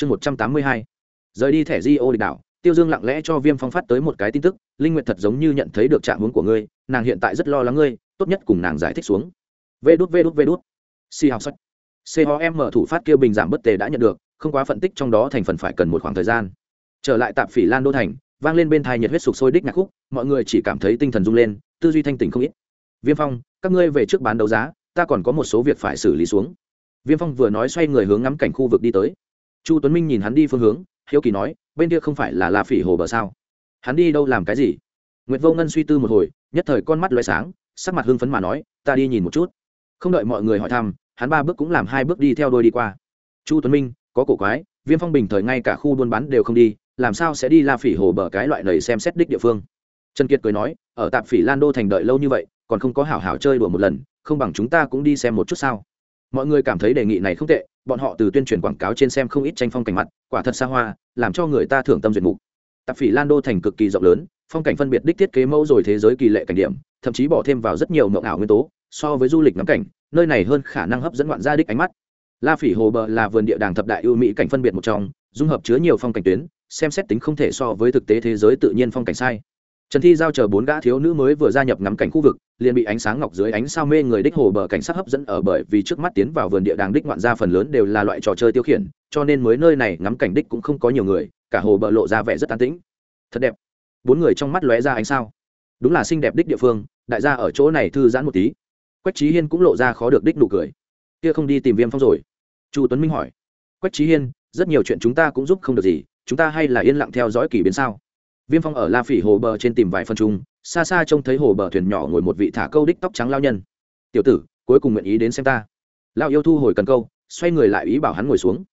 chương một trăm tám mươi hai. Rời đi thẻ di ô địch đảo, tiêu dương lặng lẽ cho viêm phong phát tới một cái tin tức, linh nguyệt thật giống như nhận thấy được trạng hướng của ngươi, nàng hiện tại rất lo lắng ngươi, tốt nhất cùng nàng giải thích xuống. Vê đút vê đút vê đút. Si học sách. Com thủ phát kêu bình giảm bất tề đã nhận được, không quá phân tích trong đó thành phần phải cần một khoảng thời gian. Trở lại tạp phỉ lan đô thành, vang lên bên thai nhiệt huyết sục sôi đích nhạc khúc, mọi người chỉ cảm thấy tinh thần rung lên, tư duy thanh tỉnh không ít. Viêm phong, các ngươi về trước bán đấu giá, ta còn có một số việc phải xử lý xuống. Viêm phong vừa nói xoay người hướng ngắm cảnh khu vực đi tới chu tuấn minh nhìn hắn đi phương hướng, hiếu kỳ nói, bên kia không phải là la phỉ hồ bờ sao? Hắn đi đâu làm cái gì? Nguyệt vô ngân suy tư một hồi, nhất thời con mắt loay sáng, sắc mặt hưng phấn mà nói, ta đi nhìn một chút. Không đợi mọi người hỏi thăm, hắn ba bước cũng làm hai bước đi theo đôi đi qua. Chu tuấn minh, có cổ quái, viêm phong bình thời ngay cả khu buôn bán đều không đi, làm sao sẽ đi la phỉ hồ bờ cái loại này xem xét đích địa phương? Trần kiệt cười nói, ở tạp phỉ lan đô thành đợi lâu như vậy, còn không có hảo hảo chơi đùa một lần, không bằng chúng ta cũng đi xem một chút sao? Mọi người cảm thấy đề nghị này không tệ bọn họ từ tuyên truyền quảng cáo trên xem không ít tranh phong cảnh mặt, quả thật xa hoa, làm cho người ta thưởng tâm duyệt mục. Tạp phỉ lan đô thành cực kỳ rộng lớn, phong cảnh phân biệt đích thiết kế mẫu rồi thế giới kỳ lệ cảnh điểm, thậm chí bỏ thêm vào rất nhiều mộng ảo nguyên tố, so với du lịch ngắm cảnh, nơi này hơn khả năng hấp dẫn ngoạn gia đích ánh mắt. La phỉ hồ bờ là vườn địa đàng thập đại ưu mỹ cảnh phân biệt một trong, dung hợp chứa nhiều phong cảnh tuyến, xem xét tính không thể so với thực tế thế giới tự nhiên phong cảnh sai trần thi giao chờ bốn gã thiếu nữ mới vừa gia nhập ngắm cảnh khu vực, liền bị ánh sáng ngọc dưới ánh sao mê người đích hồ bờ cảnh sát hấp dẫn ở bởi vì trước mắt tiến vào vườn địa đàng đích ngoạn gia phần lớn đều là loại trò chơi tiêu khiển, cho nên mới nơi này ngắm cảnh đích cũng không có nhiều người, cả hồ bờ lộ ra vẻ rất an tĩnh. Thật đẹp. Bốn người trong mắt lóe ra ánh sao. Đúng là xinh đẹp đích địa phương, đại gia ở chỗ này thư giãn một tí. Quách trí hiên cũng lộ ra khó được đích nụ cười. Kia không đi tìm viêm phong rồi? Chu tuấn minh hỏi. Quách trí hiên, rất nhiều chuyện chúng ta cũng giúp không được gì, chúng ta hay là yên lặng theo dõi kỳ biến sao? Viêm phong ở la phỉ hồ bờ trên tìm vài phân trung xa xa trông thấy hồ bờ thuyền nhỏ ngồi một vị thả câu đích tóc trắng lao nhân. Tiểu tử, cuối cùng nguyện ý đến xem ta. Lao yêu thu hồi cần câu, xoay người lại ý bảo hắn ngồi xuống.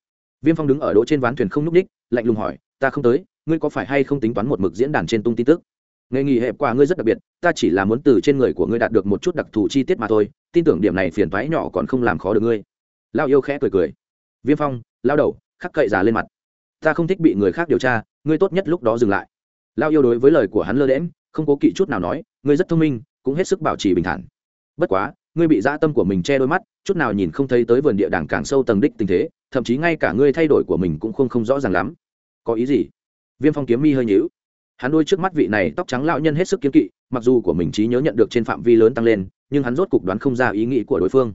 Viêm phong đứng ở đỗ trên ván thuyền không n ú c ních, lạnh lùng hỏi, ta không tới, ngươi có phải hay không tính toán một mực diễn đàn trên tung tin tức? Nghề nghỉ hẹp qua ngươi rất đặc biệt, ta chỉ là muốn từ trên người của ngươi đạt được một chút đặc thù chi tiết mà thôi, tin tưởng điểm này phiền thoái nhỏ còn không làm khó được ngươi. Lao yêu khẽ cười cười. Viêm phong, lao đầu, khắc cậy già lên mặt. Ta không thích bị người khác điều tra, ngươi tốt nhất lúc đó dừng lại lao yêu đối với lời của hắn lơ đễm không cố kỵ chút nào nói, ngươi rất thông minh, cũng hết sức bảo trì bình thản. Bất quá, ngươi bị dã tâm của mình che đôi mắt, chút nào nhìn không thấy tới vườn địa đàng càng sâu tầng đích tình thế, thậm chí ngay cả ngươi thay đổi của mình cũng không không rõ ràng lắm. Có ý gì? Viêm phong kiếm mi hơi nhíu. Hắn đôi trước mắt vị này, tóc trắng lão nhân hết sức kiếm kỵ, mặc dù của mình trí nhớ nhận được trên phạm vi lớn tăng lên, nhưng hắn rốt cục đoán không ra ý nghĩ của đối phương.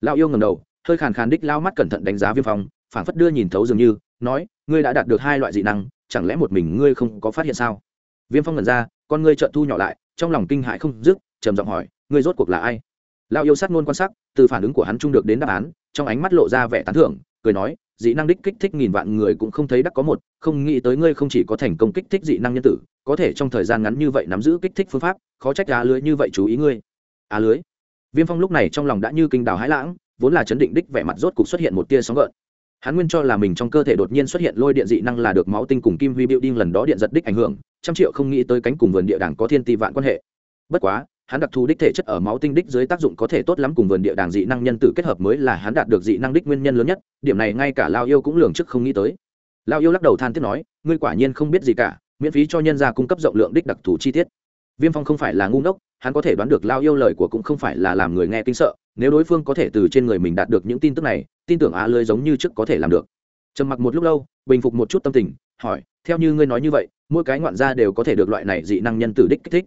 Lão yêu ngầm đầu, hơi khàn khàn đích lao mắt cẩn thận đánh giá viêm phong, phảng phất đưa nhìn thấu dường như, nói, ngươi đã đạt được hai loại dị năng chẳng lẽ một mình ngươi không có phát hiện sao? Viêm phong ngẩn ra, con ngươi trợn thu nhỏ lại, trong lòng kinh hãi không dứt, trầm giọng hỏi, ngươi rốt cuộc là ai? Lao yêu sát ngôn quan sát từ phản ứng của hắn trung được đến đáp án, trong ánh mắt lộ ra vẻ tán thưởng, cười nói, dị năng đích kích thích nghìn vạn người cũng không thấy đắc có một, không nghĩ tới ngươi không chỉ có thành công kích thích dị năng nhân tử, có thể trong thời gian ngắn như vậy nắm giữ kích thích phương pháp, khó trách á lưới như vậy chú ý ngươi. Á lưới? Viêm phong lúc này trong lòng đã như kinh đào hãi lãng, vốn là chấn định đích vẻ mặt rốt cục xuất hiện một tia sóng gợn hắn nguyên cho là mình trong cơ thể đột nhiên xuất hiện lôi điện dị năng là được máu tinh cùng kim huy biểu đinh lần đó điện giật đích ảnh hưởng, trăm triệu không nghĩ tới cánh cùng vườn địa đàng có thiên ti vạn quan hệ. Bất quá, hắn đặc thù đích thể chất ở máu tinh đích dưới tác dụng có thể tốt lắm cùng vườn địa đàng dị năng nhân tử kết hợp mới là hắn đạt được dị năng đích nguyên nhân lớn nhất, điểm này ngay cả lao yêu cũng lường trước không nghĩ tới. Lao yêu lắc đầu than thiết nói, ngươi quả nhiên không biết gì cả, miễn phí cho nhân gia cung cấp rộng lượng đích đặc thù chi tiết. Viêm phong không phải là ngu ngốc, hắn có thể đoán được lao yêu lời của cũng không phải là làm người nghe kinh sợ, nếu đối phương có thể từ trên người mình đạt được những tin tức này tin tưởng á lưới giống như trước có thể làm được. Trầm mặc một lúc lâu, bình phục một chút tâm tình, hỏi, theo như ngươi nói như vậy, mỗi cái ngoạn gia đều có thể được loại này dị năng nhân tử đích kích thích.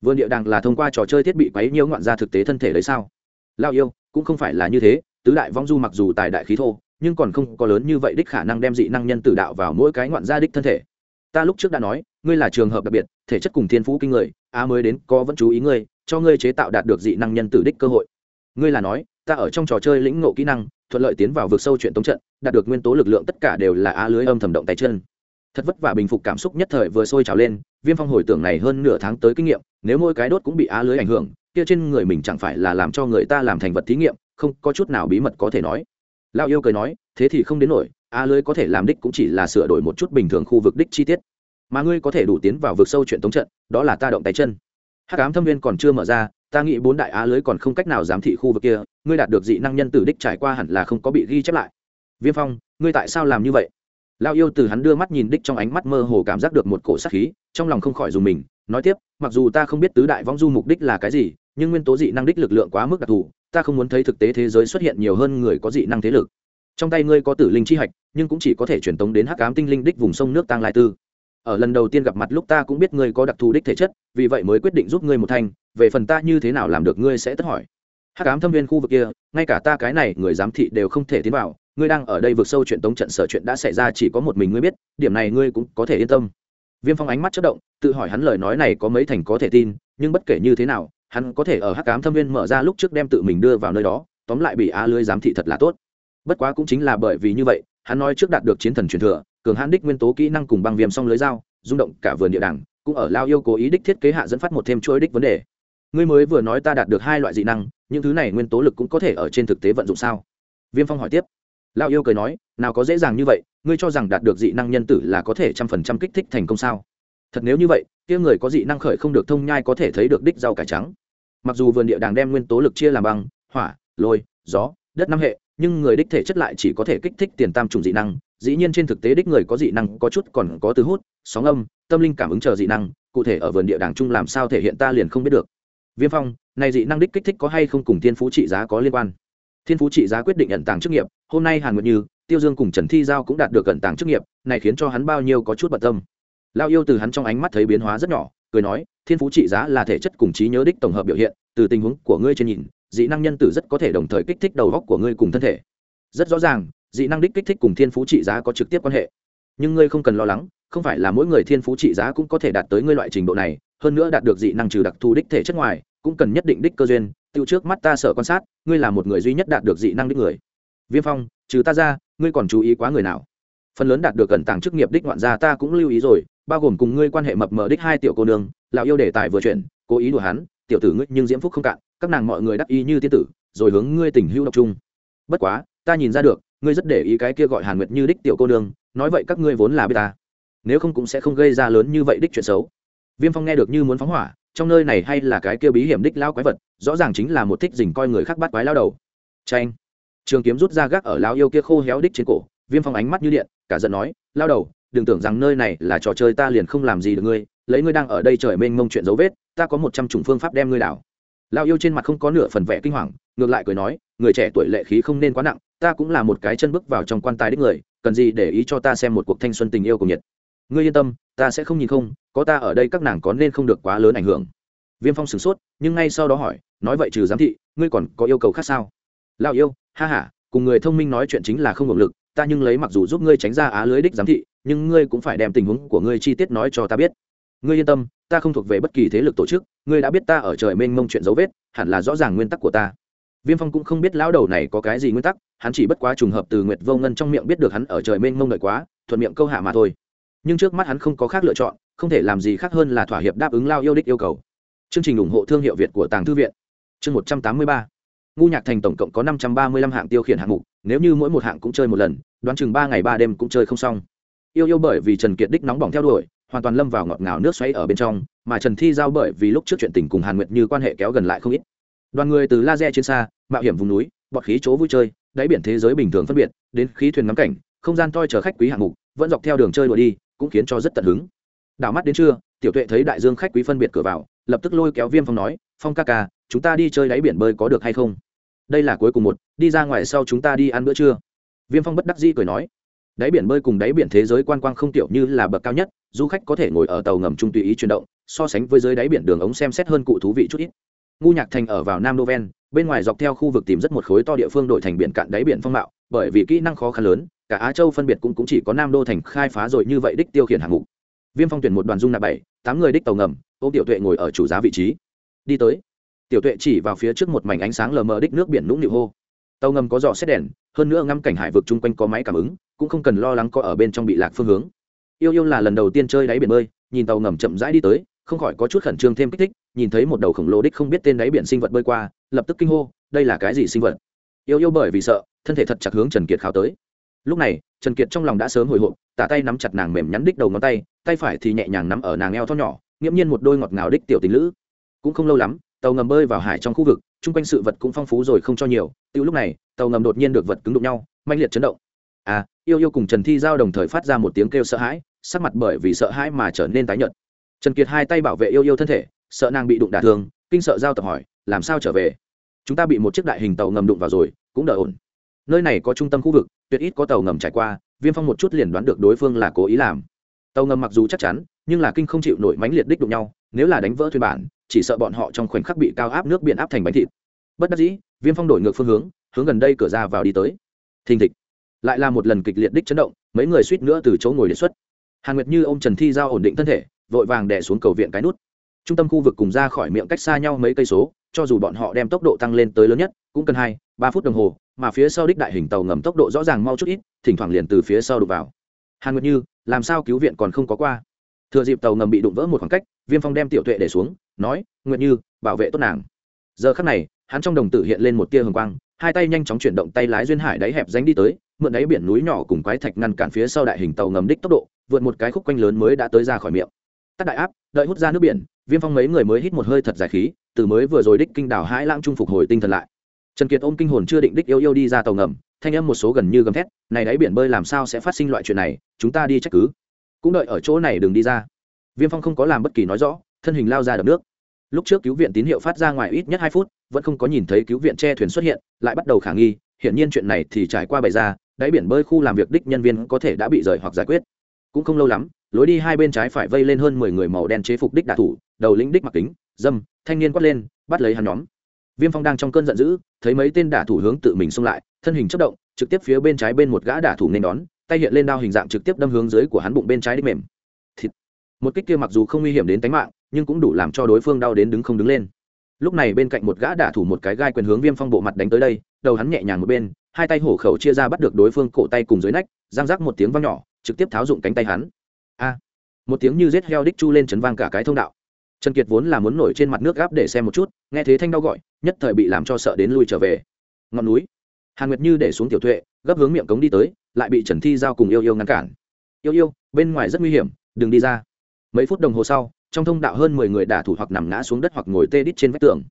Vườn địa đàng là thông qua trò chơi thiết bị quấy nhiễu ngoạn gia thực tế thân thể lấy sao? Lao yêu, cũng không phải là như thế, tứ đại vong du mặc dù tài đại khí thô, nhưng còn không có lớn như vậy đích khả năng đem dị năng nhân tử đạo vào mỗi cái ngoạn gia đích thân thể. Ta lúc trước đã nói, ngươi là trường hợp đặc biệt, thể chất cùng thiên phú kinh người, á mới đến có vẫn chú ý ngươi, cho ngươi chế tạo đạt được dị năng nhân tử đích cơ hội ngươi là nói, ta ở trong trò chơi lĩnh ngộ kỹ năng, thuận lợi tiến vào vực sâu chuyện tống trận, đạt được nguyên tố lực lượng tất cả đều là á lưới âm thầm động tay chân. Thật vất vả bình phục cảm xúc nhất thời vừa sôi trào lên, viêm phong hồi tưởng này hơn nửa tháng tới kinh nghiệm, nếu mỗi cái đốt cũng bị á lưới ảnh hưởng, kia trên người mình chẳng phải là làm cho người ta làm thành vật thí nghiệm, không, có chút nào bí mật có thể nói. Lao yêu cười nói, thế thì không đến nổi, á lưới có thể làm đích cũng chỉ là sửa đổi một chút bình thường khu vực đích chi tiết. Mà ngươi có thể đủ tiến vào vực sâu chuyện tống trận, đó là ta động tay chân. Hắc ám thâm viên còn chưa mở ra ta nghĩ bốn đại á lưới còn không cách nào giám thị khu vực kia, ngươi đạt được dị năng nhân tử đích trải qua hẳn là không có bị ghi chép lại. Viêm phong, ngươi tại sao làm như vậy? Lao yêu từ hắn đưa mắt nhìn đích trong ánh mắt mơ hồ cảm giác được một cổ sát khí, trong lòng không khỏi dùng mình, nói tiếp, mặc dù ta không biết tứ đại vong du mục đích là cái gì, nhưng nguyên tố dị năng đích lực lượng quá mức đặc thù, ta không muốn thấy thực tế thế giới xuất hiện nhiều hơn người có dị năng thế lực. Trong tay ngươi có tử linh chi hạch, nhưng cũng chỉ có thể truyền tống đến hắc ám tinh linh đích vùng sông nước tăng lai tư. Ở lần đầu tiên gặp mặt lúc ta cũng biết ngươi có đặc thù đích thể chất, vì vậy mới quyết định giúp ngươi một thanh về phần ta như thế nào làm được ngươi sẽ tất hỏi. Hắc ám thâm viên khu vực kia, ngay cả ta cái này người giám thị đều không thể tiến vào, ngươi đang ở đây vượt sâu chuyện tống trận sở chuyện đã xảy ra chỉ có một mình ngươi biết, điểm này ngươi cũng có thể yên tâm. Viêm phong ánh mắt chất động, tự hỏi hắn lời nói này có mấy thành có thể tin, nhưng bất kể như thế nào, hắn có thể ở hắc ám thâm viên mở ra lúc trước đem tự mình đưa vào nơi đó, tóm lại bị a lưới giám thị thật là tốt. Bất quá cũng chính là bởi vì như vậy, hắn nói trước đạt được chiến thần truyền thừa, cường hãn đích nguyên tố kỹ năng cùng băng viêm song lưới dao, rung động cả vườn địa đàng, cũng ở lao yêu cố ý đích thiết kế hạ dẫn phát một thêm chuỗi đích vấn đề ngươi mới vừa nói ta đạt được hai loại dị năng, những thứ này nguyên tố lực cũng có thể ở trên thực tế vận dụng sao? Viêm phong hỏi tiếp. Lao yêu cười nói, nào có dễ dàng như vậy, ngươi cho rằng đạt được dị năng nhân tử là có thể trăm phần trăm kích thích thành công sao? Thật nếu như vậy, kia người có dị năng khởi không được thông nhai có thể thấy được đích rau cải trắng. Mặc dù vườn địa đàng đem nguyên tố lực chia làm băng, hỏa, lôi, gió, đất năm hệ, nhưng người đích thể chất lại chỉ có thể kích thích tiền tam trùng dị năng. Dĩ nhiên trên thực tế đích người có dị năng có chút còn có từ hút, sóng âm, tâm linh cảm ứng chờ dị năng, cụ thể ở vườn địa đàng chung làm sao thể hiện ta liền không biết được viêm phong, này dị năng đích kích thích có hay không cùng thiên phú trị giá có liên quan? Thiên phú trị giá quyết định ẩn tàng chức nghiệp, hôm nay hàn nguyệt như, tiêu dương cùng trần thi giao cũng đạt được ẩn tàng chức nghiệp, này khiến cho hắn bao nhiêu có chút bận tâm. Lao yêu từ hắn trong ánh mắt thấy biến hóa rất nhỏ, cười nói, thiên phú trị giá là thể chất cùng trí nhớ đích tổng hợp biểu hiện, từ tình huống của ngươi trên nhìn, dị năng nhân tử rất có thể đồng thời kích thích đầu góc của ngươi cùng thân thể. Rất rõ ràng, dị năng đích kích thích cùng thiên phú trị giá có trực tiếp quan hệ. Nhưng ngươi không cần lo lắng, không phải là mỗi người thiên phú trị giá cũng có thể đạt tới ngươi loại trình độ này hơn nữa đạt được dị năng trừ đặc thù đích thể chất ngoài, cũng cần nhất định đích cơ duyên. Tiêu trước mắt ta sợ quan sát, ngươi là một người duy nhất đạt được dị năng đích người. Viêm phong, trừ ta ra, ngươi còn chú ý quá người nào? Phần lớn đạt được cẩn tàng chức nghiệp đích ngoạn gia ta cũng lưu ý rồi, bao gồm cùng ngươi quan hệ mập mờ đích hai tiểu cô nương, lão yêu đề tài vừa chuyển, cố ý đùa hắn, tiểu tử ngươi nhưng diễm phúc không cạn, các nàng mọi người đắc ý như tiên tử, rồi hướng ngươi tình hưu độc trung bất quá, ta nhìn ra được, ngươi rất để ý cái kia gọi hàn nguyệt như đích tiểu cô nương, nói vậy các ngươi vốn là biết ta. Nếu không cũng sẽ không gây ra lớn như vậy đích chuyện xấu viêm phong nghe được như muốn phóng hỏa, trong nơi này hay là cái kia bí hiểm đích lao quái vật, rõ ràng chính là một thích dình coi người khác bắt quái lao đầu. Tranh trường kiếm rút ra gác ở lao yêu kia khô héo đích trên cổ, viêm phong ánh mắt như điện, cả giận nói, lao đầu, đừng tưởng rằng nơi này là trò chơi ta liền không làm gì được ngươi, lấy ngươi đang ở đây trời mênh mông chuyện dấu vết, ta có một trăm chủng phương pháp đem ngươi đảo. Lao yêu trên mặt không có nửa phần vẻ kinh hoàng, ngược lại cười nói, người trẻ tuổi lệ khí không nên quá nặng, ta cũng là một cái chân bước vào trong quan tài đích người, cần gì để ý cho ta xem một cuộc thanh xuân tình yêu cùng nhiệt ngươi yên tâm, ta sẽ không nhìn không, có ta ở đây các nàng có nên không được quá lớn ảnh hưởng. Viêm phong sửng sốt, nhưng ngay sau đó hỏi, nói vậy trừ giám thị, ngươi còn có yêu cầu khác sao? Lao yêu, ha h a cùng người thông minh nói chuyện chính là không hưởng lực, ta nhưng lấy mặc dù giúp ngươi tránh ra á lưới đích giám thị, nhưng ngươi cũng phải đem tình huống của ngươi chi tiết nói cho ta biết. Ngươi yên tâm, ta không thuộc về bất kỳ thế lực tổ chức, ngươi đã biết ta ở trời mênh mông chuyện dấu vết, hẳn là rõ ràng nguyên tắc của ta. Viêm phong cũng không biết lão đầu này có cái gì nguyên tắc, hắn chỉ bất quá trùng hợp từ nguyệt vô ngân trong miệng biết được hắn ở trời mênh mông đợi quá, thuận miệng câu hạ mà thôi nhưng trước mắt hắn không có khác lựa chọn, không thể làm gì khác hơn là thỏa hiệp đáp ứng lao yêu đích yêu cầu. Chương trình ủng hộ thương hiệu việt của tàng thư viện. Chương một trăm tám mươi ba. Ngu nhạc thành tổng cộng có năm trăm ba mươi lăm hạng tiêu khiển hạng mục, nếu như mỗi một hạng cũng chơi một lần, đoán chừng ba ngày ba đêm cũng chơi không xong. Yêu yêu bởi vì trần kiệt đích nóng bỏng theo đuổi, hoàn toàn lâm vào ngọt ngào nước xoáy ở bên trong, mà trần thi giao bởi vì lúc trước chuyện tình cùng hàn nguyệt như quan hệ kéo gần lại không ít. Đoàn người từ laser trên xa, mạo hiểm vùng núi, bọt khí chỗ vui chơi, đáy biển thế giới bình thường phân biệt, đến khí thuyền ngắm cảnh, không gian toi chờ khách quý hạng mục, vẫn dọc theo đường chơi đuổi đi cũng khiến cho rất tận hứng. Đảo mắt đến trưa, tiểu tuệ thấy đại dương khách quý phân biệt cửa vào, lập tức lôi kéo viêm phong nói, phong ca ca, chúng ta đi chơi đáy biển bơi có được hay không? Đây là cuối cùng một, đi ra ngoài sau chúng ta đi ăn bữa trưa. Viêm phong bất đắc dĩ cười nói, đáy biển bơi cùng đáy biển thế giới quan quang không tiểu như là bậc cao nhất, du khách có thể ngồi ở tàu ngầm trung tùy ý chuyển động, so sánh với dưới đáy biển đường ống xem xét hơn cụ thú vị chút ít. Ngu nhạc thành ở vào nam noven ven, bên ngoài dọc theo khu vực tìm rất một khối to địa phương đổi thành biển cạn đáy biển phong mạo bởi vì kỹ năng khó khăn lớn cả á châu phân biệt cũng, cũng chỉ có nam đô thành khai phá rồi như vậy đích tiêu khiển hạng mục. Viêm phong tuyển một đoàn dung nạp bảy tám người đích tàu ngầm ô tiểu tuệ ngồi ở chủ giá vị trí. Đi tới. Tiểu tuệ chỉ vào phía trước một mảnh ánh sáng lờ mờ đích nước biển nũng nịu hô. Tàu ngầm có dò xét đèn hơn nữa ngắm cảnh hải vực chung quanh có máy cảm ứng cũng không cần lo lắng có ở bên trong bị lạc phương hướng. Yêu yêu là lần đầu tiên chơi đáy biển bơi nhìn tàu ngầm chậm rãi đi tới không khỏi có chút khẩn trương thêm kích thích nhìn thấy một đầu khổng lồ đích không biết tên đáy biển sinh vật bơi qua lập tức kinh hô đây là cái gì sinh vật? Yêu yêu bởi vì sợ thân thể thật chặt hướng trần kiệt khao tới. Lúc này, trần kiệt trong lòng đã sớm hồi hộp, tả tay nắm chặt nàng mềm nhắn đích đầu ngón tay tay phải thì nhẹ nhàng nắm ở nàng eo tho nhỏ, nghiễm nhiên một đôi ngọt ngào đích tiểu tình lữ. Cũng không lâu lắm, tàu ngầm bơi vào hải trong khu vực, chung quanh sự vật cũng phong phú rồi không cho nhiều Tự lúc này, tàu ngầm đột nhiên được vật cứng đụng nhau mạnh liệt chấn động. À yêu yêu cùng trần thi giao đồng thời phát ra một tiếng kêu sợ hãi, sắc mặt bởi vì sợ hãi mà trở nên tái nhợt. Trần kiệt hai tay bảo vệ yêu yêu thân thể, sợ nàng bị đụng đả thương, kinh sợ giao tập hỏi, làm sao trở về? Chúng ta bị một chiếc đại hình tàu ngầm đụng vào rồi, cũng đỡ ổn nơi này có trung tâm khu vực, tuyệt ít có tàu ngầm trải qua, viêm phong một chút liền đoán được đối phương là cố ý làm. Tàu ngầm mặc dù chắc chắn, nhưng là kinh không chịu nổi mánh liệt đích đụng nhau, nếu là đánh vỡ thuyền bản, chỉ sợ bọn họ trong khoảnh khắc bị cao áp nước biển áp thành bánh thịt. Bất đắc dĩ, viêm phong đổi ngược phương hướng hướng gần đây cửa ra vào đi tới. Thình thịch, lại là một lần kịch liệt đích chấn động, mấy người suýt nữa từ chỗ ngồi đề xuất. Hàn nguyệt như ô m trần thi giao ổn định thân thể, vội vàng đẻ xuống cầu viện cái nút. Trung tâm khu vực cùng ra khỏi miệng cách xa nhau mấy cây số, cho dù bọn họ đem tốc độ tăng lên tới lớn nhất, cũng cần hai, ba phút đồng hồ mà phía sau đích đại hình tàu ngầm tốc độ rõ ràng mau chút ít, thỉnh thoảng liền từ phía sau đụng vào. Hàn nguyệt như, làm sao cứu viện còn không có qua? Thừa dịp tàu ngầm bị đụng vỡ một khoảng cách, viêm phong đem tiểu tuệ để xuống, nói, nguyệt như, bảo vệ tốt nàng. Giờ khắc này, hắn trong đồng tử hiện lên một tia hồng quang, hai tay nhanh chóng chuyển động tay lái duyên hải đáy hẹp dánh đi tới, mượn đáy biển núi nhỏ cùng quái thạch ngăn cản phía sau đại hình tàu ngầm đích tốc độ, vượt một cái khúc quanh lớn mới đã tới ra khỏi miệng. Tắt đại áp, đợi hút ra nước biển, viêm phong mấy người mới hít một hơi thật dài khí, từ mới vừa rồi đích kinh đảo hãi lãng trung phục hồi tinh thần lại trần kiệt ôm kinh hồn chưa định đích yêu yêu đi ra tàu ngầm, thanh âm một số gần như gầm thét, này đáy biển bơi làm sao sẽ phát sinh loại chuyện này, chúng ta đi trách cứ. Cũng đợi ở chỗ này đừng đi ra. Viêm phong không có làm bất kỳ nói rõ, thân hình lao ra đập nước. Lúc trước cứu viện tín hiệu phát ra ngoài ít nhất hai phút, vẫn không có nhìn thấy cứu viện che thuyền xuất hiện, lại bắt đầu khả nghi, hiển nhiên chuyện này thì trải qua bày ra, đáy biển bơi khu làm việc đích nhân viên có thể đã bị rời hoặc giải quyết. Cũng không lâu lắm, lối đi hai bên trái phải vây lên hơn mười người màu đen chế phục đích đạ thủ, đầu lĩnh đích mặc kính, dâm, thanh niên quát lên, bắt lấy hắn nhóm viêm phong đang trong cơn giận dữ, thấy mấy tên đả thủ hướng tự mình xung lại, thân hình chất động, trực tiếp phía bên trái bên một gã đả thủ nên đón, tay hiện lên đao hình dạng trực tiếp đâm hướng dưới của hắn bụng bên trái đích mềm. Thịt. một kích kia mặc dù không nguy hiểm đến tính mạng, nhưng cũng đủ làm cho đối phương đau đến đứng không đứng lên. Lúc này bên cạnh một gã đả thủ một cái gai quyền hướng viêm phong bộ mặt đánh tới đây, đầu hắn nhẹ nhàng một bên, hai tay hổ khẩu chia ra bắt được đối phương cổ tay cùng dưới nách, giang rác một tiếng vang nhỏ, trực tiếp tháo dụng cánh tay hắn. A. Một tiếng như rết heo đích chu lên chấn vang cả cái thông đạo trần kiệt vốn là muốn nổi trên mặt nước gáp để xem một chút, nghe thấy thanh đau gọi, nhất thời bị làm cho sợ đến lui trở về. Ngọn núi. Hàn nguyệt như để xuống tiểu thuệ gấp hướng miệng cống đi tới, lại bị trần thi giao cùng yêu yêu ngăn cản. Yêu yêu, bên ngoài rất nguy hiểm, đừng đi ra. Mấy phút đồng hồ sau, trong thông đạo hơn mười người đả thủ hoặc nằm ngã xuống đất hoặc ngồi tê đít trên vách tường.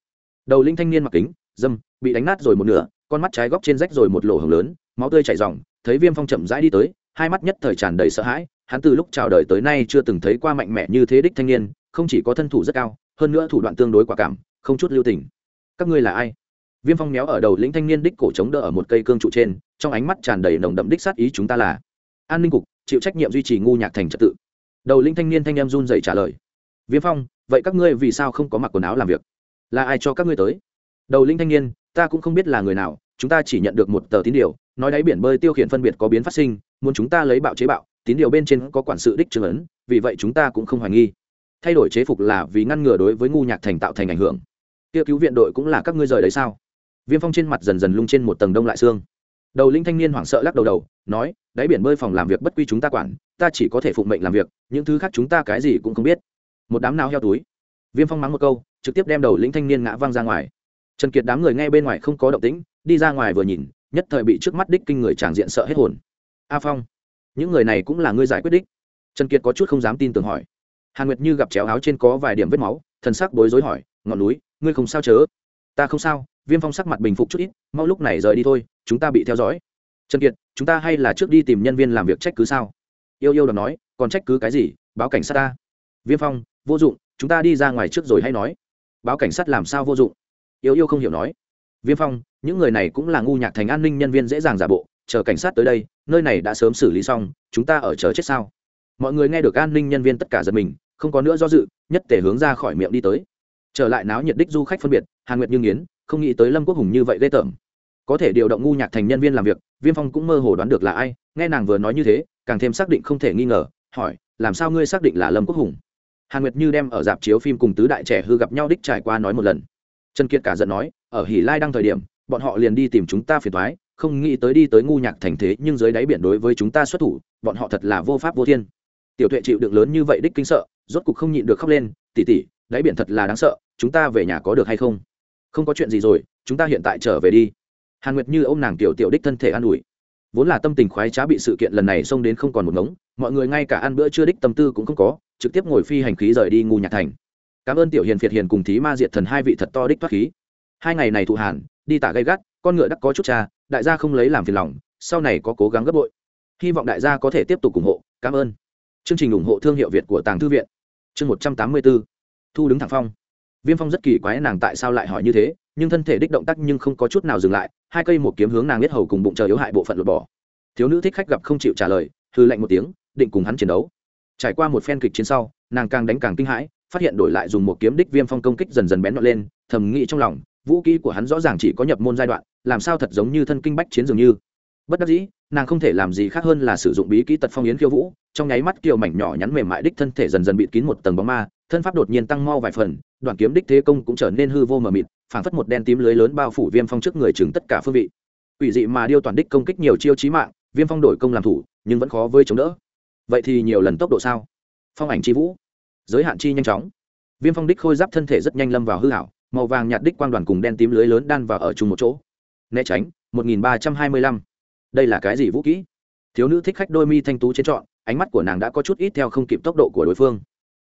Đầu linh thanh niên mặc kính, dâm, bị đánh nát rồi một nửa, con mắt trái góc trên rách rồi một lỗ hồng lớn, máu tươi chảy r thấy viêm phong chậm rãi đi tới, hai mắt nhất thời tràn đầy sợ hãi, hắn từ lúc chào đời tới nay chưa từng thấy qua mạnh mẽ như thế đích thanh niên không chỉ có thân thủ rất cao, hơn nữa thủ đoạn tương đối quả cảm, không chút lưu tình. Các ngươi là ai? Viêm phong méo ở đầu lĩnh thanh niên đích cổ chống đỡ ở một cây cương trụ trên, trong ánh mắt tràn đầy nồng đậm đích sát ý chúng ta là an ninh cục, chịu trách nhiệm duy trì ngu nhạc thành trật tự. Đầu lĩnh thanh niên thanh em run dậy trả lời. Viêm phong, vậy các ngươi vì sao không có mặc quần áo làm việc? Là ai cho các ngươi tới? Đầu lĩnh thanh niên, ta cũng không biết là người nào, chúng ta chỉ nhận được một tờ tín điều, nói đáy biển bơi tiêu khiển phân biệt có biến phát sinh, muốn chúng ta lấy bạo chế bạo, tín điều bên trên có quản sự đích trường ấn, vì vậy chúng ta cũng không hoài nghi thay đổi chế phục là vì ngăn ngừa đối với ngu nhạc thành tạo thành ảnh hưởng. Kia cứu viện đội cũng là các ngươi rời đấy sao? Viêm phong trên mặt dần dần lung trên một tầng đông lại xương. Đầu linh thanh niên hoảng sợ lắc đầu đầu, nói, đáy biển bơi phòng làm việc bất quy chúng ta quản, ta chỉ có thể phụng mệnh làm việc, những thứ khác chúng ta cái gì cũng không biết. Một đám nào heo túi. Viêm phong mắng một câu, trực tiếp đem đầu linh thanh niên ngã văng ra ngoài. Trần kiệt đám người ngay bên ngoài không có động tĩnh, đi ra ngoài vừa nhìn, nhất thời bị trước mắt đích kinh người tràng diện sợ hết hồn. A phong, những người này cũng là ngươi giải quyết đích. Trần kiệt có chút không dám tin tưởng hỏi hàn nguyệt như gặp chéo áo trên có vài điểm vết máu, thần sắc bối rối hỏi, ngọn núi, ngươi không sao chớ? Ta không sao, viêm phong sắc mặt bình phục chút ít, mau lúc này rời đi thôi, chúng ta bị theo dõi. Trần kiệt, chúng ta hay là trước đi tìm nhân viên làm việc trách cứ sao? Yêu yêu đ nói, còn trách cứ cái gì, báo cảnh sát ta. Viêm phong, vô dụng, chúng ta đi ra ngoài trước rồi hay nói. Báo cảnh sát làm sao vô dụng? Yêu yêu không hiểu nói. Viêm phong, những người này cũng là ngu nhạc thành an ninh nhân viên dễ dàng giả bộ, chờ cảnh sát tới đây, nơi này đã sớm xử lý xong, chúng ta ở chờ chết sao? Mọi người nghe được an ninh nhân viên tất cả giật mình không có nữa do dự, nhất tể hướng ra khỏi miệng đi tới. Trở lại náo nhiệt đích du khách phân biệt, hàn nguyệt như nghiến, không nghĩ tới lâm quốc hùng như vậy ghê tởm. Có thể điều động ngu nhạc thành nhân viên làm việc, viêm phong cũng mơ hồ đoán được là ai, nghe nàng vừa nói như thế, càng thêm xác định không thể nghi ngờ, hỏi, làm sao ngươi xác định là lâm quốc hùng? Hàn nguyệt như đem ở dạp chiếu phim cùng tứ đại trẻ hư gặp nhau đích trải qua nói một lần. Trần kiệt cả giận nói, ở hỉ lai đăng thời điểm, bọn họ liền đi tìm chúng ta phiền thoái không nghĩ tới đi tới ngu nhạc thành thế nhưng dưới đáy biển đối với chúng ta xuất thủ, bọn họ thật là vô pháp vô thiên tiểu tuệ chịu đựng lớn như vậy đích kinh sợ, rốt cục không nhịn được khóc lên tỉ tỉ đáy biển thật là đáng sợ, chúng ta về nhà có được hay không? Không có chuyện gì rồi, chúng ta hiện tại trở về đi. Hàn nguyệt như ô m nàng tiểu tiểu đích thân thể an ủi. Vốn là tâm tình khoái trá bị sự kiện lần này xông đến không còn một ngống, mọi người ngay cả ăn bữa chưa đích tâm tư cũng không có, trực tiếp ngồi phi hành khí rời đi ngu nhạc thành. Cảm ơn tiểu hiền phiệt hiền cùng thí ma diệt thần hai vị thật to đích thoát khí. Hai ngày này thụ hàn, đi tả gây gắt, con ngựa đắc có chút cha, đại gia không lấy làm phiền lòng, sau này có cố gắng gấp bội. Hy vọng đại gia có thể tiếp tục ủng hộ, cảm ơn chương trình ủng hộ thương hiệu việt của tàng thư viện. Chương một trăm tám mươi b ố thu đứng thẳng phong. Viêm phong rất kỳ quái nàng tại sao lại hỏi như thế, nhưng thân thể đích động tác nhưng không có chút nào dừng lại, hai cây một kiếm hướng nàng biết hầu cùng bụng chờ yếu hại bộ phận lột bỏ. Thiếu nữ thích khách gặp không chịu trả lời hư lạnh một tiếng, định cùng hắn chiến đấu. Trải qua một phen kịch chiến sau, nàng càng đánh càng kinh hãi, phát hiện đổi lại dùng một kiếm đích viêm phong công kích dần dần bén nhọn lên, thầm nghĩ trong lòng, vũ kỹ của hắn rõ ràng chỉ có nhập môn giai đoạn, làm sao thật giống như thân kinh bách chiến dường như bất đắc dĩ, nàng không thể làm gì khác hơn là sử dụng bí kỹ tật phong yến khiêu vũ, trong nháy mắt kiều mảnh nhỏ nhắn mềm mại đích thân thể dần dần bịt kín một tầng bóng ma, thân pháp đột nhiên tăng mau vài phần, đoạn kiếm đích thế công cũng trở nên hư vô mờ mịt, phảng phất một đen tím lưới lớn bao phủ viêm phong trước người chừng tất cả phương vị. Ủy dị mà điêu toàn đích công kích nhiều chiêu chí mạng, viêm phong đổi công làm thủ, nhưng vẫn khó với chống đỡ. Vậy thì nhiều lần tốc độ sao? Phong ảnh chi vũ. Giới hạn chi nhanh chóng. Viêm phong đích khôi giáp thân thể rất nhanh lâm vào hư hảo màu vàng nhạt đích quan đoàn cùng đen tím lưới lớn đan vào ở chung một chỗ. Né tránh 1325 đây là cái gì vũ kỹ? Thiếu nữ thích khách đôi mi thanh tú trên trọn, ánh mắt của nàng đã có chút ít theo không kịp tốc độ của đối phương.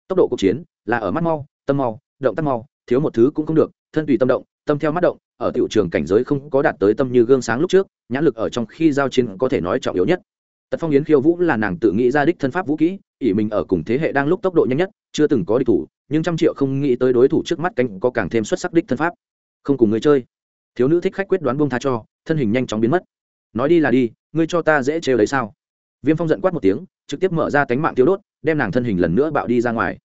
Tốc độ cuộc chiến là ở mắt mau, tâm mau, động tác mau, thiếu một thứ cũng không được, thân tùy tâm động, tâm theo mắt động, ở tiểu trường cảnh giới không có đạt tới tâm như gương sáng lúc trước, nhãn lực ở trong khi giao chiến có thể nói trọng yếu nhất. Tật phong yến khiêu vũ là nàng tự nghĩ ra đích thân pháp vũ kỹ, ỷ mình ở cùng thế hệ đang lúc tốc độ nhanh nhất, chưa từng có địch thủ, nhưng trăm triệu không nghĩ tới đối thủ trước mắt cánh có càng thêm xuất sắc đích thân pháp. Không cùng người chơi. Thiếu nữ thích khách quyết đoán buông tha cho, thân hình nhanh chóng biến mất nói đi là đi, ngươi cho ta dễ trêu đấy sao? Viêm phong giận quát một tiếng, trực tiếp mở ra cánh mạng tiêu đốt, đem nàng thân hình lần nữa bạo đi ra ngoài.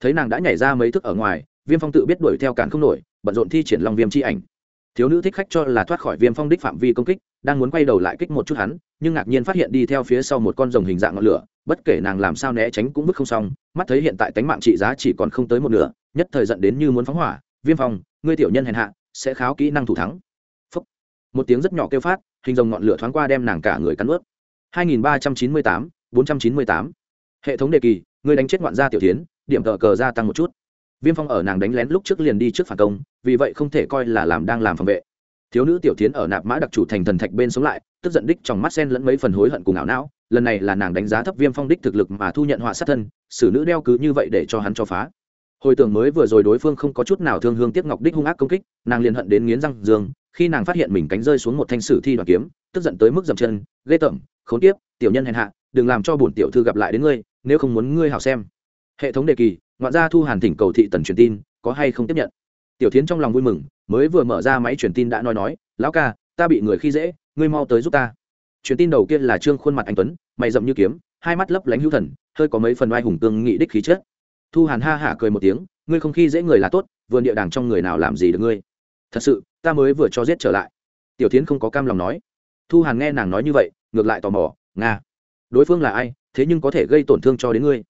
Thấy nàng đã nhảy ra mấy thức ở ngoài, viêm phong tự biết đuổi theo cản không nổi, bận rộn thi triển lòng viêm chi ảnh. Thiếu nữ thích khách cho là thoát khỏi viêm phong đích phạm vi công kích, đang muốn quay đầu lại kích một chút hắn, nhưng ngạc nhiên phát hiện đi theo phía sau một con rồng hình dạng ngọn lửa, bất kể nàng làm sao né tránh cũng vứt không xong, mắt thấy hiện tại tánh mạng trị giá chỉ còn không tới một nửa, nhất thời giận đến như muốn phóng hỏa. Viêm phong, ngươi tiểu nhân hèn hạ, sẽ kháo kỹ năng thủ thắng. Phúc. một tiếng rất nhỏ kêu phát hình rồng ngọn lửa thoáng qua đem nàng cả người cắn ướt. 2398, 498. hệ thống đề kỳ ngươi đánh chết ngoạn gia tiểu tiến điểm tờ cờ gia tăng một chút. Viêm phong ở nàng đánh lén lúc trước liền đi trước phản công vì vậy không thể coi là làm đang làm phòng vệ. Thiếu nữ tiểu tiến ở nạp mã đặc chủ thành thần thạch bên sống lại tức giận đích trong mắt sen lẫn mấy phần hối hận cùng ảo não lần này là nàng đánh giá thấp viêm phong đích thực lực mà thu nhận họa sát thân xử nữ đeo cứ như vậy để cho hắn cho phá. Hồi tưởng mới vừa rồi đối phương không có chút nào thương hương tiếc ngọc đích hung ác công kích nàng liền hận đến nghiến răng dương khi nàng phát hiện mình cánh rơi xuống một thanh sử thi đoàn kiếm, tức giận tới mức dậm chân, ghê tởm, khốn kiếp, tiểu nhân hèn hạ, đừng làm cho bổn tiểu thư gặp lại đến ngươi, nếu không muốn ngươi hảo xem. Hệ thống đề kỳ, ngoạn gia thu hàn thỉnh cầu thị tần truyền tin, có hay không tiếp nhận? Tiểu tiến trong lòng vui mừng, mới vừa mở ra máy truyền tin đã nói nói, lão ca, ta bị người khi dễ, ngươi mau tới giúp ta. Truyền tin đầu kia là trương khuôn mặt anh tuấn, mày rậm như kiếm, hai mắt lấp lánh hữu thần, hơi có mấy phần oai hùng tương nghị đích khí chất. Thu hàn ha hả cười một tiếng, ngươi không khi dễ người là tốt, vườn địa đàng trong người nào làm gì được ngươi? Thật sự ta mới vừa cho giết trở lại. Tiểu tiến không có cam lòng nói. Thu hàn nghe nàng nói như vậy, ngược lại tò mò, nga, đối phương là ai? Thế nhưng có thể gây tổn thương cho đến ngươi.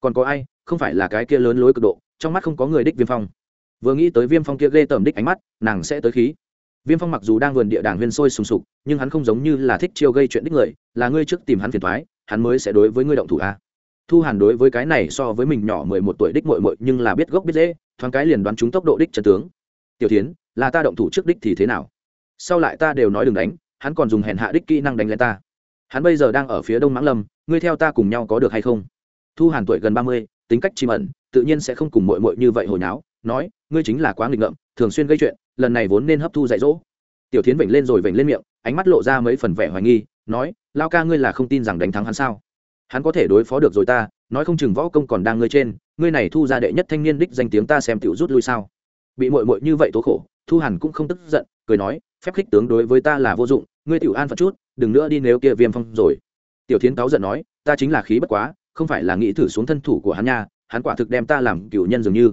Còn có ai? Không phải là cái kia lớn lối cực độ, trong mắt không có người đích viêm phong. Vừa nghĩ tới viêm phong kia ghê tởm đích ánh mắt, nàng sẽ tới khí. Viêm phong mặc dù đang vườn địa đàng huyên sôi sùng sục, nhưng hắn không giống như là thích chiêu gây chuyện đích người, là ngươi trước tìm hắn phiền thoái hắn mới sẽ đối với ngươi động thủ a thu hàn đối với cái này so với mình nhỏ mười một tuổi đích mội mội nhưng là biết gốc biết dễ thoáng cái liền đoán chúng tốc độ đích trần tướng tiểu tiến là ta động thủ trước đích thì thế nào? Sau lại ta đều nói đừng đánh, hắn còn dùng hèn hạ đích kỹ năng đánh lên ta. Hắn bây giờ đang ở phía đông mãng lâm, ngươi theo ta cùng nhau có được hay không? Thu hàn tuổi gần ba mươi, tính cách chìm ẩn, tự nhiên sẽ không cùng mội mội như vậy hồi nháo, nói, ngươi chính là quá nghịch ngợm, thường xuyên gây chuyện, lần này vốn nên hấp thu dạy dỗ. Tiểu tiến vểnh lên rồi vểnh lên miệng, ánh mắt lộ ra mấy phần vẻ hoài nghi, nói lao ca ngươi là không tin rằng đánh thắng hắn sao? Hắn có thể đối phó được rồi ta, nói không chừng võ công còn đang ngươi trên, ngươi này thu ra đệ nhất thanh niên đích danh tiếng ta xem tiểu rút lui sao? Bị mội mội như vậy tố khổ, thu hàn cũng không tức giận, cười nói, phép khích tướng đối với ta là vô dụng, ngươi tiểu an phật chút, đừng nữa đi nếu kia viêm phong rồi. Tiểu thiến cáo giận nói, ta chính là khí bất quá, không phải là nghĩ thử xuống thân thủ của hắn nha, hắn quả thực đem ta làm cựu nhân dường như.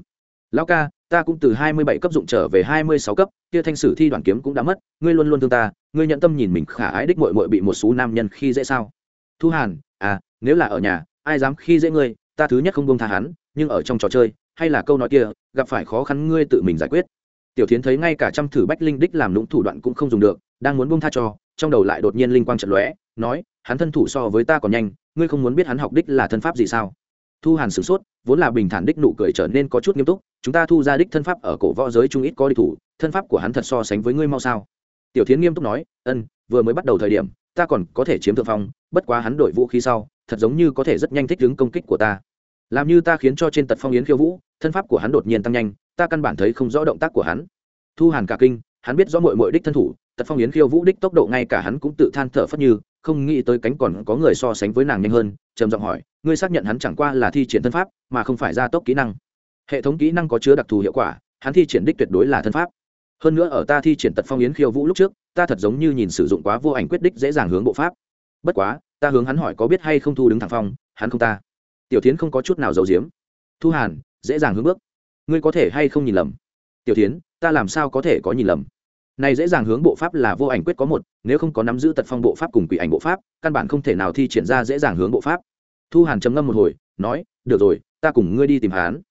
Lão ca, ta cũng từ hai mươi bảy cấp dụng trở về hai mươi sáu cấp, kia thanh sử thi đoàn kiếm cũng đã mất, ngươi luôn luôn thương ta, ngươi nhận tâm nhìn mình khả ái đích mội mội bị một số nam nhân khi dễ sao? Thu hàn à nếu là ở nhà, ai dám khi dễ ngươi, ta thứ nhất không bông tha hắn, nhưng ở trong trò chơi hay là câu nói kia, gặp phải khó khăn ngươi tự mình giải quyết. Tiểu thiến thấy ngay cả trăm thử bách linh đích làm lũng thủ đoạn cũng không dùng được, đang muốn bông tha cho, trong đầu lại đột nhiên linh quang trận lóe, nói, hắn thân thủ so với ta còn nhanh, ngươi không muốn biết hắn học đích là thân pháp gì sao? Thu hàn sửng sốt, vốn là bình thản đích nụ cười trở nên có chút nghiêm túc, chúng ta thu ra đích thân pháp ở cổ võ giới trung ít có địch thủ, thân pháp của hắn thật so sánh với ngươi mau sao? Tiểu thiến nghiêm túc nói, ân, vừa mới bắt đầu thời điểm, ta còn có thể chiếm thượng phong, bất quá hắn đổi vũ khí sau, thật giống như có thể rất nhanh thích ứng công kích của ta. Làm như ta khiến cho trên tật phong yến khiêu vũ thân pháp của hắn đột nhiên tăng nhanh, ta căn bản thấy không rõ động tác của hắn. Thu hàn cả kinh, hắn biết rõ mội mội đích thân thủ, tật phong yến khiêu vũ đích tốc độ ngay cả hắn cũng tự than thở phất như, không nghĩ tới cánh còn có người so sánh với nàng nhanh hơn, trầm giọng hỏi, ngươi xác nhận hắn chẳng qua là thi triển thân pháp, mà không phải gia tốc kỹ năng. Hệ thống kỹ năng có chứa đặc thù hiệu quả, hắn thi triển đích tuyệt đối là thân pháp. Hơn nữa ở ta thi triển tật phong yến khiêu vũ lúc trước, ta thật giống như nhìn sử dụng quá vô ảnh quyết đích dễ dàng hướng bộ pháp. Bất quá, ta hướng hắn hỏi có biết hay không thu đứng thẳng phong, hắn không ta. Tiểu tiến không có chút nào giấu giếm thu hàn, dễ dàng hướng bước. Ngươi có thể hay không nhìn lầm? Tiểu tiến ta làm sao có thể có nhìn lầm? Này dễ dàng hướng bộ pháp là vô ảnh quyết có một, nếu không có nắm giữ tật phong bộ pháp cùng quỷ ảnh bộ pháp, căn bản không thể nào thi triển ra dễ dàng hướng bộ pháp. Thu hàn trầm ngâm một hồi, nói, được rồi, ta cùng ngươi đi tìm hán.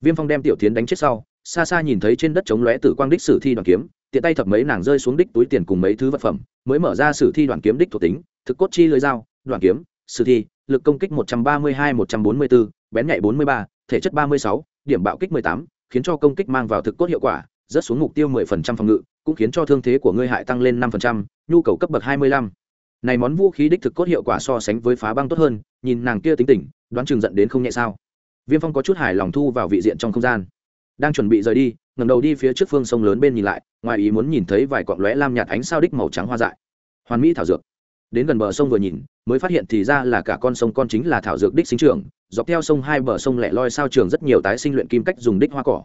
Viêm phong đem tiểu tiến đánh chết sau, xa xa nhìn thấy trên đất chống lóe tử quang đích sử thi đoàn kiếm, tiện tay thập mấy nàng rơi xuống đích túi tiền cùng mấy thứ vật phẩm, mới mở ra sử thi đoàn kiếm đích thuộc tính, thực cốt chi lưới dao đoàn kiếm, sử thi, lực công kích một trăm ba mươi hai, một trăm bốn mươi bốn bén nhạy bốn mươi ba thể chất ba mươi sáu, điểm bạo kích mười tám, khiến cho công kích mang vào thực cốt hiệu quả, rớt xuống mục tiêu mười phần trăm phòng ngự, cũng khiến cho thương thế của ngươi hại tăng lên 5%. nhu cầu cấp bậc hai mươi lăm. Này món vũ khí đích thực cốt hiệu quả so sánh với phá băng tốt hơn, nhìn nàng kia tính tình, đoán chừng giận đến không nhẹ sao. Viêm phong có chút hài lòng thu vào vị diện trong không gian. Đang chuẩn bị rời đi, ngẩng đầu đi phía trước phương sông lớn bên nhìn lại, ngoài ý muốn nhìn thấy vài quặng lóe lam nhạt ánh sao đích màu trắng hoa dại. Hoàn mỹ thảo dược. Đến gần bờ sông vừa nhìn, mới phát hiện thì ra là cả con sông con chính là thảo dược đích sinh trưởng dọc theo sông hai bờ sông lẻ loi sao trường rất nhiều tái sinh luyện kim cách dùng đích hoa cỏ.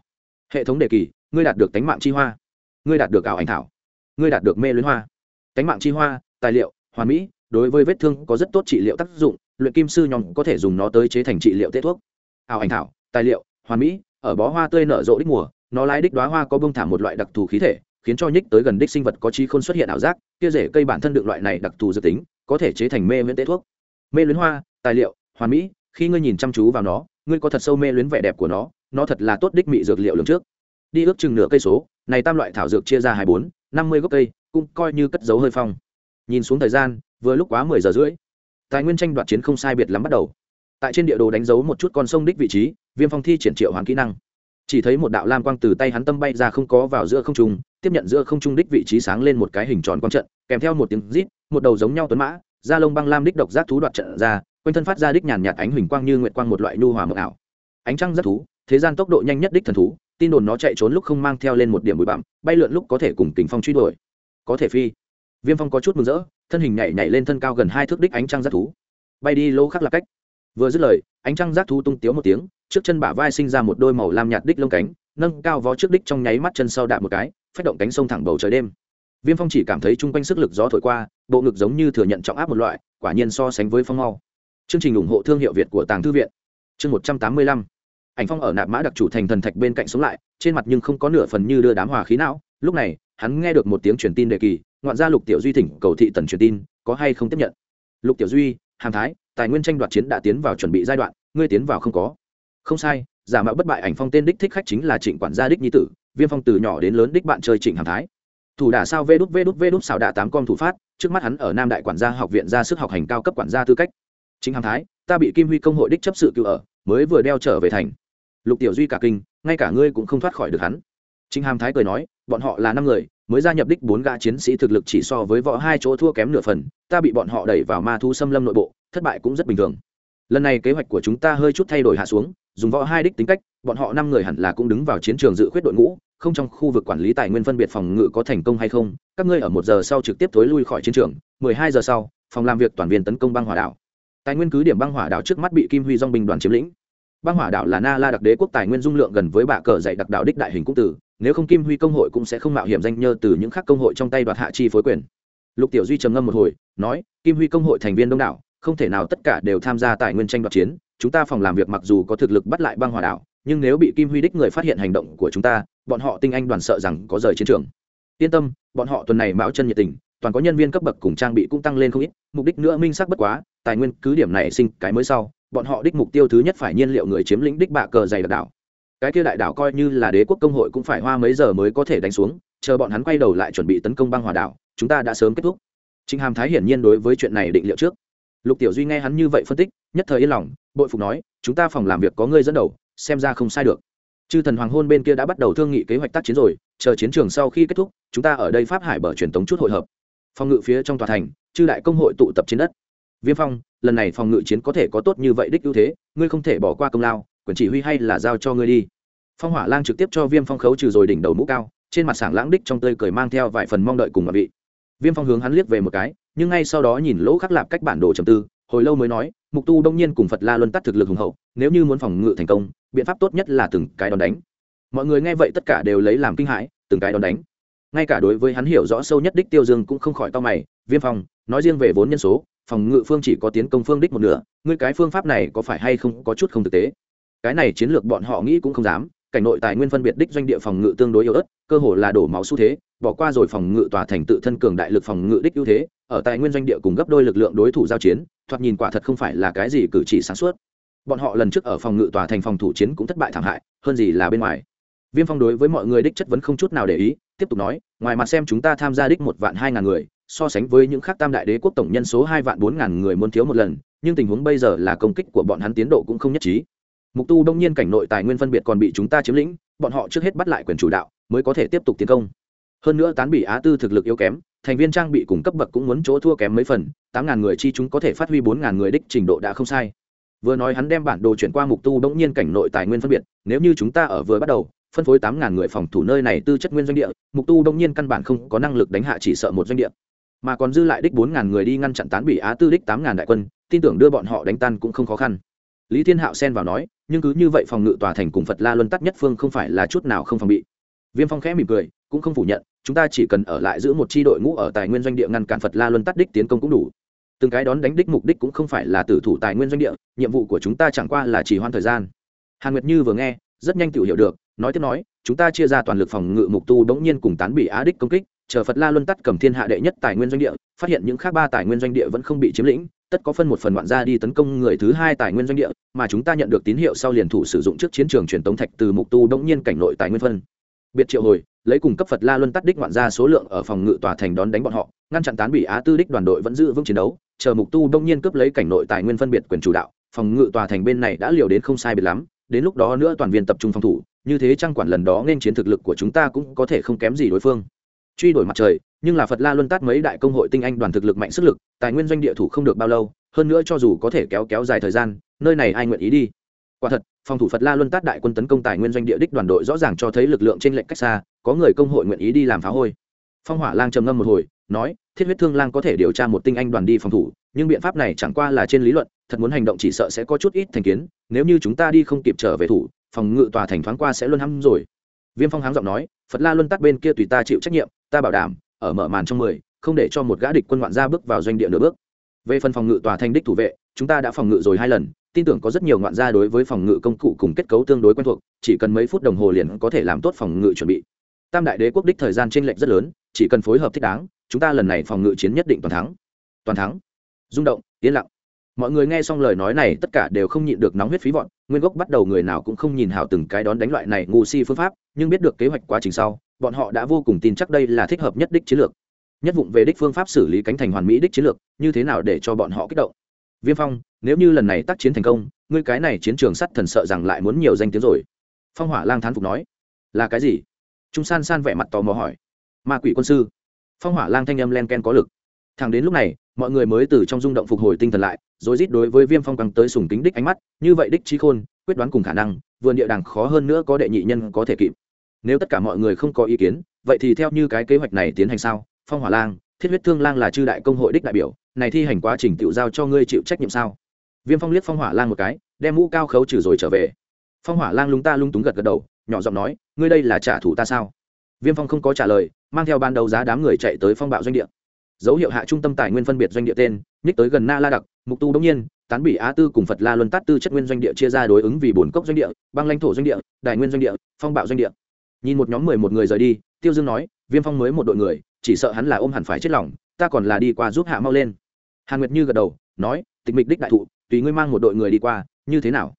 Hệ thống đề kỳ, ngươi đạt được tánh mạng chi hoa. Ngươi đạt được ảo ảnh thảo. Ngươi đạt được mê luyến hoa. Tánh mạng chi hoa, tài liệu, hoàn mỹ, đối với vết thương có rất tốt trị liệu tác dụng, luyện kim sư nhóm có thể dùng nó tới chế thành trị liệu tết thuốc. Ảo ảnh thảo, tài liệu, hoàn mỹ, ở bó hoa tươi nở rộ đích mùa, nó lái đích đoá hoa có bông thả một loại đặc thù khí thể, khiến cho nhích tới gần đích sinh vật có trí khôn xuất hiện ảo giác kia rễ cây bản thân được loại này đặc thù dự tính, có thể chế thành mê miễn tê thuốc. Mê luyến hoa, tài liệu, hoàn mỹ khi ngươi nhìn chăm chú vào nó, ngươi có thật sâu mê luyến vẻ đẹp của nó nó thật là tốt đích mị dược liệu lường trước. Đi ước chừng nửa cây số, này tam loại thảo dược chia ra hai bốn, năm mươi gốc cây, cũng coi như cất dấu hơi phong. Nhìn xuống thời gian, vừa lúc quá mười giờ rưỡi, tài nguyên tranh đoạt chiến không sai biệt lắm bắt đầu. Tại trên địa đồ đánh dấu một chút con sông đích vị trí, viêm phong thi triển triệu hoàn kỹ năng. Chỉ thấy một đạo lam quang từ tay hắn tâm bay ra không có vào giữa không trung, tiếp nhận giữa không trung đích vị trí sáng lên một cái hình tròn quang trận, kèm theo một tiếng rít, một đầu giống nhau tuấn mã, da lông băng lam đích độc giác thú đoạt trận ra quanh thân phát ra đích nhàn nhạt ánh huỳnh quang như nguyệt quang một loại nhu hòa mộng ảo. Ánh trăng rất thú, thế gian tốc độ nhanh nhất đích thần thú, tin đồn nó chạy trốn lúc không mang theo lên một điểm bụi bặm, bay lượn lúc có thể cùng kính phong truy đuổi. Có thể phi. Viêm phong có chút mừng rỡ, thân hình nhảy nhảy lên thân cao gần hai thước đích ánh trăng giác thú. Bay đi lỗ khắc là cách. Vừa dứt lời, ánh trăng giác thú tung tiếu một tiếng, trước chân bả vai sinh ra một đôi màu lam nhạt đích lông cánh, nâng cao vó trước đích trong nháy mắt chân sau đạp một cái phát động cánh sông thẳng bầu trời đêm. Viêm phong chỉ cảm thấy chung quanh sức lực gió thổi qua, bộ ngực giống như thừa nhận trọng áp một loại, quả nhiên so sánh với phong mau chương trình ủng hộ thương hiệu việt của tàng thư viện. Chương một trăm tám mươi lăm. Ảnh phong ở nạp mã đặc chủ thành thần thạch bên cạnh sống lại, trên mặt nhưng không có nửa phần như đưa đám hòa khí não. Lúc này, hắn nghe được một tiếng truyền tin đề kỳ, ngoạn gia lục tiểu duy thỉnh cầu thị tần truyền tin, có hay không tiếp nhận? Lục tiểu duy hàm thái, tài nguyên tranh đoạt chiến đã tiến vào chuẩn bị giai đoạn, ngươi tiến vào không có. Không sai, giả mạo bất bại ảnh phong tên đích thích khách chính là trịnh quản gia đích nhi tử, viêm phong từ nhỏ đến lớn đích bạn chơi trịnh hàm thái. Thủ đả sao vê đút vê đút vê đút xảo đạ tám con thủ phát, trước mắt hắn ở nam đại quản gia học viện ra sức học hành cao cấp quản gia tư cách chính hàm thái, ta bị kim huy công hội đích chấp sự cứu ở, mới vừa đeo trở về thành. Lục tiểu duy cả kinh, ngay cả ngươi cũng không thoát khỏi được hắn. Chính hàm thái cười nói, bọn họ là năm người, mới gia nhập đích bốn gã chiến sĩ thực lực chỉ so với võ hai chỗ thua kém nửa phần, ta bị bọn họ đẩy vào ma thu xâm lâm nội bộ, thất bại cũng rất bình thường. Lần này kế hoạch của chúng ta hơi chút thay đổi hạ xuống, dùng võ hai đích tính cách, bọn họ năm người hẳn là cũng đứng vào chiến trường dự khuyết đội ngũ, không trong khu vực quản lý tài nguyên phân biệt phòng ngự có thành công hay không, các ngươi ở một giờ sau trực tiếp thối lui khỏi chiến trường, mười hai giờ sau, phòng làm việc toàn viên tấn công băng hỏa đảo tài nguyên cứ điểm băng hỏa đảo trước mắt bị kim huy dong binh đoàn chiếm lĩnh. Băng hỏa đảo là na la đặc đế quốc tài nguyên dung lượng gần với bạ cờ dạy đặc đạo đích đại hình cũng tử nếu không kim huy công hội cũng sẽ không mạo hiểm danh nhơ từ những khác công hội trong tay đoạt hạ chi phối quyền. Lục tiểu duy trầm ngâm một hồi, nói, kim huy công hội thành viên đông đảo, không thể nào tất cả đều tham gia tài nguyên tranh đoạt chiến, chúng ta phòng làm việc mặc dù có thực lực bắt lại băng hỏa đảo, nhưng nếu bị kim huy đích người phát hiện hành động của chúng ta, bọn họ tinh anh đoàn sợ rằng có rời chiến trường. Yên tâm, bọn họ tuần này mão chân nhiệt tình toàn có nhân viên cấp bậc cùng trang bị cũng tăng lên không ít, mục đích nữa minh xác bất quá, tài nguyên cứ điểm này sinh cái mới sau, bọn họ đích mục tiêu thứ nhất phải nhiên liệu người chiếm lĩnh đích bạ cờ dày đặc đảo. Cái kia đại đảo coi như là đế quốc công hội cũng phải hoa mấy giờ mới có thể đánh xuống, chờ bọn hắn quay đầu lại chuẩn bị tấn công băng hòa đảo, chúng ta đã sớm kết thúc. Trịnh hàm thái hiển nhiên đối với chuyện này định liệu trước. Lục tiểu duy nghe hắn như vậy phân tích, nhất thời yên lòng, bội phục nói, chúng ta phòng làm việc có ngươi dẫn đầu, xem ra không sai được. Chư thần hoàng hôn bên kia đã bắt đầu thương nghị kế hoạch tác chiến rồi, chờ chiến trường sau khi kết thúc, chúng ta ở đây pháp hải bờ truyền tống chút hội hợp phòng ngự phía trong tòa thành, chư đại công hội tụ tập trên đất. Viêm phong, lần này phòng ngự chiến có thể có tốt như vậy đích ưu thế, ngươi không thể bỏ qua công lao, quyền chỉ huy hay là giao cho ngươi đi. Phong hỏa lang trực tiếp cho viêm phong khấu trừ rồi đỉnh đầu mũ cao, trên mặt sảng lãng đích trong tơi cười mang theo vài phần mong đợi cùng mà vị. Viêm phong hướng hắn liếc về một cái, nhưng ngay sau đó nhìn lỗ khắc lạp cách bản đồ trầm tư, hồi lâu mới nói, mục tu đông nhiên cùng phật la luân tắt thực lực hùng hậu, nếu như muốn phòng ngự thành công, biện pháp tốt nhất là từng cái đòn đánh. Mọi người nghe vậy tất cả đều lấy làm kinh hãi, từng cái đòn đánh ngay cả đối với hắn hiểu rõ sâu nhất đích tiêu dương cũng không khỏi to mày, viêm phong, nói riêng về vốn nhân số, phòng ngự phương chỉ có tiến công phương đích một nửa, ngươi cái phương pháp này có phải hay không có chút không thực tế? Cái này chiến lược bọn họ nghĩ cũng không dám, cảnh nội tài nguyên phân biệt đích doanh địa phòng ngự tương đối yếu ớt, cơ hồ là đổ máu xu thế, bỏ qua rồi phòng ngự tòa thành tự thân cường đại lực phòng ngự đích ưu thế, ở tài nguyên doanh địa cùng gấp đôi lực lượng đối thủ giao chiến, thoạt nhìn quả thật không phải là cái gì cử chỉ sáng suốt. Bọn họ lần trước ở phòng ngự tòa thành phòng thủ chiến cũng thất bại thảm hại, hơn gì là bên ngoài. Viêm phong đối với mọi người đích chất vấn không chút nào để ý tiếp tục nói, ngoài mặt xem chúng ta tham gia đích một vạn hai ngàn người, so sánh với những khác tam đại đế quốc tổng nhân số hai vạn bốn ngàn người muốn thiếu một lần, nhưng tình huống bây giờ là công kích của bọn hắn tiến độ cũng không nhất trí. Mục tu đông nhiên cảnh nội tài nguyên phân biệt còn bị chúng ta chiếm lĩnh, bọn họ trước hết bắt lại quyền chủ đạo, mới có thể tiếp tục tiến công. Hơn nữa tán bị á tư thực lực yếu kém, thành viên trang bị cùng cấp bậc cũng muốn chỗ thua kém mấy phần, tám ngàn người chi chúng có thể phát huy bốn ngàn người đích trình độ đã không sai. Vừa nói hắn đem bản đồ chuyển qua mục tu đông nhiên cảnh nội tài nguyên phân biệt, nếu như chúng ta ở vừa bắt đầu phân phối tám ngàn người phòng thủ nơi này tư chất nguyên doanh địa, mục tu đông nhiên căn bản không có năng lực đánh hạ chỉ sợ một doanh địa. Mà còn dư lại đích bốn ngàn người đi ngăn chặn tán bị á tư đích tám ngàn đại quân, tin tưởng đưa bọn họ đánh tan cũng không khó khăn. Lý thiên hạo xen vào nói, nhưng cứ như vậy phòng ngự tòa thành cùng phật la luân tắt nhất phương không phải là chút nào không phòng bị. Viêm phong khẽ mỉm cười, cũng không phủ nhận, chúng ta chỉ cần ở lại giữ một chi đội ngũ ở tài nguyên doanh địa ngăn cản phật la luân tắt đích tiến công cũng đủ. Từng cái đón đánh đích mục đích cũng không phải là tử thủ tài nguyên doanh địa, nhiệm vụ của chúng ta chẳng qua là chỉ hoãn thời gian. Hàn nguyệt như vừa nghe, rất nhanh tự hiểu được nói tiếp nói, chúng ta chia ra toàn lực phòng ngự mục tu bỗng nhiên cùng tán bị á đích công kích, chờ phật la luân tắt cầm thiên hạ đệ nhất tài nguyên doanh địa, phát hiện những khác ba tài nguyên doanh địa vẫn không bị chiếm lĩnh, tất có phân một phần ngoạn ra đi tấn công người thứ hai tài nguyên doanh địa, mà chúng ta nhận được tín hiệu sau liền thủ sử dụng trước chiến trường truyền tống thạch từ mục tu bỗng nhiên cảnh nội tài nguyên phân. Biệt triệu hồi, lấy cùng cấp phật la luân tắt đích ngoạn ra số lượng ở phòng ngự tòa thành đón đánh bọn họ, ngăn chặn tán bị á tư đích đoàn đội vẫn giữ vững chiến đấu, chờ mục tu bỗng nhiên cướp lấy cảnh nội tài nguyên phân biệt quyền chủ đạo, phòng ngự tòa thành bên này đã liều đến không sai biệt lắm, đến lúc đó nữa toàn viên tập trung phòng thủ như thế trang quản lần đó nên chiến thực lực của chúng ta cũng có thể không kém gì đối phương. Truy đổi mặt trời, nhưng là phật la luân tát mấy đại công hội tinh anh đoàn thực lực mạnh sức lực, tài nguyên doanh địa thủ không được bao lâu, hơn nữa cho dù có thể kéo kéo dài thời gian, nơi này ai nguyện ý đi? Quả thật, phòng thủ phật la luân tát đại quân tấn công tài nguyên doanh địa đích đoàn đội rõ ràng cho thấy lực lượng trên lệnh cách xa, có người công hội nguyện ý đi làm phá hôi. Phong hỏa lang trầm ngâm một hồi nói, thiết huyết thương lang có thể điều tra một tinh anh đoàn đi phòng thủ, nhưng biện pháp này chẳng qua là trên lý luận, thật muốn hành động chỉ sợ sẽ có chút ít thành kiến, nếu như chúng ta đi không kịp trở về thủ, phòng ngự tòa thành thoáng qua sẽ luôn hăm rồi. Viêm phong háng giọng nói, phật la luân tắt bên kia tùy ta chịu trách nhiệm, ta bảo đảm, ở mở màn trong mười, không để cho một gã địch quân ngoạn gia bước vào doanh địa nửa bước. Về phần phòng ngự tòa thành đích thủ vệ, chúng ta đã phòng ngự rồi hai lần, tin tưởng có rất nhiều ngoạn gia đối với phòng ngự công cụ cùng kết cấu tương đối quen thuộc, chỉ cần mấy phút đồng hồ liền có thể làm tốt phòng ngự chuẩn bị. Tam đại đế quốc đích thời gian t r ê n lệch rất lớn, chỉ cần phối hợp thích đáng chúng ta lần này phòng ngự chiến nhất định toàn thắng. Toàn thắng. Rung động, yên lặng. Mọi người nghe xong lời nói này, tất cả đều không nhịn được nóng huyết phí vọn nguyên gốc bắt đầu người nào cũng không nhìn hào từng cái đón đánh loại này ngu si phương pháp, nhưng biết được kế hoạch quá trình sau, bọn họ đã vô cùng tin chắc đây là thích hợp nhất đích chiến lược. Nhất vụng về đích phương pháp xử lý cánh thành hoàn mỹ đích chiến lược, như thế nào để cho bọn họ kích động? Viêm phong, nếu như lần này tác chiến thành công, ngươi cái này chiến trường sắt thần sợ rằng lại muốn nhiều danh tiếng rồi. Phong hỏa lang thán phục nói. Là cái gì? Trung san san vẻ mặt tò mò hỏi. Ma quỷ quân sư phong hỏa lang thanh âm len ken có lực. Thẳng đến lúc này, mọi người mới từ trong rung động phục hồi tinh thần lại rồi rít đối với viêm phong căng tới sùng kính đích ánh mắt, như vậy đích trí khôn, quyết đoán cùng khả năng, vườn địa đàng khó hơn nữa có đệ nhị nhân có thể kịp. Nếu tất cả mọi người không có ý kiến, vậy thì theo như cái kế hoạch này tiến hành sao? Phong hỏa lang, thiết huyết thương lang là chư đại công hội đích đại biểu, này thi hành quá trình tự giao cho ngươi chịu trách nhiệm sao? Viêm phong liếc phong hỏa lang một cái, đem mũ cao khấu trừ rồi trở về. Phong hỏa lang lúng ta lung túng gật gật đầu, nhỏ giọng nói, ngươi đây là trả thù ta sao? Viêm phong không có trả lời, mang theo ban đầu giá đám người chạy tới phong bạo doanh địa. Dấu hiệu hạ trung tâm tài nguyên phân biệt doanh địa tên, nhích tới gần na la đặc, mục tu đông nhiên, tán bị á tư cùng phật la luân tát tư chất nguyên doanh địa chia ra đối ứng vì bồn cốc doanh địa, băng lãnh thổ doanh địa, đài nguyên doanh địa, phong bạo doanh địa. Nhìn một nhóm mười một người rời đi, tiêu dương nói, viêm phong mới một đội người, chỉ sợ hắn là ôm hẳn phải chết lòng, ta còn là đi qua giúp hạ mau lên. Hàn nguyệt như gật đầu, nói, tịch mịch đích đại thụ, tùy ngươi mang một đội người đi qua, như thế nào?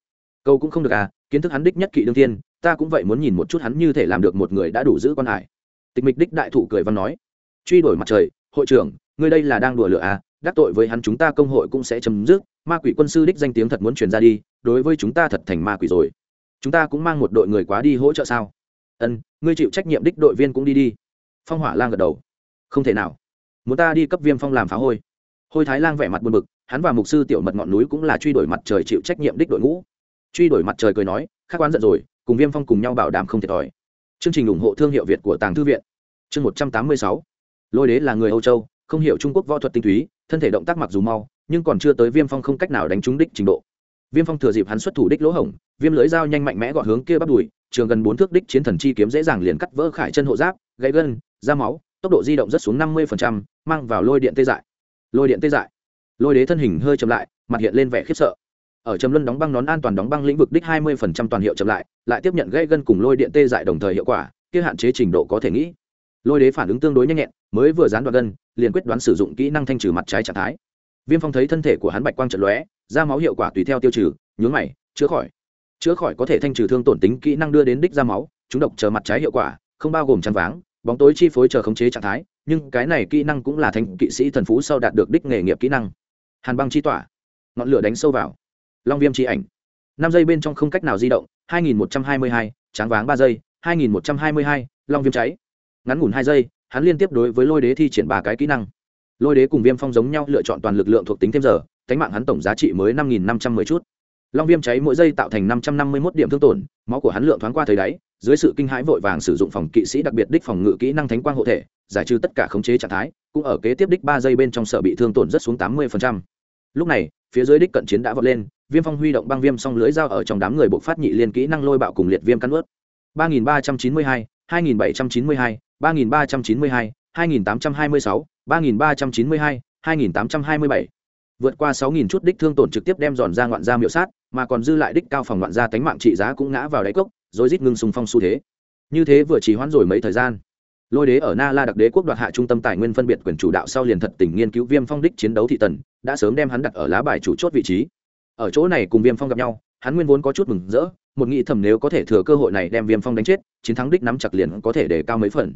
Câu cũng không được à kiến thức hắn đích nhất kỵ đương tiên ta cũng vậy muốn nhìn một chút hắn như thể làm được một người đã đủ giữ con hải. Tịch mịch đích đại thụ cười văn nói, truy đuổi mặt trời, hội trưởng, ngươi đây là đang đùa lửa à đắc tội với hắn chúng ta công hội cũng sẽ chấm dứt, ma quỷ quân sư đích danh tiếng thật muốn truyền ra đi, đối với chúng ta thật thành ma quỷ rồi. Chúng ta cũng mang một đội người quá đi hỗ trợ sao? Ân, ngươi chịu trách nhiệm đích đội viên cũng đi đi. Phong hỏa lang gật đầu. Không thể nào. Muốn ta đi cấp viêm phong làm phá hôi. Hôi thái lang vẻ mặt buồn bực, hắn và mục sư tiểu mật ngọn núi cũng là truy đuổi mặt trời chịu trách nhiệm đích đội ngũ. Truy đuổi mặt trời cười nói, khắc quán giận rồi cùng viêm phong cùng nhau bảo đảm không thiệt thòi. Chương trình ủng hộ thương hiệu việt của tàng thư viện. Chương một trăm tám mươi sáu. Lôi đế là người âu châu, không hiểu trung quốc võ thuật tinh túy, thân thể động tác mặc dù mau, nhưng còn chưa tới viêm phong không cách nào đánh trúng đích trình độ. Viêm phong thừa dịp hắn xuất thủ đích lỗ hổng, viêm lưới dao nhanh mạnh mẽ gọn hướng kia bắt đùi, trường gần bốn thước đích chiến thần chi kiếm dễ dàng liền cắt vỡ khải chân hộ giáp, gãy gân, da máu, tốc độ di động rất xuống năm mươi mang vào lôi điện tê dại. Lôi điện tê dại. Lôi đế thân hình hơi chậm lại, mặt hiện lên vẻ khiếp sợ ở trầm luân đóng băng nón an toàn đóng băng lĩnh vực đích hai mươi toàn hiệu chậm lại lại tiếp nhận gây gân cùng lôi điện tê dại đồng thời hiệu quả, kia hạn chế trình độ có thể nghĩ. Lôi đế phản ứng tương đối nhanh nhẹn, mới vừa gián đoạn gân, liền quyết đoán sử dụng kỹ năng thanh trừ mặt trái trạng thái. Viêm phong thấy thân thể của hắn bạch quang trận lóe ra máu hiệu quả tùy theo tiêu trừ, nhướng mày, chữa khỏi. Chữa khỏi có thể thanh trừ thương tổn tính kỹ năng đưa đến đích ra máu, chúng độc chờ mặt trái hiệu quả, không bao gồm chăn váng, bóng tối chi phối chờ khống chế trạng thái, nhưng cái này kỹ năng cũng là thanh kỵ sĩ thần phú sau đạt được đích nghề nghiệp kỹ năng. Hàn băng chi tỏa, ngọn lửa đánh sâu vào long viêm tri ảnh. Năm giây bên trong không cách nào di động 2122, tráng váng ba giây 2122, long viêm cháy. Ngắn ngủn hai giây hắn liên tiếp đối với lôi đế thi triển ba cái kỹ năng. Lôi đế cùng viêm phong giống nhau lựa chọn toàn lực lượng thuộc tính thêm giờ cánh mạng hắn tổng giá trị mới năm nghìn năm trăm mười chút. Long viêm cháy mỗi giây tạo thành năm trăm năm mươi mốt điểm thương tổn máu của hắn lượng thoáng qua thời đáy dưới sự kinh hãi vội vàng sử dụng phòng kỵ sĩ đặc biệt đích phòng ngự kỹ năng thánh quang hộ thể giải trừ tất cả khống chế trạng thái cũng ở kế tiếp đích ba giây bên trong sở bị thương tổn rất xuống tám mươi lúc này phía dưới đích cận chiến đã vọt lên viêm phong huy động băng viêm song lưới dao ở trong đám người buộc phát nhị liên kỹ năng lôi bạo cùng liệt viêm cắn ướt. ba nghìn ba trăm chín mươi hai hai nghìn bảy trăm chín mươi hai, ba nghìn ba trăm chín mươi hai hai nghìn tám trăm hai mươi sáu, ba nghìn ba trăm chín mươi hai hai nghìn tám trăm hai mươi bảy. Vượt qua sáu nghìn chút đích thương tổn trực tiếp đem giòn ra ngoạn da miệu sát, mà còn dư lại đích cao phòng ngoạn ra tánh mạng trị giá cũng ngã vào đáy cốc, rồi rít ngưng sùng phong xu thế. Như thế vừa chỉ hoãn rồi mấy thời gian. Lôi đế ở na la đặc đế quốc đoạt hạ trung tâm tài nguyên phân biệt quyền chủ đạo sau liền thật tình nghiên cứu viêm phong đích chiến đấu thị tần, đã sớm đem hắn đặt ở lá bài chủ chốt vị trí ở chỗ này cùng viêm phong gặp nhau, hắn nguyên vốn có chút mừng rỡ, một nghĩ thầm nếu có thể thừa cơ hội này đem viêm phong đánh chết, chiến thắng đích nắm chặt liền có thể để cao mấy phần.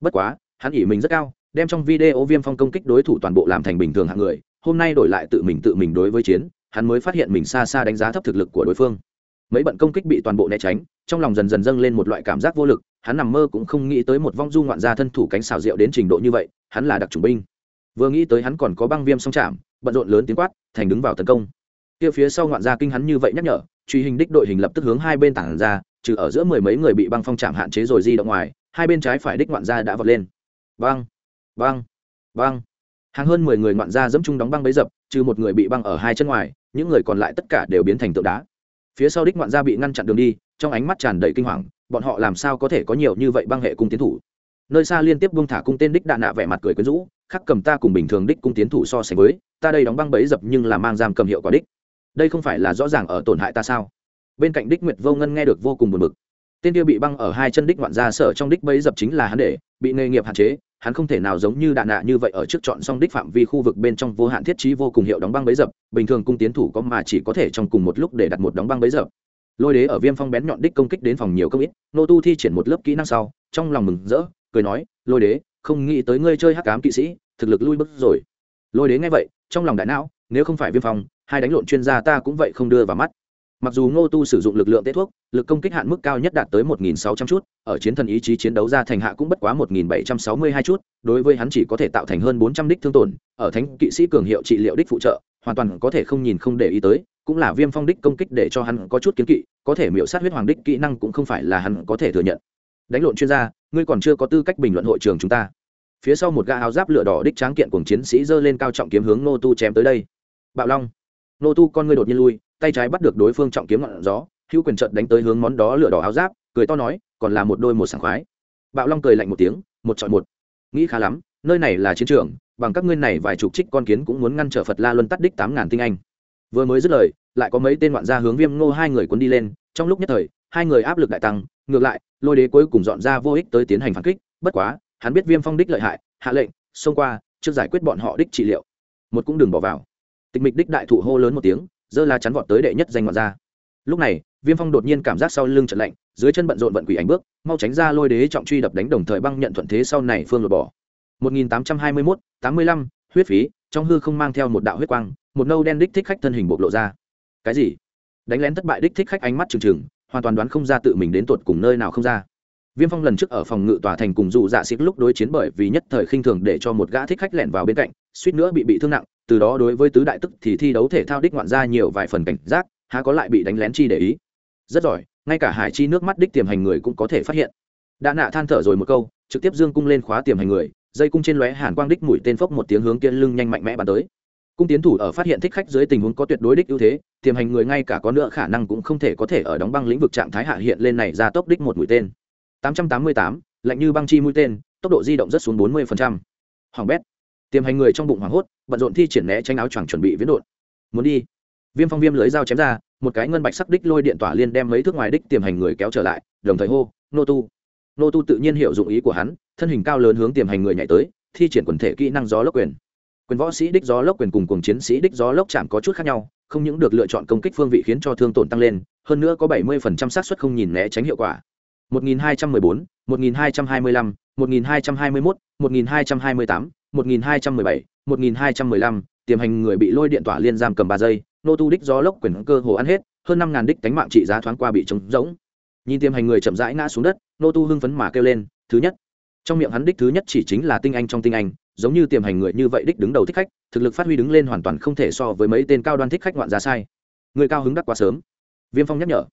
Bất quá, hắn ỉ mình rất cao, đem trong video viêm phong công kích đối thủ toàn bộ làm thành bình thường hạng người, hôm nay đổi lại tự mình tự mình đối với chiến, hắn mới phát hiện mình xa xa đánh giá thấp thực lực của đối phương. Mấy bận công kích bị toàn bộ né tránh, trong lòng dần dần dâng lên một loại cảm giác vô lực, hắn nằm mơ cũng không nghĩ tới một vong du ngoạn gia thân thủ cánh xào rượu đến trình độ như vậy, hắn là đặc chủng binh. Vừa nghĩ tới hắn còn có băng viêm song chạm bận rộn lớn tiếng quát, thành đứng vào tấn công kia phía sau ngoạn gia kinh hắn như vậy nhắc nhở, truy hình đích đội hình lập tức hướng hai bên tảng ra, trừ ở giữa mười mấy người bị băng phong chạm hạn chế rồi di động ngoài, hai bên trái phải đích ngoạn gia đã vọt lên. Băng băng băng. Hàng hơn mười người ngoạn gia dẫm chung đóng băng bấy dập, trừ một người bị băng ở hai chân ngoài, những người còn lại tất cả đều biến thành tượng đá. Phía sau đích ngoạn gia bị ngăn chặn đường đi, trong ánh mắt tràn đầy kinh hoàng, bọn họ làm sao có thể có nhiều như vậy băng hệ cung tiến thủ? Nơi xa liên tiếp buông thả cung tên đích đạn nạ vẻ mặt cười quyến rũ, khắc cầm ta cùng bình thường đích cung tiến thủ so sánh với, ta đây đóng băng bấy dập nhưng là mang giam cầm hiệu quả đích đây không phải là rõ ràng ở tổn hại ta sao? Bên cạnh đích nguyệt vô ngân nghe được vô cùng buồn bực. Tên kia bị băng ở hai chân đích ngoạn ra sở trong đích bấy dập chính là hắn để, bị nghề nghiệp hạn chế, hắn không thể nào giống như đạn nạ như vậy ở trước chọn xong đích phạm vi khu vực bên trong vô hạn thiết trí vô cùng hiệu đóng băng bấy dập, bình thường cung tiến thủ có mà chỉ có thể trong cùng một lúc để đặt một đóng băng bấy dập. Lôi đế ở viêm phong bén nhọn đích công kích đến phòng nhiều công ít, nô tu thi triển một lớp kỹ năng sau, trong lòng mừng rỡ, cười nói, lôi đế, không nghĩ tới ngươi chơi hắc cám kỵ sĩ, thực lực lui bước rồi. Lôi đế nghe vậy, trong lòng đại não, nếu không phải viêm phong hai đánh lộn chuyên gia ta cũng vậy không đưa vào mắt. Mặc dù ngô tu sử dụng lực lượng tế thuốc, lực công kích hạn mức cao nhất đạt tới 1.600 chút, ở chiến thần ý chí chiến đấu ra thành hạ cũng bất quá 1.762 chút, đối với hắn chỉ có thể tạo thành hơn 400 đích thương tổn, ở thánh kỵ sĩ cường hiệu trị liệu đích phụ trợ, hoàn toàn có thể không nhìn không để ý tới, cũng là viêm phong đích công kích để cho hắn có chút kiến kỵ, có thể miểu sát huyết hoàng đích kỹ năng cũng không phải là hắn có thể thừa nhận. Đánh lộn chuyên gia, ngươi còn chưa có tư cách bình luận hội trường chúng ta. Phía sau một gã áo giáp lửa đỏ đích tráng kiện cùng chiến sĩ giơ lên cao trọng kiếm hướng Ngô tu chém tới đây. Bạo long nô tu con ngươi đột nhiên lui, tay trái bắt được đối phương trọng kiếm ngọn gió, hữu quyền trận đánh tới hướng món đó lửa đỏ áo giáp, cười to nói, còn là một đôi một sảng khoái. Bạo long cười lạnh một tiếng, một chọn một. Nghĩ khá lắm, nơi này là chiến trường, bằng các ngươi này vài chục trích con kiến cũng muốn ngăn trở phật la luân tắt đích tám ngàn tinh anh. Vừa mới dứt lời, lại có mấy tên ngoạn gia hướng viêm ngô hai người cuốn đi lên, trong lúc nhất thời, hai người áp lực đại tăng, ngược lại, lôi đế cuối cùng dọn ra vô ích tới tiến hành phản kích, bất quá, hắn biết viêm phong đích lợi hại, hạ lệnh, xông qua, trước giải quyết bọn họ đích trị liệu. Một cũng đừng bỏ vào tịch mịch đích đại thụ hô lớn một tiếng dơ la chắn vọt tới đệ nhất danh ngoạn gia. Lúc này viêm phong đột nhiên cảm giác sau lưng trận lạnh dưới chân bận rộn vận quỷ ảnh bước mau tránh ra lôi đế trọng truy đập đánh đồng thời băng nhận thuận thế sau này phương lột bỏ. 1821, 85, huyết phí trong hư không mang theo một đạo huyết quang một nâu đen đích thích khách thân hình bộc lộ ra. Cái gì? Đánh lén thất bại đích thích khách ánh mắt trừng trừng hoàn toàn đoán không ra tự mình đến tuột cùng nơi nào không ra viêm phong lần trước ở phòng ngự tòa thành cùng dù dạ xịt lúc đối chiến bởi vì nhất thời khinh thường để cho một gã thích khách lẻn vào bên cạnh, suýt nữa bị bị thương nặng, từ đó đối với tứ đại tức thì thi đấu thể thao đích ngoạn ra nhiều vài phần cảnh giác, há có lại bị đánh lén chi để ý. Rất giỏi, ngay cả hải chi nước mắt đích tiềm hành người cũng có thể phát hiện. Đã nạ than thở rồi một câu, trực tiếp dương cung lên khóa tiềm hành người, dây cung trên lóe hàn quang đích mũi tên phốc một tiếng hướng kia lưng nhanh mạnh mẽ bắn tới. Cung tiến thủ ở phát hiện thích khách dưới tình huống có tuyệt đối đích ưu thế, tiềm hành người ngay cả có nữa khả năng cũng không thể có thể ở đóng băng lĩnh vực trạng thái hạ hiện lên này ra tốc đích một mũi tên. 888, lạnh như băng chi mũi tên tốc độ di động rất xuống bốn mươi hoàng bét tiềm hành người trong bụng hoảng hốt bận rộn thi triển né tránh áo choàng chuẩn bị viễn đột muốn đi. Viêm phong viêm lưới dao chém ra một cái ngân bạch sắc đích lôi điện tỏa liên đem mấy thước ngoài đích tiềm hành người kéo trở lại đồng thời hô nô tu. Nô tu tự nhiên hiểu dụng ý của hắn thân hình cao lớn hướng tiềm hành người nhảy tới thi triển quần thể kỹ năng gió lốc quyền. Quyền võ sĩ đích gió lốc quyền cùng cùng chiến sĩ đích gió lốc chạm có chút khác nhau không những được lựa chọn công kích phương vị khiến cho thương tổn tăng lên hơn nữa có 70% xác suất không nhìn né tránh hiệu quả. 1214, 1225, 1221, 1228, 1217, 1215, tiềm hành người bị lôi điện tỏa liên giam cầm ba giây nô tu đích gió lốc quyền cơ hồ ăn hết hơn năm ngàn đích cánh mạng trị giá thoáng qua bị trống rỗng. Nhìn tiềm hành người chậm rãi ngã xuống đất nô tu hưng phấn mà kêu lên thứ nhất. Trong miệng hắn đích thứ nhất chỉ chính là tinh anh trong tinh anh giống như tiềm hành người như vậy đích đứng đầu thích khách thực lực phát huy đứng lên hoàn toàn không thể so với mấy tên cao đoan thích khách ngoạn ra sai. Người cao hứng đắc quá sớm. Viêm phong nhắc nhở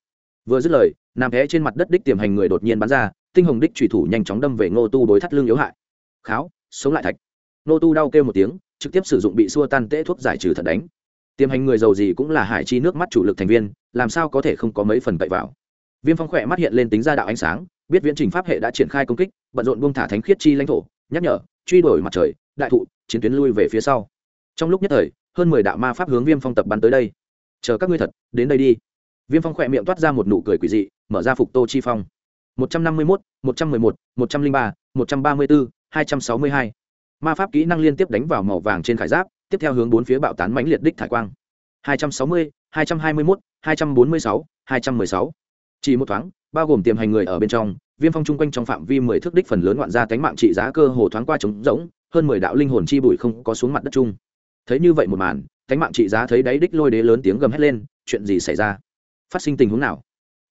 vừa dứt lời, nam thế trên mặt đất đích tiềm hành người đột nhiên bắn ra, tinh hồng đích trùy thủ nhanh chóng đâm về ngô tu đối thắt lưng yếu hại. Kháo, sống lại thạch. Ngô tu đau kêu một tiếng, trực tiếp sử dụng bị xua tan tễ thuốc giải trừ thật đánh. Tiềm hành người giàu gì cũng là hải chi nước mắt chủ lực thành viên, làm sao có thể không có mấy phần cậy vào viêm phong khỏe mắt hiện lên tính ra đạo ánh sáng, biết viễn trình pháp hệ đã triển khai công kích, bận rộn buông thả thánh khiết chi lãnh thổ, nhắc nhở, truy đuổi mặt trời, đại thụ, chiến tuyến lui về phía sau. Trong lúc nhất thời, hơn mười đạo ma pháp hướng viêm phong tập bắn tới đây. Chờ các ngươi thật, đến đây đi viêm phong khỏe miệng toát ra một nụ cười quỷ dị, mở ra phục tô chi phong. một trăm năm mươi mốt, một trăm mười một một trăm linh ba, một trăm ba mươi bốn, hai trăm sáu mươi hai. Ma pháp kỹ năng liên tiếp đánh vào màu vàng trên khải giáp, tiếp theo hướng bốn phía bạo tán mãnh liệt đích thải quang. hai trăm sáu mươi, hai trăm hai mươi mốt, hai trăm bốn mươi sáu, hai trăm mười sáu. Chỉ một thoáng, bao gồm tiềm hành người ở bên trong, viêm phong chung quanh trong phạm vi mười thước đích phần lớn ngoạn ra cánh mạng trị giá cơ hồ thoáng qua trống rỗng, hơn mười đạo linh hồn chi bụi không có xuống mặt đất chung. Thấy như vậy một màn cánh mạng trị giá thấy đáy đích lôi đế lớn tiếng gầm hét lên, chuyện gì xảy ra? Phát sinh tình huống nào?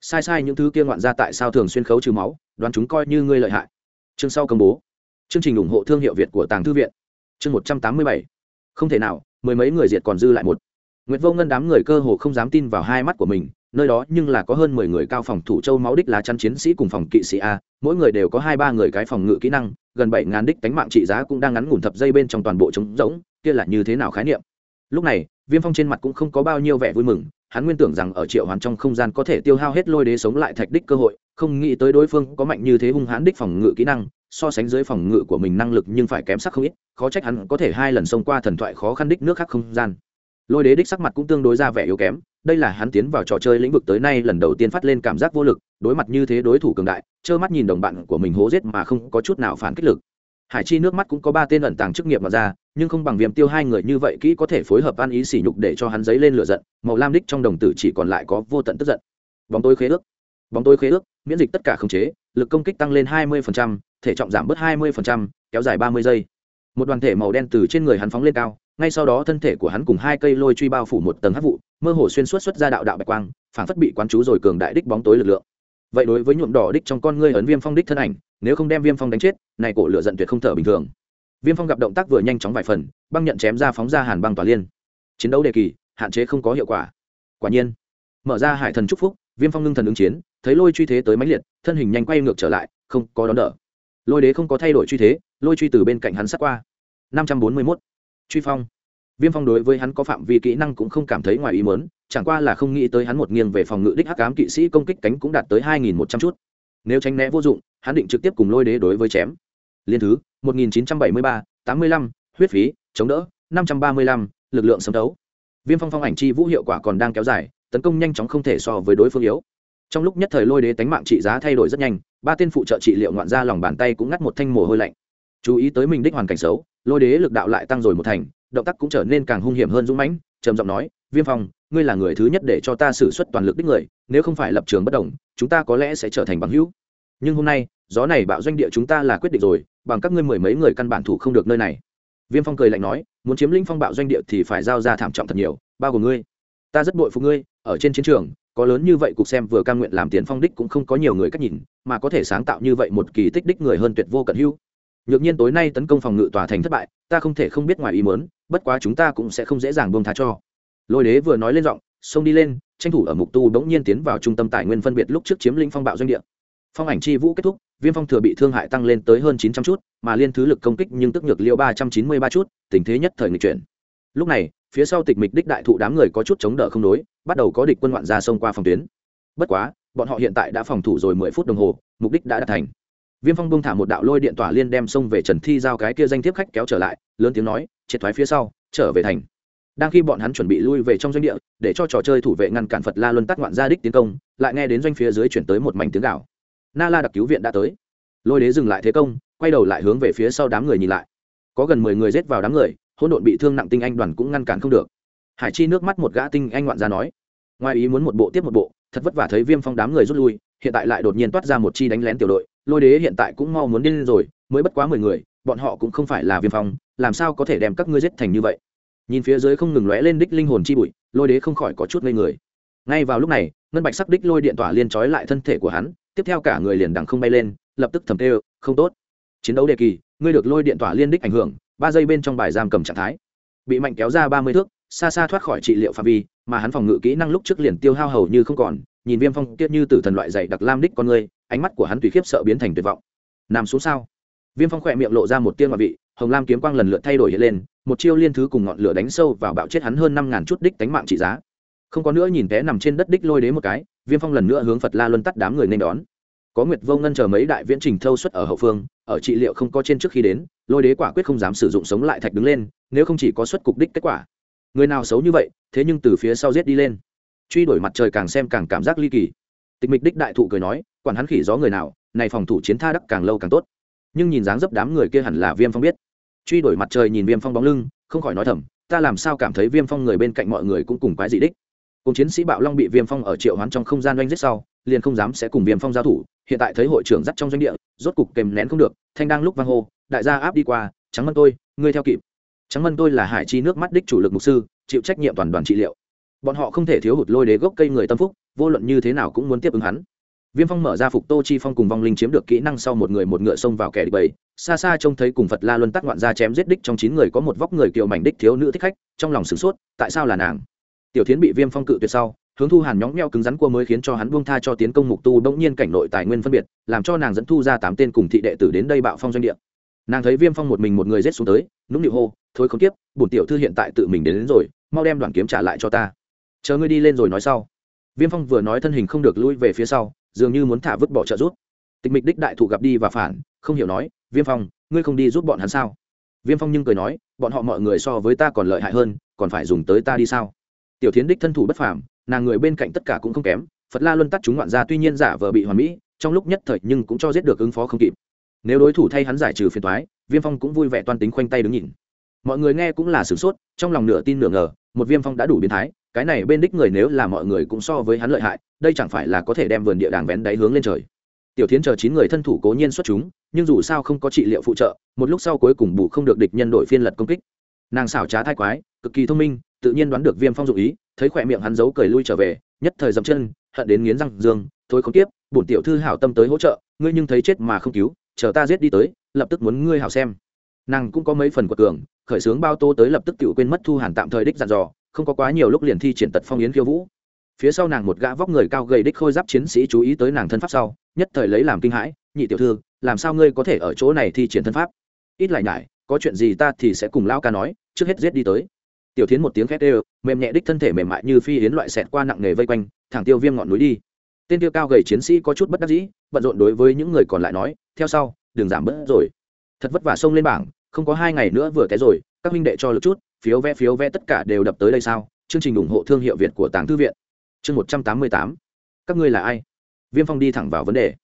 Sai sai những thứ kia ngoạn ra tại sao thường xuyên khấu trừ máu đoán chúng coi như ngươi lợi hại. Chương sau công bố. Chương trình ủng hộ thương hiệu việt của tàng thư viện. Chương một trăm tám mươi bảy. Không thể nào mười mấy người diệt còn dư lại một. Nguyệt Vô Ngân đám người cơ hồ không dám tin vào hai mắt của mình, nơi đó nhưng là có hơn mười người cao phòng thủ châu máu đích lá chắn chiến sĩ cùng phòng kỵ sĩ a, mỗi người đều có hai ba người cái phòng ngự kỹ năng, gần bảy ngàn đích cánh mạng trị giá cũng đang ngắn ngủn thập dây bên trong toàn bộ trống rỗng, kia là như thế nào khái niệm. Lúc này, Viêm Phong trên mặt cũng không có bao nhiêu vẻ vui mừng, hắn nguyên tưởng rằng ở Triệu Hoán trong không gian có thể tiêu hao hết lôi đế sống lại thạch đích cơ hội, không nghĩ tới đối phương có mạnh như thế hung hãn đích phòng ngự kỹ năng, so sánh dưới phòng ngự của mình năng lực nhưng phải kém sắc không ít, khó trách hắn có thể hai lần xông qua thần thoại khó khăn đích nước khác không gian. Lôi đế đích sắc mặt cũng tương đối ra vẻ yếu kém đây là hắn tiến vào trò chơi lĩnh vực tới nay lần đầu tiên phát lên cảm giác vô lực đối mặt như thế đối thủ cường đại trơ mắt nhìn đồng bạn của mình hố giết mà không có chút nào phản kích lực hải chi nước mắt cũng có ba tên ẩn tàng chức nghiệp mà ra nhưng không bằng viêm tiêu hai người như vậy kỹ có thể phối hợp ăn ý sỉ nhục để cho hắn dấy lên lửa giận màu lam đích trong đồng tử chỉ còn lại có vô tận tức giận. Bóng tối khế ước bóng tối khế ước miễn dịch tất cả khống chế lực công kích tăng lên 20%, thể trọng giảm bớt 20%, kéo dài 30 giây. Một đoàn thể màu đen từ trên người hắn phóng lên cao ngay sau đó thân thể của hắn cùng hai cây lôi truy bao phủ một tầng hắc vụ mơ hồ xuyên suốt xuất ra đạo đạo bạch quang phản phất bị quán chú rồi cường đại đích bóng tối lực lượng vậy đối với nhuộm đỏ đích trong con ngươi ấn viêm phong đích thân ảnh, nếu không đem viêm phong đánh chết, này cổ lửa giận tuyệt không thở bình thường. Viêm phong gặp động tác vừa nhanh chóng vài phần, băng nhận chém ra phóng ra hàn băng tỏa liên. Chiến đấu đề kỳ, hạn chế không có hiệu quả. Quả nhiên, mở ra hải thần trúc phúc, viêm phong ngưng thần ứng chiến, thấy lôi truy thế tới mãnh liệt, thân hình nhanh quay ngược trở lại, không có đón đỡ. Lôi đế không có thay đổi truy thế, lôi truy từ bên cạnh hắn sát qua. Năm trăm bốn mươi mốt, truy phong. Viêm phong đối với hắn có phạm vi kỹ năng cũng không cảm thấy ngoài ý mớn chẳng qua là không nghĩ tới hắn một nghiêng về phòng ngự đích hắc ám kỵ sĩ công kích cánh cũng đạt tới hai nghìn một trăm chút. Nếu tránh né vô dụng, hắn định trực tiếp cùng lôi đế đối với chém. Liên thứ, một nghìn chín trăm bảy mươi ba, tám mươi lăm, huyết phí, chống đỡ, năm trăm ba mươi lăm, lực lượng sấm đấu. Viêm phong phong ảnh chi vũ hiệu quả còn đang kéo dài, tấn công nhanh chóng không thể so với đối phương yếu. Trong lúc nhất thời lôi đế tánh mạng trị giá thay đổi rất nhanh, ba tên phụ trợ trị liệu ngoạn ra lòng bàn tay cũng ngắt một thanh mồ hôi lạnh. Chú ý tới mình đích hoàn cảnh xấu, lôi đế lực đạo lại tăng rồi một thành, động tác cũng trở nên càng hung hiểm hơn dũng mãnh, trầm giọng nói, viêm phong ngươi là người thứ nhất để cho ta xử suất toàn lực đích người, nếu không phải lập trường bất đồng, chúng ta có lẽ sẽ trở thành bằng hữu. Nhưng hôm nay, gió này bạo doanh địa chúng ta là quyết định rồi, bằng các ngươi mười mấy người căn bản thủ không được nơi này. Viêm phong cười lạnh nói, muốn chiếm lĩnh phong bạo doanh địa thì phải giao ra thảm trọng thật nhiều, bao gồm ngươi. Ta rất bội phục ngươi, ở trên chiến trường, có lớn như vậy cục xem vừa ca nguyện làm tiền phong đích cũng không có nhiều người cách nhìn, mà có thể sáng tạo như vậy một kỳ tích đích người hơn tuyệt vô cận hữu. Nhược nhiên tối nay tấn công phòng ngự tòa thành thất bại, ta không thể không biết ngoài ý mớn bất quá chúng ta cũng sẽ không dễ dàng buông tha cho lôi đế vừa nói lên giọng, xông đi lên, tranh thủ ở mục tu bỗng nhiên tiến vào trung tâm tài nguyên phân biệt lúc trước chiếm lĩnh phong bạo doanh địa. Phong ảnh chi vũ kết thúc, viêm phong thừa bị thương hại tăng lên tới hơn chín trăm chút, mà liên thứ lực công kích nhưng tức nhược liệu ba trăm chín mươi ba chút, tình thế nhất thời nghịch chuyển. Lúc này, phía sau tịch mịch đích đại thụ đám người có chút chống đỡ không đối, bắt đầu có địch quân ngoạn ra xông qua phòng tuyến. Bất quá, bọn họ hiện tại đã phòng thủ rồi mười phút đồng hồ, mục đích đã đạt thành. Viêm phong bông thả một đạo lôi điện tỏa liên đem xông về trần thi giao cái kia danh thiếp khách kéo trở lại, lớn tiếng nói, triệt thoái phía sau, trở về thành đang khi bọn hắn chuẩn bị lui về trong doanh địa, để cho trò chơi thủ vệ ngăn cản phật la luân tắt ngoạn gia đích tiến công, lại nghe đến doanh phía dưới chuyển tới một mảnh tiếng gạo na la đặc cứu viện đã tới. Lôi đế dừng lại thế công, quay đầu lại hướng về phía sau đám người nhìn lại. Có gần mười người rết vào đám người, hỗn độn bị thương nặng tinh anh đoàn cũng ngăn cản không được. Hải chi nước mắt một gã tinh anh ngoạn gia nói. Ngoài ý muốn một bộ tiếp một bộ, thật vất vả thấy viêm phong đám người rút lui, hiện tại lại đột nhiên toát ra một chi đánh lén tiểu đội, lôi đế hiện tại cũng mau muốn điên rồi, mới bất quá mười người, bọn họ cũng không phải là viêm phong, làm sao có thể đem các ngươi giết thành như vậy? Nhìn phía dưới không ngừng lóe lên đích linh hồn chi bụi, lôi đế không khỏi có chút ngây người. Ngay vào lúc này, ngân bạch sắc đích lôi điện tỏa liên trói lại thân thể của hắn, tiếp theo cả người liền đằng không bay lên, lập tức thầm tê không tốt. Chiến đấu đề kỳ, ngươi được lôi điện tỏa liên đích ảnh hưởng, ba giây bên trong bài giam cầm trạng thái. Bị mạnh kéo ra ba mươi thước, xa xa thoát khỏi trị liệu phạm vi, mà hắn phòng ngự kỹ năng lúc trước liền tiêu hao hầu như không còn, nhìn viêm phong tiết như từ thần loại dày đặc lam đích con người, ánh mắt của hắn tùy khiếp sợ biến thành tuyệt vọng. Nằm xuống sao? Viêm phong khỏe miệng lộ ra một tiên ngoại vị, hồng lam kiếm quang lần lượt thay đổi hiện lên một chiêu liên thứ cùng ngọn lửa đánh sâu vào bạo chết hắn hơn năm ngàn chút đích tánh mạng trị giá. Không có nữa nhìn té nằm trên đất đích lôi đế một cái, viêm phong lần nữa hướng phật la luân tắt đám người nên đón. Có nguyệt vô ngân chờ mấy đại viễn trình thâu xuất ở hậu phương, ở trị liệu không có trên trước khi đến, lôi đế quả quyết không dám sử dụng sống lại thạch đứng lên, nếu không chỉ có xuất cục đích kết quả. Người nào xấu như vậy, thế nhưng từ phía sau giết đi lên. Truy đuổi mặt trời càng xem càng cảm giác ly kỳ. Tịch mịch đích đại thụ cười nói, quản hắn khỉ gió người nào, này phòng thủ chiến tha đắc càng lâu càng tốt. Nhưng nhìn dáng dấp đám người kia hẳn là viêm phong biết truy đuổi mặt trời nhìn viêm phong bóng lưng, không khỏi nói thầm, ta làm sao cảm thấy viêm phong người bên cạnh mọi người cũng cùng quái dị đích? Cùng chiến sĩ bạo long bị viêm phong ở triệu hoán trong không gian doanh giết sau, liền không dám sẽ cùng viêm phong giao thủ, hiện tại thấy hội trưởng dắt trong doanh địa, rốt cục kèm nén không được, thanh đang lúc vang hô, đại gia áp đi qua, trắng mân tôi, ngươi theo kịp. Trắng mân tôi là hải chi nước mắt đích chủ lực mục sư, chịu trách nhiệm toàn đoàn trị liệu. Bọn họ không thể thiếu hụt lôi đế gốc cây người tâm phúc, vô luận như thế nào cũng muốn tiếp ứng hắn viêm phong mở ra phục tô chi phong cùng vong linh chiếm được kỹ năng sau một người một ngựa xông vào kẻ địch bầy. Xa xa trông thấy cùng phật la luân tắc ngoạn ra chém giết đích trong chín người có một vóc người kiều mảnh đích thiếu nữ thích khách trong lòng sửng sốt tại sao là nàng? Tiểu tiến bị viêm phong cự tuyệt sau hướng thu hàn nhóng nheo cứng rắn cua mới khiến cho hắn buông tha cho tiến công mục tu bỗng nhiên cảnh nội tài nguyên phân biệt làm cho nàng dẫn thu ra tám tên cùng thị đệ tử đến đây bạo phong doanh địa. Nàng thấy viêm phong một mình một người rết xuống tới nũng nịu hô thôi không tiếp bổn tiểu thư hiện tại tự mình đến, đến rồi mau đem đoàn kiếm trả lại cho ta. Chờ ngươi đi lên rồi nói sau. Viêm phong vừa nói thân hình không được lui về phía sau dường như muốn thả vứt bỏ trợ rút tịch mịch đích đại thụ gặp đi và phản không hiểu nói viêm phong ngươi không đi giúp bọn hắn sao? Viêm phong nhưng cười nói bọn họ mọi người so với ta còn lợi hại hơn còn phải dùng tới ta đi sao? Tiểu thiến đích thân thủ bất phàm nàng người bên cạnh tất cả cũng không kém phật la luân tắt chúng ngoạn ra tuy nhiên giả vờ bị hoàn mỹ trong lúc nhất thời nhưng cũng cho giết được ứng phó không kịp. Nếu đối thủ thay hắn giải trừ phiền toái, viêm phong cũng vui vẻ toan tính khoanh tay đứng nhìn. Mọi người nghe cũng là sửng sốt trong lòng nửa tin nửa ngờ một viêm phong đã đủ biến thái cái này bên đích người nếu là mọi người cũng so với hắn lợi hại đây chẳng phải là có thể đem vườn địa đàng vén đáy hướng lên trời. Tiểu tiến chờ chín người thân thủ cố nhiên xuất chúng, nhưng dù sao không có trị liệu phụ trợ, một lúc sau cuối cùng bù không được địch nhân đội phiên lật công kích. Nàng xảo trá thai quái, cực kỳ thông minh, tự nhiên đoán được viêm phong dụ ý, thấy khỏe miệng hắn giấu cười lui trở về, nhất thời dậm chân, hận đến nghiến răng dương, thôi không tiếp, bổn tiểu thư hảo tâm tới hỗ trợ, ngươi nhưng thấy chết mà không cứu, chờ ta giết đi tới, lập tức muốn ngươi hảo xem. Nàng cũng có mấy phần của cường, khởi sướng bao tô tới lập tức tự quên mất thu hàn tạm thời đích dặn dò, không có quá nhiều lúc liền thi triển tật phong yến khiêu vũ phía sau nàng một gã vóc người cao gầy đích khôi giáp chiến sĩ chú ý tới nàng thân pháp sau, nhất thời lấy làm kinh hãi, nhị tiểu thư, làm sao ngươi có thể ở chỗ này thi triển thân pháp? Ít lại nhải, có chuyện gì ta thì sẽ cùng lao ca nói, trước hết giết đi tới. Tiểu thiến một tiếng khét đều, mềm nhẹ đích thân thể mềm mại như phi yến loại xẹt qua nặng nghề vây quanh, thẳng tiêu viêm ngọn núi đi. Tên tiêu cao gầy chiến sĩ có chút bất đắc dĩ, bận rộn đối với những người còn lại nói, theo sau, đừng giảm bớt rồi. Thật vất vả xông lên bảng, không có hai ngày nữa vừa té rồi, các huynh đệ cho lực chút, phiếu vé phiếu vé tất cả đều đập tới đây sao? Chương trình ủng hộ thương hiệu việt của tàng thư viện chương một trăm tám mươi tám, các ngươi là ai? Viêm phong đi thẳng vào vấn đề.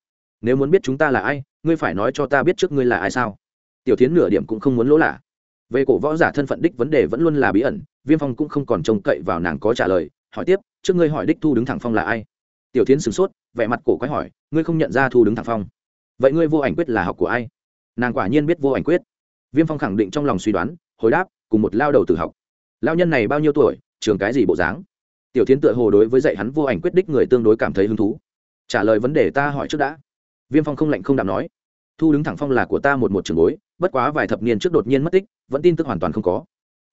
Nếu muốn biết chúng ta là ai, ngươi phải nói cho ta biết trước ngươi là ai sao? Tiểu tiến nửa điểm cũng không muốn lỗ lạ. Về cổ võ giả thân phận đích vấn đề vẫn luôn là bí ẩn, viêm phong cũng không còn trông cậy vào nàng có trả lời, hỏi tiếp, trước ngươi hỏi đích thu đứng thẳng phong là ai? Tiểu tiến sửng sốt, vẻ mặt cổ quái hỏi, ngươi không nhận ra thu đứng thẳng phong. Vậy ngươi vô ảnh quyết là học của ai? Nàng quả nhiên biết vô ảnh quyết. Viêm phong khẳng định trong lòng suy đoán, hồi đáp, cùng một lao đầu tử học. Lao nhân này bao nhiêu tuổi, trường cái gì bộ dáng? Tiểu tiến tựa hồ đối với dạy hắn vô ảnh quyết đích người tương đối cảm thấy hứng thú. Trả lời vấn đề ta hỏi trước đã. Viêm phong không lạnh không đạm nói. Thu đứng thẳng phong là của ta một một trường bối, bất quá vài thập niên trước đột nhiên mất tích, vẫn tin tức hoàn toàn không có.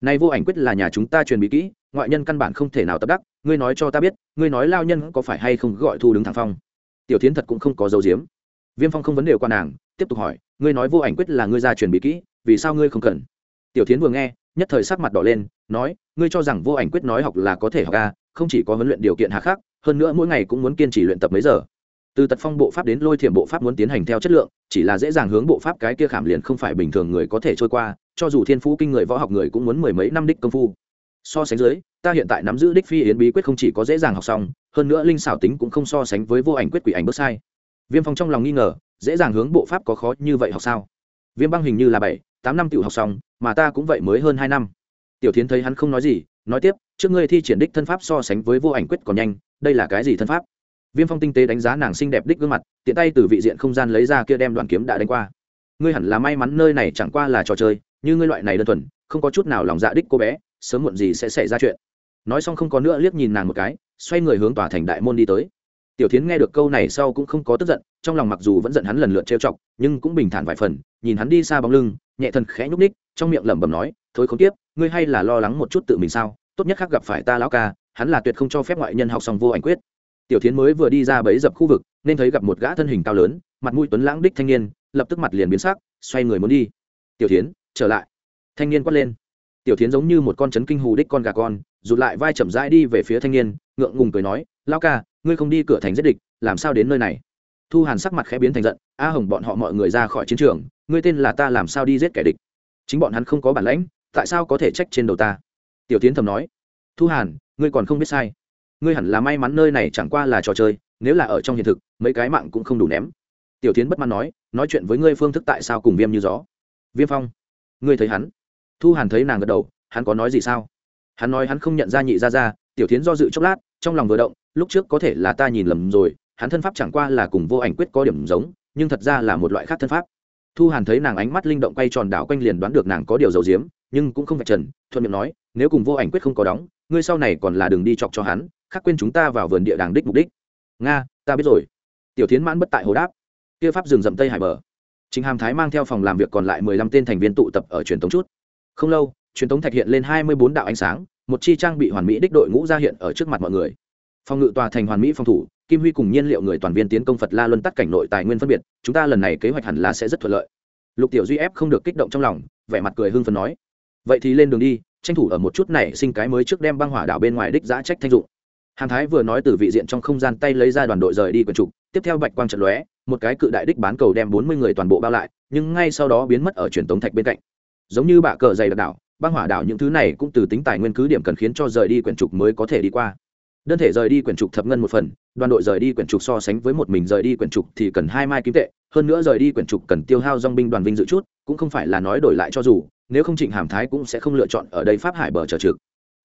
Nay vô ảnh quyết là nhà chúng ta truyền bí kỹ, ngoại nhân căn bản không thể nào tập đắc, ngươi nói cho ta biết, ngươi nói lao nhân có phải hay không gọi thu đứng thẳng phong? Tiểu tiến thật cũng không có dấu diếm. Viêm phong không vấn đề qua nàng, tiếp tục hỏi, ngươi nói vô ảnh quyết là ngươi ra truyền bí kỹ, vì sao ngươi không cần? Tiểu tiến vừa nghe nhất thời sắc mặt đỏ lên, nói, ngươi cho rằng vô ảnh quyết nói học là có thể học a không chỉ có huấn luyện điều kiện hạ khắc, hơn nữa mỗi ngày cũng muốn kiên trì luyện tập mấy giờ. Từ tật phong bộ pháp đến lôi thiểm bộ pháp muốn tiến hành theo chất lượng, chỉ là dễ dàng hướng bộ pháp cái kia khảm liền không phải bình thường người có thể trôi qua, cho dù thiên phú kinh người võ học người cũng muốn mười mấy năm đích công phu. So sánh dưới, ta hiện tại nắm giữ đích phi yến bí quyết không chỉ có dễ dàng học xong, hơn nữa linh xảo tính cũng không so sánh với vô ảnh quyết quỷ ảnh bước sai. Viêm phong trong lòng nghi ngờ, dễ dàng hướng bộ pháp có khó như vậy học sao? Viêm băng hình như là bảy tám năm tiểu học xong, mà ta cũng vậy mới hơn hai năm. Tiểu tiến thấy hắn không nói gì, nói tiếp, trước ngươi thi triển đích thân pháp so sánh với vô ảnh quyết còn nhanh, đây là cái gì thân pháp? Viêm phong tinh tế đánh giá nàng xinh đẹp đích gương mặt, tiện tay từ vị diện không gian lấy ra kia đem đoàn kiếm đã đánh qua. Ngươi hẳn là may mắn nơi này chẳng qua là trò chơi, như ngươi loại này đơn thuần, không có chút nào lòng dạ đích cô bé, sớm muộn gì sẽ xảy ra chuyện. Nói xong không có nữa liếc nhìn nàng một cái, xoay người hướng tòa thành đại môn đi tới. Tiểu tiến h nghe được câu này sau cũng không có tức giận, trong lòng mặc dù vẫn giận hắn lần lượt trêu chọc, nhưng cũng bình thản vài phần, nhìn hắn đi xa bóng lưng nhẹ thần khẽ nhúc ních trong miệng lẩm bẩm nói, thôi không tiếp, ngươi hay là lo lắng một chút tự mình sao? Tốt nhất khác gặp phải ta lão ca, hắn là tuyệt không cho phép ngoại nhân học xong vô ảnh quyết. Tiểu tiến mới vừa đi ra bấy dập khu vực, nên thấy gặp một gã thân hình cao lớn, mặt mũi tuấn lãng đích thanh niên, lập tức mặt liền biến sắc, xoay người muốn đi. Tiểu tiến trở lại. Thanh niên quát lên. Tiểu tiến giống như một con chấn kinh hù đích con gà con, rụt lại vai chậm rãi đi về phía thanh niên, ngượng ngùng cười nói lao ca, ngươi không đi cửa thành giết địch, làm sao đến nơi này? Thu hàn sắc mặt khẽ biến thành giận, a hồng, bọn họ mọi người ra khỏi chiến trường ngươi tên là ta làm sao đi giết kẻ địch? Chính bọn hắn không có bản lãnh, tại sao có thể trách trên đầu ta? Tiểu tiến thầm nói. Thu hàn, ngươi còn không biết sai. Ngươi hẳn là may mắn nơi này chẳng qua là trò chơi, nếu là ở trong hiện thực, mấy cái mạng cũng không đủ ném. Tiểu tiến bất mãn nói. Nói chuyện với ngươi phương thức tại sao cùng viêm như gió? Viêm phong. Ngươi thấy hắn? Thu hàn thấy nàng gật đầu. Hắn có nói gì sao? Hắn nói hắn không nhận ra nhị ra ra tiểu tiến do dự chốc lát, trong lòng vừa động. Lúc trước có thể là ta nhìn lầm rồi, hắn thân pháp chẳng qua là cùng vô ảnh quyết có điểm giống, nhưng thật ra là một loại khác thân pháp thu hàn thấy nàng ánh mắt linh động quay tròn đảo quanh liền đoán được nàng có điều dầu diếm nhưng cũng không phải trần, thuận miệng nói, nếu cùng vô ảnh quyết không có đóng, ngươi sau này còn là đường đi chọc cho hắn khắc quên chúng ta vào vườn địa đàng đích mục đích. Nga, ta biết rồi. Tiểu tiến mãn bất tại hồ đáp. Kia pháp rừng rậm tây hải bờ. Chính hàm thái mang theo phòng làm việc còn lại mười lăm tên thành viên tụ tập ở truyền thống chút. Không lâu, truyền thống thạch hiện lên hai mươi bốn đạo ánh sáng, một chi trang bị hoàn mỹ đích đội ngũ ra hiện ở trước mặt mọi người. Phòng ngự tòa thành hoàn mỹ phòng thủ kim huy cùng nhiên liệu người toàn viên tiến công phật la luân tắt cảnh nội tài nguyên phân biệt, chúng ta lần này kế hoạch hẳn là sẽ rất thuận lợi. Lục tiểu duy ép không được kích động trong lòng, vẻ mặt cười hưng phấn nói. Vậy thì lên đường đi, tranh thủ ở một chút này sinh cái mới trước đem băng hỏa đảo bên ngoài đích giã trách thanh dụng. Hàn thái vừa nói từ vị diện trong không gian tay lấy ra đoàn đội rời đi quần trục, tiếp theo bạch quang trận lóe, một cái cự đại đích bán cầu đem bốn mươi người toàn bộ bao lại, nhưng ngay sau đó biến mất ở truyền tống thạch bên cạnh. Giống như bạ cờ dày đặc đảo, băng hỏa đảo những thứ này cũng từ tính tài nguyên cứ điểm cần khiến cho rời đi quyển trục mới có thể đi qua đơn thể rời đi quyển trục thập ngân một phần, đoàn đội rời đi quyển trục so sánh với một mình rời đi quyển trục thì cần hai mai kim tệ, hơn nữa rời đi quyển trục cần tiêu hao dong binh đoàn vinh dự chút, cũng không phải là nói đổi lại cho dù, nếu không trịnh hàm thái cũng sẽ không lựa chọn ở đây pháp hải bờ trở trực.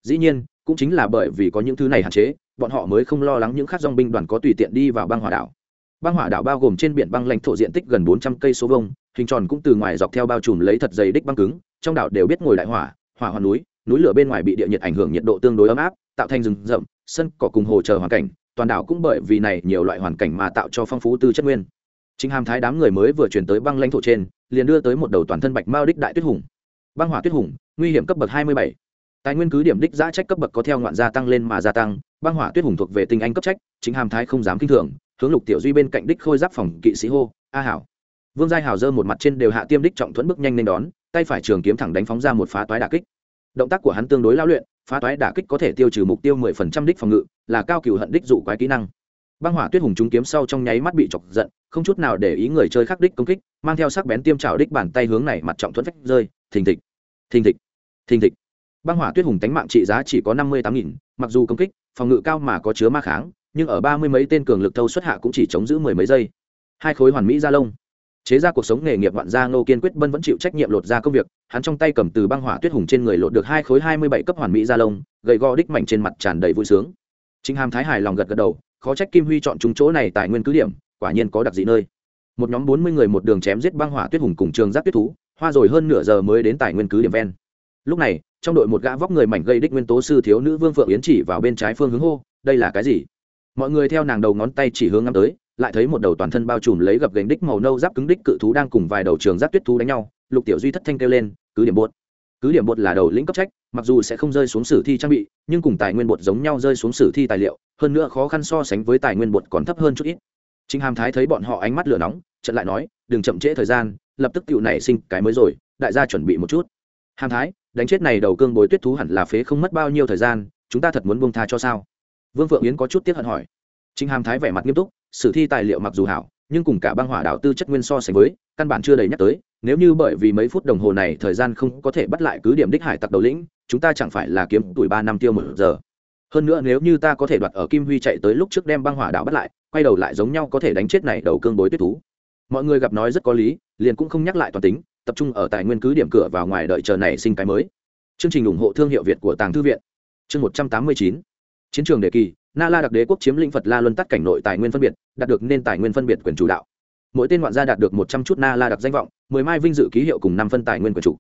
Dĩ nhiên, cũng chính là bởi vì có những thứ này hạn chế, bọn họ mới không lo lắng những khác dong binh đoàn có tùy tiện đi vào băng hỏa đảo. Băng hỏa đảo bao gồm trên biển băng lãnh thổ diện tích gần bốn trăm cây số vông hình tròn cũng từ ngoài dọc theo bao trùm lấy thật dày đích băng cứng, trong đảo đều biết ngồi đại hỏa hỏa hoa núi núi lửa bên ngoài bị địa nhiệt ảnh hưởng nhiệt độ tương đối ấm áp, tạo thành rừng rậm, sân cỏ cùng hồ chờ hoàn cảnh, toàn đảo cũng bởi vì này nhiều loại hoàn cảnh mà tạo cho phong phú tư chất nguyên. Chính hàm thái đám người mới vừa chuyển tới băng lãnh thổ trên, liền đưa tới một đầu toàn thân bạch mao đích đại tuyết hùng. Băng hỏa tuyết hùng, nguy hiểm cấp bậc hai mươi bảy. Tài nguyên cứ điểm đích giã trách cấp bậc có theo ngoạn gia tăng lên mà gia tăng, băng hỏa tuyết hùng thuộc về tinh anh cấp trách, chính hàm thái không dám kinh thường, hướng lục tiểu duy bên cạnh đích khôi giáp phòng kỵ sĩ hô, a hảo. Vương giai hảo dơ một mặt trên đều hạ tiêm đích trọng thuẫn bước nhanh lên đón, tay phải trường kiếm thẳng đánh phóng ra một phá toái đà kích động tác của hắn tương đối lao luyện, phá toái đả kích có thể tiêu trừ mục tiêu mười phần trăm đích phòng ngự, là cao cựu hận đích dụ quái kỹ năng. Băng hỏa tuyết hùng trúng kiếm sau trong nháy mắt bị chọc giận, không chút nào để ý người chơi khắc đích công kích, mang theo sắc bén tiêm trào đích bàn tay hướng này mặt trọng thuẫn phách rơi, thình thịch thình thịch thình thịch. Băng hỏa tuyết hùng tánh mạng trị giá chỉ có năm mươi tám nghìn, mặc dù công kích, phòng ngự cao mà có chứa ma kháng, nhưng ở ba mươi mấy tên cường lực thâu xuất hạ cũng chỉ chống giữ mười mấy giây. Hai khối hoàn mỹ da lông chế ra cuộc sống nghề nghiệp vạn gia ngô kiên quyết bân vẫn chịu trách nhiệm lột ra công việc, hắn trong tay cầm từ băng hỏa tuyết hùng trên người lột được hai khối hai mươi bảy cấp hoàn mỹ da lông gậy go đích mảnh trên mặt tràn đầy vui sướng. Chính hàm thái hài lòng gật gật đầu, khó trách kim huy chọn chúng chỗ này tài nguyên cứ điểm, quả nhiên có đặc dị nơi. Một nhóm bốn mươi người một đường chém giết băng hỏa tuyết hùng cùng trường giáp tuyết thú, hoa rồi hơn nửa giờ mới đến tài nguyên cứ điểm ven. Lúc này, trong đội một gã vóc người mảnh gây đích nguyên tố sư thiếu nữ vương phượng yến chỉ vào bên trái phương hướng hô, đây là cái gì? Mọi người theo nàng đầu ngón tay chỉ hướng ngắm tới lại thấy một đầu toàn thân bao trùm lấy gập gành đích màu nâu giáp cứng đích cự thú đang cùng vài đầu trường giáp tuyết thú đánh nhau lục tiểu duy thất thanh kêu lên cứ điểm bột cứ điểm bột là đầu lĩnh cấp trách mặc dù sẽ không rơi xuống sử thi trang bị nhưng cùng tài nguyên bột giống nhau rơi xuống sử thi tài liệu hơn nữa khó khăn so sánh với tài nguyên bột còn thấp hơn chút ít chính Hàm Thái thấy bọn họ ánh mắt lửa nóng, chợt lại nói, đừng chậm trễ thời gian, lập tức cựu này sinh cái mới rồi, đại gia chuẩn bị một chút. Hàm Thái, đánh chết này đầu cương bối tuyết thú hẳn là phế không mất bao nhiêu thời gian, chúng ta thật muốn buông tha cho sao? Vương Phượng Yến có chút tiếc hận hỏi. chính Hàm Thái vẻ mặt nghiêm túc, sử thi tài liệu mặc dù hảo, nhưng cùng cả băng hỏa đạo tư chất nguyên so sánh với, căn bản chưa đầy nhắc tới, nếu như bởi vì mấy phút đồng hồ này thời gian không có thể bắt lại cứ điểm đích hải tặc đầu lĩnh, chúng ta chẳng phải là kiếm tuổi ba năm tiêu một giờ. Hơn nữa nếu như ta có thể đoạt ở kim huy chạy tới lúc trước đem băng hỏa đạo bắt lại, quay đầu lại giống nhau có thể đánh chết này đầu cương bối tuyết thú. Mọi người gặp nói rất có lý, liền cũng không nhắc lại toàn tính, tập trung ở tài nguyên cứ điểm cửa vào ngoài đợi chờ này sinh cái mới. Chương trình ủng hộ thương hiệu việt của tàng thư viện. Chương một trăm tám mươi chín. Chiến trường đề kỳ na la đặc đế quốc chiếm lĩnh phật la luân tắt cảnh nội tài nguyên phân biệt, đạt được nên tài nguyên phân biệt quyền chủ đạo. Mỗi tên ngoạn gia đạt được một trăm chút na la đặc danh vọng, mười mai vinh dự ký hiệu cùng năm phân tài nguyên quyền chủ.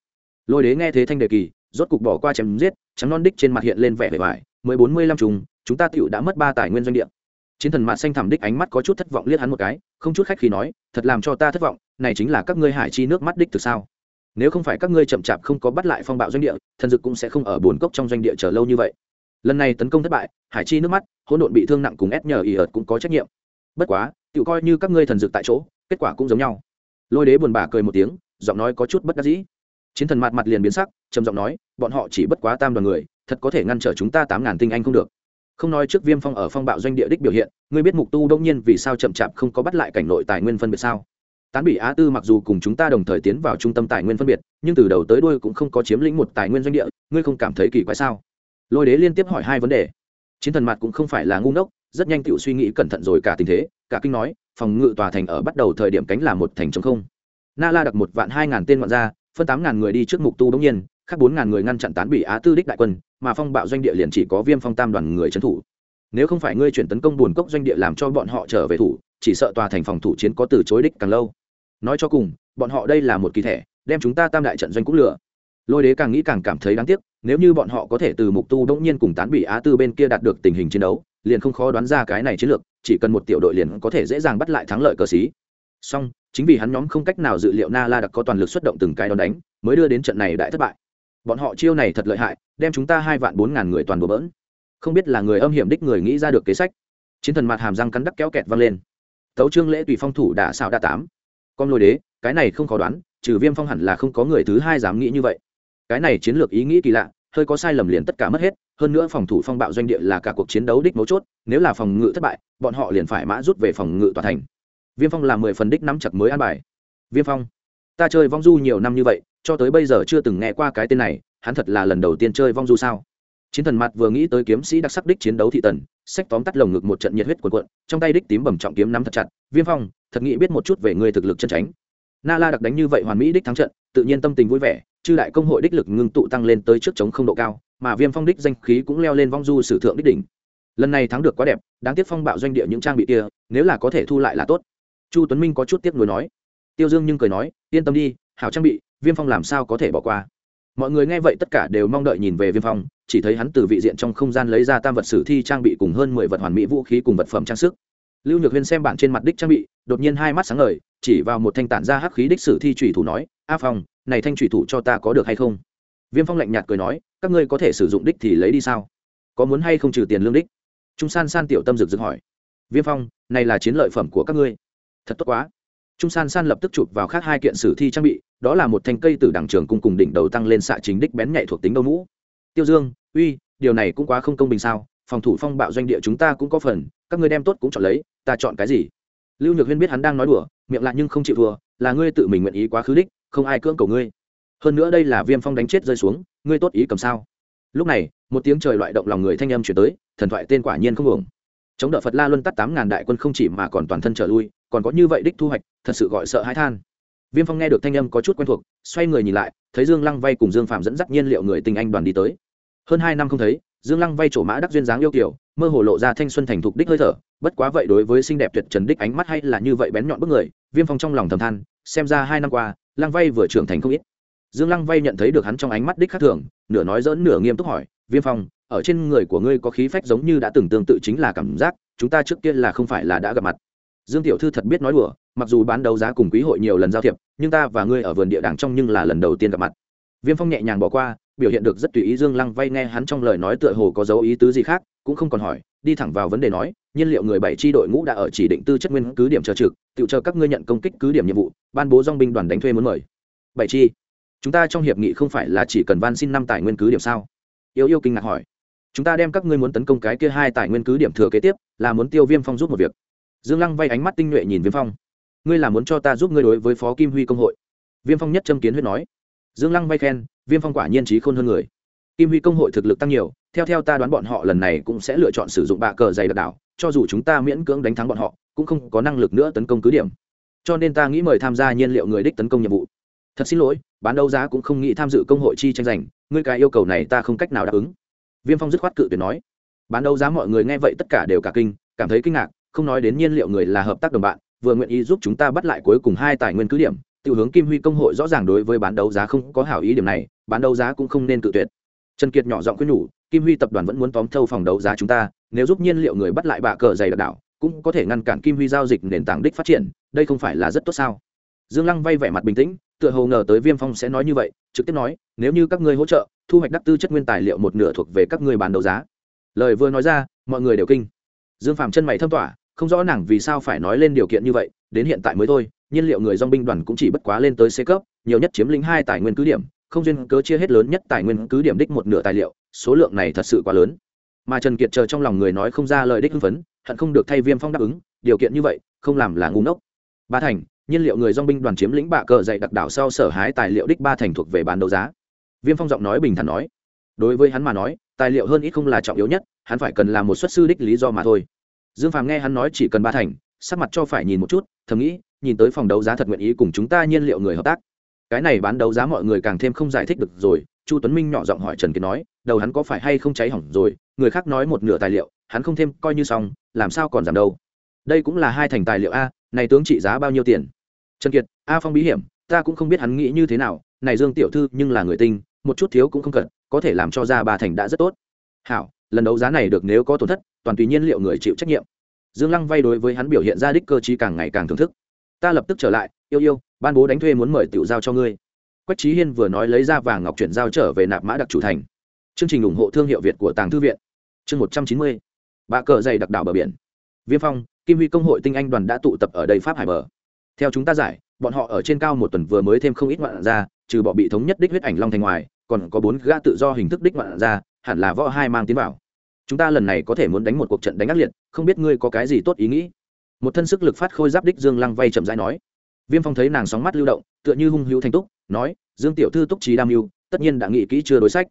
Lôi đế nghe thế thanh đề kỳ, rốt cục bỏ qua chém giết, trắng non đích trên mặt hiện lên vẻ vẻ vải mười bốn mươi lăm trùng, chúng ta tựu đã mất ba tài nguyên doanh địa. Chiến thần mạn xanh thẳm đích ánh mắt có chút thất vọng liếc hắn một cái, không chút khách khi nói, thật làm cho ta thất vọng, này chính là các ngươi hải chi nước mắt đích từ sao? Nếu không phải các ngươi chậm chạp không có bắt lại phong bạo doanh địa, thần dực cũng sẽ không ở buồn cốc trong doanh địa chờ lâu như vậy lần này tấn công thất bại, hải chi nước mắt, hỗn độn bị thương nặng cùng ép nhờ ỉ ợt cũng có trách nhiệm. Bất quá tự coi như các ngươi thần dược tại chỗ, kết quả cũng giống nhau. Lôi đế buồn bã cười một tiếng, giọng nói có chút bất đắc dĩ. Chiến thần mặt mặt liền biến sắc, trầm giọng nói, bọn họ chỉ bất quá tam đoàn người, thật có thể ngăn trở chúng ta tám ngàn tinh anh không được. Không nói trước viêm phong ở phong bạo doanh địa đích biểu hiện, ngươi biết mục tu đông nhiên vì sao chậm chạp không có bắt lại cảnh nội tài nguyên phân biệt sao? Tán bị á tư mặc dù cùng chúng ta đồng thời tiến vào trung tâm tài nguyên phân biệt, nhưng từ đầu tới đuôi cũng không có chiếm lĩnh một tài nguyên doanh địa, ngươi không cảm thấy kỳ quái sao? Lôi đế liên tiếp hỏi hai vấn đề. Chiến thần mặt cũng không phải là ngu ngốc, rất nhanh tự suy nghĩ cẩn thận rồi cả tình thế, cả kinh nói, phòng ngự tòa thành ở bắt đầu thời điểm cánh là một thành chống không. Na la đặt một vạn hai ngàn tên ngoạn gia, phân tám ngàn người đi trước mục tu bỗng nhiên, khác bốn ngàn người ngăn chặn tán bị á tư đích đại quân, mà phong bạo doanh địa liền chỉ có viêm phong tam đoàn người trấn thủ. Nếu không phải ngươi chuyển tấn công buồn cốc doanh địa làm cho bọn họ trở về thủ, chỉ sợ tòa thành phòng thủ chiến có từ chối đích càng lâu. Nói cho cùng, bọn họ đây là một kỳ thể, đem chúng ta tam đại trận doanh cũng lừa. Lôi đế càng nghĩ càng cảm thấy đáng tiếc nếu như bọn họ có thể từ mục tu đ nhiên cùng tán bị á tư bên kia đạt được tình hình chiến đấu, liền không khó đoán ra cái này chiến lược, chỉ cần một tiểu đội liền có thể dễ dàng bắt lại thắng lợi cờ xí song, chính vì hắn nhóm không cách nào dự liệu na la đặc có toàn lực xuất động từng cái đón đánh, mới đưa đến trận này đại thất bại. Bọn họ chiêu này thật lợi hại, đem chúng ta hai vạn bốn ngàn người toàn bộ bỡn. Không biết là người âm hiểm đích người nghĩ ra được kế sách. Chiến thần mặt hàm răng cắn đắc kéo kẹt văng lên. Tấu trương lễ tùy phong thủ đã xào đa tám. Con lôi đế, cái này không khó đoán, trừ viêm phong hẳn là không có người thứ hai dám nghĩ như vậy cái này chiến lược ý nghĩ kỳ lạ, hơi có sai lầm liền tất cả mất hết, hơn nữa phòng thủ phong bạo doanh địa là cả cuộc chiến đấu đích mấu chốt, nếu là phòng ngự thất bại, bọn họ liền phải mã rút về phòng ngự tòa thành. Viêm phong là mười phần đích nắm chặt mới an bài. Viêm phong, ta chơi vong du nhiều năm như vậy, cho tới bây giờ chưa từng nghe qua cái tên này, hắn thật là lần đầu tiên chơi vong du sao? Chiến thần mặt vừa nghĩ tới kiếm sĩ đặc sắc đích chiến đấu thị tần sách tóm tắt lồng ngực một trận nhiệt huyết cuộn cuộn, trong tay đích tím bầm trọng kiếm nắm thật chặt. Viêm phong, thật nghĩ biết một chút về người thực lực chân tránh. Na la đặc đánh như vậy hoàn mỹ đích thắng trận, tự nhiên tâm tình vui vẻ chư đại công hội đích lực ngưng tụ tăng lên tới trước chống không độ cao, mà viêm phong đích danh khí cũng leo lên vong du sử thượng đích đỉnh. Lần này thắng được quá đẹp, đáng tiếc phong bạo doanh địa những trang bị kia, nếu là có thể thu lại là tốt. Chu tuấn minh có chút tiếc nuối nói. Tiêu dương nhưng cười nói, yên tâm đi, hảo trang bị, viêm phong làm sao có thể bỏ qua. Mọi người nghe vậy tất cả đều mong đợi nhìn về viêm phong, chỉ thấy hắn từ vị diện trong không gian lấy ra tam vật sử thi trang bị cùng hơn mười vật hoàn mỹ vũ khí cùng vật phẩm trang sức. Lưu nhược huyên xem bản trên mặt đích trang bị, đột nhiên hai mắt sáng ngời, chỉ vào một thanh tản ra hắc khí đích sử thi trùy thủ nói, a phong này thanh thủy thủ cho ta có được hay không? Viêm phong lạnh nhạt cười nói, các ngươi có thể sử dụng đích thì lấy đi sao? Có muốn hay không trừ tiền lương đích? Trung san san tiểu tâm rực rực hỏi. Viêm phong, này là chiến lợi phẩm của các ngươi. Thật tốt quá. Trung san san lập tức chụp vào khác hai kiện sử thi trang bị, đó là một thanh cây từ đảng trường cung cùng đỉnh đầu tăng lên xạ chính đích bén nhạy thuộc tính đâu mũ. Tiêu dương, uy, điều này cũng quá không công bình sao? Phòng thủ phong bạo doanh địa chúng ta cũng có phần, các ngươi đem tốt cũng chọn lấy, ta chọn cái gì? Lưu nhược huyên biết hắn đang nói đùa, miệng lại nhưng không chịu thua, là ngươi tự mình nguyện ý quá khứ đích không ai cưỡng cầu ngươi. Hơn nữa đây là viêm phong đánh chết rơi xuống, ngươi tốt ý cầm sao? Lúc này, một tiếng trời loại động lòng người thanh âm chuyển tới, thần thoại tên quả nhiên không ổng chống đỡ phật la luân tắt tám ngàn đại quân không chỉ mà còn toàn thân trở lui, còn có như vậy đích thu hoạch, thật sự gọi sợ hãi than. Viêm phong nghe được thanh âm có chút quen thuộc, xoay người nhìn lại, thấy dương lăng vay cùng dương phạm dẫn dắt nhiên liệu người tình anh đoàn đi tới. Hơn hai năm không thấy, dương lăng vay trổ mã đắc duyên dáng yêu kiểu mơ hồ lộ ra thanh xuân thành thục đích hơi thở, bất quá vậy đối với xinh đẹp tuyệt trần đích ánh mắt hay là như vậy bén nhọn bức người, viêm phong trong lòng thầm than, xem ra hai năm qua lăng vay vừa trưởng thành không ít. Dương lăng vay nhận thấy được hắn trong ánh mắt đích khắc thường, nửa nói dỡn nửa nghiêm túc hỏi, viêm phong, ở trên người của ngươi có khí phách giống như đã từng tương tự chính là cảm giác, chúng ta trước kia là không phải là đã gặp mặt. Dương tiểu thư thật biết nói đùa, mặc dù bán đấu giá cùng quý hội nhiều lần giao thiệp, nhưng ta và ngươi ở vườn địa đàng trong nhưng là lần đầu tiên gặp mặt. Viêm phong nhẹ nhàng bỏ qua biểu hiện được rất tùy ý dương lăng vay nghe hắn trong lời nói tựa hồ có dấu ý tứ gì khác, cũng không còn hỏi, đi thẳng vào vấn đề nói, nhiên liệu người bảy tri đội ngũ đã ở chỉ định tư chất nguyên cứ điểm chờ trực, tự chờ các ngươi nhận công kích cứ điểm nhiệm vụ, ban bố dong binh đoàn đánh thuê muốn mời. Bảy chi? Chúng ta trong hiệp nghị không phải là chỉ cần van xin năm tài nguyên cứ điểm sao? Yêu yêu kinh ngạc hỏi. Chúng ta đem các ngươi muốn tấn công cái kia hai tài nguyên cứ điểm thừa kế tiếp, là muốn tiêu viêm phong giúp một việc. Dương lăng vay ánh mắt tinh nhuệ nhìn viêm phong. Ngươi là muốn cho ta giúp ngươi đối với phó kim huy công hội. Viêm phong nhất châm kiến huyết nói dương lăng bay khen, viêm phong quả nhiên trí khôn hơn người. Kim huy công hội thực lực tăng nhiều, theo theo ta đoán bọn họ lần này cũng sẽ lựa chọn sử dụng bạ cờ dày đặc đảo, cho dù chúng ta miễn cưỡng đánh thắng bọn họ, cũng không có năng lực nữa tấn công cứ điểm. Cho nên ta nghĩ mời tham gia nhiên liệu người đích tấn công nhiệm vụ. Thật xin lỗi, bán đấu giá cũng không nghĩ tham dự công hội chi tranh giành, ngươi cái yêu cầu này ta không cách nào đáp ứng. Viêm phong dứt khoát cự tuyệt nói. Bán đấu giá mọi người nghe vậy tất cả đều cả kinh, cảm thấy kinh ngạc, không nói đến nhiên liệu người là hợp tác đồng bạn, vừa nguyện ý giúp chúng ta bắt lại cuối cùng hai tài nguyên cứ điểm tiêu hướng kim huy công hội rõ ràng đối với bán đấu giá không có hảo ý điểm này, bán đấu giá cũng không nên cự tuyệt. Trần kiệt nhỏ giọng khuyên nhủ, kim huy tập đoàn vẫn muốn tóm thâu phòng đấu giá chúng ta, nếu giúp nhiên liệu người bắt lại bạ cờ dày đặc đảo, cũng có thể ngăn cản kim huy giao dịch nền tảng đích phát triển, đây không phải là rất tốt sao? Dương lăng vay vẻ mặt bình tĩnh, tựa hồ ngờ tới viêm phong sẽ nói như vậy, trực tiếp nói, nếu như các ngươi hỗ trợ, thu hoạch đắc tư chất nguyên tài liệu một nửa thuộc về các ngươi bán đấu giá. Lời vừa nói ra, mọi người đều kinh. Dương phạm chân mày thâm tỏa, không rõ nàng vì sao phải nói lên điều kiện như vậy, đến hiện tại mới thôi nhiên liệu người dong binh đoàn cũng chỉ bất quá lên tới c cấp, nhiều nhất chiếm lĩnh hai tài nguyên cứ điểm, không duyên cớ chia hết lớn nhất tài nguyên cứ điểm đích một nửa tài liệu, số lượng này thật sự quá lớn. Mà trần kiệt chờ trong lòng người nói không ra lời đích hưng phấn, hận không được thay viêm phong đáp ứng, điều kiện như vậy, không làm là ngu ngốc. Ba thành, nhiên liệu người dong binh đoàn chiếm lĩnh bạ cờ dạy đặc đảo sau sở hái tài liệu đích ba thành thuộc về bán đấu giá. Viêm phong giọng nói bình thản nói, đối với hắn mà nói, tài liệu hơn ít không là trọng yếu nhất, hắn phải cần làm một xuất sư đích lý do mà thôi. Dương phàm nghe hắn nói chỉ cần ba thành, sắc mặt cho phải nhìn một chút, thầm nghĩ nhìn tới phòng đấu giá thật nguyện ý cùng chúng ta nhiên liệu người hợp tác. Cái này bán đấu giá mọi người càng thêm không giải thích được rồi, chu tuấn minh nhỏ giọng hỏi trần kiệt nói, đầu hắn có phải hay không cháy hỏng rồi, người khác nói một nửa tài liệu, hắn không thêm, coi như xong, làm sao còn giảm đâu. Đây cũng là hai thành tài liệu a, này tướng trị giá bao nhiêu tiền? Trần kiệt, a phong bí hiểm, ta cũng không biết hắn nghĩ như thế nào, này dương tiểu thư nhưng là người tinh, một chút thiếu cũng không cần, có thể làm cho ra ba thành đã rất tốt. Hảo, lần đấu giá này được nếu có tổn thất, toàn tùy nhiên liệu người chịu trách nhiệm. Dương lăng vay đối với hắn biểu hiện ra đích cơ chí càng ngày càng thưởng thức ta lập tức trở lại, yêu yêu, ban bố đánh thuê muốn mời tiểu giao cho ngươi. Quách trí hiên vừa nói lấy ra vàng ngọc chuyển giao trở về nạp mã đặc chủ thành. Chương trình ủng hộ thương hiệu việt của tàng thư viện. Chương một trăm chín mươi. Bạ cờ dày đặc đảo bờ biển. Viêm phong, kim huy công hội tinh anh đoàn đã tụ tập ở đây pháp hải bờ. Theo chúng ta giải, bọn họ ở trên cao một tuần vừa mới thêm không ít ngoạn ra trừ bọn bị thống nhất đích huyết ảnh long thành ngoài, còn có bốn gã tự do hình thức đích ngoạn ra hẳn là võ hai mang tiến vào. Chúng ta lần này có thể muốn đánh một cuộc trận đánh ác liệt, không biết ngươi có cái gì tốt ý nghĩ một thân sức lực phát khôi giáp đích dương lăng vay chậm rãi nói. Viêm phong thấy nàng sóng mắt lưu động, tựa như hung hữu thành túc, nói, dương tiểu thư túc trí đam mưu, tất nhiên đã nghĩ kỹ chưa đối sách.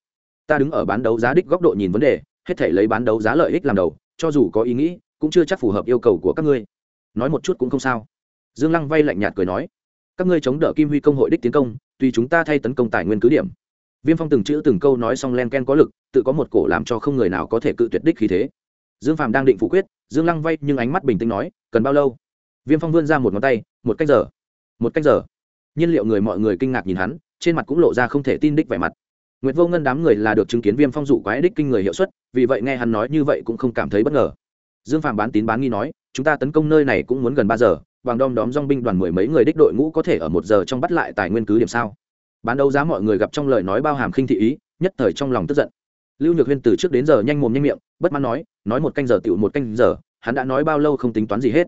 Ta đứng ở bán đấu giá đích góc độ nhìn vấn đề, hết thể lấy bán đấu giá lợi ích làm đầu, cho dù có ý nghĩ, cũng chưa chắc phù hợp yêu cầu của các ngươi. Nói một chút cũng không sao. Dương lăng vay lạnh nhạt cười nói, các ngươi chống đỡ kim huy công hội đích tiến công tùy chúng ta thay tấn công tài nguyên cứ điểm. Viêm phong từng chữ từng câu nói xong len ken có lực, tự có một cổ làm cho không người nào có thể cự tuyệt đích khí thế dương phạm đang định phủ quyết, dương lăng vay nhưng ánh mắt bình tĩnh nói, cần bao lâu? Viêm phong vươn ra một ngón tay, một cách giờ. Một cách giờ? Nhiên liệu người mọi người kinh ngạc nhìn hắn, trên mặt cũng lộ ra không thể tin đích vẻ mặt. Nguyệt vô ngân đám người là được chứng kiến viêm phong dụ quái đích kinh người hiệu suất, vì vậy nghe hắn nói như vậy cũng không cảm thấy bất ngờ. Dương phạm bán tín bán nghi nói, chúng ta tấn công nơi này cũng muốn gần ba giờ, bằng đom đóm dong binh đoàn mười mấy người đích đội ngũ có thể ở một giờ trong bắt lại tài nguyên cứ điểm sao? Bán đấu giá mọi người gặp trong lời nói bao hàm khinh thị ý, nhất thời trong lòng tức giận. Lưu nhược huyên từ trước đến giờ nhanh mồm nhanh miệng, bất mãn nói nói một canh giờ tựu một canh giờ, hắn đã nói bao lâu không tính toán gì hết.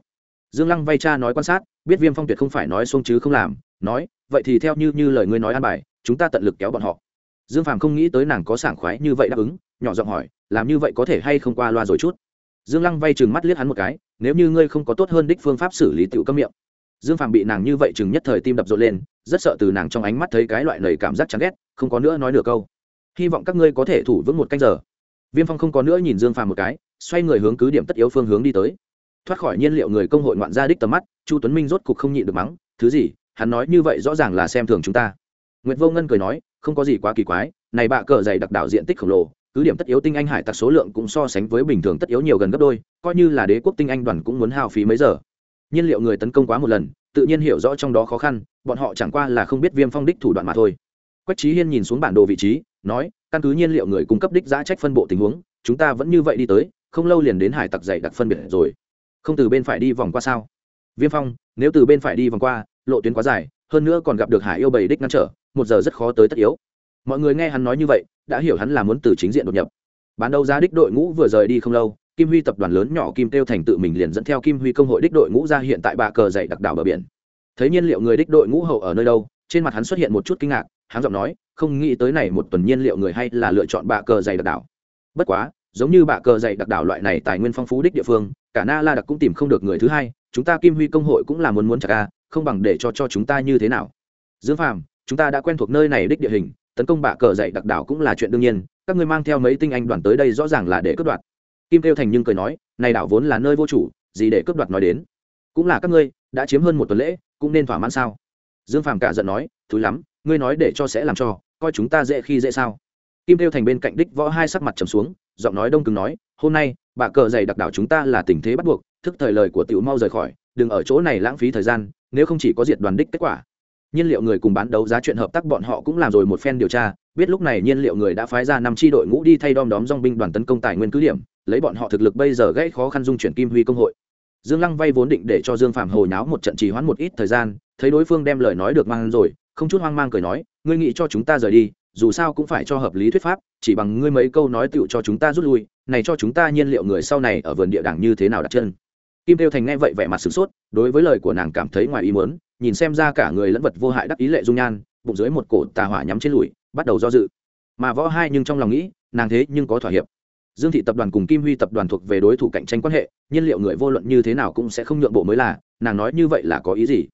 Dương lăng vay cha nói quan sát, biết viêm phong tuyệt không phải nói xuông chứ không làm, nói, vậy thì theo như như lời ngươi nói an bài, chúng ta tận lực kéo bọn họ. Dương phàm không nghĩ tới nàng có sảng khoái như vậy đáp ứng, nhỏ giọng hỏi, làm như vậy có thể hay không qua loa rồi chút? Dương lăng vay chừng mắt liếc hắn một cái, nếu như ngươi không có tốt hơn đích phương pháp xử lý tựu cấm miệng. Dương phàm bị nàng như vậy chừng nhất thời tim đập rộn lên, rất sợ từ nàng trong ánh mắt thấy cái loại lời cảm giác chán ghét, không có nữa nói nửa câu. Hy vọng các ngươi có thể thủ vững một canh giờ viêm phong không có nữa nhìn dương phàm một cái, xoay người hướng cứ điểm tất yếu phương hướng đi tới. Thoát khỏi nhiên liệu người công hội ngoạn gia đích tầm mắt, chu tuấn minh rốt cục không nhịn được mắng, thứ gì, hắn nói như vậy rõ ràng là xem thường chúng ta. Nguyệt vô ngân cười nói, không có gì quá kỳ quái, này bạ cờ dày đặc đảo diện tích khổng lồ, cứ điểm tất yếu tinh anh hải tặc số lượng cũng so sánh với bình thường tất yếu nhiều gần gấp đôi, coi như là đế quốc tinh anh đoàn cũng muốn hao phí mấy giờ. Nhiên liệu người tấn công quá một lần, tự nhiên hiểu rõ trong đó khó khăn, bọn họ chẳng qua là không biết viêm phong đích thủ đoạn mà thôi. Quách trí hiên nhìn xuống bản đồ vị trí, nói căn cứ nhiên liệu người cung cấp đích giá trách phân bộ tình huống, chúng ta vẫn như vậy đi tới, không lâu liền đến hải tặc dày đặc phân biệt rồi. Không từ bên phải đi vòng qua sao? Viêm phong, nếu từ bên phải đi vòng qua, lộ tuyến quá dài, hơn nữa còn gặp được hải yêu bầy đích ngăn trở, một giờ rất khó tới tất yếu. Mọi người nghe hắn nói như vậy, đã hiểu hắn là muốn từ chính diện đột nhập. Bán đấu giá đích đội ngũ vừa rời đi không lâu, kim huy tập đoàn lớn nhỏ kim tiêu thành tự mình liền dẫn theo kim huy công hội đích đội ngũ ra hiện tại bạ cờ dày đặc đảo bờ biển. Thấy nhiên liệu người đích đội ngũ hậu ở nơi đâu, trên mặt hắn xuất hiện một chút kinh ngạc hắn giọng nói, không nghĩ tới này một tuần nhiên liệu người hay là lựa chọn bạ cờ dày đặc đảo. Bất quá, giống như bạ cờ dày đặc đảo loại này tài nguyên phong phú đích địa phương, cả na la đặc cũng tìm không được người thứ hai, chúng ta kim huy công hội cũng là muốn muốn chặt ca à, không bằng để cho cho chúng ta như thế nào. Dương phàm, chúng ta đã quen thuộc nơi này đích địa hình, tấn công bạ cờ dạy đặc đảo cũng là chuyện đương nhiên, các ngươi mang theo mấy tinh anh đoàn tới đây rõ ràng là để cướp đoạt. Kim kêu thành nhưng cười nói, này đảo vốn là nơi vô chủ, gì để cướp đoạt nói đến. Cũng là các ngươi, đã chiếm hơn một tuần lễ, cũng nên thỏa mãn sao? Dương phàm cả giận nói, thúi lắm ngươi nói để cho sẽ làm cho, coi chúng ta dễ khi dễ sao? Kim Đeo thành bên cạnh đích võ hai sắc mặt trầm xuống, giọng nói đông cứng nói, hôm nay bạ cờ dày đặc đảo chúng ta là tình thế bắt buộc, thức thời lời của tiểu mau rời khỏi, đừng ở chỗ này lãng phí thời gian, nếu không chỉ có diệt đoàn đích kết quả. Nhiên liệu người cùng bán đấu giá chuyện hợp tác bọn họ cũng làm rồi một phen điều tra, biết lúc này nhiên liệu người đã phái ra năm tri đội ngũ đi thay đom đóm dong binh đoàn tấn công tài nguyên cứ điểm, lấy bọn họ thực lực bây giờ gây khó khăn dung chuyển kim huy công hội. Dương lăng vay vốn định để cho dương phạm hồi nháo một trận trì hoãn một ít thời gian, thấy đối phương đem lời nói được mang rồi không chút hoang mang cười nói, ngươi nghĩ cho chúng ta rời đi, dù sao cũng phải cho hợp lý thuyết pháp, chỉ bằng ngươi mấy câu nói tựu cho chúng ta rút lui, này cho chúng ta nhiên liệu người sau này ở vườn địa đảng như thế nào đặt chân. Kim tiêu thành nghe vậy vẻ mặt sửng sốt, đối với lời của nàng cảm thấy ngoài ý muốn, nhìn xem ra cả người lẫn vật vô hại đắc ý lệ dung nhan, bụng dưới một cổ tà hỏa nhắm trên lùi, bắt đầu do dự. Mà võ hai nhưng trong lòng nghĩ, nàng thế nhưng có thỏa hiệp. Dương thị tập đoàn cùng kim huy tập đoàn thuộc về đối thủ cạnh tranh quan hệ, nhiên liệu người vô luận như thế nào cũng sẽ không nhượng bộ mới là, nàng nói như vậy là có ý gì?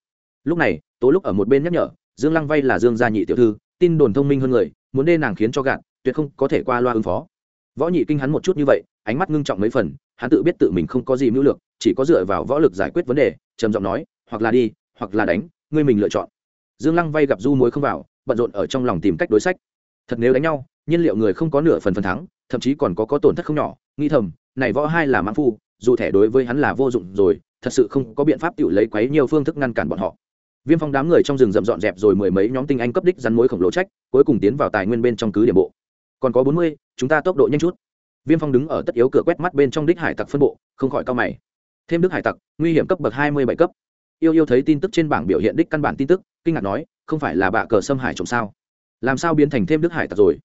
Lúc này, tố lúc ở một bên nhắc nhở dương lăng vay là dương gia nhị tiểu thư tin đồn thông minh hơn người muốn đê nàng khiến cho gạn, tuyệt không có thể qua loa ứng phó. Võ nhị kinh hắn một chút như vậy ánh mắt ngưng trọng mấy phần hắn tự biết tự mình không có gì mưu lược chỉ có dựa vào võ lực giải quyết vấn đề trầm giọng nói hoặc là đi hoặc là đánh ngươi mình lựa chọn. Dương lăng vay gặp du Muối không vào bận rộn ở trong lòng tìm cách đối sách. Thật nếu đánh nhau nhiên liệu người không có nửa phần phần thắng thậm chí còn có có tổn thất không nhỏ nghi thầm này võ hai là mãn phu dù thẻ đối với hắn là vô dụng rồi thật sự không có biện pháp tự lấy quấy nhiều phương thức ngăn cản bọn họ viêm phong đám người trong rừng rậm dọn dẹp rồi mười mấy nhóm tinh anh cấp đích rắn mối khổng lồ trách, cuối cùng tiến vào tài nguyên bên trong cứ điểm bộ. Còn có bốn mươi, chúng ta tốc độ nhanh chút. Viêm phong đứng ở tất yếu cửa quét mắt bên trong đích hải tặc phân bộ, không khỏi cao mày. Thêm đức hải tặc, nguy hiểm cấp bậc hai mươi bảy cấp. Yêu yêu thấy tin tức trên bảng biểu hiện đích căn bản tin tức, kinh ngạc nói, không phải là bạ cờ xâm hải trộm sao? Làm sao biến thành thêm đức hải tặc rồi?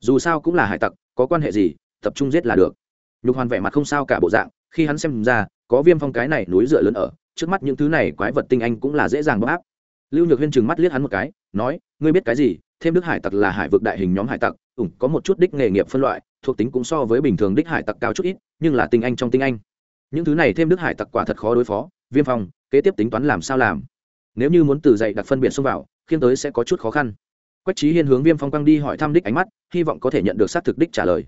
Dù sao cũng là hải tặc, có quan hệ gì, tập trung giết là được. Nhục hoàn vẻ mặt không sao cả bộ dạng, khi hắn xem ra, có viêm phong cái này núi dựa lớn ở trước mắt những thứ này quái vật tinh anh cũng là dễ dàng bóc áp. Lưu nhược huyên chừng mắt liếc hắn một cái, nói, ngươi biết cái gì? Thêm đức hải tặc là hải vực đại hình nhóm hải tặc, ủng có một chút đích nghề nghiệp phân loại, thuộc tính cũng so với bình thường đích hải tặc cao chút ít, nhưng là tinh anh trong tinh anh. Những thứ này thêm đức hải tặc quả thật khó đối phó, viêm phong, kế tiếp tính toán làm sao làm? Nếu như muốn từ dạy đặc phân biệt xông vào khiến tới sẽ có chút khó khăn. Quách trí hiên hướng viêm phong quang đi hỏi thăm đích ánh mắt, hy vọng có thể nhận được xác thực đích trả lời.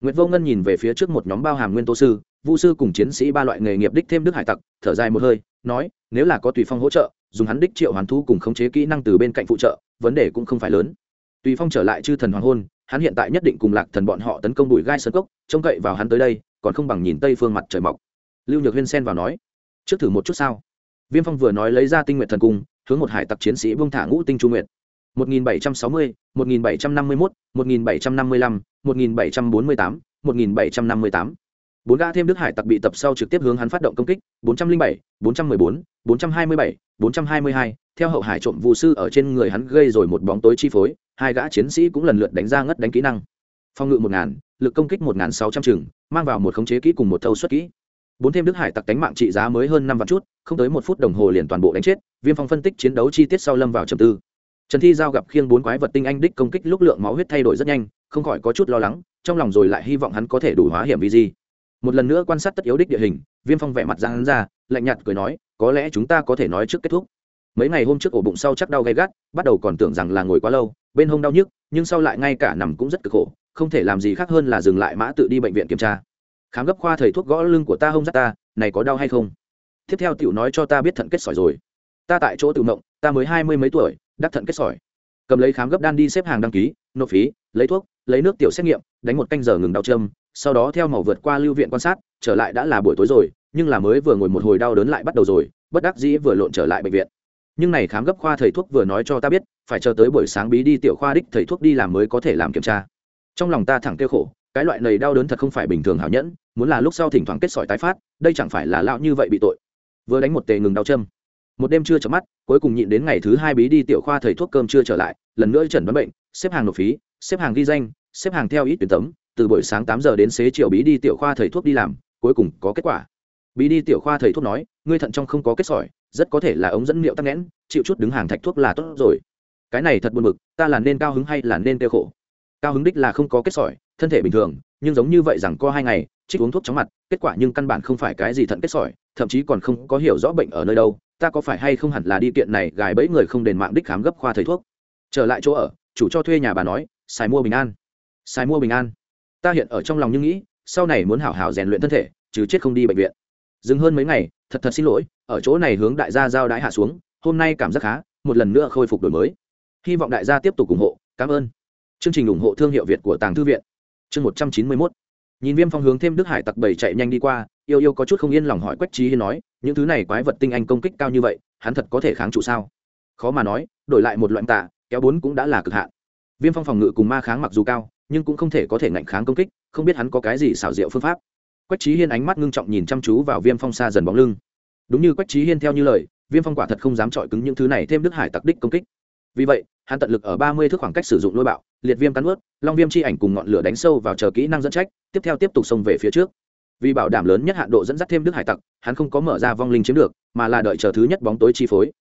Nguyệt vô ngân nhìn về phía trước một nhóm bao hàm nguyên tố sư, vu sư cùng chiến sĩ ba loại nghề nghiệp đích thêm đức hải tặc, thở dài một hơi, nói, nếu là có tùy phong hỗ trợ, dùng hắn đích triệu hoàn Thú cùng khống chế kỹ năng từ bên cạnh phụ trợ, vấn đề cũng không phải lớn. Tùy phong trở lại chư thần hoàng hôn, hắn hiện tại nhất định cùng lạc thần bọn họ tấn công bụi gai sơn cốc, trông cậy vào hắn tới đây, còn không bằng nhìn tây phương mặt trời mọc. Lưu nhược huyên xen vào nói, trước thử một chút sao? Viêm phong vừa nói lấy ra tinh nguyện thần cung, hướng một hải tặc chiến sĩ buông thả ngũ tinh chu nguyện 1760, 1751, 1755, 1748, 1758. Bốn gã thêm Đức Hải tặc bị tập sau trực tiếp hướng hắn phát động công kích, 407, 414, 427, 422, theo hậu hải trộm vụ sư ở trên người hắn gây rồi một bóng tối chi phối, hai gã chiến sĩ cũng lần lượt đánh ra ngất đánh kỹ năng. Phong ngự 1000, lực công kích 1600 chừng, mang vào một khống chế kỹ cùng một thâu xuất kỹ. Bốn thêm Đức Hải tặc đánh mạng trị giá mới hơn năm vạn chút, không tới một phút đồng hồ liền toàn bộ đánh chết, Viêm Phong phân tích chiến đấu chi tiết sau lâm vào trầm tư trần thi giao gặp khiêng bốn quái vật tinh anh đích công kích lúc lượng máu huyết thay đổi rất nhanh, không khỏi có chút lo lắng, trong lòng rồi lại hy vọng hắn có thể đủ hóa hiểm vì gì một lần nữa quan sát tất yếu đích địa hình, viêm phong vẻ mặt ra hắn ra, lạnh nhạt cười nói, có lẽ chúng ta có thể nói trước kết thúc. Mấy ngày hôm trước ổ bụng sau chắc đau gay gắt, bắt đầu còn tưởng rằng là ngồi quá lâu, bên hông đau nhức, nhưng sau lại ngay cả nằm cũng rất cực khổ, không thể làm gì khác hơn là dừng lại mã tự đi bệnh viện kiểm tra. Khám gấp khoa thầy thuốc gõ lưng của ta hông dắt ta, này có đau hay không? Tiếp theo tiểu nói cho ta biết thận kết sỏi rồi. Ta tại chỗ tự mộng, ta mới hai mươi mấy tuổi đắc thận kết sỏi. Cầm lấy khám gấp đan đi xếp hàng đăng ký, nộp phí, lấy thuốc, lấy nước tiểu xét nghiệm, đánh một canh giờ ngừng đau châm, sau đó theo màu vượt qua lưu viện quan sát, trở lại đã là buổi tối rồi, nhưng là mới vừa ngồi một hồi đau đớn lại bắt đầu rồi, bất đắc dĩ vừa lộn trở lại bệnh viện. Nhưng này khám gấp khoa thầy thuốc vừa nói cho ta biết, phải chờ tới buổi sáng bí đi tiểu khoa đích thầy thuốc đi làm mới có thể làm kiểm tra. Trong lòng ta thẳng kêu khổ, cái loại này đau đớn thật không phải bình thường hảo nhẫn, muốn là lúc sau thỉnh thoảng kết sỏi tái phát, đây chẳng phải là lão như vậy bị tội. Vừa đánh một tề ngừng đau châm một đêm chưa chợp mắt, cuối cùng nhịn đến ngày thứ hai bí đi tiểu khoa thầy thuốc cơm chưa trở lại, lần nữa chẩn đoán bệnh, xếp hàng nộp phí, xếp hàng ghi danh, xếp hàng theo ít tuyển tấm, từ buổi sáng tám giờ đến xế chiều bí đi tiểu khoa thầy thuốc đi làm, cuối cùng có kết quả. Bí đi tiểu khoa thầy thuốc nói, ngươi thận trong không có kết sỏi, rất có thể là ống dẫn liệu tắc nghẽn, chịu chút đứng hàng thạch thuốc là tốt rồi. Cái này thật buồn bực, ta là nên cao hứng hay là nên tiêu khổ? Cao hứng đích là không có kết sỏi, thân thể bình thường, nhưng giống như vậy rằng có hai ngày trích uống thuốc chóng mặt, kết quả nhưng căn bản không phải cái gì thận kết sỏi, thậm chí còn không có hiểu rõ bệnh ở nơi đâu ta có phải hay không hẳn là đi kiện này, gài bẫy người không đền mạng đích khám gấp khoa thầy thuốc. Trở lại chỗ ở, chủ cho thuê nhà bà nói, xài mua bình an. Xài mua bình an. Ta hiện ở trong lòng như nghĩ, sau này muốn hảo hảo rèn luyện thân thể, chứ chết không đi bệnh viện. Dừng hơn mấy ngày, thật thật xin lỗi, ở chỗ này hướng đại gia giao đãi hạ xuống, hôm nay cảm giác khá, một lần nữa khôi phục đổi mới. Hy vọng đại gia tiếp tục ủng hộ, cảm ơn. Chương trình ủng hộ thương hiệu việt của tàng thư viện. Chương một trăm chín mươi mốt nhìn viêm phong hướng thêm đức hải tặc bảy chạy nhanh đi qua, yêu yêu có chút không yên lòng hỏi quách trí hiên nói, những thứ này quái vật tinh anh công kích cao như vậy, hắn thật có thể kháng trụ sao? Khó mà nói, đổi lại một loại tạ, kéo bốn cũng đã là cực hạn. Viêm phong phòng ngự cùng ma kháng mặc dù cao, nhưng cũng không thể có thể ngạnh kháng công kích, không biết hắn có cái gì xảo diệu phương pháp. Quách trí hiên ánh mắt ngưng trọng nhìn chăm chú vào viêm phong xa dần bóng lưng. Đúng như quách trí hiên theo như lời, viêm phong quả thật không dám chọi cứng những thứ này thêm đức hải tặc đích công kích. Vì vậy, hắn tận lực ở ba mươi thước khoảng cách sử dụng lôi bạo liệt viêm cắn ướt, long viêm chi ảnh cùng ngọn lửa đánh sâu vào chờ kỹ năng dẫn trách, tiếp theo tiếp tục xông về phía trước. Vì bảo đảm lớn nhất hạn độ dẫn dắt thêm đức hải tặc, hắn không có mở ra vong linh chiếm được, mà là đợi chờ thứ nhất bóng tối chi phối.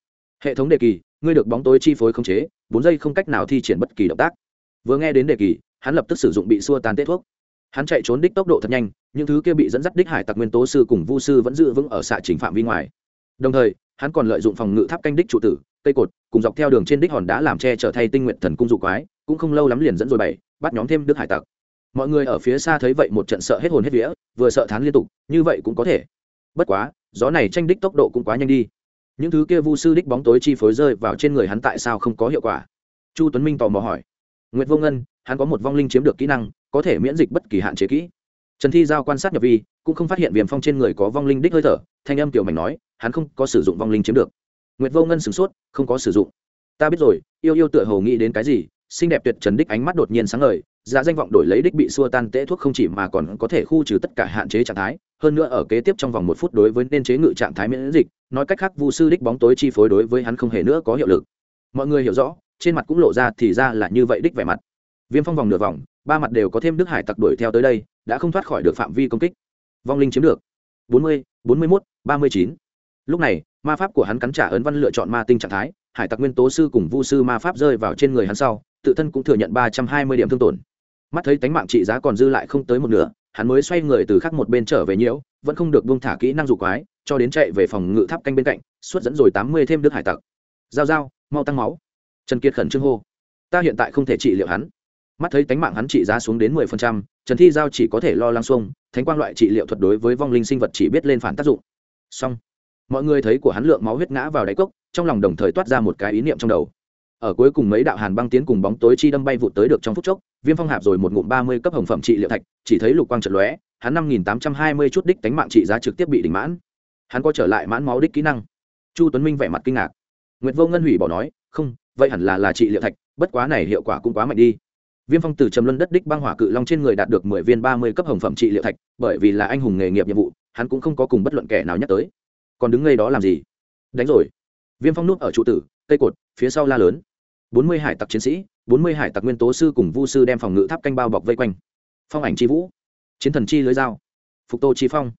Hệ thống đề kỳ, ngươi được bóng tối chi phối khống chế, bốn giây không cách nào thi triển bất kỳ động tác. Vừa nghe đến đề kỳ, hắn lập tức sử dụng bị xua tan tết thuốc. Hắn chạy trốn đích tốc độ thật nhanh, những thứ kia bị dẫn dắt đích hải tặc nguyên tố sư cùng vu sư vẫn giữ vững ở xạ chính phạm vi ngoài. Đồng thời, hắn còn lợi dụng phòng ngự tháp canh đích trụ tử, cây cột, cùng dọc theo đường trên đích hòn đá làm tre trở thay tinh nguyện thần cung dụ quái cũng không lâu lắm liền dẫn rồi bảy, bắt nhóm thêm đức hải tặc. Mọi người ở phía xa thấy vậy một trận sợ hết hồn hết vía, vừa sợ thán liên tục, như vậy cũng có thể. Bất quá, gió này tranh đích tốc độ cũng quá nhanh đi. Những thứ kia vu sư đích bóng tối chi phối rơi vào trên người hắn tại sao không có hiệu quả? Chu tuấn minh tò mò hỏi. Nguyễn vô ngân, hắn có một vong linh chiếm được kỹ năng, có thể miễn dịch bất kỳ hạn chế kỹ. Trần thi giao quan sát nhập vi, cũng không phát hiện viềm phong trên người có vong linh đích hơi thở, thanh âm tiểu mảnh nói, hắn không có sử dụng vong linh chiếm được. Nguyệt vô ngân sửng sốt, không có sử dụng. Ta biết rồi, yêu yêu tựa hồ nghĩ đến cái gì xinh đẹp tuyệt trần đích ánh mắt đột nhiên sáng ngời, giá danh vọng đổi lấy đích bị xua tan tễ thuốc không chỉ mà còn có thể khu trừ tất cả hạn chế trạng thái, hơn nữa ở kế tiếp trong vòng một phút đối với nên chế ngự trạng thái miễn dịch, nói cách khác vu sư đích bóng tối chi phối đối với hắn không hề nữa có hiệu lực. Mọi người hiểu rõ, trên mặt cũng lộ ra thì ra là như vậy đích vẻ mặt. Viêm phong vòng nửa vòng, ba mặt đều có thêm đức hải tặc đuổi theo tới đây, đã không thoát khỏi được phạm vi công kích. Vong linh chiếm được. Bốn mươi bốn mươi mốt, ba mươi chín. Lúc này, ma pháp của hắn cắn trả ấn văn lựa chọn ma tinh trạng thái, hải tặc nguyên tố sư cùng vu sư ma pháp rơi vào trên người hắn sau tự thân cũng thừa nhận ba trăm hai mươi điểm thương tổn. Mắt thấy tánh mạng trị giá còn dư lại không tới một nửa, hắn mới xoay người từ khắc một bên trở về nhiễu, vẫn không được buông thả kỹ năng dụ quái, cho đến chạy về phòng ngự tháp canh bên cạnh suất dẫn rồi tám mươi thêm đức hải tặc. Giao giao, mau tăng máu. Trần kiệt khẩn trương hô. Ta hiện tại không thể trị liệu hắn. Mắt thấy tánh mạng hắn trị giá xuống đến mười phần trăm, trần thi giao chỉ có thể lo lăng xuông, thánh quang loại trị liệu thuật đối với vong linh sinh vật chỉ biết lên phản tác dụng. Xong. Mọi người thấy của hắn lượng máu huyết ngã vào đáy cốc, trong lòng đồng thời toát ra một cái ý niệm trong đầu ở cuối cùng mấy đạo hàn băng tiến cùng bóng tối chi đâm bay vụt tới được trong phút chốc, viêm phong hạp rồi một ngụm ba mươi cấp hồng phẩm trị liệu thạch, chỉ thấy lục quang trận lóe, hắn năm nghìn tám trăm hai mươi chút đích tánh mạng trị giá trực tiếp bị đỉnh mãn. Hắn có trở lại mãn máu đích kỹ năng. Chu tuấn minh vẻ mặt kinh ngạc. Nguyệt vô ngân hủy bỏ nói, không, vậy hẳn là là trị liệu thạch, bất quá này hiệu quả cũng quá mạnh đi. Viêm phong từ trầm luân đất đích băng hỏa cự long trên người đạt được mười viên ba mươi cấp hồng phẩm trị liệu thạch, bởi vì là anh hùng nghề nghiệp nhiệm vụ, hắn cũng không có cùng bất luận kẻ nào nhắc tới. Còn đứng ngay đó làm gì? Đánh rồi. Viêm phong nuốt ở trụ tử, cây cột, phía sau la lớn bốn mươi hải tặc chiến sĩ, bốn mươi hải tặc nguyên tố sư cùng vu sư đem phòng ngự tháp canh bao bọc vây quanh. Phong ảnh c h i vũ, chiến thần chi lưới dao, phục tô chi phong.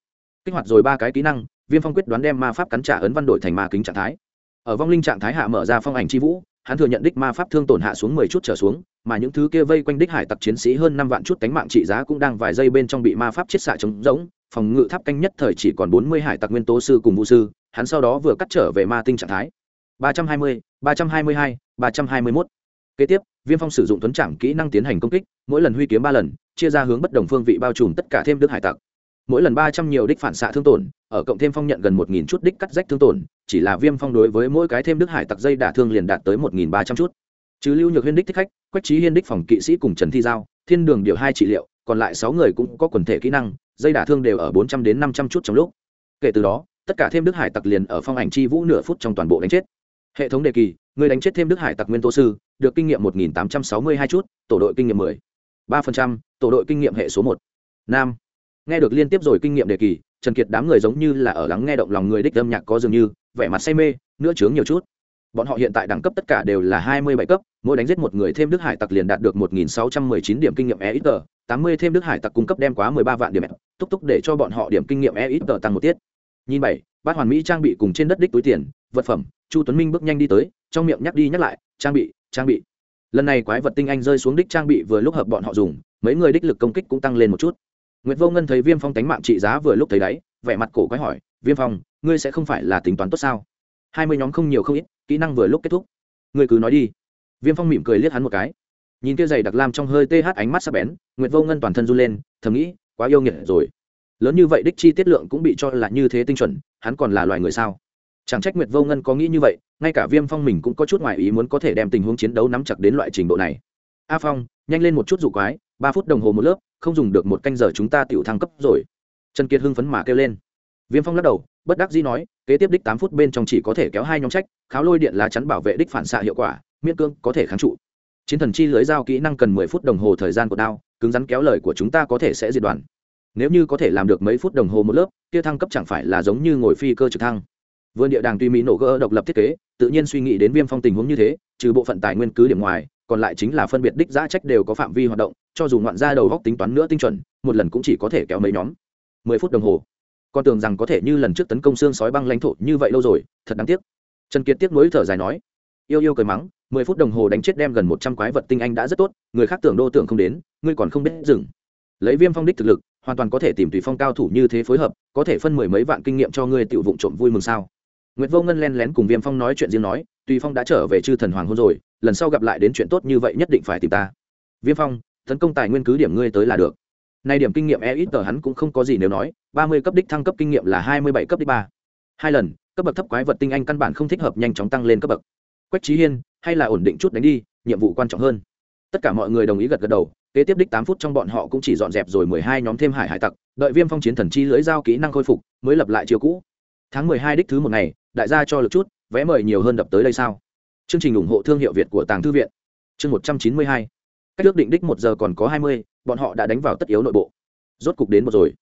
Kích hoạt rồi ba cái kỹ năng, viêm phong quyết đoán đem ma pháp cắn trả ấn văn đổi thành ma kính trạng thái. Ở vong linh trạng thái hạ mở ra phong ảnh c h i vũ, hắn thừa nhận đích ma pháp thương tổn hạ xuống mười chút trở xuống, mà những thứ kia vây quanh đích hải tặc chiến sĩ hơn năm vạn chút cánh mạng trị giá cũng đang vài giây bên trong bị ma pháp chiết xạ trống rỗng. Phòng ngự tháp canh nhất thời chỉ còn bốn mươi hải tặc nguyên tố sư cùng vũ sư, hắn sau đó vừa cắt trở về ma tinh trạng thái ba trăm hai mươi, ba trăm hai mươi hai, ba trăm hai mươi mốt. Kế tiếp, viêm phong sử dụng tuấn trảm kỹ năng tiến hành công kích, mỗi lần huy kiếm ba lần, chia ra hướng bất đồng phương vị bao trùm tất cả thêm đức hải tặc. Mỗi lần ba trăm nhiều đích phản xạ thương tổn, ở cộng thêm phong nhận gần một nghìn chút đích cắt rách thương tổn, chỉ là viêm phong đối với mỗi cái thêm đức hải tặc dây đả thương liền đạt tới một nghìn ba trăm chút. Chứ lưu nhược huyên đích thích khách, quách trí hiên đích phòng kỵ sĩ cùng trần thi giao, thiên đường điều hai trị liệu, còn lại sáu người cũng có quần thể kỹ năng, dây đả thương đều ở bốn trăm đến năm trăm chút trong lúc. Kể từ đó, tất cả thêm đức hải tặc liền ở phong ảnh chi vũ nửa phút trong toàn bộ đánh chết hệ thống đề kỳ người đánh chết thêm đức hải tặc nguyên tố sư, được kinh nghiệm một nghìn tám trăm sáu mươi hai chút, tổ đội kinh nghiệm mười. ba phần trăm, tổ đội kinh nghiệm hệ số một. Nam. Nghe được liên tiếp rồi kinh nghiệm đề kỳ, trần kiệt đám người giống như là ở lắng nghe động lòng người đích âm nhạc có dường như, vẻ mặt say mê, nữa chướng nhiều chút. Bọn họ hiện tại đẳng cấp tất cả đều là hai mươi bảy cấp, mỗi đánh giết một người thêm đức hải tặc liền đạt được một nghìn sáu trăm mười chín điểm kinh nghiệm e ít tờ tám mươi thêm đức hải tặc cung cấp đem quá mười ba vạn điểm. Túc túc để cho bọn họ điểm kinh nghiệm e ít tờ tăng một tiết. Nhìn bảy, bát hoàn mỹ trang bị cùng trên đất đích túi tiền, vật phẩm chu tuấn minh bước nhanh đi tới trong miệng nhắc đi nhắc lại trang bị trang bị lần này quái vật tinh anh rơi xuống đích trang bị vừa lúc hợp bọn họ dùng mấy người đích lực công kích cũng tăng lên một chút Nguyệt Vô Ngân thấy Viêm Phong tánh mạng trị giá vừa lúc thấy đáy, vẻ mặt cổ quái hỏi, "Viêm Phong, ngươi sẽ không phải là tính toán tốt sao? Hai mươi nhóm không nhiều không ít, kỹ năng vừa lúc kết thúc. Ngươi cứ nói đi." Viêm Phong mỉm cười liếc hắn một cái. Nhìn kia giày đặc lam trong hơi TH ánh mắt sắc bén, Nguyệt Vô Ngân toàn thân run lên, thầm nghĩ, quá yêu nghiệt rồi. Lớn như vậy đích chi tiết lượng cũng bị cho là như thế tinh chuẩn, hắn còn là loài người sao? Chẳng trách Nguyệt Vô Ngân có nghĩ như vậy, ngay cả Viêm Phong mình cũng có chút ngoại ý muốn có thể đem tình huống chiến đấu nắm chặt đến loại trình độ này. A Phong, nhanh lên một chút dụ quái, ba phút đồng hồ một lớp, không dùng được một canh giờ chúng ta tiểu thăng cấp rồi. Trần kiệt hưng phấn mà kêu lên. Viêm phong lắc đầu bất đắc dĩ nói kế tiếp đích tám phút bên trong chỉ có thể kéo hai nhóm trách kháo lôi điện lá chắn bảo vệ đích phản xạ hiệu quả miễn cương có thể kháng trụ. Chiến thần chi lưới giao kỹ năng cần mười phút đồng hồ thời gian của đao cứng rắn kéo lời của chúng ta có thể sẽ diệt đoàn nếu như có thể làm được mấy phút đồng hồ một lớp kia thăng cấp chẳng phải là giống như ngồi phi cơ trực thăng vườn địa đàng tuy mỹ nổ gỡ độc lập thiết kế, tự nhiên suy nghĩ đến viêm phong tình huống như thế, trừ bộ phận tài nguyên cứ điểm ngoài, còn lại chính là phân biệt đích giã trách đều có phạm vi hoạt động, cho dù ngoạn ra đầu góc tính toán nữa tinh chuẩn, một lần cũng chỉ có thể kéo mấy nhóm. Mười phút đồng hồ. Con tưởng rằng có thể như lần trước tấn công xương sói băng lãnh thổ như vậy lâu rồi, thật đáng tiếc. Trần kiệt tiếc nối thở dài nói, yêu yêu cười mắng, mười phút đồng hồ đánh chết đem gần một trăm quái vật tinh anh đã rất tốt, người khác tưởng đô tưởng không đến, ngươi còn không biết dừng. Lấy viêm phong đích thực lực, hoàn toàn có thể tìm tùy phong cao thủ như thế phối hợp, có thể phân mười mấy vạn kinh nghiệm cho ngươi tự vụng trộm vui mừng sao? Nguyệt Vô Ngân lén lén cùng Viêm Phong nói chuyện riêng nói, Tùy Phong đã trở về chư thần hoàng hôn rồi, lần sau gặp lại đến chuyện tốt như vậy nhất định phải tìm ta. Viêm Phong, tấn công tài nguyên cứ điểm ngươi tới là được. Nay điểm kinh nghiệm e ít tờ hắn cũng không có gì nếu nói, ba mươi cấp đích thăng cấp kinh nghiệm là hai mươi bảy cấp đích ba. Hai lần, cấp bậc thấp quái vật tinh anh căn bản không thích hợp nhanh chóng tăng lên cấp bậc. Quách Chí Hiên, hay là ổn định chút đánh đi, nhiệm vụ quan trọng hơn. Tất cả mọi người đồng ý gật gật đầu, kế tiếp đích tám phút trong bọn họ cũng chỉ dọn dẹp rồi mười hai nhóm thêm hải hải tặc, đợi Viêm Phong chiến thần chi lưới giao kỹ năng khôi phục, mới lập lại chiều cũ. Tháng mười hai đích thứ một ngày, đại gia cho lực chút vé mời nhiều hơn đập tới đây sao? Chương trình ủng hộ thương hiệu việt của tàng thư viện. Chương một trăm chín mươi hai. Cách ước định đích một giờ còn có hai mươi bọn họ đã đánh vào tất yếu nội bộ. Rốt cục đến một rồi.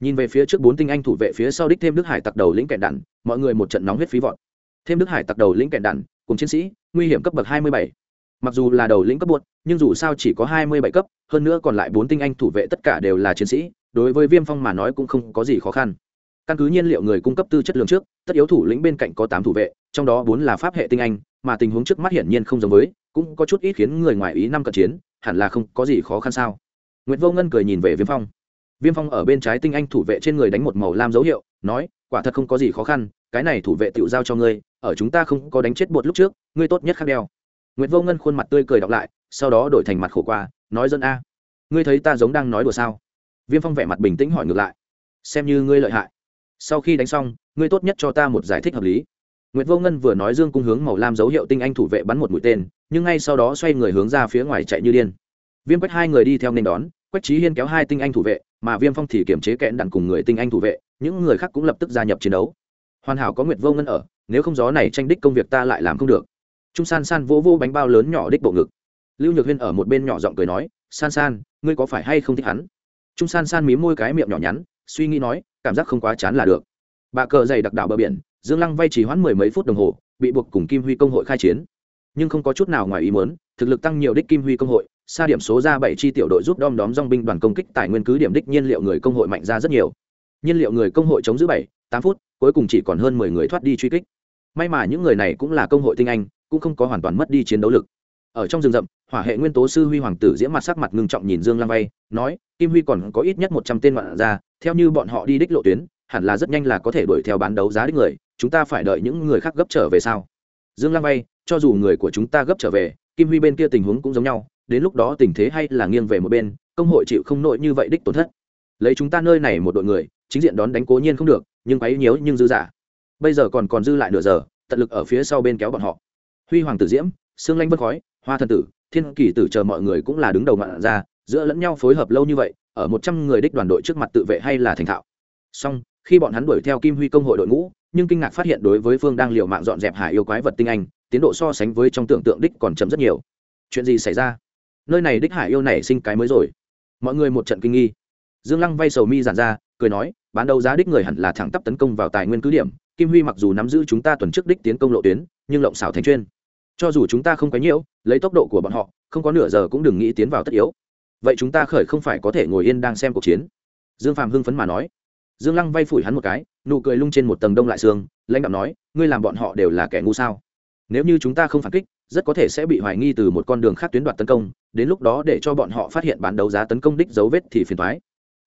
Nhìn về phía trước bốn tinh anh thủ vệ phía sau đích thêm đức hải tặc đầu lĩnh kẹn đạn mọi người một trận nóng huyết phí vọt. Thêm đức hải tặc đầu lĩnh kẹn đạn cùng chiến sĩ nguy hiểm cấp bậc hai mươi bảy. Mặc dù là đầu lĩnh cấp buộc nhưng dù sao chỉ có hai mươi bảy cấp hơn nữa còn lại bốn tinh anh thủ vệ tất cả đều là chiến sĩ đối với viêm phong mà nói cũng không có gì khó khăn căn cứ nhiên liệu người cung cấp tư chất lượng trước, tất yếu thủ lĩnh bên cạnh có tám thủ vệ, trong đó bốn là pháp hệ tinh anh, mà tình huống trước mắt hiển nhiên không giống với, cũng có chút ít khiến người ngoài ý năm cận chiến, hẳn là không có gì khó khăn sao. Nguyễn vô ngân cười nhìn về viêm phong. Viêm phong ở bên trái tinh anh thủ vệ trên người đánh một màu lam dấu hiệu, nói, quả thật không có gì khó khăn, cái này thủ vệ tự giao cho ngươi, ở chúng ta không có đánh chết bột lúc trước, ngươi tốt nhất khác đeo. Nguyễn vô ngân khuôn mặt tươi cười đọc lại, sau đó đổi thành mặt khổ qua, nói dân a, ngươi thấy ta giống đang nói đùa sao? Viêm phong vẻ mặt bình tĩnh hỏi ngược lại, xem như ngươi lợi hại sau khi đánh xong ngươi tốt nhất cho ta một giải thích hợp lý Nguyệt Vô Ngân vừa nói Dương cung hướng màu lam dấu hiệu tinh anh thủ vệ bắn một mũi tên, nhưng ngay sau đó xoay người hướng ra phía ngoài chạy như điên. Viêm Quách hai người đi theo nên đón, Quách Chí Hiên kéo hai tinh anh thủ vệ, mà Viêm Phong thì kiểm chế kẽn đạn cùng người tinh anh thủ vệ, những người khác cũng lập tức gia nhập chiến đấu. Hoàn hảo có Nguyệt Vô Ngân ở, nếu không gió này tranh đích công việc ta lại làm không được. Trung San San vỗ vỗ bánh bao lớn nhỏ đích bộ ngực. Lưu Nhược Huyên ở một bên nhỏ giọng cười nói, "San San, ngươi có phải hay không thích hắn?" Trung San San mím môi cái miệng nhỏ nhắn, suy nghĩ nói, cảm giác không quá chán là được. Bà cờ dày đặc đạo bờ biển, dương lăng vay chỉ hoãn mười mấy phút đồng hồ, bị buộc cùng kim huy công hội khai chiến. Nhưng không có chút nào ngoài ý muốn, thực lực tăng nhiều đích kim huy công hội, xa điểm số ra bảy chi tiểu đội giúp đom đóm dong binh đoàn công kích tài nguyên cứ điểm đích nhiên liệu người công hội mạnh ra rất nhiều. Nhiên liệu người công hội chống giữ bảy, tám phút, cuối cùng chỉ còn hơn mười người thoát đi truy kích. May mà những người này cũng là công hội tinh anh, cũng không có hoàn toàn mất đi chiến đấu lực. Ở trong rừng rậm, hỏa hệ nguyên tố sư huy hoàng tử diễm mặt sắc mặt ngưng trọng nhìn dương lăng vay, nói, kim huy còn có ít nhất một trăm tên ngoạn ra theo như bọn họ đi đích lộ tuyến, hẳn là rất nhanh là có thể đuổi theo bán đấu giá đích người, chúng ta phải đợi những người khác gấp trở về sao? Dương lăng vay cho dù người của chúng ta gấp trở về, kim huy bên kia tình huống cũng giống nhau, đến lúc đó tình thế hay là nghiêng về một bên, công hội chịu không nội như vậy đích tổn thất. Lấy chúng ta nơi này một đội người, chính diện đón đánh cố nhiên không được, nhưng quấy nhiễu nhưng dư giả bây giờ còn còn dư lại nửa giờ, tận lực ở phía sau bên kéo bọn họ. Huy hoàng tử diễm, sương lanh vân khói, hoa thần tử, thiên kỳ tử chờ mọi người cũng là đứng đầu ngoạn ra giữa lẫn nhau phối hợp lâu như vậy, ở một trăm người đích đoàn đội trước mặt tự vệ hay là thành thạo. Song, khi bọn hắn đuổi theo kim huy công hội đội ngũ, nhưng kinh ngạc phát hiện đối với phương đang liều mạng dọn dẹp hải yêu quái vật tinh anh, tiến độ so sánh với trong tưởng tượng đích còn chậm rất nhiều. Chuyện gì xảy ra? Nơi này đích hải yêu nảy sinh cái mới rồi. Mọi người một trận kinh nghi. Dương lăng vay sầu mi giản ra, cười nói, bán đấu giá đích người hẳn là thẳng tắp tấn công vào tài nguyên cứ điểm, kim huy mặc dù nắm giữ chúng ta tuần trước đích tiến công lộ tuyến, nhưng lộng xảo thành chuyên. Cho dù chúng ta không quấy nhiễu, lấy tốc độ của bọn họ, không có nửa giờ cũng đừng nghĩ tiến vào tất yếu vậy chúng ta khởi không phải có thể ngồi yên đang xem cuộc chiến? Dương phạm hưng phấn mà nói. Dương lăng vay phủi hắn một cái, nụ cười lung trên một tầng đông lại xương lãnh đạo nói, ngươi làm bọn họ đều là kẻ ngu sao? Nếu như chúng ta không phản kích, rất có thể sẽ bị hoài nghi từ một con đường khác tuyến đoạt tấn công, đến lúc đó để cho bọn họ phát hiện bán đấu giá tấn công đích dấu vết thì phiền thoái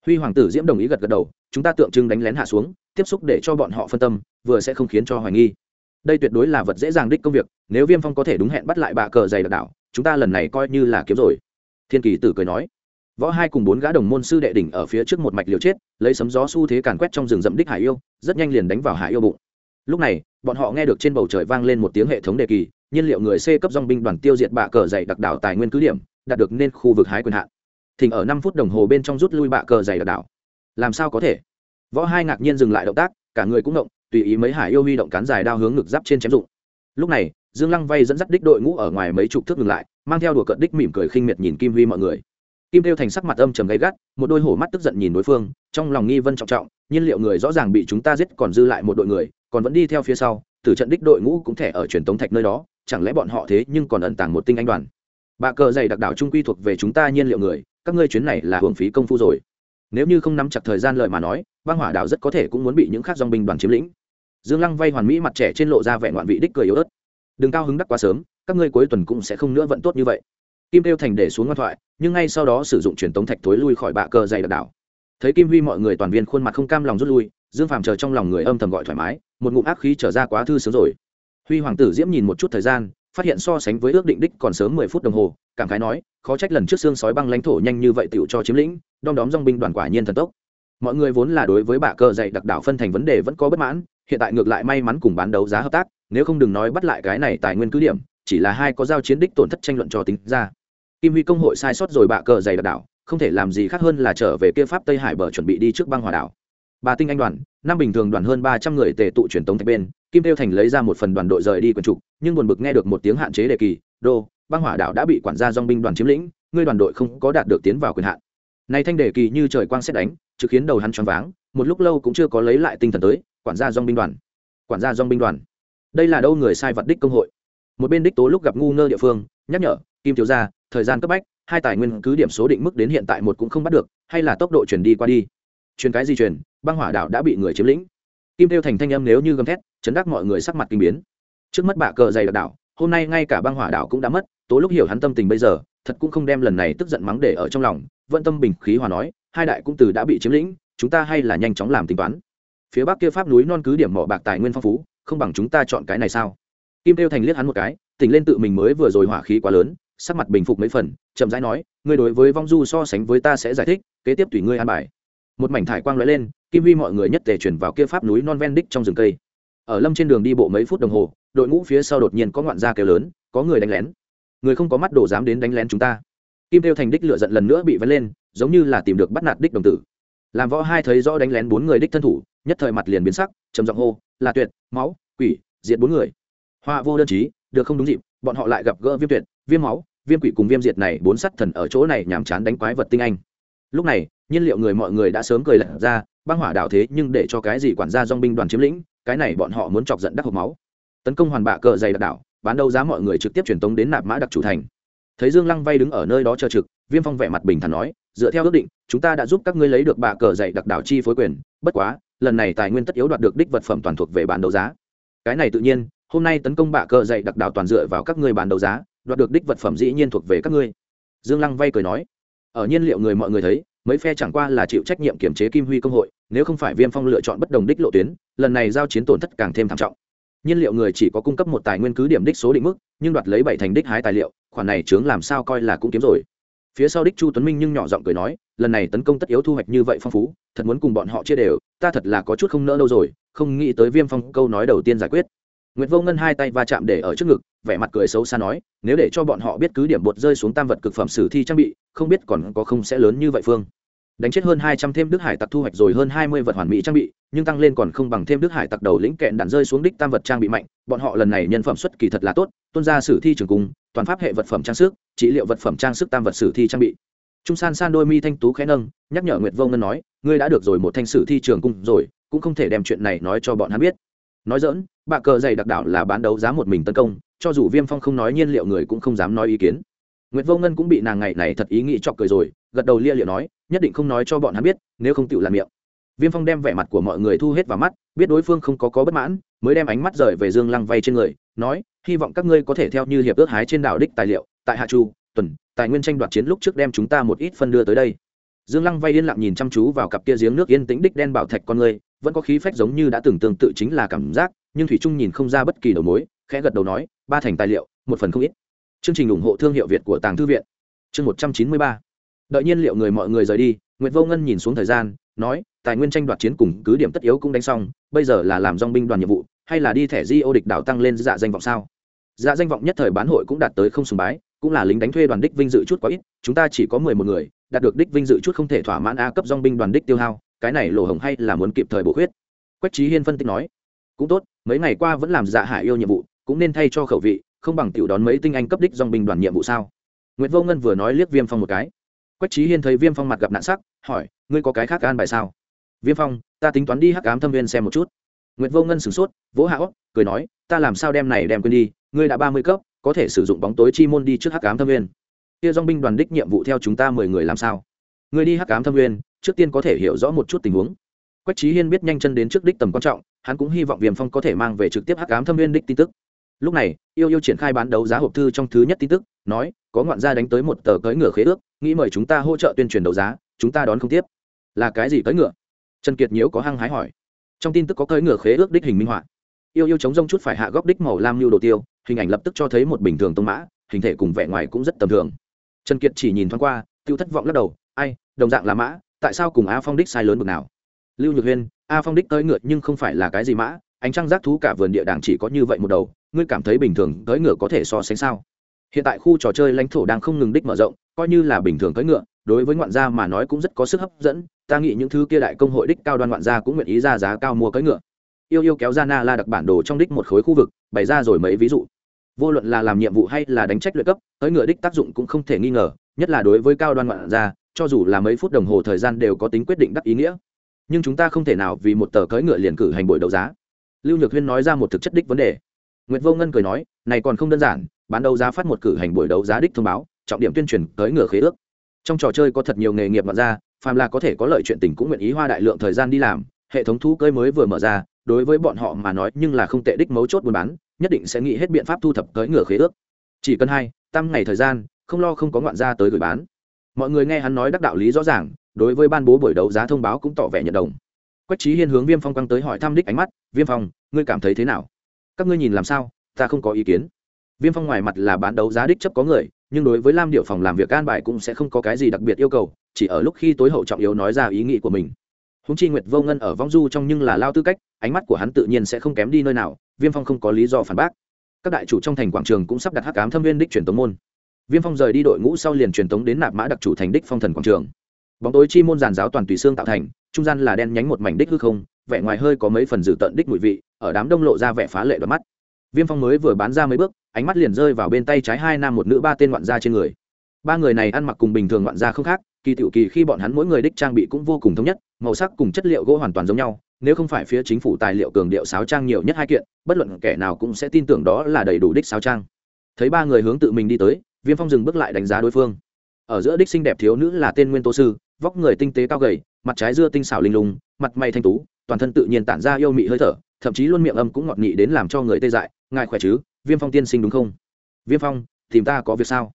huy hoàng tử diễm đồng ý gật gật đầu, chúng ta tượng trưng đánh lén hạ xuống, tiếp xúc để cho bọn họ phân tâm, vừa sẽ không khiến cho hoài nghi. Đây tuyệt đối là vật dễ dàng đích công việc, nếu viêm phong có thể đúng hẹn bắt lại bà cờ dày đặc đảo chúng ta lần này coi như là kiếm rồi thiên kỳ tử cười nói, võ hai cùng bốn gã đồng môn sư đệ đỉnh ở phía trước một mạch liều chết, lấy sấm gió xu thế càn quét trong rừng rậm đích hải yêu, rất nhanh liền đánh vào hải yêu bụng. Lúc này, bọn họ nghe được trên bầu trời vang lên một tiếng hệ thống đề kỳ, nhiên liệu người c cấp dong binh đoàn tiêu diệt bạ cờ dày đặc đảo tài nguyên cứ điểm, đạt được nên khu vực hái quyền hạn. Thỉnh ở năm phút đồng hồ bên trong rút lui bạ cờ dày đặc đảo. Làm sao có thể? Võ hai ngạc nhiên dừng lại động tác, cả người cũng động, tùy ý mấy hải yêu huy động cán dài đao hướng ngực giáp trên chém dụng. Lúc này, dương lăng vay dẫn dắt đích đội ngũ ở ngoài mấy chục thước ngừng lại mang theo đùa cận đích mỉm cười khinh miệt nhìn kim huy mọi người. Kim tiêu thành sắc mặt âm trầm gay gắt, một đôi hổ mắt tức giận nhìn đối phương, trong lòng nghi vân trọng trọng, nhiên liệu người rõ ràng bị chúng ta giết còn dư lại một đội người, còn vẫn đi theo phía sau từ trận đích đội ngũ cũng thể ở truyền tống thạch nơi đó, chẳng lẽ bọn họ thế nhưng còn ẩn tàng một tinh anh đoàn? Bạ cờ dày đặc đảo trung quy thuộc về chúng ta nhiên liệu người, các ngươi chuyến này là hưởng phí công phu rồi. Nếu như không nắm chặt thời gian lợi mà nói, băng hỏa đảo rất có thể cũng muốn bị những khác dòng binh đoàn chiếm lĩnh. Dương lăng vay hoàn mỹ mặt trẻ trên lộ ra vẻ ngoạn vị đích cười yếu ớt. Đừng cao hứng đắc quá sớm các ngươi cuối tuần cũng sẽ không nữa vận tốt như vậy. Kim tiêu thành để xuống ngoan thoại, nhưng ngay sau đó sử dụng truyền tống thạch thối lui khỏi bạ cờ dày đặc đảo. Thấy kim huy mọi người toàn viên khuôn mặt không cam lòng rút lui, dương phàm chờ trong lòng người âm thầm gọi thoải mái, một ngụm ác khí trở ra quá thư sướng rồi. Huy hoàng tử diễm nhìn một chút thời gian, phát hiện so sánh với ước định đích còn sớm mười phút đồng hồ, cảm khái nói, khó trách lần trước xương sói băng lãnh thổ nhanh như vậy tựu cho chiếm lĩnh, đom đóm dong binh đoàn quả nhiên thần tốc. Mọi người vốn là đối với bạ cờ dạy đặc đảo phân thành vấn đề vẫn có bất mãn, hiện tại ngược lại may mắn cùng bán đấu giá hợp tác, nếu không đừng nói bắt lại cái này tài nguyên cứ điểm chỉ là hai có giao chiến đích tổn thất tranh luận cho tính ra. Kim huy công hội sai sót rồi bạ cờ dày đặc đảo, không thể làm gì khác hơn là trở về kia pháp tây hải bờ chuẩn bị đi trước băng hòa đảo. Bà tinh anh đoàn, năm bình thường đoàn hơn ba trăm người tề tụ truyền tống thạch bên, kim tiêu thành lấy ra một phần đoàn đội rời đi quần trục, nhưng buồn bực nghe được một tiếng hạn chế đề kỳ, đô, băng hỏa đảo đã bị quản gia dong binh đoàn chiếm lĩnh, ngươi đoàn đội không có đạt được tiến vào quyền hạn. Này thanh đề kỳ như trời quang xét đánh, trực khiến đầu hắn choáng váng, một lúc lâu cũng chưa có lấy lại tinh thần tới, quản gia dong binh đoàn. Quản gia dong binh đoàn. Đây là đâu người sai vật đích công hội? Một bên đích tố lúc gặp ngu ngơ địa phương, nhắc nhở, kim thiếu gia, thời gian cấp bách, hai tài nguyên cứ điểm số định mức đến hiện tại một cũng không bắt được, hay là tốc độ chuyển đi qua đi. Truyền cái gì chuyển? Băng hỏa đảo đã bị người chiếm lĩnh. Kim tiêu thành thanh âm nếu như gầm thét, chấn đắc mọi người sắc mặt kinh biến. Trước mắt bạ cờ dày đặc đảo, hôm nay ngay cả băng hỏa đảo cũng đã mất, tố lúc hiểu hắn tâm tình bây giờ, thật cũng không đem lần này tức giận mắng để ở trong lòng vận tâm bình khí hòa nói, hai đại cũng từ đã bị chiếm lĩnh, chúng ta hay là nhanh chóng làm tính toán. Phía bắc kia pháp núi non cứ điểm mỏ bạc tài nguyên phong phú, không bằng chúng ta chọn cái này sao? Kim tiêu thành liếc hắn một cái, tỉnh lên tự mình mới vừa rồi hỏa khí quá lớn, sắc mặt bình phục mấy phần, chậm rãi nói, ngươi đối với vong du so sánh với ta sẽ giải thích, kế tiếp tùy ngươi an bài. Một mảnh thải quang lóe lên, kim huy mọi người nhất tề chuyển vào kia pháp núi non ven đích trong rừng cây. Ở lâm trên đường đi bộ mấy phút đồng hồ, đội ngũ phía sau đột nhiên có ngoạn gia kêu lớn, có người đánh lén. Người không có mắt đổ dám đến đánh lén chúng ta. Kim tiêu thành đích lựa giận lần nữa bị vấn lên, giống như là tìm được bắt nạt đích đồng tử. Làm võ hai thấy rõ đánh lén bốn người đích thân thủ, nhất thời mặt liền biến sắc, trầm giọng hô, là tuyệt, máu, quỷ, diệt bốn người họa vô đơn chí, được không đúng dịp, bọn họ lại gặp gỡ viêm tuyệt, viêm máu, viêm quỷ cùng viêm diệt này bốn sắt thần ở chỗ này nhàm chán đánh quái vật tinh anh. Lúc này, nhiên liệu người mọi người đã sớm cười lật ra, băng hỏa đảo thế nhưng để cho cái gì quản gia dong binh đoàn chiếm lĩnh, cái này bọn họ muốn chọc giận đắc hộp máu. Tấn công hoàn bạ cờ dày đặc đảo, bán đấu giá mọi người trực tiếp truyền tống đến nạp mã đặc chủ thành. Thấy dương lăng vay đứng ở nơi đó chờ trực, viêm phong vẻ mặt bình thản nói, dựa theo ước định, chúng ta đã giúp các ngươi lấy được bạ cờ dày đặc đảo chi phối quyền, bất quá, lần này tài nguyên tất yếu đoạt được đích vật phẩm toàn thuộc về bán đấu giá. Cái này tự nhiên hôm nay tấn công bạ cờ dạy đặc đảo toàn dựa vào các ngươi bán đấu giá, đoạt được đích vật phẩm dĩ nhiên thuộc về các ngươi. Dương lăng vay cười nói. Ở nhiên liệu người mọi người thấy, mấy phe chẳng qua là chịu trách nhiệm kiểm chế kim huy công hội, nếu không phải viêm phong lựa chọn bất đồng đích lộ tuyến, lần này giao chiến tổn thất càng thêm thảm trọng. Nhiên liệu người chỉ có cung cấp một tài nguyên cứ điểm đích số định mức, nhưng đoạt lấy bảy thành đích hái tài liệu, khoản này chướng làm sao coi là cũng kiếm rồi. Phía sau đích chu tuấn minh nhưng nhỏ giọng cười nói, lần này tấn công tất yếu thu hoạch như vậy phong phú, thật muốn cùng bọn họ chia đều, ta thật là có chút không nỡ đâu rồi, không nghĩ tới viêm phong câu nói đầu tiên giải quyết. Nguyệt Vô Ngân hai tay va chạm để ở trước ngực, vẻ mặt cười xấu xa nói, nếu để cho bọn họ biết cứ điểm bột rơi xuống tam vật cực phẩm sử thi trang bị, không biết còn có không sẽ lớn như vậy phương. Đánh chết hơn hai trăm thêm Đức Hải tặc thu hoạch rồi hơn hai mươi vật hoàn mỹ trang bị, nhưng tăng lên còn không bằng thêm Đức Hải tặc đầu lĩnh kẹn đạn rơi xuống đích tam vật trang bị mạnh, bọn họ lần này nhân phẩm xuất kỳ thật là tốt, tuân ra sử thi trường cung, toàn pháp hệ vật phẩm trang sức, trị liệu vật phẩm trang sức tam vật sử thi trang bị. Trung San San đôi mi thanh tú khẽ nâng, nhắc nhở Nguyệt Vô Ngân nói, ngươi đã được rồi một thanh sử thi trường cung rồi, cũng không thể đem chuyện này nói cho bọn hắn biết nói dỡn bạ cờ dày đặc đảo là bán đấu giá một mình tấn công, cho dù viêm phong không nói nhiên liệu người cũng không dám nói ý kiến. Nguyễn vô ngân cũng bị nàng ngày này thật ý nghĩ chọc cười rồi, gật đầu lia liệu nói, nhất định không nói cho bọn hắn biết, nếu không tự làm miệng. Viêm phong đem vẻ mặt của mọi người thu hết vào mắt, biết đối phương không có có bất mãn, mới đem ánh mắt rời về dương lăng vay trên người, nói, hy vọng các ngươi có thể theo như hiệp ước hái trên đảo đích tài liệu, tại hạ chu, tuần, tài nguyên tranh đoạt chiến lúc trước đem chúng ta một ít phân đưa tới đây. Dương lăng vay yên lặng nhìn chăm chú vào cặp kia giếng nước yên tĩnh đích đen bảo thạch con người vẫn có khí phách giống như đã từng tương tự chính là cảm giác, nhưng thủy trung nhìn không ra bất kỳ đầu mối, khẽ gật đầu nói, ba thành tài liệu, một phần không ít. Chương trình ủng hộ thương hiệu việt của tàng thư viện. Chương một trăm chín mươi ba. Đợi nhiên liệu người mọi người rời đi nguyễn vô ngân nhìn xuống thời gian, nói, tài nguyên tranh đoạt chiến cùng cứ điểm tất yếu cũng đánh xong, bây giờ là làm dong binh đoàn nhiệm vụ, hay là đi thẻ di ô địch đảo tăng lên dạ danh vọng sao? Dạ danh vọng nhất thời bán hội cũng đạt tới không sùng bái, cũng là lính đánh thuê đoàn đích vinh dự chút quá ít, chúng ta chỉ có mười một người, đạt được đích vinh dự chút không thể thỏa mãn a cấp dong binh đoàn đích tiêu hao cái này lộ hồng hay là muốn kịp thời bổ khuyết. Quách trí hiên phân tích nói, cũng tốt, mấy ngày qua vẫn làm dạ hải yêu nhiệm vụ, cũng nên thay cho khẩu vị, không bằng tiểu đón mấy tinh anh cấp đích dòng binh đoàn nhiệm vụ sao? Nguyễn vô ngân vừa nói liếc viêm phong một cái. Quách trí hiên thấy viêm phong mặt gặp nạn sắc, hỏi, ngươi có cái khác an bài sao? Viêm phong, ta tính toán đi hắc ám thâm viên xem một chút. Nguyễn vô ngân sửng sốt, vỗ hạ óc, cười nói, ta làm sao đem này đem quên đi, ngươi đã ba mươi cấp, có thể sử dụng bóng tối chi môn đi trước hắc ám thâm viên kia dòng binh đoàn đích nhiệm vụ theo chúng ta mười người làm sao? Ngươi đi hắc ám thâm viên trước tiên có thể hiểu rõ một chút tình huống. Quách trí hiên biết nhanh chân đến trước đích tầm quan trọng, hắn cũng hy vọng viêm phong có thể mang về trực tiếp hắc ám thâm viên đích tin tức. Lúc này, yêu yêu triển khai bán đấu giá hộp thư trong thứ nhất tin tức, nói, có ngoạn gia đánh tới một tờ cưỡi ngựa khế ước, nghĩ mời chúng ta hỗ trợ tuyên truyền đấu giá, chúng ta đón không tiếp. Là cái gì cưỡi ngựa? Trần kiệt nhiễu có hăng hái hỏi. Trong tin tức có cưỡi ngựa khế ước đích hình minh họa. Yêu yêu chống rông chút phải hạ góc đích màu lam lưu đồ tiêu, hình ảnh lập tức cho thấy một bình thường tông mã, hình thể cùng vẻ ngoài cũng rất tầm thường. Trần kiệt chỉ nhìn thoáng qua, tiêu thất vọng lắc đầu, ai, đồng dạng là mã tại sao cùng a phong đích sai lớn bực nào? Lưu nhược huyên, a phong đích tới ngựa nhưng không phải là cái gì mã, ánh trăng giác thú cả vườn địa đàng chỉ có như vậy một đầu, ngươi cảm thấy bình thường tới ngựa có thể so sánh sao? Hiện tại khu trò chơi lãnh thổ đang không ngừng đích mở rộng, coi như là bình thường tới ngựa, đối với ngoạn gia mà nói cũng rất có sức hấp dẫn, ta nghĩ những thứ kia đại công hội đích cao đoan ngoạn gia cũng nguyện ý ra giá cao mua cưỡi ngựa. Yêu yêu kéo ra na la đặc bản đồ trong đích một khối khu vực, bày ra rồi mấy ví dụ. Vô luận là làm nhiệm vụ hay là đánh trách luyện cấp, tới ngựa đích tác dụng cũng không thể nghi ngờ, nhất là đối với cao đoan ngoạn gia cho dù là mấy phút đồng hồ thời gian đều có tính quyết định đắc ý nghĩa. Nhưng chúng ta không thể nào vì một tờ cưỡi ngựa liền cử hành buổi đấu giá. Lưu nhược huyên nói ra một thực chất đích vấn đề. Nguyễn vô ngân cười nói, này còn không đơn giản, bán đấu giá phát một cử hành buổi đấu giá đích thông báo, trọng điểm tuyên truyền cưỡi ngựa khế ước. Trong trò chơi có thật nhiều nghề nghiệp ngoạn gia phàm là có thể có lợi chuyện tình cũng nguyện ý hoa đại lượng thời gian đi làm. Hệ thống thú cơi mới vừa mở ra, đối với bọn họ mà nói nhưng là không tệ đích mấu chốt buôn bán, nhất định sẽ nghĩ hết biện pháp thu thập cưỡi ngựa khế ước. Chỉ cần hai tam ngày thời gian, không lo không có ngoạn gia tới gửi bán mọi người nghe hắn nói đắc đạo lý rõ ràng, đối với ban bố buổi đấu giá thông báo cũng tỏ vẻ nhận đồng. Quách trí hiên hướng viêm phong quăng tới hỏi thăm đích ánh mắt, viêm phong, ngươi cảm thấy thế nào? Các ngươi nhìn làm sao? Ta không có ý kiến. Viêm phong ngoài mặt là bán đấu giá đích chấp có người, nhưng đối với lam điệu phòng làm việc an bài cũng sẽ không có cái gì đặc biệt yêu cầu, chỉ ở lúc khi tối hậu trọng yếu nói ra ý nghĩ của mình. Húng chi nguyệt vô ngân ở vong du trong nhưng là lao tư cách, ánh mắt của hắn tự nhiên sẽ không kém đi nơi nào, viêm phong không có lý do phản bác. Các đại chủ trong thành quảng trường cũng sắp đặt hắc cám thâm viên đích truyền tống môn viêm phong rời đi đội ngũ sau liền truyền tống đến nạp mã đặc chủ thành đích phong thần quảng trường. Bóng tối chi môn giàn giáo toàn tùy xương tạo thành, trung gian là đen nhánh một mảnh đích hư không, vẻ ngoài hơi có mấy phần dự tận đích mùi vị, ở đám đông lộ ra vẻ phá lệ đoạt mắt. Viêm phong mới vừa bán ra mấy bước, ánh mắt liền rơi vào bên tay trái hai nam một nữ ba tên ngoạn gia trên người. Ba người này ăn mặc cùng bình thường ngoạn gia không khác, kỳ tiểu kỳ khi bọn hắn mỗi người đích trang bị cũng vô cùng thống nhất, màu sắc cùng chất liệu gỗ hoàn toàn giống nhau, nếu không phải phía chính phủ tài liệu cường điệu sáo trang nhiều nhất hai kiện, bất luận kẻ nào cũng sẽ tin tưởng đó là đầy đủ đích sáo trang. Thấy ba người hướng tự mình đi tới viêm phong dừng bước lại đánh giá đối phương. Ở giữa đích xinh đẹp thiếu nữ là tên nguyên tô sư, vóc người tinh tế cao gầy, mặt trái dưa tinh xảo linh lùng mặt mày thanh tú, toàn thân tự nhiên tản ra yêu mị hơi thở, thậm chí luôn miệng âm cũng ngọt nghị đến làm cho người tê dại, ngài khỏe chứ, viêm phong tiên sinh đúng không? Viêm phong, tìm ta có việc sao?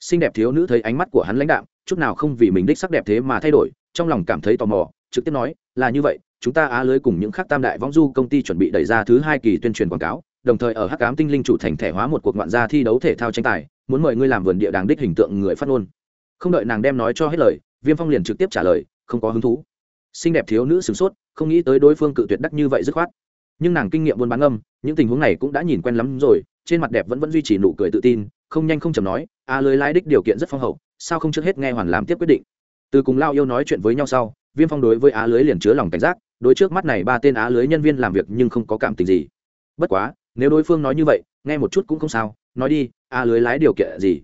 Xinh đẹp thiếu nữ thấy ánh mắt của hắn lãnh đạm, chút nào không vì mình đích sắc đẹp thế mà thay đổi, trong lòng cảm thấy tò mò, trực tiếp nói, là như vậy, chúng ta á lưới cùng những khác tam đại võng du công ty chuẩn bị đẩy ra thứ hai kỳ tuyên truyền quảng cáo, đồng thời ở hắc cám tinh linh chủ thành thể hóa một cuộc ngoạn gia thi đấu thể thao tranh tài muốn mời ngươi làm vườn địa đàng đích hình tượng người phát ngôn. Không đợi nàng đem nói cho hết lời viêm phong liền trực tiếp trả lời không có hứng thú. Xinh đẹp thiếu nữ sửng sốt không nghĩ tới đối phương cự tuyệt đắc như vậy dứt khoát. Nhưng nàng kinh nghiệm buôn bán âm những tình huống này cũng đã nhìn quen lắm rồi trên mặt đẹp vẫn vẫn duy trì nụ cười tự tin không nhanh không chầm nói a à, lưới lái đích điều kiện rất phong hậu sao không trước hết nghe hoàn làm tiếp quyết định? Từ cùng lao yêu nói chuyện với nhau sau viêm phong đối với á lưới liền chứa lòng cảnh giác đối trước mắt này ba tên á lưới nhân viên làm việc nhưng không có cảm tình gì. Bất quá nếu đối phương nói như vậy nghe một chút cũng không sao nói đi a lưới lái điều kiện gì?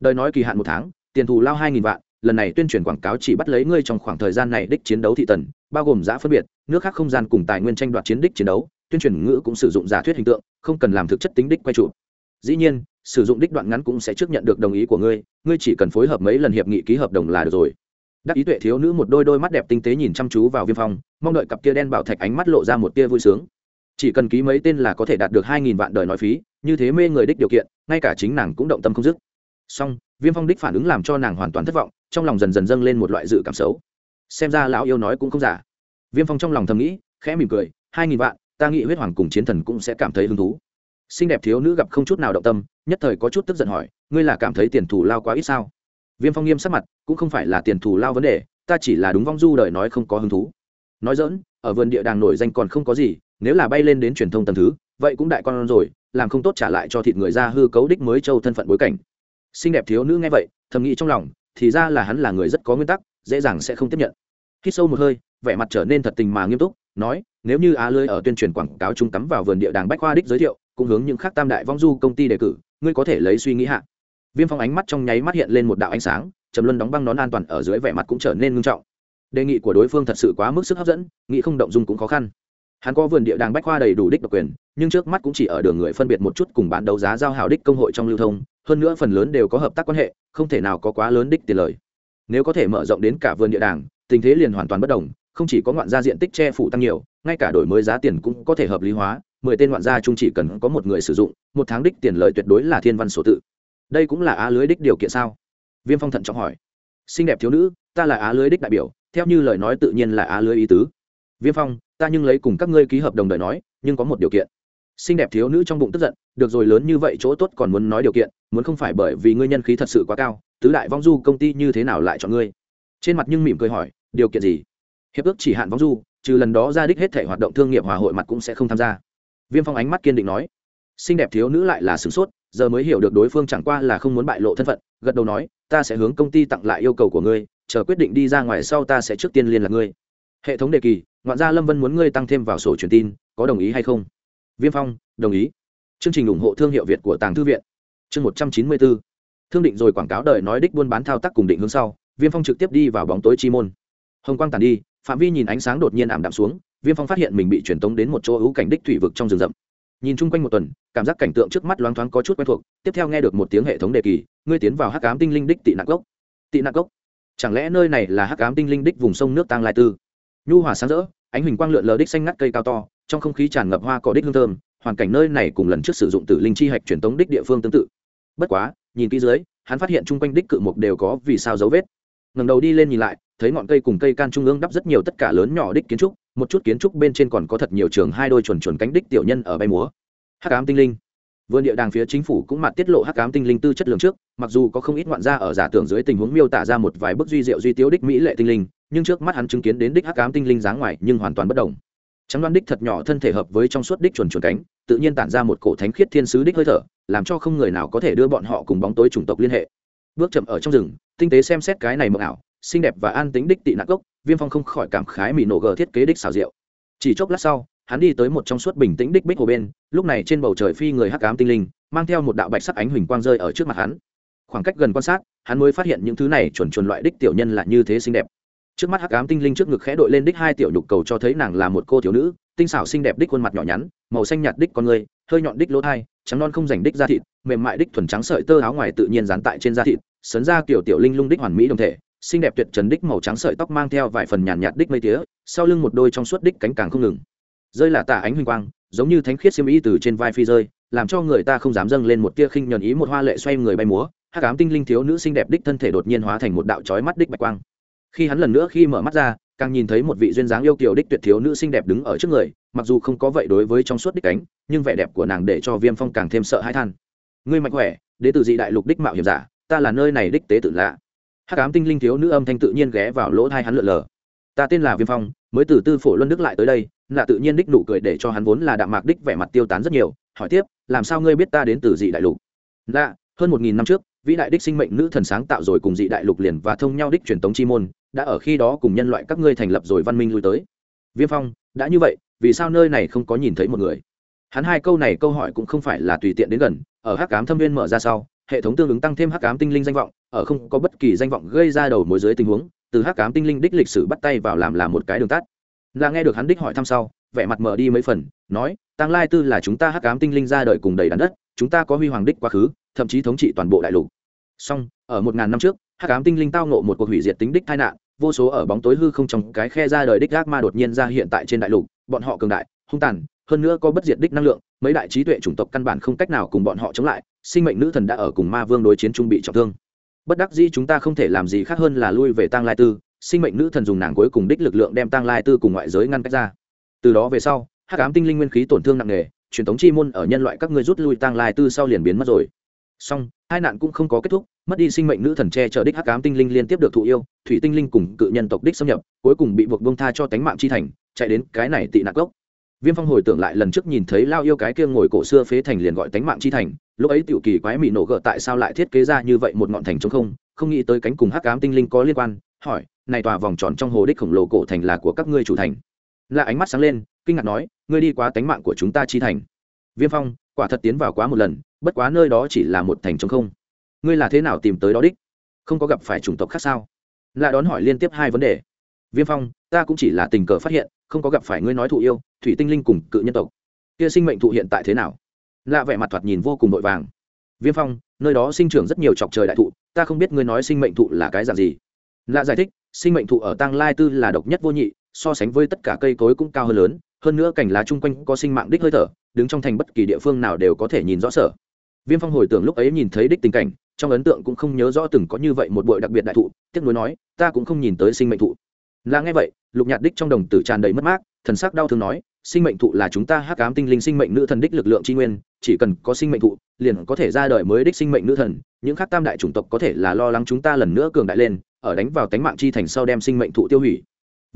Đời nói kỳ hạn một tháng, tiền thù lao hai nghìn vạn, lần này tuyên truyền quảng cáo chỉ bắt lấy ngươi trong khoảng thời gian này đích chiến đấu thị tần, bao gồm giã phân biệt, nước khác không gian cùng tài nguyên tranh đoạt chiến đích chiến đấu, tuyên truyền ngữ cũng sử dụng giả thuyết hình tượng, không cần làm thực chất tính đích quay trụ dĩ nhiên, sử dụng đích đoạn ngắn cũng sẽ trước nhận được đồng ý của ngươi ngươi chỉ cần phối hợp mấy lần hiệp nghị ký hợp đồng là được rồi. Đắc ý tuệ thiếu nữ một đôi đôi mắt đẹp tinh tế nhìn chăm chú vào viêm phong, mong đợi cặp kia đen bảo thạch ánh mắt lộ ra một tia vui sướng. Chỉ cần ký mấy tên là có thể đạt được hai nghìn vạn đời nói phí như thế mê người đích điều kiện, ngay cả chính nàng cũng động tâm không dứt. Song viêm phong đích phản ứng làm cho nàng hoàn toàn thất vọng, trong lòng dần dần dâng lên một loại dự cảm xấu. Xem ra lão yêu nói cũng không giả. Viêm phong trong lòng thầm nghĩ, khẽ mỉm cười, hai nghìn vạn, ta nghĩ huyết hoàng cùng chiến thần cũng sẽ cảm thấy hứng thú. Xinh đẹp thiếu nữ gặp không chút nào động tâm, nhất thời có chút tức giận hỏi, ngươi là cảm thấy tiền thù lao quá ít sao? Viêm phong nghiêm sắc mặt, cũng không phải là tiền thù lao vấn đề, ta chỉ là đúng vong du đời nói không có hứng thú. Nói dỡn ở vườn địa đàng nổi danh còn không có gì, nếu là bay lên đến truyền thông tầm thứ, vậy cũng đại con rồi làm không tốt trả lại cho thịt người ra hư cấu đích mới châu thân phận bối cảnh. Xinh đẹp thiếu nữ nghe vậy, thầm nghĩ trong lòng, thì ra là hắn là người rất có nguyên tắc, dễ dàng sẽ không tiếp nhận. Khi sâu một hơi, vẻ mặt trở nên thật tình mà nghiêm túc, nói, nếu như á lưới ở tuyên truyền quảng cáo trung cắm vào vườn địa đàng bách khoa đích giới thiệu, cũng hướng những khác tam đại vong du công ty đề cử, ngươi có thể lấy suy nghĩ hạ. Viêm phong ánh mắt trong nháy mắt hiện lên một đạo ánh sáng, trầm luân đóng băng nón an toàn ở dưới vẻ mặt cũng trở nên ngưng trọng. Đề nghị của đối phương thật sự quá mức sức hấp dẫn, nghĩ không động dung cũng khó khăn hắn có vườn địa đàng bách khoa đầy đủ đích độc quyền, nhưng trước mắt cũng chỉ ở đường người phân biệt một chút cùng bán đấu giá giao hảo đích công hội trong lưu thông, hơn nữa phần lớn đều có hợp tác quan hệ, không thể nào có quá lớn đích tiền lời. Nếu có thể mở rộng đến cả vườn địa đàng tình thế liền hoàn toàn bất đồng, không chỉ có ngoạn gia diện tích che phủ tăng nhiều, ngay cả đổi mới giá tiền cũng có thể hợp lý hóa, mười tên ngoạn gia chung chỉ cần có một người sử dụng, một tháng đích tiền lợi tuyệt đối là thiên văn số tự. Đây cũng là á lưới đích điều kiện sao? Viêm phong thận trọng hỏi. Xinh đẹp thiếu nữ, ta là á lưới đích đại biểu, theo như lời nói tự nhiên là á lưới ý tứ. Viêm phong ta nhưng lấy cùng các ngươi ký hợp đồng đời nói, nhưng có một điều kiện. Xinh đẹp thiếu nữ trong bụng tức giận, được rồi lớn như vậy chỗ tốt còn muốn nói điều kiện, muốn không phải bởi vì ngươi nhân khí thật sự quá cao, tứ đại vong du công ty như thế nào lại chọn ngươi? Trên mặt nhưng mỉm cười hỏi, điều kiện gì? Hiệp ước chỉ hạn vong du, trừ lần đó ra đích hết thể hoạt động thương nghiệp hòa hội mặt cũng sẽ không tham gia. Viêm phong ánh mắt kiên định nói. Xinh đẹp thiếu nữ lại là sửng sốt, giờ mới hiểu được đối phương chẳng qua là không muốn bại lộ thân phận, gật đầu nói, ta sẽ hướng công ty tặng lại yêu cầu của ngươi, chờ quyết định đi ra ngoài sau ta sẽ trước tiên liên lạc ngươi. Hệ thống đề kỳ ngoạn gia lâm vân muốn ngươi tăng thêm vào sổ truyền tin, có đồng ý hay không? Viêm phong, đồng ý. Chương trình ủng hộ thương hiệu việt của tàng thư viện. Chương một trăm chín mươi bốn. Thương định rồi quảng cáo đời nói đích buôn bán thao tác cùng định hướng sau, viêm phong trực tiếp đi vào bóng tối chi môn. Hồng quang tàn đi, phạm vi nhìn ánh sáng đột nhiên ảm đạm xuống, viêm phong phát hiện mình bị truyền tống đến một chỗ hữu cảnh đích thủy vực trong rừng rậm. Nhìn chung quanh một tuần, cảm giác cảnh tượng trước mắt loáng thoáng có chút quen thuộc, tiếp theo nghe được một tiếng hệ thống đề kỳ, ngươi tiến vào hắc cám tinh linh đích tị nạn gốc tị nạn gốc chẳng lẽ nơi này là hắc cám tinh linh đích vùng sông nước tăng lai tư? Nhu hòa sáng rỡ, ánh huỳnh quang lượn lờ đích xanh ngắt cây cao to, trong không khí tràn ngập hoa cỏ đích hương thơm, hoàn cảnh nơi này cùng lần trước sử dụng tử linh chi hạch truyền tống đích địa phương tương tự. Bất quá, nhìn kỹ dưới, hắn phát hiện chung quanh đích cự mục đều có vì sao dấu vết. Ngẩng đầu đi lên nhìn lại, thấy ngọn cây cùng cây can trung ương đắp rất nhiều tất cả lớn nhỏ đích kiến trúc, một chút kiến trúc bên trên còn có thật nhiều trường hai đôi chuẩn chuẩn cánh đích tiểu nhân ở bay múa. Hắc ám tinh linh. Vườn địa đàng phía chính phủ cũng mặt tiết lộ hắc ám tinh linh tư chất lượng trước, mặc dù có không ít ngoạn gia ở giả tưởng dưới tình huống miêu tả ra một vài bức duy diệu duy tiếu đích mỹ lệ tinh linh nhưng trước mắt hắn chứng kiến đến đích hắc ám tinh linh dáng ngoài nhưng hoàn toàn bất động. trắng đoan đích thật nhỏ thân thể hợp với trong suốt đích chuẩn chuẩn cánh, tự nhiên tản ra một cổ thánh khiết thiên sứ đích hơi thở, làm cho không người nào có thể đưa bọn họ cùng bóng tối chủng tộc liên hệ. Bước chậm ở trong rừng, tinh tế xem xét cái này mộng ảo, xinh đẹp và an tính đích tị nạn gốc, viêm phong không khỏi cảm khái mỹ nổ gờ thiết kế đích xào rượu chỉ chốc lát sau, hắn đi tới một trong suốt bình tĩnh đích bích hồ bên, lúc này trên bầu trời phi người hắc ám tinh linh, mang theo một đạo bạch sắc ánh huỳnh quang rơi ở trước mặt hắn. Khoảng cách gần quan sát, hắn mới phát hiện những thứ này chuẩn chuẩn loại đích tiểu nhân là như thế xinh đẹp trước mắt hắc ám tinh linh trước ngực khẽ đội lên đích hai tiểu nhục cầu cho thấy nàng là một cô thiếu nữ tinh xảo xinh đẹp đích khuôn mặt nhỏ nhắn màu xanh nhạt đích con người hơi nhọn đích lỗ thai trắng non không rảnh đích da thịt mềm mại đích thuần trắng sợi tơ áo ngoài tự nhiên dán tại trên da thịt sấn ra kiểu tiểu linh lung đích hoàn mỹ đồng thể xinh đẹp tuyệt trần đích màu trắng sợi tóc mang theo vài phần nhàn nhạt, đích mây tía sau lưng một đôi trong suốt đích cánh càng không ngừng. Rơi là tà ánh huynh quang giống như thánh khiết xiêm y từ trên vai phi rơi làm cho người ta không dám dâng lên một tia khinh nhuần ý một hoa lệ xoay người bay múa hắc ám tinh linh thiếu nữ xinh đẹp đích thân thể đột nhiên hóa thành một đạo chói mắt đích bạch quang khi hắn lần nữa khi mở mắt ra, càng nhìn thấy một vị duyên dáng yêu kiều đích tuyệt thiếu nữ xinh đẹp đứng ở trước người, mặc dù không có vậy đối với trong suốt đích cánh nhưng vẻ đẹp của nàng để cho viêm phong càng thêm sợ hãi than. Ngươi mạnh khỏe, đến từ dị đại lục đích mạo hiểm giả, ta là nơi này đích tế tự lạ. Hắc ám tinh linh thiếu nữ âm thanh tự nhiên ghé vào lỗ thai hắn lượn lờ. Ta tên là viêm phong, mới từ tư phổ luân đức lại tới đây là tự nhiên đích nụ cười để cho hắn vốn là đạm mạc đích vẻ mặt tiêu tán rất nhiều, hỏi tiếp, làm sao ngươi biết ta đến từ dị đại lục? Lạ, hơn một nghìn năm trước, vĩ đại đích sinh mệnh nữ thần sáng tạo rồi cùng dị đại lục liền và thông nhau đích truyền tống chi môn đã ở khi đó cùng nhân loại các ngươi thành lập rồi văn minh lui tới. Viêm phong, đã như vậy, vì sao nơi này không có nhìn thấy một người? Hắn hai câu này câu hỏi cũng không phải là tùy tiện đến gần, ở hắc cám thâm viên mở ra sau, hệ thống tương ứng tăng thêm hắc cám tinh linh danh vọng, ở không có bất kỳ danh vọng gây ra đầu mối dưới tình huống, từ hắc cám tinh linh đích lịch sử bắt tay vào làm làm một cái đường tắt. Là nghe được hắn đích hỏi thăm sau, vẻ mặt mở đi mấy phần, nói tăng lai tư là chúng ta hắc cám tinh linh ra đời cùng đầy đàn đất, chúng ta có huy hoàng đích quá khứ, thậm chí thống trị toàn bộ đại lục. Song ở một ngàn năm trước, hắc cám tinh linh tao nộ một cuộc hủy diệt tính đích tai nạn vô số ở bóng tối hư không trong cái khe ra đời đích gác ma đột nhiên ra hiện tại trên đại lục, bọn họ cường đại, hung tàn, hơn nữa có bất diệt đích năng lượng, mấy đại trí tuệ chủng tộc căn bản không cách nào cùng bọn họ chống lại, sinh mệnh nữ thần đã ở cùng ma vương đối chiến trung bị trọng thương. Bất đắc dĩ chúng ta không thể làm gì khác hơn là lui về tăng lai tư, sinh mệnh nữ thần dùng nàng cuối cùng đích lực lượng đem tăng lai tư cùng ngoại giới ngăn cách ra. Từ đó về sau, hắc ám tinh linh nguyên khí tổn thương nặng nề, truyền thống chi môn ở nhân loại các ngươi rút lui tăng lai tư sau liền biến mất rồi song hai nạn cũng không có kết thúc, mất đi sinh mệnh nữ thần tre chở đích hắc ám tinh linh liên tiếp được thụ yêu, thủy tinh linh cùng cự nhân tộc đích xâm nhập, cuối cùng bị buộc bông tha cho tánh mạng chi thành, chạy đến cái này tị nạn gốc. Viêm phong hồi tưởng lại lần trước nhìn thấy lao yêu cái kia ngồi cổ xưa phế thành liền gọi tánh mạng chi thành, lúc ấy tiểu kỳ quái mị nổ gợ tại sao lại thiết kế ra như vậy một ngọn thành trống không không nghĩ tới cánh cùng hắc ám tinh linh có liên quan, hỏi, này tòa vòng tròn trong hồ đích khổng lồ cổ thành là của các ngươi chủ thành? Là ánh mắt sáng lên, kinh ngạc nói, ngươi đi qua tánh mạng của chúng ta chi thành. Viêm phong quả thật tiến vào quá một lần, bất quá nơi đó chỉ là một thành trống không. Ngươi là thế nào tìm tới đó đích? Không có gặp phải chủng tộc khác sao? Lạ đón hỏi liên tiếp hai vấn đề. Viêm phong, ta cũng chỉ là tình cờ phát hiện, không có gặp phải ngươi nói thụ yêu, thủy tinh linh cùng cự nhân tộc. Kia sinh mệnh thụ hiện tại thế nào? Lạ vẻ mặt thoạt nhìn vô cùng vội vàng. Viêm phong, nơi đó sinh trưởng rất nhiều chọc trời đại thụ, ta không biết ngươi nói sinh mệnh thụ là cái dạng gì. Lạ giải thích, sinh mệnh thụ ở tăng lai tư là độc nhất vô nhị, so sánh với tất cả cây cối cũng cao hơn lớn hơn nữa cảnh lá chung quanh có sinh mạng đích hơi thở, đứng trong thành bất kỳ địa phương nào đều có thể nhìn rõ sở. Viêm phong hồi tưởng lúc ấy nhìn thấy đích tình cảnh, trong ấn tượng cũng không nhớ rõ từng có như vậy một bội đặc biệt đại thụ, tiếc nuối nói, ta cũng không nhìn tới sinh mệnh thụ. Là nghe vậy, lục nhạt đích trong đồng tử tràn đầy mất mát, thần sắc đau thương nói, sinh mệnh thụ là chúng ta hắc ám tinh linh sinh mệnh nữ thần đích lực lượng tri nguyên, chỉ cần có sinh mệnh thụ, liền có thể ra đời mới đích sinh mệnh nữ thần, những khác tam đại chủng tộc có thể là lo lắng chúng ta lần nữa cường đại lên, ở đánh vào tánh mạng chi thành sau đem sinh mệnh thụ tiêu hủy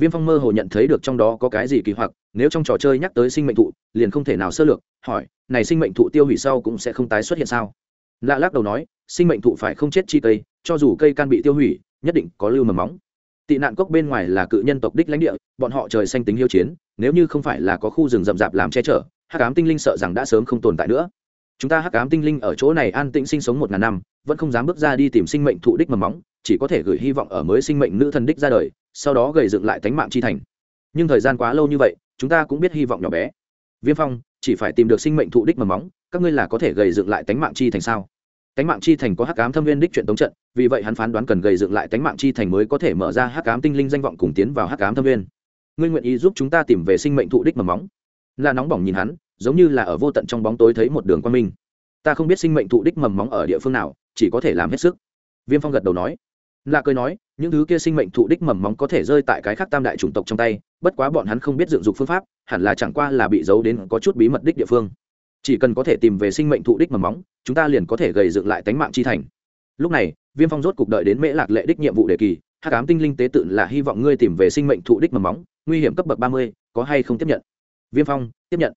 viêm phong mơ hồ nhận thấy được trong đó có cái gì kỳ hoặc, nếu trong trò chơi nhắc tới sinh mệnh thụ, liền không thể nào sơ lược, hỏi, này sinh mệnh thụ tiêu hủy sau cũng sẽ không tái xuất hiện sao? Lạ lắc đầu nói, sinh mệnh thụ phải không chết chi cây, cho dù cây can bị tiêu hủy, nhất định có lưu mầm móng. Tị nạn cốc bên ngoài là cự nhân tộc đích lãnh địa, bọn họ trời xanh tính hiếu chiến, nếu như không phải là có khu rừng rậm rạp làm che chở, hắc ám tinh linh sợ rằng đã sớm không tồn tại nữa. Chúng ta hắc ám tinh linh ở chỗ này an tĩnh sinh sống một ngàn năm vẫn không dám bước ra đi tìm sinh mệnh thụ đích mầm móng, chỉ có thể gửi hy vọng ở mới sinh mệnh nữ thần đích ra đời, sau đó gầy dựng lại tánh mạng chi thành. Nhưng thời gian quá lâu như vậy, chúng ta cũng biết hy vọng nhỏ bé. Viêm phong, chỉ phải tìm được sinh mệnh thụ đích mầm móng, các ngươi là có thể gầy dựng lại tánh mạng chi thành sao? Tánh mạng chi thành có hắc ám thâm viên đích chuyện tống trận, vì vậy hắn phán đoán cần gầy dựng lại tánh mạng chi thành mới có thể mở ra hắc ám tinh linh danh vọng cùng tiến vào hắc ám thâm viên. Ngươi nguyện ý giúp chúng ta tìm về sinh mệnh thụ đích mầm móng? Là nóng bỏng nhìn hắn, giống như là ở vô tận trong bóng tối thấy một đường quan minh. Ta không biết sinh mệnh thụ đích mầm móng ở địa phương nào chỉ có thể làm hết sức. Viêm phong gật đầu nói. Lạ cười nói, những thứ kia sinh mệnh thụ đích mầm móng có thể rơi tại cái khác tam đại chủng tộc trong tay, bất quá bọn hắn không biết dựng dục phương pháp, hẳn là chẳng qua là bị giấu đến có chút bí mật đích địa phương. Chỉ cần có thể tìm về sinh mệnh thụ đích mầm móng, chúng ta liền có thể gầy dựng lại tánh mạng chi thành. Lúc này, viêm phong rốt cục đợi đến mễ lạc lệ đích nhiệm vụ đề kỳ, hắc ám tinh linh tế tự là hy vọng ngươi tìm về sinh mệnh thụ đích mầm móng, nguy hiểm cấp bậc ba mươi, có hay không tiếp nhận? Viêm phong, tiếp nhận.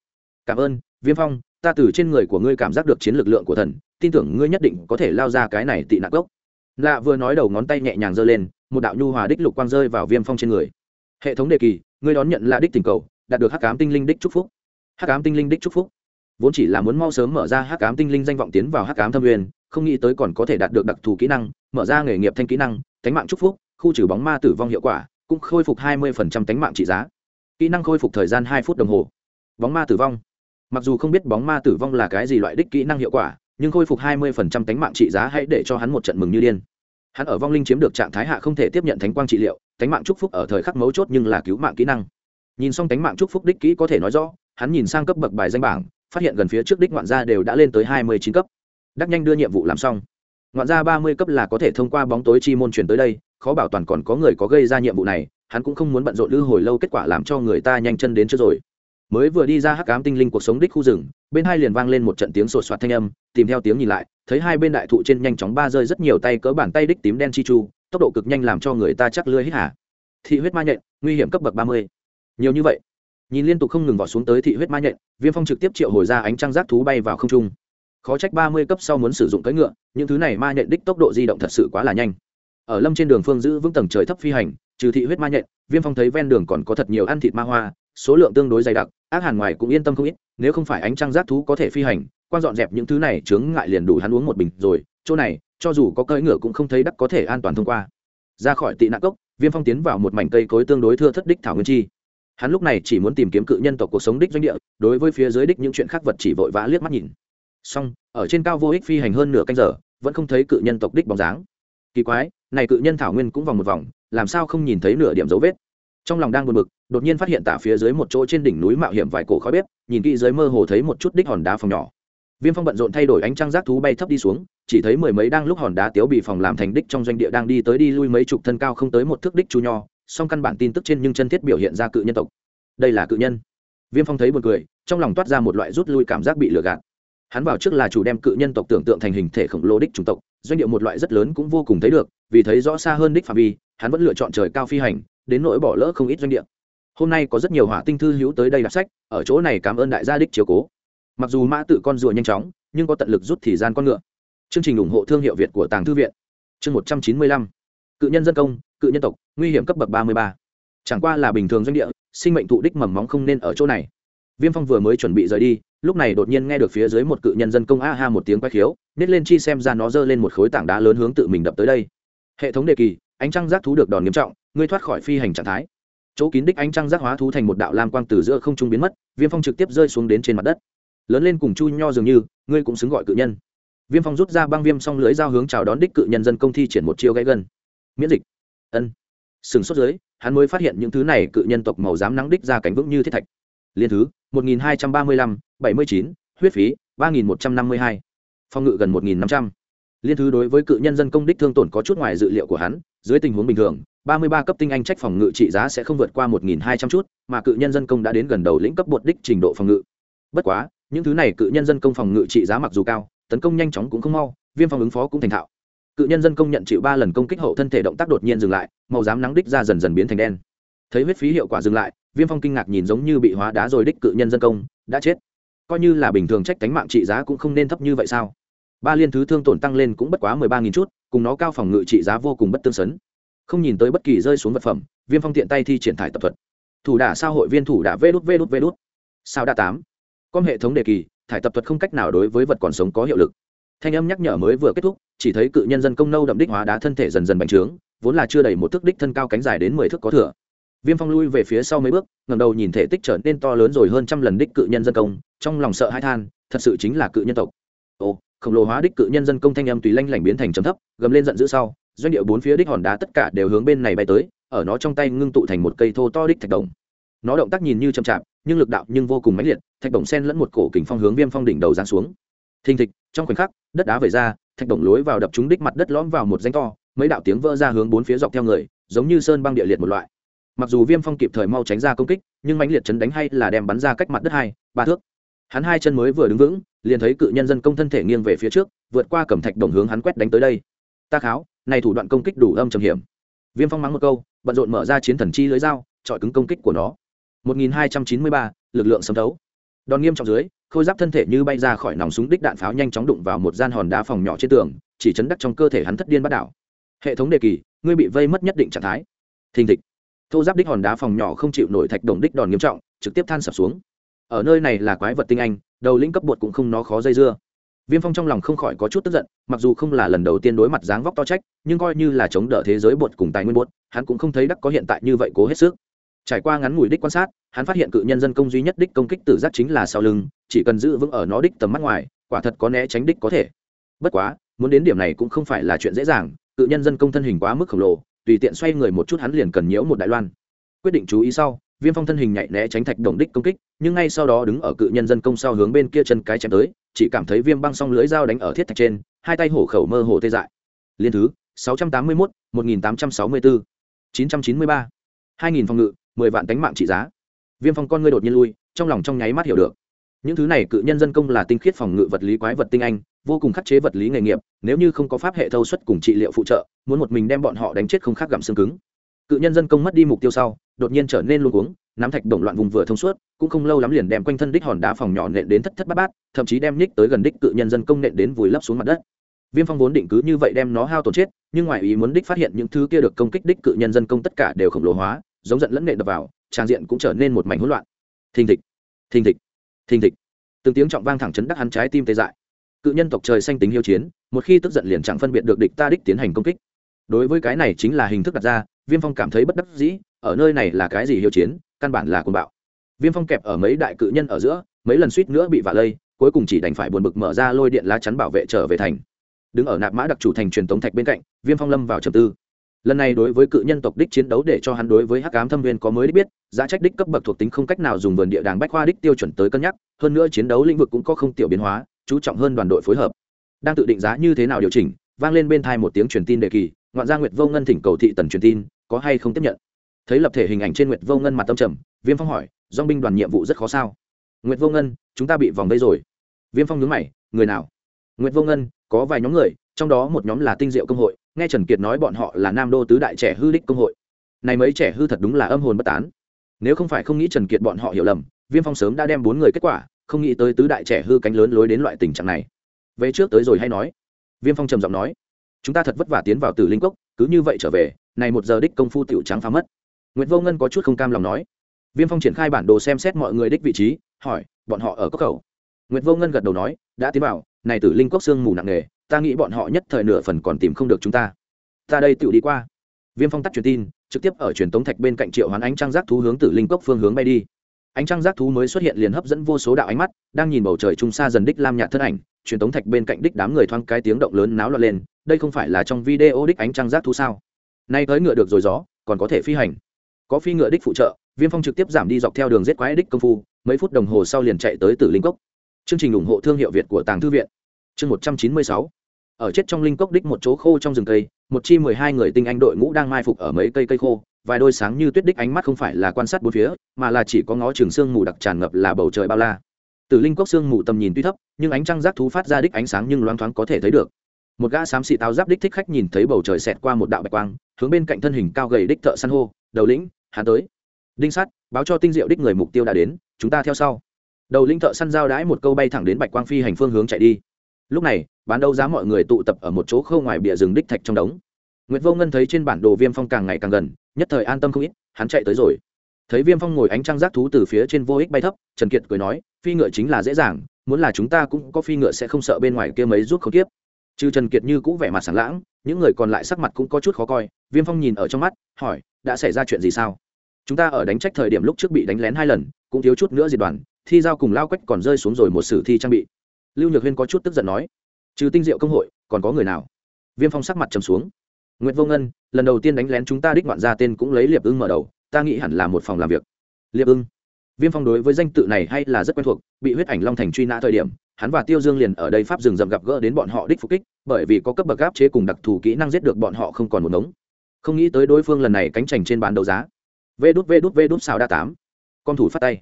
Cảm ơn, viêm phong ta từ trên người của ngươi cảm giác được chiến lực lượng của thần, tin tưởng ngươi nhất định có thể lao ra cái này tị nạn gốc lạ vừa nói đầu ngón tay nhẹ nhàng giơ lên, một đạo nhu hòa đích lục quang rơi vào viêm phong trên người. Hệ thống đề kỳ, ngươi đón nhận là đích tình cầu, đạt được hắc ám tinh linh đích chúc phúc. Hắc ám tinh linh đích chúc phúc. Vốn chỉ là muốn mau sớm mở ra hắc ám tinh linh danh vọng tiến vào hắc ám thâm uyên không nghĩ tới còn có thể đạt được đặc thù kỹ năng, mở ra nghề nghiệp thanh kỹ năng tánh mạng chúc phúc, khu trừ bóng ma tử vong hiệu quả, cũng khôi phục hai mươi tánh mạng trị giá. Kỹ năng khôi phục thời gian hai phút đồng hồ. Bóng ma tử vong mặc dù không biết bóng ma tử vong là cái gì loại đích kỹ năng hiệu quả, nhưng khôi phục hai mươi tánh mạng trị giá hãy để cho hắn một trận mừng như điên. Hắn ở vong linh chiếm được trạng thái hạ không thể tiếp nhận thánh quang trị liệu, tánh mạng chúc phúc ở thời khắc mấu chốt nhưng là cứu mạng kỹ năng. Nhìn xong tánh mạng chúc phúc đích kỹ có thể nói rõ, hắn nhìn sang cấp bậc bài danh bảng, phát hiện gần phía trước đích ngoạn gia đều đã lên tới hai mươi chín cấp. Đắc nhanh đưa nhiệm vụ làm xong. Ngoạn gia ba mươi cấp là có thể thông qua bóng tối chi môn chuyển tới đây, khó bảo toàn còn có người có gây ra nhiệm vụ này, hắn cũng không muốn bận rộn lư hồi lâu kết quả làm cho người ta nhanh chân đến trước rồi mới vừa đi ra hắc ám tinh linh cuộc sống đích khu rừng, bên hai liền vang lên một trận tiếng sột soạt thanh âm, tìm theo tiếng nhìn lại, thấy hai bên đại thụ trên nhanh chóng ba rơi rất nhiều tay cỡ bàn tay đích tím đen chi chu, tốc độ cực nhanh làm cho người ta chắc lưới hít hả thị huyết ma nhện, nguy hiểm cấp bậc ba mươi. Nhiều như vậy. Nhìn liên tục không ngừng vỏ xuống tới thị huyết ma nhện, viêm phong trực tiếp triệu hồi ra ánh trăng rác thú bay vào không trung. Khó trách ba mươi cấp sau muốn sử dụng cưỡi ngựa, những thứ này ma nhện đích tốc độ di động thật sự quá là nhanh. Ở lâm trên đường phương giữ vững tầng trời thấp phi hành, trừ thị huyết ma nhện, viêm phong thấy ven đường còn có thật nhiều ăn thịt ma hoa số lượng tương đối dày đặc, ác hàn ngoài cũng yên tâm không ít, nếu không phải ánh trăng giác thú có thể phi hành quan dọn dẹp những thứ này chướng ngại liền đủ hắn uống một bình rồi, chỗ này, cho dù có cưỡi ngựa cũng không thấy đắc có thể an toàn thông qua. Ra khỏi tị nạn cốc, viêm phong tiến vào một mảnh cây cối tương đối thưa thất đích thảo nguyên chi. Hắn lúc này chỉ muốn tìm kiếm cự nhân tộc cuộc sống đích doanh địa, đối với phía dưới đích những chuyện khác vật chỉ vội vã liếc mắt nhìn. Song, ở trên cao vô ích phi hành hơn nửa canh giờ, vẫn không thấy cự nhân tộc đích bóng dáng. Kỳ quái, này cự nhân thảo nguyên cũng vòng một vòng, làm sao không nhìn thấy nửa điểm dấu vết? Trong lòng đang buồn bực đột nhiên phát hiện tả phía dưới một chỗ trên đỉnh núi mạo hiểm vài cổ khói bếp, nhìn kỹ dưới mơ hồ thấy một chút đích hòn đá phòng nhỏ. Viêm phong bận rộn thay đổi ánh trăng rác thú bay thấp đi xuống, chỉ thấy mười mấy đang lúc hòn đá tiếu bị phòng làm thành đích trong doanh địa đang đi tới đi lui mấy chục thân cao không tới một thước đích chú nho, song căn bản tin tức trên nhưng chân thiết biểu hiện ra cự nhân tộc. Đây là cự nhân. Viêm phong thấy một người trong lòng toát ra một loại rút lui cảm giác bị lừa gạt. Hắn vào trước là chủ đem cự nhân tộc tưởng tượng thành hình thể khổng lồ đích chủng tộc, doanh địa một loại rất lớn cũng vô cùng thấy được, vì thấy rõ xa hơn đích phạm vi, hắn vẫn lựa chọn trời cao phi hành, đến nỗi bỏ lỡ không ít doanh địa hôm nay có rất nhiều hỏa tinh thư hữu tới đây đọc sách, ở chỗ này cảm ơn đại gia đích chiều cố. Mặc dù mã tự con rùa nhanh chóng, nhưng có tận lực rút thì gian con ngựa. Chương trình ủng hộ thương hiệu việt của tàng thư viện. Chương một trăm chín mươi lăm. Cự nhân dân công, cự nhân tộc, nguy hiểm cấp bậc ba mươi ba. Chẳng qua là bình thường doanh địa, sinh mệnh thụ đích mầm móng không nên ở chỗ này. Viêm phong vừa mới chuẩn bị rời đi, lúc này đột nhiên nghe được phía dưới một cự nhân dân công a ha một tiếng quay khiếu nết lên chi xem ra nó giơ lên một khối tảng đá lớn hướng tự mình đập tới đây. Hệ thống đề kỳ, ánh trăng giác thú được đòn nghiêm trọng, ngươi thoát khỏi phi hành trạng thái chỗ kín đích ánh trăng giác hóa thú thành một đạo lam quang từ giữa không trung biến mất, viêm phong trực tiếp rơi xuống đến trên mặt đất. Lớn lên cùng chu nho dường như, ngươi cũng xứng gọi cự nhân. Viêm phong rút ra băng viêm xong lưới giao hướng chào đón đích cự nhân dân công thi triển một chiêu gãy gân. Miễn dịch. Ân. Sừng sốt dưới, hắn mới phát hiện những thứ này cự nhân tộc màu dám nắng đích ra cánh vững như thiết thạch. Liên thứ, một nghìn hai trăm ba mươi lăm, bảy mươi chín, huyết phí, ba nghìn một trăm năm mươi hai. Phong ngự gần một nghìn năm trăm. Liên thứ đối với cự nhân dân công đích thương tổn có chút ngoài dự liệu của hắn, dưới tình huống bình thường ba mươi ba cấp tinh anh trách phòng ngự trị giá sẽ không vượt qua một nghìn hai trăm chút, mà cự nhân dân công đã đến gần đầu lĩnh cấp bột đích trình độ phòng ngự. Bất quá, những thứ này cự nhân dân công phòng ngự trị giá mặc dù cao, tấn công nhanh chóng cũng không mau, viêm phòng ứng phó cũng thành thạo. Cự nhân dân công nhận chịu ba lần công kích hậu thân thể động tác đột nhiên dừng lại, màu dám nắng đích ra dần dần biến thành đen. Thấy huyết phí hiệu quả dừng lại, viêm phong kinh ngạc nhìn giống như bị hóa đá rồi đích cự nhân dân công, đã chết. Coi như là bình thường trách cánh mạng trị giá cũng không nên thấp như vậy sao? Ba liên thứ thương tổn tăng lên cũng bất quá mười ba nghìn chút, cùng nó cao phòng ngự trị giá vô cùng bất tương xứng không nhìn tới bất kỳ rơi xuống vật phẩm, viêm phong tiện tay thi triển thải tập thuật. Thủ đả sao hội viên thủ đả vê đút vê đút vê đút. Sao đa tám. Con hệ thống đề kỳ, thải tập thuật không cách nào đối với vật còn sống có hiệu lực. Thanh âm nhắc nhở mới vừa kết thúc, chỉ thấy cự nhân dân công nâu đậm đích hóa đá thân thể dần dần bành trướng, vốn là chưa đầy một thước đích thân cao cánh dài đến mười thước có thừa. Viêm phong lui về phía sau mấy bước ngầm đầu nhìn thể tích trở nên to lớn rồi hơn trăm lần đích cự nhân dân công, trong lòng sợ hãi than, thật sự chính là cự nhân tộc. Ồ, khổng lồ hóa đích cự nhân dân công thanh âm tùy lanh lảnh biến thành chấm thấp, gầm lên giận dữ sau doanh điệu bốn phía đích hòn đá tất cả đều hướng bên này bay tới, ở nó trong tay ngưng tụ thành một cây thô to đích thạch đồng. Nó động tác nhìn như chậm chạp, nhưng lực đạo nhưng vô cùng mãnh liệt, thạch đồng sen lẫn một cổ kình phong hướng viêm phong đỉnh đầu giáng xuống. Thình thịch, trong khoảnh khắc, đất đá vẩy ra, thạch đồng lối vào đập trúng đích mặt đất lõm vào một danh to, mấy đạo tiếng vỡ ra hướng bốn phía dọc theo người, giống như sơn băng địa liệt một loại. Mặc dù viêm phong kịp thời mau tránh ra công kích, nhưng mãnh liệt chấn đánh hay là đem bắn ra cách mặt đất hai, ba thước. Hắn hai chân mới vừa đứng vững, liền thấy cự nhân dân công thân thể nghiêng về phía trước, vượt qua cẩm thạch đồng hướng hắn quét đánh tới đây. Ta kháo này thủ đoạn công kích đủ âm trầm hiểm. Viêm phong mắng một câu bận rộn mở ra chiến thần chi lưới dao chọi cứng công kích của nó. 1293, lực lượng sấm đấu đòn nghiêm trọng dưới khôi giáp thân thể như bay ra khỏi nòng súng đích đạn pháo nhanh chóng đụng vào một gian hòn đá phòng nhỏ trên tường chỉ chấn đắc trong cơ thể hắn thất điên bắt đảo. Hệ thống đề kỳ ngươi bị vây mất nhất định trạng thái. Thình thịch. Thô giáp đích hòn đá phòng nhỏ không chịu nổi thạch đồng đích đòn nghiêm trọng trực tiếp than sập xuống. Ở nơi này là quái vật tinh anh đầu lĩnh cấp bột cũng không nó khó dây dưa viêm phong trong lòng không khỏi có chút tức giận, mặc dù không là lần đầu tiên đối mặt dáng vóc to trách, nhưng coi như là chống đỡ thế giới bột cùng tài nguyên bột, hắn cũng không thấy đắc có hiện tại như vậy cố hết sức. Trải qua ngắn ngủi đích quan sát, hắn phát hiện cự nhân dân công duy nhất đích công kích tử giác chính là sau lưng, chỉ cần giữ vững ở nó đích tầm mắt ngoài, quả thật có né tránh đích có thể. Bất quá, muốn đến điểm này cũng không phải là chuyện dễ dàng, cự nhân dân công thân hình quá mức khổng lồ, tùy tiện xoay người một chút hắn liền cần nhiễu một đại loan. Quyết định chú ý sau, viêm phong thân hình nhạy né tránh thạch đồng đích công kích, nhưng ngay sau đó đứng ở cự nhân dân công sau hướng bên kia chân cái chém tới chỉ cảm thấy viêm băng song lưới dao đánh ở thiết thạch trên hai tay hổ khẩu mơ hồ tê dại. Liên thứ 681, 1864, 993, 2000 phòng ngự 10 vạn tánh mạng trị giá. Viêm phong con ngươi đột nhiên lui trong lòng trong nháy mắt hiểu được. Những thứ này cự nhân dân công là tinh khiết phòng ngự vật lý quái vật tinh anh vô cùng khắc chế vật lý nghề nghiệp nếu như không có pháp hệ thâu suất cùng trị liệu phụ trợ muốn một mình đem bọn họ đánh chết không khác gặm xương cứng. Cự nhân dân công mất đi mục tiêu sau đột nhiên trở nên luôn uống nắm thạch động loạn vùng vừa thông suốt, cũng không lâu lắm liền đem quanh thân đích hòn đá phòng nhỏ nện đến thất thất bát bát, thậm chí đem nhích tới gần đích cự nhân dân công nện đến vùi lấp xuống mặt đất. Viêm phong vốn định cứ như vậy đem nó hao tổn chết, nhưng ngoài ý muốn đích phát hiện những thứ kia được công kích đích cự nhân dân công tất cả đều khổng lồ hóa, giống giận lẫn nện đập vào, trang diện cũng trở nên một mảnh hỗn loạn. Thình thịch thình thịch thình thịch. Từng tiếng trọng vang thẳng chấn đắc hắn trái tim tê dại. Cự nhân tộc trời xanh tính hiếu chiến, một khi tức giận liền chẳng phân biệt được địch ta đích tiến hành công kích. Đối với cái này chính là hình thức đặt ra, viêm phong cảm thấy bất đắc dĩ ở nơi này là cái gì hiệu chiến, căn bản là cuồng bạo. Viêm phong kẹp ở mấy đại cự nhân ở giữa, mấy lần suýt nữa bị vạ lây, cuối cùng chỉ đành phải buồn bực mở ra lôi điện lá chắn bảo vệ trở về thành. Đứng ở nạp mã đặc chủ thành truyền tống thạch bên cạnh, viêm phong lâm vào trầm tư. Lần này đối với cự nhân tộc đích chiến đấu để cho hắn đối với hắc ám thâm viên có mới đích biết, giá trách đích cấp bậc thuộc tính không cách nào dùng vườn địa đàng bách khoa đích tiêu chuẩn tới cân nhắc, hơn nữa chiến đấu lĩnh vực cũng có không tiểu biến hóa, chú trọng hơn đoàn đội phối hợp. Đang tự định giá như thế nào điều chỉnh, vang lên bên thai một tiếng truyền tin đề kỳ, ngoạn gia nguyệt vô ngân thỉnh cầu thị tần truyền tin, có hay không tiếp nhận? Thấy lập thể hình ảnh trên nguyệt vô ngân mặt tâm trầm, viêm phong hỏi dong binh đoàn nhiệm vụ rất khó sao? Nguyệt vô ngân, chúng ta bị vòng vây rồi. Viêm phong nhớ mày, người nào? Nguyệt vô ngân, có vài nhóm người, trong đó một nhóm là tinh diệu công hội, nghe trần kiệt nói bọn họ là nam đô tứ đại trẻ hư đích công hội. Này mấy trẻ hư thật đúng là âm hồn bất tán. Nếu không phải không nghĩ trần kiệt bọn họ hiểu lầm, viêm phong sớm đã đem bốn người kết quả, không nghĩ tới tứ đại trẻ hư cánh lớn lối đến loại tình trạng này. Về trước tới rồi hay nói? Viêm phong trầm giọng nói. Chúng ta thật vất vả tiến vào tử linh cốc, cứ như vậy trở về, này một giờ đích công phu tiểu trắng phá mất nguyễn vô ngân có chút không cam lòng nói. Viêm phong triển khai bản đồ xem xét mọi người đích vị trí, hỏi, bọn họ ở cốc khẩu? Nguyễn vô ngân gật đầu nói, đã tiến vào, này tử linh cốc sương mù nặng nề, ta nghĩ bọn họ nhất thời nửa phần còn tìm không được chúng ta. Ta đây tự đi qua. Viêm phong tắt truyền tin, trực tiếp ở truyền tống thạch bên cạnh triệu hoán ánh trăng giác thú hướng tử linh cốc phương hướng bay đi. Ánh trăng giác thú mới xuất hiện liền hấp dẫn vô số đạo ánh mắt, đang nhìn bầu trời trung xa dần đích lam nhạt thân ảnh, truyền tống thạch bên cạnh đích đám người thoáng cái tiếng động lớn náo loạn lên, đây không phải là trong video đích ánh trăng giác thú sao? Nay tới ngựa được rồi gió, còn có thể phi hành có phi ngựa đích phụ trợ, viêm phong trực tiếp giảm đi dọc theo đường giết quái đích công phu, mấy phút đồng hồ sau liền chạy tới tử linh cốc. Chương trình ủng hộ thương hiệu việt của tàng thư viện. Chương một trăm chín mươi sáu. Ở chết trong linh cốc đích một chỗ khô trong rừng cây, một chi mười hai người tinh anh đội ngũ đang mai phục ở mấy cây cây khô, vài đôi sáng như tuyết đích ánh mắt không phải là quan sát bốn phía, mà là chỉ có ngó trường sương mù đặc tràn ngập là bầu trời bao la. Tử linh cốc sương mù tầm nhìn tuy thấp, nhưng ánh trăng giác thú phát ra đích ánh sáng nhưng loáng thoáng có thể thấy được. Một gã xám xị táo giáp đích thích khách nhìn thấy bầu trời xẹt qua một đạo bạch quang, hướng bên cạnh thân hình cao gầy đích thợ san hô, đầu lĩnh hắn tới. Đinh sắt báo cho tinh diệu đích người mục tiêu đã đến, chúng ta theo sau. Đầu linh thợ săn giao đãi một câu bay thẳng đến bạch quang phi hành phương hướng chạy đi. Lúc này, bán đấu giá mọi người tụ tập ở một chỗ khâu ngoài bìa rừng đích thạch trong đống. Nguyệt vô ngân thấy trên bản đồ viêm phong càng ngày càng gần, nhất thời an tâm không ít, hắn chạy tới rồi. Thấy viêm phong ngồi ánh trăng giác thú từ phía trên vô ích bay thấp, trần kiệt cười nói, phi ngựa chính là dễ dàng, muốn là chúng ta cũng có phi ngựa sẽ không sợ bên ngoài kia mấy rút không tiếp. Trừ trần kiệt như cũ vẻ mặt sảng lãng, những người còn lại sắc mặt cũng có chút khó coi, viêm phong nhìn ở trong mắt, hỏi đã xảy ra chuyện gì sao? Chúng ta ở đánh trách thời điểm lúc trước bị đánh lén hai lần, cũng thiếu chút nữa diệt đoàn, thi giao cùng lao quách còn rơi xuống rồi một sử thi trang bị. Lưu nhược huyên có chút tức giận nói, trừ tinh diệu công hội, còn có người nào? Viêm phong sắc mặt trầm xuống nguyễn vô ngân, lần đầu tiên đánh lén chúng ta đích ngoạn ra tên cũng lấy liệp ưng mở đầu, ta nghĩ hẳn là một phòng làm việc. Liệp ưng. Viêm phong đối với danh tự này hay là rất quen thuộc, bị huyết ảnh long thành truy nã thời điểm, hắn và tiêu dương liền ở đây pháp rừng rậm gặp gỡ đến bọn họ đích phục kích, bởi vì có cấp bậc áp chế cùng đặc thù kỹ năng giết được bọn họ không còn một ngống không nghĩ tới đối phương lần này cánh trành trên bán đấu giá vê đút vê đút vê đút sao đa tám con thủ phát tay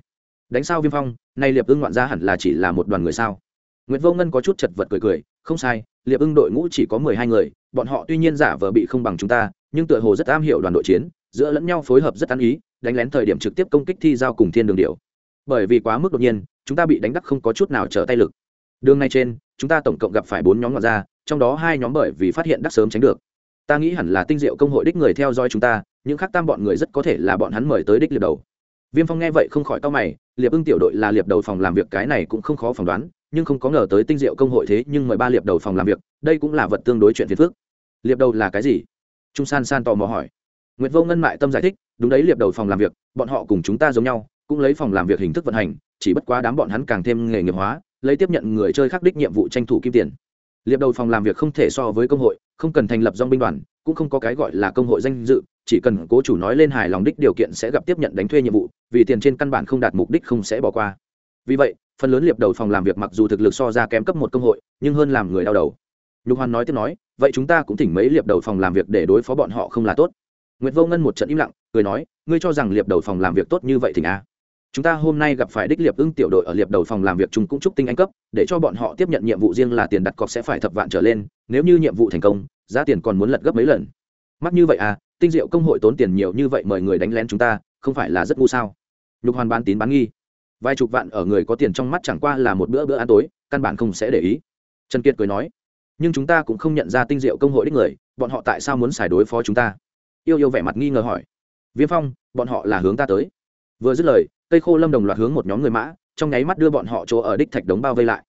đánh sao viêm phong nay liệp ưng ngoạn ra hẳn là chỉ là một đoàn người sao Nguyệt Vô Ngân có chút chật vật cười cười, không sai, Liệp Ưng đội ngũ chỉ có mười hai người, bọn họ tuy nhiên giả vờ bị không bằng chúng ta, nhưng tựa hồ rất am hiểu đoàn đội chiến, giữa lẫn nhau phối hợp rất ăn ý, đánh lén thời điểm trực tiếp công kích thi giao cùng thiên đường điệu. Bởi vì quá mức đột nhiên, chúng ta bị đánh đắc không có chút nào trở tay lực. Đường này trên, chúng ta tổng cộng gặp phải bốn nhóm ngoạn ra, trong đó hai nhóm bởi vì phát hiện đắc sớm tránh được. Ta nghĩ hẳn là tinh diệu công hội đích người theo dõi chúng ta, những khác tam bọn người rất có thể là bọn hắn mời tới đích liệp đầu. Viêm Phong nghe vậy không khỏi cau mày, Liệp Ưng tiểu đội là liệp đầu phòng làm việc cái này cũng không khó phỏng đoán, nhưng không có ngờ tới tinh diệu công hội thế nhưng mời ba liệp đầu phòng làm việc đây cũng là vật tương đối chuyện phiền phức. Liệp đầu là cái gì? Trung san san tò mò hỏi. Nguyệt vô ngân mại tâm giải thích đúng đấy liệp đầu phòng làm việc bọn họ cùng chúng ta giống nhau cũng lấy phòng làm việc hình thức vận hành chỉ bất quá đám bọn hắn càng thêm nghề nghiệp hóa lấy tiếp nhận người chơi khắc đích nhiệm vụ tranh thủ kim tiền liệp đầu phòng làm việc không thể so với công hội, không cần thành lập dong binh đoàn, cũng không có cái gọi là công hội danh dự, chỉ cần cố chủ nói lên hài lòng đích điều kiện sẽ gặp tiếp nhận đánh thuê nhiệm vụ, vì tiền trên căn bản không đạt mục đích không sẽ bỏ qua. Vì vậy, phần lớn liệp đầu phòng làm việc mặc dù thực lực so ra kém cấp một công hội, nhưng hơn làm người đau đầu. Nhục hoàn nói tiếp nói, vậy chúng ta cũng thỉnh mấy liệp đầu phòng làm việc để đối phó bọn họ không là tốt. Nguyễn vô ngân một trận im lặng, cười nói, ngươi cho rằng liệp đầu phòng làm việc tốt như vậy thỉnh a? à chúng ta hôm nay gặp phải đích liệp ưng tiểu đội ở liệp đầu phòng làm việc chúng cũng chúc tinh anh cấp, để cho bọn họ tiếp nhận nhiệm vụ riêng là tiền đặt cọc sẽ phải thập vạn trở lên, nếu như nhiệm vụ thành công, giá tiền còn muốn lật gấp mấy lần. Mắc như vậy à tinh diệu công hội tốn tiền nhiều như vậy mời người đánh lén chúng ta, không phải là rất ngu sao? Nhục hoàn bán tín bán nghi. Vài chục vạn ở người có tiền trong mắt chẳng qua là một bữa bữa ăn tối, căn bản không sẽ để ý. Trần kiệt cười nói, nhưng chúng ta cũng không nhận ra tinh diệu công hội đích người, bọn họ tại sao muốn xài đối phó chúng ta? Yêu yêu vẻ mặt nghi ngờ hỏi. Viêm phong, bọn họ là hướng ta tới. Vừa dứt lời cây khô lâm đồng loạt hướng một nhóm người mã, trong nháy mắt đưa bọn họ chỗ ở đích thạch đống bao vây lại.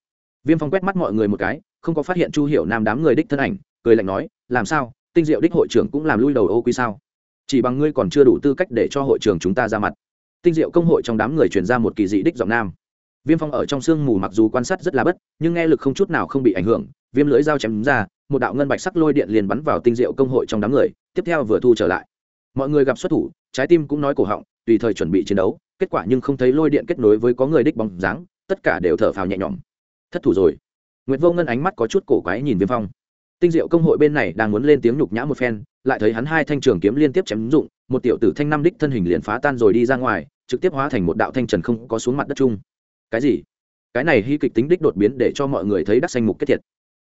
Viêm phong quét mắt mọi người một cái, không có phát hiện chu hiểu nam đám người đích thân ảnh, cười lạnh nói, làm sao? Tinh diệu đích hội trưởng cũng làm lui đầu ô quy sao? Chỉ bằng ngươi còn chưa đủ tư cách để cho hội trưởng chúng ta ra mặt. Tinh diệu công hội trong đám người truyền ra một kỳ dị đích giọng nam. Viêm phong ở trong sương mù mặc dù quan sát rất là bất, nhưng nghe lực không chút nào không bị ảnh hưởng, viêm lưỡi dao chém ra, một đạo ngân bạch sắc lôi điện liền bắn vào tinh diệu công hội trong đám người, tiếp theo vừa thu trở lại. Mọi người gặp xuất thủ, trái tim cũng nói cổ họng, tùy thời chuẩn bị chiến đấu kết quả nhưng không thấy lôi điện kết nối với có người đích bóng dáng, tất cả đều thở phào nhẹ nhõm. Thất thủ rồi. Nguyệt vô ngân ánh mắt có chút cổ quái nhìn viêm phong. Tinh diệu công hội bên này đang muốn lên tiếng nhục nhã một phen, lại thấy hắn hai thanh trường kiếm liên tiếp chém dụng, một tiểu tử thanh năm đích thân hình liền phá tan rồi đi ra ngoài, trực tiếp hóa thành một đạo thanh trần không có xuống mặt đất chung. Cái gì? Cái này hy kịch tính đích đột biến để cho mọi người thấy đắc xanh mục kết thiệt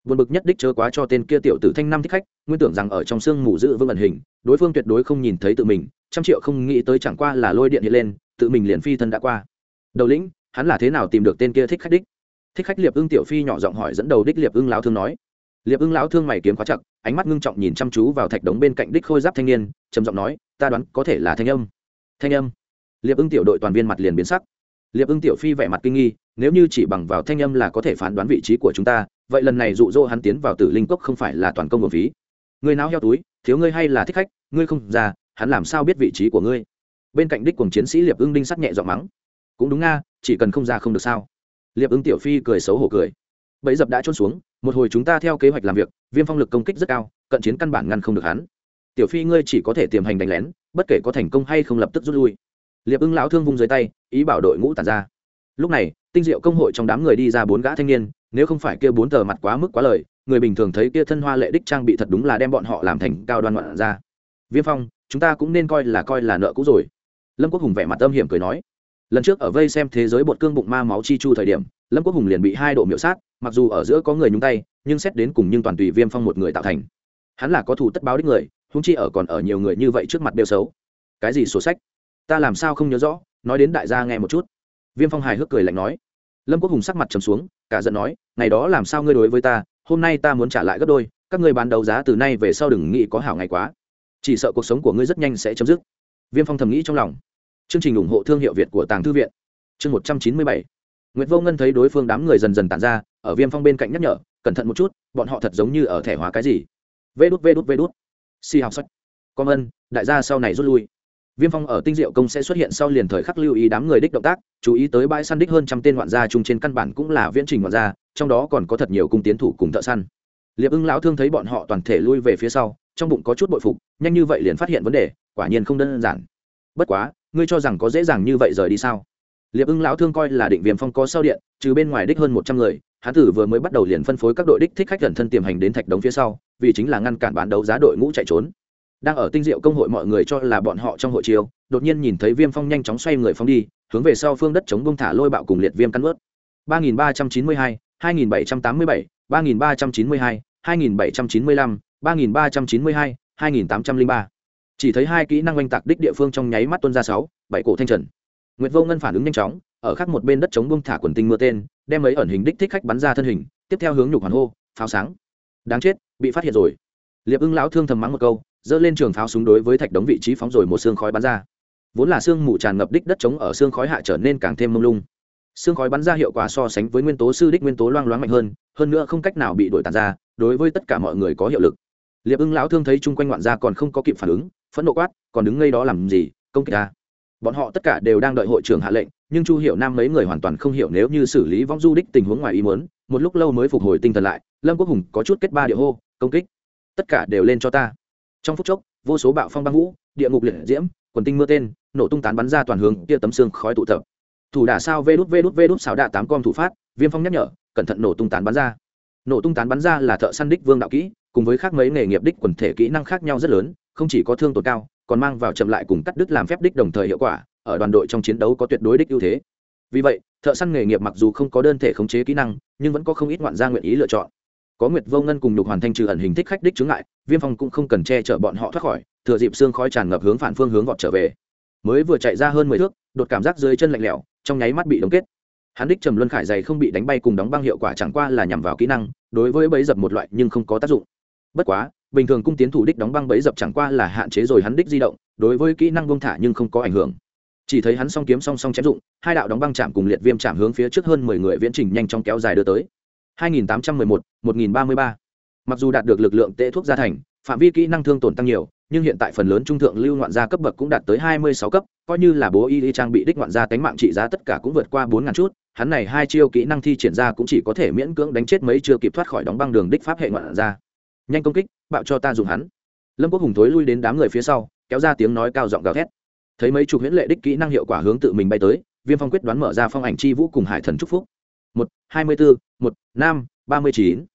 buồn bực nhất đích chớ quá cho tên kia tiểu tử thanh năm thích khách, nguyên tưởng rằng ở trong sương mù giữ vương ẩn hình, đối phương tuyệt đối không nhìn thấy tự mình, trăm triệu không nghĩ tới chẳng qua là lôi điện hiện lên, tự mình liền phi thân đã qua. Đầu lĩnh, hắn là thế nào tìm được tên kia thích khách đích? Thích khách liệp ưng tiểu phi nhỏ giọng hỏi dẫn đầu đích liệp ưng lão thương nói. Liệp ưng lão thương mày kiếm quá chặt, ánh mắt ngưng trọng nhìn chăm chú vào thạch đống bên cạnh đích khôi giáp thanh niên, trầm giọng nói, ta đoán có thể là thanh âm. Thanh âm? Liệp ưng tiểu đội toàn viên mặt liền biến sắc. Liệp ưng tiểu phi vẻ mặt kinh nghi, nếu như chỉ bằng vào thanh âm là có thể phán đoán vị trí của chúng ta vậy lần này dụ dỗ hắn tiến vào tử linh cốc không phải là toàn công một phí. Người nào heo túi, thiếu ngươi hay là thích khách, ngươi không ra hắn làm sao biết vị trí của ngươi? Bên cạnh đích cùng chiến sĩ liệp ưng đinh sắt nhẹ giọng mắng. Cũng đúng nga, chỉ cần không ra không được sao? Liệp ưng tiểu phi cười xấu hổ cười. Bẫy dập đã trôn xuống, một hồi chúng ta theo kế hoạch làm việc, viêm phong lực công kích rất cao, cận chiến căn bản ngăn không được hắn. Tiểu phi ngươi chỉ có thể tiềm hành đánh lén, bất kể có thành công hay không lập tức rút lui. Liệp ưng lão thương vung dưới tay, ý bảo đội ngũ tàn ra. Lúc này, tinh diệu công hội trong đám người đi ra bốn gã thanh niên nếu không phải kia bốn tờ mặt quá mức quá lời, người bình thường thấy kia thân hoa lệ đích trang bị thật đúng là đem bọn họ làm thành cao đoan ngoạn ra. Viêm phong, chúng ta cũng nên coi là coi là nợ cũ rồi. Lâm quốc hùng vẻ mặt âm hiểm cười nói. Lần trước ở vây xem thế giới bột cương bụng ma máu chi chu thời điểm, lâm quốc hùng liền bị hai độ miễu sát, mặc dù ở giữa có người nhúng tay, nhưng xét đến cùng nhưng toàn tùy viêm phong một người tạo thành. Hắn là có thủ tất báo đích người húng chi ở còn ở nhiều người như vậy trước mặt đều xấu. Cái gì sổ sách? Ta làm sao không nhớ rõ, nói đến đại gia nghe một chút. Viêm phong hài hước cười lạnh nói. Lâm quốc hùng sắc mặt trầm xuống cả giận nói, ngày đó làm sao ngươi đối với ta, hôm nay ta muốn trả lại gấp đôi, các ngươi bán đấu giá từ nay về sau đừng nghĩ có hảo ngày quá. Chỉ sợ cuộc sống của ngươi rất nhanh sẽ chấm dứt. Viêm phong thầm nghĩ trong lòng. Chương trình ủng hộ thương hiệu việt của tàng thư viện. Chương một trăm chín mươi bảy. Nguyễn vô ngân thấy đối phương đám người dần dần tàn ra, ở viêm phong bên cạnh nhắc nhở, cẩn thận một chút, bọn họ thật giống như ở thẻ hóa cái gì. Vê đút vê đút vê đút. Si học sách. Con ân đại gia sau này rút lui viêm phong ở tinh diệu công sẽ xuất hiện sau liền thời khắc lưu ý đám người đích động tác, chú ý tới bãi săn đích hơn trăm tên ngoạn gia chung trên căn bản cũng là viễn trình ngoạn gia, trong đó còn có thật nhiều cung tiến thủ cùng thợ săn. Liệp ưng lão thương thấy bọn họ toàn thể lui về phía sau, trong bụng có chút bội phục, nhanh như vậy liền phát hiện vấn đề, quả nhiên không đơn giản. Bất quá, ngươi cho rằng có dễ dàng như vậy rời đi sao? Liệp ưng lão thương coi là định viêm phong có sau điện, trừ bên ngoài đích hơn một trăm người, hán tử vừa mới bắt đầu liền phân phối các đội đích thích khách gần thân tiềm hành đến thạch đống phía sau, vì chính là ngăn cản bán đấu giá đội ngũ chạy trốn đang ở tinh diệu công hội mọi người cho là bọn họ trong hội chiêu, đột nhiên nhìn thấy viêm phong nhanh chóng xoay người phong đi, hướng về sau phương đất chống bông thả lôi bạo cùng liệt viêm cắn ướt. ba nghìn ba trăm chín mươi hai hai nghìn bảy trăm tám mươi bảy, ba nghìn ba trăm chín mươi hai hai nghìn bảy trăm chín mươi lăm, ba nghìn ba trăm chín mươi hai hai nghìn tám trăm linh ba. Chỉ thấy hai kỹ năng oanh tạc đích địa phương trong nháy mắt tuân ra sáu, bảy cổ thanh trần. Nguyệt vô ngân phản ứng nhanh chóng, ở khắc một bên đất chống bông thả quần tinh mưa tên, đem ấy ẩn hình đích thích khách bắn ra thân hình, tiếp theo hướng nhục hoàn hô, pháo sáng. Đáng chết, bị phát hiện rồi. Liệp ưng lão thương thầm mắng một câu dơ lên trường pháo súng đối với thạch đống vị trí phóng rồi một xương khói bắn ra. Vốn là xương mù tràn ngập đích đất trống ở xương khói hạ trở nên càng thêm mông lung. Xương khói bắn ra hiệu quả so sánh với nguyên tố sư đích nguyên tố loang loáng mạnh hơn hơn nữa không cách nào bị đổi tàn ra, đối với tất cả mọi người có hiệu lực. Liệp ưng lão thương thấy chung quanh ngoạn gia còn không có kịp phản ứng, phẫn nộ quát, còn đứng ngay đó làm gì? Công kích ta. Bọn họ tất cả đều đang đợi hội trưởng hạ lệnh, nhưng chu hiểu nam mấy người hoàn toàn không hiểu nếu như xử lý vong du đích tình huống ngoài ý muốn, một lúc lâu mới phục hồi tinh thần lại, lâm quốc hùng có chút kết ba địa hô, công kích, tất cả đều lên cho ta trong phút chốc, vô số bạo phong băng vũ, địa ngục liệt diễm, quần tinh mưa tên, nổ tung tán bắn ra toàn hướng, kia tấm xương khói tụ tập. Thủ đả sao vê đút vê đút vê đút xào đạ tám con thủ phát, viêm phong nhắc nhở, cẩn thận nổ tung tán bắn ra. Nổ tung tán bắn ra là thợ săn đích vương đạo kỹ, cùng với khác mấy nghề nghiệp đích quần thể kỹ năng khác nhau rất lớn, không chỉ có thương tổn cao, còn mang vào chậm lại cùng cắt đứt làm phép đích đồng thời hiệu quả, ở đoàn đội trong chiến đấu có tuyệt đối đích ưu thế. Vì vậy, thợ săn nghề nghiệp mặc dù không có đơn thể khống chế kỹ năng, nhưng vẫn có không ít ngoạn gia nguyện ý lựa chọn có nguyệt vô ngân cùng nhục hoàn thanh trừ ẩn hình thích khách đích chướng ngại, viêm phong cũng không cần che chở bọn họ thoát khỏi, thừa dịp xương khói tràn ngập hướng phản phương hướng vọt trở về. Mới vừa chạy ra hơn mười thước, đột cảm giác dưới chân lạnh lẽo, trong nháy mắt bị đóng kết. Hắn đích trầm luân khải dày không bị đánh bay cùng đóng băng hiệu quả chẳng qua là nhằm vào kỹ năng, đối với bẫy dập một loại nhưng không có tác dụng. Bất quá, bình thường cung tiến thủ đích đóng băng bẫy dập chẳng qua là hạn chế rồi hắn đích di động, đối với kỹ năng bông thả nhưng không có ảnh hưởng. Chỉ thấy hắn song kiếm song song chém dụng, hai đạo đóng băng chạm cùng liệt viêm chạm hướng phía trước hơn mười người viễn trình nhanh chóng kéo dài đưa tới. 2811, 1033. mặc dù đạt được lực lượng tệ thuốc gia thành phạm vi kỹ năng thương tổn tăng nhiều nhưng hiện tại phần lớn trung thượng lưu ngoạn gia cấp bậc cũng đạt tới 26 cấp coi như là bố y y trang bị đích ngoạn gia tánh mạng trị giá tất cả cũng vượt qua 4000 chút hắn này hai chiêu kỹ năng thi triển ra cũng chỉ có thể miễn cưỡng đánh chết mấy chưa kịp thoát khỏi đóng băng đường đích pháp hệ ngoạn gia. Nhanh công kích bạo cho ta dùng hắn. Lâm quốc hùng thối lui đến đám người phía sau kéo ra tiếng nói cao giọng gào thét. Thấy mấy chục huyễn lệ đích kỹ năng hiệu quả hướng tự mình bay tới viêm phong quyết đoán mở ra phong ảnh chi vũ cùng hải thần trúc phúc một, hai mươi bốn một, năm, ba mươi chín.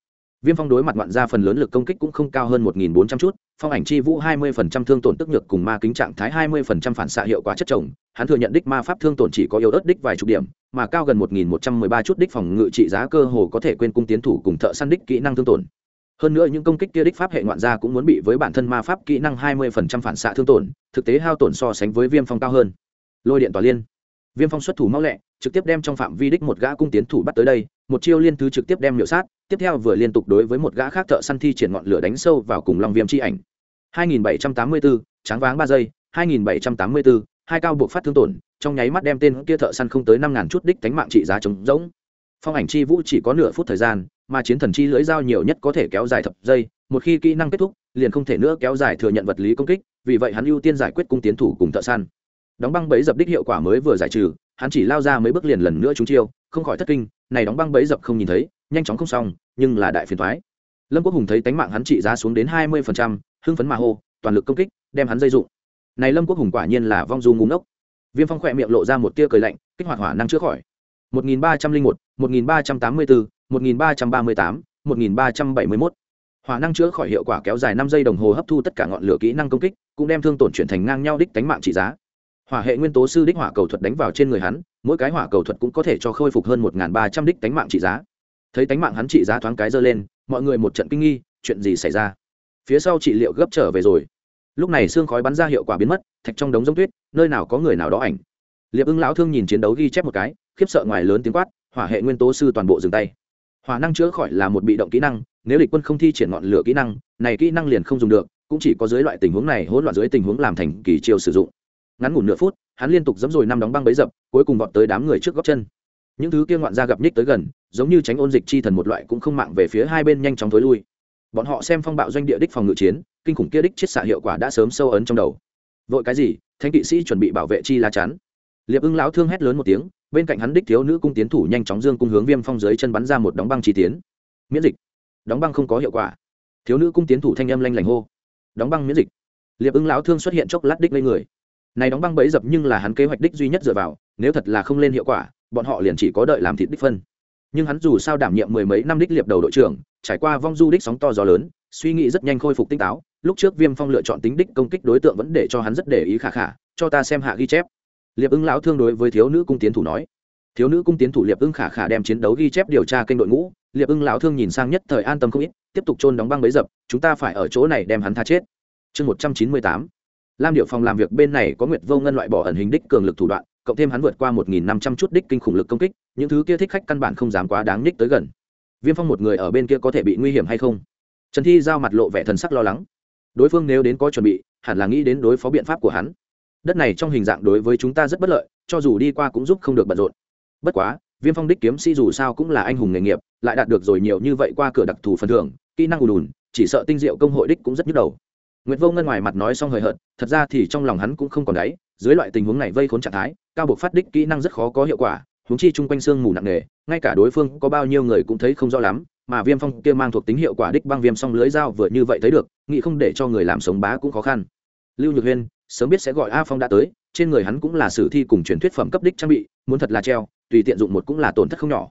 Viêm phong đối mặt ngoạn gia phần lớn lực công kích cũng không cao hơn một nghìn bốn trăm chút, phong ảnh chi vũ hai mươi phần trăm thương tổn tức nhược cùng ma kính trạng thái hai mươi phần trăm phản xạ hiệu quả chất trồng hắn thừa nhận đích ma pháp thương tổn chỉ có yếu ớt đích vài chục điểm, mà cao gần một nghìn một trăm mười ba chút đích phòng ngự trị giá cơ hồ có thể quên cung tiến thủ cùng thợ săn đích kỹ năng thương tổn. Hơn nữa những công kích kia đích pháp hệ ngoạn gia cũng muốn bị với bản thân ma pháp kỹ năng hai mươi phần trăm phản xạ thương tổn, thực tế hao tổn so sánh với viêm phong cao hơn. Lôi điện tỏa liên viêm phong xuất thủ mau lẹ trực tiếp đem trong phạm vi đích một gã cung tiến thủ bắt tới đây một chiêu liên thứ trực tiếp đem miểu sát tiếp theo vừa liên tục đối với một gã khác thợ săn thi triển ngọn lửa đánh sâu vào cùng long viêm chi ảnh. 2784, tráng váng ba giây 2784, hai cao buộc phát thương tổn trong nháy mắt đem tên kia thợ săn không tới năm ngàn chút đích tánh mạng trị giá trống rỗng. Phong ảnh chi vũ chỉ có nửa phút thời gian mà chiến thần chi lưỡi dao nhiều nhất có thể kéo dài thập giây một khi kỹ năng kết thúc liền không thể nữa kéo dài thừa nhận vật lý công kích vì vậy hắn ưu tiên giải quyết cung tiến thủ cùng thợ săn đóng băng bẫy dập đích hiệu quả mới vừa giải trừ, hắn chỉ lao ra mấy bước liền lần nữa trúng chiêu, không khỏi thất kinh, này đóng băng bẫy dập không nhìn thấy, nhanh chóng không xong, nhưng là đại phiền thoái lâm quốc hùng thấy tánh mạng hắn trị giá xuống đến hai mươi phần trăm, hưng phấn mà hô, toàn lực công kích, đem hắn dây dụng này lâm quốc hùng quả nhiên là vong du ngúng ốc viêm phong khỏe miệng lộ ra một tia cười lạnh, kích hoạt hỏa năng chữa khỏi. một nghìn ba trăm linh một một nghìn ba trăm tám mươi bốn một nghìn ba trăm ba mươi tám, một nghìn ba trăm bảy mươi mốt. Hỏa năng chữa khỏi hiệu quả kéo dài năm giây đồng hồ hấp thu tất cả ngọn lửa kỹ năng công kích, cũng đem thương tổn chuyển thành ngang nhau đích tánh mạng trị giá hỏa hệ nguyên tố sư đích hỏa cầu thuật đánh vào trên người hắn, mỗi cái hỏa cầu thuật cũng có thể cho khôi phục hơn một ba trăm đích tánh mạng trị giá. Thấy tánh mạng hắn trị giá thoáng cái dơ lên, mọi người một trận kinh nghi, chuyện gì xảy ra? Phía sau trị liệu gấp trở về rồi. Lúc này xương khói bắn ra hiệu quả biến mất, thạch trong đống giống tuyết, nơi nào có người nào đó ảnh. Liệp ưng lão thương nhìn chiến đấu ghi chép một cái, khiếp sợ ngoài lớn tiếng quát, hỏa hệ nguyên tố sư toàn bộ dừng tay. Hỏa năng chữa khỏi là một bị động kỹ năng, nếu địch quân không thi triển ngọn lửa kỹ năng, này kỹ năng liền không dùng được, cũng chỉ có dưới loại tình huống này, hỗn loạn dưới tình huống làm thành kỳ chiêu sử dụng ngắn ngủn nửa phút, hắn liên tục dẫm rồi năm đóng băng bấy dập, cuối cùng vọt tới đám người trước góc chân. Những thứ kia ngoạn ra gặp nhích tới gần, giống như tránh ôn dịch chi thần một loại cũng không mạng về phía hai bên nhanh chóng thối lui. Bọn họ xem phong bạo doanh địa đích phòng ngự chiến, kinh khủng kia đích chiết xạ hiệu quả đã sớm sâu ấn trong đầu. Vội cái gì thanh kỵ sĩ chuẩn bị bảo vệ chi lá chắn liệp ưng lão thương hét lớn một tiếng, bên cạnh hắn đích thiếu nữ cung tiến thủ nhanh chóng dương cung hướng viêm phong dưới chân bắn ra một đóng băng chi tiến. Miễn dịch. Đóng băng không có hiệu quả. Thiếu nữ cung tiến thủ thanh âm lanh lảnh hô. Đóng băng miễn dịch. Liệp ưng lão thương xuất hiện chốc lát đích lên người này đóng băng bẫy dập nhưng là hắn kế hoạch đích duy nhất dựa vào, nếu thật là không lên hiệu quả, bọn họ liền chỉ có đợi làm thịt đích phân. Nhưng hắn dù sao đảm nhiệm mười mấy năm đích liệp đầu đội trưởng, trải qua vong du đích sóng to gió lớn, suy nghĩ rất nhanh khôi phục tinh táo, lúc trước viêm phong lựa chọn tính đích công kích đối tượng vẫn để cho hắn rất để ý khả khả, cho ta xem hạ ghi chép. Liệp ưng lão thương đối với thiếu nữ cung tiến thủ nói. Thiếu nữ cung tiến thủ liệp ưng khả khả đem chiến đấu ghi chép điều tra kênh đội ngũ, liệp ưng lão thương nhìn sang nhất thời an tâm không ít, tiếp tục trôn đóng băng bấy dập, chúng ta phải ở chỗ này đem hắn tha chết. Chương một trăm chín mươi tám lam điệu phòng làm việc bên này có nguyệt vô ngân loại bỏ ẩn hình đích cường lực thủ đoạn, cộng thêm hắn vượt qua một nghìn năm trăm chút đích kinh khủng lực công kích, những thứ kia thích khách căn bản không dám quá đáng ních tới gần. Viêm phong một người ở bên kia có thể bị nguy hiểm hay không? Trần thi giao mặt lộ vẻ thần sắc lo lắng. Đối phương nếu đến có chuẩn bị, hẳn là nghĩ đến đối phó biện pháp của hắn. Đất này trong hình dạng đối với chúng ta rất bất lợi, cho dù đi qua cũng giúp không được bận rộn. Bất quá, viêm phong đích kiếm sĩ dù sao cũng là anh hùng nghề nghiệp, lại đạt được rồi nhiều như vậy qua cửa đặc thù phần thưởng, kỹ năng ù đùn chỉ sợ tinh diệu công hội đích cũng rất nhức đầu. Nguyệt Vô Ngân ngoài mặt nói xong hời hợt, thật ra thì trong lòng hắn cũng không còn đáy, dưới loại tình huống này vây khốn trạng thái, cao buộc phát đích kỹ năng rất khó có hiệu quả, huống chi chung quanh xương mù nặng nề, ngay cả đối phương có bao nhiêu người cũng thấy không rõ lắm, mà Viêm Phong kia mang thuộc tính hiệu quả đích băng viêm song lưới dao vừa như vậy thấy được, nghĩ không để cho người làm sống bá cũng khó khăn. Lưu Nhược Huyên, sớm biết sẽ gọi A Phong đã tới, trên người hắn cũng là sử thi cùng truyền thuyết phẩm cấp đích trang bị, muốn thật là treo, tùy tiện dụng một cũng là tổn thất không nhỏ.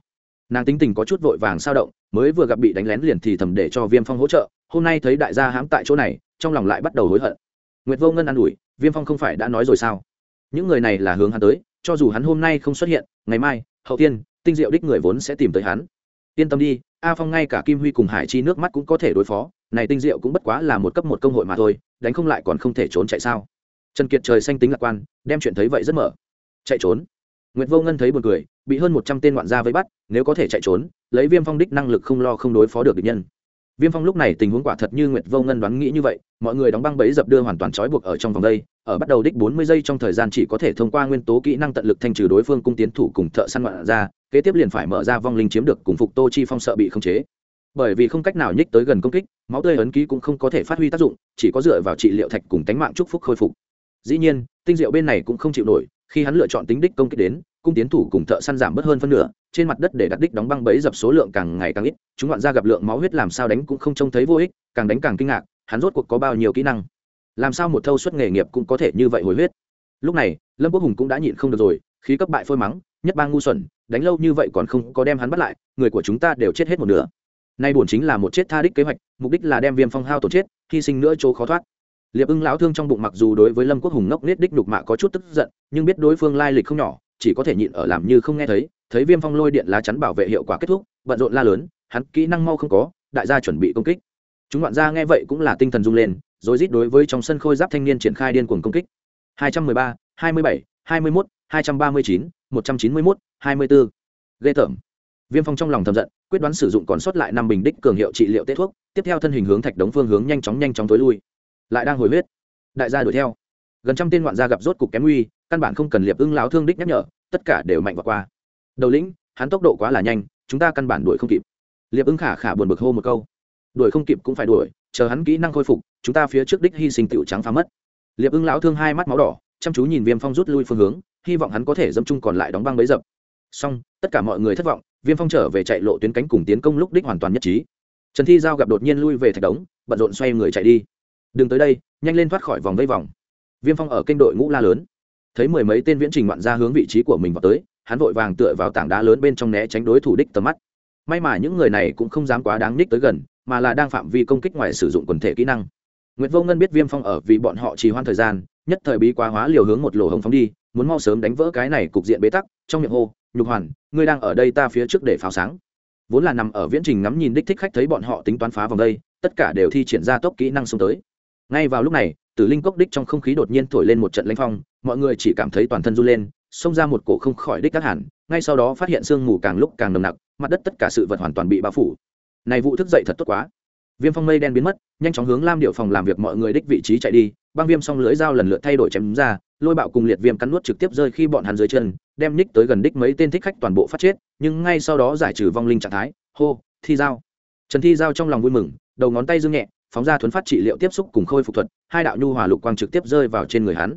Nàng tính tình có chút vội vàng sao động, mới vừa gặp bị đánh lén liền thì thầm để cho Viêm Phong hỗ trợ, hôm nay thấy đại gia hãm tại chỗ này, trong lòng lại bắt đầu hối hận. Nguyệt vô ngân an ủi, viêm phong không phải đã nói rồi sao? Những người này là hướng hắn tới, cho dù hắn hôm nay không xuất hiện, ngày mai, hậu tiên tinh diệu đích người vốn sẽ tìm tới hắn. Yên tâm đi, a phong ngay cả kim huy cùng hải chi nước mắt cũng có thể đối phó, này tinh diệu cũng bất quá là một cấp một công hội mà thôi, đánh không lại còn không thể trốn chạy sao? Trần kiệt trời xanh tính lạc quan, đem chuyện thấy vậy rất mở. Chạy trốn? Nguyệt vô ngân thấy buồn cười, bị hơn một trăm tên ngoạn gia vây bắt, nếu có thể chạy trốn, lấy viêm phong đích năng lực không lo không đối phó được địch nhân viêm phong lúc này tình huống quả thật như nguyệt vô ngân đoán nghĩ như vậy, mọi người đóng băng bẫy dập đưa hoàn toàn trói buộc ở trong vòng đây, ở bắt đầu đích bốn mươi giây trong thời gian chỉ có thể thông qua nguyên tố kỹ năng tận lực thanh trừ đối phương cung tiến thủ cùng thợ săn ngoạn ra, kế tiếp liền phải mở ra vong linh chiếm được cùng phục tô chi phong sợ bị khống chế. Bởi vì không cách nào nhích tới gần công kích, máu tươi ấn ký cũng không có thể phát huy tác dụng, chỉ có dựa vào trị liệu thạch cùng tánh mạng chúc phúc khôi phục. Dĩ nhiên, tinh diệu bên này cũng không chịu nổi, khi hắn lựa chọn tính đích công kích đến cung tiến thủ cùng thợ săn giảm bớt hơn phân nửa, trên mặt đất để đặt đích đóng băng bẫy dập số lượng càng ngày càng ít, chúng đoạn ra gặp lượng máu huyết làm sao đánh cũng không trông thấy vô ích, càng đánh càng kinh ngạc, hắn rốt cuộc có bao nhiêu kỹ năng? Làm sao một thâu suất nghề nghiệp cũng có thể như vậy hồi huyết? Lúc này, lâm quốc hùng cũng đã nhịn không được rồi, khí cấp bại phôi mắng, nhất bang ngu xuẩn, đánh lâu như vậy còn không có đem hắn bắt lại, người của chúng ta đều chết hết một nửa. Nay bổn chính là một chết tha đích kế hoạch, mục đích là đem viêm phong hao tổn chết, hy sinh nữa chỗ khó thoát. Liệp ưng lão thương trong bụng mặc dù đối với lâm quốc hùng ngốc nết đích đục mạ có chút tức giận, nhưng biết đối phương lai lịch không nhỏ chỉ có thể nhịn ở làm như không nghe thấy thấy viêm phong lôi điện lá chắn bảo vệ hiệu quả kết thúc bận rộn la lớn hắn kỹ năng mau không có đại gia chuẩn bị công kích. Chúng đoạn gia nghe vậy cũng là tinh thần rung lên rồi rít đối với trong sân khôi giáp thanh niên triển khai điên cuồng công kích. 213, 27, 21, 239, 191, 24. ghê tởm. Viêm phong trong lòng thầm giận quyết đoán sử dụng còn sót lại năm bình đích cường hiệu trị liệu tết thuốc tiếp theo thân hình hướng thạch đống phương hướng nhanh chóng nhanh chóng tối lui. Lại đang hồi huyết. Đại gia đuổi theo. Gần trăm tên ngoạn gia gặp rốt cục kém uy căn bản không cần liệp ưng lão thương đích nhắc nhở, tất cả đều mạnh và qua. Đầu lĩnh, hắn tốc độ quá là nhanh, chúng ta căn bản đuổi không kịp. Liệp ưng khả khả buồn bực hô một câu. Đuổi không kịp cũng phải đuổi, chờ hắn kỹ năng khôi phục, chúng ta phía trước đích hy sinh tựu trắng phá mất. Liệp ưng lão thương hai mắt máu đỏ, chăm chú nhìn viêm phong rút lui phương hướng, hy vọng hắn có thể dâm chung còn lại đóng băng bấy dập. Xong, tất cả mọi người thất vọng, viêm phong trở về chạy lộ tuyến cánh cùng tiến công lúc đích hoàn toàn nhất trí. Trần thi giao gặp đột nhiên lui về thạch đống, bận rộn xoay người chạy đi. Đừng tới đây, nhanh lên thoát khỏi vòng vây vòng. Viêm phong ở kênh đội ngũ la lớn thấy mười mấy tên viễn trình ngoạn ra hướng vị trí của mình vào tới hắn vội vàng tựa vào tảng đá lớn bên trong né tránh đối thủ đích tầm mắt may mà những người này cũng không dám quá đáng ních tới gần mà là đang phạm vi công kích ngoài sử dụng quần thể kỹ năng Nguyệt Vô Ngân biết Viêm Phong ở vì bọn họ trì hoãn thời gian, nhất thời bí quá hóa liều hướng một lỗ hồng phóng đi, muốn mau sớm đánh vỡ cái này cục diện bế tắc, trong miệng hô, "Nhục Hoàn, ngươi đang ở đây ta phía trước để pháo sáng." Vốn là nằm ở viễn trình ngắm nhìn đích thích khách thấy bọn họ tính toán phá vòng đây, tất cả đều thi triển ra tốc kỹ năng xông tới. Ngay vào lúc này, Tử Linh cốc đích trong không khí đột nhiên thổi lên một trận lanh phong, mọi người chỉ cảm thấy toàn thân run lên, xông ra một cổ không khỏi đích các hẳn, ngay sau đó phát hiện sương mù càng lúc càng nồng nặc, mặt đất tất cả sự vật hoàn toàn bị bao phủ. Này vụ thức dậy thật tốt quá viêm phong mây đen biến mất nhanh chóng hướng lam điệu phòng làm việc mọi người đích vị trí chạy đi băng viêm xong lưới dao lần lượt thay đổi chém ra lôi bạo cùng liệt viêm cắn nuốt trực tiếp rơi khi bọn hắn dưới chân đem ních tới gần đích mấy tên thích khách toàn bộ phát chết nhưng ngay sau đó giải trừ vong linh trạng thái hô thi dao trần thi dao trong lòng vui mừng đầu ngón tay dương nhẹ phóng ra thuấn phát trị liệu tiếp xúc cùng khôi phục thuật, hai đạo nhu hòa lục quang trực tiếp rơi vào trên người hắn.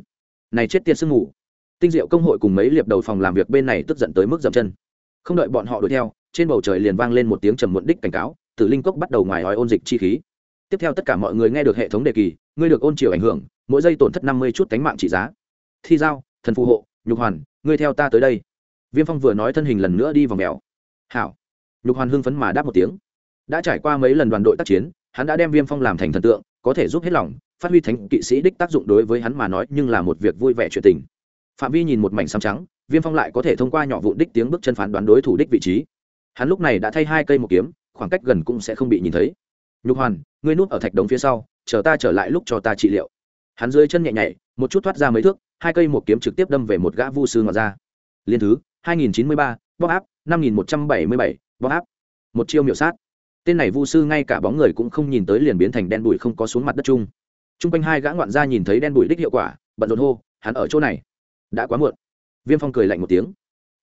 Này chết tiệt sương ngủ tinh diệu công hội cùng mấy liệp đầu phòng làm việc bên này tức giận tới mức dậm chân. Không đợi bọn họ đuổi theo, trên bầu trời liền vang lên một tiếng trầm muộn đích cảnh cáo, tử linh cốc bắt đầu ngoài ói ôn dịch chi khí. Tiếp theo tất cả mọi người nghe được hệ thống đề kỳ, ngươi được ôn chiều ảnh hưởng, mỗi giây tổn thất năm mươi chút cánh mạng trị giá. Thi giao, thần phù hộ, nhục hoàn, ngươi theo ta tới đây. Viêm phong vừa nói thân hình lần nữa đi vào mèo. Hảo. Nhục hoàn hưng phấn mà đáp một tiếng. Đã trải qua mấy lần đoàn đội tác chiến hắn đã đem viêm phong làm thành thần tượng, có thể giúp hết lòng, phát huy thánh kỵ sĩ đích tác dụng đối với hắn mà nói nhưng là một việc vui vẻ chuyện tình. Phạm vi nhìn một mảnh xám trắng, viêm phong lại có thể thông qua nhỏ vụn đích tiếng bước chân phán đoán đối thủ đích vị trí. Hắn lúc này đã thay hai cây một kiếm, khoảng cách gần cũng sẽ không bị nhìn thấy. Nhục hoàn, ngươi núp ở thạch đống phía sau, chờ ta trở lại lúc cho ta trị liệu. Hắn dưới chân nhẹ nhảy, một chút thoát ra mấy thước, hai cây một kiếm trực tiếp đâm về một gã vu sư ngọt ra. Liên thứ, hai nghìn chín mươi ba bóc áp, năm nghìn một trăm bảy mươi bảy bóc áp. Một chiêu miểu sát tên này vu sư ngay cả bóng người cũng không nhìn tới liền biến thành đen bụi không có xuống mặt đất chung t r u n g quanh hai gã ngoạn gia nhìn thấy đen bụi đích hiệu quả bận rộn hô hắn ở chỗ này đã quá muộn viêm phong cười lạnh một tiếng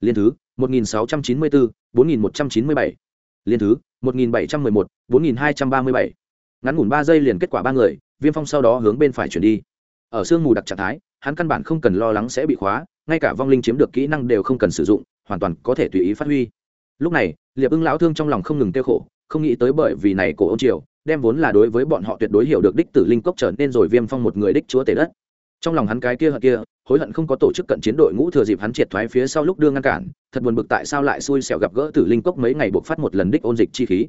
liên thứ một nghìn sáu trăm chín mươi bốn bốn nghìn một trăm chín mươi bảy liên thứ 1711, 4237. Ngắn ngủn ba giây liền kết quả ba người, Viêm Phong sau đó hướng bên phải chuyển đi. Ở sương mù đặc trạng thái, hắn căn bản không cần lo lắng sẽ bị khóa, ngay cả vong linh chiếm được kỹ năng đều không cần sử dụng, hoàn toàn có thể tùy ý phát huy. Lúc này, Liệp Ưng lão thương trong lòng không ngừng tiêu khổ, không nghĩ tới bởi vì này cổ ôn triều, đem vốn là đối với bọn họ tuyệt đối hiểu được đích tử linh cốc trở nên rồi Viêm Phong một người đích chúa tể đất. Trong lòng hắn cái kia hận kia, hối hận không có tổ chức cận chiến đội ngũ thừa dịp hắn triệt thoái phía sau lúc đưa ngăn cản thật buồn bực tại sao lại xui xẻo gặp gỡ tử linh cốc mấy ngày buộc phát một lần đích ôn dịch chi khí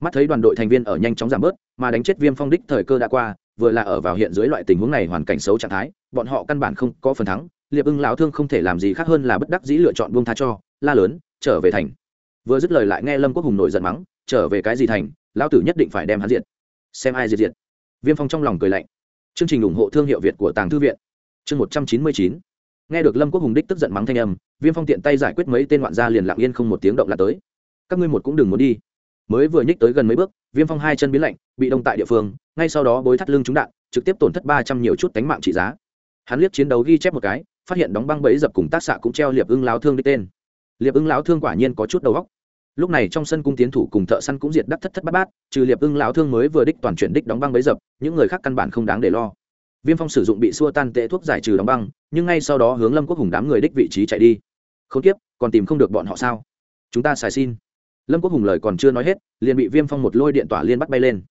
mắt thấy đoàn đội thành viên ở nhanh chóng giảm bớt mà đánh chết viêm phong đích thời cơ đã qua vừa là ở vào hiện dưới loại tình huống này hoàn cảnh xấu trạng thái bọn họ căn bản không có phần thắng liệp ưng lão thương không thể làm gì khác hơn là bất đắc dĩ lựa chọn buông tha cho la lớn trở về thành vừa dứt lời lại nghe lâm quốc hùng nổi giận mắng trở về cái gì thành lão tử nhất định phải đem hắn diệt xem ai diệt diệt viêm phong trong lòng cười lạnh chương trình ủng hộ thương hiệu việt của tàng thư viện chương một trăm chín mươi chín nghe được lâm quốc hùng đích tức giận mắng thanh âm viêm phong tiện tay giải quyết mấy tên ngoạn gia liền lặng yên không một tiếng động là tới các ngươi một cũng đừng muốn đi mới vừa nhích tới gần mấy bước viêm phong hai chân biến lạnh bị đông tại địa phương ngay sau đó bối thắt lưng trúng đạn trực tiếp tổn thất ba trăm nhiều chút tánh mạng trị giá hắn liếc chiến đấu ghi chép một cái phát hiện đóng băng bẫy dập cùng tác xạ cũng treo liệp ưng láo thương đích tên liệp ưng láo thương quả nhiên có chút đầu góc lúc này trong sân cung tiến thủ cùng thợ săn cũng diệt đắc thất thất bát bát, trừ liệp ưng lão thương mới vừa đích toàn chuyển đích đóng băng bấy dập, những người khác căn bản không đáng để lo. Viêm phong sử dụng bị xua tan tệ thuốc giải trừ đóng băng, nhưng ngay sau đó hướng lâm quốc hùng đám người đích vị trí chạy đi. Không tiếp còn tìm không được bọn họ sao? Chúng ta xài xin. Lâm quốc hùng lời còn chưa nói hết, liền bị viêm phong một lôi điện tỏa liên bắt bay lên.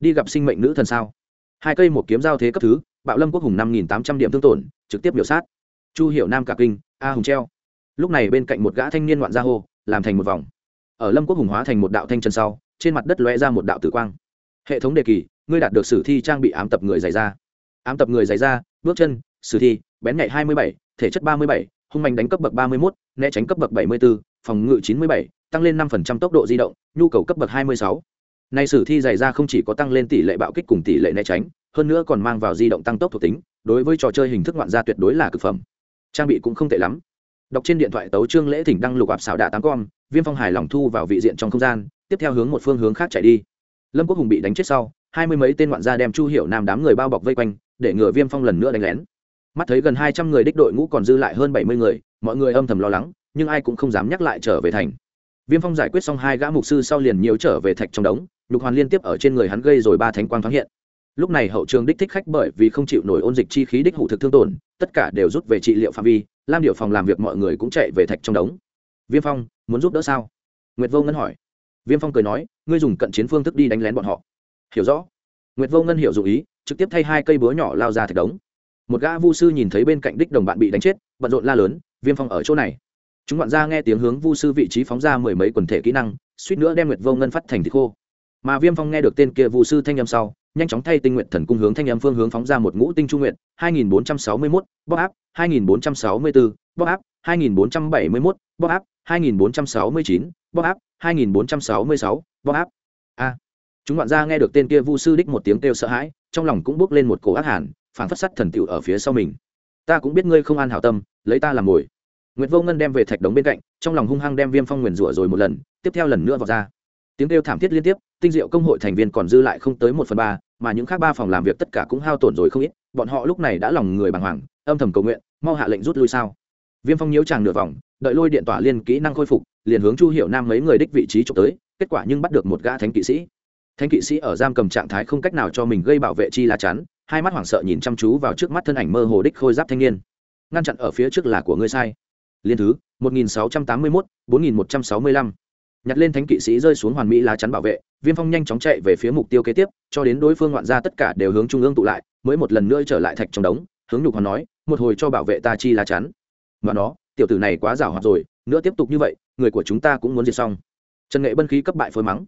Đi gặp sinh mệnh nữ thần sao? Hai cây một kiếm giao thế cấp thứ, bạo lâm quốc hùng năm nghìn tám trăm điểm thương tổn, trực tiếp biểu sát. Chu hiệu nam cả kinh, a hùng treo. Lúc này bên cạnh một gã thanh niên ngoạn gia hô, làm thành một vòng ở lâm quốc hùng hóa thành một đạo thanh chân sau, trên mặt đất lóe ra một đạo tử quang. Hệ thống đề kỳ, ngươi đạt được sử thi trang bị ám tập người dày ra ám tập người dày ra bước chân, sử thi, bén nhạy hai mươi bảy, thể chất ba mươi bảy, hung mạnh đánh cấp bậc ba mươi một né tránh cấp bậc bảy mươi bốn phòng ngự chín mươi bảy, tăng lên năm tốc độ di động, nhu cầu cấp bậc hai mươi sáu. Nay sử thi dày ra không chỉ có tăng lên tỷ lệ bạo kích cùng tỷ lệ né tránh, hơn nữa còn mang vào di động tăng tốc thuộc tính, đối với trò chơi hình thức ngoạn gia tuyệt đối là cực phẩm. Trang bị cũng không tệ lắm đọc trên điện thoại tấu trương lễ thỉnh đăng lục ạp xảo đạ tám con viêm phong hài lòng thu vào vị diện trong không gian, tiếp theo hướng một phương hướng khác chạy đi. Lâm quốc hùng bị đánh chết sau, hai mươi mấy tên ngoạn gia đem chu hiểu nam đám người bao bọc vây quanh, để ngừa viêm phong lần nữa đánh lén. Mắt thấy gần hai trăm người đích đội ngũ còn dư lại hơn bảy mươi người, mọi người âm thầm lo lắng, nhưng ai cũng không dám nhắc lại trở về thành. Viêm phong giải quyết xong hai gã mục sư sau liền nhiều trở về thạch trong đống nhục hoàn liên tiếp ở trên người hắn gây rồi ba thánh quang thoáng hiện. Lúc này hậu trường đích thích khách bởi vì không chịu nổi ôn dịch chi khí đích hủ thực thương tổn, tất cả đều rút về trị liệu phạm vi lam điệu phòng làm việc mọi người cũng chạy về thạch trong đống. Viêm phong muốn giúp đỡ sao? Nguyệt vô ngân hỏi. Viêm phong cười nói ngươi dùng cận chiến phương thức đi đánh lén bọn họ. Hiểu rõ. Nguyệt vô ngân hiểu dụ ý trực tiếp thay hai cây búa nhỏ lao ra thạch đống. Một gã vu sư nhìn thấy bên cạnh đích đồng bạn bị đánh chết bận rộn la lớn viêm phong ở chỗ này. Chúng bạn ra nghe tiếng hướng vu sư vị trí phóng ra mười mấy quần thể kỹ năng suýt nữa đem nguyệt vô ngân phát thành thịt khô. Mà viêm phong nghe được tên kia vu sư thanh âm sau nhanh chóng thay tinh nguyện thần cung hướng thanh âm phương hướng phóng ra một ngũ tinh trung nguyện 2461, bóc áp. 2464, bóc áp 2471, bóc áp 2469, bóc áp 2466, bóc áp a chúng đoạn ra nghe được tên kia vu sư đích một tiếng kêu sợ hãi trong lòng cũng bước lên một cổ ác hàn phản phất sắt thần tiểu ở phía sau mình. Ta cũng biết ngươi không an hảo tâm lấy ta làm mồi. Nguyệt vô ngân đem về thạch đống bên cạnh trong lòng hung hăng đem viêm phong nguyền rủa rồi một lần tiếp theo lần nữa vào ra. Tiếng kêu thảm thiết liên tiếp tinh diệu công hội thành viên còn dư lại không tới một phần ba mà những khác ba phòng làm việc tất cả cũng hao tổn rồi không ít bọn họ lúc này đã lòng người bàng hoàng âm thầm cầu nguyện mau hạ lệnh rút lui sao? Viêm phong nhiễu tràng nửa vòng đợi lôi điện tỏa liên kỹ năng khôi phục liền hướng chu hiệu nam mấy người đích vị trí trộm tới kết quả nhưng bắt được một gã thánh kỵ sĩ. Thánh kỵ sĩ ở giam cầm trạng thái không cách nào cho mình gây bảo vệ chi lá chắn hai mắt hoảng sợ nhìn chăm chú vào trước mắt thân ảnh mơ hồ đích khôi giáp thanh niên. Ngăn chặn ở phía trước là của ngươi sai. Liên thứ 1681, 4165. nhặt lên thánh kỵ sĩ rơi xuống hoàn mỹ lá chắn bảo vệ viêm phong nhanh chóng chạy về phía mục tiêu kế tiếp cho đến đối phương ngoạn ra tất cả đều hướng trung ương tụ lại mới một lần nữa trở lại thạch trong đống hướng nhục hoàn nói, một hồi cho bảo vệ ta chi lá chắn. Mà nó, tiểu tử này quá giảo hoạt rồi, nữa tiếp tục như vậy, người của chúng ta cũng muốn diệt xong. Trần nghệ bân khí cấp bại phơi mắng.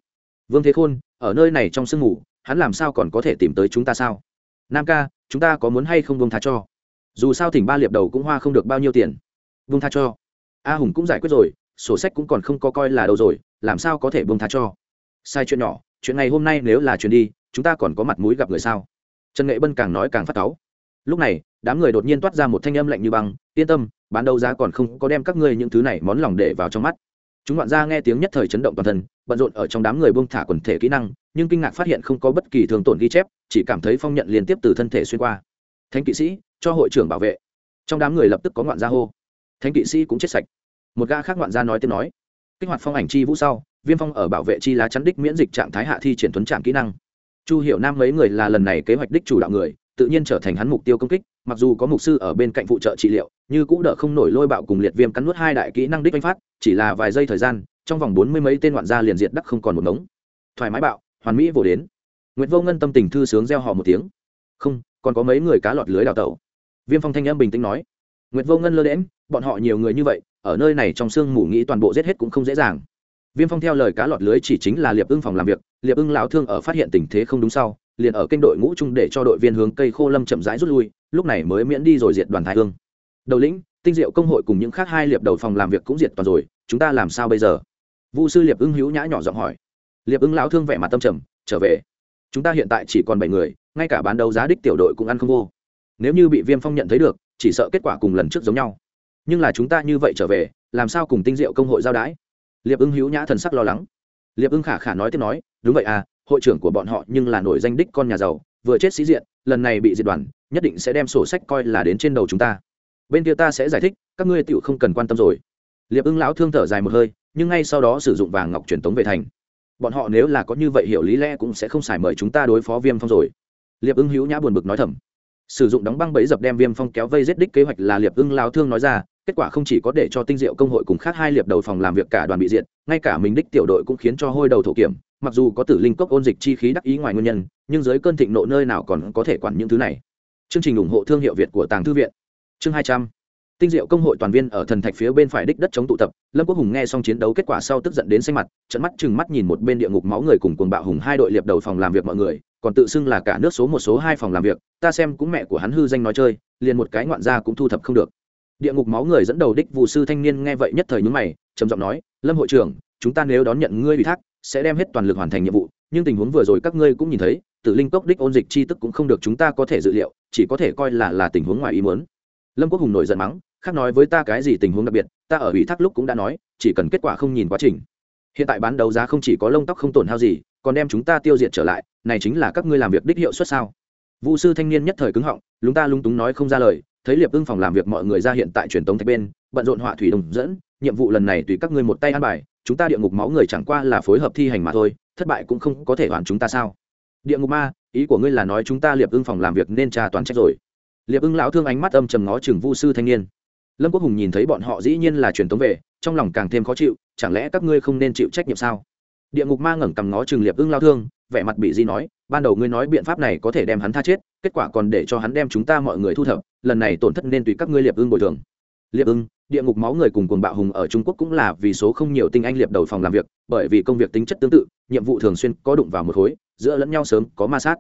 Vương thế khôn, ở nơi này trong sương ngủ hắn làm sao còn có thể tìm tới chúng ta sao? Nam ca, chúng ta có muốn hay không vương tha cho? Dù sao thỉnh ba liệp đầu cũng hoa không được bao nhiêu tiền. Vương tha cho. A hùng cũng giải quyết rồi, sổ sách cũng còn không có coi là đâu rồi, làm sao có thể vương tha cho? Sai chuyện nhỏ, chuyện ngày hôm nay nếu là chuyện đi, chúng ta còn có mặt mũi gặp người sao? Trần nghệ bân càng nói càng phát cáu. Lúc này đám người đột nhiên toát ra một thanh âm lạnh như băng, yên tâm, bán đấu giá còn không có đem các ngươi những thứ này món lòng để vào trong mắt. Chúng đoạn ra nghe tiếng nhất thời chấn động toàn thân, bận rộn ở trong đám người buông thả quần thể kỹ năng, nhưng kinh ngạc phát hiện không có bất kỳ thường tổn ghi chép, chỉ cảm thấy phong nhận liên tiếp từ thân thể xuyên qua. Thánh kỵ sĩ, cho hội trưởng bảo vệ. Trong đám người lập tức có ngoạn gia hô. Thánh kỵ sĩ cũng chết sạch. Một ga khác ngoạn gia nói tiếp nói. Kích hoạt phong ảnh chi vũ sau, viêm phong ở bảo vệ chi lá chắn đích miễn dịch trạng thái hạ thi triển tuấn trạng kỹ năng. Chu hiểu nam mấy người là lần này kế hoạch đích chủ đạo người tự nhiên trở thành hắn mục tiêu công kích, mặc dù có mục sư ở bên cạnh phụ trợ trị liệu, như cũng đỡ không nổi lôi bạo cùng liệt viêm cắn nuốt hai đại kỹ năng đích oanh phát, chỉ là vài giây thời gian, trong vòng bốn mươi mấy tên ngoạn gia liền diện đắc không còn một ngống. Thoải mái bạo, hoàn mỹ vồ đến. Nguyễn vô ngân tâm tình thư sướng gieo họ một tiếng. Không, còn có mấy người cá lọt lưới đào tẩu. Viêm phong thanh em bình tĩnh nói. Nguyễn vô ngân lơ đễm bọn họ nhiều người như vậy, ở nơi này trong sương mù nghĩ toàn bộ giết hết cũng không dễ dàng. Viêm phong theo lời cá lọt lưới chỉ chính là liệp ưng phòng làm việc, liệp ưng lão thương ở phát hiện tình thế không đúng sau liền ở kênh đội ngũ chung để cho đội viên hướng cây khô lâm chậm rãi rút lui, lúc này mới miễn đi rồi diệt đoàn thái hương. Đầu lĩnh, tinh diệu công hội cùng những khác hai liệp đầu phòng làm việc cũng diệt toàn rồi, chúng ta làm sao bây giờ? Vu sư liệp ưng hữu nhã nhỏ giọng hỏi. Liệp ưng lão thương vẻ mặt tâm trầm, trở về. Chúng ta hiện tại chỉ còn bảy người, ngay cả bán đấu giá đích tiểu đội cũng ăn không vô. Nếu như bị viêm phong nhận thấy được, chỉ sợ kết quả cùng lần trước giống nhau. Nhưng là chúng ta như vậy trở về, làm sao cùng tinh diệu công hội giao đái? Liệp ưng hữu nhã thần sắc lo lắng. Liệp ưng khả khả nói tiếp nói, đúng vậy à hội trưởng của bọn họ nhưng là nổi danh đích con nhà giàu, vừa chết sĩ diện, lần này bị diệt đoàn, nhất định sẽ đem sổ sách coi là đến trên đầu chúng ta. Bên kia ta sẽ giải thích, các ngươi tựu không cần quan tâm rồi. Liệp ưng lão thương thở dài một hơi, nhưng ngay sau đó sử dụng vàng ngọc truyền tống về thành. Bọn họ nếu là có như vậy hiểu lý lẽ cũng sẽ không xài mời chúng ta đối phó viêm phong rồi. Liệp ưng hữu nhã buồn bực nói thầm. Sử dụng đóng băng bẫy dập đem viêm phong kéo vây giết đích kế hoạch là liệp ưng lao thương nói ra kết quả không chỉ có để cho tinh diệu công hội cùng khác hai liệp đầu phòng làm việc cả đoàn bị diện ngay cả mình đích tiểu đội cũng khiến cho hôi đầu thổ kiểm, mặc dù có tử linh cốc ôn dịch chi khí đắc ý ngoài nguyên nhân, nhưng dưới cơn thịnh nộ nơi nào còn có thể quản những thứ này. Chương trình ủng hộ thương hiệu việt của tàng thư viện. Chương hai trăm. Tinh diệu công hội toàn viên ở thần thạch phía bên phải đích đất chống tụ tập, lâm quốc hùng nghe xong chiến đấu kết quả sau tức giận đến xanh mặt trận mắt chừng mắt nhìn một bên địa ngục máu người cùng cuồng bạo hùng hai đội liệp đầu phòng làm việc mọi người, còn tự xưng là cả nước số một số hai phòng làm việc, ta xem cũng mẹ của hắn hư danh nói chơi, liền một cái ngoạn gia cũng thu thập không được địa ngục máu người dẫn đầu đích vụ sư thanh niên nghe vậy nhất thời nhúng mày, trầm giọng nói, lâm hội trưởng, chúng ta nếu đón nhận ngươi ủy thác, sẽ đem hết toàn lực hoàn thành nhiệm vụ, nhưng tình huống vừa rồi các ngươi cũng nhìn thấy, tử linh cốc đích ôn dịch chi tức cũng không được chúng ta có thể dự liệu, chỉ có thể coi là là tình huống ngoài ý muốn. Lâm quốc hùng nổi giận mắng, khác nói với ta cái gì tình huống đặc biệt, ta ở ủy thác lúc cũng đã nói, chỉ cần kết quả không nhìn quá trình. Hiện tại bán đấu giá không chỉ có lông tóc không tổn hao gì, còn đem chúng ta tiêu diệt trở lại, này chính là các ngươi làm việc đích hiệu suất sao? Vũ sư thanh niên nhất thời cứng họng, lúng ta lung túng nói không ra lời, thấy liệp ưng phòng làm việc mọi người ra hiện tại truyền tống thạch bên, bận rộn họa thủy đồng dẫn, nhiệm vụ lần này tùy các ngươi một tay an bài, chúng ta địa ngục máu người chẳng qua là phối hợp thi hành mà thôi, thất bại cũng không có thể hoàn chúng ta sao? Địa ngục ma, ý của ngươi là nói chúng ta liệp ưng phòng làm việc nên tra toán trách rồi. Liệp ưng lão thương ánh mắt âm trầm ngó chừng vu sư thanh niên. Lâm quốc hùng nhìn thấy bọn họ dĩ nhiên là truyền tống về, trong lòng càng thêm khó chịu, chẳng lẽ các ngươi không nên chịu trách nhiệm sao? Địa ngục ma ngẩng cằm ngó chừng liệp ưng lao thương vẻ mặt bị di nói, ban đầu ngươi nói biện pháp này có thể đem hắn tha chết, kết quả còn để cho hắn đem chúng ta mọi người thu thập, lần này tổn thất nên tùy các ngươi liệp ưng bồi thường. Liệp ưng, địa ngục máu người cùng cuồng bạo hùng ở trung quốc cũng là vì số không nhiều tinh anh liệp đầu phòng làm việc, bởi vì công việc tính chất tương tự, nhiệm vụ thường xuyên có đụng vào một khối, giữa lẫn nhau sớm có ma sát.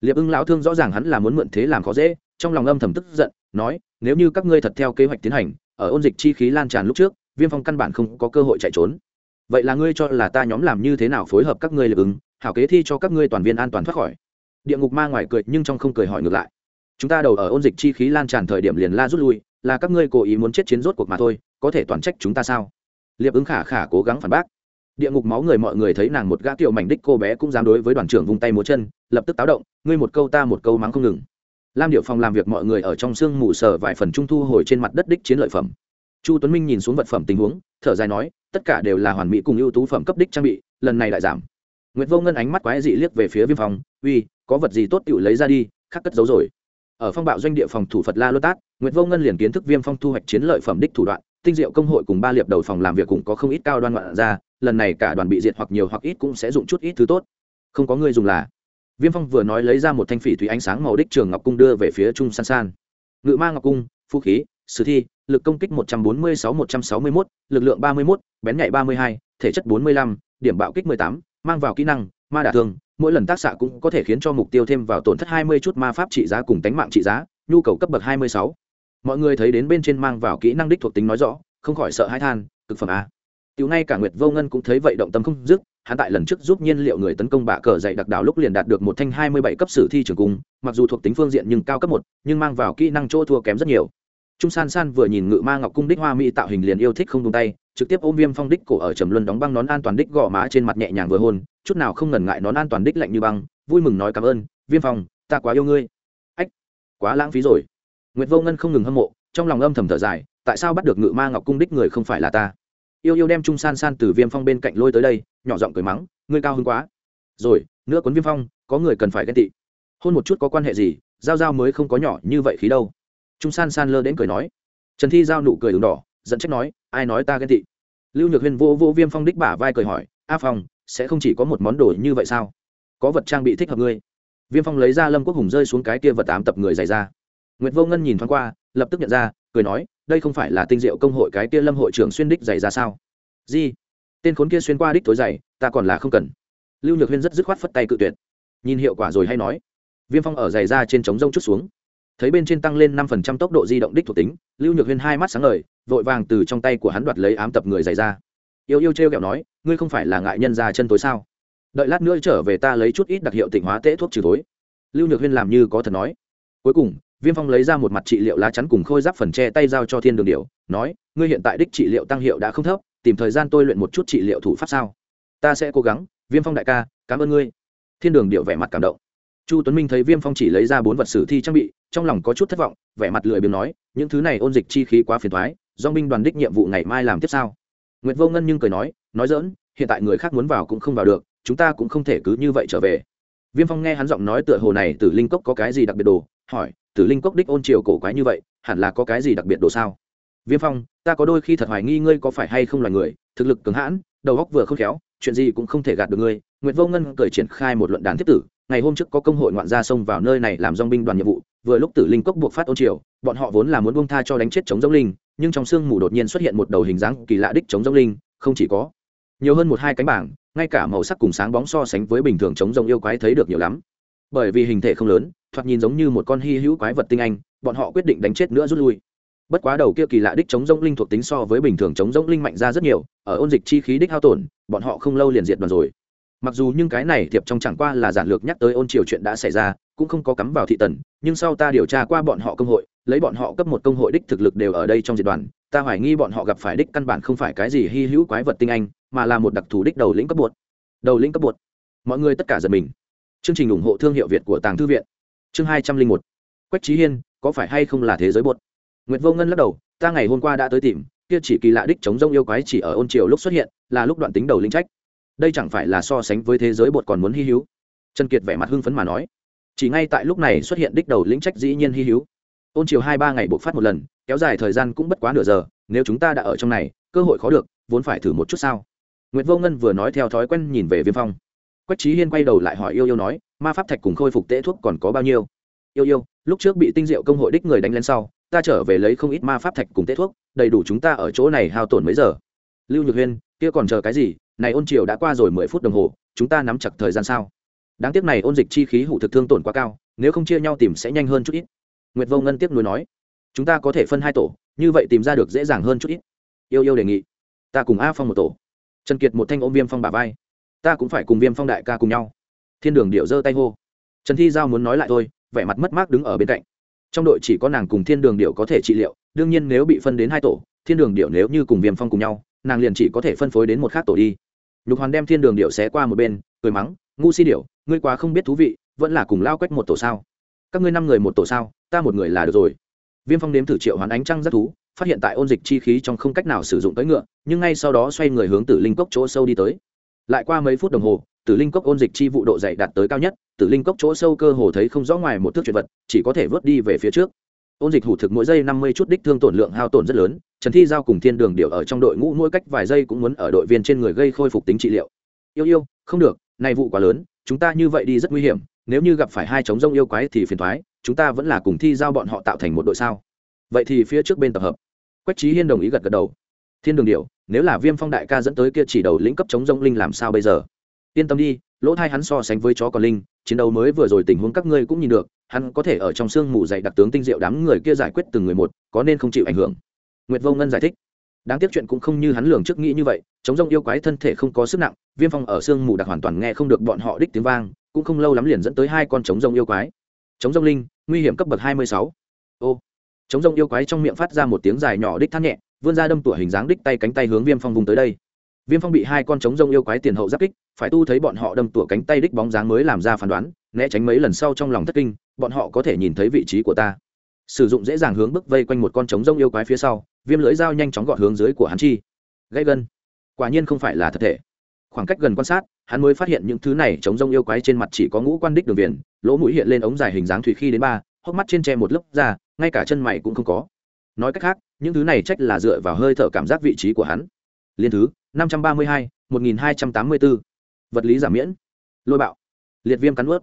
Liệp ưng lão thương rõ ràng hắn là muốn mượn thế làm khó dễ, trong lòng âm thầm tức giận, nói, nếu như các ngươi thật theo kế hoạch tiến hành, ở ôn dịch chi khí lan tràn lúc trước, viêm phong căn bản không có cơ hội chạy trốn. Vậy là ngươi cho là ta nhóm làm như thế nào phối hợp các ngươi liệp ứng hảo kế thi cho các ngươi toàn viên an toàn thoát khỏi. Địa ngục ma ngoài cười nhưng trong không cười hỏi ngược lại. Chúng ta đầu ở ôn dịch chi khí lan tràn thời điểm liền la rút lui, là các ngươi cố ý muốn chết chiến rốt cuộc mà thôi, có thể toàn trách chúng ta sao? Liệp ứng khả khả cố gắng phản bác. Địa ngục máu người mọi người thấy nàng một gã tiểu mảnh đích cô bé cũng dám đối với đoàn trưởng vung tay múa chân, lập tức táo động, ngươi một câu ta một câu mắng không ngừng. Lam điệu phòng làm việc mọi người ở trong sương mù sờ vài phần trung thu hồi trên mặt đất đích chiến lợi phẩm. Chu tuấn minh nhìn xuống vật phẩm tình huống, thở dài nói, tất cả đều là hoàn mỹ cùng ưu tú phẩm cấp đích trang bị, lần này lại giảm. Nguyệt vô ngân ánh mắt quái dị liếc về phía viêm Phong. uy, có vật gì tốt tự lấy ra đi, khắc cất giấu rồi. Ở phong bạo doanh địa phòng thủ phật la lô tát, Nguyệt vô ngân liền kiến thức viêm phong thu hoạch chiến lợi phẩm đích thủ đoạn, tinh diệu công hội cùng ba liệp đầu phòng làm việc cũng có không ít cao đoan ngoạn ra, lần này cả đoàn bị diệt hoặc nhiều hoặc ít cũng sẽ dụng chút ít thứ tốt. Không có người dùng là. Viêm phong vừa nói lấy ra một thanh phỉ thủy ánh sáng màu đích trường ngọc cung đưa về phía trung san san. Ngự ma ngọc cung, phú khí, sử thi, lực công kích một trăm bốn mươi sáu, một trăm sáu mươi mốt, lực lượng ba mươi mốt, bén nhạy ba mươi hai, thể chất bốn mươi lăm, điểm bạo kích mười tám mang vào kỹ năng, ma đả thương, mỗi lần tác xạ cũng có thể khiến cho mục tiêu thêm vào tổn thất hai mươi chút ma pháp trị giá cùng tánh mạng trị giá, nhu cầu cấp bậc hai mươi sáu. Mọi người thấy đến bên trên mang vào kỹ năng đích thuộc tính nói rõ, không khỏi sợ hãi than, cực phẩm a. Tiểu ngay cả nguyệt vô ngân cũng thấy vậy động tâm không dứt, hắn tại lần trước giúp nhiên liệu người tấn công bạ cờ dạy đặc đảo lúc liền đạt được một thanh hai mươi bảy cấp sử thi trường cung, mặc dù thuộc tính phương diện nhưng cao cấp một, nhưng mang vào kỹ năng chỗ thua kém rất nhiều. Trung san san vừa nhìn ngự ma ngọc cung đích hoa mỹ tạo hình liền yêu thích không tung tay trực tiếp ôm viêm phong đích cổ ở trầm luân đóng băng nón an toàn đích gò má trên mặt nhẹ nhàng vừa hôn, chút nào không ngần ngại nón an toàn đích lạnh như băng, vui mừng nói cảm ơn, viêm phong, ta quá yêu ngươi. Ách, quá lãng phí rồi. Nguyệt vô ngân không ngừng hâm mộ, trong lòng âm thầm thở dài, tại sao bắt được ngự ma ngọc cung đích người không phải là ta? Yêu yêu đem trung san san từ viêm phong bên cạnh lôi tới đây, nhỏ giọng cười mắng, ngươi cao hơn quá. Rồi nữa cuốn viêm phong, có người cần phải ghen tị. Hôn một chút có quan hệ gì, giao giao mới không có nhỏ như vậy khí đâu. Trung san san lơ đến cười nói. Trần thi giao nụ cười đường đỏ dẫn trách nói, ai nói ta ghen tị? Lưu nhược huyên vô vô viêm phong đích bả vai cười hỏi, a phong, sẽ không chỉ có một món đồ như vậy sao? Có vật trang bị thích hợp ngươi. Viêm phong lấy ra lâm quốc hùng rơi xuống cái kia vật tám tập người dày ra. Nguyệt vô ngân nhìn thoáng qua, lập tức nhận ra, cười nói, đây không phải là tinh diệu công hội cái kia lâm hội trưởng xuyên đích dày ra sao? Di tên khốn kia xuyên qua đích tối dày ta còn là không cần. Lưu nhược huyên rất dứt khoát phất tay cự tuyệt. Nhìn hiệu quả rồi hay nói. Viêm phong ở dày ra trên trống rông chút xuống. Thấy bên trên tăng lên năm phần trăm tốc độ di động đích thuộc tính, lưu nhược huyên hai mắt sáng ngời vội vàng từ trong tay của hắn đoạt lấy ám tập người giày ra. Yêu yêu t r e o kẹo nói, ngươi không phải là ngại nhân ra chân tối sao? Đợi lát nữa trở về ta lấy chút ít đặc hiệu tịnh hóa tễ thuốc trừ tối lưu nhược huyên làm như có thật nói. Cuối cùng, viêm phong lấy ra một mặt trị liệu lá chắn cùng khôi giáp phần tre tay giao cho thiên đường điểu, nói, ngươi hiện tại đích trị liệu tăng hiệu đã không thấp, tìm thời gian tôi luyện một chút trị liệu thủ pháp sao? Ta sẽ cố gắng, viêm phong đại ca, cảm ơn ngươi. Thiên đường điệu vẻ mặt cảm động. Chu tuấn minh thấy viêm phong chỉ lấy ra bốn vật sử thi trang bị, trong lòng có chút thất vọng, vẻ mặt lười biếng nói, những thứ này ôn dịch chi khí quá phiền thoái do binh đoàn đích nhiệm vụ ngày mai làm tiếp sao? Nguyệt vô ngân nhưng cười nói nói dỡn hiện tại người khác muốn vào cũng không vào được, chúng ta cũng không thể cứ như vậy trở về. Viêm phong nghe hắn giọng nói tựa hồ này Tử linh cốc có cái gì đặc biệt đồ, hỏi, tử linh cốc đích ôn triều cổ quái như vậy, hẳn là có cái gì đặc biệt đồ sao? Viêm phong, ta có đôi khi thật hoài nghi ngươi có phải hay không là người, thực lực cứng hãn, đầu góc vừa không khéo, chuyện gì cũng không thể gạt được ngươi. Nguyệt vô ngân cười triển khai một luận đàn tiếp tử, ngày hôm trước có công hội ngoạn gia xông vào nơi này làm dong binh đoàn nhiệm vụ, vừa lúc tử linh cốc buộc phát ôn triều, bọn họ vốn là muốn buông tha cho đánh chết chống giống linh nhưng trong sương mù đột nhiên xuất hiện một đầu hình dáng kỳ lạ đích chống rông linh, không chỉ có. Nhiều hơn một hai cánh bảng, ngay cả màu sắc cùng sáng bóng so sánh với bình thường chống rồng yêu quái thấy được nhiều lắm. Bởi vì hình thể không lớn, thoạt nhìn giống như một con hy hữu quái vật tinh anh, bọn họ quyết định đánh chết nữa rút lui. Bất quá đầu kia kỳ lạ đích chống rông linh thuộc tính so với bình thường chống rông linh mạnh ra rất nhiều, ở ôn dịch chi khí đích hao tổn, bọn họ không lâu liền diệt đoàn rồi. Mặc dù nhưng cái này thiệp trong chẳng qua là giản lược nhắc tới ôn triều chuyện đã xảy ra, cũng không có cắm vào thị tần nhưng sau ta điều tra qua bọn họ công hội, lấy bọn họ cấp một công hội đích thực lực đều ở đây trong diệt đoàn, ta hoài nghi bọn họ gặp phải đích căn bản không phải cái gì hy hữu quái vật tinh anh, mà là một đặc thù đích đầu lĩnh cấp bột. Đầu lĩnh cấp bột. Mọi người tất cả giật mình. Chương trình ủng hộ thương hiệu việt của tàng thư viện. Chương hai trăm linh một. Quách trí hiên, có phải hay không là thế giới bột? Nguyệt vô ngân lắc đầu, ta ngày hôm qua đã tới tìm, kia chỉ kỳ lạ đích chống rông yêu quái chỉ ở ôn triều lúc xuất hiện, là lúc đoạn tính đầu linh trách. Đây chẳng phải là so sánh với thế giới bột còn muốn hy hữu? Trần kiệt vẻ mặt hưng phấn mà nói chỉ ngay tại lúc này xuất hiện đích đầu lĩnh trách dĩ nhiên hy hữu. Ôn chiều hai ba ngày buộc phát một lần, kéo dài thời gian cũng bất quá nửa giờ, nếu chúng ta đã ở trong này, cơ hội khó được, vốn phải thử một chút sao? Nguyễn vô ngân vừa nói theo thói quen nhìn về viêm phong. Quách trí hiên quay đầu lại hỏi yêu yêu nói, ma pháp thạch cùng khôi phục tễ thuốc còn có bao nhiêu? Yêu yêu, lúc trước bị tinh diệu công hội đích người đánh lên sau, ta trở về lấy không ít ma pháp thạch cùng tễ thuốc, đầy đủ chúng ta ở chỗ này hao tổn mấy giờ? Lưu nhược huyên, kia còn chờ cái gì? Này ôn triều đã qua rồi mười phút đồng hồ, chúng ta nắm chặt thời gian sao? Đáng tiếc này ôn dịch chi khí hủ thực thương tổn quá cao, nếu không chia nhau tìm sẽ nhanh hơn chút ít. Nguyệt vô ngân tiếp nối nói, chúng ta có thể phân hai tổ, như vậy tìm ra được dễ dàng hơn chút ít. Yêu yêu đề nghị, ta cùng a phong một tổ. Trần kiệt một thanh ôm viêm phong bà vai, ta cũng phải cùng viêm phong đại ca cùng nhau. Thiên đường điệu giơ tay hô. Trần thi giao muốn nói lại thôi, vẻ mặt mất mát đứng ở bên cạnh. Trong đội chỉ có nàng cùng thiên đường điệu có thể trị liệu, đương nhiên nếu bị phân đến hai tổ, thiên đường điệu nếu như cùng viêm phong cùng nhau, nàng liền chỉ có thể phân phối đến một khác tổ đi. Nhục hoàn đem thiên đường điệu xé qua một bên, cười mắng, ngu si điệu ngươi quá không biết thú vị, vẫn là cùng lao quách một tổ sao? Các ngươi năm người một tổ sao? Ta một người là được rồi. Viêm phong nếm thử triệu hoán ánh trăng rất thú, phát hiện tại ôn dịch chi khí trong không cách nào sử dụng tới ngựa, nhưng ngay sau đó xoay người hướng tử linh cốc chỗ sâu đi tới. Lại qua mấy phút đồng hồ, tử linh cốc ôn dịch chi vụ độ dày đạt tới cao nhất, tử linh cốc chỗ sâu cơ hồ thấy không rõ ngoài một thước chuyện vật, chỉ có thể vớt đi về phía trước. Ôn dịch hủ thực mỗi giây năm mươi chút đích thương tổn lượng hao tổn rất lớn, trần thi giao cùng thiên đường điệu ở trong đội ngũ mỗi cách vài giây cũng muốn ở đội viên trên người gây khôi phục tính trị liệu. Yêu yêu, không được, này vụ quá lớn chúng ta như vậy đi rất nguy hiểm, nếu như gặp phải hai chống rông yêu quái thì phiền thoái chúng ta vẫn là cùng thi giao bọn họ tạo thành một đội sao? Vậy thì phía trước bên tập hợp. Quách trí hiên đồng ý gật gật đầu. Thiên đường điệu nếu là viêm phong đại ca dẫn tới kia chỉ đầu lĩnh cấp chống rông linh làm sao bây giờ? Yên tâm đi, lỗ thai hắn so sánh với chó còn linh, chiến đấu mới vừa rồi tình huống các ngươi cũng nhìn được, hắn có thể ở trong sương mù dày đặc tướng tinh diệu đám người kia giải quyết từng người một, có nên không chịu ảnh hưởng? Nguyệt vô ngân giải thích đáng tiếc chuyện cũng không như hắn lường trước nghĩ như vậy, chống rông yêu quái thân thể không có sức nặng, viêm phong ở sương mù đặc hoàn toàn nghe không được bọn họ đích tiếng vang, cũng không lâu lắm liền dẫn tới hai con chống rông yêu quái. Chống rông linh, nguy hiểm cấp bậc hai mươi sáu. Ô. Chống rông yêu quái trong miệng phát ra một tiếng dài nhỏ đích thắt nhẹ, vươn ra đâm tủa hình dáng đích tay cánh tay hướng viêm phong vùng tới đây. Viêm phong bị hai con chống rông yêu quái tiền hậu giáp kích, phải tu thấy bọn họ đâm tủa cánh tay đích bóng dáng mới làm ra phán đoán, né tránh mấy lần sau trong lòng thất kinh, bọn họ có thể nhìn thấy vị trí của ta sử dụng dễ dàng hướng bức vây quanh một con trống rông yêu quái phía sau, viêm lưỡi dao nhanh chóng gọn hướng dưới của hắn chi. Gãy gân. Quả nhiên không phải là thật thể. Khoảng cách gần quan sát, hắn mới phát hiện những thứ này trống rông yêu quái trên mặt chỉ có ngũ quan đích đường viền, lỗ mũi hiện lên ống dài hình dáng thủy khi đến ba, hốc mắt trên tre một lớp da, ngay cả chân mày cũng không có. Nói cách khác, những thứ này trách là dựa vào hơi thở cảm giác vị trí của hắn. Liên thứ, năm trăm ba mươi hai, một nghìn hai trăm tám mươi bốn vật lý giảm miễn. Lôi bạo. Liệt viêm cắn ướt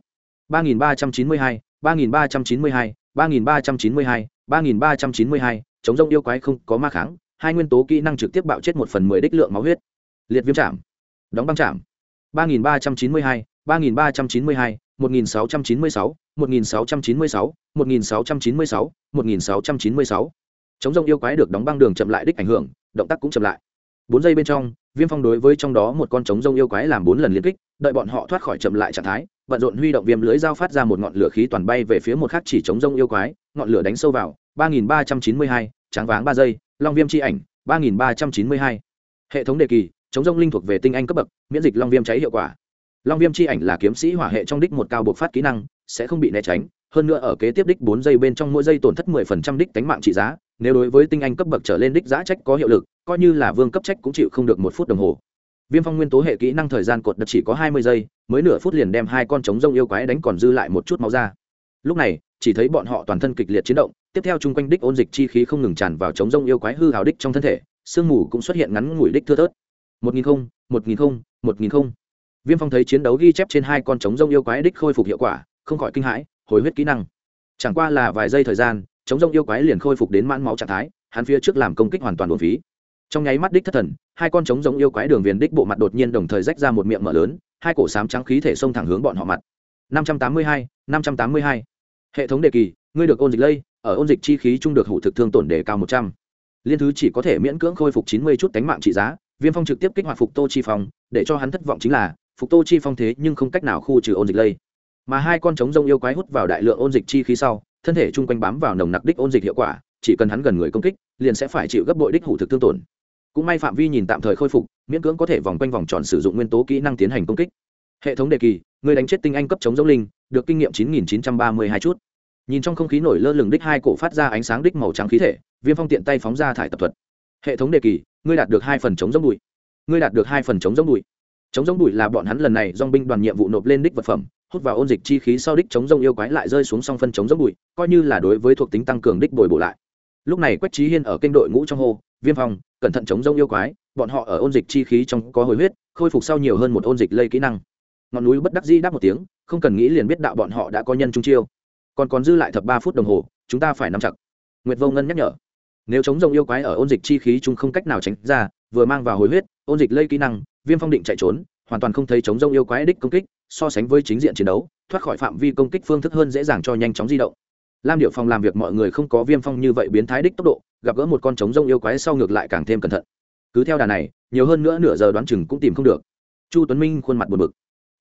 ba nghìn ba trăm chín mươi hai, ba nghìn ba trăm chín mươi hai 3392, 3392, chống rông yêu quái không có ma kháng, hai nguyên tố kỹ năng trực tiếp bạo chết một phần mười đích lượng máu huyết. Liệt viêm chạm, đóng băng chạm. 3392, 3392, 1696, 1696, 1696, 1696. Chống rông yêu quái được đóng băng đường chậm lại đích ảnh hưởng, động tác cũng chậm lại. Bốn giây bên trong, Viêm Phong đối với trong đó một con chống rông yêu quái làm bốn lần liên kích, đợi bọn họ thoát khỏi chậm lại trạng thái, bận rộn huy động viêm lưới dao phát ra một ngọn lửa khí toàn bay về phía một khắc chỉ chống rông yêu quái, ngọn lửa đánh sâu vào, ba nghìn ba trăm chín mươi hai, tráng váng ba giây, long viêm chi ảnh, ba nghìn ba trăm chín mươi hai. Hệ thống đề kỳ, chống rông linh thuộc về tinh anh cấp bậc, miễn dịch long viêm cháy hiệu quả. Long viêm chi ảnh là kiếm sĩ hỏa hệ trong đích một cao buộc phát kỹ năng, sẽ không bị né tránh, hơn nữa ở kế tiếp đích bốn giây bên trong mỗi giây tổn thất mười phần trăm đích tánh mạng trị giá, nếu đối với tinh anh cấp bậc trở lên đích giá trách có hiệu lực, coi như là vương cấp trách cũng chịu không được một phút đồng hồ viêm phong nguyên tố hệ kỹ năng thời gian cột đợt chỉ có hai mươi giây, mới nửa phút liền đem hai con trống rông yêu quái đánh còn dư lại một chút máu ra. Lúc này, chỉ thấy bọn họ toàn thân kịch liệt chiến động, tiếp theo chung quanh đích ôn dịch chi khí không ngừng tràn vào trống rông yêu quái hư hào đích trong thân thể, sương mù cũng xuất hiện ngắn ngủi đích thưa thớt. Một nghìn không, một nghìn không, một nghìn không. Viêm phong thấy chiến đấu ghi chép trên hai con trống rông yêu quái đích khôi phục hiệu quả, không khỏi kinh hãi, hồi huyết kỹ năng. Chẳng qua là vài giây thời gian, trống rông yêu quái liền khôi phục đến mãn máu trạng thái, hắn phía trước làm công kích hoàn toàn buồn phí trong nháy mắt đích thất thần hai con trống giống yêu quái đường viền đích bộ mặt đột nhiên đồng thời rách ra một miệng mở lớn hai cổ sám trắng khí thể xông thẳng hướng bọn họ mặt. 582, 582. hệ thống đề kỳ ngươi được ôn dịch lây ở ôn dịch chi khí trung được hủ thực thương tổn đề cao một trăm. Liên thứ chỉ có thể miễn cưỡng khôi phục chín mươi chút tánh mạng trị giá viêm phong trực tiếp kích hoạt phục tô chi phong để cho hắn thất vọng chính là phục tô chi phong thế nhưng không cách nào khu trừ ôn dịch lây. Mà hai con trống rông yêu quái hút vào đại lượng ôn dịch chi khí sau thân thể chung quanh bám vào nồng nặc đích ôn dịch hiệu quả chỉ cần hắn gần người công kích liền sẽ phải chịu gấp bội đích hủ thực thương tổn cũng may phạm vi nhìn tạm thời khôi phục, miễn cưỡng có thể vòng quanh vòng tròn sử dụng nguyên tố kỹ năng tiến hành công kích. Hệ thống đề kỳ, người đánh chết tinh anh cấp chống giống linh, được kinh nghiệm chín nghìn chín trăm ba mươi hai chút. Nhìn trong không khí nổi lơ lửng đích hai cổ phát ra ánh sáng đích màu trắng khí thể, viêm phong tiện tay phóng ra thải tập thuật. Hệ thống đề kỳ, ngươi đạt được hai phần chống giống bụi. Ngươi đạt được hai phần chống giống bụi. Chống giống bụi là bọn hắn lần này dong binh đoàn nhiệm vụ nộp lên đích vật phẩm, hút vào ôn dịch chi khí sau đích chống rông yêu quái lại rơi xuống song phân chống giống bụi, coi như là đối với thuộc tính tăng cường đích bồi bổ lại. Lúc này quách trí hiên ở kênh đội ngũ trong hô viêm phong, cẩn thận chống rông yêu quái, bọn họ ở ôn dịch chi khí trong có hồi huyết, khôi phục sau nhiều hơn một ôn dịch lây kỹ năng. Ngọn núi bất đắc dĩ đáp một tiếng, không cần nghĩ liền biết đạo bọn họ đã có nhân trung chiêu. Còn còn dư lại thập ba phút đồng hồ, chúng ta phải nắm chặt. Nguyệt vô ngân nhắc nhở. Nếu chống rồng yêu quái ở ôn dịch chi khí chúng không cách nào tránh ra, vừa mang vào hồi huyết, ôn dịch lây kỹ năng, viêm phong định chạy trốn, hoàn toàn không thấy chống rông yêu quái đích công kích, so sánh với chính diện chiến đấu, thoát khỏi phạm vi công kích phương thức hơn dễ dàng cho nhanh chóng di động. Lam điệu phòng làm việc mọi người không có viêm phong như vậy biến thái đích tốc độ gặp gỡ một con trống rông yêu quái sau ngược lại càng thêm cẩn thận. Cứ theo đà này, nhiều hơn nữa nửa giờ đoán chừng cũng tìm không được. Chu tuấn minh khuôn mặt buồn bực.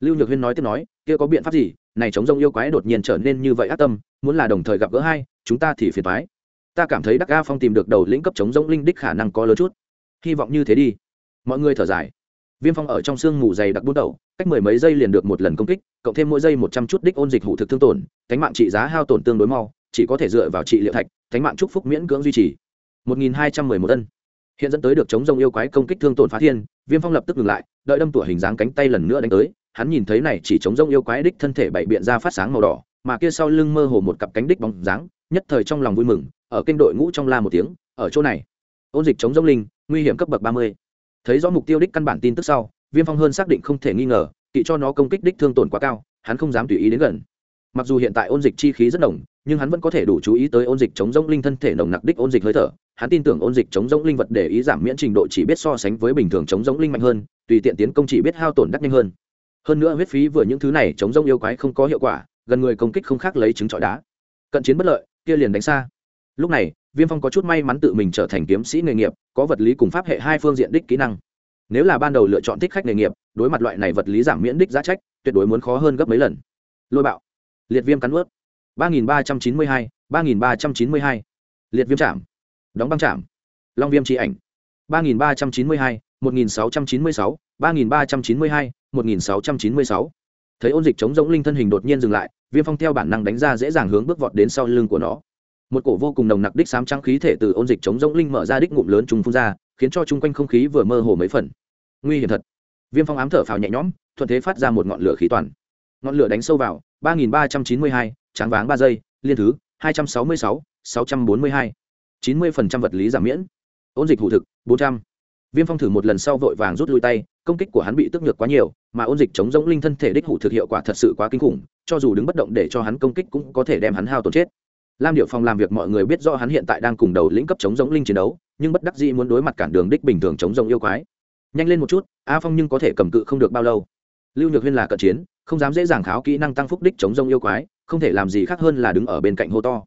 Lưu nhược huyên nói tiếp nói, kia có biện pháp gì? Này trống rông yêu quái đột nhiên trở nên như vậy ác tâm, muốn là đồng thời gặp gỡ hai, chúng ta thì phiền thoái ta cảm thấy đắc ga phong tìm được đầu lĩnh cấp trống rông linh đích khả năng có lớn chút. Hy vọng như thế đi. Mọi người thở dài. Viêm phong ở trong sương mù dày đặc bút đầu cách mười mấy giây liền được một lần công kích, cộng thêm mỗi giây một trăm chút đích ôn dịch hủ thực thương tổn cánh mạng trị giá hao tổn tương đối mau, chỉ có thể dựa vào trị liệu thạch cánh mạng chúc phúc miễn cưỡng duy trì một nghìn hai trăm mười một ân. Hiện dẫn tới được chống rông yêu quái công kích thương tổn phá thiên, viêm phong lập tức ngừng lại, đợi đâm tủa hình dáng cánh tay lần nữa đánh tới, hắn nhìn thấy này chỉ chống rông yêu quái đích thân thể bảy biện ra phát sáng màu đỏ, mà kia sau lưng mơ hồ một cặp cánh đích bóng dáng, nhất thời trong lòng vui mừng, ở kênh đội ngũ trong la một tiếng, ở chỗ này. Ôn dịch chống rông linh, nguy hiểm cấp bậc ba mươi. Thấy rõ mục tiêu đích căn bản tin tức sau, viêm phong hơn xác định không thể nghi ngờ, kỵ cho nó công kích đích thương tổn quá cao, hắn không dám tùy ý đến gần mặc dù hiện tại ôn dịch chi khí rất nồng, nhưng hắn vẫn có thể đủ chú ý tới ôn dịch chống rông linh thân thể nồng nặc đích ôn dịch hơi thở. Hắn tin tưởng ôn dịch chống rông linh vật để ý giảm miễn trình độ chỉ biết so sánh với bình thường chống rông linh mạnh hơn, tùy tiện tiến công chỉ biết hao tổn đắt nhanh hơn. Hơn nữa huyết phí vừa những thứ này chống rông yêu quái không có hiệu quả, gần người công kích không khác lấy trứng trọi đá. Cận chiến bất lợi, kia liền đánh xa. Lúc này, viêm phong có chút may mắn tự mình trở thành kiếm sĩ nghề nghiệp, có vật lý cùng pháp hệ hai phương diện đích kỹ năng. Nếu là ban đầu lựa chọn thích khách nghề nghiệp, đối mặt loại này vật lý giảm miễn đích giá trách, tuyệt đối muốn khó hơn gấp mấy lần. Lôi bạo liệt viêm cắn ướt ba nghìn ba trăm chín mươi hai, ba nghìn ba trăm chín mươi hai. Liệt viêm chạm. Đóng băng chạm. Long viêm trị ảnh. ba nghìn ba trăm chín mươi hai, một nghìn sáu trăm chín mươi sáu, ba nghìn ba trăm chín mươi hai, một nghìn sáu trăm chín mươi sáu. Thấy ôn dịch chống rỗng linh thân hình đột nhiên dừng lại, viêm phong theo bản năng đánh ra dễ dàng hướng bước vọt đến sau lưng của nó. Một cổ vô cùng nồng nặc đích sám trắng khí thể từ ôn dịch chống rỗng linh mở ra đích ngụm lớn trùng phun ra, khiến cho chung quanh không khí vừa mơ hồ mấy phần. Nguy hiểm thật. Viêm phong ám thở phào nhẹ nhõm, thuận thế phát ra một ngọn lửa khí toàn. Ngọn lửa đánh sâu vào ba nghìn ba trăm chín mươi hai, tráng váng ba giây, liên thứ, hai trăm sáu mươi sáu sáu trăm bốn mươi hai. chín mươi phần trăm vật lý giảm miễn. Ôn dịch hủ thực, bốn trăm. Viêm phong thử một lần sau vội vàng rút lui tay, công kích của hắn bị tức nhược quá nhiều, mà ôn dịch chống giống linh thân thể đích hủ thực hiệu quả thật sự quá kinh khủng, cho dù đứng bất động để cho hắn công kích cũng có thể đem hắn hao tổn chết. Lam điệu phòng làm việc mọi người biết rõ hắn hiện tại đang cùng đầu lĩnh cấp chống giống linh chiến đấu, nhưng bất đắc dĩ muốn đối mặt cản đường đích bình thường chống giống yêu quái. Nhanh lên một chút, a phong nhưng có thể cầm cự không được bao lâu. Lưu nhược huyên là cận chiến không dám dễ dàng kháo kỹ năng tăng phúc đích chống rông yêu quái không thể làm gì khác hơn là đứng ở bên cạnh hô to.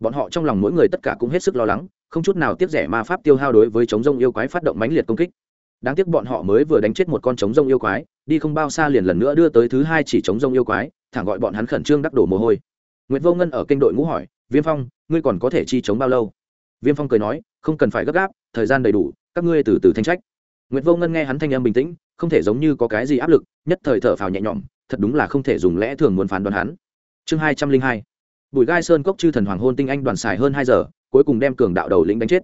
Bọn họ trong lòng mỗi người tất cả cũng hết sức lo lắng không chút nào tiếc rẻ ma pháp tiêu hao đối với chống rông yêu quái phát động mãnh liệt công kích. Đáng tiếc bọn họ mới vừa đánh chết một con chống rông yêu quái đi không bao xa liền lần nữa đưa tới thứ hai chỉ chống rông yêu quái thẳng gọi bọn hắn khẩn trương đắc đổ mồ hôi. Nguyễn vô ngân ở kênh đội ngũ hỏi viêm phong ngươi còn có thể chi chống bao lâu? Viêm phong cười nói không cần phải gấp gáp thời gian đầy đủ các ngươi từ từ thanh trách. Nguyệt Vô Ngân nghe hắn thanh âm bình tĩnh, không thể giống như có cái gì áp lực, nhất thời thở phào nhẹ nhõm, thật đúng là không thể dùng lẽ thường muốn phán đoán hắn. Chương hai trăm linh hai, Bùi Gai Sơn cốc chư thần hoàng hôn tinh anh đoàn xài hơn hai giờ, cuối cùng đem cường đạo đầu lĩnh đánh chết.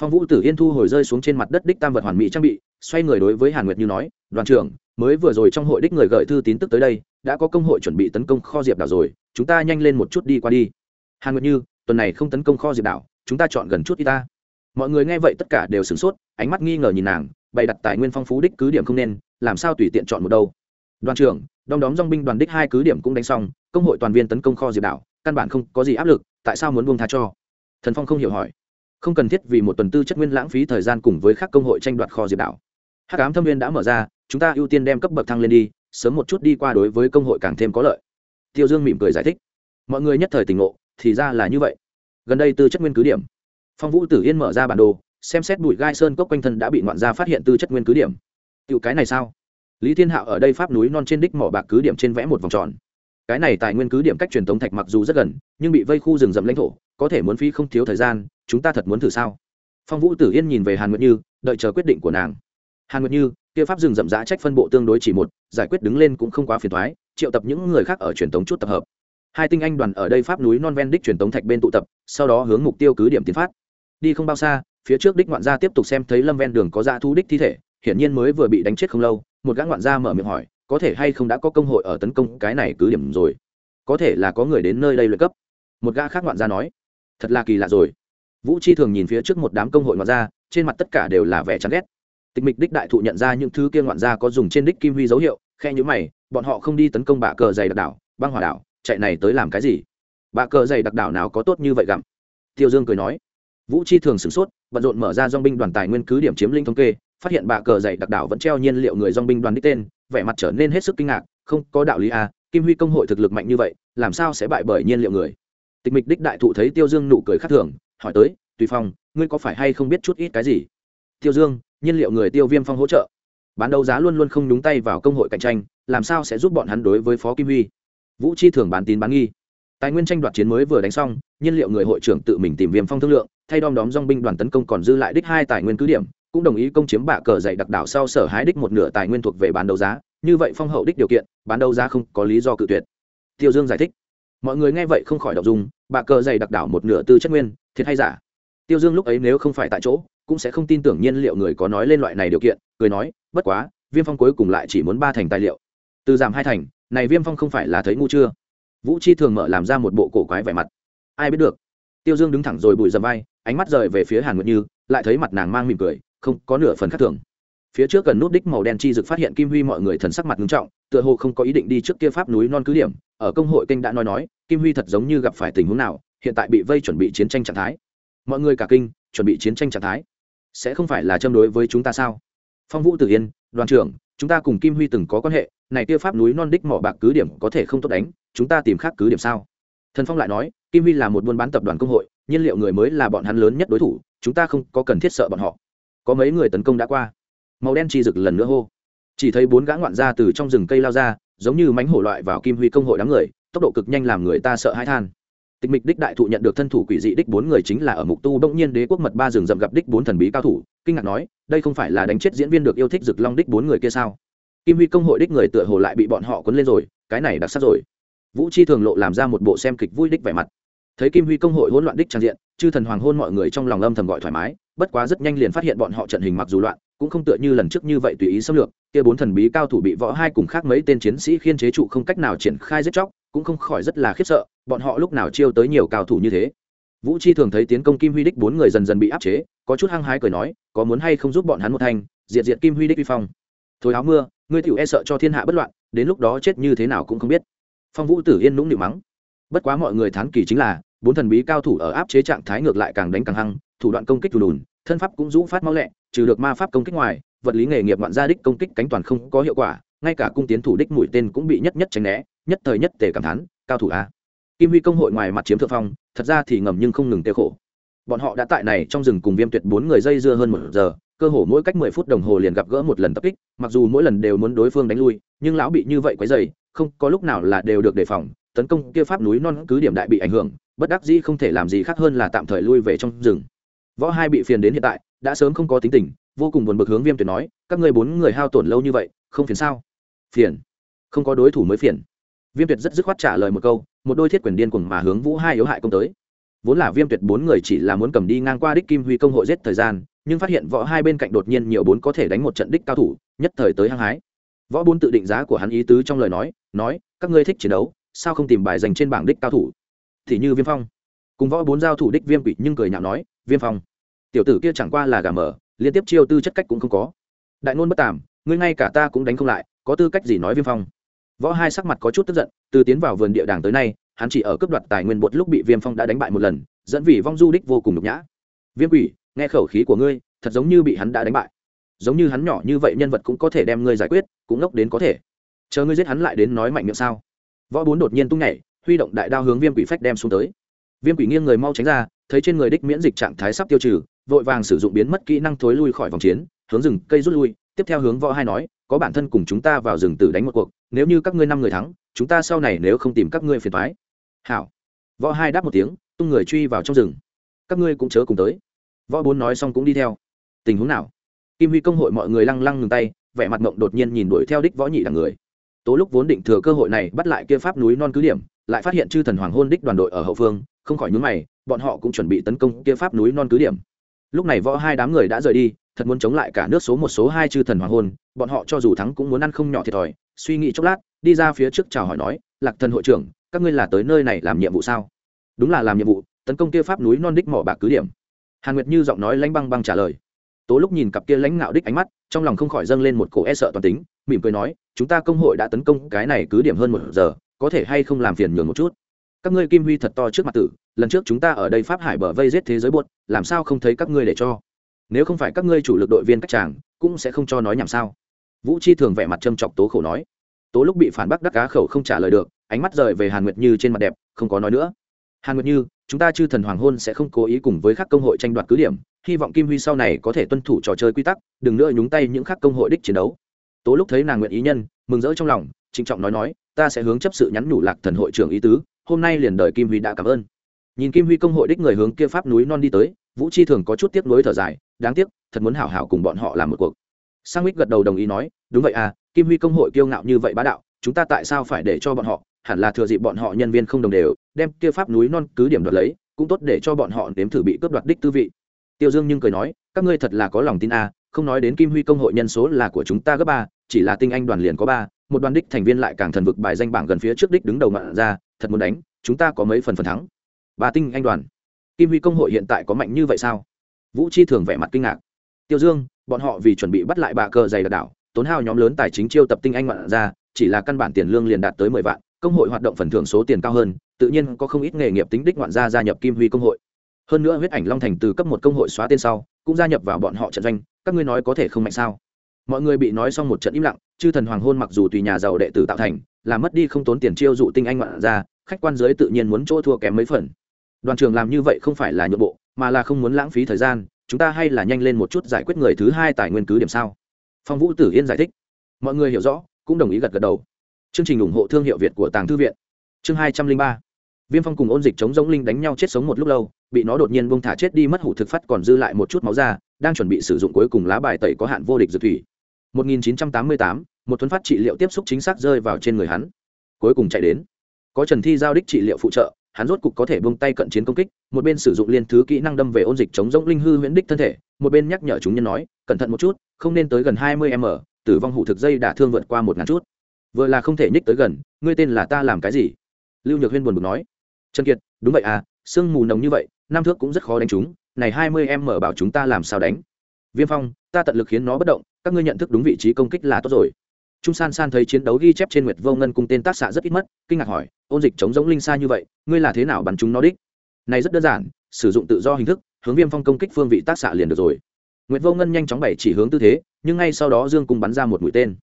Phong Vũ Tử Yên thu hồi rơi xuống trên mặt đất đích tam vật hoàn mỹ trang bị, xoay người đối với Hàn Nguyệt Như nói, "Đoàn trưởng, mới vừa rồi trong hội đích người gửi thư tín tức tới đây, đã có công hội chuẩn bị tấn công kho Diệp đảo rồi, chúng ta nhanh lên một chút đi qua đi." Hàn Nguyệt Như, tuần này không tấn công kho Diệp đảo, chúng ta chọn gần chút đi ta. Mọi người nghe vậy tất cả đều sửng sốt, ánh mắt nghi ngờ nhìn nàng, bày đặt tài nguyên phong phú đích cứ điểm không nên làm sao tùy tiện chọn một đâu đoàn trưởng đom đóm dong binh đoàn đích hai cứ điểm cũng đánh xong, công hội toàn viên tấn công kho diệp đảo căn bản không có gì áp lực, tại sao muốn buông tha cho? Thần phong không hiểu hỏi. Không cần thiết vì một tuần tư chất nguyên lãng phí thời gian cùng với các công hội tranh đoạt kho diệp đảo hát cám thâm viên đã mở ra, chúng ta ưu tiên đem cấp bậc thăng lên đi, sớm một chút đi qua đối với công hội càng thêm có lợi. Tiêu dương mỉm cười giải thích. Mọi người nhất thời tỉnh ngộ, thì ra là như vậy. Gần đây tư chất nguyên cứ điểm. Phong vũ tử yên mở ra bản đồ, xem xét bụi gai sơn cốc quanh thân đã bị ngoạn gia phát hiện tư chất nguyên cứ điểm. Tựu cái này sao? Lý thiên hạo ở đây pháp núi non trên đích mỏ bạc cứ điểm trên vẽ một vòng tròn. Cái này tài nguyên cứ điểm cách truyền thống thạch mặc dù rất gần, nhưng bị vây khu rừng rậm lãnh thổ, có thể muốn phí không thiếu thời gian, chúng ta thật muốn thử sao? Phong vũ tử yên nhìn về hàn nguyệt như, đợi chờ quyết định của nàng. Hàn nguyệt như, kia pháp rừng rậm rã trách phân bộ tương đối chỉ một, giải quyết đứng lên cũng không quá phiền thoái triệu tập những người khác ở truyền thống chút tập hợp. Hai tinh anh đoàn ở đây pháp núi non ven đích truyền thống thạch bên tụ tập, sau đó hướng mục tiêu cứ điểm tiến phát. Đi không bao xa, phía trước đích ngoạn gia tiếp tục xem thấy lâm ven đường có dã thu đích thi thể, hiển nhiên mới vừa bị đánh chết không lâu một gã ngoạn gia mở miệng hỏi, có thể hay không đã có công hội ở tấn công cái này cứ điểm rồi? Có thể là có người đến nơi đây luyện cấp. Một gã khác ngoạn gia nói, thật là kỳ lạ rồi. Vũ chi thường nhìn phía trước một đám công hội ngoạn gia, trên mặt tất cả đều là vẻ chán ghét. Tịch mịch đích đại thụ nhận ra những thứ kia ngoạn gia có dùng trên đích kim huy dấu hiệu, khe nhữ mày, bọn họ không đi tấn công bạ cờ dày đặc đảo, băng hỏa đảo, chạy này tới làm cái gì? Bạ cờ dày đặc đảo nào có tốt như vậy gặm? Tiêu dương cười nói. Vũ chi thường sửng sốt, bận rộn mở ra dong binh đoàn tài nguyên cứ điểm chiếm linh thống kê phát hiện bạ cờ dày đặc đảo vẫn treo nhiên liệu người dong binh đoàn đích tên, vẻ mặt trở nên hết sức kinh ngạc, không có đạo lý à kim huy công hội thực lực mạnh như vậy, làm sao sẽ bại bởi nhiên liệu người? Tịch mịch đích đại thụ thấy tiêu dương nụ cười khắc thường, hỏi tới, tùy phong, ngươi có phải hay không biết chút ít cái gì? Tiêu dương, nhiên liệu người tiêu viêm phong hỗ trợ. Bán đấu giá luôn luôn không nhúng tay vào công hội cạnh tranh, làm sao sẽ giúp bọn hắn đối với phó kim huy? Vũ chi thường bán tín bán nghi. Tài nguyên tranh đoạt chiến mới vừa đánh xong, nhiên liệu người hội trưởng tự mình tìm viêm phong thương lượng, thay đom đóm dong binh đoàn tấn công còn dư lại đích hai tài nguyên cứ điểm cũng đồng ý công chiếm bạ cờ dạy đặc đảo sau sở hái đích một nửa tài nguyên thuộc về bán đấu giá. Như vậy phong hậu đích điều kiện, bán đấu giá không có lý do cự tuyệt. Tiêu dương giải thích. Mọi người nghe vậy không khỏi đọc dùng bạ cờ dày đặc đảo một nửa tư chất nguyên, thiệt hay giả? Tiêu dương lúc ấy nếu không phải tại chỗ, cũng sẽ không tin tưởng nhiên liệu người có nói lên loại này điều kiện, cười nói, bất quá, viêm phong cuối cùng lại chỉ muốn ba thành tài liệu. Từ giảm hai thành, này viêm phong không phải là thấy ngu chưa? Vũ chi thường mở làm ra một bộ cổ quái vẻ mặt. Ai biết được? Tiêu dương đứng thẳng rồi bụi dầm vai, ánh mắt rời về phía hàn nguyệt như, lại thấy mặt nàng mang mỉm cười không có nửa phần khác thường. Phía trước gần nút đích màu đen chi dực phát hiện kim huy mọi người thần sắc mặt nghiêm trọng, tựa hồ không có ý định đi trước kia pháp núi non cứ điểm, ở công hội kênh đã nói nói, kim huy thật giống như gặp phải tình huống nào, hiện tại bị vây chuẩn bị chiến tranh trạng thái. Mọi người cả kinh, chuẩn bị chiến tranh trạng thái. Sẽ không phải là châm đối với chúng ta sao? Phong vũ tử yên, đoàn trưởng, chúng ta cùng kim huy từng có quan hệ, này kia pháp núi non đích mỏ bạc cứ điểm có thể không tốt đánh, chúng ta tìm khác cứ điểm sao? Thần phong lại nói, kim huy là một buôn bán tập đoàn công hội, nhiên liệu người mới là bọn hắn lớn nhất đối thủ, chúng ta không có cần thiết sợ bọn họ có mấy người tấn công đã qua. Màu đen chi rực lần nữa hô. Chỉ thấy bốn gã ngoạn ra từ trong rừng cây lao ra, giống như mánh hổ loại vào kim huy công hội đám người, tốc độ cực nhanh làm người ta sợ hãi than. Tịch mịch đích đại thụ nhận được thân thủ quỷ dị đích bốn người chính là ở mục tu đông nhiên đế quốc mật ba rừng rậm gặp đích bốn thần bí cao thủ, kinh ngạc nói, đây không phải là đánh chết diễn viên được yêu thích rực long đích bốn người kia sao? Kim huy công hội đích người tựa hồ lại bị bọn họ quấn lên rồi, cái này đặc sắc rồi. Vũ chi thường lộ làm ra một bộ xem kịch vui đích vẻ mặt. Thấy kim huy công hội hỗn loạn đích trang diện, chư thần hoàng hôn mọi người trong lòng âm thầm gọi thoải mái bất quá rất nhanh liền phát hiện bọn họ trận hình mặc dù loạn, cũng không tựa như lần trước như vậy tùy ý xâm lược. Kia bốn thần bí cao thủ bị võ hai cùng khác mấy tên chiến sĩ khiên chế trụ không cách nào triển khai giết chóc, cũng không khỏi rất là khiếp sợ, bọn họ lúc nào chiêu tới nhiều cao thủ như thế. Vũ chi thường thấy tiến công kim huy đích bốn người dần dần bị áp chế, có chút hăng hái cười nói, có muốn hay không giúp bọn hắn một thanh? Diệt diệt kim huy đích vi phong. Thôi áo mưa, ngươi tiểu e sợ cho thiên hạ bất loạn, đến lúc đó chết như thế nào cũng không biết. Phong vũ tử yên nũng nịu mắng. Bất quá mọi người thán kỳ chính là, bốn thần bí cao thủ ở áp chế trạng thái ngược lại càng đánh càng hăng, thủ đoạn công kích đùn đùn thân pháp cũng rũ phát máu lẹ, trừ được ma pháp công kích ngoài, vật lý nghề nghiệp ngoạn gia đích công kích cánh toàn không có hiệu quả, ngay cả cung tiến thủ đích mũi tên cũng bị nhất nhất tránh né, nhất thời nhất tề cảm thán, cao thủ a. Kim huy công hội ngoài mặt chiếm thượng phong, thật ra thì ngầm nhưng không ngừng tiêu khổ. Bọn họ đã tại này trong rừng cùng viêm tuyệt bốn người dây dưa hơn một giờ, cơ hồ mỗi cách mười phút đồng hồ liền gặp gỡ một lần tập kích, mặc dù mỗi lần đều muốn đối phương đánh lui, nhưng lão bị như vậy quấy dày không có lúc nào là đều được đề phòng, tấn công kia pháp núi non cứ điểm đại bị ảnh hưởng, bất đắc dĩ không thể làm gì khác hơn là tạm thời lui về trong rừng võ hai bị phiền đến hiện tại, đã sớm không có tính tình, vô cùng buồn bực hướng viêm tuyệt nói, các ngươi bốn người hao tổn lâu như vậy, không phiền sao? Phiền. Không có đối thủ mới phiền. Viêm tuyệt rất dứt khoát trả lời một câu, một đôi thiết quyền điên cuồng mà hướng vũ hai yếu hại công tới. Vốn là viêm tuyệt bốn người chỉ là muốn cầm đi ngang qua đích kim huy công hội giết thời gian, nhưng phát hiện võ hai bên cạnh đột nhiên nhiều bốn có thể đánh một trận đích cao thủ, nhất thời tới hăng hái. Võ bốn tự định giá của hắn ý tứ trong lời nói nói, các ngươi thích chiến đấu, sao không tìm bài dành trên bảng đích cao thủ? Thì như viêm phong. Cùng võ bốn giao thủ đích viêm quỷ nhưng cười nhạo nói, viêm phong tiểu tử kia chẳng qua là gà mở liên tiếp chiêu tư chất cách cũng không có. Đại ngôn bất tàm, ngươi ngay cả ta cũng đánh không lại, có tư cách gì nói viêm phong? Võ hai sắc mặt có chút tức giận, từ tiến vào vườn địa đàng tới nay, hắn chỉ ở cấp đoạt tài nguyên bột lúc bị viêm phong đã đánh bại một lần, dẫn vì vong du đích vô cùng nhục nhã. Viêm quỷ, nghe khẩu khí của ngươi, thật giống như bị hắn đã đánh bại. Giống như hắn nhỏ như vậy nhân vật cũng có thể đem ngươi giải quyết, cũng ngốc đến có thể. Chờ ngươi giết hắn lại đến nói mạnh miệng sao? Võ bốn đột nhiên tung nhảy, huy động đại đao hướng viêm quỷ phách đem xuống tới. Viêm quỷ nghiêng người mau tránh ra, thấy trên người đích miễn dịch trạng thái sắp tiêu trừ vội vàng sử dụng biến mất kỹ năng thối lui khỏi vòng chiến, hướng rừng cây rút lui, tiếp theo hướng võ hai nói, có bản thân cùng chúng ta vào rừng tử đánh một cuộc, nếu như các ngươi năm người thắng, chúng ta sau này nếu không tìm các ngươi phiền thoái hảo. Võ hai đáp một tiếng, tung người truy vào trong rừng. Các ngươi cũng chớ cùng tới. Võ bốn nói xong cũng đi theo. Tình huống nào? Kim huy công hội mọi người lăng lăng ngừng tay, vẻ mặt mộng đột nhiên nhìn đuổi theo đích võ nhị đằng người. Tố lúc vốn định thừa cơ hội này bắt lại kia pháp núi non cứ điểm, lại phát hiện chư thần hoàng hôn đích đoàn đội ở hậu phương, không khỏi nhúng mày, bọn họ cũng chuẩn bị tấn công kia pháp núi non cứ điểm lúc này võ hai đám người đã rời đi, thật muốn chống lại cả nước số một số hai chư thần hoàng hôn, bọn họ cho dù thắng cũng muốn ăn không nhỏ thiệt thòi. Suy nghĩ chốc lát, đi ra phía trước chào hỏi nói, lạc thần hội trưởng, các ngươi là tới nơi này làm nhiệm vụ sao? Đúng là làm nhiệm vụ, tấn công kia pháp núi non đích mỏ bạc cứ điểm. Hàn nguyệt như giọng nói lãnh băng băng trả lời. Tố lúc nhìn cặp kia lãnh ngạo đích ánh mắt, trong lòng không khỏi dâng lên một cổ e sợ toàn tính, mỉm cười nói, chúng ta công hội đã tấn công cái này cứ điểm hơn một giờ, có thể hay không làm phiền nhường một chút? Các ngươi kim huy thật to trước mặt tử, lần trước chúng ta ở đây pháp hải bờ vây giết thế giới buốt, làm sao không thấy các ngươi để cho? Nếu không phải các ngươi chủ lực đội viên các chàng, cũng sẽ không cho nói nhảm sao? Vũ chi thường vẻ mặt châm chọc tố khổ nói. Tố lúc bị phản bác đắc cá khẩu không trả lời được, ánh mắt rời về hàn nguyệt như trên mặt đẹp, không có nói nữa. Hàn nguyệt như, chúng ta chư thần hoàng hôn sẽ không cố ý cùng với các công hội tranh đoạt cứ điểm, hy vọng kim huy sau này có thể tuân thủ trò chơi quy tắc, đừng nữa nhúng tay những khác công hội đích chiến đấu. Tố lúc thấy nàng nguyện ý nhân, mừng rỡ trong lòng, trịnh trọng nói nói, ta sẽ hướng chấp sự nhắn nhủ lạc thần hội trưởng ý tứ hôm nay liền đời kim huy đã cảm ơn. Nhìn kim huy công hội đích người hướng kia pháp núi non đi tới, vũ chi thường có chút tiếc nuối thở dài, đáng tiếc, thật muốn hảo hảo cùng bọn họ làm một cuộc. Sang mít gật đầu đồng ý nói, đúng vậy à kim huy công hội kiêu ngạo như vậy bá đạo, chúng ta tại sao phải để cho bọn họ, hẳn là thừa dịp bọn họ nhân viên không đồng đều, đem kia pháp núi non cứ điểm đoạt lấy, cũng tốt để cho bọn họ nếm thử bị cướp đoạt đích tư vị. Tiêu dương nhưng cười nói, các ngươi thật là có lòng tin à không nói đến kim huy công hội nhân số là của chúng ta gấp ba, chỉ là tinh anh đoàn liền có ba, một đoàn đích thành viên lại càng thần vực bài danh bảng gần phía trước đích đứng đầu mạn ra thật muốn đánh, chúng ta có mấy phần phần thắng. Bà tinh anh đoàn. Kim huy công hội hiện tại có mạnh như vậy sao? Vũ chi thường vẻ mặt kinh ngạc. Tiêu dương, bọn họ vì chuẩn bị bắt lại bà cờ dày đặc đảo, tốn hao nhóm lớn tài chính chiêu tập tinh anh ngoạn ra, chỉ là căn bản tiền lương liền đạt tới mười vạn, công hội hoạt động phần thưởng số tiền cao hơn, tự nhiên có không ít nghề nghiệp tính đích ngoạn gia gia nhập kim huy công hội. Hơn nữa huyết ảnh long thành từ cấp một công hội xóa tên sau, cũng gia nhập vào bọn họ trận doanh, các ngươi nói có thể không mạnh sao? Mọi người bị nói xong một trận im lặng, chư thần hoàng hôn mặc dù tùy nhà giàu đệ tử tạo thành là mất đi không tốn tiền chiêu dụ tinh anh ngoạn ra khách quan giới tự nhiên muốn chỗ thua kém mấy phần. Đoàn trường làm như vậy không phải là nhượng bộ, mà là không muốn lãng phí thời gian, chúng ta hay là nhanh lên một chút giải quyết người thứ hai tài nguyên cứ điểm sao? Phong vũ tử yên giải thích. Mọi người hiểu rõ, cũng đồng ý gật gật đầu. Chương trình ủng hộ thương hiệu việt của tàng thư viện. Chương hai trăm linh ba. Viêm phong cùng ôn dịch chống giống linh đánh nhau chết sống một lúc lâu, bị nó đột nhiên bông thả chết đi mất hủ thực phát còn dư lại một chút máu ra, đang chuẩn bị sử dụng cuối cùng lá bài tẩy có hạn vô địch dược thủy. 1988, một thuấn phát trị liệu tiếp xúc chính xác rơi vào trên người hắn. Cuối cùng chạy đến. Có trần thi giao đích trị liệu phụ trợ hắn rốt cục có thể buông tay cận chiến công kích một bên sử dụng liên thứ kỹ năng đâm về ôn dịch chống rỗng linh hư huyễn đích thân thể một bên nhắc nhở chúng nhân nói cẩn thận một chút không nên tới gần 20 m tử vong hủ thực dây đả thương vượt qua một ngàn chút. Vừa là không thể nhích tới gần ngươi tên là ta làm cái gì? Lưu nhược huyên buồn bực nói. Trần kiệt đúng vậy à sương mù nồng như vậy nam thước cũng rất khó đánh chúng này 20m bảo chúng ta làm sao đánh? Viêm phong ta tận lực khiến nó bất động các ngươi nhận thức đúng vị trí công kích là tốt rồi. Trung san san thấy chiến đấu ghi chép trên nguyệt vô ngân cung tên tác xạ rất ít mất, kinh ngạc hỏi, ôn dịch chống giống linh xa như vậy, ngươi là thế nào bắn chúng nó đích? Này rất đơn giản, sử dụng tự do hình thức, hướng viêm phong công kích phương vị tác xạ liền được rồi. Nguyệt vô ngân nhanh chóng bày chỉ hướng tư thế, nhưng ngay sau đó dương cung bắn ra một mũi tên.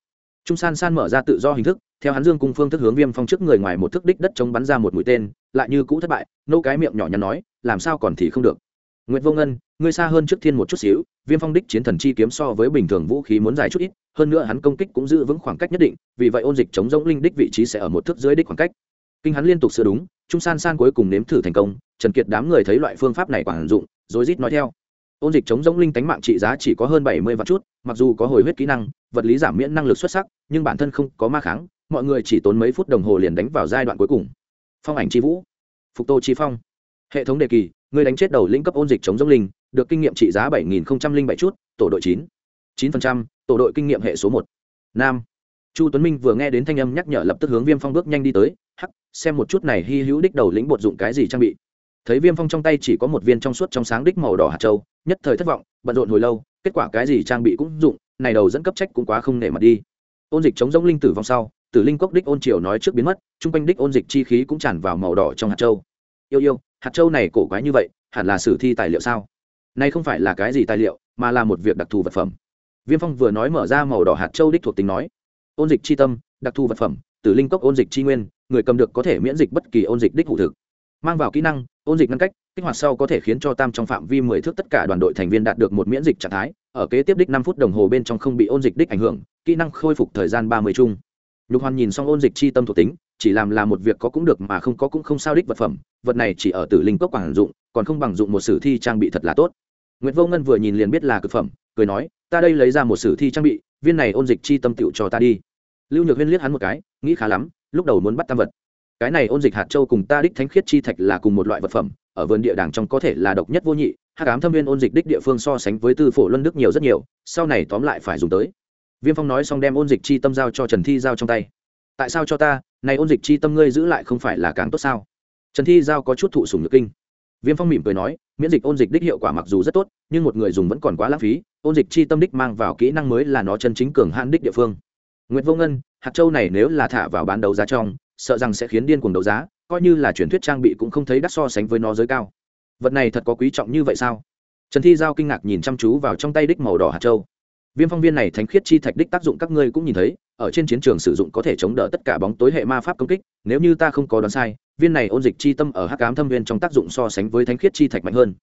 Trung san san mở ra tự do hình thức, theo hắn dương cung phương thức hướng viêm phong trước người ngoài một thức đích đất chống bắn ra một mũi tên, lại như cũ thất bại, nô cái miệng nhỏ nhắn nói, làm sao còn thì không được? Nguyệt Vô Ngân, ngươi xa hơn trước thiên một chút xíu, Viêm Phong đích chiến thần chi kiếm so với bình thường vũ khí muốn dài chút ít, hơn nữa hắn công kích cũng giữ vững khoảng cách nhất định, vì vậy ôn dịch chống rỗng linh đích vị trí sẽ ở một thước dưới đích khoảng cách. Kinh hắn liên tục sửa đúng, Trung San San cuối cùng nếm thử thành công, Trần Kiệt đám người thấy loại phương pháp này quản dụng, rối rít nói theo. Ôn dịch chống rỗng linh tánh mạng trị giá chỉ có hơn bảy mươi vạn chút, mặc dù có hồi huyết kỹ năng, vật lý giảm miễn năng lực xuất sắc, nhưng bản thân không có ma kháng, mọi người chỉ tốn mấy phút đồng hồ liền đánh vào giai đoạn cuối cùng. Phong ảnh chi vũ, Phục Tô chi phong. Hệ thống đề kỳ, người đánh chết đầu lĩnh cấp ôn dịch chống giống linh, được kinh nghiệm trị giá bảy nghìn bảy chút, tổ đội chín. chín phần trăm, tổ đội kinh nghiệm hệ số một. Nam. Chu tuấn minh vừa nghe đến thanh âm nhắc nhở lập tức hướng viêm phong bước nhanh đi tới, hắc, xem một chút này hy hữu đích đầu lĩnh bột dụng cái gì trang bị. Thấy viêm phong trong tay chỉ có một viên trong suốt trong sáng đích màu đỏ hạt châu, nhất thời thất vọng, bận rộn hồi lâu, kết quả cái gì trang bị cũng dụng, này đầu dẫn cấp trách cũng quá không nể mặt đi. Ôn dịch chống giống linh tử vong sau, tử linh cốc đích ôn triều nói trước biến mất, chung quanh đích ôn dịch chi khí cũng tràn vào màu đỏ trong hạt châu. Yêu yêu hạt châu này cổ quái như vậy, hẳn là sử thi tài liệu sao? Nay không phải là cái gì tài liệu, mà là một việc đặc thù vật phẩm. Viêm phong vừa nói mở ra màu đỏ hạt châu đích thuộc tính nói, ôn dịch chi tâm, đặc thù vật phẩm, tử linh cốc ôn dịch chi nguyên, người cầm được có thể miễn dịch bất kỳ ôn dịch đích hữu thực. Mang vào kỹ năng, ôn dịch ngăn cách, kích hoạt sau có thể khiến cho tam trong phạm vi mười thước tất cả đoàn đội thành viên đạt được một miễn dịch trạng thái, ở kế tiếp đích năm phút đồng hồ bên trong không bị ôn dịch đích ảnh hưởng, kỹ năng khôi phục thời gian ba mươi chung. Nhục hoàn nhìn xong ôn dịch chi tâm thuộc tính chỉ làm là một việc có cũng được mà không có cũng không sao đích vật phẩm vật này chỉ ở tử linh cốc quảng dụng còn không bằng dụng một sử thi trang bị thật là tốt Nguyệt Vô Ngân vừa nhìn liền biết là cực phẩm, cười nói, "Ta đây lấy ra một sử thi trang bị, viên này ôn dịch chi tâm tựu cho ta đi." Lưu Nhược Huyên liếc hắn một cái, nghĩ khá lắm, lúc đầu muốn bắt tam vật. Cái này ôn dịch hạt châu cùng ta đích thánh khiết chi thạch là cùng một loại vật phẩm, ở vườn địa đàng trong có thể là độc nhất vô nhị, hắc ám thâm viên ôn dịch đích địa phương so sánh với tư phổ luân đức nhiều rất nhiều, sau này tóm lại phải dùng tới. Viêm Phong nói xong đem ôn dịch chi tâm giao cho Trần Thi giao trong tay. "Tại sao cho ta? Này ôn dịch chi tâm ngươi giữ lại không phải là càng tốt sao?" Trần Thi giao có chút thụ sùng nhược kinh viêm phong mỉm cười nói, miễn dịch ôn dịch đích hiệu quả mặc dù rất tốt, nhưng một người dùng vẫn còn quá lãng phí, ôn dịch chi tâm đích mang vào kỹ năng mới là nó chân chính cường hạn đích địa phương nguyễn vô ngân, hạt châu này nếu là thả vào bán đấu giá trong, sợ rằng sẽ khiến điên cuồng đấu giá, coi như là truyền thuyết trang bị cũng không thấy đắt so sánh với nó giới cao vật này thật có quý trọng như vậy sao trần thi giao kinh ngạc nhìn chăm chú vào trong tay đích màu đỏ hạt châu viêm phong viên này thánh khiết chi thạch đích tác dụng các ngươi cũng nhìn thấy ở trên chiến trường sử dụng có thể chống đỡ tất cả bóng tối hệ ma pháp công kích, nếu như ta không có đoán sai, viên này ôn dịch chi tâm ở hắc cám thâm viên trong tác dụng so sánh với thánh khiết chi thạch mạnh hơn.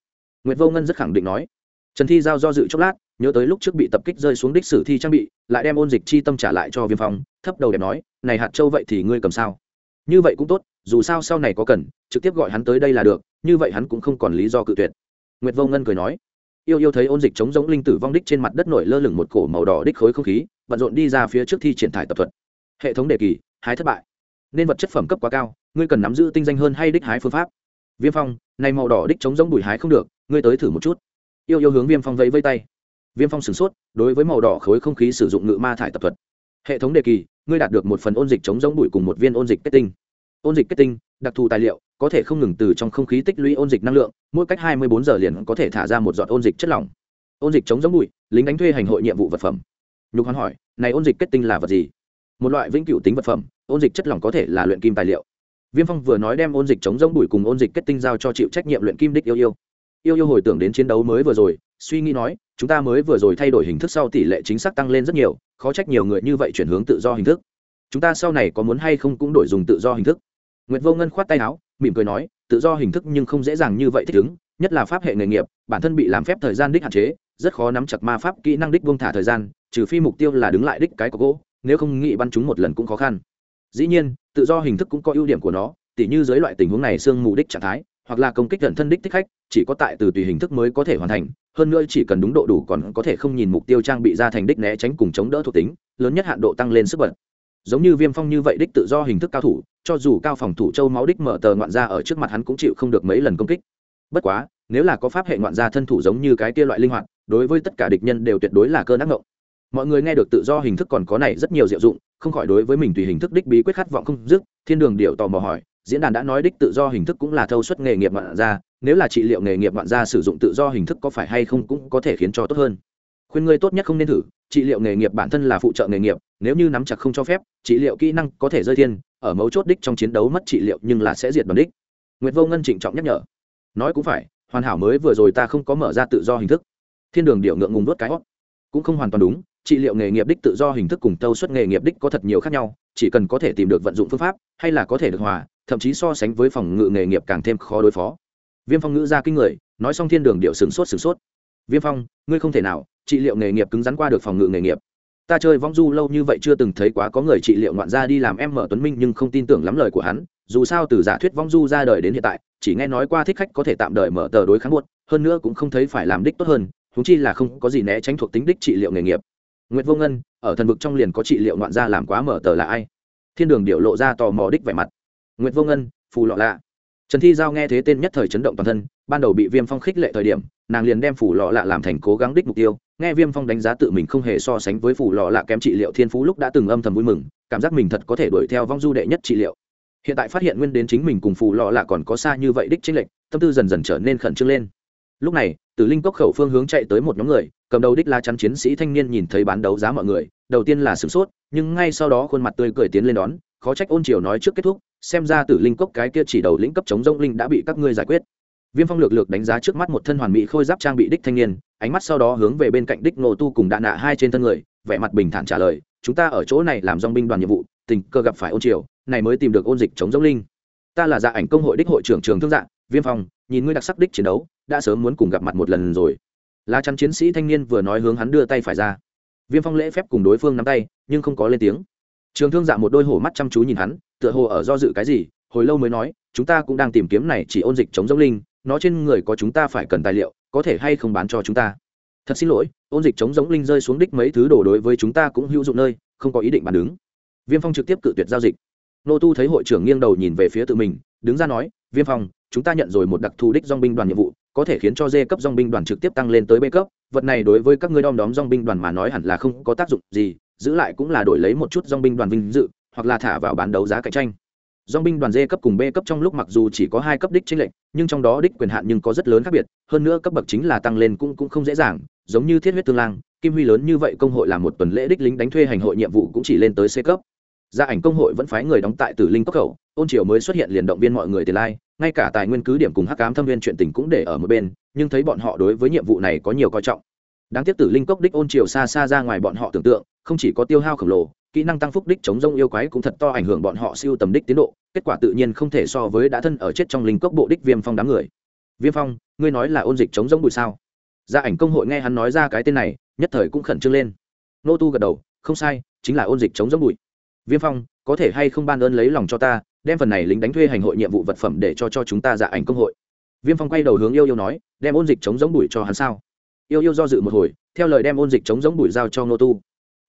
Nguyễn vô ngân rất khẳng định nói. Trần thi giao do dự chốc lát, nhớ tới lúc trước bị tập kích rơi xuống đích sử thi trang bị, lại đem ôn dịch chi tâm trả lại cho viêm phong, thấp đầu đẹp nói, này hạt châu vậy thì ngươi cầm sao? Như vậy cũng tốt, dù sao sau này có cần, trực tiếp gọi hắn tới đây là được, như vậy hắn cũng không còn lý do cự tuyệt. Nguyệt vô ngân cười nói yêu yêu thấy ôn dịch chống giống linh tử vong đích trên mặt đất nổi lơ lửng một cổ màu đỏ đích khối không khí, bận rộn đi ra phía trước thi triển thải tập thuật. Hệ thống đề kỳ, hái thất bại. Nên vật chất phẩm cấp quá cao, ngươi cần nắm giữ tinh danh hơn hay đích hái phương pháp. Viêm phong, này màu đỏ đích chống giống bụi hái không được, ngươi tới thử một chút. Yêu yêu hướng viêm phong vẫy vây tay. Viêm phong sửng sốt, đối với màu đỏ khối không khí sử dụng ngự ma thải tập thuật. Hệ thống đề kỳ, ngươi đạt được một phần ôn dịch chống giống bụi cùng một viên ôn dịch kết tinh ôn dịch kết tinh, đặc thù tài liệu, có thể không ngừng từ trong không khí tích lũy ôn dịch năng lượng, mỗi cách hai mươi bốn giờ liền có thể thả ra một giọt ôn dịch chất lỏng. Ôn dịch chống giống bụi, lính đánh thuê hành hội nhiệm vụ vật phẩm. Nhục hoán hỏi, này ôn dịch kết tinh là vật gì? Một loại vĩnh cửu tính vật phẩm, ôn dịch chất lỏng có thể là luyện kim tài liệu. Viêm phong vừa nói đem ôn dịch chống giống bụi cùng ôn dịch kết tinh giao cho chịu trách nhiệm luyện kim đích yêu yêu. Yêu yêu hồi tưởng đến chiến đấu mới vừa rồi, suy nghĩ nói, chúng ta mới vừa rồi thay đổi hình thức sau tỷ lệ chính xác tăng lên rất nhiều, khó trách nhiều người như vậy chuyển hướng tự do hình thức. Chúng ta sau này có muốn hay không cũng đổi dùng tự do hình thức nguyệt vô ngân khoát tay áo, mỉm cười nói, tự do hình thức nhưng không dễ dàng như vậy thích ứng, nhất là pháp hệ nghề nghiệp, bản thân bị làm phép thời gian đích hạn chế, rất khó nắm chặt ma pháp kỹ năng đích buông thả thời gian, trừ phi mục tiêu là đứng lại đích cái có gỗ, nếu không nghĩ bắn chúng một lần cũng khó khăn. Dĩ nhiên, tự do hình thức cũng có ưu điểm của nó, tỉ như dưới loại tình huống này xương mù đích trạng thái, hoặc là công kích gần thân đích thích khách, chỉ có tại từ tùy hình thức mới có thể hoàn thành, hơn nữa chỉ cần đúng độ đủ còn có thể không nhìn mục tiêu trang bị ra thành đích né tránh cùng chống đỡ thuộc tính, lớn nhất hạn độ tăng lên sức bật giống như viêm phong như vậy đích tự do hình thức cao thủ, cho dù cao phòng thủ châu máu đích mở tờ ngoạn ra ở trước mặt hắn cũng chịu không được mấy lần công kích. Bất quá, nếu là có pháp hệ ngoạn gia thân thủ giống như cái kia loại linh hoạt, đối với tất cả địch nhân đều tuyệt đối là cơn ác ngộng. Mọi người nghe được tự do hình thức còn có này rất nhiều diệu dụng, không khỏi đối với mình tùy hình thức đích bí quyết khát vọng không dứt, thiên đường điệu tò mò hỏi, diễn đàn đã nói đích tự do hình thức cũng là thâu suất nghề nghiệp ngoạn gia, nếu là trị liệu nghề nghiệp ngoạn gia sử dụng tự do hình thức có phải hay không cũng có thể khiến cho tốt hơn? Khuyên ngươi tốt nhất không nên thử, trị liệu nghề nghiệp bản thân là phụ trợ nghề nghiệp, nếu như nắm chặt không cho phép, trị liệu kỹ năng có thể rơi thiên, ở mấu chốt đích trong chiến đấu mất trị liệu nhưng là sẽ diệt đoàn đích. Nguyệt vô ngân trịnh trọng nhắc nhở. Nói cũng phải, hoàn hảo mới vừa rồi ta không có mở ra tự do hình thức. Thiên đường điệu ngượng ngùng đốt cái hót. Cũng không hoàn toàn đúng, trị liệu nghề nghiệp đích tự do hình thức cùng tâu suất nghề nghiệp đích có thật nhiều khác nhau, chỉ cần có thể tìm được vận dụng phương pháp, hay là có thể được hòa, thậm chí so sánh với phòng ngự nghề nghiệp càng thêm khó đối phó. Viêm phong ngữ ra kinh người, nói xong thiên đường điệu sửng sốt sửng sốt viêm phong ngươi không thể nào trị liệu nghề nghiệp cứng rắn qua được phòng ngự nghề nghiệp ta chơi vong du lâu như vậy chưa từng thấy quá có người trị liệu ngoạn gia đi làm em mở tuấn minh nhưng không tin tưởng lắm lời của hắn dù sao từ giả thuyết vong du ra đời đến hiện tại chỉ nghe nói qua thích khách có thể tạm đời mở tờ đối kháng buốt hơn nữa cũng không thấy phải làm đích tốt hơn húng chi là không có gì né tránh thuộc tính đích trị liệu nghề nghiệp Nguyệt Vô Ngân, ở thần vực trong liền có trị liệu ngoạn gia làm quá mở tờ là ai? Thiên Đường điệu lộ ra tò mò đích vẻ mặt. Nguyệt Vô Ngân, phù lọ lạ. Trần Thi Giao nghe thế tên nhất thời chấn động toàn thân, ban đầu bị Viêm Phong khích lệ thời điểm, nàng liền đem Phủ lọ lạ làm thành cố gắng đích mục tiêu, nghe Viêm Phong đánh giá tự mình không hề so sánh với Phủ lọ lạ kém trị liệu thiên phú lúc đã từng âm thầm vui mừng, cảm giác mình thật có thể đuổi theo vong du đệ nhất trị liệu. Hiện tại phát hiện nguyên đến chính mình cùng Phủ lọ lạ còn có xa như vậy đích chính lệnh, tâm tư dần dần trở nên khẩn trương lên. Lúc này, Tử Linh cốc khẩu phương hướng chạy tới một nhóm người, cầm đầu đích la chắn chiến sĩ thanh niên nhìn thấy bán đấu giá mọi người, đầu tiên là sửng sốt, nhưng ngay sau đó khuôn mặt tươi cười tiến lên đón, khó trách ôn triều nói trước kết thúc, xem ra Tử Linh cốc cái kia chỉ đầu lĩnh cấp chống rông linh đã bị các ngươi giải quyết. Viêm Phong lược lược đánh giá trước mắt một thân hoàn mỹ khôi giáp trang bị đích thanh niên, ánh mắt sau đó hướng về bên cạnh đích nô Tu cùng đạn nạ hai trên thân người, vẻ mặt bình thản trả lời, chúng ta ở chỗ này làm dong binh đoàn nhiệm vụ, tình cơ gặp phải ôn triều, này mới tìm được ôn dịch chống rông linh. Ta là Dạ ảnh công hội đích hội trưởng trường thương dạng Viêm Phong, nhìn ngươi đặc sắc đích chiến đấu, đã sớm muốn cùng gặp mặt một lần rồi lá chắn chiến sĩ thanh niên vừa nói hướng hắn đưa tay phải ra viêm phong lễ phép cùng đối phương nắm tay nhưng không có lên tiếng trường thương dạ một đôi hổ mắt chăm chú nhìn hắn tựa hồ ở do dự cái gì, hồi lâu mới nói, chúng ta cũng đang tìm kiếm này chỉ ôn dịch chống giống linh, nó trên người có chúng ta phải cần tài liệu, có thể hay không bán cho chúng ta. Thật xin lỗi, ôn dịch chống giống linh rơi xuống đích mấy thứ đồ đối với chúng ta cũng hữu dụng nơi, không có ý định bán đứng viêm phong trực tiếp cự tuyệt giao dịch. Nô tu thấy hội trưởng nghiêng đầu nhìn về phía tự mình, đứng ra nói, viêm phong, chúng ta nhận rồi một đặc thù đích dong binh đoàn nhiệm vụ, có thể khiến cho dê cấp dong binh đoàn trực tiếp tăng lên tới b cấp. Vật này đối với các ngươi đom đóm dong binh đoàn mà nói hẳn là không có tác dụng gì, giữ lại cũng là đổi lấy một chút dong binh đoàn vinh dự hoặc là thả vào bán đấu giá cạnh tranh. Dong binh đoàn dê cấp cùng b cấp trong lúc mặc dù chỉ có hai cấp đích tranh lệch, nhưng trong đó đích quyền hạn nhưng có rất lớn khác biệt, hơn nữa cấp bậc chính là tăng lên cũng cũng không dễ dàng, giống như thiết huyết tương lang, kim huy lớn như vậy công hội làm một tuần lễ đích lính đánh thuê hành hội nhiệm vụ cũng chỉ lên tới c cấp. Gia ảnh công hội vẫn phái người đóng tại tử linh cốc khẩu, ôn triều mới xuất hiện liền động viên mọi người tiền lai, ngay cả tài nguyên cứ điểm cùng hắc cám thâm viên chuyện tình cũng để ở một bên, nhưng thấy bọn họ đối với nhiệm vụ này có nhiều coi trọng. Đáng tiếc tử linh cốc đích ôn triều xa xa ra ngoài bọn họ tưởng tượng, không chỉ có tiêu hao khổng lồ kỹ năng tăng phúc đích chống rông yêu quái cũng thật to ảnh hưởng bọn họ siêu tầm đích tiến độ, kết quả tự nhiên không thể so với đã thân ở chết trong linh cốc bộ đích viêm phong đám người. Viêm phong, ngươi nói là ôn dịch chống rông bụi sao? Gia ảnh công hội nghe hắn nói ra cái tên này, nhất thời cũng khẩn trương lên. Nô tu gật đầu, không sai, chính là ôn dịch chống rông bụi. Viêm phong, có thể hay không ban ơn lấy lòng cho ta, đem phần này lính đánh thuê hành hội nhiệm vụ vật phẩm để cho cho chúng ta dạ ảnh công hội. Viêm phong quay đầu hướng yêu yêu nói, đem ôn dịch chống giống bụi cho hắn sao? Yêu yêu do dự một hồi, theo lời đem ôn dịch chống giống bụi giao cho nô tu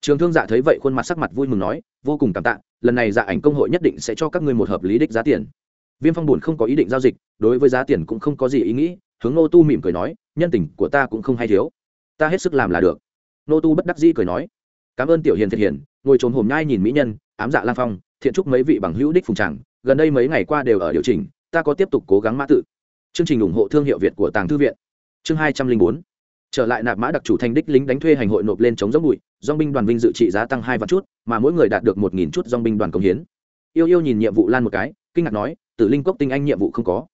trường thương dạ thấy vậy khuôn mặt sắc mặt vui mừng nói, vô cùng cảm tạ, lần này dạ ảnh công hội nhất định sẽ cho các ngươi một hợp lý đích giá tiền. Viêm phong buồn không có ý định giao dịch, đối với giá tiền cũng không có gì ý nghĩ, hướng nô tu mỉm cười nói, nhân tình của ta cũng không hay thiếu. Ta hết sức làm là được. Nô tu bất đắc dĩ cười nói, cảm ơn tiểu hiền thiệt hiền, ngồi trồn hồm nhai nhìn mỹ nhân, ám dạ lang phong, thiện chúc mấy vị bằng hữu đích phùng tràng, gần đây mấy ngày qua đều ở điều chỉnh, ta có tiếp tục cố gắng mã tự. Chương trình ủng hộ thương hiệu việt của tàng thư viện. Chương hai trăm linh bốn. Trở lại nạp mã đặc chủ thành đích lính đánh thuê hành hội nộp lên chống giống bụi dong binh đoàn vinh dự trị giá tăng hai vạn chút, mà mỗi người đạt được một nghìn chút dong binh đoàn công hiến. Yêu yêu nhìn nhiệm vụ lan một cái, kinh ngạc nói, tử linh cốc tinh anh nhiệm vụ không có.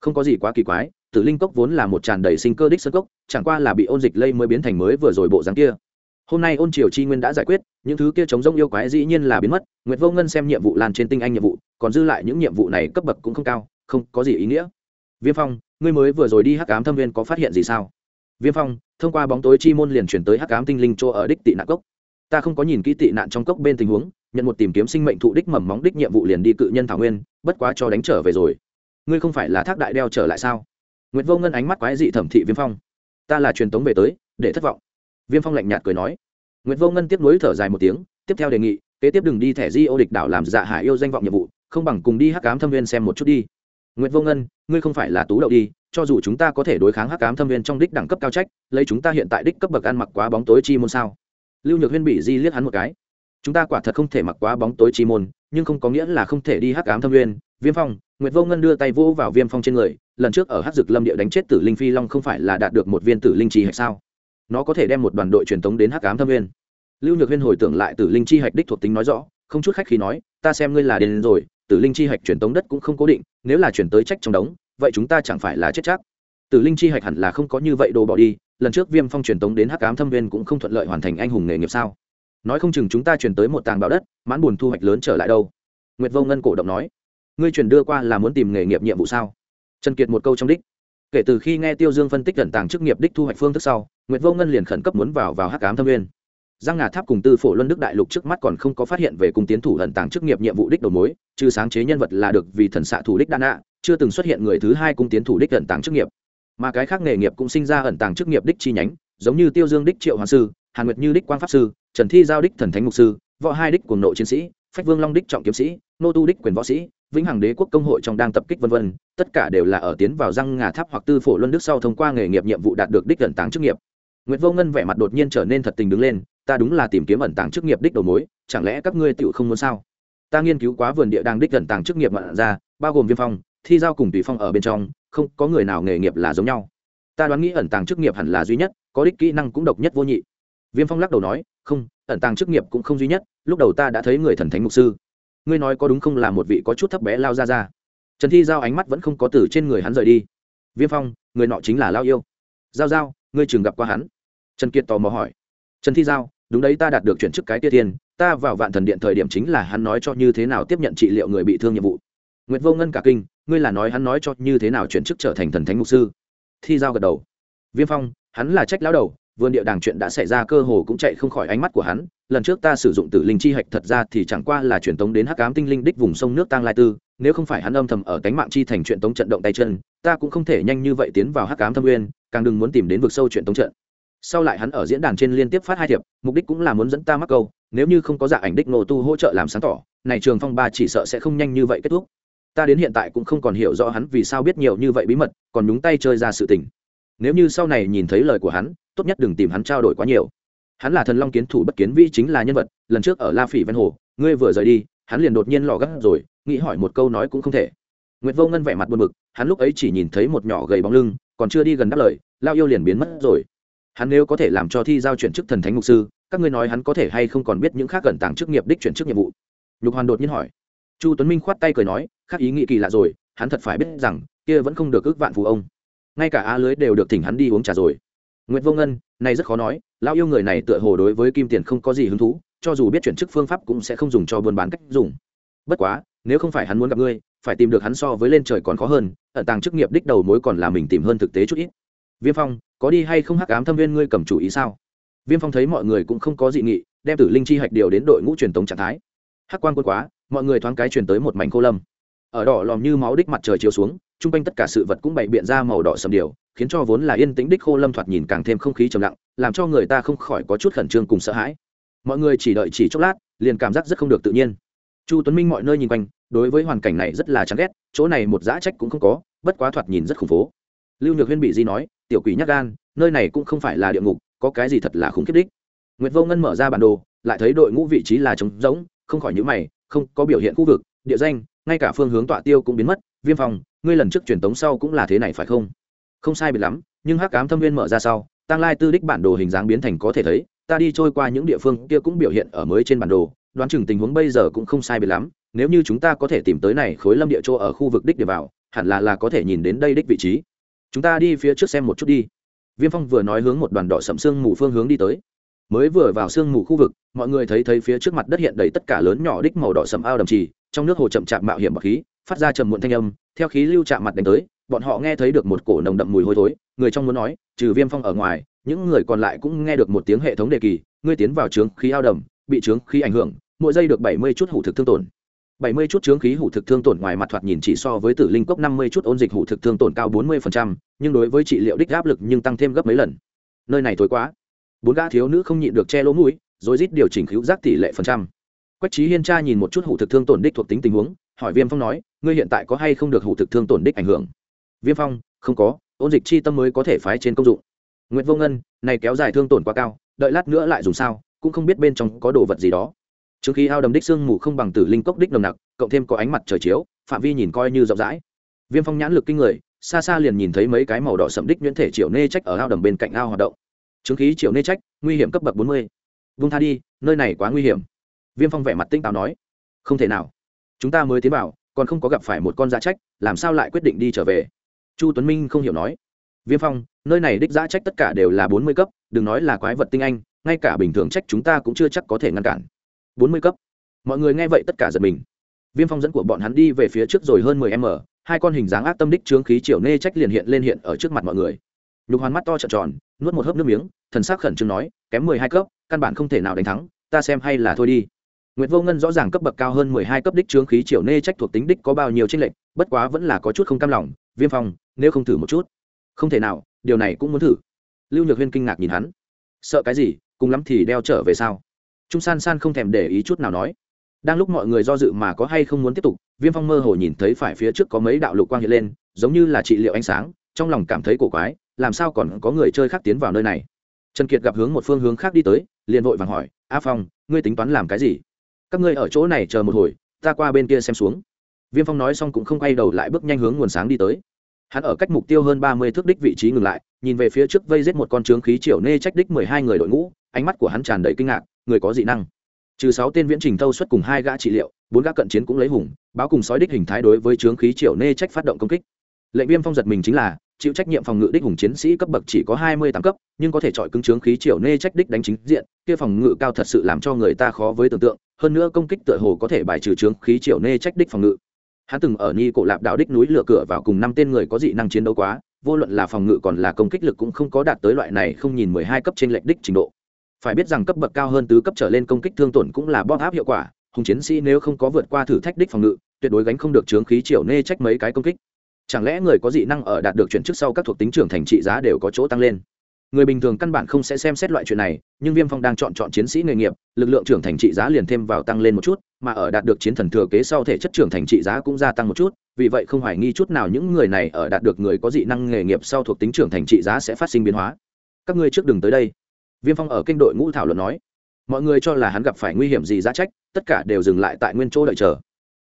Không có gì quá kỳ quái, tử linh cốc vốn là một tràn đầy sinh cơ đích sơ cốc, chẳng qua là bị ôn dịch lây mới biến thành mới vừa rồi bộ dáng kia. Hôm nay ôn triều chi nguyên đã giải quyết, những thứ kia chống rông yêu quái dĩ nhiên là biến mất, nguyệt vô ngân xem nhiệm vụ lan trên tinh anh nhiệm vụ, còn dư lại những nhiệm vụ này cấp bậc cũng không cao, không có gì ý nghĩa. Viêm phong, ngươi mới vừa rồi đi hắc ám thâm viên có phát hiện gì sao? Viêm phong thông qua bóng tối chi môn liền chuyển tới hắc ám tinh linh chỗ ở đích tị nạn cốc. Ta không có nhìn kỹ tị nạn trong cốc bên tình huống, nhận một tìm kiếm sinh mệnh thụ đích mầm móng đích nhiệm vụ liền đi cự nhân thảo nguyên, bất quá cho đánh trở về rồi. Ngươi không phải là thác đại đeo trở lại sao? Nguyệt vô ngân ánh mắt quái dị thẩm thị viêm phong. Ta là truyền tống về tới, để thất vọng. Viêm phong lạnh nhạt cười nói. Nguyệt vô ngân tiếp nối thở dài một tiếng, tiếp theo đề nghị, kế tiếp đừng đi thẻ di ô địch đảo làm dạ hải yêu danh vọng nhiệm vụ, không bằng cùng đi hắc cám thâm viên xem một chút đi. Nguyệt vô ngân, ngươi không phải là tú đậu đi, cho dù chúng ta có thể đối kháng hắc ám thâm viên trong đích đẳng cấp cao trách, lấy chúng ta hiện tại đích cấp bậc ăn mặc quá bóng tối chi môn sao? Lưu nhược huyên bị di liếc hắn một cái. Chúng ta quả thật không thể mặc quá bóng tối chi môn, nhưng không có nghĩa là không thể đi hắc ám thâm viên. Viêm phong, nguyệt vô ngân đưa tay vỗ vào viêm phong trên người, lần trước ở hắc dực lâm địa đánh chết tử linh phi long không phải là đạt được một viên tử linh Chi hay sao? Nó có thể đem một đoàn đội truyền tống đến hắc ám thâm viên. Lưu nhược huyên hồi tưởng lại tử linh chi hạch đích thuộc tính nói rõ, không chút khách khí nói, ta xem ngươi là điên rồi tử linh chi hạch truyền tống đất cũng không cố định, nếu là chuyển tới trách trong đống, vậy chúng ta chẳng phải là chết chắc. Tử linh chi hạch hẳn là không có như vậy đồ bỏ đi, lần trước viêm phong truyền tống đến hắc ám thâm viên cũng không thuận lợi hoàn thành anh hùng nghề nghiệp sao? Nói không chừng chúng ta chuyển tới một tàng bảo đất, mãn buồn thu hoạch lớn trở lại đâu. Nguyệt vô ngân cổ động nói, ngươi chuyển đưa qua là muốn tìm nghề nghiệp nhiệm vụ sao? Trần kiệt một câu trong đích. Kể từ khi nghe tiêu dương phân tích gần tàng chức nghiệp đích thu hoạch phương thức sau, Nguyệt Vô Ngân liền khẩn cấp muốn vào vào Hắc Ám Thâm Nguyên. Giang Ngà Tháp cùng Tư Phổ Luân Đức Đại Lục trước mắt còn không có phát hiện về cung tiến thủ ẩn tàng chức nghiệp nhiệm vụ đích đầu mối, trừ sáng chế nhân vật là được vì thần xạ thủ đích đan nạ chưa từng xuất hiện người thứ hai cung tiến thủ đích ẩn tàng chức nghiệp. Mà cái khác nghề nghiệp cũng sinh ra ẩn tàng chức nghiệp đích chi nhánh, giống như Tiêu Dương đích Triệu Hoàng sư, Hàn Nguyệt Như đích Quang pháp sư, Trần Thi giao đích Thần Thánh mục sư, Võ Hai đích cuồng nộ chiến sĩ, Phách Vương Long đích trọng kiếm sĩ, Nô Tu đích quyền võ sĩ, Vĩnh Hằng Đế quốc công hội trong đang tập kích vân vân, tất cả đều là ở tiến vào răng ngà tháp hoặc tư phổ luân đức sau thông qua nghề nghiệp nhiệm vụ đạt được đích ẩn tàng chức nghiệp. Nguyệt Vô Ngân vẻ mặt đột nhiên trở nên thật tình đứng lên, ta đúng là tìm kiếm ẩn tàng chức nghiệp đích đầu mối, chẳng lẽ các ngươi tựu không muốn sao? Ta nghiên cứu quá vườn địa đang đích ẩn tàng chức nghiệp mạn ra, bao gồm Viêm Phong, Thi giao cùng Tùy Phong ở bên trong, không có người nào nghề nghiệp là giống nhau. ta đoán nghĩ ẩn tàng chức nghiệp hẳn là duy nhất có đích kỹ năng cũng độc nhất vô nhị. Viêm phong lắc đầu nói không ẩn tàng chức nghiệp cũng không duy nhất lúc đầu ta đã thấy người thần thánh mục sư. Ngươi nói có đúng không là một vị có chút thấp bé lao ra ra. Trần thi giao ánh mắt vẫn không có từ trên người hắn rời đi. Viêm phong người nọ chính là lao yêu. Giao giao ngươi trường gặp qua hắn? Trần kiệt tò mò hỏi trần thi giao, đúng đấy, ta đạt được chuyển chức cái tia tiên ta vào vạn thần điện thời điểm chính là hắn nói cho như thế nào tiếp nhận trị liệu người bị thương nhiệm vụ. Nguyễn vô ngân cả kinh, ngươi là nói hắn nói cho như thế nào chuyển chức trở thành thần thánh mục sư? Thi giao gật đầu. Viêm phong, hắn là trách lão đầu, vườn địa đàng chuyện đã xảy ra cơ hồ cũng chạy không khỏi ánh mắt của hắn, lần trước ta sử dụng tử linh chi hạch thật ra thì chẳng qua là truyền tống đến hắc ám tinh linh đích vùng sông nước tăng lai tư, nếu không phải hắn âm thầm ở cánh mạng chi thành chuyện tống trận động tay chân, ta cũng không thể nhanh như vậy tiến vào hắc ám thâm nguyên, càng đừng muốn tìm đến vực sâu chuyện tống trận sau lại hắn ở diễn đàn trên liên tiếp phát hai thiệp, mục đích cũng là muốn dẫn ta mắc câu, nếu như không có dạ ảnh đích nổ tu hỗ trợ làm sáng tỏ, này trường phong ba chỉ sợ sẽ không nhanh như vậy kết thúc. Ta đến hiện tại cũng không còn hiểu rõ hắn vì sao biết nhiều như vậy bí mật, còn nhúng tay chơi ra sự tình. Nếu như sau này nhìn thấy lời của hắn, tốt nhất đừng tìm hắn trao đổi quá nhiều. Hắn là thần long kiến thủ bất kiến vi chính là nhân vật, lần trước ở la phỉ ven hồ, ngươi vừa rời đi, hắn liền đột nhiên lò gắt rồi, nghĩ hỏi một câu nói cũng không thể. Nguyệt vô ngân vẻ mặt buồn bực, hắn lúc ấy chỉ nhìn thấy một nhỏ gầy bóng lưng, còn chưa đi gần đáp lời, lao yêu liền biến mất rồi hắn nếu có thể làm cho thi giao chuyển chức thần thánh mục sư, các ngươi nói hắn có thể hay không còn biết những khác gần tàng chức nghiệp đích chuyển chức nhiệm vụ? Nhục hoàn đột nhiên hỏi. Chu tuấn minh khoát tay cười nói, khác ý nghĩ kỳ lạ rồi, hắn thật phải biết rằng, kia vẫn không được ước vạn phù ông. Ngay cả A lưới đều được thỉnh hắn đi uống trà rồi. Nguyễn vô ngân, này rất khó nói, lão yêu người này tựa hồ đối với kim tiền không có gì hứng thú, cho dù biết chuyển chức phương pháp cũng sẽ không dùng cho buôn bán cách dùng. Bất quá, nếu không phải hắn muốn gặp ngươi, phải tìm được hắn so với lên trời còn khó hơn, ẩn tàng chức nghiệp đích đầu mối còn là mình tìm hơn thực tế chút ít. Viêm phong có đi hay không hắc ám thâm viên ngươi cầm chủ ý sao? Viêm phong thấy mọi người cũng không có dị nghị, đem tử linh chi hạch điều đến đội ngũ truyền tống trạng thái. Hắc quan quân quá, mọi người thoáng cái truyền tới một mảnh cô lâm. Ở đỏ lòm như máu đích mặt trời chiếu xuống chung quanh tất cả sự vật cũng bày biện ra màu đỏ sầm điều, khiến cho vốn là yên tĩnh đích khô lâm thoạt nhìn càng thêm không khí trầm lặng, làm cho người ta không khỏi có chút khẩn trương cùng sợ hãi. Mọi người chỉ đợi chỉ chốc lát, liền cảm giác rất không được tự nhiên. Chu tuấn minh mọi nơi nhìn quanh, đối với hoàn cảnh này rất là chán ghét, chỗ này một dã trách cũng không có, bất quá thoạt nhìn rất khủng phố lưu nhược huyên bị di nói tiểu quỷ nhắc gan, nơi này cũng không phải là địa ngục, có cái gì thật là khủng khiếp đích. Nguyệt vô ngân mở ra bản đồ, lại thấy đội ngũ vị trí là trống rỗng, không khỏi nhữ mày, không có biểu hiện khu vực, địa danh, ngay cả phương hướng tọa tiêu cũng biến mất. Viêm phòng ngươi lần trước truyền tống sau cũng là thế này phải không? Không sai biệt lắm, nhưng hắc cám thâm viên mở ra sau, tăng lai tư đích bản đồ hình dáng biến thành có thể thấy, ta đi trôi qua những địa phương kia cũng biểu hiện ở mới trên bản đồ, đoán chừng tình huống bây giờ cũng không sai biệt lắm, nếu như chúng ta có thể tìm tới này khối lâm địa chỗ ở khu vực đích để vào, hẳn là là có thể nhìn đến đây đích vị trí chúng ta đi phía trước xem một chút đi. Viêm phong vừa nói hướng một đoàn đỏ sậm sương mù phương hướng đi tới. Mới vừa vào sương mù khu vực, mọi người thấy thấy phía trước mặt đất hiện đầy tất cả lớn nhỏ đích màu đỏ sậm ao đầm trì, trong nước hồ chậm chạp mạo hiểm bậc khí, phát ra trầm muộn thanh âm, theo khí lưu chạm mặt đánh tới, bọn họ nghe thấy được một cổ nồng đậm mùi hôi thối, người trong muốn nói, trừ viêm phong ở ngoài, những người còn lại cũng nghe được một tiếng hệ thống đề kỳ, ngươi tiến vào trướng khí ao đầm, bị trướng khí ảnh hưởng, mỗi giây được bảy mươi chút hủ thực thương tổn bảy mươi chút trướng khí hủ thực thương tổn ngoài mặt thoạt nhìn chỉ so với tử linh cốc năm mươi chút ôn dịch hủ thực thương tổn cao bốn mươi phần trăm, nhưng đối với trị liệu đích áp lực nhưng tăng thêm gấp mấy lần. Nơi này thối quá. Bốn gã thiếu nữ không nhịn được che lỗ mũi rồi rít điều chỉnh cứu giác tỷ lệ phần trăm. Quách trí hiên tra nhìn một chút hủ thực thương tổn đích thuộc tính tình huống hỏi viêm phong nói ngươi hiện tại có hay không được hủ thực thương tổn đích ảnh hưởng? Viêm phong không có ôn dịch chi tâm mới có thể phái trên công dụng. Nguyễn vô ngân này kéo dài thương tổn quá cao đợi lát nữa lại dùng sao cũng không biết bên trong có đồ vật gì đó trước khi ao đầm đích sương mù không bằng tử linh cốc đích nồng nặc, cộng thêm có ánh mặt trời chiếu, phạm vi nhìn coi như rộng rãi. Viêm phong nhãn lực kinh người, xa xa liền nhìn thấy mấy cái màu đỏ sậm đích nhuyễn thể triệu nê trách ở ao đầm bên cạnh ao hoạt động. Chứng khí triệu nê trách, nguy hiểm cấp bậc bốn mươi. Vung tha đi, nơi này quá nguy hiểm. Viêm phong vẻ mặt tinh táo nói. Không thể nào. Chúng ta mới tiến vào, còn không có gặp phải một con giá trách, làm sao lại quyết định đi trở về? Chu tuấn minh không hiểu nói. Viêm phong, nơi này đích giá trách tất cả đều là bốn mươi cấp, đừng nói là quái vật tinh anh, ngay cả bình thường trách chúng ta cũng chưa chắc có thể ngăn cản bốn mươi cấp mọi người nghe vậy tất cả giật mình viêm phong dẫn của bọn hắn đi về phía trước rồi hơn mười m hai con hình dáng ác tâm đích trướng khí triều nê trách liền hiện lên hiện ở trước mặt mọi người nhục hoàn mắt to trợn tròn nuốt một hớp nước miếng thần sắc khẩn trương nói kém mười hai cấp căn bản không thể nào đánh thắng ta xem hay là thôi đi Nguyệt Vô Ngân rõ ràng cấp bậc cao hơn mười hai cấp đích trướng khí triều nê trách thuộc tính đích có bao nhiêu chênh lệch, bất quá vẫn là có chút không cam lòng, Viêm Phong, nếu không thử một chút. Không thể nào, điều này cũng muốn thử. Lưu Nhược Huyên kinh ngạc nhìn hắn. Sợ cái gì, cùng lắm thì đeo trở về sao? Trung San San không thèm để ý chút nào nói. Đang lúc mọi người do dự mà có hay không muốn tiếp tục, Viêm Phong mơ hồ nhìn thấy phải phía trước có mấy đạo lục quang hiện lên, giống như là trị liệu ánh sáng, trong lòng cảm thấy cổ quái, làm sao còn có người chơi khác tiến vào nơi này? Trần Kiệt gặp hướng một phương hướng khác đi tới, liền vội vàng hỏi, "A Phong, ngươi tính toán làm cái gì?" các ngươi ở chỗ này chờ một hồi ta qua bên kia xem xuống viêm phong nói xong cũng không quay đầu lại bước nhanh hướng nguồn sáng đi tới hắn ở cách mục tiêu hơn ba mươi thước đích vị trí ngừng lại nhìn về phía trước vây giết một con trướng khí triều nê trách đích mười hai người đội ngũ ánh mắt của hắn tràn đầy kinh ngạc, người có dị năng. Trừ sáu tên viễn trình thâu xuất cùng hai gã trị liệu, bốn gã cận chiến cũng lấy hùng, báo cùng sói đích hình thái đối với trướng khí triệu nê trách phát động công kích. Lệnh viêm phong giật mình chính là, chịu trách nhiệm phòng ngự đích hùng chiến sĩ cấp bậc chỉ có hai mươi tám cấp, nhưng có thể chọi cứng trướng khí triệu nê trách đích đánh chính diện, kia phòng ngự cao thật sự làm cho người ta khó với tưởng tượng, hơn nữa công kích tựa hồ có thể bài trừ trướng khí triệu nê trách đích phòng ngự. Hắn từng ở ni cổ lạp đạo đích núi lửa cửa vào cùng năm tên người có dị năng chiến đấu quá, vô luận là phòng ngự còn là công kích lực cũng không có đạt tới loại này không nhìn mười hai cấp trên lệnh đích trình độ phải biết rằng cấp bậc cao hơn tứ cấp trở lên công kích thương tổn cũng là bóp áp hiệu quả, hùng chiến sĩ nếu không có vượt qua thử thách đích phòng ngự, tuyệt đối gánh không được chướng khí triều nê trách mấy cái công kích. Chẳng lẽ người có dị năng ở đạt được chuyển chức sau các thuộc tính trưởng thành trị giá đều có chỗ tăng lên? Người bình thường căn bản không sẽ xem xét loại chuyện này, nhưng viêm phong đang chọn chọn chiến sĩ nghề nghiệp, lực lượng trưởng thành trị giá liền thêm vào tăng lên một chút, mà ở đạt được chiến thần thừa kế sau thể chất trưởng thành trị giá cũng gia tăng một chút, vì vậy không hoài nghi chút nào những người này ở đạt được người có dị năng nghề nghiệp sau thuộc tính trưởng thành trị giá sẽ phát sinh biến hóa. Các ngươi trước đừng tới đây viêm phong ở kênh đội ngũ thảo luận nói, mọi người cho là hắn gặp phải nguy hiểm gì giá trách, tất cả đều dừng lại tại nguyên chỗ đợi chờ.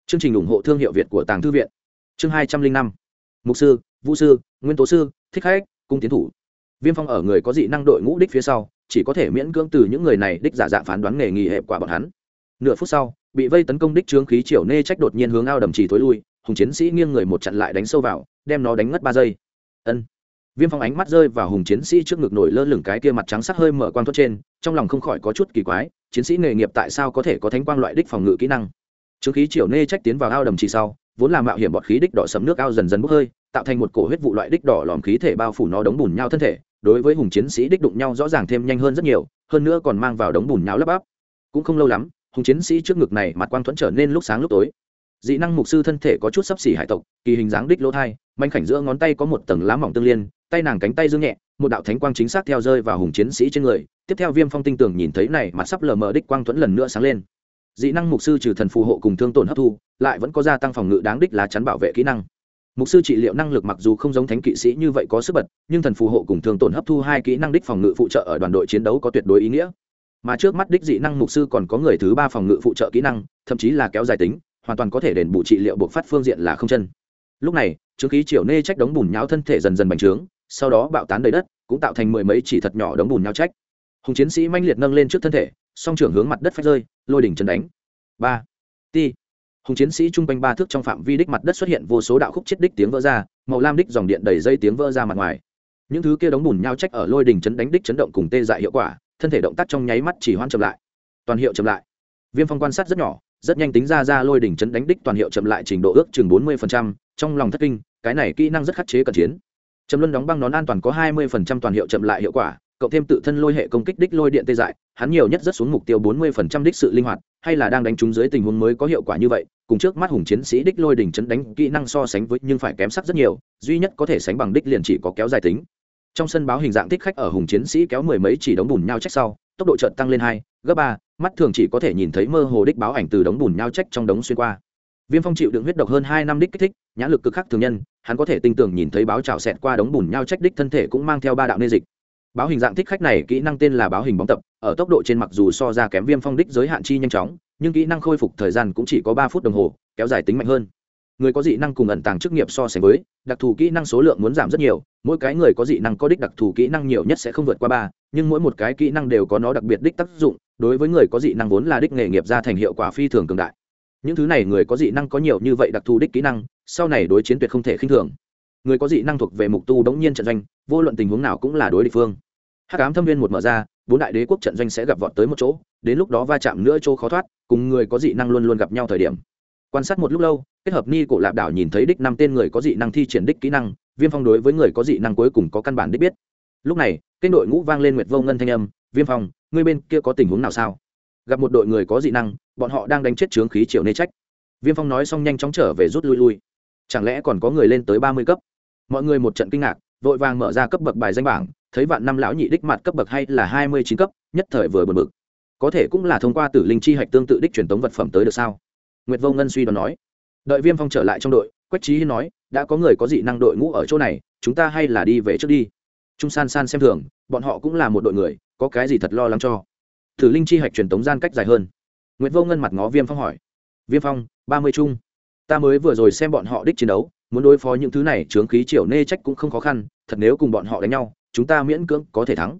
Chương trình ủng hộ thương hiệu việt của tàng thư viện. Chương hai trăm linh năm. Mục sư, vũ sư, nguyên tố sư, thích khách, cung tiến thủ. Viêm phong ở người có dị năng đội ngũ đích phía sau, chỉ có thể miễn cưỡng từ những người này đích giả dạng phán đoán nghề nghỉ hệ quả bọn hắn. Nửa phút sau, bị vây tấn công đích trướng khí triều nê trách đột nhiên hướng ao đầm trì thối lui, hùng chiến sĩ nghiêng người một chặn lại đánh sâu vào, đem nó đánh ngất ba giây. Ân viêm phong ánh mắt rơi vào hùng chiến sĩ trước ngực nổi lơ lửng cái kia mặt trắng sắc hơi mở quang thuốc trên, trong lòng không khỏi có chút kỳ quái, chiến sĩ nghề nghiệp tại sao có thể có thánh quang loại đích phòng ngự kỹ năng? Trướng khí triều nê trách tiến vào ao đầm trì sau, vốn là mạo hiểm bọt khí đích đỏ sầm nước ao dần dần bốc hơi, tạo thành một cổ huyết vụ loại đích đỏ lòm khí thể bao phủ nó đống bùn nhau thân thể, đối với hùng chiến sĩ đích đụng nhau rõ ràng thêm nhanh hơn rất nhiều, hơn nữa còn mang vào đống bùn nháo lấp áp cũng không lâu lắm, hùng chiến sĩ trước ngực này mặt quang thuẫn trở nên lúc sáng lúc tối. Dị năng mục sư thân thể có chút sấp xỉ hải tộc, kỳ hình dáng đích lỗ thai, manh khảnh giữa ngón tay có một tầng lá mỏng tương liên tay nàng cánh tay dương nhẹ, một đạo thánh quang chính xác theo rơi vào hùng chiến sĩ trên người. Tiếp theo viêm phong tinh tường nhìn thấy này, mặt sắp lờ mờ đích quang thuẫn lần nữa sáng lên. Dị năng mục sư trừ thần phù hộ cùng thương tổn hấp thu, lại vẫn có gia tăng phòng ngự đáng đích lá chắn bảo vệ kỹ năng. Mục sư trị liệu năng lực mặc dù không giống thánh kỵ sĩ như vậy có sức bật, nhưng thần phù hộ cùng thương tổn hấp thu hai kỹ năng đích phòng ngự phụ trợ ở đoàn đội chiến đấu có tuyệt đối ý nghĩa. Mà trước mắt đích dị năng mục sư còn có người thứ ba phòng ngự phụ trợ kỹ năng, thậm chí là kéo dài tính, hoàn toàn có thể đền bù trị liệu buộc phát phương diện là không chân. Lúc này, chứng khí triều nê trách đống bùn nháo thân thể dần dần bành trướng sau đó bạo tán đầy đất, cũng tạo thành mười mấy chỉ thật nhỏ đống bùn nhau trách. Hùng chiến sĩ manh liệt nâng lên trước thân thể, song trưởng hướng mặt đất phách rơi, lôi đỉnh chân đánh. Ba. Ti. Hùng chiến sĩ chung quanh ba thước trong phạm vi đích mặt đất xuất hiện vô số đạo khúc chết đích tiếng vỡ ra, màu lam đích dòng điện đầy dây tiếng vỡ ra mặt ngoài. Những thứ kia đóng bùn nhau trách ở lôi đỉnh chấn đánh đích chấn động cùng tê dại hiệu quả, thân thể động tác trong nháy mắt chỉ hoan chậm lại. Toàn hiệu chậm lại. Viêm phong quan sát rất nhỏ, rất nhanh tính ra ra lôi đỉnh chấn đánh đích toàn hiệu chậm lại trình độ ước chừng bốn mươi trong lòng thất kinh, cái này kỹ năng rất khắc chế cận chiến trầm luân đóng băng nón an toàn có hai mươi toàn hiệu chậm lại hiệu quả, cộng thêm tự thân lôi hệ công kích đích lôi điện tê dại, hắn nhiều nhất rất xuống mục tiêu bốn mươi đích sự linh hoạt, hay là đang đánh trúng dưới tình huống mới có hiệu quả như vậy, cùng trước mắt hùng chiến sĩ đích lôi đỉnh chấn đánh kỹ năng so sánh với nhưng phải kém sắc rất nhiều, duy nhất có thể sánh bằng đích liền chỉ có kéo dài tính. Trong sân báo hình dạng thích khách ở hùng chiến sĩ kéo mười mấy chỉ đống bùn nhau trách sau, tốc độ chợt tăng lên hai, gấp ba, mắt thường chỉ có thể nhìn thấy mơ hồ đích báo ảnh từ đống bùn nhau trách trong đống xuyên qua viêm phong chịu đựng huyết độc hơn hai năm đích kích thích nhãn lực cực khắc thường nhân, hắn có thể tinh tường nhìn thấy báo trào xẹt qua đống bùn nhau trách đích thân thể cũng mang theo ba đạo nê dịch. Báo hình dạng thích khách này kỹ năng tên là báo hình bóng tập, ở tốc độ trên mặc dù so ra kém viêm phong đích giới hạn chi nhanh chóng, nhưng kỹ năng khôi phục thời gian cũng chỉ có ba phút đồng hồ, kéo dài tính mạnh hơn. Người có dị năng cùng ẩn tàng chức nghiệp so sánh với, đặc thù kỹ năng số lượng muốn giảm rất nhiều, mỗi cái người có dị năng có đích đặc thù kỹ năng nhiều nhất sẽ không vượt qua ba, nhưng mỗi một cái kỹ năng đều có nó đặc biệt đích tác dụng, đối với người có dị năng vốn là đích nghề nghiệp ra thành hiệu quả phi thường cường đại những thứ này người có dị năng có nhiều như vậy đặc thù đích kỹ năng, sau này đối chiến tuyệt không thể khinh thường. Người có dị năng thuộc về mục tu đống nhiên trận doanh, vô luận tình huống nào cũng là đối địch phương. Hắc ám thâm viên một mở ra, bốn đại đế quốc trận doanh sẽ gặp vọt tới một chỗ, đến lúc đó va chạm nữa chỗ khó thoát, cùng người có dị năng luôn luôn gặp nhau thời điểm. Quan sát một lúc lâu, kết hợp ni cổ lạp đảo nhìn thấy đích năm tên người có dị năng thi triển đích kỹ năng, viêm phong đối với người có dị năng cuối cùng có căn bản đích biết. Lúc này kênh đội ngũ vang lên nguyệt vô ngân thanh âm, viêm phong, ngươi bên kia có tình huống nào sao? Gặp một đội người có dị năng bọn họ đang đánh chết trướng khí triệu nê trách. Viêm phong nói xong nhanh chóng trở về rút lui lui. Chẳng lẽ còn có người lên tới ba mươi cấp? Mọi người một trận kinh ngạc, vội vàng mở ra cấp bậc bài danh bảng, thấy vạn năm lão nhị đích mặt cấp bậc hay là hai mươi chín cấp, nhất thời vừa bật bực. Có thể cũng là thông qua tử linh chi hạch tương tự đích truyền tống vật phẩm tới được sao? Nguyệt vô ngân suy đoán nói. Đợi viêm phong trở lại trong đội, quách trí hiên nói, đã có người có dị năng đội ngũ ở chỗ này, chúng ta hay là đi về trước đi. Trung san san xem thường, bọn họ cũng là một đội người, có cái gì thật lo lắng cho? Thử linh chi hạch truyền tống gian cách dài hơn nguyệt vô ngân mặt ngó viêm phong hỏi. Viêm phong, ba mươi chung. Ta mới vừa rồi xem bọn họ đích chiến đấu, muốn đối phó những thứ này, chướng khí triều nê trách cũng không khó khăn, thật nếu cùng bọn họ đánh nhau, chúng ta miễn cưỡng có thể thắng.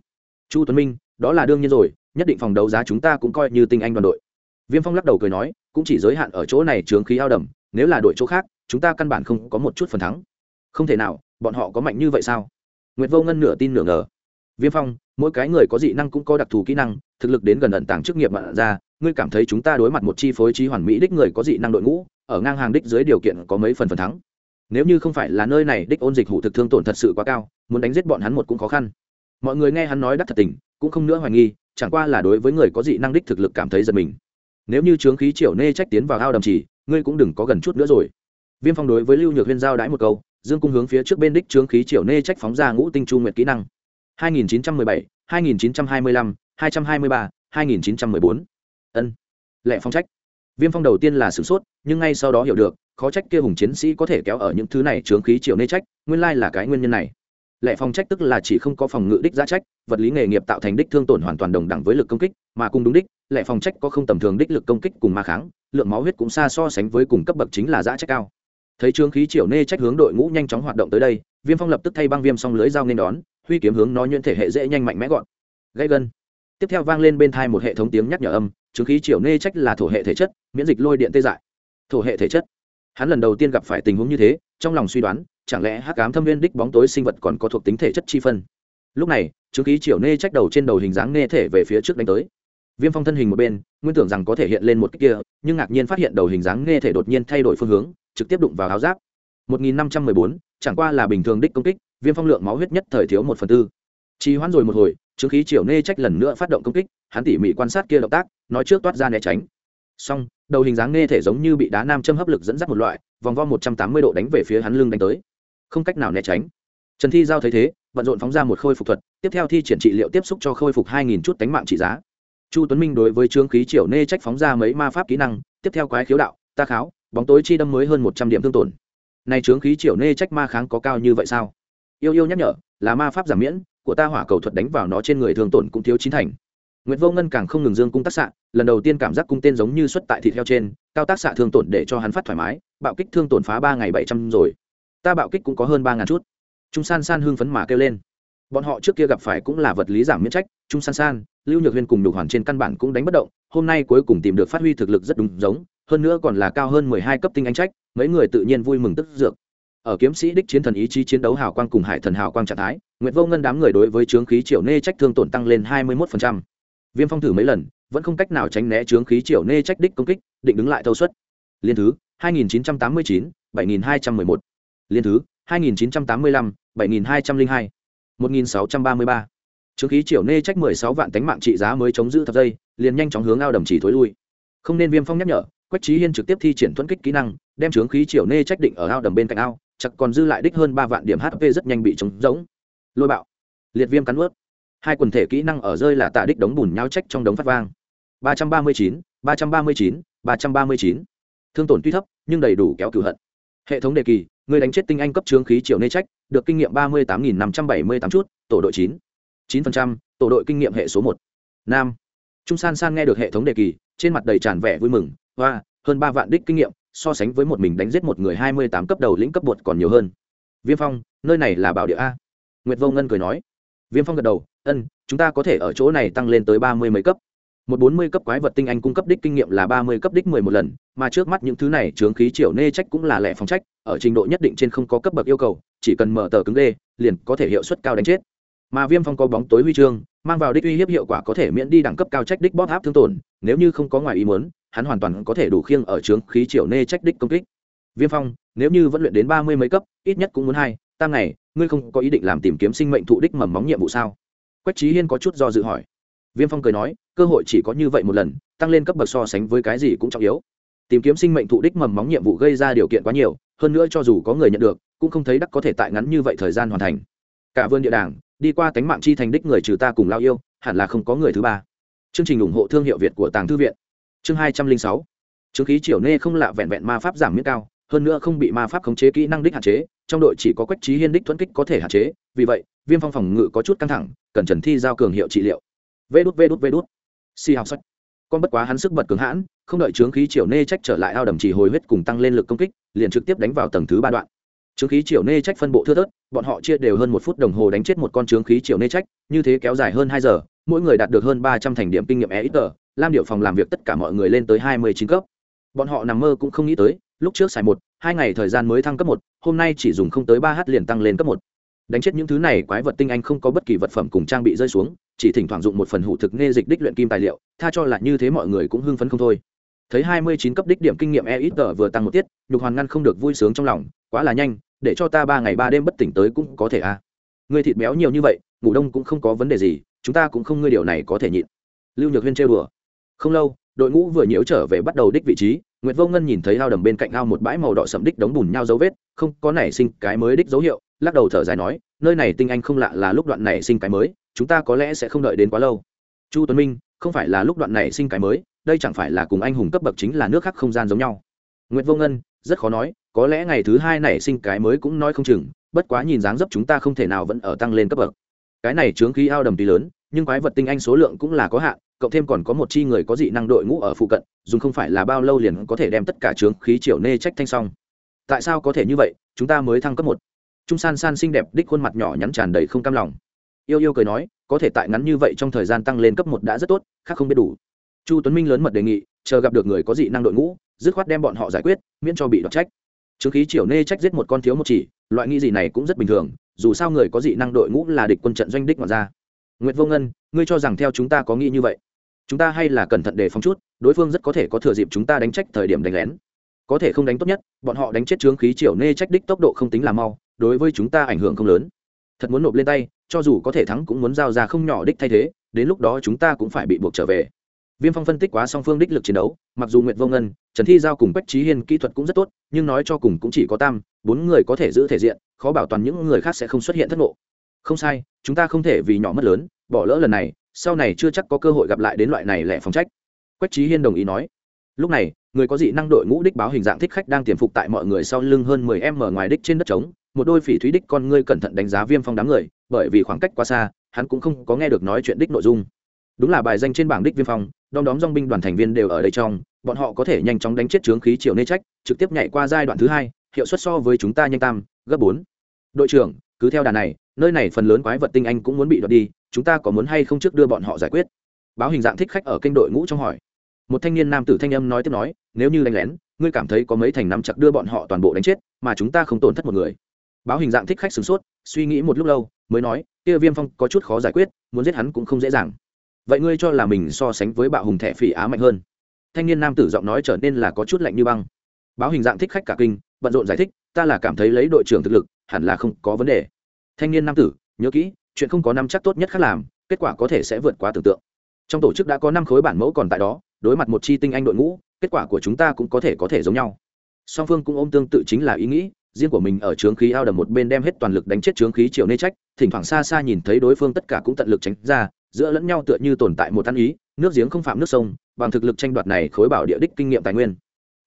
Chu tuấn minh, đó là đương nhiên rồi, nhất định phòng đấu giá chúng ta cũng coi như tinh anh đoàn đội. Viêm phong lắc đầu cười nói, cũng chỉ giới hạn ở chỗ này chướng khí ao đầm, nếu là đội chỗ khác, chúng ta căn bản không có một chút phần thắng. Không thể nào, bọn họ có mạnh như vậy sao? Nguyệt vô ngân nửa tin nửa ngờ. Viêm phong, mỗi cái người có dị năng cũng có đặc thù kỹ năng, thực lực đến gần ẩn tàng chức nghiệp mà ra ngươi cảm thấy chúng ta đối mặt một chi phối trí hoàn mỹ đích người có dị năng đội ngũ ở ngang hàng đích dưới điều kiện có mấy phần phần thắng. Nếu như không phải là nơi này đích ôn dịch hủ thực thương tổn thật sự quá cao muốn đánh giết bọn hắn một cũng khó khăn. Mọi người nghe hắn nói đắc thật tình cũng không nữa hoài nghi chẳng qua là đối với người có dị năng đích thực lực cảm thấy giật mình. Nếu như trướng khí triều nê trách tiến vào ao đầm trì ngươi cũng đừng có gần chút nữa rồi. Viêm phong đối với lưu nhược huyên giao đãi một câu dương cung hướng phía trước bên đích trướng khí triều nê trách phóng ra ngũ tinh chu nguyệt kỹ năng. 2917, 2925, 223, 2914 ân. Lệ phong trách. Viêm phong đầu tiên là sửng sốt, nhưng ngay sau đó hiểu được, khó trách kia hùng chiến sĩ có thể kéo ở những thứ này trướng khí triệu nê trách, nguyên lai là cái nguyên nhân này. Lệ phong trách tức là chỉ không có phòng ngự đích giá trách, vật lý nghề nghiệp tạo thành đích thương tổn hoàn toàn đồng đẳng với lực công kích, mà cùng đúng đích, lệ phong trách có không tầm thường đích lực công kích cùng ma kháng, lượng máu huyết cũng xa so sánh với cùng cấp bậc chính là giá trách cao. Thấy trướng khí triệu nê trách hướng đội ngũ nhanh chóng hoạt động tới đây, viêm phong lập tức thay băng viêm xong lưới dao nên đón, huy kiếm hướng nó nhuyễn thể hệ dễ nhanh mạnh mẽ gọn. Gây gân. Tiếp theo vang lên bên thai một hệ thống tiếng nhắc nhở âm chứng khí triều nê trách là thổ hệ thể chất miễn dịch lôi điện tê dại. Thổ hệ thể chất. Hắn lần đầu tiên gặp phải tình huống như thế trong lòng suy đoán chẳng lẽ hắc ám thâm viên đích bóng tối sinh vật còn có thuộc tính thể chất chi phân? Lúc này chứng khí triều nê trách đầu trên đầu hình dáng nê thể về phía trước đánh tới. Viêm phong thân hình một bên nguyên tưởng rằng có thể hiện lên một cách kia nhưng ngạc nhiên phát hiện đầu hình dáng nê thể đột nhiên thay đổi phương hướng trực tiếp đụng vào áo giáp. 1514, chẳng qua là bình thường đích công kích viêm phong lượng máu huyết nhất thời thiếu một phần tư. Trì hoãn rồi một hồi chứng khí triều nê trách lần nữa phát động công kích, hắn tỉ mỉ quan sát kia động tác, nói trước toát ra né tránh. Xong, đầu hình dáng nê thể giống như bị đá nam châm hấp lực dẫn dắt một loại, vòng vo một trăm tám mươi độ đánh về phía hắn lưng đánh tới. Không cách nào né tránh. Trần thi giao thấy thế, vận rộn phóng ra một khôi phục thuật, tiếp theo thi triển trị liệu tiếp xúc cho khôi phục hai nghìn chút tánh mạng trị giá. Chu tuấn minh đối với trướng khí triều nê trách phóng ra mấy ma pháp kỹ năng, tiếp theo quái khiếu đạo, ta kháo, bóng tối chi đâm mới hơn một trăm điểm thương tổn. Này trướng khí triều nê trách ma kháng có cao như vậy sao? Yêu yêu nhắc nhở, là ma pháp giảm miễn của ta hỏa cầu thuật đánh vào nó trên người thương tổn cũng thiếu chín thành Nguyệt Vô Ngân càng không ngừng dương cung tác xạ, lần đầu tiên cảm giác cung tên giống như xuất tại thịt heo trên, cao tác xạ thương tổn để cho hắn phát thoải mái, bạo kích thương tổn phá ba ngày bảy trăm rồi. Ta bạo kích cũng có hơn ba ngàn chút. Trung San San hưng phấn mà kêu lên. Bọn họ trước kia gặp phải cũng là vật lý giảm miễn trách, Trung San San, Lưu Nhược Huyên cùng Đục Hoàn trên căn bản cũng đánh bất động, hôm nay cuối cùng tìm được phát huy thực lực rất đúng giống, hơn nữa còn là cao hơn mười hai cấp tinh anh trách, mấy người tự nhiên vui mừng tức dược. Ở kiếm sĩ đích chiến thần ý chí chiến đấu hào quang cùng hải thần hào quang trạng thái, Nguyệt Vô Ngân đám người đối với chướng khí triệu nê trách thương tổn tăng lên hai mươi 21% viêm phong thử mấy lần vẫn không cách nào tránh né chướng khí triệu nê trách đích công kích định đứng lại thâu suất liên thứ 2989, 7211. liên thứ 2985, 7202. 1633. Trướng khí triệu nê trách 16 vạn tánh mạng trị giá mới chống giữ thập giây, liền nhanh chóng hướng ao đầm chỉ thối lui. Không nên Viêm Phong nhắc nhở, Quách trí Hiên trực tiếp thi triển thuẫn kích kỹ năng, đem trướng khí triệu nê trách định ở ao đầm bên cạnh ao, chặt còn dư lại đích hơn 3 vạn điểm HP rất nhanh bị trống rỗng. Lôi bạo, liệt viêm cắn nuốt. Hai quần thể kỹ năng ở rơi là tạ đích đống bùn nhau trách trong đống phát vang. Ba trăm ba mươi chín ba trăm ba mươi chín ba trăm ba mươi chín. Thương tổn tuy thấp nhưng đầy đủ kéo cửu hận. Hệ thống đề kỳ người đánh chết tinh anh cấp trướng khí triệu nê trách được kinh nghiệm ba mươi tám nghìn năm trăm bảy mươi tám chút tổ đội chín. chín phần trăm tổ đội kinh nghiệm hệ số một. Nam. Trung san san nghe được hệ thống đề kỳ trên mặt đầy tràn vẻ vui mừng. Và hơn ba vạn đích kinh nghiệm so sánh với một mình đánh giết một người hai mươi tám cấp đầu lĩnh cấp bột còn nhiều hơn. Viêm phong, nơi này là bảo địa a. Nguyệt vô ngân cười nói. Viêm phong gật đầu, ân, chúng ta có thể ở chỗ này tăng lên tới ba mươi mấy cấp. Một bốn mươi cấp quái vật tinh anh cung cấp đích kinh nghiệm là ba mươi cấp đích mười một lần, mà trước mắt những thứ này chướng khí triệu nê trách cũng là lẻ phòng trách, ở trình độ nhất định trên không có cấp bậc yêu cầu, chỉ cần mở tờ cứng đê, liền có thể hiệu suất cao đánh chết. Mà viêm phong có bóng tối huy chương, mang vào đích uy hiếp hiệu quả có thể miễn đi đẳng cấp cao trách đích bóp áp thương tổn, nếu như không có ngoài ý muốn hắn hoàn toàn có thể đủ khiêng ở trướng khí triệu nê trách đích công kích. Viêm phong, nếu như vẫn luyện đến ba mươi mấy cấp, ít nhất cũng muốn hai, tam ngày, ngươi không có ý định làm tìm kiếm sinh mệnh thụ đích mầm móng nhiệm vụ sao? Quách trí hiên có chút do dự hỏi. Viêm phong cười nói, cơ hội chỉ có như vậy một lần, tăng lên cấp bậc so sánh với cái gì cũng trọng yếu. Tìm kiếm sinh mệnh thụ đích mầm móng nhiệm vụ gây ra điều kiện quá nhiều, hơn nữa cho dù có người nhận được, cũng không thấy đắc có thể tại ngắn như vậy thời gian hoàn thành. Cả vườn địa đảng, đi qua tánh mạng chi thành đích người trừ ta cùng lao yêu, hẳn là không có người thứ ba. Chương trình ủng hộ thương hiệu việt của tàng thư viện chương hai trăm linh sáu. Chứng khí triều nê không lạ vẹn vẹn ma pháp giảm miễn cao, hơn nữa không bị ma pháp khống chế kỹ năng đích hạn chế, trong đội chỉ có quách trí hiên đích thuẫn kích có thể hạn chế, vì vậy, viêm phong phòng ngự có chút căng thẳng, cần trần thi giao cường hiệu trị liệu. Vê đút vê đút vê đút. Si học sách con bất quá hắn sức bật cường hãn, không đợi trướng khí triều nê trách trở lại ao đầm chỉ hồi huyết cùng tăng lên lực công kích, liền trực tiếp đánh vào tầng thứ ba đoạn. Trướng khí triều nê trách phân bộ thưa thớt, bọn họ chia đều hơn một phút đồng hồ đánh chết một con trướng khí triều nê trách, như thế kéo dài hơn hai giờ mỗi người đạt được hơn ba trăm thành điểm kinh nghiệm e ít tờ lam điệu phòng làm việc tất cả mọi người lên tới hai mươi chín cấp. Bọn họ nằm mơ cũng không nghĩ tới, lúc trước xài một, hai ngày thời gian mới thăng cấp một, hôm nay chỉ dùng không tới ba h liền tăng lên cấp một. Đánh chết những thứ này quái vật tinh anh không có bất kỳ vật phẩm cùng trang bị rơi xuống, chỉ thỉnh thoảng dụng một phần hủ thực nghe dịch đích luyện kim tài liệu, tha cho là như thế mọi người cũng hưng phấn không thôi. Thấy hai mươi chín cấp đích điểm kinh nghiệm e ít tờ vừa tăng một tiết, nhục hoàn ngăn không được vui sướng trong lòng, quá là nhanh, để cho ta ba ngày ba đêm bất tỉnh tới cũng có thể à. Người thịt béo nhiều như vậy, ngủ đông cũng không có vấn đề gì chúng ta cũng không ngươi điều này có thể nhịn. Lưu nhược huyên trêu đùa. Không lâu, đội ngũ vừa nhiễu trở về bắt đầu đích vị trí, nguyệt vô ngân nhìn thấy ao đầm bên cạnh ao một bãi màu đỏ sậm đích đống bùn nhau dấu vết, không có nảy sinh cái mới đích dấu hiệu, lắc đầu thở dài nói, nơi này tinh anh không lạ là lúc đoạn này sinh cái mới, chúng ta có lẽ sẽ không đợi đến quá lâu. Chu tuấn minh, không phải là lúc đoạn này sinh cái mới, đây chẳng phải là cùng anh hùng cấp bậc chính là nước khác không gian giống nhau. Nguyệt vô ngân, rất khó nói, có lẽ ngày thứ hai này sinh cái mới cũng nói không chừng, bất quá nhìn dáng dấp chúng ta không thể nào vẫn ở tăng lên cấp bậc. Cái này chướng khí ao đầm tuy lớn nhưng quái vật tinh anh số lượng cũng là có hạn, cộng thêm còn có một chi người có dị năng đội ngũ ở phụ cận, dùng không phải là bao lâu liền có thể đem tất cả trướng khí triều nê trách thanh xong. Tại sao có thể như vậy? Chúng ta mới thăng cấp một. Trung san san xinh đẹp, đích khuôn mặt nhỏ nhắn tràn đầy không cam lòng. Yêu yêu cười nói, có thể tại ngắn như vậy trong thời gian tăng lên cấp một đã rất tốt, khác không biết đủ. Chu tuấn minh lớn mật đề nghị, chờ gặp được người có dị năng đội ngũ, dứt khoát đem bọn họ giải quyết, miễn cho bị đọc trách. Trướng khí triều nê trách giết một con thiếu một chỉ, loại nghĩ gì này cũng rất bình thường, dù sao người có dị năng đội ngũ là địch quân trận doanh đích mà ra nguyệt vô ngân, ngươi cho rằng theo chúng ta có nghĩ như vậy? Chúng ta hay là cẩn thận để phòng chút, đối phương rất có thể có thừa dịp chúng ta đánh trách thời điểm đánh lén. Có thể không đánh tốt nhất, bọn họ đánh chết chướng khí triều nê trách đích tốc độ không tính là mau, đối với chúng ta ảnh hưởng không lớn. Thật muốn nộp lên tay, cho dù có thể thắng cũng muốn giao ra không nhỏ đích thay thế, đến lúc đó chúng ta cũng phải bị buộc trở về. Viêm phong phân tích quá song phương đích lực chiến đấu, mặc dù nguyệt vô ngân, trần thi giao cùng Bách Chí hiên kỹ thuật cũng rất tốt, nhưng nói cho cùng cũng chỉ có tam, bốn người có thể giữ thể diện, khó bảo toàn những người khác sẽ không xuất hiện thất ngộ không sai, chúng ta không thể vì nhỏ mất lớn, bỏ lỡ lần này, sau này chưa chắc có cơ hội gặp lại đến loại này lẻ phòng trách. Quách trí hiên đồng ý nói. Lúc này, người có dị năng đội ngũ đích báo hình dạng thích khách đang tiềm phục tại mọi người sau lưng hơn mười em mở ngoài đích trên đất trống, một đôi phỉ thúy đích con ngươi cẩn thận đánh giá viêm phong đám người, bởi vì khoảng cách quá xa, hắn cũng không có nghe được nói chuyện đích nội dung. Đúng là bài danh trên bảng đích viêm phong, đom đóm dong binh đoàn thành viên đều ở đây trong, bọn họ có thể nhanh chóng đánh chết trướng khí triều nê trách, trực tiếp nhảy qua giai đoạn thứ hai, hiệu suất so với chúng ta nhanh tam, gấp bốn. Đội trưởng, cứ theo đà này nơi này phần lớn quái vật tinh anh cũng muốn bị đoạt đi, chúng ta có muốn hay không trước đưa bọn họ giải quyết? Báo hình dạng thích khách ở kênh đội ngũ trong hỏi. Một thanh niên nam tử thanh âm nói tiếp nói, nếu như đánh lén, ngươi cảm thấy có mấy thành nắm chặt đưa bọn họ toàn bộ đánh chết, mà chúng ta không tổn thất một người. Báo hình dạng thích khách sửng sốt, suy nghĩ một lúc lâu, mới nói, kia viêm phong có chút khó giải quyết, muốn giết hắn cũng không dễ dàng. Vậy ngươi cho là mình so sánh với bạo hùng thẻ phỉ á mạnh hơn? Thanh niên nam tử giọng nói trở nên là có chút lạnh như băng. Báo hình dạng thích khách cả kinh, bận rộn giải thích, ta là cảm thấy lấy đội trưởng thực lực, hẳn là không có vấn đề thanh niên nam tử, nhớ kỹ, chuyện không có năm chắc tốt nhất khác làm, kết quả có thể sẽ vượt quá tưởng tượng. Trong tổ chức đã có năm khối bản mẫu còn tại đó, đối mặt một chi tinh anh đội ngũ, kết quả của chúng ta cũng có thể có thể giống nhau. Song phương cũng ôm tương tự chính là ý nghĩ, riêng của mình ở trướng khí ao đầm một bên đem hết toàn lực đánh chết trướng khí triệu nê trách, thỉnh thoảng xa xa nhìn thấy đối phương tất cả cũng tận lực tránh ra, giữa lẫn nhau tựa như tồn tại một ăn ý, nước giếng không phạm nước sông, bằng thực lực tranh đoạt này khối bảo địa đích kinh nghiệm tài nguyên.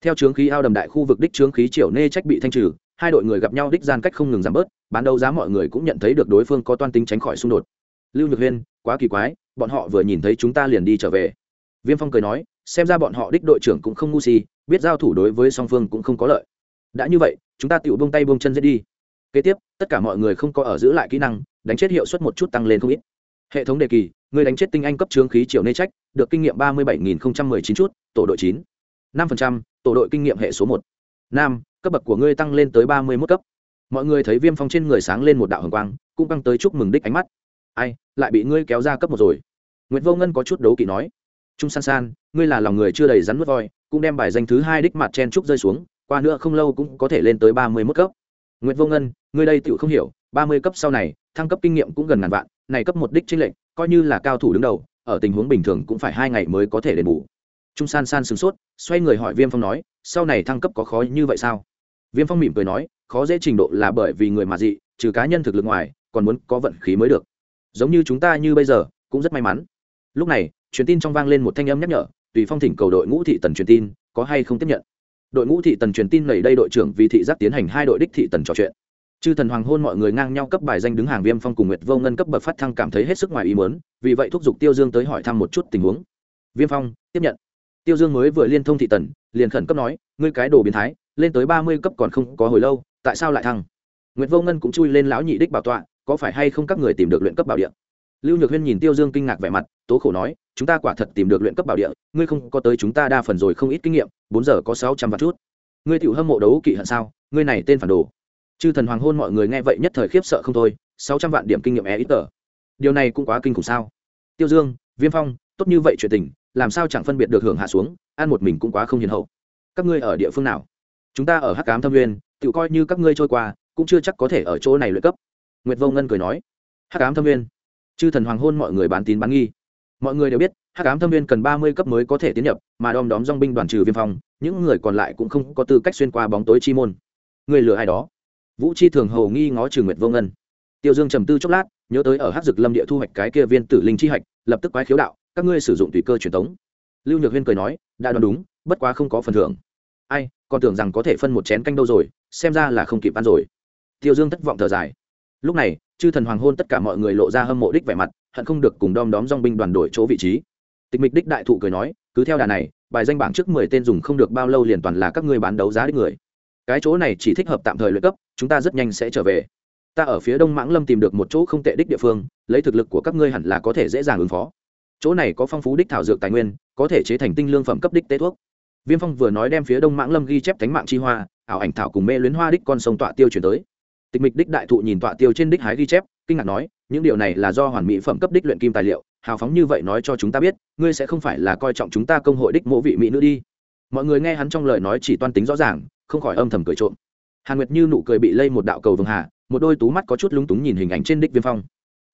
Theo trướng khí ao đầm đại khu vực đích trướng khí triều nê trách bị thanh trừ hai đội người gặp nhau đích gian cách không ngừng giảm bớt, bán đấu giá mọi người cũng nhận thấy được đối phương có toan tính tránh khỏi xung đột. Lưu nhược huyên, quá kỳ quái, bọn họ vừa nhìn thấy chúng ta liền đi trở về. Viêm phong cười nói, xem ra bọn họ đích đội trưởng cũng không ngu si, biết giao thủ đối với song phương cũng không có lợi. Đã như vậy, chúng ta tự bông tay bông chân dễ đi. Kế tiếp, tất cả mọi người không có ở giữ lại kỹ năng, đánh chết hiệu suất một chút tăng lên không ít. Hệ thống đề kỳ, người đánh chết tinh anh cấp trướng khí triệu nê trách, được kinh nghiệm ba mươi bảy nghìn chín chút, tổ đội chín. năm tổ đội kinh nghiệm hệ số một. Nam cấp bậc của ngươi tăng lên tới ba mươi mốt cấp. Mọi người thấy viêm phong trên người sáng lên một đạo hồng quang, cũng tăng tới chúc mừng đích ánh mắt. Ai, lại bị ngươi kéo ra cấp một rồi. Nguyễn vô ngân có chút đấu kỵ nói. Trung san san, ngươi là lòng người chưa đầy rắn mất voi, cũng đem bài danh thứ hai đích mặt chen trúc rơi xuống, qua nữa không lâu cũng có thể lên tới ba mươi mốt cấp. Nguyễn vô ngân, ngươi đây tự không hiểu, ba mươi cấp sau này, thăng cấp kinh nghiệm cũng gần ngàn vạn, này cấp một đích chính lệnh coi như là cao thủ đứng đầu, ở tình huống bình thường cũng phải hai ngày mới có thể đền bù. Trung san san sửng sốt, xoay người hỏi viêm phong nói, sau này thăng cấp có khó như vậy sao? Viêm phong mỉm cười nói, khó dễ trình độ là bởi vì người mà dị, trừ cá nhân thực lực ngoài, còn muốn có vận khí mới được. Giống như chúng ta như bây giờ, cũng rất may mắn. Lúc này, truyền tin trong vang lên một thanh âm nhắc nhở, tùy phong thỉnh cầu đội ngũ thị tần truyền tin, có hay không tiếp nhận. Đội ngũ thị tần truyền tin nảy đây đội trưởng vì thị giác tiến hành hai đội đích thị tần trò chuyện. Chư thần hoàng hôn mọi người ngang nhau cấp bài danh đứng hàng viêm phong cùng nguyệt vô ngân cấp bậc phát thăng cảm thấy hết sức ngoài ý mớn vì vậy thúc giục tiêu dương tới hỏi thăm một chút tình huống. Viêm phong, tiếp nhận. Tiêu dương mới vừa liên thông thị tần, liền khẩn cấp nói, ngươi cái đồ biến thái lên tới ba mươi cấp còn không có hồi lâu, tại sao lại thăng? Nguyễn vô ngân cũng chui lên lão nhị đích bảo tọa, có phải hay không các người tìm được luyện cấp bảo địa? Lưu nhược huyên nhìn tiêu dương kinh ngạc vẻ mặt, tố khổ nói, chúng ta quả thật tìm được luyện cấp bảo địa, ngươi không có tới chúng ta đa phần rồi không ít kinh nghiệm, bốn giờ có sáu trăm vạn chút. Ngươi tiểu hâm mộ đấu kỵ hận sao, ngươi này tên phản đồ. Chư thần hoàng hôn mọi người nghe vậy nhất thời khiếp sợ không thôi, sáu trăm vạn điểm kinh nghiệm e ít tờ. Điều này cũng quá kinh khủng sao? Tiêu dương, viêm phong, tốt như vậy chuyện tình, làm sao chẳng phân biệt được hưởng hạ xuống, ăn một mình cũng quá không hiền hậu. Các ngươi ở địa phương nào? Chúng ta ở hắc cám thâm nguyên tự coi như các ngươi trôi qua, cũng chưa chắc có thể ở chỗ này luyện cấp. Nguyệt vô ngân cười nói. Hắc ám thâm nguyên. Chư thần hoàng hôn mọi người bán tín bán nghi. Mọi người đều biết, hắc ám thâm viên cần ba mươi cấp mới có thể tiến nhập, mà đom đóm dong binh đoàn trừ viêm phong, những người còn lại cũng không có tư cách xuyên qua bóng tối chi môn. Người lừa ai đó? Vũ chi thường hầu nghi ngó trừ nguyệt vô ngân. Tiêu dương trầm tư chốc lát, nhớ tới ở hát dực lâm địa thu hoạch cái kia viên tử linh chi hạch, lập tức quái khiếu đạo, các ngươi sử dụng tùy cơ truyền thống lưu nhược huyên cười nói, đã đoán đúng, bất quá không có phần thưởng ai, còn tưởng rằng có thể phân một chén canh đâu rồi, xem ra là không kịp ăn rồi. Tiêu dương thất vọng thở dài. Lúc này, chư thần hoàng hôn tất cả mọi người lộ ra hâm mộ đích vẻ mặt, hận không được cùng đom đóm dong binh đoàn đổi chỗ vị trí. Tịch mịch đích đại thụ cười nói, cứ theo đà này, bài danh bảng trước mười tên dùng không được bao lâu liền toàn là các ngươi bán đấu giá đích người. Cái chỗ này chỉ thích hợp tạm thời luyện cấp, chúng ta rất nhanh sẽ trở về. Ta ở phía đông mãng lâm tìm được một chỗ không tệ đích địa phương, lấy thực lực của các ngươi hẳn là có thể dễ dàng ứng phó. Chỗ này có phong phú đích thảo dược tài nguyên, có thể chế thành tinh lương phẩm cấp đích tế thuốc viêm phong vừa nói đem phía đông mãng lâm ghi chép thánh mạng chi hoa, ảo ảnh thảo cùng mê luyến hoa đích con sông tọa tiêu chuyển tới. Tịch mịch đích đại thụ nhìn tọa tiêu trên đích hái ghi chép, kinh ngạc nói, những điều này là do hoàn mỹ phẩm cấp đích luyện kim tài liệu, hào phóng như vậy nói cho chúng ta biết, ngươi sẽ không phải là coi trọng chúng ta công hội đích mộ vị mỹ nữ đi. Mọi người nghe hắn trong lời nói chỉ toan tính rõ ràng, không khỏi âm thầm cười trộm. Hàn nguyệt như nụ cười bị lây một đạo cầu vương hà, một đôi tú mắt có chút lúng túng nhìn hình ảnh trên đích viêm phong.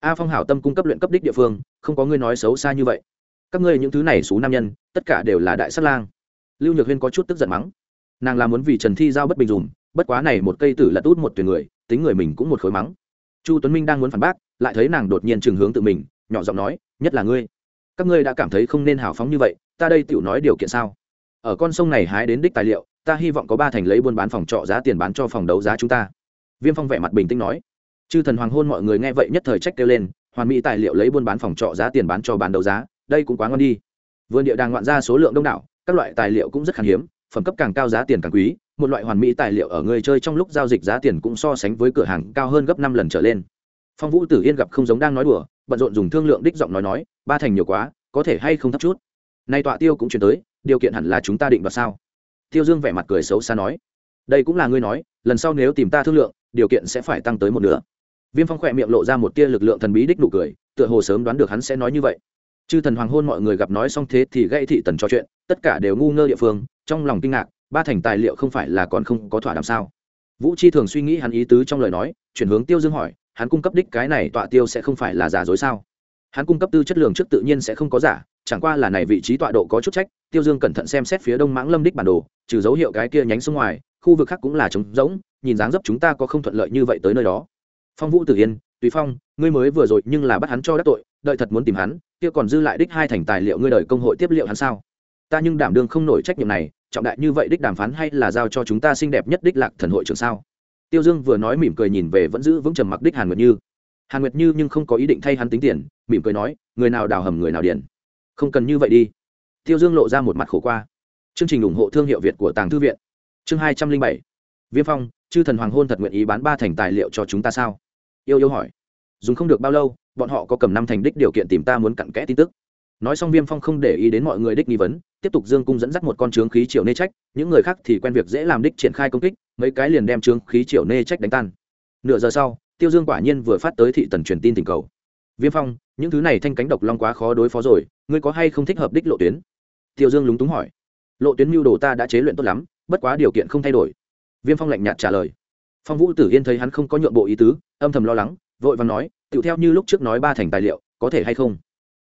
A phong hảo tâm cung cấp luyện cấp đích địa phương, không có ngươi nói xấu xa như vậy. Các ngươi những thứ này xú nam nhân, tất cả đều là đại sát lang lưu nhược huyên có chút tức giận mắng. Nàng làm muốn vì trần thi giao bất bình dùm, bất quá này một cây tử là út một tuyển người, tính người mình cũng một khối mắng. Chu tuấn minh đang muốn phản bác, lại thấy nàng đột nhiên trường hướng tự mình, nhỏ giọng nói, nhất là ngươi. Các ngươi đã cảm thấy không nên hào phóng như vậy, ta đây tự nói điều kiện sao? Ở con sông này hái đến đích tài liệu, ta hy vọng có ba thành lấy buôn bán phòng trọ giá tiền bán cho phòng đấu giá chúng ta. Viêm phong vẻ mặt bình tĩnh nói. Chư thần hoàng hôn mọi người nghe vậy nhất thời trách kêu lên, hoàn mỹ tài liệu lấy buôn bán phòng trọ giá tiền bán cho bán đấu giá, đây cũng quá ngon đi. Vườn địa đàng ngoạn ra số lượng đông đảo các loại tài liệu cũng rất khan hiếm, phẩm cấp càng cao giá tiền càng quý, một loại hoàn mỹ tài liệu ở người chơi trong lúc giao dịch giá tiền cũng so sánh với cửa hàng cao hơn gấp năm lần trở lên. Phong vũ tử yên gặp không giống đang nói đùa, bận rộn dùng thương lượng đích giọng nói nói, ba thành nhiều quá, có thể hay không thấp chút? Nay tọa tiêu cũng chuyển tới, điều kiện hẳn là chúng ta định đoạt sao? Tiêu dương vẻ mặt cười xấu xa nói, đây cũng là ngươi nói, lần sau nếu tìm ta thương lượng, điều kiện sẽ phải tăng tới một nửa. Viêm phong khỏe miệng lộ ra một tia lực lượng thần bí đích nụ cười, tựa hồ sớm đoán được hắn sẽ nói như vậy chư thần hoàng hôn mọi người gặp nói xong thế thì gây thị tần trò chuyện, tất cả đều ngu ngơ địa phương, trong lòng kinh ngạc, ba thành tài liệu không phải là còn không có thỏa đàm sao? Vũ chi thường suy nghĩ hắn ý tứ trong lời nói, chuyển hướng tiêu dương hỏi, hắn cung cấp đích cái này tọa tiêu sẽ không phải là giả dối sao? Hắn cung cấp tư chất lượng trước tự nhiên sẽ không có giả, chẳng qua là này vị trí tọa độ có chút trách, tiêu dương cẩn thận xem xét phía đông mãng lâm đích bản đồ, trừ dấu hiệu cái kia nhánh xuống ngoài, khu vực khác cũng là trống rỗng, nhìn dáng dấp chúng ta có không thuận lợi như vậy tới nơi đó. Phong vũ tử yên, tùy phong, ngươi mới vừa rồi nhưng là bắt hắn cho đắc tội đợi thật muốn tìm hắn, kia còn dư lại đích hai thành tài liệu ngươi đợi công hội tiếp liệu hắn sao? Ta nhưng đảm đương không nổi trách nhiệm này, trọng đại như vậy đích đàm phán hay là giao cho chúng ta xinh đẹp nhất đích lạc thần hội trưởng sao? Tiêu dương vừa nói mỉm cười nhìn về vẫn giữ vững trầm mặc đích hàn nguyệt như. Hàn nguyệt như nhưng không có ý định thay hắn tính tiền, mỉm cười nói, người nào đào hầm người nào điền. Không cần như vậy đi. Tiêu dương lộ ra một mặt khổ qua. Chương trình ủng hộ thương hiệu việt của tàng thư viện. Chương hai trăm linh bảy. Viêm phong, chư thần hoàng hôn thật nguyện ý bán ba thành tài liệu cho chúng ta sao? Yêu yêu hỏi. Dùng không được bao lâu bọn họ có cầm năm thành đích điều kiện tìm ta muốn cặn kẽ tin tức. Nói xong viêm phong không để ý đến mọi người đích nghi vấn, tiếp tục dương cung dẫn dắt một con trướng khí triệu nê trách, những người khác thì quen việc dễ làm đích triển khai công kích, mấy cái liền đem trướng khí triệu nê trách đánh tan. Nửa giờ sau, tiêu dương quả nhiên vừa phát tới thị tần truyền tin tình cầu. Viêm phong, những thứ này thanh cánh độc long quá khó đối phó rồi, ngươi có hay không thích hợp đích lộ tuyến? Tiêu dương lúng túng hỏi. Lộ tuyến mưu đồ ta đã chế luyện tốt lắm, bất quá điều kiện không thay đổi. Viêm phong lạnh nhạt trả lời. Phong vũ tử yên thấy hắn không có nhượng bộ ý tứ, âm thầm lo lắng, vội và nói tựu theo như lúc trước nói ba thành tài liệu, có thể hay không?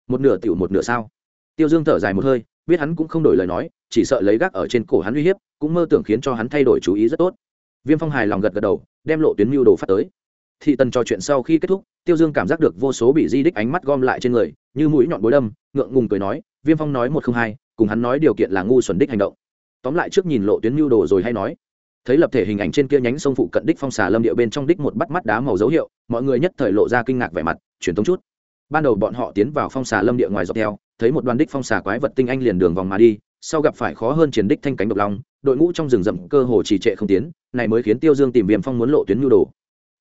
Một nửa tựu một nửa sao? Tiêu dương thở dài một hơi, biết hắn cũng không đổi lời nói, chỉ sợ lấy gác ở trên cổ hắn uy hiếp, cũng mơ tưởng khiến cho hắn thay đổi chú ý rất tốt. Viêm phong hài lòng gật gật đầu, đem lộ tuyến mưu đồ phát tới. Thị tần trò chuyện sau khi kết thúc, tiêu dương cảm giác được vô số bị di đích ánh mắt gom lại trên người, như mũi nhọn bối đâm, ngượng ngùng cười nói, viêm phong nói một không hai, cùng hắn nói điều kiện là ngu xuẩn đích hành động. Tóm lại trước nhìn lộ tuyến mưu đồ rồi hay nói thấy lập thể hình ảnh trên kia nhánh sông phụ cận đích phong xà lâm địa bên trong đích một bắt mắt đá màu dấu hiệu, mọi người nhất thời lộ ra kinh ngạc vẻ mặt, truyền thống chút. Ban đầu bọn họ tiến vào phong xà lâm địa ngoài dọc theo, thấy một đoàn đích phong xà quái vật tinh anh liền đường vòng mà đi, sau gặp phải khó hơn chiến đích thanh cánh độc long, đội ngũ trong rừng rậm cơ hồ trì trệ không tiến, này mới khiến tiêu dương tìm viêm phong muốn lộ tuyến nhu đồ.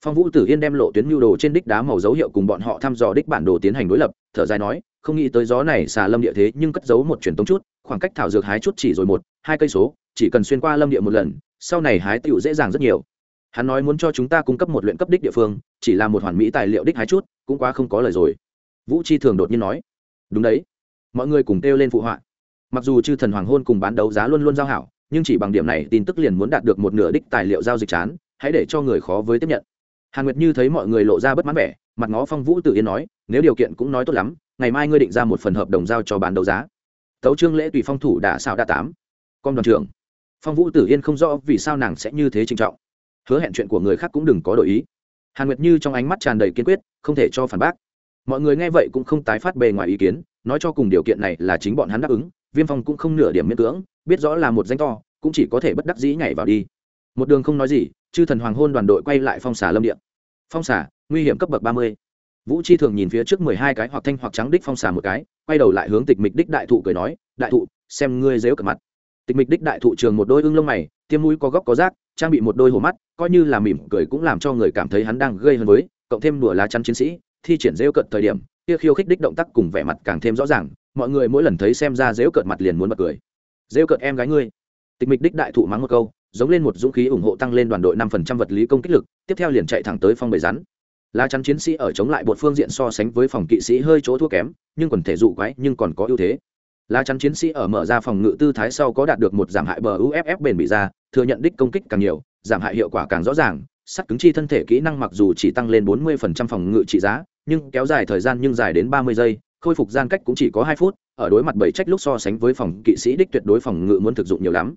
Phong vũ tử yên đem lộ tuyến nhu đồ trên đích đá màu dấu hiệu cùng bọn họ thăm dò đích bản đồ tiến hành đối lập, thở dài nói, không nghĩ tới gió này xà lâm địa thế nhưng cất giấu một truyền tống chút, khoảng cách thảo dược hái chút chỉ rồi một, hai cây số, chỉ cần xuyên qua lâm địa một lần sau này hái tựu dễ dàng rất nhiều. Hắn nói muốn cho chúng ta cung cấp một luyện cấp đích địa phương, chỉ là một hoàn mỹ tài liệu đích hái chút, cũng quá không có lời rồi. Vũ chi thường đột nhiên nói, đúng đấy, mọi người cùng kêu lên phụ họa. Mặc dù chư thần hoàng hôn cùng bán đấu giá luôn luôn giao hảo, nhưng chỉ bằng điểm này, tin tức liền muốn đạt được một nửa đích tài liệu giao dịch chán, hãy để cho người khó với tiếp nhận. Hàn nguyệt như thấy mọi người lộ ra bất mãn vẻ, mặt ngó phong vũ tự yên nói, nếu điều kiện cũng nói tốt lắm, ngày mai ngươi định ra một phần hợp đồng giao cho bán đấu giá. Tấu trương lễ tùy phong thủ đã xào đa tám. Con đoàn trưởng phong vũ tử yên không rõ vì sao nàng sẽ như thế trinh trọng. Hứa hẹn chuyện của người khác cũng đừng có đổi ý. Hàn nguyệt như trong ánh mắt tràn đầy kiên quyết, không thể cho phản bác. Mọi người nghe vậy cũng không tái phát bề ngoài ý kiến, nói cho cùng điều kiện này là chính bọn hắn đáp ứng, viêm phong cũng không nửa điểm miễn cưỡng, biết rõ là một danh to, cũng chỉ có thể bất đắc dĩ nhảy vào đi. Một đường không nói gì, chư thần hoàng hôn đoàn đội quay lại phong xà lâm điện phong xà, nguy hiểm cấp bậc ba mươi. Vũ chi thường nhìn phía trước mười hai cái hoặc thanh hoặc trắng đích phong xà một cái, quay đầu lại hướng tịch mịch đích đại thụ cười nói, đại thụ, xem ngươi dếu cật mặt tịch mịch đích đại thụ trường một đôi ưng lông mày, tiêm mũi có góc có rác, trang bị một đôi hồ mắt, coi như là mỉm cười cũng làm cho người cảm thấy hắn đang gây hơn với, cộng thêm đùa lá chắn chiến sĩ, thi triển rêu cận thời điểm, kia khiêu khích đích động tác cùng vẻ mặt càng thêm rõ ràng, mọi người mỗi lần thấy xem ra rêu cợt mặt liền muốn bật cười. Rêu cợt em gái ngươi. Tịch mịch đích đại thụ mắng một câu, giống lên một dũng khí ủng hộ tăng lên đoàn đội năm phần trăm vật lý công kích lực, tiếp theo liền chạy thẳng tới phong bầy rắn. Lá chắn chiến sĩ ở chống lại một phương diện so sánh với phòng kỵ sĩ hơi chỗ thua kém, nhưng quần thể dụ quái nhưng còn có ưu thế lá chắn chiến sĩ ở mở ra phòng ngự tư thái sau có đạt được một giảm hại bờ uff bền bị ra, thừa nhận đích công kích càng nhiều, giảm hại hiệu quả càng rõ ràng, sắt cứng chi thân thể kỹ năng mặc dù chỉ tăng lên 40% phòng ngự trị giá, nhưng kéo dài thời gian nhưng dài đến 30 giây, khôi phục gian cách cũng chỉ có hai phút, ở đối mặt bảy trách lúc so sánh với phòng kỵ sĩ đích tuyệt đối phòng ngự muốn thực dụng nhiều lắm.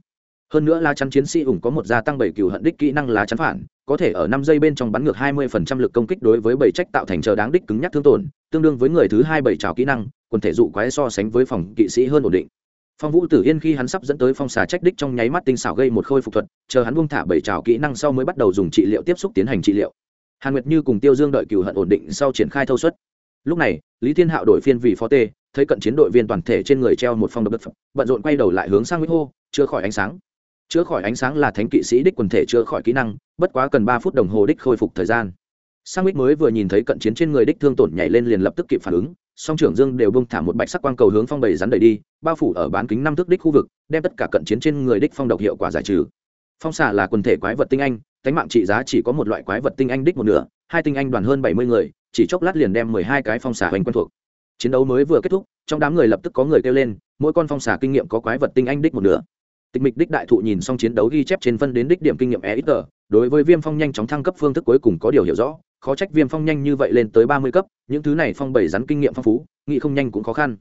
Hơn nữa lá chắn chiến sĩ ủng có một gia tăng bảy cừu hận đích kỹ năng lá chắn phản, có thể ở năm giây bên trong bắn ngược 20% lực công kích đối với bảy trách tạo thành chờ đáng đích cứng nhắc thương tổn, tương đương với người thứ hai bảy trào kỹ năng quần thể dụ quái so sánh với phòng kỵ sĩ hơn ổn định. Phong vũ tử yên khi hắn sắp dẫn tới phong xà trách đích trong nháy mắt tinh xảo gây một khôi phục thuật, chờ hắn buông thả bảy trào kỹ năng sau mới bắt đầu dùng trị liệu tiếp xúc tiến hành trị liệu. Hàn nguyệt như cùng tiêu dương đợi cừu hận ổn định sau triển khai thâu suất. Lúc này, lý thiên hạo đổi phiên vì phó tê, thấy cận chiến đội viên toàn thể trên người treo một phong độc đất bận rộn quay đầu lại hướng sang nguyễn hô, chữa khỏi ánh sáng. Chữa khỏi ánh sáng là thánh kỵ sĩ đích quần thể chữa khỏi kỹ năng, bất quá cần ba phút đồng hồ đích khôi phục thời gian. Sang nguyễn mới vừa nhìn thấy cận chiến trên người đích thương tổn nhảy lên liền lập tức kịp phản ứng song trưởng dương đều bông thả một bạch sắc quang cầu hướng phong bầy rắn đẩy đi, bao phủ ở bán kính năm thước đích khu vực, đem tất cả cận chiến trên người đích phong độc hiệu quả giải trừ. Phong xạ là quần thể quái vật tinh anh, cánh mạng trị giá chỉ có một loại quái vật tinh anh đích một nửa, hai tinh anh đoàn hơn bảy mươi người, chỉ chốc lát liền đem mười hai cái phong xà hoành quen thuộc. Chiến đấu mới vừa kết thúc, trong đám người lập tức có người kêu lên, mỗi con phong xà kinh nghiệm có quái vật tinh anh đích một nửa tịch mịch đích đại thụ nhìn xong chiến đấu ghi chép trên phân đến đích điểm kinh nghiệm e ít tờ, đối với viêm phong nhanh chóng thăng cấp phương thức cuối cùng có điều hiểu rõ, khó trách viêm phong nhanh như vậy lên tới ba mươi cấp, những thứ này phong bảy rắn kinh nghiệm phong phú, nghĩ không nhanh cũng khó khăn.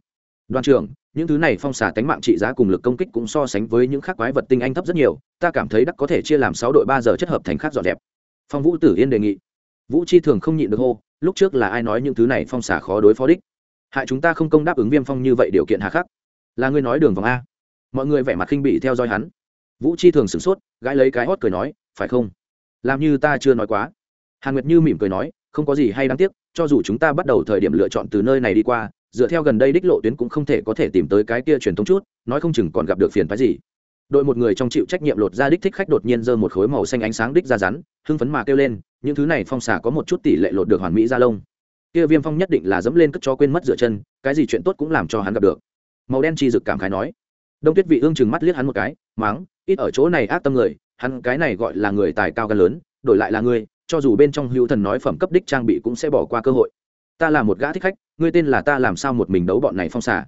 Đoàn trưởng, những thứ này phong xả tánh mạng trị giá cùng lực công kích cũng so sánh với những khác quái vật tinh anh thấp rất nhiều, ta cảm thấy đắc có thể chia làm sáu đội ba giờ chất hợp thành khác dọn đẹp phong vũ tử yên đề nghị. Vũ chi thường không nhịn được hô, lúc trước là ai nói những thứ này phong xả khó đối phó đích? Hại chúng ta không công đáp ứng viêm phong như vậy điều kiện hà khắc. Là ngươi nói đường vòng a mọi người vẻ mặt khinh bị theo dõi hắn. Vũ chi thường sửng sốt, gãi lấy cái hót cười nói, phải không? Làm như ta chưa nói quá. Hàn nguyệt như mỉm cười nói, không có gì hay đáng tiếc, cho dù chúng ta bắt đầu thời điểm lựa chọn từ nơi này đi qua, dựa theo gần đây đích lộ tuyến cũng không thể có thể tìm tới cái kia truyền thống chút, nói không chừng còn gặp được phiền phái gì. Đội một người trong chịu trách nhiệm lột ra đích thích khách đột nhiên giơ một khối màu xanh ánh sáng đích ra rắn, hưng phấn mà kêu lên, những thứ này phong xả có một chút tỷ lệ lột được hoàn mỹ ra lông. Kia viêm phong nhất định là dẫm lên cất cho quên mất dựa chân, cái gì chuyện tốt cũng làm cho hắn gặp được. Màu đen chi dực cảm khái nói đông tuyết vị ương chừng mắt liếc hắn một cái máng ít ở chỗ này ác tâm người, hắn cái này gọi là người tài cao gan lớn, đổi lại là ngươi cho dù bên trong hữu thần nói phẩm cấp đích trang bị cũng sẽ bỏ qua cơ hội. Ta là một gã thích khách, ngươi tên là ta làm sao một mình đấu bọn này phong xả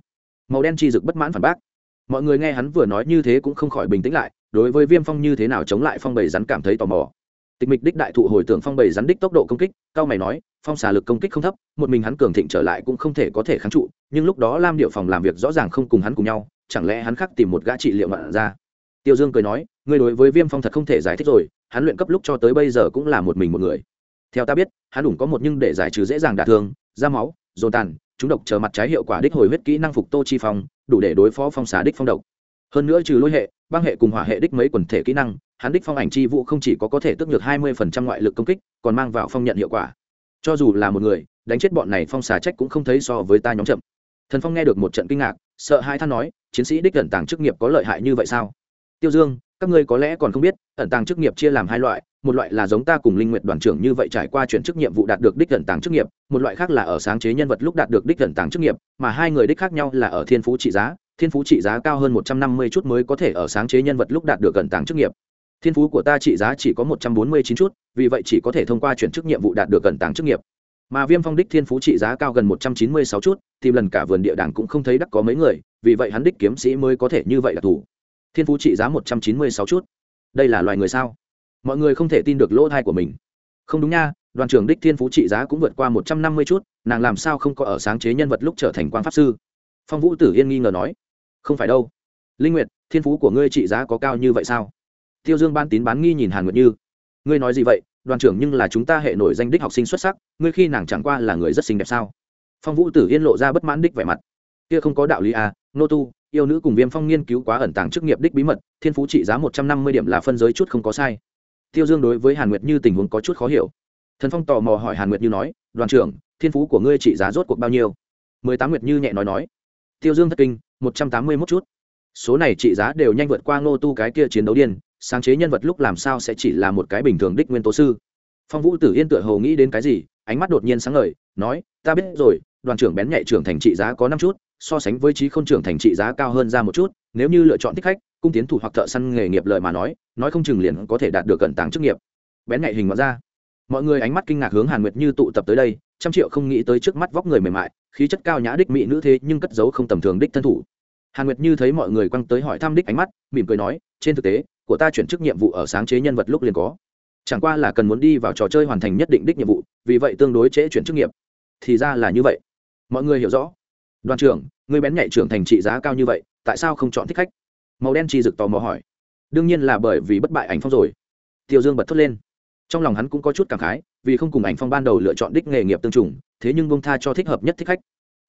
màu đen chi dực bất mãn phản bác. Mọi người nghe hắn vừa nói như thế cũng không khỏi bình tĩnh lại, đối với viêm phong như thế nào chống lại phong bầy rắn cảm thấy tò mò. Tịch mịch đích đại thụ hồi tưởng phong bầy rắn đích tốc độ công kích, cao mày nói, phong xà lực công kích không thấp, một mình hắn cường thịnh trở lại cũng không thể có thể kháng trụ, nhưng lúc đó lam điệu phòng làm việc rõ ràng không cùng hắn cùng nhau chẳng lẽ hắn khắc tìm một gã trị liệu mặn ra? Tiêu dương cười nói, ngươi đối với viêm phong thật không thể giải thích rồi, hắn luyện cấp lúc cho tới bây giờ cũng là một mình một người. Theo ta biết, hắn đủ có một nhưng để giải trừ dễ dàng đả thương, da máu, dồn tàn, chúng độc chờ mặt trái hiệu quả đích hồi huyết kỹ năng phục tô chi phong, đủ để đối phó phong xà đích phong độc. Hơn nữa trừ lôi hệ, băng hệ cùng hỏa hệ đích mấy quần thể kỹ năng, hắn đích phong ảnh chi vụ không chỉ có có thể tước nhược hai mươi phần trăm ngoại lực công kích, còn mang vào phong nhận hiệu quả. Cho dù là một người, đánh chết bọn này phong xà trách cũng không thấy so với ta nhóm chậm thần phong nghe được một trận kinh ngạc, sợ hai than nói, chiến sĩ đích ẩn tàng chức nghiệp có lợi hại như vậy sao? Tiêu dương, các ngươi có lẽ còn không biết, ẩn tàng chức nghiệp chia làm hai loại, một loại là giống ta cùng linh nguyệt đoàn trưởng như vậy trải qua chuyển chức nhiệm vụ đạt được đích ẩn tàng chức nghiệp, một loại khác là ở sáng chế nhân vật lúc đạt được đích ẩn tàng chức nghiệp, mà hai người đích khác nhau là ở thiên phú trị giá, thiên phú trị giá cao hơn 150 chút mới có thể ở sáng chế nhân vật lúc đạt được ẩn tàng chức nghiệp. Thiên phú của ta trị giá chỉ có 149 chút, vì vậy chỉ có thể thông qua chuyển chức nhiệm vụ đạt được ẩn tàng chức nghiệp mà viêm phong đích thiên phú trị giá cao gần 196 chút, tìm lần cả vườn địa đàng cũng không thấy đắc có mấy người, vì vậy hắn đích kiếm sĩ mới có thể như vậy là thủ. Thiên phú trị giá 196 chút. Đây là loài người sao? Mọi người không thể tin được lỗ thai của mình. Không đúng nha, đoàn trưởng đích thiên phú trị giá cũng vượt qua một trăm năm mươi chút, nàng làm sao không có ở sáng chế nhân vật lúc trở thành quan pháp sư? Phong vũ tử yên nghi ngờ nói. Không phải đâu. Linh nguyệt, thiên phú của ngươi trị giá có cao như vậy sao? Tiêu dương ban tín bán nghi nhìn hàn nguyệt như. Ngươi nói gì vậy? Đoàn trưởng nhưng là chúng ta hệ nổi danh đích học sinh xuất sắc, ngươi khi nàng chẳng qua là người rất xinh đẹp sao? Phong vũ tử yên lộ ra bất mãn đích vẻ mặt. Kia không có đạo lý à nô tu, yêu nữ cùng viêm phong nghiên cứu quá ẩn tàng chức nghiệp đích bí mật, thiên phú trị giá một trăm năm mươi điểm là phân giới chút không có sai. Tiêu dương đối với hàn nguyệt như tình huống có chút khó hiểu. Thần phong tò mò hỏi hàn nguyệt như nói, đoàn trưởng, thiên phú của ngươi trị giá rốt cuộc bao nhiêu? Mười tám nguyệt như nhẹ nói nói. Tiêu dương thất kinh, một trăm tám mươi mốt chút. Số này trị giá đều nhanh vượt qua ngô tu cái kia chiến đấu điên sáng chế nhân vật lúc làm sao sẽ chỉ là một cái bình thường đích nguyên tố sư? Phong vũ tử yên tựa hồ nghĩ đến cái gì, ánh mắt đột nhiên sáng ngời, nói, ta biết rồi, đoàn trưởng bén nhạy trưởng thành trị giá có năm chút, so sánh với trí k h ô n trưởng thành trị giá cao hơn ra một chút, nếu như lựa chọn thích khách, cung tiến thủ hoặc thợ săn nghề nghiệp lợi mà nói nói không chừng liền có thể đạt được cận tàng chức nghiệp. Bén nhạy hình ngoạn ra. Mọi người ánh mắt kinh ngạc hướng hàn nguyệt như tụ tập tới đây, trăm triệu không nghĩ tới trước mắt vóc người mềm mại, khí chất cao nhã đích mỹ nữ thế nhưng cất giấu không tầm thường đích thân thủ. Hàn nguyệt như thấy mọi người quăng tới hỏi thăm đích ánh mắt, mỉm cười nói, trên thực tế của ta chuyển chức nhiệm vụ ở sáng chế nhân vật lúc liền có. Chẳng qua là cần muốn đi vào trò chơi hoàn thành nhất định đích nhiệm vụ, vì vậy tương đối trễ chuyển chức nghiệp. Thì ra là như vậy. Mọi người hiểu rõ. Đoàn trưởng, người bén nhạy trưởng thành trị giá cao như vậy, tại sao không chọn thích khách? Màu đen chi rực tò mò hỏi. Đương nhiên là bởi vì bất bại ảnh phong rồi. Tiêu dương bật thốt lên. Trong lòng hắn cũng có chút cảm khái, vì không cùng ảnh phong ban đầu lựa chọn đích nghề nghiệp tương trùng, thế nhưng bông tha cho thích hợp nhất thích khách.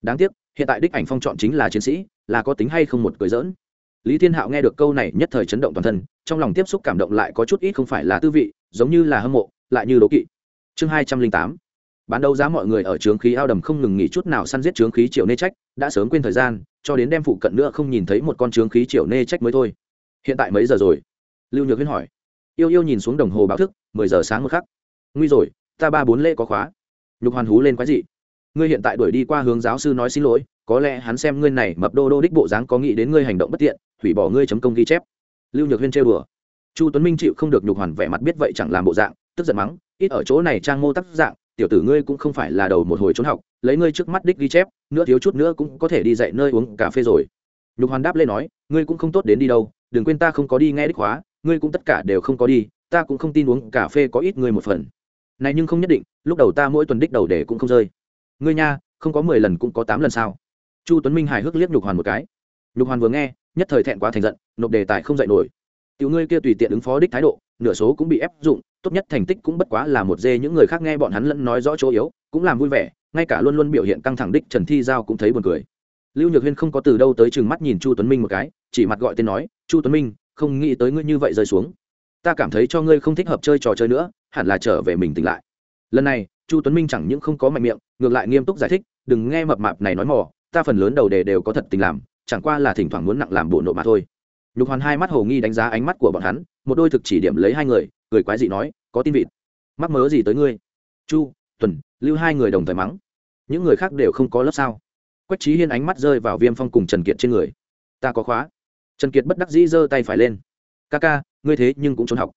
Đáng tiếc, hiện tại đích ảnh phong chọn chính là chiến sĩ, là có tính hay không một cười dỡn lý thiên hạo nghe được câu này nhất thời chấn động toàn thân, trong lòng tiếp xúc cảm động lại có chút ít không phải là tư vị, giống như là hâm mộ, lại như đố kỵ. Chương hai trăm linh tám. Bán đấu giá mọi người ở trướng khí ao đầm không ngừng nghỉ chút nào săn giết trướng khí triệu nê trách, đã sớm quên thời gian, cho đến đem phụ cận nữa không nhìn thấy một con trướng khí triệu nê trách mới thôi. Hiện tại mấy giờ rồi? Lưu nhược huyên hỏi. Yêu yêu nhìn xuống đồng hồ báo thức, mười giờ sáng một khắc. Nguy rồi, ta ba bốn lễ có khóa. Nhục hoàn hú lên quái dị. Ngươi hiện tại đuổi đi qua hướng giáo sư nói xin lỗi có lẽ hắn xem ngươi này mập đô đô đích bộ dáng có nghĩ đến ngươi hành động bất tiện, hủy bỏ ngươi chấm công ghi chép. Lưu nhược huyên trêu đùa. Chu tuấn minh chịu không được nhục hoàn vẻ mặt biết vậy chẳng làm bộ dạng, tức giận mắng, ít ở chỗ này trang mô tắc dạng, tiểu tử ngươi cũng không phải là đầu một hồi trốn học, lấy ngươi trước mắt đích ghi chép, nữa thiếu chút nữa cũng có thể đi dạy nơi uống cà phê rồi. Nhục hoàn đáp lên nói, ngươi cũng không tốt đến đi đâu, đừng quên ta không có đi nghe đích hóa ngươi cũng tất cả đều không có đi, ta cũng không tin uống cà phê có ít ngươi một phần. Này nhưng không nhất định, lúc đầu ta mỗi tuần đích đầu để cũng không rơi. Ngươi nha, không có mười lần cũng có tám lần sao? Chu tuấn minh hài hước liếc nhục hoàn một cái. Nhục hoàn vừa nghe, nhất thời thẹn quá thành giận, nộp đề tài không dạy nổi. Tiểu ngươi kia tùy tiện ứng phó đích thái độ, nửa số cũng bị ép dụng, tốt nhất thành tích cũng bất quá là một dê, những người khác nghe bọn hắn lẫn nói rõ chỗ yếu, cũng làm vui vẻ, ngay cả luôn luôn biểu hiện căng thẳng đích trần thi giao cũng thấy buồn cười. Lưu nhược huyên không có từ đâu tới chừng mắt nhìn chu tuấn minh một cái, chỉ mặt gọi tên nói, chu tuấn minh, không nghĩ tới ngươi như vậy rơi xuống. Ta cảm thấy cho ngươi không thích hợp chơi trò chơi nữa, hẳn là trở về mình tỉnh lại. Lần này, chu tuấn minh chẳng những không có mạnh miệng, ngược lại nghiêm túc giải thích, đừng nghe mập mạp này nói mò ta phần lớn đầu đề đều có thật tình làm, chẳng qua là thỉnh thoảng muốn nặng làm bộ nộ mà thôi. Nhục hoàn hai mắt hồ nghi đánh giá ánh mắt của bọn hắn, một đôi thực chỉ điểm lấy hai người người quái dị nói, có tin vịt. Mắc mớ gì tới ngươi? Chu, tuần, lưu hai người đồng thời mắng. Những người khác đều không có lớp sao? Quách trí hiên ánh mắt rơi vào viêm phong cùng trần kiệt trên người. Ta có khóa. Trần kiệt bất đắc dĩ giơ tay phải lên. Ca ca, ngươi thế nhưng cũng trốn học.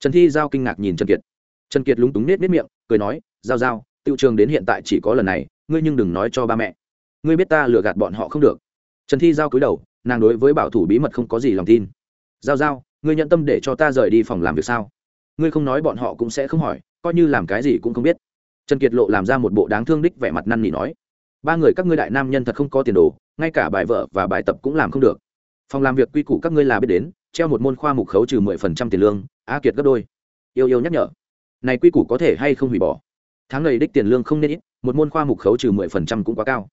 Trần thi giao kinh ngạc nhìn trần kiệt. Trần kiệt lúng túng nết nết miệng, cười nói, giao giao tiêu trường đến hiện tại chỉ có lần này, ngươi nhưng đừng nói cho ba mẹ ngươi biết ta lừa gạt bọn họ không được. Trần thi giao cúi đầu, nàng đối với bảo thủ bí mật không có gì lòng tin. Giao giao, ngươi nhận tâm để cho ta rời đi phòng làm việc sao? Ngươi không nói bọn họ cũng sẽ không hỏi, coi như làm cái gì cũng không biết. Trần kiệt lộ làm ra một bộ đáng thương đích vẻ mặt năn nỉ nói. Ba người các ngươi đại nam nhân thật không có tiền đồ, ngay cả bài vợ và bài tập cũng làm không được. Phòng làm việc quy củ các ngươi là biết đến, treo một môn khoa mục khấu trừ mười phần trăm tiền lương, á kiệt gấp đôi. Yêu yêu nhắc nhở. Này quy củ có thể hay không hủy bỏ? Tháng này đích tiền lương không nên ít, một môn khoa mục khấu trừ mười phần trăm cũng quá cao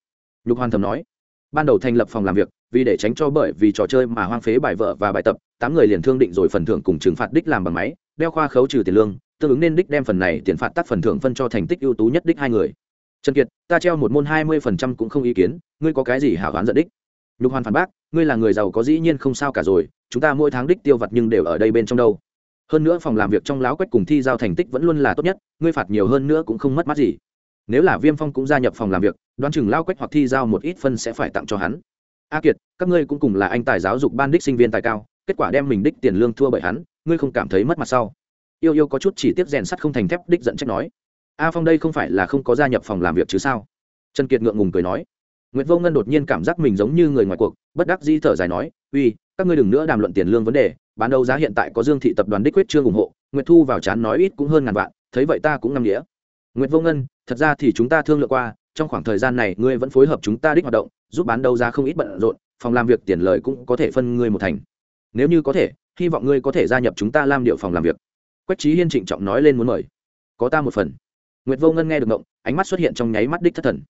nhục hoàn thầm nói, ban đầu thành lập phòng làm việc, vì để tránh cho bởi vì trò chơi mà hoang phế bài vợ và bài tập, tám người liền thương định rồi phần thưởng cùng trừng phạt đích làm bằng máy, đeo khoa khấu trừ tiền lương, tương ứng nên đích đem phần này tiền phạt tác phần thưởng phân cho thành tích ưu tú nhất đích hai người. Trần kiệt, ta treo một môn hai mươi phần trăm cũng không ý kiến, ngươi có cái gì hảo đoán giận đích? Nhục hoàn phản bác, ngươi là người giàu có dĩ nhiên không sao cả rồi, chúng ta mỗi tháng đích tiêu vặt nhưng đều ở đây bên trong đâu. Hơn nữa phòng làm việc trong láo quách cùng thi giao thành tích vẫn luôn là tốt nhất, ngươi phạt nhiều hơn nữa cũng không mất mát gì nếu là viêm phong cũng gia nhập phòng làm việc, đoán chừng lao quách hoặc thi giao một ít phân sẽ phải tặng cho hắn. A kiệt, các ngươi cũng cùng là anh tài giáo dục ban đích sinh viên tài cao, kết quả đem mình đích tiền lương thua bởi hắn, ngươi không cảm thấy mất mặt sau. Yêu yêu có chút chỉ tiếp rèn sắt không thành thép đích dẫn trách nói. A phong đây không phải là không có gia nhập phòng làm việc chứ sao? Trần kiệt ngượng ngùng cười nói. Nguyễn vô ngân đột nhiên cảm giác mình giống như người ngoài cuộc, bất đắc di thở dài nói, uy, các ngươi đừng nữa đàm luận tiền lương vấn đề, bán đấu giá hiện tại có dương thị tập đoàn đích quyết trương ủng hộ, nguyệt thu vào chán nói ít cũng hơn ngàn vạn, thấy vậy ta cũng ngâm nghĩa nguyệt vô ngân, thật ra thì chúng ta thương lượng qua, trong khoảng thời gian này ngươi vẫn phối hợp chúng ta đích hoạt động, giúp bán đấu giá không ít bận rộn, phòng làm việc tiền lời cũng có thể phân ngươi một thành. Nếu như có thể, hy vọng ngươi có thể gia nhập chúng ta làm điệu phòng làm việc. Quách Chí hiên trịnh trọng nói lên muốn mời. Có ta một phần. Nguyệt vô ngân nghe được mộng ánh mắt xuất hiện trong nháy mắt đích thất thần.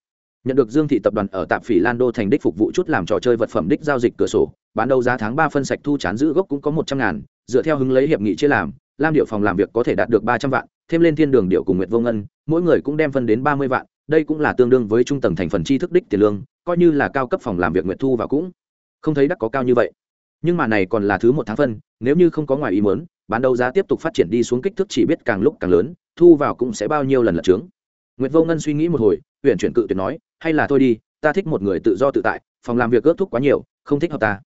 Nhận được dương thị tập đoàn ở tạm phỉ lan đô thành đích phục vụ chút làm trò chơi vật phẩm đích giao dịch cửa sổ, bán đấu giá tháng ba phân sạch thu chán giữ gốc cũng có một trăm ngàn, dựa theo hứng lấy hiệp nghị chia làm lam điệu phòng làm việc có thể đạt được ba trăm vạn, thêm lên thiên đường điệu cùng nguyệt vô ngân, mỗi người cũng đem phân đến ba mươi vạn, đây cũng là tương đương với trung tầng thành phần tri thức đích tiền lương, coi như là cao cấp phòng làm việc nguyệt thu và cũng không thấy đắc có cao như vậy. Nhưng mà này còn là thứ một tháng phân, nếu như không có ngoài ý muốn, bán đấu giá tiếp tục phát triển đi xuống kích thước chỉ biết càng lúc càng lớn, thu vào cũng sẽ bao nhiêu lần lật trướng nguyệt vô ngân suy nghĩ một hồi huyện chuyển cự tuyệt nói, hay là thôi đi, ta thích một người tự do tự tại, phòng làm việc ước thúc quá nhiều, không thích hợp ta.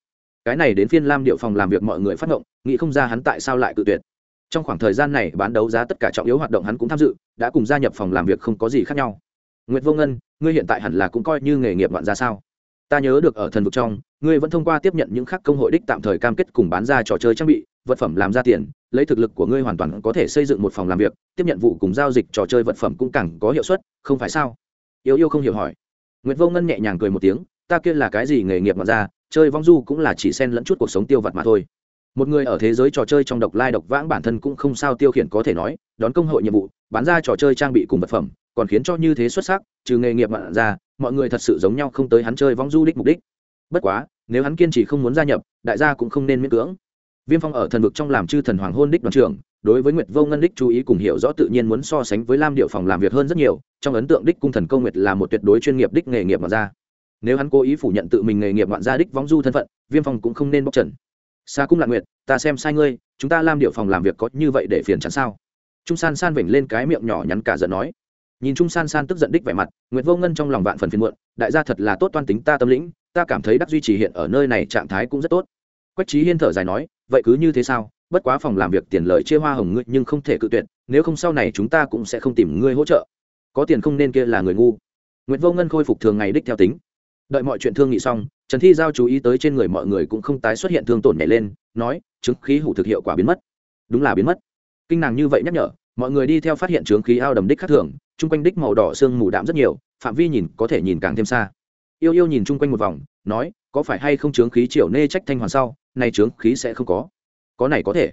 Cái này đến phiên lam điệu phòng làm việc mọi người phát động nghĩ không ra hắn tại sao lại cự tuyệt trong khoảng thời gian này bán đấu giá tất cả trọng yếu hoạt động hắn cũng tham dự, đã cùng gia nhập phòng làm việc không có gì khác nhau. Nguyệt vô ngân, ngươi hiện tại hẳn là cũng coi như nghề nghiệp loạn ra sao? Ta nhớ được ở thần vực trong, ngươi vẫn thông qua tiếp nhận những khác công hội đích tạm thời cam kết cùng bán ra trò chơi trang bị, vật phẩm làm ra tiền, lấy thực lực của ngươi hoàn toàn có thể xây dựng một phòng làm việc, tiếp nhận vụ cùng giao dịch trò chơi vật phẩm cũng càng có hiệu suất, không phải sao? Yêu yêu không hiểu hỏi. Nguyệt vô ngân nhẹ nhàng cười một tiếng, ta kia là cái gì nghề nghiệp mà ra, chơi vong du cũng là chỉ xen lẫn chút cuộc sống tiêu vặt mà thôi một người ở thế giới trò chơi trong độc lai độc vãng bản thân cũng không sao tiêu khiển có thể nói, đón công hội nhiệm vụ, bán ra trò chơi trang bị cùng vật phẩm, còn khiến cho như thế xuất sắc, trừ nghề nghiệp mặn ra, mọi người thật sự giống nhau không tới hắn chơi vong du đích mục đích. Bất quá, nếu hắn kiên trì không muốn gia nhập, đại gia cũng không nên miễn cưỡng. Viêm phong ở thần vực trong làm chư thần hoàng hôn đích đoàn trưởng, đối với nguyệt vô ngân đích chú ý cùng hiểu rõ tự nhiên muốn so sánh với lam điệu phòng làm việc hơn rất nhiều, trong ấn tượng đích cung thần công nguyệt là một tuyệt đối chuyên nghiệp đích nghề nghiệp mà ra. Nếu hắn cố ý phủ nhận tự mình nghề nghiệp ngoạn gia đích vong du thân phận, viêm phong cũng không nên bóc trần xa cung lạ nguyệt, ta xem sai ngươi, chúng ta làm điệu phòng làm việc có như vậy để phiền chắn sao? Trung san san vểnh lên cái miệng nhỏ nhắn cả giận nói. Nhìn trung san san tức giận đích vẻ mặt, nguyệt vô ngân trong lòng vạn phần phiền muộn, đại gia thật là tốt toan tính ta tâm lĩnh, ta cảm thấy đắc duy trì hiện ở nơi này trạng thái cũng rất tốt. Quách trí hiên thở dài nói, vậy cứ như thế sao? Bất quá phòng làm việc tiền lời chia hoa hồng ngươi nhưng không thể cự tuyệt, nếu không sau này chúng ta cũng sẽ không tìm ngươi hỗ trợ. Có tiền không nên kia là người ngu. Nguyệt vô ngân khôi phục thường ngày đích theo tính đợi mọi chuyện thương nghị xong, trần thi giao chú ý tới trên người mọi người cũng không tái xuất hiện thương tổn nhảy lên, nói, chứng khí hủ thực hiệu quả biến mất. Đúng là biến mất. Kinh nàng như vậy nhắc nhở, mọi người đi theo phát hiện chứng khí ao đầm đích khác thường, chung quanh đích màu đỏ sương mù đạm rất nhiều, phạm vi nhìn có thể nhìn càng thêm xa. Yêu yêu nhìn chung quanh một vòng, nói, có phải hay không chướng khí triệu nê trách thanh hoàn sau, nay chướng khí sẽ không có? Có này có thể.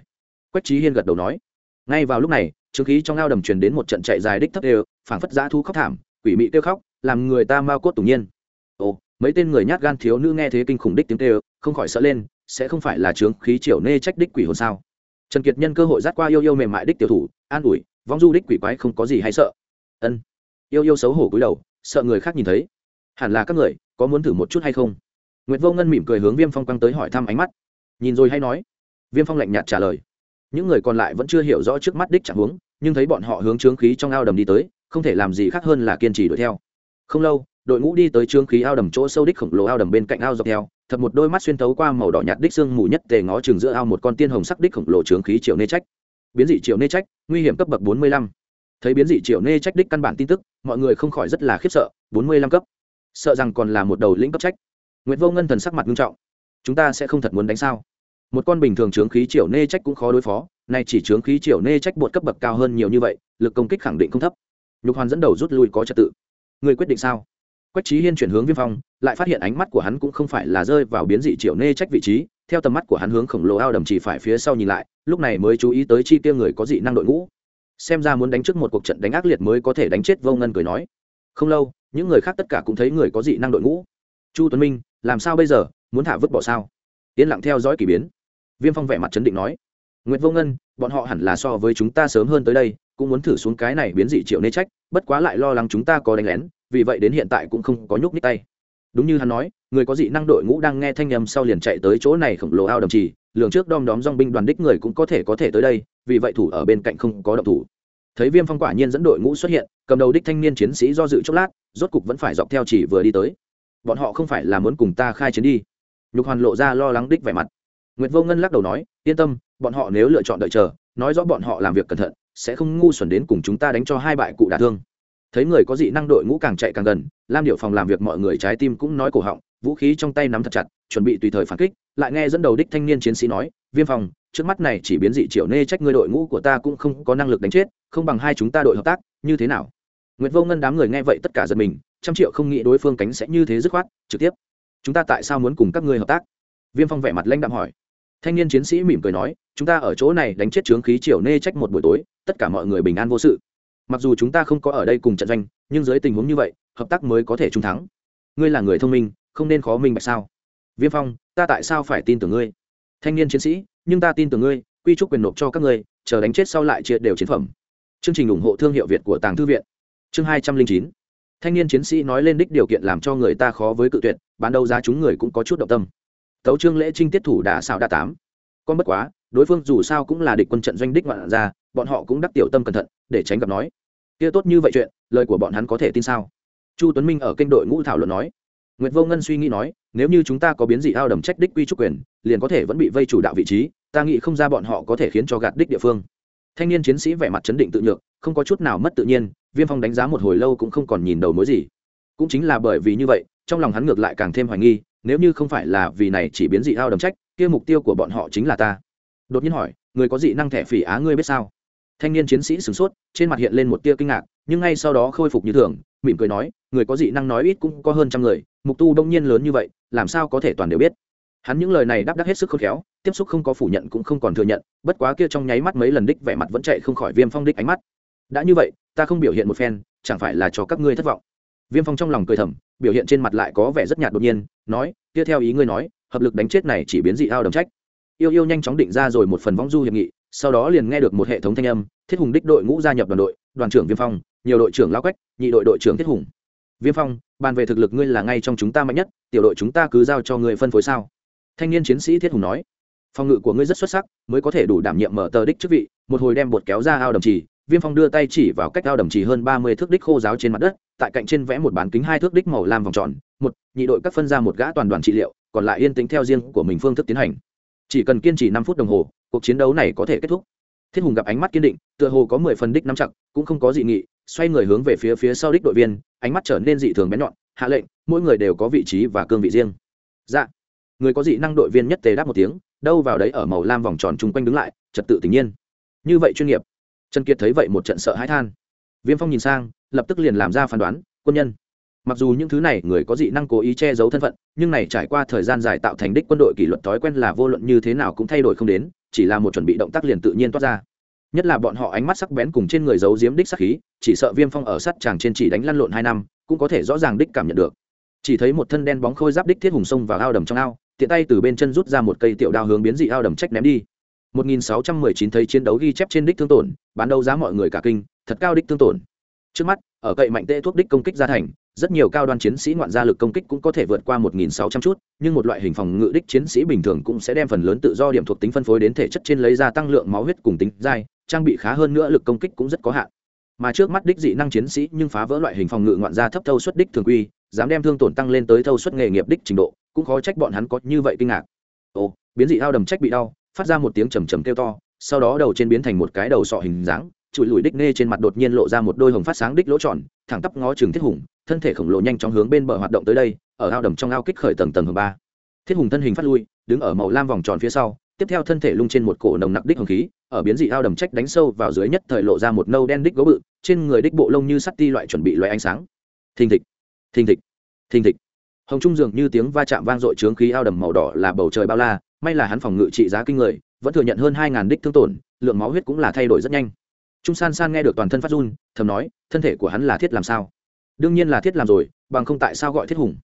Quách trí hiên gật đầu nói. Ngay vào lúc này chướng khí trong ao đầm truyền đến một trận chạy dài đích thấp đều, phảng phất giã thu khóc thảm, quỷ mị kêu khóc, làm người ta mau cốt tủng nhiên mấy tên người nhát gan thiếu nữ nghe thế kinh khủng đích tiếng kêu không khỏi sợ lên sẽ không phải là trướng khí triều nê trách đích quỷ hồn sao trần kiệt nhân cơ hội dắt qua yêu yêu mềm mại đích tiểu thủ an ủi vong du đích quỷ quái không có gì hay sợ ân yêu yêu xấu hổ cúi đầu sợ người khác nhìn thấy hẳn là các người có muốn thử một chút hay không Nguyệt Vô Ngân mỉm cười hướng Viêm Phong quăng tới hỏi thăm ánh mắt. Nhìn rồi hay nói. Viêm Phong lạnh nhạt trả lời. Những người còn lại vẫn chưa hiểu rõ trước mắt đích trạng hướng, nhưng thấy bọn họ hướng trướng khí trong ao đầm đi tới, không thể làm gì khác hơn là kiên trì đuổi theo. Không lâu, đội ngũ đi tới trướng khí ao đầm chỗ sâu đích khổng lồ ao đầm bên cạnh ao dọc theo, thật một đôi mắt xuyên thấu qua màu đỏ nhạt đích xương mù nhất tề ngó chừng giữa ao một con tiên hồng sắc đích khổng lồ trướng khí triệu nê trách. Biến dị triệu nê trách, nguy hiểm cấp bậc 45. Thấy biến dị triệu nê trách đích căn bản tin tức, mọi người không khỏi rất là khiếp sợ, 45 cấp. Sợ rằng còn là một đầu lĩnh cấp trách Nguyệt Vô Ngân thần sắc mặt nghiêm trọng. Chúng ta sẽ không thật muốn đánh sao? Một con bình thường trướng khí triệu nê trách cũng khó đối phó, nay chỉ trướng khí triệu nê trách bột cấp bậc cao hơn nhiều như vậy, lực công kích khẳng định không thấp. Nhục Hoàn dẫn đầu rút lui có trật tự. Người quyết định sao? Quách Chí Hiên chuyển hướng Viêm Phong, lại phát hiện ánh mắt của hắn cũng không phải là rơi vào biến dị triệu nê trách vị trí, theo tầm mắt của hắn hướng khổng lồ ao đầm chỉ phải phía sau nhìn lại, lúc này mới chú ý tới chi tiêu người có dị năng đội ngũ. Xem ra muốn đánh trước một cuộc trận đánh ác liệt mới có thể đánh chết Vô Ngân cười nói. Không lâu, những người khác tất cả cũng thấy người có dị năng đội ngũ. Chu Tuấn Minh, làm sao bây giờ muốn thả vứt bỏ sao yên lặng theo dõi k ỳ biến viêm phong vẻ mặt chấn định nói nguyễn vô ngân bọn họ hẳn là so với chúng ta sớm hơn tới đây cũng muốn thử xuống cái này biến dị triệu nê trách bất quá lại lo lắng chúng ta có đánh lén vì vậy đến hiện tại cũng không có nhúc nhích tay. Đúng như hắn nói, người có dị năng đội ngũ đang nghe thanh â m sau liền chạy tới chỗ này khổng lồ ao đầm trì, lường trước đom đóm dong binh đoàn đích người cũng có thể có thể tới đây, vì vậy thủ ở bên cạnh không có động thủ. Thấy viêm phong quả nhiên dẫn đội ngũ xuất hiện, cầm đầu đích thanh niên chiến sĩ do dự chốc lát, rốt cục vẫn phải dọc theo chỉ vừa đi tới. Bọn họ không phải là muốn cùng ta khai chiến đi. Nhục hoàn lộ ra lo lắng đích vẻ mặt. Nguyệt vô ngân lắc đầu nói, yên tâm, bọn họ nếu lựa chọn đợi chờ, nói rõ bọn họ làm việc cẩn thận, sẽ không ngu xuẩn đến cùng chúng ta đánh cho hai bại cụ đả thương thấy người có dị năng đội ngũ càng chạy càng gần, lam điệu phòng làm việc mọi người trái tim cũng nói cổ họng, vũ khí trong tay nắm thật chặt, chuẩn bị tùy thời phản kích, lại nghe dẫn đầu đích thanh niên chiến sĩ nói, viêm phòng trước mắt này chỉ biến dị triệu nê trách ngươi đội ngũ của ta cũng không có năng lực đánh chết, không bằng hai chúng ta đội hợp tác, như thế nào? Nguyệt vô ngân đám người nghe vậy tất cả giật mình, trăm triệu không nghĩ đối phương cánh sẽ như thế dứt khoát, trực tiếp, chúng ta tại sao muốn cùng các ngươi hợp tác? Viêm phong vẻ mặt lãnh đạm hỏi. Thanh niên chiến sĩ mỉm cười nói, chúng ta ở chỗ này đánh chết trướng khí triều nê trách một buổi tối, tất cả mọi người bình an vô sự mặc dù chúng ta không có ở đây cùng trận doanh, nhưng dưới tình huống như vậy, hợp tác mới có thể trung thắng. Ngươi là người thông minh, không nên khó minh bạch sao? Viêm phong, ta tại sao phải tin tưởng ngươi? Thanh niên chiến sĩ, nhưng ta tin tưởng ngươi, quy trúc quyền nộp cho các ngươi, chờ đánh chết sau lại chia đều chiến phẩm. Chương trình ủng hộ thương hiệu việt của tàng thư viện. Chương hai trăm linh chín. Thanh niên chiến sĩ nói lên đích điều kiện làm cho người ta khó với cự tuyệt, bán đầu giá chúng người cũng có chút động tâm. Tấu trương lễ trinh tiết thủ đã xào đa tám. Con bất quá đối phương dù sao cũng là địch quân trận doanh đích ngoạn ra bọn họ cũng đắc tiểu tâm cẩn thận để tránh gặp nói kia tốt như vậy chuyện lời của bọn hắn có thể tin sao chu tuấn minh ở kênh đội ngũ thảo luận nói Nguyệt Vô Ngân suy nghĩ nói, nếu như chúng ta có biến dị ao đầm trách đích quy trúc quyền, liền có thể vẫn bị vây chủ đạo vị trí, ta nghĩ không ra bọn họ có thể khiến cho gạt đích địa phương. Thanh niên chiến sĩ vẻ mặt chấn định tự nhượng, không có chút nào mất tự nhiên, Viêm Phong đánh giá một hồi lâu cũng không còn nhìn đầu mối gì. Cũng chính là bởi vì như vậy, trong lòng hắn ngược lại càng thêm hoài nghi, nếu như không phải là vì này chỉ biến dị ao đầm trách, kia mục tiêu của bọn họ chính là ta. Đột nhiên hỏi, người có dị năng thẻ phỉ á ngươi biết sao? Thanh niên chiến sĩ sửng sốt, trên mặt hiện lên một tia kinh ngạc, nhưng ngay sau đó khôi phục như thường, mỉm cười nói, người có dị năng nói ít cũng có hơn trăm người, mục tu đông nhiên lớn như vậy làm sao có thể toàn đều biết? Hắn những lời này đáp đắc hết sức khôn khéo tiếp xúc không có phủ nhận cũng không còn thừa nhận bất quá kia trong nháy mắt mấy lần đích vẻ mặt vẫn chạy không khỏi viêm phong đích ánh mắt. Đã như vậy ta không biểu hiện một phen chẳng phải là cho các ngươi thất vọng? Viêm phong trong lòng cười thầm biểu hiện trên mặt lại có vẻ rất nhạt đột nhiên nói kia theo ý ngươi nói hợp lực đánh chết này chỉ biến dị ao đồng trách yêu yêu nhanh chóng định ra rồi một phần vong du hiệp nghị, sau đó liền nghe được một hệ thống thanh âm, thiết hùng đích đội ngũ gia nhập đoàn đội, đoàn trưởng viêm phong, nhiều đội trưởng lao quách, nhị đội đội trưởng thiết hùng. Viêm phong, bàn về thực lực ngươi là ngay trong chúng ta mạnh nhất, tiểu đội chúng ta cứ giao cho người phân phối sao? Thanh niên chiến sĩ thiết hùng nói. Phòng ngự của ngươi rất xuất sắc, mới có thể đủ đảm nhiệm mở tờ đích chức vị, một hồi đem bột kéo ra ao đầm trì, viêm phong đưa tay chỉ vào cách ao đầm trì hơn ba mươi thước đích khô giáo trên mặt đất, tại cạnh trên vẽ một bán kính hai thước đích màu lam vòng tròn, một, nhị đội các phân ra một gã toàn đoàn trị liệu, còn lại yên tĩnh theo riêng của mình phương thức tiến hành chỉ cần kiên trì năm phút đồng hồ, cuộc chiến đấu này có thể kết thúc. Thiết hùng gặp ánh mắt kiên định, tựa hồ có mười phần đích nắm chặt, cũng không có dị nghị, xoay người hướng về phía phía sau đích đội viên, ánh mắt trở nên dị thường bén nhọn, hạ lệnh, mỗi người đều có vị trí và cương vị riêng. Dạ. Người có dị năng đội viên nhất tề đáp một tiếng, đâu vào đấy ở màu lam vòng tròn chung quanh đứng lại, trật tự tình nhiên. Như vậy chuyên nghiệp. Trần kiệt thấy vậy một trận sợ hãi than. Viêm phong nhìn sang, lập tức liền làm ra phán đoán, quân nhân mặc dù những thứ này người có dị năng cố ý che giấu thân phận, nhưng này trải qua thời gian dài tạo thành đích quân đội kỷ luật thói quen là vô luận như thế nào cũng thay đổi không đến, chỉ là một chuẩn bị động tác liền tự nhiên toát ra. Nhất là bọn họ ánh mắt sắc bén cùng trên người giấu giếm đích sắc khí, chỉ sợ viêm phong ở sắt chàng trên chỉ đánh lăn lộn hai năm, cũng có thể rõ ràng đích cảm nhận được. Chỉ thấy một thân đen bóng khôi giáp đích thiết hùng sông vào ao đầm trong ao, tiện tay từ bên chân rút ra một cây tiểu đao hướng biến dị ao đầm trách ném đi. 1619 thấy chiến đấu ghi chép trên đích thương tổn, bán đấu giá mọi người cả kinh, thật cao đích thương tổn. Trước mắt, ở cậy mạnh tệ thuốc đích công kích ra thành rất nhiều cao đoan chiến sĩ ngoạn gia lực công kích cũng có thể vượt qua 1600 chút, nhưng một loại hình phòng ngự đích chiến sĩ bình thường cũng sẽ đem phần lớn tự do điểm thuộc tính phân phối đến thể chất trên lấy ra tăng lượng máu huyết cùng tính dai, trang bị khá hơn nữa lực công kích cũng rất có hạn. Mà trước mắt đích dị năng chiến sĩ nhưng phá vỡ loại hình phòng ngự ngoạn gia thấp thâu suất đích thường quy, dám đem thương tổn tăng lên tới thâu suất nghề nghiệp đích trình độ, cũng khó trách bọn hắn có như vậy kinh ngạc. Ồ, biến dị ao đầm trách bị đau, phát ra một tiếng trầm trầm kêu to, sau đó đầu trên biến thành một cái đầu sọ hình dáng chùi lùi đích nê trên mặt đột nhiên lộ ra một đôi hồng phát sáng đích lỗ tròn, thẳng tắp ngó chừng thiết hùng, thân thể khổng lồ nhanh chóng hướng bên bờ hoạt động tới đây, ở ao đầm trong ao kích khởi tầng tầng hầm ba. Thiết hùng thân hình phát lui, đứng ở màu lam vòng tròn phía sau, tiếp theo thân thể lung trên một cổ nồng nặc đích hồng khí, ở biến dị ao đầm trách đánh sâu vào dưới nhất thời lộ ra một nâu đen đích gấu bự, trên người đích bộ lông như sắt ti loại chuẩn bị loại ánh sáng. Thình thịch thình thịch thình thịch. Hồng trung dường như tiếng va chạm vang dội trướng khí ao đầm màu đỏ là bầu trời bao la, may là hắn phòng ngự trị giá kinh người, vẫn thừa nhận hơn hai ngàn đích thương tổn, lượng máu huyết cũng là thay đổi rất nhanh trung san san nghe được toàn thân phát run, thầm nói, thân thể của hắn là thiết làm sao? Đương nhiên là thiết làm rồi, bằng không tại sao gọi thiết hùng?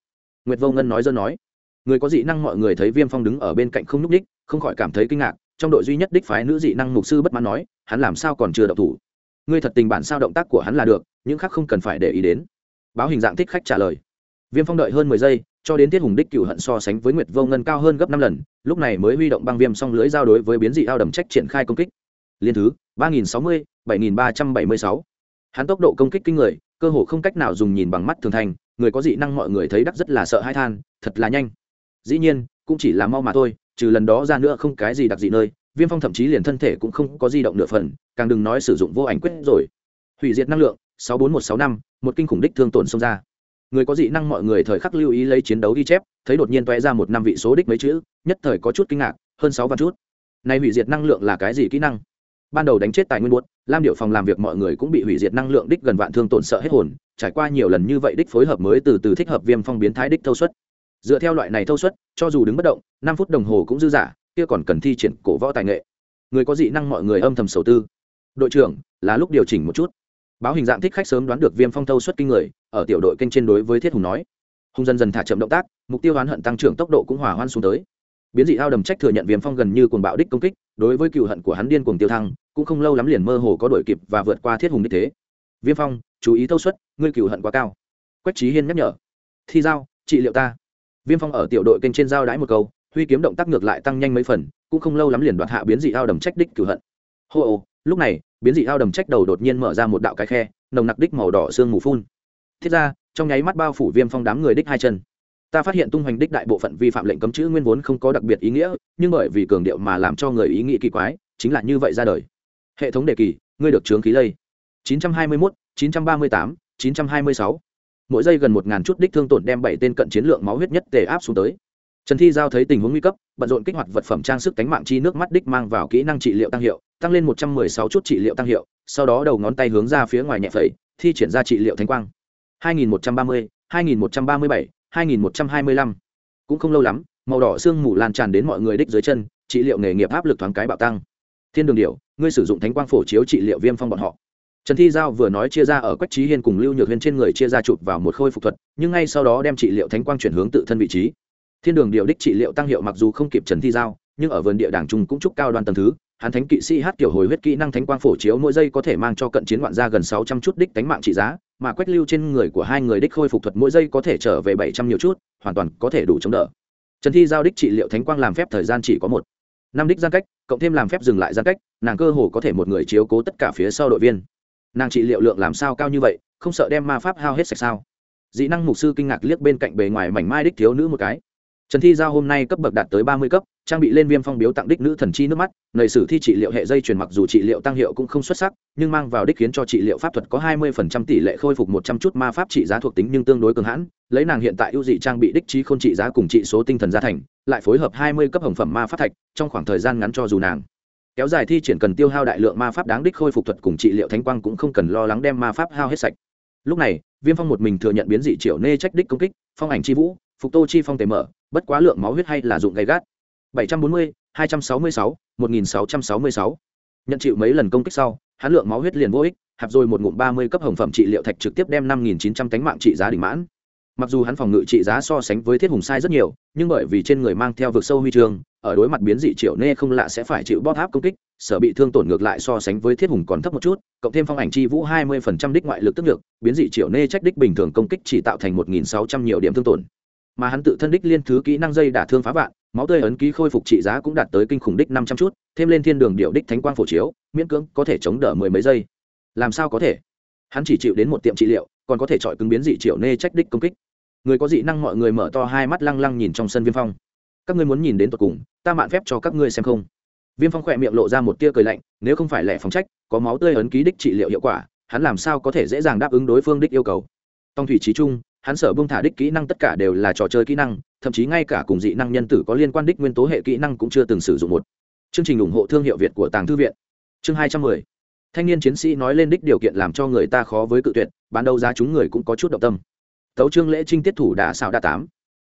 Nguyệt vô ngân nói dân nói, người có dị năng mọi người thấy viêm phong đứng ở bên cạnh không n ú c đích không khỏi cảm thấy kinh ngạc, trong đội duy nhất đích phái nữ dị năng mục sư bất mãn nói, hắn làm sao còn chưa động thủ? Ngươi thật tình bản sao động tác của hắn là được, những khác không cần phải để ý đến. Báo hình dạng thích khách trả lời. Viêm phong đợi hơn mười giây, cho đến thiết hùng đích cựu hận so sánh với nguyệt vô ngân cao hơn gấp năm lần, lúc này mới huy động băng viêm song lưới giao đối với biến dị ao đầm trách triển khai công kích. Liên thứ, ba nghìn sáu mươi bảy nghìn ba trăm bảy mươi sáu. Hắn tốc độ công kích kinh người, cơ hồ không cách nào dùng nhìn bằng mắt thường thành, người có dị năng mọi người thấy đắc rất là sợ hãi than, thật là nhanh. Dĩ nhiên, cũng chỉ là mau mà thôi, trừ lần đó ra nữa không cái gì đặc dị nơi, viêm phong thậm chí liền thân thể cũng không có di động nửa phần, càng đừng nói sử dụng vô ảnh quyết rồi. Hủy diệt năng lượng, sáu bốn một sáu năm, một kinh khủng đích thương tổn xông ra. Người có dị năng mọi người thời khắc lưu ý lấy chiến đấu ghi chép, thấy đột nhiên toé ra một năm vị số đích mấy chữ, nhất thời có chút kinh ngạc, hơn sáu vạn chút. Này hủy diệt năng lượng là cái gì kỹ năng? Ban đầu đánh chết tài nguyên buốt, lam điệu phòng làm việc mọi người cũng bị hủy diệt năng lượng đích gần vạn thương tổn sợ hết hồn, trải qua nhiều lần như vậy đích phối hợp mới từ từ thích hợp viêm phong biến thái đích thâu suất. Dựa theo loại này thâu suất, cho dù đứng bất động, năm phút đồng hồ cũng dư giả kia còn cần thi triển cổ võ tài nghệ. Người có dị năng mọi người âm thầm sầu tư. Đội trưởng, là lúc điều chỉnh một chút. Báo hình dạng thích khách sớm đoán được viêm phong thâu suất kinh người, ở tiểu đội kênh trên đối với thiết hùng nói. Hùng dần dần thả chậm động tác, mục tiêu oán hận tăng trưởng tốc độ cũng hòa hoan xuống tới biến dị ao đầm trách thừa nhận viêm phong gần như cuồng bạo đích công kích, đối với cựu hận của hắn điên cuồng tiêu thăng, cũng không lâu lắm liền mơ hồ có đổi kịp và vượt qua thiết hùng đích thế. Viêm phong, chú ý thâu suất, ngươi cựu hận quá cao. Quách trí hiên nhắc nhở. Thi giao, trị liệu ta. Viêm phong ở tiểu đội kênh trên giao đái một câu, huy kiếm động tác ngược lại tăng nhanh mấy phần, cũng không lâu lắm liền đoạt hạ biến dị ao đầm trách đích cửu hận. Hô ô, lúc này, biến dị ao đầm trách đầu đột nhiên mở ra một đạo cái khe, nồng nặc đích màu đỏ sương mù phun. Thiết ra, trong nháy mắt bao phủ viêm phong đám người đích hai chân ta phát hiện tung hoành đích đại bộ phận vi phạm lệnh cấm chữ nguyên vốn không có đặc biệt ý nghĩa nhưng bởi vì cường điệu mà làm cho người ý nghĩ kỳ quái chính là như vậy ra đời. Hệ thống đề kỳ ngươi được chướng khí lây. 921, 938, 926. mỗi giây gần một ngàn chút đích thương tổn đem bảy tên cận chiến lượng máu huyết nhất tề áp xuống tới. Trần thi giao thấy tình huống nguy cấp bận rộn kích hoạt vật phẩm trang sức cánh mạng chi nước mắt đích mang vào kỹ năng trị liệu tăng hiệu tăng lên một trăm mười sáu chút trị liệu tăng hiệu sau đó đầu ngón tay hướng ra phía ngoài nhẹ phẩy thi triển ra trị liệu thánh quang. hai nghìn 2125 cũng không lâu lắm, màu đỏ xương mù lan tràn đến mọi người đích dưới chân, trị liệu nghề nghiệp áp lực thoáng cái bạo tăng. Thiên đường điệu ngươi sử dụng thánh quang phổ chiếu trị liệu viêm phong bọn họ. Trần thi giao vừa nói chia ra ở quách trí hiên cùng lưu nhược huyên trên người chia ra chụp vào một khôi phục thuật, nhưng ngay sau đó đem trị liệu thánh quang chuyển hướng tự thân vị trí. Thiên đường điệu đích trị liệu tăng hiệu mặc dù không kịp trần thi giao, nhưng ở vườn địa đảng trung cũng chúc cao đoan tầng thứ, hắn thánh kỵ sĩ hát kiểu hồi huyết kỹ năng thánh quang phổ chiếu mỗi giây có thể mang cho cận chiến ngoạn ra gần sáu trăm chút đích tánh mạng trị giá mà quách lưu trên người của hai người đích khôi phục thuật mỗi giây có thể trở về bảy trăm nhiều chút, hoàn toàn có thể đủ chống đỡ. Trần thi giao đích trị liệu thánh quang làm phép thời gian chỉ có một. Năm đích gian cách, cộng thêm làm phép dừng lại gian cách, nàng cơ hồ có thể một người chiếu cố tất cả phía sau đội viên. Nàng trị liệu lượng làm sao cao như vậy, không sợ đem ma pháp hao hết sạch sao? Dĩ năng mục sư kinh ngạc liếc bên cạnh bề ngoài mảnh mai đích thiếu nữ một cái. Trần thi giao hôm nay cấp bậc đạt tới ba mươi cấp trang bị lên viêm phong biếu tặng đích nữ thần chi nước mắt, nầy sử thi trị liệu hệ dây truyền mặc dù trị liệu tăng hiệu cũng không xuất sắc, nhưng mang vào đích khiến cho trị liệu pháp thuật có hai mươi phần trăm tỷ lệ khôi phục một trăm chút ma pháp trị giá thuộc tính nhưng tương đối cường hãn, lấy nàng hiện tại ưu dị trang bị đích trí không trị giá cùng trị số tinh thần gia thành, lại phối hợp hai mươi cấp hồng phẩm ma pháp thạch, trong khoảng thời gian ngắn cho dù nàng. Kéo dài thi triển cần tiêu hao đại lượng ma pháp đáng đích khôi phục thuật cùng trị liệu thánh quang cũng không cần lo lắng đem ma pháp hao hết sạch. Lúc này, viêm phong một mình thừa nhận biến dị triệu nê trách đích công kích, phong ảnh chi vũ, phục tô chi phong tề mở, bất quá lượng máu huyết hay là dụng gây gắt. 740, 266, 1666. nhận chịu mấy lần công kích sau hắn lượng máu huyết liền vô ích hạp rồi một ngụm 30 cấp hồng phẩm trị liệu thạch trực tiếp đem 5900 tánh mạng trị giá đỉnh mãn mặc dù hắn phòng ngự trị giá so sánh với thiết hùng sai rất nhiều nhưng bởi vì trên người mang theo vực sâu huy chương ở đối mặt biến dị triệu nê không lạ sẽ phải chịu bóp áp công kích sở bị thương tổn ngược lại so sánh với thiết hùng còn thấp một chút cộng thêm phong ảnh chi vũ 20% đích ngoại lực tức ngược biến dị triệu nê trách đích bình thường công kích chỉ tạo thành 1.600 nhiều điểm thương tổn mà hắn tự thân đích liên thứ kỹ năng dây đả thương phá vạn, máu tươi ấn ký khôi phục trị giá cũng đạt tới kinh khủng đích năm trăm chút, thêm lên thiên đường điệu đích thánh quang phổ chiếu, miễn cưỡng có thể chống đỡ mười mấy giây. Làm sao có thể? Hắn chỉ chịu đến một tiệm trị liệu, còn có thể chọi cứng biến dị triệu nê trách đích công kích. Người có dị năng mọi người mở to hai mắt lăng lăng nhìn trong sân viêm phong. Các ngươi muốn nhìn đến tột cùng, ta mạn phép cho các ngươi xem không? Viêm phong khỏe miệng lộ ra một tia cười lạnh, nếu không phải lẻ phòng trách, có máu tươi ấn ký đích trị liệu hiệu quả, hắn làm sao có thể dễ dàng đáp ứng đối phương đích yêu cầu? Tòng thủy trí trung hắn sở bông thả đích kỹ năng tất cả đều là trò chơi kỹ năng, thậm chí ngay cả cùng dị năng nhân tử có liên quan đích nguyên tố hệ kỹ năng cũng chưa từng sử dụng một. Chương trình ủng hộ thương hiệu việt của tàng thư viện. Chương hai trăm mười. Thanh niên chiến sĩ nói lên đích điều kiện làm cho người ta khó với cự tuyệt ban đầu giá chúng người cũng có chút động tâm. Tấu trương lễ trinh tiết thủ đã xào đa tám.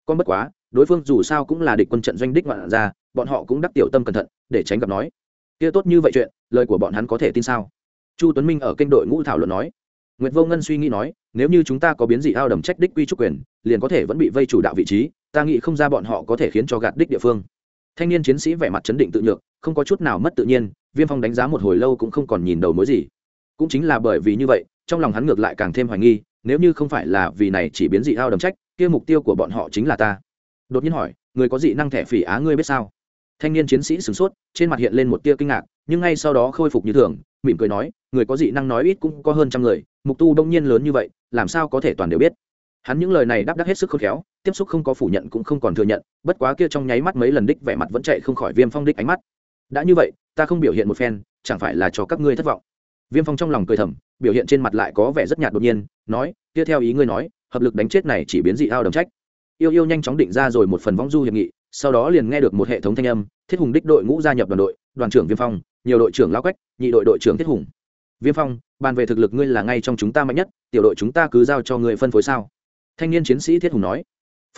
Con bất quá, đối phương dù sao cũng là địch quân trận doanh đích ngoạn ra bọn họ cũng đắc tiểu tâm cẩn thận, để tránh gặp nói. Kia tốt như vậy chuyện, lời của bọn hắn có thể tin sao? Chu tuấn minh ở kênh đội ngũ thảo luận nói. Nguyệt Vô Ngân suy nghĩ nói, nếu như chúng ta có biến dị ao đầm trách đích quy trúc quyền, liền có thể vẫn bị vây chủ đạo vị trí, ta nghĩ không ra bọn họ có thể khiến cho gạt đích địa phương. Thanh niên chiến sĩ vẻ mặt chấn định tự nhược, không có chút nào mất tự nhiên, Viêm Phong đánh giá một hồi lâu cũng không còn nhìn đầu mối gì. Cũng chính là bởi vì như vậy, trong lòng hắn ngược lại càng thêm hoài nghi, nếu như không phải là vì này chỉ biến dị ao đầm trách, kia mục tiêu của bọn họ chính là ta đột nhiên hỏi người có dị năng thẻ phỉ á ngươi biết sao thanh niên chiến sĩ sửng sốt trên mặt hiện lên một tia kinh ngạc nhưng ngay sau đó khôi phục như thường mỉm cười nói người có dị năng nói ít cũng có hơn trăm người mục tu đông nhiên lớn như vậy, làm sao có thể toàn đều biết? Hắn những lời này đáp đắc hết sức khôn khéo, tiếp xúc không có phủ nhận cũng không còn thừa nhận, bất quá kia trong nháy mắt mấy lần đích vẻ mặt vẫn chạy không khỏi viêm phong đích ánh mắt. Đã như vậy, ta không biểu hiện một phen, chẳng phải là cho các ngươi thất vọng? Viêm phong trong lòng cười thầm, biểu hiện trên mặt lại có vẻ rất nhạt đột nhiên, nói, kia theo ý ngươi nói, hợp lực đánh chết này chỉ biến dị ao đầm trách. Yêu yêu nhanh chóng định ra rồi một phần vong du hiệp nghị, sau đó liền nghe được một hệ thống thanh âm, thiết hùng đích đội ngũ gia nhập đoàn đội, đoàn trưởng viêm phong, nhiều đội trưởng lao quách, nhị đội đội trưởng thiết hùng. Viêm phong bàn về thực lực ngươi là ngay trong chúng ta mạnh nhất, tiểu đội chúng ta cứ giao cho ngươi phân phối sao? Thanh niên chiến sĩ thiết hùng nói.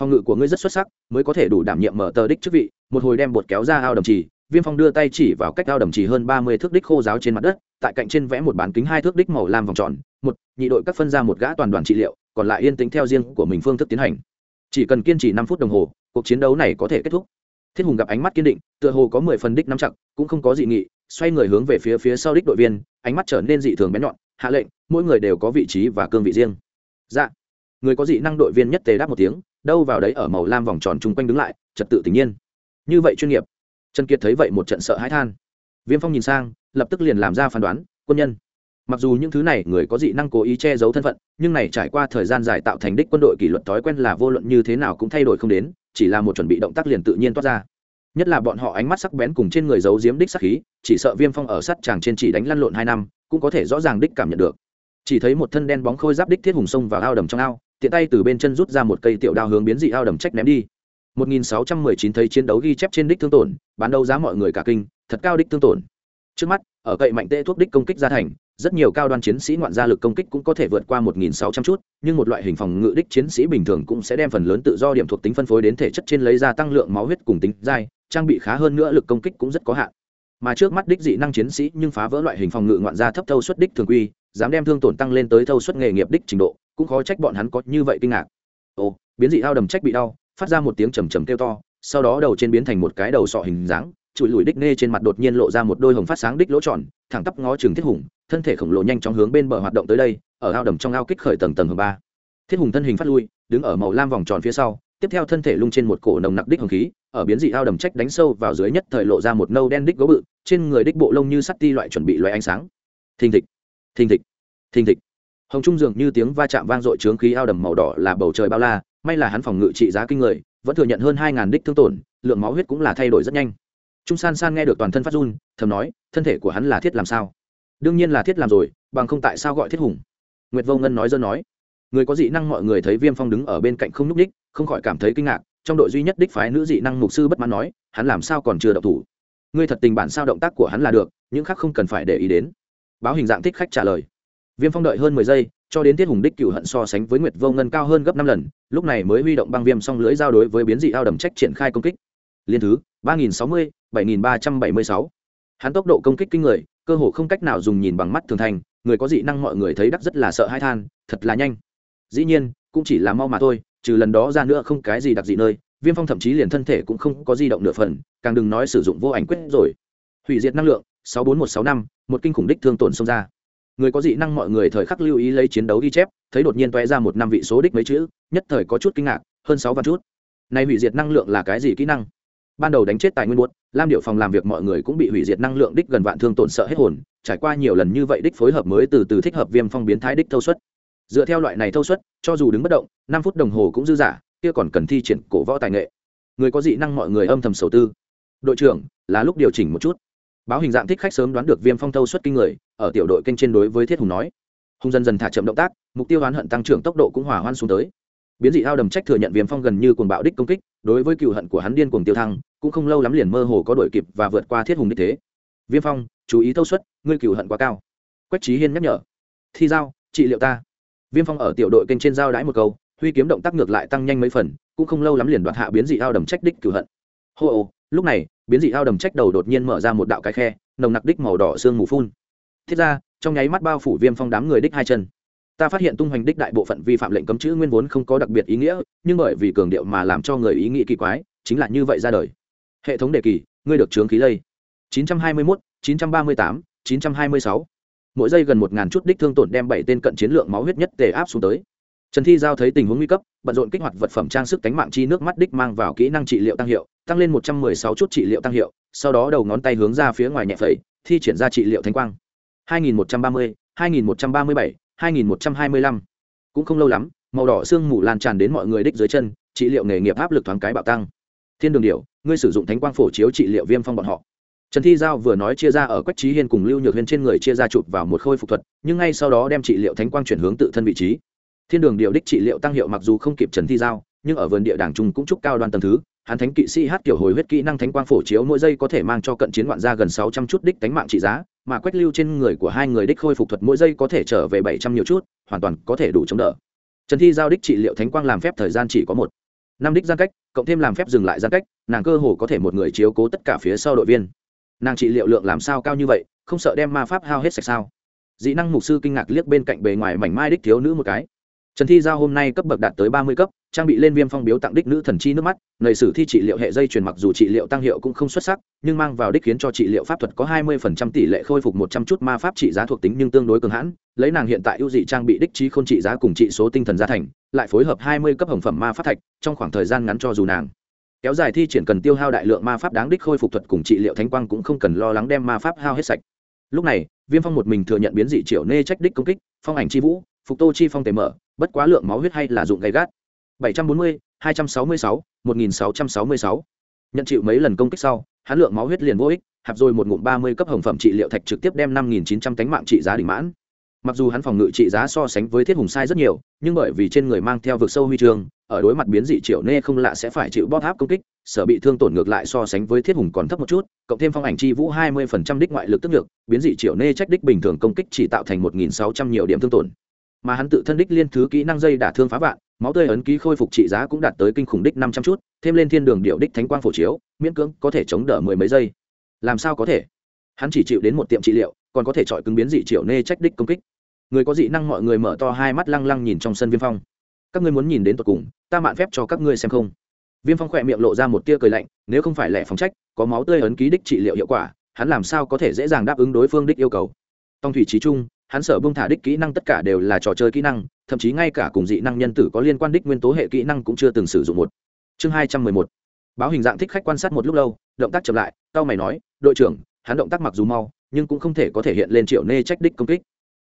Phòng ngự của ngươi rất xuất sắc, mới có thể đủ đảm nhiệm mở tờ đích chức vị, một hồi đem bột kéo ra ao đầm trì, viêm phong đưa tay chỉ vào cách ao đầm trì hơn ba mươi thước đích khô giáo trên mặt đất, tại cạnh trên vẽ một bán kính hai thước đích màu lam vòng tròn, một, nhị đội các phân ra một gã toàn đoàn trị liệu, còn lại yên tĩnh theo riêng của mình phương thức tiến hành. Chỉ cần kiên trì năm phút đồng hồ, cuộc chiến đấu này có thể kết thúc. Thiết hùng gặp ánh mắt kiên định, tựa hồ có mười phần đích nắm chặt, cũng không có dị nghị xoay người hướng về phía phía sau đích đội viên, ánh mắt trở nên dị thường bén nhọn, hạ lệnh, mỗi người đều có vị trí và cương vị riêng. Dạ. Người có dị năng đội viên nhất tề đáp một tiếng, đâu vào đấy ở màu lam vòng tròn chung quanh đứng lại, trật tự tình nhiên. Như vậy chuyên nghiệp. Trần kiệt thấy vậy một trận sợ hãi than. Viêm phong nhìn sang, lập tức liền làm ra phán đoán, quân nhân. Mặc dù những thứ này người có dị năng cố ý che giấu thân phận, nhưng này trải qua thời gian dài tạo thành đích quân đội kỷ luật thói quen là vô luận như thế nào cũng thay đổi không đến, chỉ là một chuẩn bị động tác liền tự nhiên toát ra. Nhất là bọn họ ánh mắt sắc bén cùng trên người giấu giếm đích sắc khí chỉ sợ viêm phong ở sắt chàng trên chỉ đánh lăn lộn hai năm, cũng có thể rõ ràng đích cảm nhận được. Chỉ thấy một thân đen bóng khôi giáp đích thiết hùng sông vào ao đầm trong ao, tiện tay từ bên chân rút ra một cây tiểu đao hướng biến dị ao đầm trách ném đi. 1619 thấy chiến đấu ghi chép trên đích thương tổn, bán đấu giá mọi người cả kinh, thật cao đích thương tổn. Trước mắt, ở cậy mạnh tệ thuốc đích công kích ra thành, rất nhiều cao đoan chiến sĩ ngoạn gia lực công kích cũng có thể vượt qua 1.600 chút, nhưng một loại hình phòng ngự đích chiến sĩ bình thường cũng sẽ đem phần lớn tự do điểm thuộc tính phân phối đến thể chất trên lấy ra tăng lượng máu huyết cùng tính dai, trang bị khá hơn nữa lực công kích cũng rất có hạn mà trước mắt đích dị năng chiến sĩ nhưng phá vỡ loại hình phòng ngự ngoạn gia thấp thâu suất đích thường quy, dám đem thương tổn tăng lên tới thâu suất nghề nghiệp đích trình độ, cũng khó trách bọn hắn có như vậy kinh ngạc. Ồ, biến dị ao đầm trách bị đau, phát ra một tiếng trầm trầm kêu to, sau đó đầu trên biến thành một cái đầu sọ hình dáng, chùi lùi đích nê trên mặt đột nhiên lộ ra một đôi hồng phát sáng đích lỗ tròn, thẳng tắp ngó chừng thiết hùng, thân thể khổng lồ nhanh chóng hướng bên bờ hoạt động tới đây, ở ao đầm trong ao kích khởi tầng tầng hầm ba. Thiết hùng thân hình phát lui, đứng ở màu lam vòng tròn phía sau tiếp theo thân thể lung trên một cổ nồng nặc đích hồng khí, ở biến dị ao đầm trách đánh sâu vào dưới nhất thời lộ ra một nâu đen đích gấu bự, trên người đích bộ lông như sắt ti loại chuẩn bị loại ánh sáng. Thình thịch thình thịch thình thịch. Hồng trung dường như tiếng va chạm vang dội trướng khí ao đầm màu đỏ là bầu trời bao la, may là hắn phòng ngự trị giá kinh người, vẫn thừa nhận hơn hai ngàn đích thương tổn, lượng máu huyết cũng là thay đổi rất nhanh. Trung san san nghe được toàn thân phát run, thầm nói, thân thể của hắn là thiết làm sao? Đương nhiên là thiết làm rồi, bằng không tại sao gọi thiết hùng? Nguyệt vô ngân nói dơ nói người có dị năng mọi người thấy viêm phong đứng ở bên cạnh không nhúc đích không khỏi cảm thấy kinh ngạc, trong đội duy nhất đích phái nữ dị năng mục sư bất mãn nói, hắn làm sao còn chưa đậu thủ? Ngươi thật tình bản sao động tác của hắn là được, những khác không cần phải để ý đến. Báo hình dạng thích khách trả lời. Viêm phong đợi hơn mười giây, cho đến tiết hùng đích cựu hận so sánh với nguyệt vô ngân cao hơn gấp năm lần, lúc này mới huy động băng viêm song lưới giao đối với biến dị ao đầm trách triển khai công kích. Liên thứ, ba nghìn sáu mươi, bảy nghìn ba trăm bảy mươi sáu. Hắn tốc độ công kích kinh người, cơ hồ không cách nào dùng nhìn bằng mắt thường thành, người có dị năng mọi người thấy đắc rất là sợ hai than, thật là nhanh dĩ nhiên, cũng chỉ là mau mà thôi, trừ lần đó ra nữa không cái gì đặc dị nơi, viêm phong thậm chí liền thân thể cũng không có di động nửa phần, càng đừng nói sử dụng vô ảnh quyết rồi. Hủy diệt năng lượng, sáu bốn một sáu năm, một kinh khủng đích thương tổn xông ra. Người có dị năng mọi người thời khắc lưu ý lấy chiến đấu ghi chép, thấy đột nhiên toé ra một năm vị số đích mấy chữ, nhất thời có chút kinh ngạc, hơn sáu vạn chút. Này hủy diệt năng lượng là cái gì kỹ năng? Ban đầu đánh chết tài nguyên buốt, lam điệu phòng làm việc mọi người cũng bị hủy diệt năng lượng đích gần vạn thương tổn sợ hết hồn, trải qua nhiều lần như vậy đích phối hợp mới từ từ thích hợp viêm phong biến thái đích thâu suất dựa theo loại này thâu suất, cho dù đứng bất động, năm phút đồng hồ cũng dư giả kia còn cần thi triển cổ võ tài nghệ. Người có dị năng mọi người âm thầm sầu tư. Đội trưởng, là lúc điều chỉnh một chút. Báo hình dạng thích khách sớm đoán được viêm phong thâu suất kinh người, ở tiểu đội kênh trên đối với thiết hùng nói. Hùng dần dần thả chậm động tác, mục tiêu oán hận tăng trưởng tốc độ cũng hỏa hoan xuống tới. Biến dị ao đầm trách thừa nhận viêm phong gần như cuồng bạo đích công kích, đối với cựu hận của hắn điên cuồng tiêu thăng, cũng không lâu lắm liền mơ hồ có đổi kịp và vượt qua thiết hùng đích thế. Viêm phong, chú ý thâu suất, ngươi cựu hận quá cao. Quách trí hiên nhắc nhở. Thi giao, trị liệu ta viêm phong ở tiểu đội kênh trên giao đái một câu huy kiếm động tác ngược lại tăng nhanh mấy phần cũng không lâu lắm liền đoạt hạ biến dị ao đầm trách đích cửu hận. Hô ô lúc này biến dị ao đầm trách đầu đột nhiên mở ra một đạo cái khe nồng nặc đích màu đỏ sương mù phun. Thiết ra trong nháy mắt bao phủ viêm phong đám người đích hai chân. Ta phát hiện tung hoành đích đại bộ phận vi phạm lệnh cấm chữ nguyên vốn không có đặc biệt ý nghĩa nhưng bởi vì cường điệu mà làm cho người ý nghĩ kỳ quái chính là như vậy ra đời. Hệ thống đề kỳ ngươi được chướng khí lây. 921, 938, 926 mỗi giây gần một ngàn chút đích thương tổn đem bảy tên cận chiến lượng máu huyết nhất tề áp xuống tới. Trần thi giao thấy tình huống nguy cấp, bận rộn kích hoạt vật phẩm trang sức cánh mạng chi nước mắt đích mang vào kỹ năng trị liệu tăng hiệu, tăng lên một trăm mười sáu chút trị liệu tăng hiệu, sau đó đầu ngón tay hướng ra phía ngoài nhẹ phẩy, thi triển ra trị liệu thánh quang. Hai nghìn một trăm ba mươi, hai nghìn một trăm ba mươi bảy, hai nghìn một trăm hai mươi lăm. Cũng không lâu lắm, màu đỏ sương mù lan tràn đến mọi người đích dưới chân, trị liệu nghề nghiệp áp lực thoáng cái bạo tăng. Thiên đường điệu ngươi sử dụng thánh quang phổ chiếu trị liệu viêm phong bọn họ trần thi giao vừa nói chia ra ở quách trí hiên cùng lưu nhược huyên trên người chia ra chụp vào một khôi phục thuật, nhưng ngay sau đó đem trị liệu thánh quang chuyển hướng tự thân vị trí. Thiên đường điều đích trị liệu tăng hiệu mặc dù không kịp trần thi giao, nhưng ở vườn địa đảng trung cũng chúc cao đoan tầm thứ, hắn thánh kỵ sĩ hát kiểu hồi huyết kỹ năng thánh quang phổ chiếu mỗi giây có thể mang cho cận chiến ngoạn gia gần sáu trăm chút đích tánh mạng trị giá, mà quách lưu trên người của hai người đích khôi phục thuật mỗi giây có thể trở về bảy trăm nhiều chút, hoàn toàn có thể đủ chống đỡ. Trần thi giao đích trị liệu thánh quang làm phép thời gian chỉ có một năm đích gian cách, cộng thêm làm phép dừng lại gian cách, nàng cơ hồ có thể một người chiếu cố tất cả phía sau đội viên nàng trị liệu lượng làm sao cao như vậy, không sợ đem ma pháp hao hết sạch sao? Dị năng mục sư kinh ngạc liếc bên cạnh bề ngoài mảnh mai đích thiếu nữ một cái. Trần thi giao hôm nay cấp bậc đạt tới ba mươi cấp, trang bị lên viêm phong biếu tặng đích nữ thần chi nước mắt nầy sử thi trị liệu hệ dây truyền mặc dù trị liệu tăng hiệu cũng không xuất sắc, nhưng mang vào đích khiến cho trị liệu pháp thuật có hai mươi phần trăm tỷ lệ khôi phục một trăm chút ma pháp trị giá thuộc tính nhưng tương đối cường hãn, lấy nàng hiện tại ưu dị trang bị đích trí không trị giá cùng trị số tinh thần gia thành, lại phối hợp hai mươi cấp hồng phẩm ma pháp thạch, trong khoảng thời gian ngắn cho dù nàng kéo dài thi triển cần tiêu hao đại lượng ma pháp đáng đích khôi phục thuật cùng trị liệu thánh quang cũng không cần lo lắng đem ma pháp hao hết sạch. Lúc này viêm phong một mình thừa nhận biến dị triệu nê trách đích công kích phong ảnh chi vũ phục tô chi phong tề mở bất quá lượng máu huyết hay là dụng gây gắt. 740, 266, 1666. nhận chịu mấy lần công kích sau hắn lượng máu huyết liền vô ích hạp rồi một ngụm ba mươi cấp hồng phẩm trị liệu thạch trực tiếp đem năm nghìn chín trăm tánh mạng trị giá đỉnh mãn mặc dù hắn phòng ngự trị giá so sánh với thiết hùng sai rất nhiều, nhưng bởi vì trên người mang theo vực sâu huy chương, ở đối mặt biến dị triệu nê không lạ sẽ phải chịu bóp tháp công kích, sở bị thương tổn ngược lại so sánh với thiết hùng còn thấp một chút, cộng thêm phong ảnh chi vũ hai mươi phần trăm đích ngoại lực tức ngược biến dị triệu nê trách đích bình thường công kích chỉ tạo thành một nghìn sáu trăm nhiều điểm thương tổn. Mà hắn tự thân đích liên thứ kỹ năng dây đả thương phá vạn, máu tươi ấn ký khôi phục trị giá cũng đạt tới kinh khủng đích năm trăm chút, thêm lên thiên đường điệu đích thánh quang phổ chiếu, miễn cưỡng có thể chống đỡ mười mấy giây. Làm sao có thể? Hắn chỉ chịu đến một tiệm trị liệu, còn có thể chọi cứng biến dị triệu nê trách đích công kích người có dị năng mọi người mở to hai mắt lăng lăng nhìn trong sân viêm phong. Các ngươi muốn nhìn đến tột cùng, ta mạn phép cho các ngươi xem không? Viêm phong khỏe miệng lộ ra một tia cười lạnh, nếu không phải lẻ phóng trách, có máu tươi ấn ký đích trị liệu hiệu quả, hắn làm sao có thể dễ dàng đáp ứng đối phương đích yêu cầu? Tòng thủy trí trung, hắn sở bông thả đích kỹ năng tất cả đều là trò chơi kỹ năng, thậm chí ngay cả cùng dị năng nhân tử có liên quan đích nguyên tố hệ kỹ năng cũng chưa từng sử dụng một. Chương hai trăm mười một. Báo hình dạng thích khách quan sát một lúc lâu, động tác chậm lại tao mày nói, đội trưởng, hắn động tác mặc dù mau, nhưng cũng không thể có thể hiện lên triệu nê trách đích công kích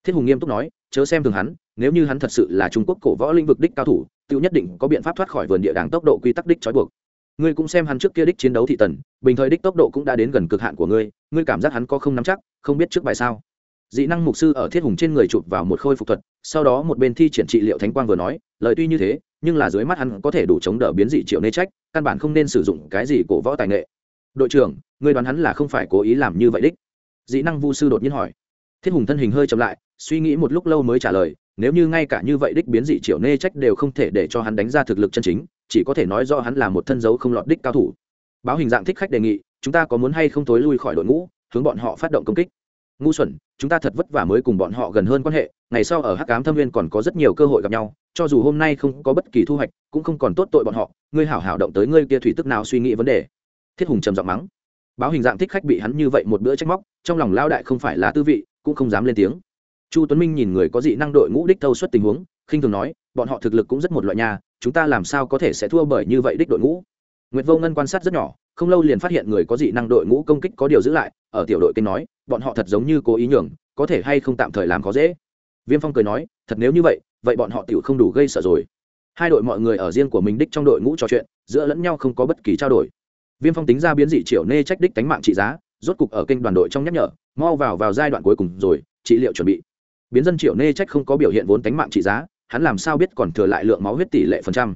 thiết hùng nghiêm túc nói, chớ xem thường hắn, nếu như hắn thật sự là trung quốc cổ võ lĩnh vực đích cao thủ tự nhất định có biện pháp thoát khỏi vườn địa đàng tốc độ quy tắc đích trói buộc. Ngươi cũng xem hắn trước kia đích chiến đấu thị tần, bình thời đích tốc độ cũng đã đến gần cực hạn của ngươi ngươi cảm giác hắn có không nắm chắc, không biết trước bài sao? Dị năng mục sư ở thiết hùng trên người chụp vào một khôi phục thuật, sau đó một bên thi triển trị liệu thánh quang vừa nói, lời tuy như thế, nhưng là dưới mắt hắn có thể đủ chống đỡ biến dị triệu nê trách, căn bản không nên sử dụng cái gì cổ võ tài nghệ. Đội trưởng, ngươi đoán hắn là không phải cố ý làm như vậy đích? Dị năng vu sư đột nhiên hỏi thiết hùng thân hình hơi chậm lại, suy nghĩ một lúc lâu mới trả lời, nếu như ngay cả như vậy đích biến dị triệu nê trách đều không thể để cho hắn đánh ra thực lực chân chính, chỉ có thể nói do hắn là một thân dấu không lọt đích cao thủ. Báo hình dạng thích khách đề nghị, chúng ta có muốn hay không tối lui khỏi đội ngũ, hướng bọn họ phát động công kích? Ngu xuẩn, chúng ta thật vất vả mới cùng bọn họ gần hơn quan hệ, ngày sau ở hắc cám thâm viên còn có rất nhiều cơ hội gặp nhau, cho dù hôm nay không có bất kỳ thu hoạch, cũng không còn tốt tội bọn họ, ngươi hảo hảo động tới ngươi kia thủy tức nào suy nghĩ vấn đề? Thiết hùng trầm giọng mắng. Báo hình dạng thích khách bị hắn như vậy một bữa trách móc, trong lòng lao đại không phải là tư vị cũng không dám lên tiếng chu tuấn minh nhìn người có dị năng đội ngũ đích thâu suất tình huống khinh thường nói bọn họ thực lực cũng rất một loại nhà chúng ta làm sao có thể sẽ thua bởi như vậy đích đội ngũ Nguyệt Vô Ngân quan sát rất nhỏ, không lâu liền phát hiện người có dị năng đội ngũ công kích có điều giữ lại, ở tiểu đội kênh nói, bọn họ thật giống như cố ý nhường, có thể hay không tạm thời làm khó dễ. Viêm Phong cười nói, thật nếu như vậy, vậy bọn họ tiểu không đủ gây sợ rồi. Hai đội mọi người ở riêng của mình đích trong đội ngũ trò chuyện, giữa lẫn nhau không có bất kỳ trao đổi. Viêm Phong tính ra biến dị triệu nê trách đích tánh mạng trị giá, rốt cục ở kênh đoàn đội trong nhắc nhở, mau vào vào giai đoạn cuối cùng rồi, trị liệu chuẩn bị. Biến dân triệu nê trách không có biểu hiện vốn tánh mạng trị giá, hắn làm sao biết còn thừa lại lượng máu huyết tỷ lệ phần trăm?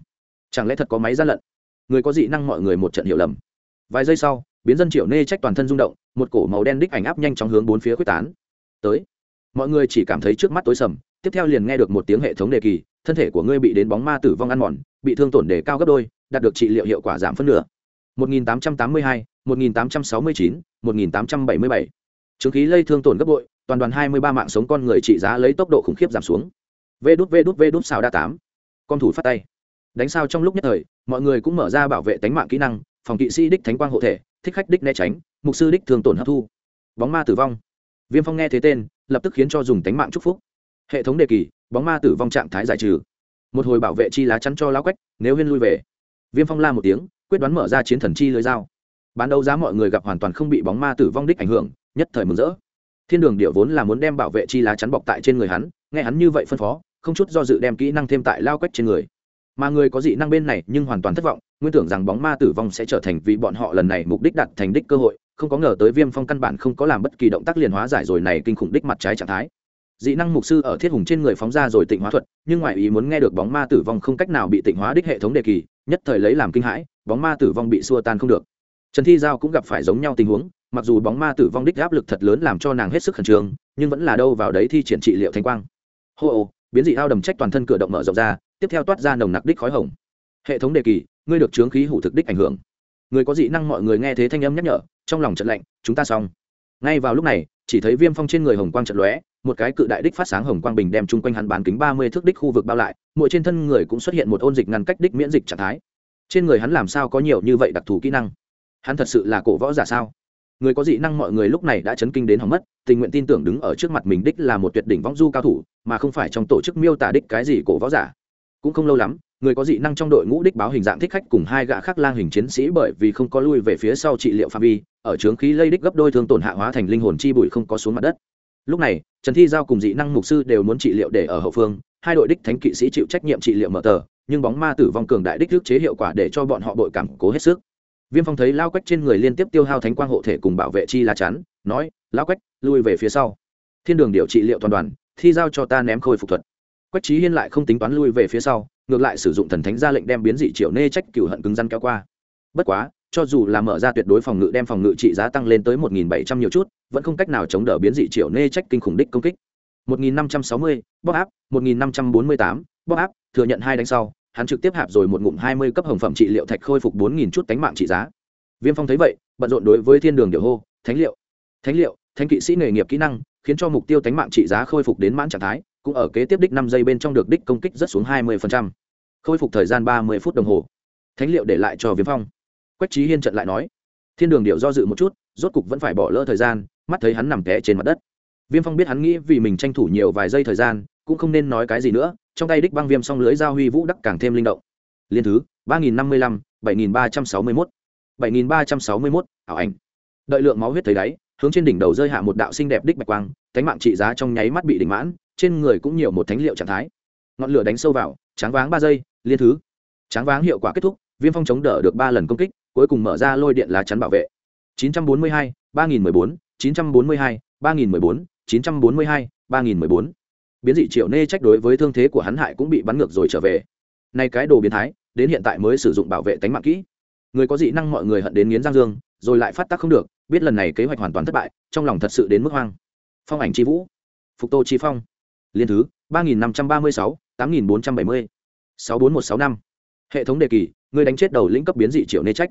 Chẳng lẽ thật có máy gian lận? người có dị năng mọi người một trận hiểu lầm vài giây sau biến dân triệu nê trách toàn thân rung động một cổ màu đen đích ảnh áp nhanh chóng hướng bốn phía quyết tán tới mọi người chỉ cảm thấy trước mắt tối sầm tiếp theo liền nghe được một tiếng hệ thống đề kỳ thân thể của ngươi bị đến bóng ma tử vong ăn mòn bị thương tổn đề cao gấp đôi đạt được trị liệu hiệu quả giảm phân nửa 1882, 1869, 1877. Chứng khí lây thương tổn gấp bội, toàn đoàn 23 mạng sống con người trị giá lấy tốc độ khủng khiếp giảm xuống. Vê đút vê đút vê đút xào đa tám. Con thủ phát tay đánh sao trong lúc nhất thời mọi người cũng mở ra bảo vệ tánh mạng kỹ năng phòng kỵ sĩ đích thánh quang hộ thể thích khách đích né tránh mục sư đích thương tổn hấp thu bóng ma tử vong viêm phong nghe thế tên lập tức khiến cho dùng tánh mạng chúc phúc hệ thống đề kỳ bóng ma tử vong trạng thái giải trừ một hồi bảo vệ chi lá chắn cho lão quách nếu huyên lui về viêm phong la một tiếng quyết đoán mở ra chiến thần chi lưới dao. Bán đấu giá mọi người gặp hoàn toàn không bị bóng ma tử vong đích ảnh hưởng, nhất thời mừng rỡ. Thiên đường điệu vốn là muốn đem bảo vệ chi lá chắn bọc tại trên người hắn, nghe hắn như vậy phân phó, không chút do dự đem kỹ năng thêm tại lao quách trên người. Mà người có dị năng bên này nhưng hoàn toàn thất vọng, nguyên tưởng rằng bóng ma tử vong sẽ trở thành vì bọn họ lần này mục đích đạt thành đích cơ hội, không có ngờ tới viêm phong căn bản không có làm bất kỳ động tác liền hóa giải rồi này kinh khủng đích mặt trái trạng thái. Dị năng mục sư ở thiết hùng trên người phóng ra rồi tịnh hóa thuật, nhưng ngoại ý muốn nghe được bóng ma tử vong không cách nào bị tịnh hóa đích hệ thống đề kỳ nhất thời lấy làm kinh hãi, bóng ma tử vong bị xua tan không được. Trần thi giao cũng gặp phải giống nhau tình huống, mặc dù bóng ma tử vong đích áp lực thật lớn làm cho nàng hết sức khẩn trương, nhưng vẫn là đâu vào đấy thi triển trị liệu thanh quang. Hô ô, biến dị ao đầm trách toàn thân cửa động mở rộng ra, tiếp theo toát ra nồng nặc đích khói hồng. Hệ thống đề kỳ, ngươi được chướng khí hủ thực đích ảnh hưởng. Người có dị năng mọi người nghe thế thanh âm nhắc nhở, trong lòng trận lạnh, chúng ta xong. Ngay vào lúc này, chỉ thấy viêm phong trên người hồng quang trận lóe một cái cự đại đích phát sáng hồng quang bình đem chung quanh hắn bán kính ba mươi thước đích khu vực bao lại, mỗi trên thân người cũng xuất hiện một ôn dịch ngăn cách đích miễn dịch trạng thái. Trên người hắn làm sao có nhiều như vậy đặc thù kỹ năng? Hắn thật sự là cổ võ giả sao? Người có dị năng mọi người lúc này đã chấn kinh đến hỏng mất, tình nguyện tin tưởng đứng ở trước mặt mình đích là một tuyệt đỉnh võng du cao thủ, mà không phải trong tổ chức miêu tả đích cái gì cổ võ giả. Cũng không lâu lắm, người có dị năng trong đội ngũ đích báo hình dạng thích khách cùng hai gã khác lang hình chiến sĩ bởi vì không có lui về phía sau trị liệu phạm vi, ở trướng khí lây đích gấp đôi thương tổn hạ hóa thành linh hồn chi bụi không có xuống mặt đất lúc này, trần thi giao cùng dị năng mục sư đều muốn trị liệu để ở hậu phương. Hai đội đích thánh kỵ sĩ chịu trách nhiệm trị liệu mở tờ, nhưng bóng ma tử vong cường đại đích thức chế hiệu quả để cho bọn họ bội cảm cố hết sức. Viêm phong thấy lao quách trên người liên tiếp tiêu hao thánh quang hộ thể cùng bảo vệ chi là chắn, nói, lao quách, lui về phía sau. Thiên đường điều trị liệu toàn đoàn, thi giao cho ta ném khôi phục thuật. Quách trí hiên lại không tính toán lui về phía sau, ngược lại sử dụng thần thánh ra lệnh đem biến dị triệu nê trách cửu hận cứng răn kéo qua. Bất quá cho dù là mở ra tuyệt đối phòng ngự đem phòng ngự trị giá tăng lên tới một nghìn bảy trăm nhiều chút, vẫn không cách nào chống đỡ biến dị triệu nê trách kinh khủng đích công kích. một nghìn năm trăm sáu mươi bóc áp một nghìn năm trăm bốn mươi tám bóc áp thừa nhận hai đánh sau, hắn trực tiếp hạp rồi một ngụm hai mươi cấp hồng phẩm trị liệu thạch khôi phục bốn nghìn chút tánh mạng trị giá. Viêm phong thấy vậy, bận rộn đối với thiên đường điều hô, thánh liệu thánh liệu, thánh kỵ sĩ nghề nghiệp kỹ năng, khiến cho mục tiêu tánh mạng trị giá khôi phục đến mãn trạng thái, cũng ở kế tiếp đích năm giây bên trong được đích công kích rất xuống hai mươi khôi phục thời gian ba mươi phút đồng hồ. Thánh liệu để lại cho viêm phong quách trí hiên trận lại nói, thiên đường điệu do dự một chút, rốt cục vẫn phải bỏ lỡ thời gian, mắt thấy hắn nằm té trên mặt đất. Viêm phong biết hắn nghĩ vì mình tranh thủ nhiều vài giây thời gian, cũng không nên nói cái gì nữa, trong tay đích băng viêm song lưới giao huy vũ đắc càng thêm linh động. Liên thứ, ba nghìn năm mươi lăm, bảy nghìn ba trăm sáu mươi mốt. bảy nghìn ba trăm sáu mươi mốt, ảo ảnh. Đợi lượng máu huyết thấy đáy, hướng trên đỉnh đầu rơi hạ một đạo xinh đẹp đích bạch quang, cánh mạng trị giá trong nháy mắt bị đỉnh mãn, trên người cũng nhiều một thánh liệu trạng thái. Ngọn lửa đánh sâu vào, tráng váng ba giây, liên thứ. Tráng váng hiệu quả kết thúc, viêm phong chống đỡ được ba lần công kích cuối cùng mở ra lôi điện lá chắn bảo vệ. 942, 3014, 942, 3014, 942, 3014. biến dị triệu nê trách đối với thương thế của hắn hại cũng bị bắn ngược rồi trở về. Nay cái đồ biến thái đến hiện tại mới sử dụng bảo vệ tánh mạng kỹ. Người có dị năng mọi người hận đến nghiến giang dương rồi lại phát tác không được biết lần này kế hoạch hoàn toàn thất bại trong lòng thật sự đến mức hoang. Phong ảnh c vũ phục tô chi phong. Liên thứ ba nghìn năm trăm ba mươi sáu tám nghìn bốn trăm bảy mươi sáu bốn một sáu năm. Hệ thống đề kỳ người đánh chết đầu lĩnh cấp biến dị triệu nê trách.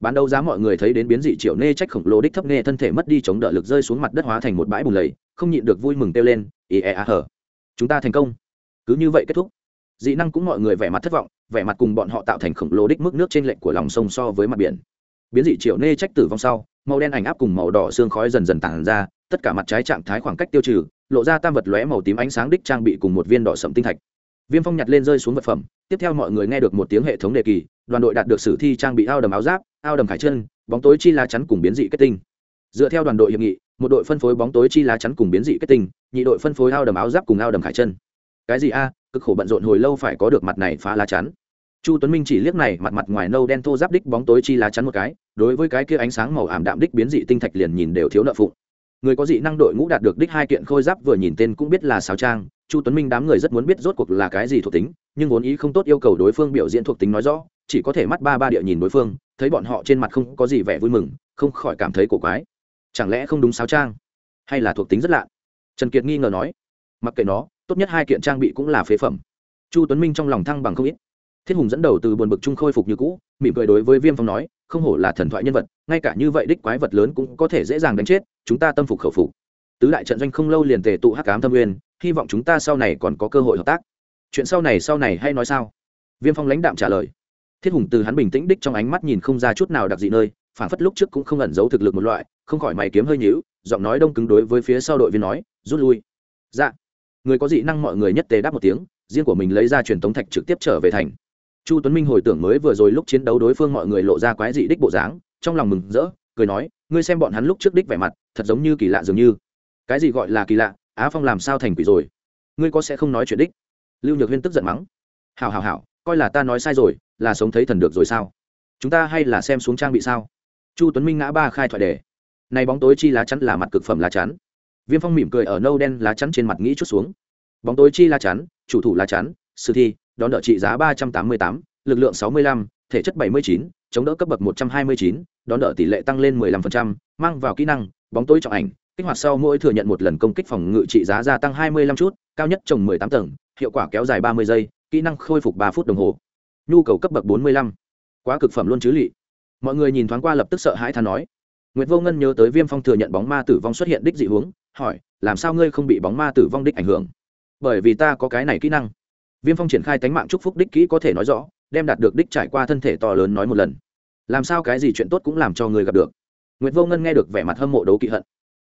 Bán đấu giá mọi người thấy đến biến dị triệu nê trách khổng lồ đích thấp nê thân thể mất đi chống đỡ lực rơi xuống mặt đất hóa thành một bãi bùn lầy, không nhịn được vui mừng kêu lên, ý e a hở chúng ta thành công. Cứ như vậy kết thúc. Dị năng cũng mọi người vẻ mặt thất vọng, vẻ mặt cùng bọn họ tạo thành khổng lồ đích mức nước trên lệnh của lòng sông so với mặt biển. Biến dị triệu nê trách tử vong sau, màu đen ảnh áp cùng màu đỏ xương khói dần dần tàn ra, tất cả mặt trái trạng thái khoảng cách tiêu trừ, lộ ra tam vật lóe màu tím ánh sáng đích trang bị cùng một viên đỏ sậm tinh thạch viêm phong nhặt lên rơi xuống vật phẩm, tiếp theo mọi người nghe được một tiếng hệ thống đề kỳ, đoàn đội đạt được sử thi trang bị ao đầm áo giáp, ao đầm khải chân, bóng tối chi lá chắn cùng biến dị kết tinh. Dựa theo đoàn đội hiệp nghị, một đội phân phối bóng tối chi lá chắn cùng biến dị kết tinh, nhị đội phân phối ao đầm áo giáp cùng ao đầm khải chân. Cái gì a, cực khổ bận rộn hồi lâu phải có được mặt này phá lá chắn. Chu tuấn minh chỉ liếc này, mặt mặt ngoài nâu đen thô giáp đích bóng tối chi lá chắn một cái, đối với cái kia ánh sáng màu ảm đạm đích biến dị tinh thạch liền nhìn đều thiếu nợ phụng. Người có dị năng đội ngũ đạt được đích hai kiện khôi giáp vừa nhìn tên cũng biết là sáo trang chu tuấn minh đám người rất muốn biết rốt cuộc là cái gì thuộc tính, nhưng vốn ý không tốt yêu cầu đối phương biểu diễn thuộc tính nói rõ, chỉ có thể mắt ba ba địa nhìn đối phương, thấy bọn họ trên mặt không có gì vẻ vui mừng, không khỏi cảm thấy cổ quái. Chẳng lẽ không đúng sáo trang? Hay là thuộc tính rất lạ? Trần kiệt nghi ngờ nói. Mặc kệ nó, tốt nhất hai kiện trang bị cũng là phế phẩm. Chu tuấn minh trong lòng thăng bằng không ít. Thiết hùng dẫn đầu từ buồn bực trung khôi phục như cũ, mỉm cười đối với viêm phong nói, không hổ là thần thoại nhân vật, ngay cả như vậy đích quái vật lớn cũng có thể dễ dàng đánh chết, chúng ta tâm phục khẩu phục. Tứ đại trận doanh không lâu liền tề tụ hắc cám thâm uyên hy vọng chúng ta sau này còn có cơ hội hợp tác. Chuyện sau này sau này hay nói sao? Viêm phong lãnh đạm trả lời. Thiết hùng từ hắn bình tĩnh đích trong ánh mắt nhìn không ra chút nào đặc dị nơi phản phất lúc trước cũng không ẩn giấu thực lực một loại, không khỏi mày kiếm hơi nhíu, giọng nói đông cứng đối với phía sau đội viên nói, rút lui. Dạ. Người có dị năng mọi người nhất tề đáp một tiếng, riêng của mình lấy ra truyền tống thạch trực tiếp trở về thành. Chu tuấn minh hồi tưởng mới vừa rồi lúc chiến đấu đối phương mọi người lộ ra quái dị đích bộ dáng, trong lòng mừng rỡ, cười nói, ngươi xem bọn hắn lúc trước đích vẻ mặt, thật giống như kỳ lạ dường như. Cái gì gọi là kỳ lạ? Á phong làm sao thành quỷ rồi? Ngươi có sẽ không nói chuyện đích? Lưu nhược huyên tức giận mắng. Hào hào hào coi là ta nói sai rồi, là sống thấy thần được rồi sao? Chúng ta hay là xem xuống trang bị sao? Chu tuấn minh ngã ba khai thoại đề. Này bóng tối chi lá chắn là mặt cực phẩm lá chắn. Viêm phong mỉm cười ở nâu đen lá chắn trên mặt nghĩ chút xuống. Bóng tối chi lá chắn, chủ thủ lá chắn, sử thi, đón đỡ trị giá ba trăm tám mươi tám, lực lượng sáu mươi lăm, thể chất bảy mươi chín, chống đỡ cấp bậc một trăm hai mươi chín, đón đỡ tỷ lệ tăng lên mười lăm phần trăm, mang vào kỹ năng, bóng tối trọng ảnh kích hoạt sau mỗi thừa nhận một lần công kích phòng ngự trị giá gia tăng hai mươi lăm chút cao nhất trồng mười tám tầng hiệu quả kéo dài ba mươi giây kỹ năng khôi phục 3 phút đồng hồ nhu cầu cấp bậc bốn mươi lăm quá cực phẩm luôn chứ lị mọi người nhìn thoáng qua lập tức sợ hãi thán nói Nguyệt Vô Ngân nhớ tới Viêm Phong thừa nhận bóng ma tử vong xuất hiện đích dị hướng, hỏi, làm sao ngươi không bị bóng ma tử vong đích ảnh hưởng? Bởi vì ta có cái này kỹ năng. Viêm Phong triển khai tánh mạng chúc phúc đích kỹ có thể nói rõ, đem đạt được đích trải qua thân thể to lớn nói một lần. Làm sao cái gì chuyện tốt cũng làm cho người gặp được. Nguyệt Vô Ngân nghe được vẻ mặt hâm mộ đấu kỵ hận.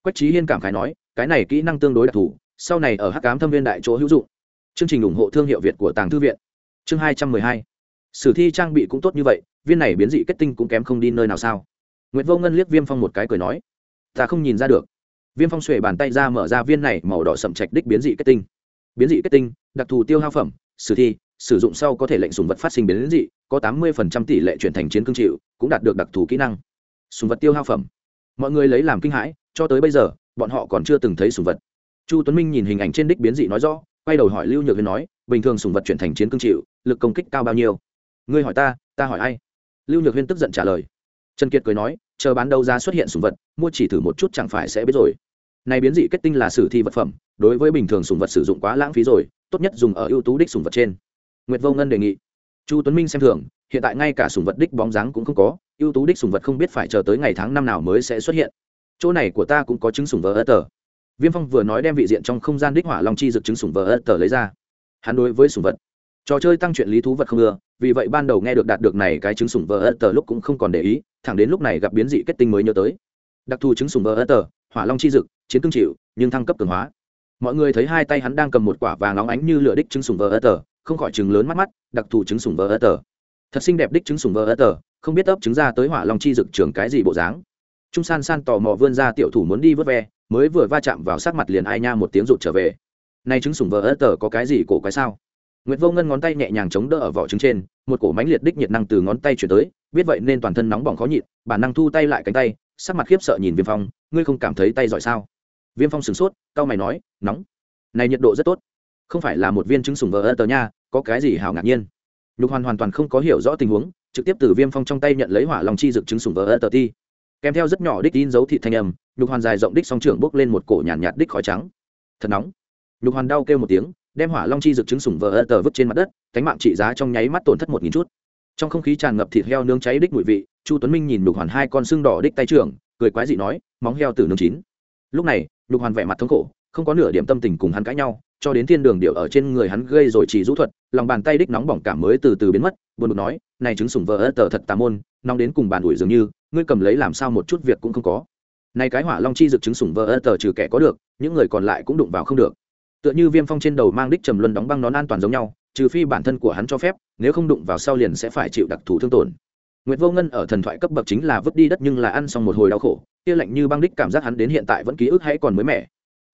Quách Chí Hiên cảm khái nói, cái này kỹ năng tương đối đặc thù, sau này ở Hắc Ám Thâm Viên đại chỗ hữu dụng. Chương trình ủng hộ thương hiệu Việt của Tàng Thư viện. Chương hai trăm mười hai Sử thi trang bị cũng tốt như vậy, viên này biến dị kết tinh cũng kém không đi nơi nào sao? Nguyệt Vô Ngân liếc Viêm Phong một cái cười nói, ta không nhìn ra được. Viêm Phong xuề bàn tay ra mở ra viên này màu đỏ sậm trạch đích biến dị kết tinh. Biến dị kết tinh, đặc thù tiêu hao phẩm, sử thi, sử dụng sau có thể lệnh sùng vật phát sinh biến dị, có tám 80% tỷ lệ chuyển thành chiến cương chịu, cũng đạt được đặc thù kỹ năng. Sùng vật tiêu hao phẩm. Mọi người lấy làm kinh hãi, cho tới bây giờ, bọn họ còn chưa từng thấy sùng vật. Chu Tuấn Minh nhìn hình ảnh trên đích biến dị nói rõ, quay đầu hỏi Lưu Nhược Huyền nói, bình thường sùng vật chuyển thành chiến cương chịu, lực công kích cao bao nhiêu? Ngươi hỏi ta, ta hỏi ai? Lưu Nhược Huyên tức giận trả lời trần kiệt cười nói chờ bán đấu giá xuất hiện sùng vật mua chỉ thử một chút chẳng phải sẽ biết rồi này biến dị kết tinh là sử thi vật phẩm đối với bình thường sùng vật sử dụng quá lãng phí rồi tốt nhất dùng ở ưu tú đích sùng vật trên nguyệt vô ngân đề nghị chu tuấn minh xem thường hiện tại ngay cả sùng vật đích bóng dáng cũng không có ưu tú đích sùng vật không biết phải chờ tới ngày tháng năm nào mới sẽ xuất hiện chỗ này của ta cũng có chứng sùng vờ ớt tờ. Viêm phong vừa nói đem vị diện trong không gian đích hỏa long chi dực chứng sùng vờ ớt tờ lấy ra. Hắn đối với sùng vật, trò chơi tăng chuyện lý thú vật không ưa, vì vậy ban đầu nghe được đạt được này cái chứng sủng vờ ớt tờ lúc cũng không còn để ý, thẳng đến lúc này gặp biến dị kết tinh mới nhớ tới. Đặc thù chứng sủng vờ ớt tờ, hỏa long chi dực chiến cương chịu, nhưng thăng cấp cường hóa. Mọi người thấy hai tay hắn đang cầm một quả vàng óng ánh như lửa đích chứng sủng vờ ớt tờ, không khỏi chừng lớn mắt mắt, đặc thù chứng sủng vờ ớt tờ. Thật xinh đẹp đích chứng sủng vờ ớt tờ, không biết ấp chứng ra tới hỏa long chi dực trường cái gì bộ dáng trung san san tò mò vươn ra tiểu thủ muốn đi vớt ve mới vừa va chạm vào sát mặt liền ai nha một tiếng rụt trở về nay trứng sủng vỡ ớt tờ có cái gì cổ cái sao Nguyệt Vô Ngân ngón tay nhẹ nhàng chống đỡ ở vỏ trứng trên, một cổ mãnh liệt đích nhiệt năng từ ngón tay chuyển tới, biết vậy nên toàn thân nóng bỏng khó nhịn, bản năng thu tay lại cánh tay, sắc mặt khiếp sợ nhìn Viêm Phong, ngươi không cảm thấy tay giỏi sao? Viêm Phong sửng sốt, cau mày nói, nóng. Này nhiệt độ rất tốt. Không phải là một viên trứng sủng vỡ tờ nha, có cái gì hảo ngạc nhiên. Lục Hoàn hoàn toàn không có hiểu rõ tình huống, trực tiếp từ Viêm Phong trong tay nhận lấy hỏa long chi dược trứng sủng vỡ tờ ti. Kèm theo rất nhỏ đích tin dấu thị thanh âm, Lục Hoàn dài rộng đích song trưởng bốc lên một cổ nhàn nhạt, nhạt đích khói trắng. Thật nóng. Lục Hoàn đau kêu một tiếng, đem hỏa long chi dược trứng sủng vỡ ơ tờ vứt trên mặt đất cánh mạng trị giá trong nháy mắt tổn thất một nghìn chút trong không khí tràn ngập thịt heo nướng cháy đích mùi vị chu tuấn minh nhìn lục hoàn hai con xương đỏ đích tay trưởng cười quái dị nói móng heo từ nướng chín lúc này lục hoàn vẻ mặt thống khổ không có nửa điểm tâm tình cùng hắn cãi nhau cho đến thiên đường điệu ở trên người hắn gây rồi chỉ rũ thuật lòng bàn tay đích nóng bỏng cảm mới từ từ biến mất buồn bực nói này trứng sủng vỡ ơ tờ thật tà môn nóng đến cùng bàn ủi dường như ngươi cầm lấy làm sao một chút việc cũng không có Nay cái hỏa long chi dược chứng sủng vỡ ơ tờ trừ kẻ có được những người còn lại cũng đụng vào không được tựa như viêm phong trên đầu mang đích trầm luân đóng băng nón an toàn giống nhau trừ phi bản thân của hắn cho phép nếu không đụng vào sau liền sẽ phải chịu đặc thù thương tổn Nguyệt Vô Ngân ở thần thoại cấp bậc chính là vứt đi đất nhưng là ăn xong một hồi đau khổ, kia lạnh như băng đích cảm giác hắn đến hiện tại vẫn ký ức hay còn mới mẻ.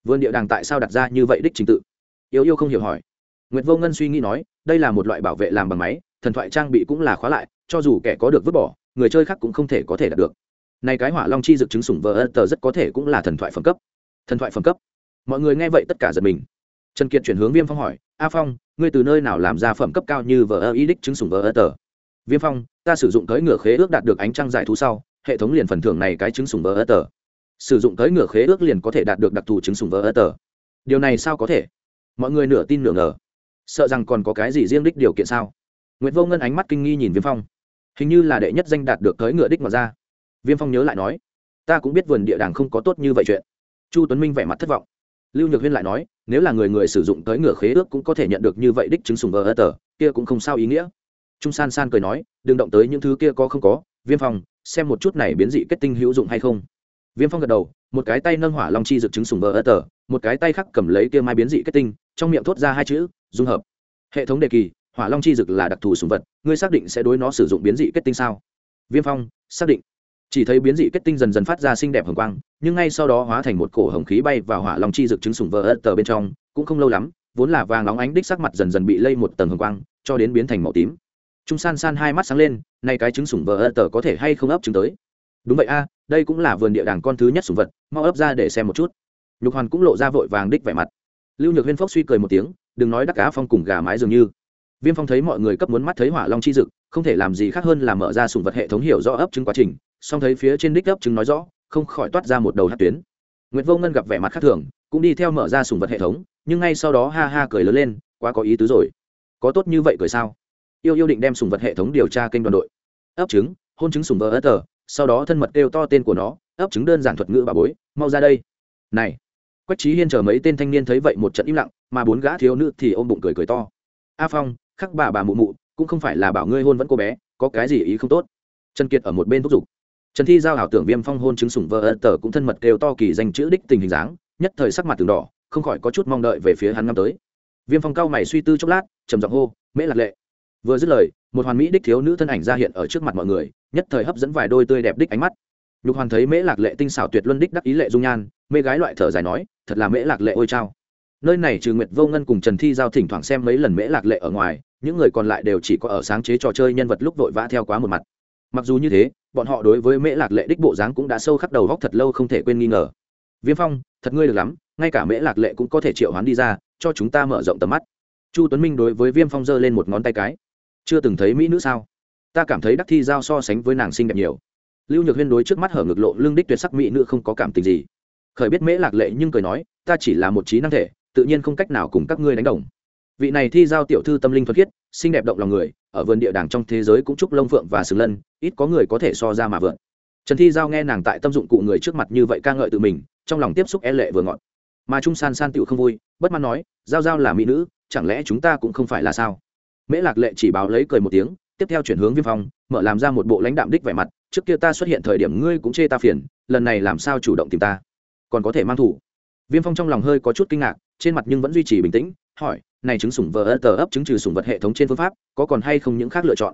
Vườn địa đàng tại sao đặt ra như vậy đích trình tự? Yêu yêu không hiểu hỏi. Nguyệt Vô Ngân suy nghĩ nói, đây là một loại bảo vệ làm bằng máy, thần thoại trang bị cũng là khóa lại, cho dù kẻ có được vứt bỏ, người chơi khác cũng không thể có thể đạt được. Này cái hỏa long chi dược chứng sủng vờ tờ rất có thể cũng là thần thoại phẩm cấp. Thần thoại phẩm cấp. Mọi người nghe vậy tất cả giật mình. Trần kiệt chuyển hướng viêm phong hỏi, a phong, ngươi từ nơi nào làm ra phẩm cấp cao như vờ ơ y đích chứng sủng vờ ơ tờ? Viêm phong, ta sử dụng tới ngựa khế ước đạt được ánh trăng giải thú sau, hệ thống liền phần thưởng này cái chứng sủng vờ ơ tờ. Sử dụng tới ngựa khế ước liền có thể đạt được đặc thù chứng sủng vờ ơ tờ. Điều này sao có thể? Mọi người nửa tin nửa ngờ. Sợ rằng còn có cái gì riêng đích điều kiện sao? Nguyễn vô ngân ánh mắt kinh nghi nhìn viêm phong hình như là đệ nhất danh đạt được tới ngựa đích mà ra. Viêm phong nhớ lại nói, ta cũng biết vườn địa đàng không có tốt như vậy chuyện. Chu tuấn minh vẻ mặt thất vọng. Lưu nhược huyên lại nói, nếu là người người sử dụng tới ngựa khế ước cũng có thể nhận được như vậy đích chứng sùng vờ ơ tờ, kia cũng không sao ý nghĩa. Trung san san cười nói, đừng động tới những thứ kia có không có, viêm phong, xem một chút này biến dị kết tinh hữu dụng hay không. Viêm phong gật đầu, một cái tay nâng hỏa long chi dược chứng sùng vờ ơ tờ, một cái tay khác cầm lấy kia mai biến dị kết tinh, trong miệng thốt ra hai chữ, dung hợp. Hệ thống đề kỳ hỏa long chi dực là đặc thù sùng vật, ngươi xác định sẽ đối nó sử dụng biến dị kết tinh sao? Viêm phong, xác định. Chỉ thấy biến dị kết tinh dần dần phát ra xinh đẹp hồng quang, nhưng ngay sau đó hóa thành một cổ hồng khí bay vào hỏa long chi dực trứng sùng vỡ ớt tờ bên trong, cũng không lâu lắm, vốn là vàng óng ánh đích sắc mặt dần dần bị lây một tầng hồng quang, cho đến biến thành màu tím. Trung san san hai mắt sáng lên, nay cái trứng sủng vỡ ớt tờ có thể hay không ấp trứng tới? Đúng vậy a, đây cũng là vườn địa đàng con thứ nhất sủng vật, mau ấp ra để xem một chút. Nhục hoàn cũng lộ ra vội vàng đích vẻ mặt. Lưu nhược huyên phốc suy cười một tiếng, đừng nói đắc cá phong cùng gà mái dường như viêm phong thấy mọi người cấp muốn mắt thấy hỏa long chi dực, không thể làm gì khác hơn là mở ra sủng vật hệ thống hiểu rõ ấp trứng quá trình, song thấy phía trên đích ấp trứng nói rõ, không khỏi toát ra một đầu hát tuyến. Nguyễn vô ngân gặp vẻ mặt khác thường, cũng đi theo mở ra sủng vật hệ thống, nhưng ngay sau đó ha ha cười lớn lên, quá có ý tứ rồi. Có tốt như vậy cười sao? Yêu yêu định đem sủng vật hệ thống điều tra kênh đoàn đội. Ấp trứng, hôn trứng sủng vờ ớt tờ, sau đó thân mật kêu to tên của nó, ấp trứng đơn giản thuật ngữ bà bối, mau ra đây. Này, quách trí hiên chờ mấy tên thanh niên thấy vậy một trận im lặng, mà bốn gã thiếu nữ thì ôm bụng cười cười to. A phong khắc bà bà mụ mụ, cũng không phải là bảo ngươi hôn vẫn cô bé, có cái gì ý không tốt? Trần kiệt ở một bên thúc giục. Trần thi giao ảo tưởng viêm phong hôn chứng sủng vợ ân tờ cũng thân mật kêu to kỳ danh chữ đích tình hình dáng, nhất thời sắc mặt từng đỏ, không khỏi có chút mong đợi về phía hắn năm tới. Viêm phong cao mày suy tư chốc lát, trầm giọng hô, mễ lạc lệ. Vừa dứt lời, một hoàn mỹ đích thiếu nữ thân ảnh ra hiện ở trước mặt mọi người, nhất thời hấp dẫn vài đôi tươi đẹp đích ánh mắt. Nhục hoàn thấy mễ lạc lệ tinh xảo tuyệt luân đích đắc ý lệ dung nhan, mê gái loại thở dài nói, thật là mễ lạc lệ ôi trao nơi này trừ nguyệt vô ngân cùng trần thi giao thỉnh thoảng xem mấy lần mễ lạc lệ ở ngoài những người còn lại đều chỉ có ở sáng chế trò chơi nhân vật lúc vội vã theo quá một mặt. Mặc dù như thế, bọn họ đối với mễ lạc lệ đích bộ dáng cũng đã sâu khắc đầu góc thật lâu không thể quên nghi ngờ. Viêm phong, thật ngươi được lắm, ngay cả mễ lạc lệ cũng có thể triệu hoán đi ra, cho chúng ta mở rộng tầm mắt. Chu tuấn minh đối với viêm phong giơ lên một ngón tay cái. Chưa từng thấy mỹ nữ sao? Ta cảm thấy đắc thi giao so sánh với nàng xinh đẹp nhiều. Lưu nhược huyên đối trước mắt hở ngực lộ lương đích tuyệt sắc mỹ nữ không có cảm tình gì. Khởi biết mễ lạc lệ nhưng cười nói, ta chỉ là một trí năng thể, tự nhiên không cách nào cùng các ngươi đánh đồng vị này thi giao tiểu thư tâm linh thuật khiết, xinh đẹp động lòng người, ở vườn địa đàng trong thế giới cũng chúc lông phượng và sừng lân, ít có người có thể so ra mà vượn. Trần thi giao nghe nàng tại tâm dụng cụ người trước mặt như vậy ca ngợi tự mình, trong lòng tiếp xúc e lệ vừa ngọt. Mà trung san san tựu không vui, bất mãn nói, giao giao là mỹ nữ, chẳng lẽ chúng ta cũng không phải là sao? Mễ lạc lệ chỉ báo lấy cười một tiếng, tiếp theo chuyển hướng viêm phong, mở làm ra một bộ lãnh đạm đích vẻ mặt, trước kia ta xuất hiện thời điểm ngươi cũng chê ta phiền, lần này làm sao chủ động tìm ta? Còn có thể mang thủ? Viêm phong trong lòng hơi có chút kinh ngạc, trên mặt nhưng vẫn duy trì bình tĩnh, hỏi này chứng sủng vờ ơ tờ ấp chứng trừ sủng vật hệ thống trên phương pháp có còn hay không những khác lựa chọn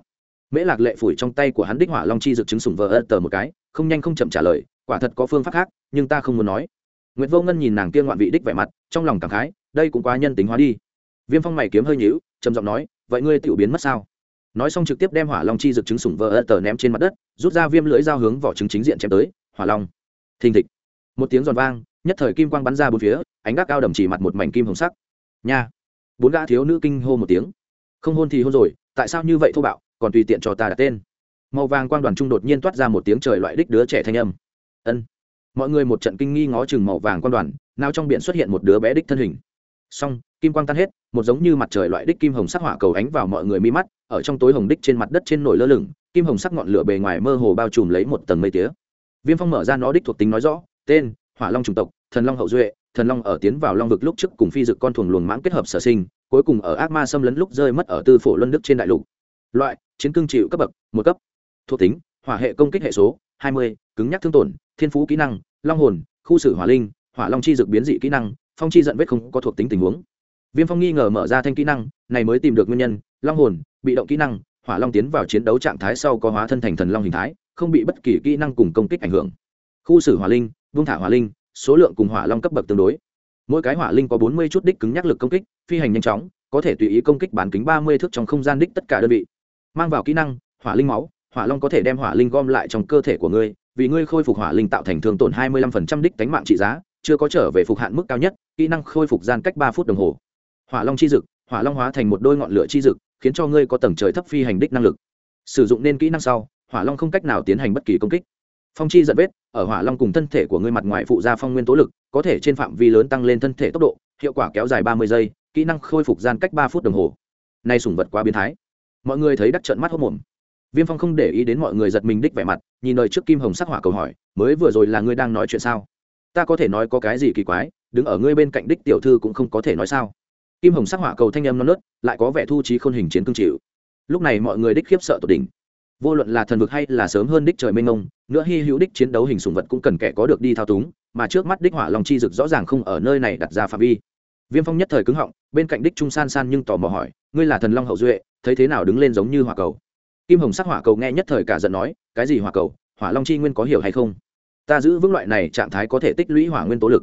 mễ lạc lệ phủi trong tay của hắn đích hỏa long chi dược chứng sủng vờ ơ tờ một cái không nhanh không chậm trả lời quả thật có phương pháp khác nhưng ta không muốn nói Nguyệt Vô Ngân nhìn nàng kia ngoạn vị đích vẻ mặt, trong lòng cảm khái, đây cũng quá nhân tính hóa đi. Viêm Phong mày kiếm hơi nhíu, trầm giọng nói, vậy ngươi tiểu biến mất sao? Nói xong trực tiếp đem Hỏa Long chi dược trứng sủng vỡ tờ ném trên mặt đất, rút ra viêm lưỡi dao hướng vỏ trứng chính diện chém tới, Hỏa Long. Thình thịch. Một tiếng giòn vang, nhất thời kim quang bắn ra bốn phía, ánh gác cao đầm chỉ mặt một mảnh kim hồng sắc. Nha. Bốn gã thiếu nữ kinh hô một tiếng. Không hôn thì hôn rồi, tại sao như vậy thô bạo, còn tùy tiện cho ta đặt tên. Màu vàng quang đoàn trung đột nhiên toát ra một tiếng trời loại đích đứa trẻ thanh âm. Ân mọi người một trận kinh nghi ngó chừng màu vàng quan đoàn nào trong biển xuất hiện một đứa bé đích thân hình xong kim quang tan hết một giống như mặt trời loại đích kim hồng sắc hỏa cầu ánh vào mọi người mi mắt ở trong tối hồng đích trên mặt đất trên nổi lơ lửng kim hồng sắc ngọn lửa bề ngoài mơ hồ bao trùm lấy một tầng mây tía viêm phong mở ra nó đích thuộc tính nói rõ tên hỏa long chủng tộc thần long hậu duệ thần long ở tiến vào long vực lúc trước cùng phi dực con thuồng luồng mãng kết hợp sở sinh, cuối cùng ở ác ma xâm lấn lúc rơi mất ở tư phổ luân đức trên đại lục. Loại, chiến cương chịu cấp bậc, một cấp. Thuộc tính, hỏa hệ công kích hệ số, hai mươi, cứng nhắc thương tổn, thiên phú kỹ năng, long hồn, khu xử hỏa linh, hỏa long chi dược biến dị kỹ năng, phong chi giận vết không có thuộc tính tình huống. Viêm phong nghi ngờ mở ra thanh kỹ năng, này mới tìm được nguyên nhân, long hồn, bị động kỹ năng, hỏa long tiến vào chiến đấu trạng thái sau có hóa thân thành thần long hình thái, không bị bất kỳ kỹ năng cùng công kích ảnh hưởng. Khu xử hỏa linh vung thả hỏa linh số lượng cùng hỏa long cấp bậc tương đối. Mỗi cái hỏa linh có bốn mươi chút đích cứng nhắc lực công kích, phi hành nhanh chóng, có thể tùy ý công kích bán kính ba mươi thước trong không gian đích tất cả đơn vị. Mang vào kỹ năng, hỏa linh máu, hỏa long có thể đem hỏa linh gom lại trong cơ thể của ngươi, vì ngươi khôi phục hỏa linh tạo thành thương tổn 25% đích tánh mạng trị giá, chưa có trở về phục hạn mức cao nhất, kỹ năng khôi phục gian cách ba phút đồng hồ. Hỏa long chi dực, hỏa long hóa thành một đôi ngọn lửa chi dực, khiến cho ngươi có tầng trời thấp phi hành đích năng lực. Sử dụng nên kỹ năng sau, hỏa long không cách nào tiến hành bất kỳ công kích phong chi giận vết, ở hỏa long cùng thân thể của ngươi mặt ngoài phụ ra phong nguyên tố lực, có thể trên phạm vi lớn tăng lên thân thể tốc độ, hiệu quả kéo dài ba mươi giây, kỹ năng khôi phục gian cách ba phút đồng hồ. Nay sủng vật quá biến thái. Mọi người thấy đắc trận mắt hốc mồm. Viêm phong không để ý đến mọi người giật mình đích vẻ mặt, nhìn lời trước kim hồng sắc hỏa cầu hỏi, mới vừa rồi là ngươi đang nói chuyện sao? Ta có thể nói có cái gì kỳ quái, đứng ở ngươi bên cạnh đích tiểu thư cũng không có thể nói sao. Kim hồng sắc hỏa cầu thanh âm non nớt, lại có vẻ thu trí khôn hình chiến cương chịu. Lúc này mọi người đích khiếp sợ tột đỉnh vô luận là thần vực hay là sớm hơn đích trời mênh mông, nữa hy hữu đích chiến đấu hình sùng vật cũng cần kẻ có được đi thao túng, mà trước mắt đích hỏa long chi dực rõ ràng không ở nơi này đặt ra phạm vi. Viêm phong nhất thời cứng họng, bên cạnh đích trung san san nhưng tò mò hỏi, ngươi là thần long hậu duệ, thấy thế nào đứng lên giống như hỏa cầu? Kim hồng sắc hỏa cầu nghe nhất thời cả giận nói, cái gì hỏa cầu? Hỏa long chi nguyên có hiểu hay không? Ta giữ vững loại này trạng thái có thể tích lũy hỏa nguyên tố lực.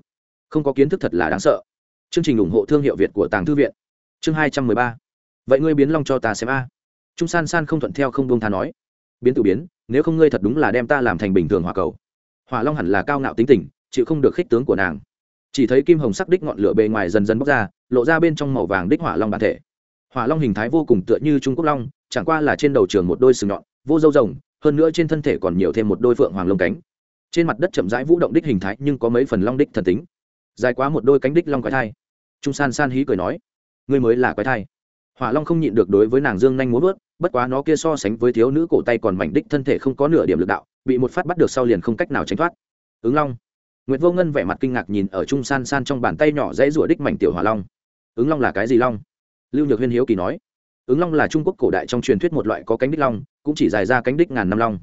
Không có kiến thức thật là đáng sợ. Chương trình ủng hộ thương hiệu việt của tàng thư viện. Chương hai trăm mười ba. Vậy ngươi biến long cho ta xem a. Trung san san không thuận theo không buông tha nói biến tự biến, nếu không ngươi thật đúng là đem ta làm thành bình thường hỏa cầu. Hỏa long hẳn là cao ngạo tính tình, chịu không được khích tướng của nàng. Chỉ thấy kim hồng sắc đích ngọn lửa bề ngoài dần dần bốc ra, lộ ra bên trong màu vàng đích hỏa long bản thể. Hỏa long hình thái vô cùng tựa như trung quốc long, chẳng qua là trên đầu trường một đôi sừng nhọn, vô dâu rồng, hơn nữa trên thân thể còn nhiều thêm một đôi phượng hoàng lông cánh. Trên mặt đất chậm rãi vũ động đích hình thái nhưng có mấy phần long đích thần tính. Dài quá một đôi cánh đích long quái thai. Trung san san hí cười nói, ngươi mới là quái thai. Hỏa long không nhịn được đối với nàng dương nhanh muốn vớt bất quá nó kia so sánh với thiếu nữ cổ tay còn mảnh đích thân thể không có nửa điểm lực đạo bị một phát bắt được sau liền không cách nào tránh thoát ứng long Nguyệt Vô Ngân vẻ mặt kinh ngạc nhìn ở Trung San San trong bàn tay nhỏ dãy rủa đích mảnh tiểu hỏa long. Ứng long là cái gì long? Lưu Nhược Huyên hiếu kỳ nói. Ứng long là Trung Quốc cổ đại trong truyền thuyết một loại có cánh đích long, cũng chỉ dài ra cánh đích ngàn năm long.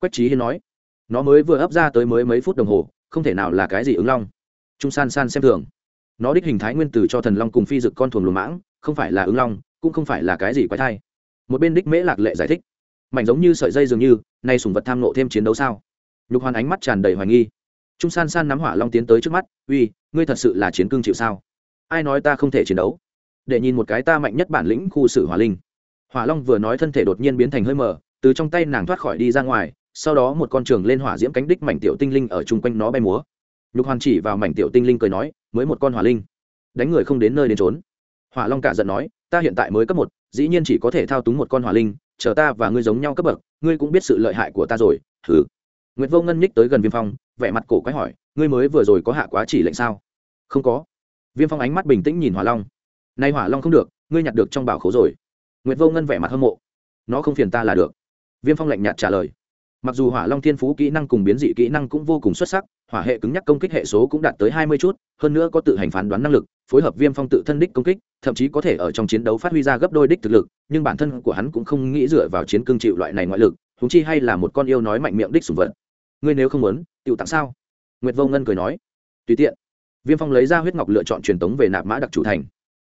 Quách Chí Hiên nói. Nó mới vừa ấp ra tới mới mấy phút đồng hồ, không thể nào là cái gì ứng long. Trung San San xem thường. Nó đích hình thái nguyên tử cho thần long cùng phi dực con thuần lùa mãng, không phải là ứng long, cũng không phải là cái gì quái thai. Một bên đích Mễ Lạc Lệ giải thích. Mảnh giống như sợi dây dường như, nay sùng vật tham nộ thêm chiến đấu sao? Nhục Hoàn ánh mắt tràn đầy hoài nghi. Trung san san nắm hỏa long tiến tới trước mắt uy ngươi thật sự là chiến cương chịu sao? Ai nói ta không thể chiến đấu? Để nhìn một cái ta mạnh nhất bản lĩnh khu xử hỏa linh. Hỏa long vừa nói thân thể đột nhiên biến thành hơi mờ từ trong tay nàng thoát khỏi đi ra ngoài sau đó một con trường lên hỏa diễm cánh đích mảnh tiểu tinh linh ở chung quanh nó bay múa. Nhục hoàn chỉ vào mảnh tiểu tinh linh cười nói mới một con hỏa linh. Đánh người không đến nơi đến trốn hỏa long cả giận nói ta hiện tại mới cấp một dĩ nhiên chỉ có thể thao túng một con hỏa linh chờ ta và ngươi giống nhau cấp bậc ngươi cũng biết sự lợi hại của ta rồi thử Nguyệt Vô Ngân nhích tới gần Viêm Phong, vẻ mặt cổ quái hỏi, ngươi mới vừa rồi có hạ quá chỉ lệnh sao? Không có. Viêm Phong ánh mắt bình tĩnh nhìn Hỏa Long. Nay Hỏa Long không được, ngươi nhặt được trong bảo khố rồi. Nguyệt Vô Ngân vẻ mặt hâm mộ. Nó không phiền ta là được. Viêm Phong lạnh nhạt trả lời. Mặc dù Hỏa Long thiên phú kỹ năng cùng biến dị kỹ năng cũng vô cùng xuất sắc, hỏa hệ cứng nhắc công kích hệ số cũng đạt tới hai mươi chút, hơn nữa có tự hành phán đoán năng lực, phối hợp Viêm Phong tự thân đích công kích, thậm chí có thể ở trong chiến đấu phát huy ra gấp đôi đích thực lực, nhưng bản thân của hắn cũng không nghĩ dựa vào chiến cương chịu loại này ngoại lực, huống chi hay là một con yêu nói mạnh miệng đích sủng vật. Ngươi nếu không muốn tự tặng sao? Nguyệt vô ngân cười nói. Tùy tiện. Viêm phong lấy ra huyết ngọc lựa chọn truyền tống về nạp mã đặc chủ thành.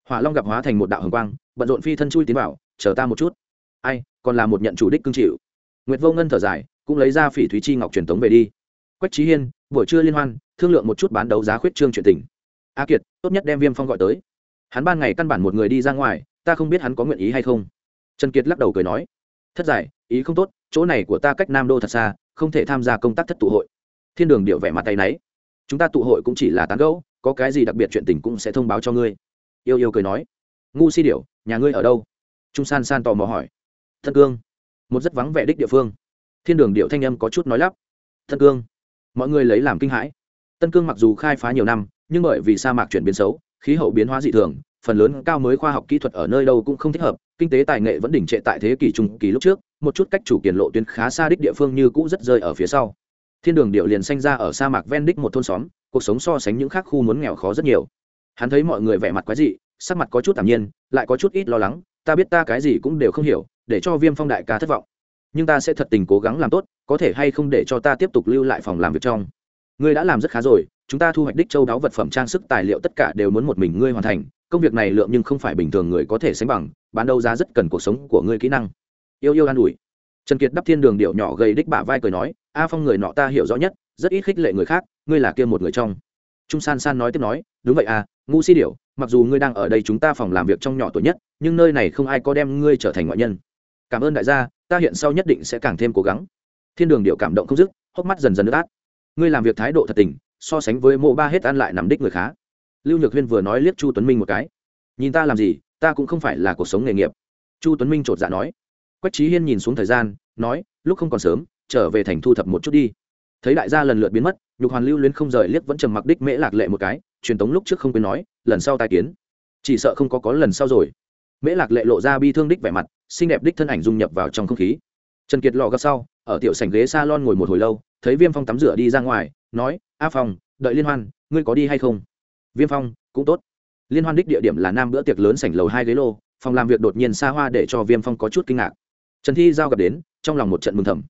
Hỏa long gặp hóa thành một đạo hồng quang bận rộn phi thân chui tiến vào chờ ta một chút. Ai còn là một nhận chủ đích cương chịu. Nguyệt vô ngân thở dài cũng lấy ra phỉ thúy chi ngọc truyền tống về đi quách trí hiên, buổi trưa liên hoan, thương lượng một chút bán đấu giá khuyết trương chuyện tình. A kiệt, tốt nhất đem viêm phong gọi tới. Hắn ban ngày căn bản một người đi ra ngoài, ta không biết hắn có nguyện ý hay không. Trần kiệt lắc đầu cười nói, thất giải, ý không tốt, chỗ này của ta cách nam đô thật xa, không thể tham gia công tác thất tụ hội. Thiên đường điệu vẻ mặt tay náy, chúng ta tụ hội cũng chỉ là tán gẫu, có cái gì đặc biệt chuyện tình cũng sẽ thông báo cho ngươi. Yêu yêu cười nói, ngu si điệu nhà ngươi ở đâu? Trung san san tò mò hỏi, thân cương. Một rất vắng vẻ đích địa phương. Thiên đường điệu thanh âm có chút nói lắp, thân cương mọi người lấy làm kinh hãi. Tân cương mặc dù khai phá nhiều năm, nhưng bởi vì sa mạc chuyển biến xấu, khí hậu biến hóa dị thường, phần lớn cao mới khoa học kỹ thuật ở nơi đâu cũng không thích hợp, kinh tế tài nghệ vẫn đỉnh trệ tại thế kỷ trung kỳ lúc trước, một chút cách chủ kiền lộ tuyến khá xa đích địa phương như cũ rất rơi ở phía sau. Thiên đường điệu liền sanh ra ở sa mạc ven đích một thôn xóm, cuộc sống so sánh những khác khu muốn nghèo khó rất nhiều. Hắn thấy mọi người vẻ mặt quái dị, sắc mặt có chút thản nhiên, lại có chút ít lo lắng, ta biết ta cái gì cũng đều không hiểu, để cho viêm phong đại ca thất vọng. Nhưng ta sẽ thật tình cố gắng làm tốt có thể hay không để cho ta tiếp tục lưu lại phòng làm việc trong? Ngươi đã làm rất khá rồi, chúng ta thu hoạch đích châu đáo vật phẩm trang sức tài liệu tất cả đều muốn một mình ngươi hoàn thành, công việc này lượng nhưng không phải bình thường người có thể sánh bằng, bán đâu ra rất cần cuộc sống của ngươi kỹ năng. Yêu yêu an ủi. Trần kiệt đắp thiên đường điệu nhỏ gầy đích bả vai cười nói, a phong người nọ ta hiểu rõ nhất, rất ít khích lệ người khác, ngươi là kia một người trong. Trung san san nói tiếp nói, đúng vậy à ngu si điệu mặc dù ngươi đang ở đây chúng ta phòng làm việc trong nhỏ tuổi nhất, nhưng nơi này không ai có đem ngươi trở thành ngoại nhân. Cảm ơn đại gia, ta hiện sau nhất định sẽ càng thêm cố gắng thiên đường điệu cảm động không dứt, hốc mắt dần dần nước át. Ngươi làm việc thái độ thật tình, so sánh với mộ ba hết ăn lại nằm đích người khá. Lưu nhược huyên vừa nói liếc chu tuấn minh một cái. Nhìn ta làm gì, ta cũng không phải là cuộc sống nghề nghiệp. Chu tuấn minh chột dạ nói. Quách trí hiên nhìn xuống thời gian, nói, lúc không còn sớm, trở về thành thu thập một chút đi. Thấy đại gia lần lượt biến mất, nhục hoàn lưu luyến không rời liếc vẫn trầm mặc đích mễ lạc lệ một cái, truyền tống lúc trước không quên nói, lần sau tai kiến. Chỉ sợ không có có lần sau rồi. Mễ lạc lệ lộ ra bi thương đích vẻ mặt, xinh đẹp đích thân ảnh dung nhập vào trong không khí. Trần kiệt lò gấp sau ở tiểu sảnh ghế s a lon ngồi một hồi lâu, thấy viêm phong tắm rửa đi ra ngoài, nói, a phong, đợi liên hoan, ngươi có đi hay không? Viêm phong, cũng tốt. Liên hoan đích địa điểm là nam bữa tiệc lớn sảnh lầu hai ghế lô, phòng làm việc đột nhiên xa hoa để cho viêm phong có chút kinh ngạc. Trần thi giao gặp đến, trong lòng một trận mừng thầm.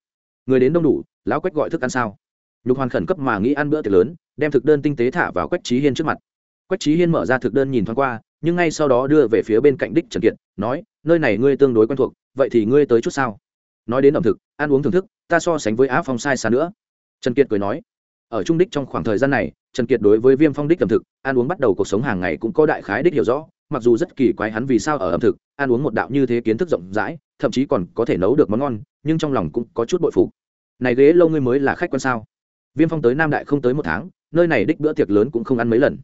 Người đến đông đủ, lão quách gọi thức ăn sao? Nhục hoàn khẩn cấp mà nghĩ ăn bữa tiệc lớn, đem thực đơn tinh tế thả vào quách trí hiên trước mặt. Quách trí hiên mở ra thực đơn nhìn thoáng qua, nhưng ngay sau đó đưa về phía bên cạnh đích trần kiệt, nói, nơi này ngươi tương đối quen thuộc, vậy thì ngươi tới chút sao? Nói đến ẩm thực, ăn uống thưởng thức, ta so sánh với á phong sai xa nữa. Trần kiệt cười nói. Ở trung đích trong khoảng thời gian này, trần kiệt đối với viêm phong đích ẩm thực, ăn uống bắt đầu cuộc sống hàng ngày cũng có đại khái đích hiểu rõ, mặc dù rất kỳ quái hắn vì sao ở ẩm thực, ăn uống một đạo như thế kiến thức rộng rãi, thậm chí còn có thể nấu được món ngon, nhưng trong lòng cũng có chút bội phục. Này ghế lâu ngươi mới là khách quan sao? Viêm phong tới nam đại không tới một tháng, nơi này đích bữa tiệc lớn cũng không ăn mấy lần.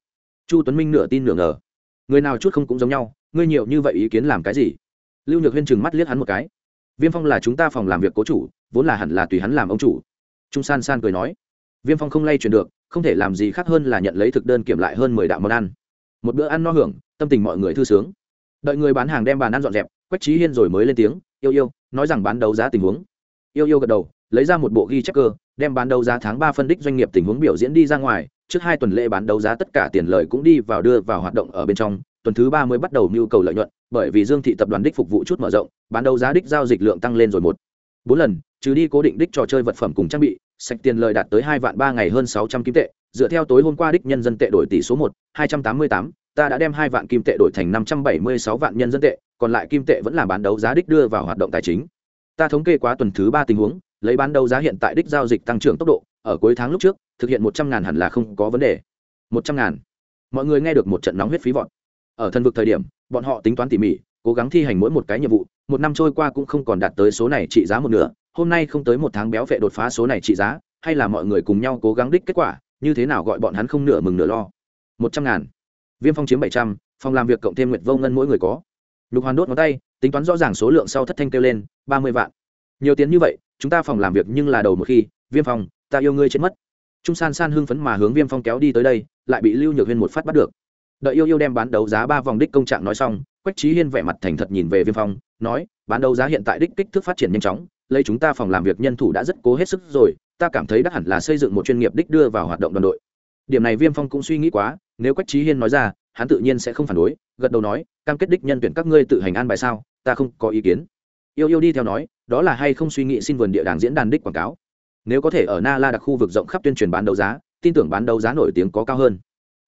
Chu tuấn minh nửa tin nửa ngờ. Người nào chút không cũng giống nhau, ngươi nhiều như vậy ý kiến làm cái gì? Lưu nhược huyên chừng mắt liếc hắn một cái viêm phong là chúng ta phòng làm việc cố chủ, vốn là hẳn là tùy hắn làm ông chủ. Trung san san cười nói. Viêm phong không lay chuyển được, không thể làm gì khác hơn là nhận lấy thực đơn kiểm lại hơn mười đạo món ăn. Một bữa ăn no hưởng, tâm tình mọi người thư sướng. Đợi người bán hàng đem bàn ăn dọn dẹp, quách trí hiên rồi mới lên tiếng, yêu yêu, nói rằng bán đấu giá tình huống. Yêu yêu gật đầu, lấy ra một bộ ghi chép cơ, đem bán đấu giá tháng ba phân đích doanh nghiệp tình huống biểu diễn đi ra ngoài. Trước hai tuần lễ bán đấu giá tất cả tiền lời cũng đi vào đưa vào hoạt động ở bên trong, tuần thứ ba mới bắt đầu nhu cầu lợi nhuận bởi vì dương thị tập đoàn đích phục vụ chút mở rộng, bán đấu giá đích giao dịch lượng tăng lên rồi một. Bốn lần, trừ đi cố định đích trò chơi vật phẩm cùng trang bị, sạch tiền lời đạt tới hai vạn ba ngày hơn sáu trăm kim tệ, dựa theo tối hôm qua đích nhân dân tệ đổi tỷ số một, hai trăm tám mươi tám, ta đã đem hai vạn kim tệ đổi thành năm trăm bảy mươi sáu vạn nhân dân tệ, còn lại kim tệ vẫn là bán đấu giá đích đưa vào hoạt động tài chính. Ta thống kê quá tuần thứ ba tình huống, lấy bán đấu giá hiện tại đích giao dịch tăng trưởng tốc độ, ở cuối tháng lúc trước, thực hiện một trăm ngàn hẳn là không có vấn đề. Một trăm ngàn. Mọi người nghe được một trận nóng huyết phí vọt ở thân vực thời điểm, bọn họ tính toán tỉ mỉ, cố gắng thi hành mỗi một cái nhiệm vụ, một năm trôi qua cũng không còn đạt tới số này trị giá một nửa, hôm nay không tới một tháng béo vệ đột phá số này trị giá, hay là mọi người cùng nhau cố gắng đích kết quả, như thế nào gọi bọn hắn không nửa mừng nửa lo. Một trăm ngàn. Viêm phong chiếm bảy trăm, phòng làm việc cộng thêm nguyệt vô ngân mỗi người có. Lục hoàn đốt ngón tay, tính toán rõ ràng số lượng sau thất thanh kêu lên, ba mươi vạn. Nhiều tiền như vậy, chúng ta phòng làm việc nhưng là đầu một khi, viêm phong, ta yêu ngươi chết mất. Trung san san hưng phấn mà hướng viêm phong kéo đi tới đây, lại bị lưu nhược huyên một phát bắt được đợi yêu yêu đem bán đấu giá ba vòng đích công trạng nói xong, quách trí hiên vẻ mặt thành thật nhìn về viêm phong, nói, bán đấu giá hiện tại đích kích thước phát triển nhanh chóng, lấy chúng ta phòng làm việc nhân thủ đã rất cố hết sức rồi, ta cảm thấy đắc hẳn là xây dựng một chuyên nghiệp đích đưa vào hoạt động đoàn đội. Điểm này viêm phong cũng suy nghĩ quá, nếu quách trí hiên nói ra, hắn tự nhiên sẽ không phản đối, gật đầu nói, cam kết đích nhân tuyển các ngươi tự hành an bài sao, ta không có ý kiến. Yêu yêu đi theo nói, đó là hay không suy nghĩ xin vườn địa đàng diễn đàn đích quảng cáo. Nếu có thể ở na la đặc khu vực rộng khắp tuyên truyền bán đấu giá, tin tưởng bán đấu giá nổi tiếng có cao hơn.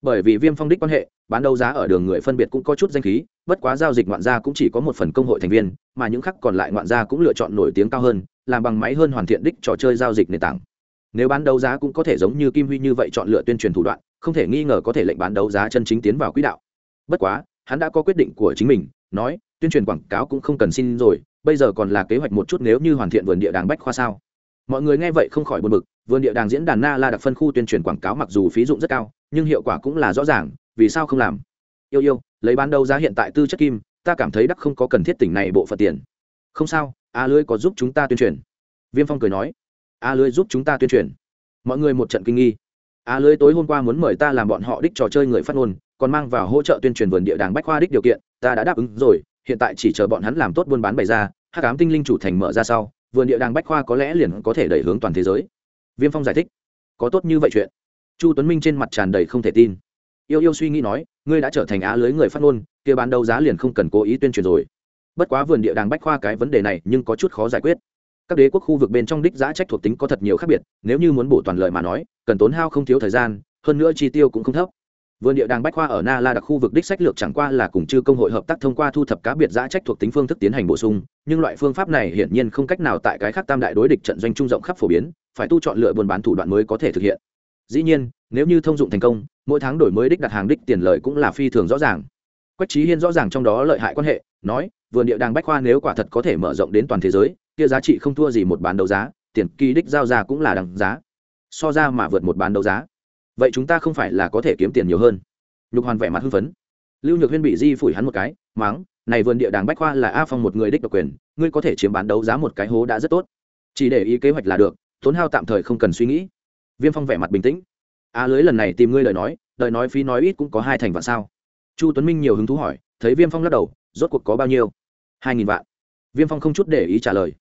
Bởi vì viêm phong đích quan hệ bán đấu giá ở đường người phân biệt cũng có chút danh khí, bất quá giao dịch ngoạn gia cũng chỉ có một phần công hội thành viên, mà những khác còn lại ngoạn gia cũng lựa chọn nổi tiếng cao hơn, làm bằng máy hơn hoàn thiện đích trò chơi giao dịch nền tảng. Nếu bán đấu giá cũng có thể giống như kim huy như vậy chọn lựa tuyên truyền thủ đoạn, không thể nghi ngờ có thể lệnh bán đấu giá chân chính tiến vào quỹ đạo. Bất quá, hắn đã có quyết định của chính mình, nói, tuyên truyền quảng cáo cũng không cần xin rồi, bây giờ còn là kế hoạch một chút nếu như hoàn thiện vườn địa đàng bách khoa sao? Mọi người nghe vậy không khỏi buồn bực, vườn địa đàng diễn đàn na la đặc phân khu tuyên truyền quảng cáo mặc dù phí dụng rất cao, nhưng hiệu quả cũng là rõ ràng vì sao không làm? Yêu yêu, lấy bán đấu giá hiện tại tư chất kim, ta cảm thấy đắc không có cần thiết tỉnh này bộ phận tiền. Không sao, a lưới có giúp chúng ta tuyên truyền. Viêm phong cười nói. A lưới giúp chúng ta tuyên truyền. Mọi người một trận kinh nghi. A lưới tối hôm qua muốn mời ta làm bọn họ đích trò chơi người phát ngôn, còn mang vào hỗ trợ tuyên truyền vườn địa đàng bách khoa đích điều kiện, ta đã đáp ứng rồi, hiện tại chỉ chờ bọn hắn làm tốt buôn bán bày ra hát cám tinh linh chủ thành mở ra sau, vườn địa đàng bách khoa có lẽ liền có thể đẩy hướng toàn thế giới. Viêm phong giải thích. Có tốt như vậy chuyện. Chu tuấn minh trên mặt tràn đầy không thể tin yêu yêu suy nghĩ nói, ngươi đã trở thành á lưới người phát ngôn, kia bán đấu giá liền không cần cố ý tuyên truyền rồi. Bất quá vườn địa đàng bách khoa cái vấn đề này nhưng có chút khó giải quyết. Các đế quốc khu vực bên trong đích giá trách thuộc tính có thật nhiều khác biệt, nếu như muốn bổ toàn lợi mà nói, cần tốn hao không thiếu thời gian, hơn nữa chi tiêu cũng không thấp. Vườn địa đàng bách khoa ở na la đặc khu vực đích sách lược chẳng qua là cùng chư công hội hợp tác thông qua thu thập cá biệt giá trách thuộc tính phương thức tiến hành bổ sung, nhưng loại phương pháp này hiển nhiên không cách nào tại cái khác tam đại đối địch trận doanh trung rộng khắp phổ biến, phải tu chọn lựa buôn bán thủ đoạn mới có thể thực hiện dĩ nhiên, nếu như thông dụng thành công, mỗi tháng đổi mới đích đặt hàng đích tiền lợi cũng là phi thường rõ ràng. Quách trí hiên rõ ràng trong đó lợi hại quan hệ, nói, vườn địa đàng bách khoa nếu quả thật có thể mở rộng đến toàn thế giới, kia giá trị không thua gì một bán đấu giá, tiền kỳ đích giao ra cũng là đằng giá. So ra mà vượt một bán đấu giá. Vậy chúng ta không phải là có thể kiếm tiền nhiều hơn. Nhục hoàn vẻ mặt hưng phấn. Lưu nhược huyên bị di phủi hắn một cái máng này vườn địa đàng bách khoa là a phong một người đích độc quyền, ngươi có thể chiếm bán đấu giá một cái hố đã rất tốt. Chỉ để ý kế hoạch là được, tốn hao tạm thời không cần suy nghĩ viêm phong vẻ mặt bình tĩnh. A lưới lần này tìm ngươi lời nói lời nói phí nói ít cũng có hai thành vạn sao? Chu tuấn minh nhiều hứng thú hỏi, thấy viêm phong lắc đầu, rốt cuộc có bao nhiêu? Hai nghìn vạn. Viêm phong không chút để ý trả lời.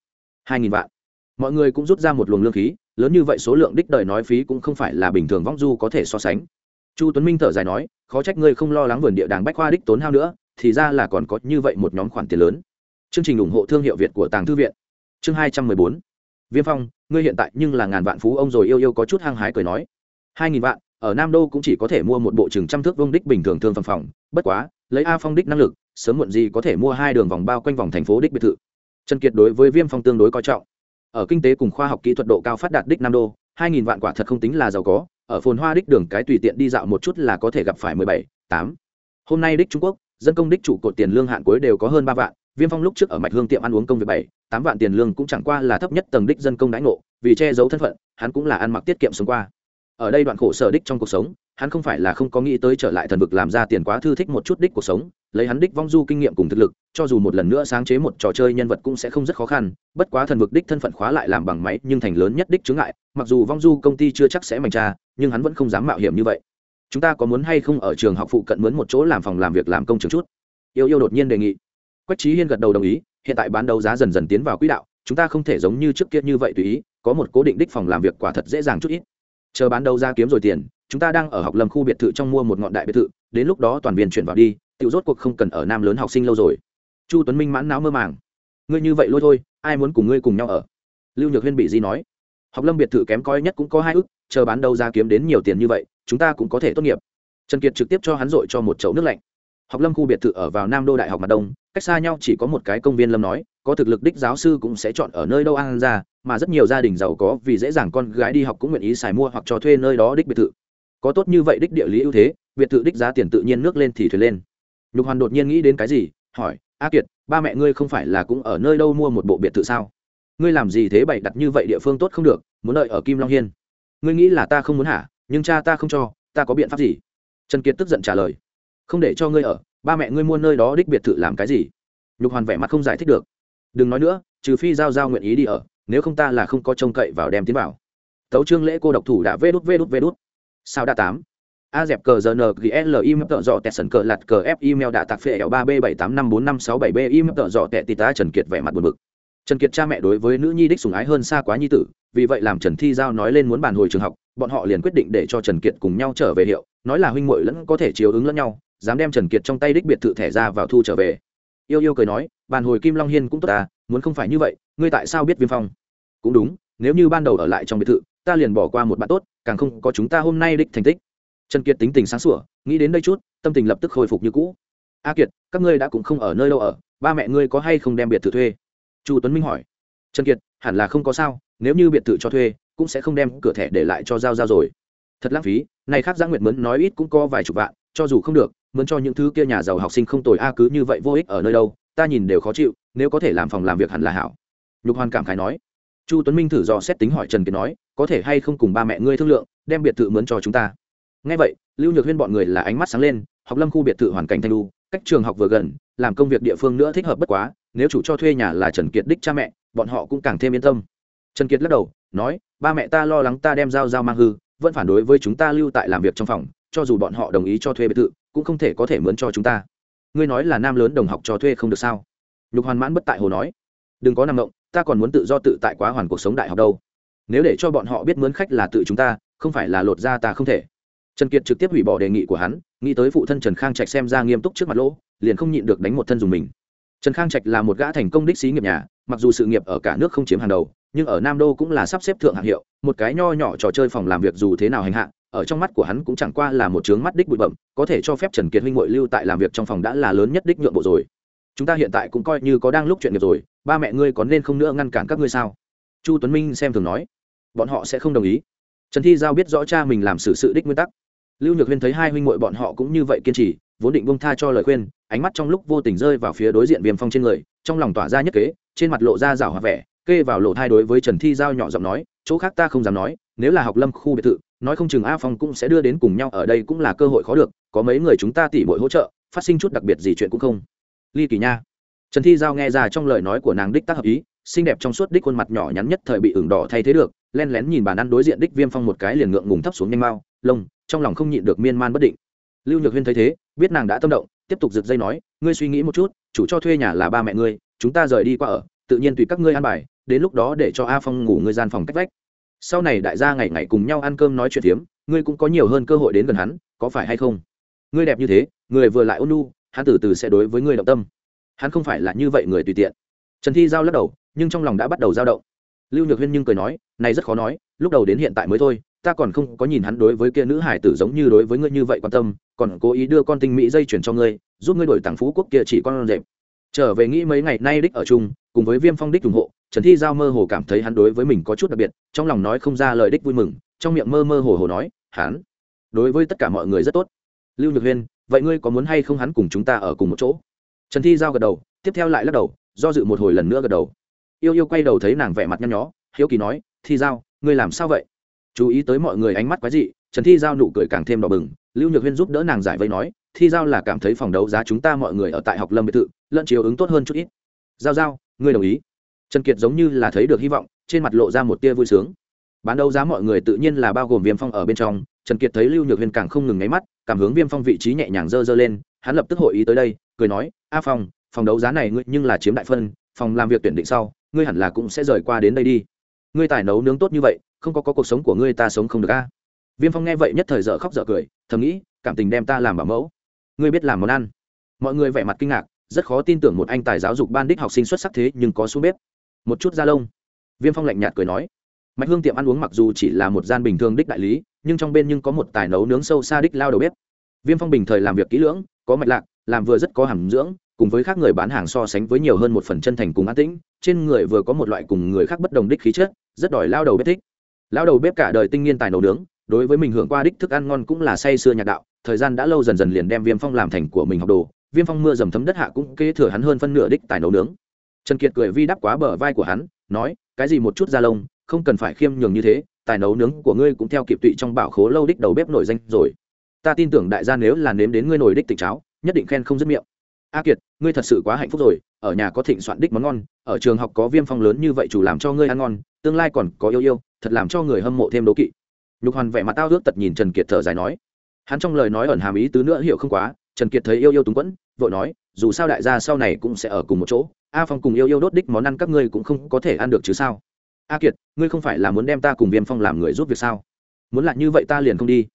Hai nghìn vạn. Mọi người cũng rút ra một luồng lương khí, lớn như vậy số lượng đích đời nói phí cũng không phải là bình thường vong du có thể so sánh. Chu tuấn minh thở dài nói, khó trách ngươi không lo lắng vườn địa đàng bách khoa đích tốn hao nữa, thì ra là còn có như vậy một nhóm khoản tiền lớn. Chương trình ủng hộ thương hiệu việt của tàng thư viện. Chương hai trăm mười bốn viêm phong, ngươi hiện tại nhưng là ngàn vạn phú ông rồi, yêu yêu có chút hăng hái cười nói. Hai nghìn vạn, ở nam đô cũng chỉ có thể mua một bộ chừng trăm thước vông đích bình thường thương phẩm phòng. Bất quá, lấy a phong đích năng lực, sớm muộn gì có thể mua hai đường vòng bao quanh vòng thành phố đích biệt thự. Trần kiệt đối với viêm phong tương đối coi trọng. Ở kinh tế cùng khoa học kỹ thuật độ cao phát đạt đích nam đô, hai nghìn vạn quả thật không tính là giàu có. Ở phồn hoa đích đường cái tùy tiện đi dạo một chút là có thể gặp phải mười bảy, tám. Hôm nay đích trung quốc, dân công đích chủ cột tiền lương hạn cuối đều có hơn ba vạn. Viêm phong lúc trước ở mạch hương tiệm ăn uống công việc bảy tám vạn tiền lương cũng chẳng qua là thấp nhất tầng đích dân công đãi ngộ, vì che giấu thân phận, hắn cũng là ăn mặc tiết kiệm sống qua. Ở đây đoạn khổ sở đích trong cuộc sống, hắn không phải là không có nghĩ tới trở lại thần vực làm ra tiền quá thư thích một chút đích cuộc sống, lấy hắn đích vong du kinh nghiệm cùng thực lực, cho dù một lần nữa sáng chế một trò chơi nhân vật cũng sẽ không rất khó khăn, bất quá thần vực đích thân phận khóa lại làm bằng máy nhưng thành lớn nhất đích chướng ngại, mặc dù vong du công ty chưa chắc sẽ mạnh tra nhưng hắn vẫn không dám mạo hiểm như vậy. Chúng ta có muốn hay không ở trường học phụ cận mướn một chỗ làm phòng làm việc làm công trường chút? Yêu yêu đột nhiên đề nghị. Quách trí hiên gật đầu đồng ý hiện tại bán đấu giá dần dần tiến vào quỹ đạo, chúng ta không thể giống như trước kia như vậy tùy ý, có một cố định đích phòng làm việc quả thật dễ dàng chút ít. Chờ bán đấu giá kiếm rồi tiền, chúng ta đang ở học lâm khu biệt thự trong mua một ngọn đại biệt thự, đến lúc đó toàn viên chuyển vào đi tự rốt cuộc không cần ở nam lớn học sinh lâu rồi. Chu tuấn minh mãn não mơ màng. Ngươi như vậy lôi thôi, ai muốn cùng ngươi cùng nhau ở? Lưu nhược huyên bị di nói? Học lâm biệt thự kém coi nhất cũng có hai ức, chờ bán đấu giá kiếm đến nhiều tiền như vậy, chúng ta cũng có thể tốt nghiệp. Trần kiệt trực tiếp cho hắn dội cho một chậu nước lạnh học lâm khu biệt thự ở vào nam đô đại học mặt đông, cách xa nhau chỉ có một cái công viên lâm nói, có thực lực đích giáo sư cũng sẽ chọn ở nơi đâu an ra, mà rất nhiều gia đình giàu có vì dễ dàng con gái đi học cũng nguyện ý xài mua hoặc cho thuê nơi đó đích biệt thự. Có tốt như vậy đích địa lý ưu thế, biệt thự đích giá tiền tự nhiên nước lên thì thuyền lên. Nhục hoàn đột nhiên nghĩ đến cái gì, hỏi, a kiệt, ba mẹ ngươi không phải là cũng ở nơi đâu mua một bộ biệt thự sao? Ngươi làm gì thế bày đặt như vậy địa phương tốt không được, muốn đợi ở kim long hiên? Ngươi nghĩ là ta không muốn hả? Nhưng cha ta không cho, ta có biện pháp gì? Trần kiệt tức giận trả lời không để cho ngươi ở, ba mẹ ngươi mua nơi đó đích biệt thự làm cái gì? Nhục hoàn vẻ mặt không giải thích được. Đừng nói nữa, trừ phi giao giao nguyện ý đi ở, nếu không ta là không có trông cậy vào đem tiến vào. Tấu trương lễ cô độc thủ đã vê đút vê đút vê đút. Sao đã tám? A dẹp cờ giờ n g l im tợ, dọ, tẹt, sần, cờ lặt cờ, f email đã tạc phệ l ba, b, bảy, tám, năm, bốn, năm, sáu, bảy, b im tợ, dọ, tẹt tì tá trần kiệt vẻ mặt buồn bực. Trần kiệt cha mẹ đối với nữ nhi đích sùng ái hơn xa quá nhi tử, vì vậy làm trần thi giao nói lên muốn bàn hồi trường học, bọn họ liền quyết định để cho trần kiệt cùng nhau trở về hiệu, nói là huynh muội lẫn có thể chiếu ứng lẫn nhau dám đem trần kiệt trong tay đích biệt thự thẻ ra vào thu trở về. Yêu yêu cười nói, bàn hồi kim long hiên cũng tốt ta, muốn không phải như vậy, ngươi tại sao biết viêm phong? Cũng đúng, nếu như ban đầu ở lại trong biệt thự, ta liền bỏ qua một bạn tốt, càng không có chúng ta hôm nay đích thành tích. Trần kiệt tính tình sáng sủa, nghĩ đến đây chút, tâm tình lập tức khôi phục như cũ. A kiệt, các ngươi đã cũng không ở nơi đâu ở, ba mẹ ngươi có hay không đem biệt thự thuê? Chu tuấn minh hỏi. Trần kiệt, hẳn là không có sao, nếu như biệt thự cho thuê, cũng sẽ không đem cửa thẻ để lại cho giao giao rồi. Thật lãng phí, này khác giã nguyệt mướn nói ít cũng có vài chục vạn, cho dù không được mướn cho những thứ kia nhà giàu học sinh không tồi a cứ như vậy vô ích ở nơi đâu, ta nhìn đều khó chịu, nếu có thể làm phòng làm việc hẳn là hảo. Nhục hoàn cảm khái nói. Chu tuấn minh thử dò xét tính hỏi trần kiệt nói, có thể hay không cùng ba mẹ ngươi thương lượng, đem biệt thự mướn cho chúng ta? Ngay vậy, lưu nhược huyên bọn người là ánh mắt sáng lên, học lâm khu biệt thự hoàn cảnh thanh lu cách trường học vừa gần, làm công việc địa phương nữa thích hợp bất quá, nếu chủ cho thuê nhà là trần kiệt đích cha mẹ, bọn họ cũng càng thêm yên tâm. Trần kiệt lắc đầu, nói, ba mẹ ta lo lắng ta đem dao dao mang hư, vẫn phản đối với chúng ta lưu tại làm việc trong phòng, cho dù bọn họ đồng ý cho thuê biệt thự cũng không thể có thể mướn cho chúng ta. Ngươi nói là nam lớn đồng học cho thuê không được sao? Nhục hoàn mãn bất tại hồ nói. Đừng có nằm động ta còn muốn tự do tự tại quá hoàn cuộc sống đại học đâu. Nếu để cho bọn họ biết mướn khách là tự chúng ta, không phải là lột ra ta không thể. Trần kiệt trực tiếp hủy bỏ đề nghị của hắn, nghĩ tới phụ thân trần khang trạch xem ra nghiêm túc trước mặt lỗ, liền không nhịn được đánh một thân dùng mình. Trần khang trạch là một gã thành công đích sĩ nghiệp nhà, mặc dù sự nghiệp ở cả nước không chiếm hàng đầu, nhưng ở nam đô cũng là sắp xếp thượng hạng hiệu, một cái nho nhỏ trò chơi phòng làm việc dù thế nào hành hạ ở trong mắt của hắn cũng chẳng qua là một chướng mắt đích bụi bậm, có thể cho phép trần kiệt huynh ngội lưu tại làm việc trong phòng đã là lớn nhất đích nhượng bộ rồi. Chúng ta hiện tại cũng coi như có đang lúc chuyện nghiệp rồi, ba mẹ ngươi có nên không nữa ngăn cản các ngươi sao? Chu tuấn minh xem thường nói. Bọn họ sẽ không đồng ý. Trần thi giao biết rõ cha mình làm xử sự đích nguyên tắc. Lưu nhược huyên thấy hai huynh muội bọn họ cũng như vậy kiên trì, vốn định bông tha cho lời khuyên, ánh mắt trong lúc vô tình rơi vào phía đối diện viêm phong trên người, trong lòng tỏa ra nhất kế, trên mặt lộ ra rảo hòa vẻ, kê vào lộ thai đối với trần thi giao nhỏ giọng nói, chỗ khác ta không dám nói, nếu là học lâm khu biệt thự nói không chừng a phong cũng sẽ đưa đến cùng nhau, ở đây cũng là cơ hội khó được, có mấy người chúng ta tỉ bội hỗ trợ, phát sinh chút đặc biệt gì chuyện cũng không. Ly kỳ nha. Trần thi giao nghe ra trong lời nói của nàng đích tác hợp ý, xinh đẹp trong suốt đích khuôn mặt nhỏ nhắn nhất thời bị ửng đỏ thay thế được, len lén nhìn bàn ăn đối diện đích viêm phong một cái liền ngượng ngùng thấp xuống nhanh mau, lông, trong lòng không nhịn được miên man bất định. Lưu nhược huyên thấy thế, biết nàng đã tâm động, tiếp tục giật dây nói, ngươi suy nghĩ một chút, chủ cho thuê nhà là ba mẹ ngươi, chúng ta rời đi qua ở, tự nhiên tùy các ngươi ăn bài, đến lúc đó để cho a phong ngủ ngươi gian phòng cách vách sau này đại gia ngày ngày cùng nhau ăn cơm nói chuyện phiếm, ngươi cũng có nhiều hơn cơ hội đến gần hắn, có phải hay không? Ngươi đẹp như thế, người vừa lại ôn nu hắn từ từ sẽ đối với ngươi động tâm. Hắn không phải là như vậy người tùy tiện. Trần thi giao lắc đầu, nhưng trong lòng đã bắt đầu dao động. Lưu nhược huyên nhưng cười nói, này rất khó nói, lúc đầu đến hiện tại mới thôi, ta còn không có nhìn hắn đối với kia nữ hải tử giống như đối với ngươi như vậy quan tâm, còn cố ý đưa con tinh mỹ dây chuyển cho ngươi, giúp ngươi đổi tặng phú quốc kia chỉ con rệp. Trở về nghĩ mấy ngày nay đích ở chung, cùng với viêm phong đích ủng hộ trần thi giao mơ hồ cảm thấy hắn đối với mình có chút đặc biệt, trong lòng nói không ra lời đích vui mừng, trong miệng mơ mơ hồ hồ nói, hắn, đối với tất cả mọi người rất tốt. Lưu nhược huyên, vậy ngươi có muốn hay không hắn cùng chúng ta ở cùng một chỗ? Trần thi giao gật đầu, tiếp theo lại lắc đầu, do dự một hồi lần nữa gật đầu. Yêu yêu quay đầu thấy nàng vẻ mặt nhăn nhó, hiếu kỳ nói, thi giao, ngươi làm sao vậy? Chú ý tới mọi người ánh mắt quái dị, trần thi giao nụ cười càng thêm đỏ bừng, lưu nhược huyên giúp đỡ nàng giải vây nói, thi giao là cảm thấy phòng đấu giá chúng ta mọi người ở tại học lâm biệt thự, lẫn chiều ứng tốt hơn chút ít. Giao giao, ngươi đồng ý? Trần kiệt giống như là thấy được hy vọng trên mặt lộ ra một tia vui sướng. Bán đấu giá mọi người tự nhiên là bao gồm viêm phong ở bên trong trần kiệt thấy lưu nhược huyên càng không ngừng nháy mắt cảm hướng viêm phong vị trí nhẹ nhàng dơ dơ lên hắn lập tức hội ý tới đây cười nói a phong phòng đấu giá này ngươi nhưng là chiếm đại phân phòng làm việc tuyển định sau ngươi hẳn là cũng sẽ rời qua đến đây đi. Ngươi tài nấu nướng tốt như vậy không có, có cuộc sống của ngươi ta sống không được a. Viêm phong nghe vậy nhất thời dở khóc dở cười thầm nghĩ cảm tình đem ta làm bảo mẫu. Ngươi biết làm món ăn. Mọi người vẻ mặt kinh ngạc rất khó tin tưởng một anh tài giáo dục ban đích học sinh xuất sắc thế nhưng có xuống bếp một chút da lông. Viêm phong lạnh nhạt cười nói, mạch hương tiệm ăn uống mặc dù chỉ là một gian bình thường đích đại lý, nhưng trong bên nhưng có một tài nấu nướng sâu xa đích lao đầu bếp. Viêm phong bình thời làm việc kỹ lưỡng, có mạch lạc, làm vừa rất có hàm dưỡng, cùng với khác người bán hàng so sánh với nhiều hơn một phần chân thành cùng an tĩnh, trên người vừa có một loại cùng người khác bất đồng đích khí chất, rất đòi lao đầu bếp thích. Lao đầu bếp cả đời tinh nghiên tài nấu nướng, đối với mình hưởng qua đích thức ăn ngon cũng là say sưa nhạc đạo, thời gian đã lâu dần dần liền đem viêm phong làm thành của mình học đồ, viêm phong mưa dầm thấm đất hạ cũng kế thừa hắn hơn phân nửa đích tài nấu nướng trần kiệt cười vi đắp quá bờ vai của hắn, nói, cái gì một chút da lông, không cần phải khiêm nhường như thế, tài nấu nướng của ngươi cũng theo kịp tụy trong bảo khố lâu đích đầu bếp nổi danh rồi. Ta tin tưởng đại gia nếu là nếm đến ngươi nổi đích tỉnh cháo, nhất định khen không dứt miệng. A kiệt, ngươi thật sự quá hạnh phúc rồi, ở nhà có thịnh soạn đích món ngon, ở trường học có viêm phong lớn như vậy chủ làm cho ngươi ăn ngon, tương lai còn có yêu yêu, thật làm cho người hâm mộ thêm đố kỵ. Nhục hoàn vẻ mặt tao ước tật nhìn trần kiệt thở dài nói. Hắn trong lời nói ẩn hàm ý tứ nữa hiểu không quá, trần kiệt thấy yêu yêu túng quẫn, vội nói, dù sao đại gia sau này cũng sẽ ở cùng một chỗ a phong cùng yêu yêu đốt đích món ăn các ngươi cũng không có thể ăn được chứ sao? A kiệt, ngươi không phải là muốn đem ta cùng viêm phong làm người giúp việc sao? Muốn lại như vậy ta liền không đi.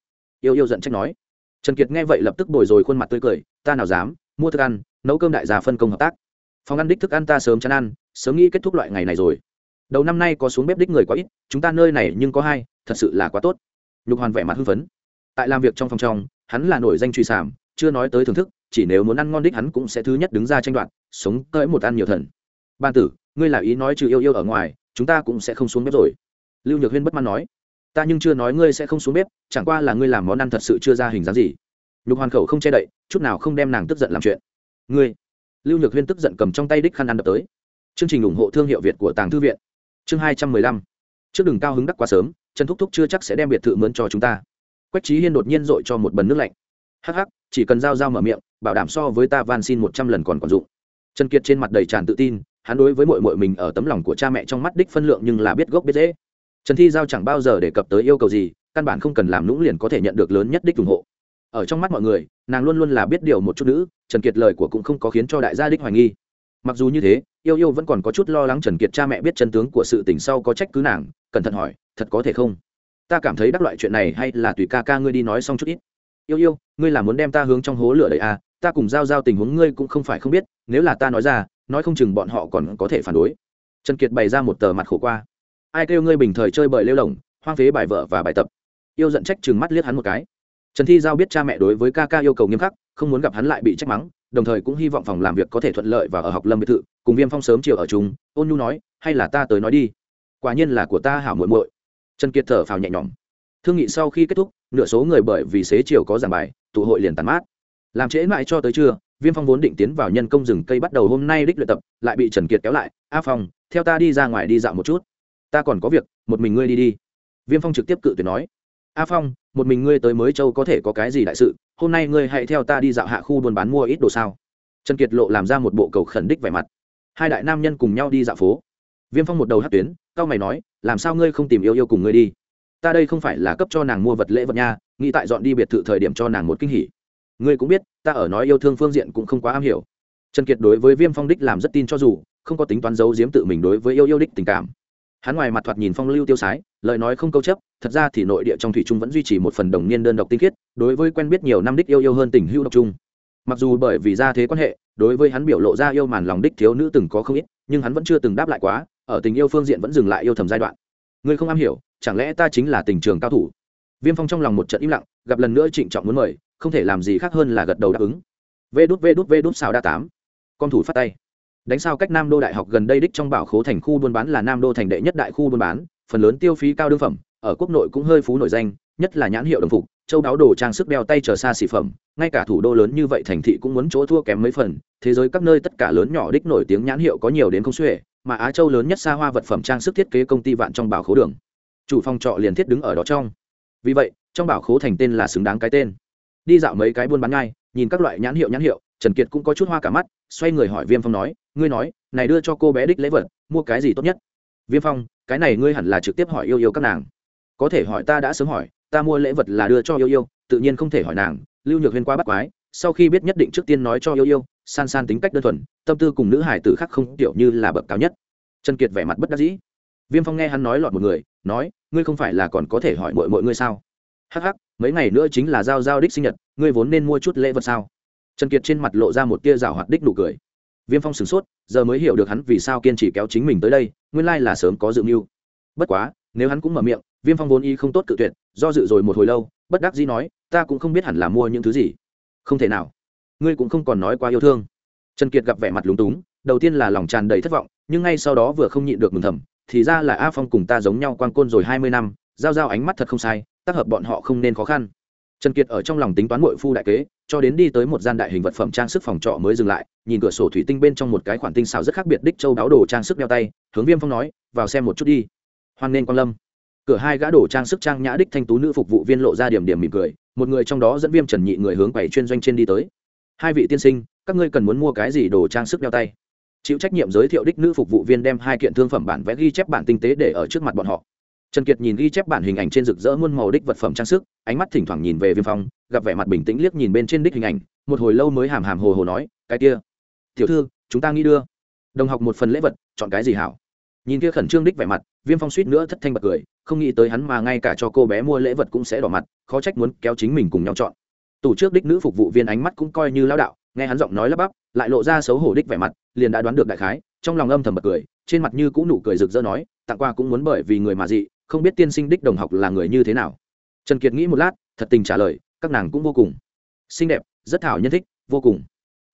Yêu yêu giận trách nói. Trần kiệt nghe vậy lập tức bồi rồi khuôn mặt tươi cười, ta nào dám, mua thức ăn, nấu cơm đại gia phân công hợp tác. Phòng ăn đích thức ăn ta sớm chán ăn, sớm nghĩ kết thúc loại ngày này rồi. Đầu năm nay có xuống bếp đích người quá ít, chúng ta nơi này nhưng có hai, thật sự là quá tốt. Nhục hoàn vẻ mặt hưng phấn. Tại làm việc trong phòng trong, hắn là nổi danh truy sảm chưa nói tới thưởng thức, chỉ nếu muốn ăn ngon đích hắn cũng sẽ thứ nhất đứng ra tranh đoạt, sống tới một ăn nhiều thần. Ban tử, ngươi là ý nói trừ yêu yêu ở ngoài, chúng ta cũng sẽ không xuống bếp rồi. Lưu nhược huyên bất mãn nói, ta nhưng chưa nói ngươi sẽ không xuống bếp, chẳng qua là ngươi làm món ăn thật sự chưa ra hình dáng gì. Nhục hoàn khẩu không che đậy, chút nào không đem nàng tức giận làm chuyện. Ngươi, lưu nhược huyên tức giận cầm trong tay đích khăn ăn đập tới. Chương trình ủng hộ thương hiệu việt của tàng thư viện. Chương hai trăm mười lăm. Trước đừng cao hứng đắc quá sớm, trần thúc thúc chưa chắc sẽ đem biệt thự mướn cho chúng ta. Quách trí hiên đột nhiên dội cho một bần nước lạnh hắc hắc, chỉ cần giao giao mở miệng, bảo đảm so với ta van xin một trăm lần còn còn dụng. Trần kiệt trên mặt đầy tràn tự tin, hắn đối với mội mội mình ở tấm lòng của cha mẹ trong mắt đích phân lượng nhưng là biết gốc biết dễ trần thi giao chẳng bao giờ đề cập tới yêu cầu gì, căn bản không cần làm lũng liền có thể nhận được lớn nhất đích ủng hộ. Ở trong mắt mọi người, nàng luôn luôn là biết điều một chút nữ, trần kiệt lời của cũng không có khiến cho đại gia đích hoài nghi. Mặc dù như thế, yêu yêu vẫn còn có chút lo lắng trần kiệt cha mẹ biết chân tướng của sự tình sau có trách cứ nàng, cẩn thận hỏi, thật có thể không? Ta cảm thấy đắc loại chuyện này hay là tùy ca ca ngươi đi nói xong chút ít yêu yêu, ngươi là muốn đem ta hướng trong hố lửa đầy à? Ta cùng giao giao tình huống ngươi cũng không phải không biết, nếu là ta nói ra, nói không chừng bọn họ còn có thể phản đối. Trần kiệt bày ra một tờ mặt khổ qua. Ai kêu ngươi bình thời chơi bời lêu lồng hoang phế bài vợ và bài tập. Yêu giận trách chừng mắt liếc hắn một cái. Trần thi giao biết cha mẹ đối với ca ca yêu cầu nghiêm khắc, không muốn gặp hắn lại bị trách mắng, đồng thời cũng hy vọng phòng làm việc có thể thuận lợi và ở học lâm biệt thự, cùng viêm phong sớm chiều ở chúng ôn nhu nói, hay là ta tới nói đi. Quả nhiên là của ta hảo muội muội. Trần kiệt thở phào nhẹ nhõm. Thương nghị sau khi kết thúc nửa số người bởi vì xế chiều có giảng bài, tụ hội liền tàn mát. Làm trễ mãi cho tới trưa, viêm phong vốn định tiến vào nhân công rừng cây bắt đầu hôm nay đích luyện tập, lại bị trần kiệt kéo lại, a phong, theo ta đi ra ngoài đi dạo một chút. Ta còn có việc, một mình ngươi đi đi. Viêm phong trực tiếp cự tuyệt nói, a phong, một mình ngươi tới mới châu có thể có cái gì đại sự? Hôm nay ngươi hãy theo ta đi dạo hạ khu buôn bán mua ít đồ sao. Trần kiệt lộ làm ra một bộ cầu khẩn đích vẻ mặt. Hai đại nam nhân cùng nhau đi dạo phố. Viêm phong một đầu hát tuyến, cao mày nói, làm sao ngươi không tìm yêu yêu cùng ngươi đi? Ta đây không phải là cấp cho nàng mua vật lễ vật nha, nghĩ tại dọn đi biệt thự thời điểm cho nàng một kinh hỉ. Ngươi cũng biết, ta ở nói yêu thương phương diện cũng không quá am hiểu. Trần kiệt đối với viêm phong đích làm rất tin cho dù, không có tính toán giấu giếm tự mình đối với yêu yêu đích tình cảm. Hắn ngoài mặt thoạt nhìn phong lưu tiêu sái, lời nói không câu chấp, thật ra thì nội địa trong thủy trung vẫn duy trì một phần đồng niên đơn độc tinh khiết, đối với quen biết nhiều năm đích yêu yêu hơn tình hữu độc trung mặc dù bởi vì ra thế quan hệ, đối với hắn biểu lộ ra yêu màn lòng đích thiếu nữ từng có không ít, nhưng hắn vẫn chưa từng đáp lại quá, ở tình yêu phương diện vẫn dừng lại yêu thầm giai đoạn. Ngươi không am hiểu chẳng lẽ ta chính là tình trường cao thủ? Viêm phong trong lòng một trận im lặng, gặp lần nữa trịnh trọng muốn mời, không thể làm gì khác hơn là gật đầu đáp ứng. Vê đút vê đút vê đút sao đa tám. Con thủ phát tay. Đánh sao cách nam đô đại học gần đây đích trong bảo khố thành khu buôn bán là nam đô thành đệ nhất đại khu buôn bán, phần lớn tiêu phí cao đương phẩm, ở quốc nội cũng hơi phú nổi danh, nhất là nhãn hiệu đồng phục, châu đáo đồ trang sức đeo tay chờ xa xỉ phẩm, ngay cả thủ đô lớn như vậy thành thị cũng muốn chỗ thua kém mấy phần, thế giới các nơi tất cả lớn nhỏ đích nổi tiếng nhãn hiệu có nhiều đến không xuể, mà á châu lớn nhất xa hoa vật phẩm trang sức thiết kế công ty vạn trong bảo khố đường chủ phòng trọ liền thiết đứng ở đó trong. Vì vậy, trong bảo khố thành tên là xứng đáng cái tên. Đi dạo mấy cái buôn bán ngay nhìn các loại nhãn hiệu nhãn hiệu, trần kiệt cũng có chút hoa cả mắt, xoay người hỏi viêm phong nói, ngươi nói, này đưa cho cô bé đích lễ vật, mua cái gì tốt nhất? Viêm phong, cái này ngươi hẳn là trực tiếp hỏi yêu yêu các nàng. Có thể hỏi ta đã sớm hỏi, ta mua lễ vật là đưa cho yêu yêu, tự nhiên không thể hỏi nàng. Lưu nhược huyên qua bắt quái, sau khi biết nhất định trước tiên nói cho yêu yêu, san san tính cách đơn thuần, tâm tư cùng nữ hải tử khác không kiểu như là bậc cao nhất. Trần kiệt vẻ mặt bất đắc dĩ. Viêm phong nghe hắn nói lọt một người nói, ngươi không phải là còn có thể hỏi mọi mọi ngươi sao? Hắc hắc, mấy ngày nữa chính là giao giao đích sinh nhật, ngươi vốn nên mua chút lễ vật sao? Trần kiệt trên mặt lộ ra một tia rào hoạt đích nụ cười. Viêm phong sửng sốt, giờ mới hiểu được hắn vì sao kiên trì kéo chính mình tới đây, nguyên lai là sớm có dự mưu. Bất quá, nếu hắn cũng mở miệng, viêm phong vốn y không tốt cự tuyệt, do dự rồi một hồi lâu, bất đắc dĩ nói, ta cũng không biết hẳn là mua những thứ gì. Không thể nào. Ngươi cũng không còn nói quá yêu thương. Trần kiệt gặp vẻ mặt lúng túng, đầu tiên là lòng tràn đầy thất vọng, nhưng ngay sau đó vừa không nhịn được mừng thầm thì ra là a phong cùng ta giống nhau quan côn rồi hai mươi năm, giao giao ánh mắt thật không sai, tác hợp bọn họ không nên khó khăn. Trần kiệt ở trong lòng tính toán mội phu đại kế, cho đến đi tới một gian đại hình vật phẩm trang sức phòng trọ mới dừng lại, nhìn cửa sổ thủy tinh bên trong một cái khoản tinh xào rất khác biệt đích châu đáo đồ trang sức đeo tay, hướng viêm phong nói, vào xem một chút đi. Hoan nên quan lâm. Cửa hai gã đồ trang sức trang nhã đích thanh tú nữ phục vụ viên lộ ra điểm điểm mỉm cười, một người trong đó dẫn viêm trần nhị người hướng quầy chuyên doanh trên đi tới. Hai vị tiên sinh, các ngươi cần muốn mua cái gì đồ trang sức đeo tay? Chịu trách nhiệm giới thiệu đích nữ phục vụ viên đem hai kiện thương phẩm bản vẽ ghi chép bản tinh tế để ở trước mặt bọn họ. Trần kiệt nhìn ghi chép bản hình ảnh trên rực rỡ muôn màu đích vật phẩm trang sức, ánh mắt thỉnh thoảng nhìn về viêm phong, gặp vẻ mặt bình tĩnh liếc nhìn bên trên đích hình ảnh, một hồi lâu mới hàm hàm hồ hồ nói, cái kia, tiểu thư, chúng ta nghĩ đưa. Đồng học một phần lễ vật, chọn cái gì hảo? Nhìn kia khẩn trương đích vẻ mặt, viêm phong suýt nữa thất thanh bật cười, không nghĩ tới hắn mà ngay cả cho cô bé mua lễ vật cũng sẽ đỏ mặt, khó trách muốn kéo chính mình cùng nhau chọn. Tủ trước đích nữ phục vụ viên ánh mắt cũng coi như lao đạo nghe hắn giọng nói lắp bắp lại lộ ra xấu hổ đích vẻ mặt liền đã đoán được đại khái trong lòng âm thầm bật cười trên mặt như cũng nụ cười rực rỡ nói tặng qua cũng muốn bởi vì người mà dị không biết tiên sinh đích đồng học là người như thế nào. Trần kiệt nghĩ một lát thật tình trả lời các nàng cũng vô cùng. Xinh đẹp rất thảo nhân thích vô cùng.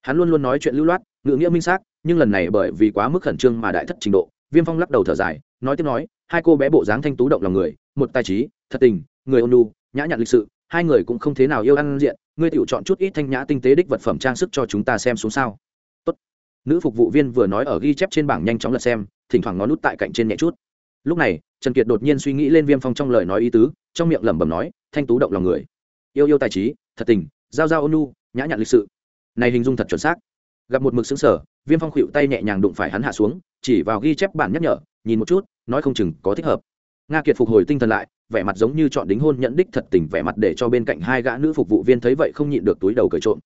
Hắn luôn luôn nói chuyện lưu loát ngữ nghĩa minh xác nhưng lần này bởi vì quá mức khẩn trương mà đại thất trình độ viêm phong lắc đầu thở dài nói tiếp nói hai cô bé bộ dáng thanh tú động lòng người một tài trí thật tình người ôn nhu, nhã nhặn lịch sự hai người cũng không thế nào yêu ăn diện ngươi tự chọn chút ít thanh nhã tinh tế đích vật phẩm trang sức cho chúng ta xem xuống sao. Tốt. nữ phục vụ viên vừa nói ở ghi chép trên bảng nhanh chóng lật xem, thỉnh thoảng ngó nút tại cạnh trên nhẹ chút. Lúc này, trần kiệt đột nhiên suy nghĩ lên viêm phong trong lời nói ý tứ, trong miệng lẩm bẩm nói, thanh tú động lòng người. Yêu yêu tài trí, thật tình, giao giao ônu nhã nhặn lịch sự. Này hình dung thật chuẩn xác. Gặp một mực xứng sở viêm phong khuỵu tay nhẹ nhàng đụng phải hắn hạ xuống, chỉ vào ghi chép bản nhắc nhở, nhìn một chút, nói không chừng có thích hợp. Nga kiệt phục hồi tinh thần lại vẻ mặt giống như chọn đính hôn nhận đích thật tình, vẻ mặt để cho bên cạnh hai gã nữ phục vụ viên thấy vậy không nhịn được túi đầu cởi trộm.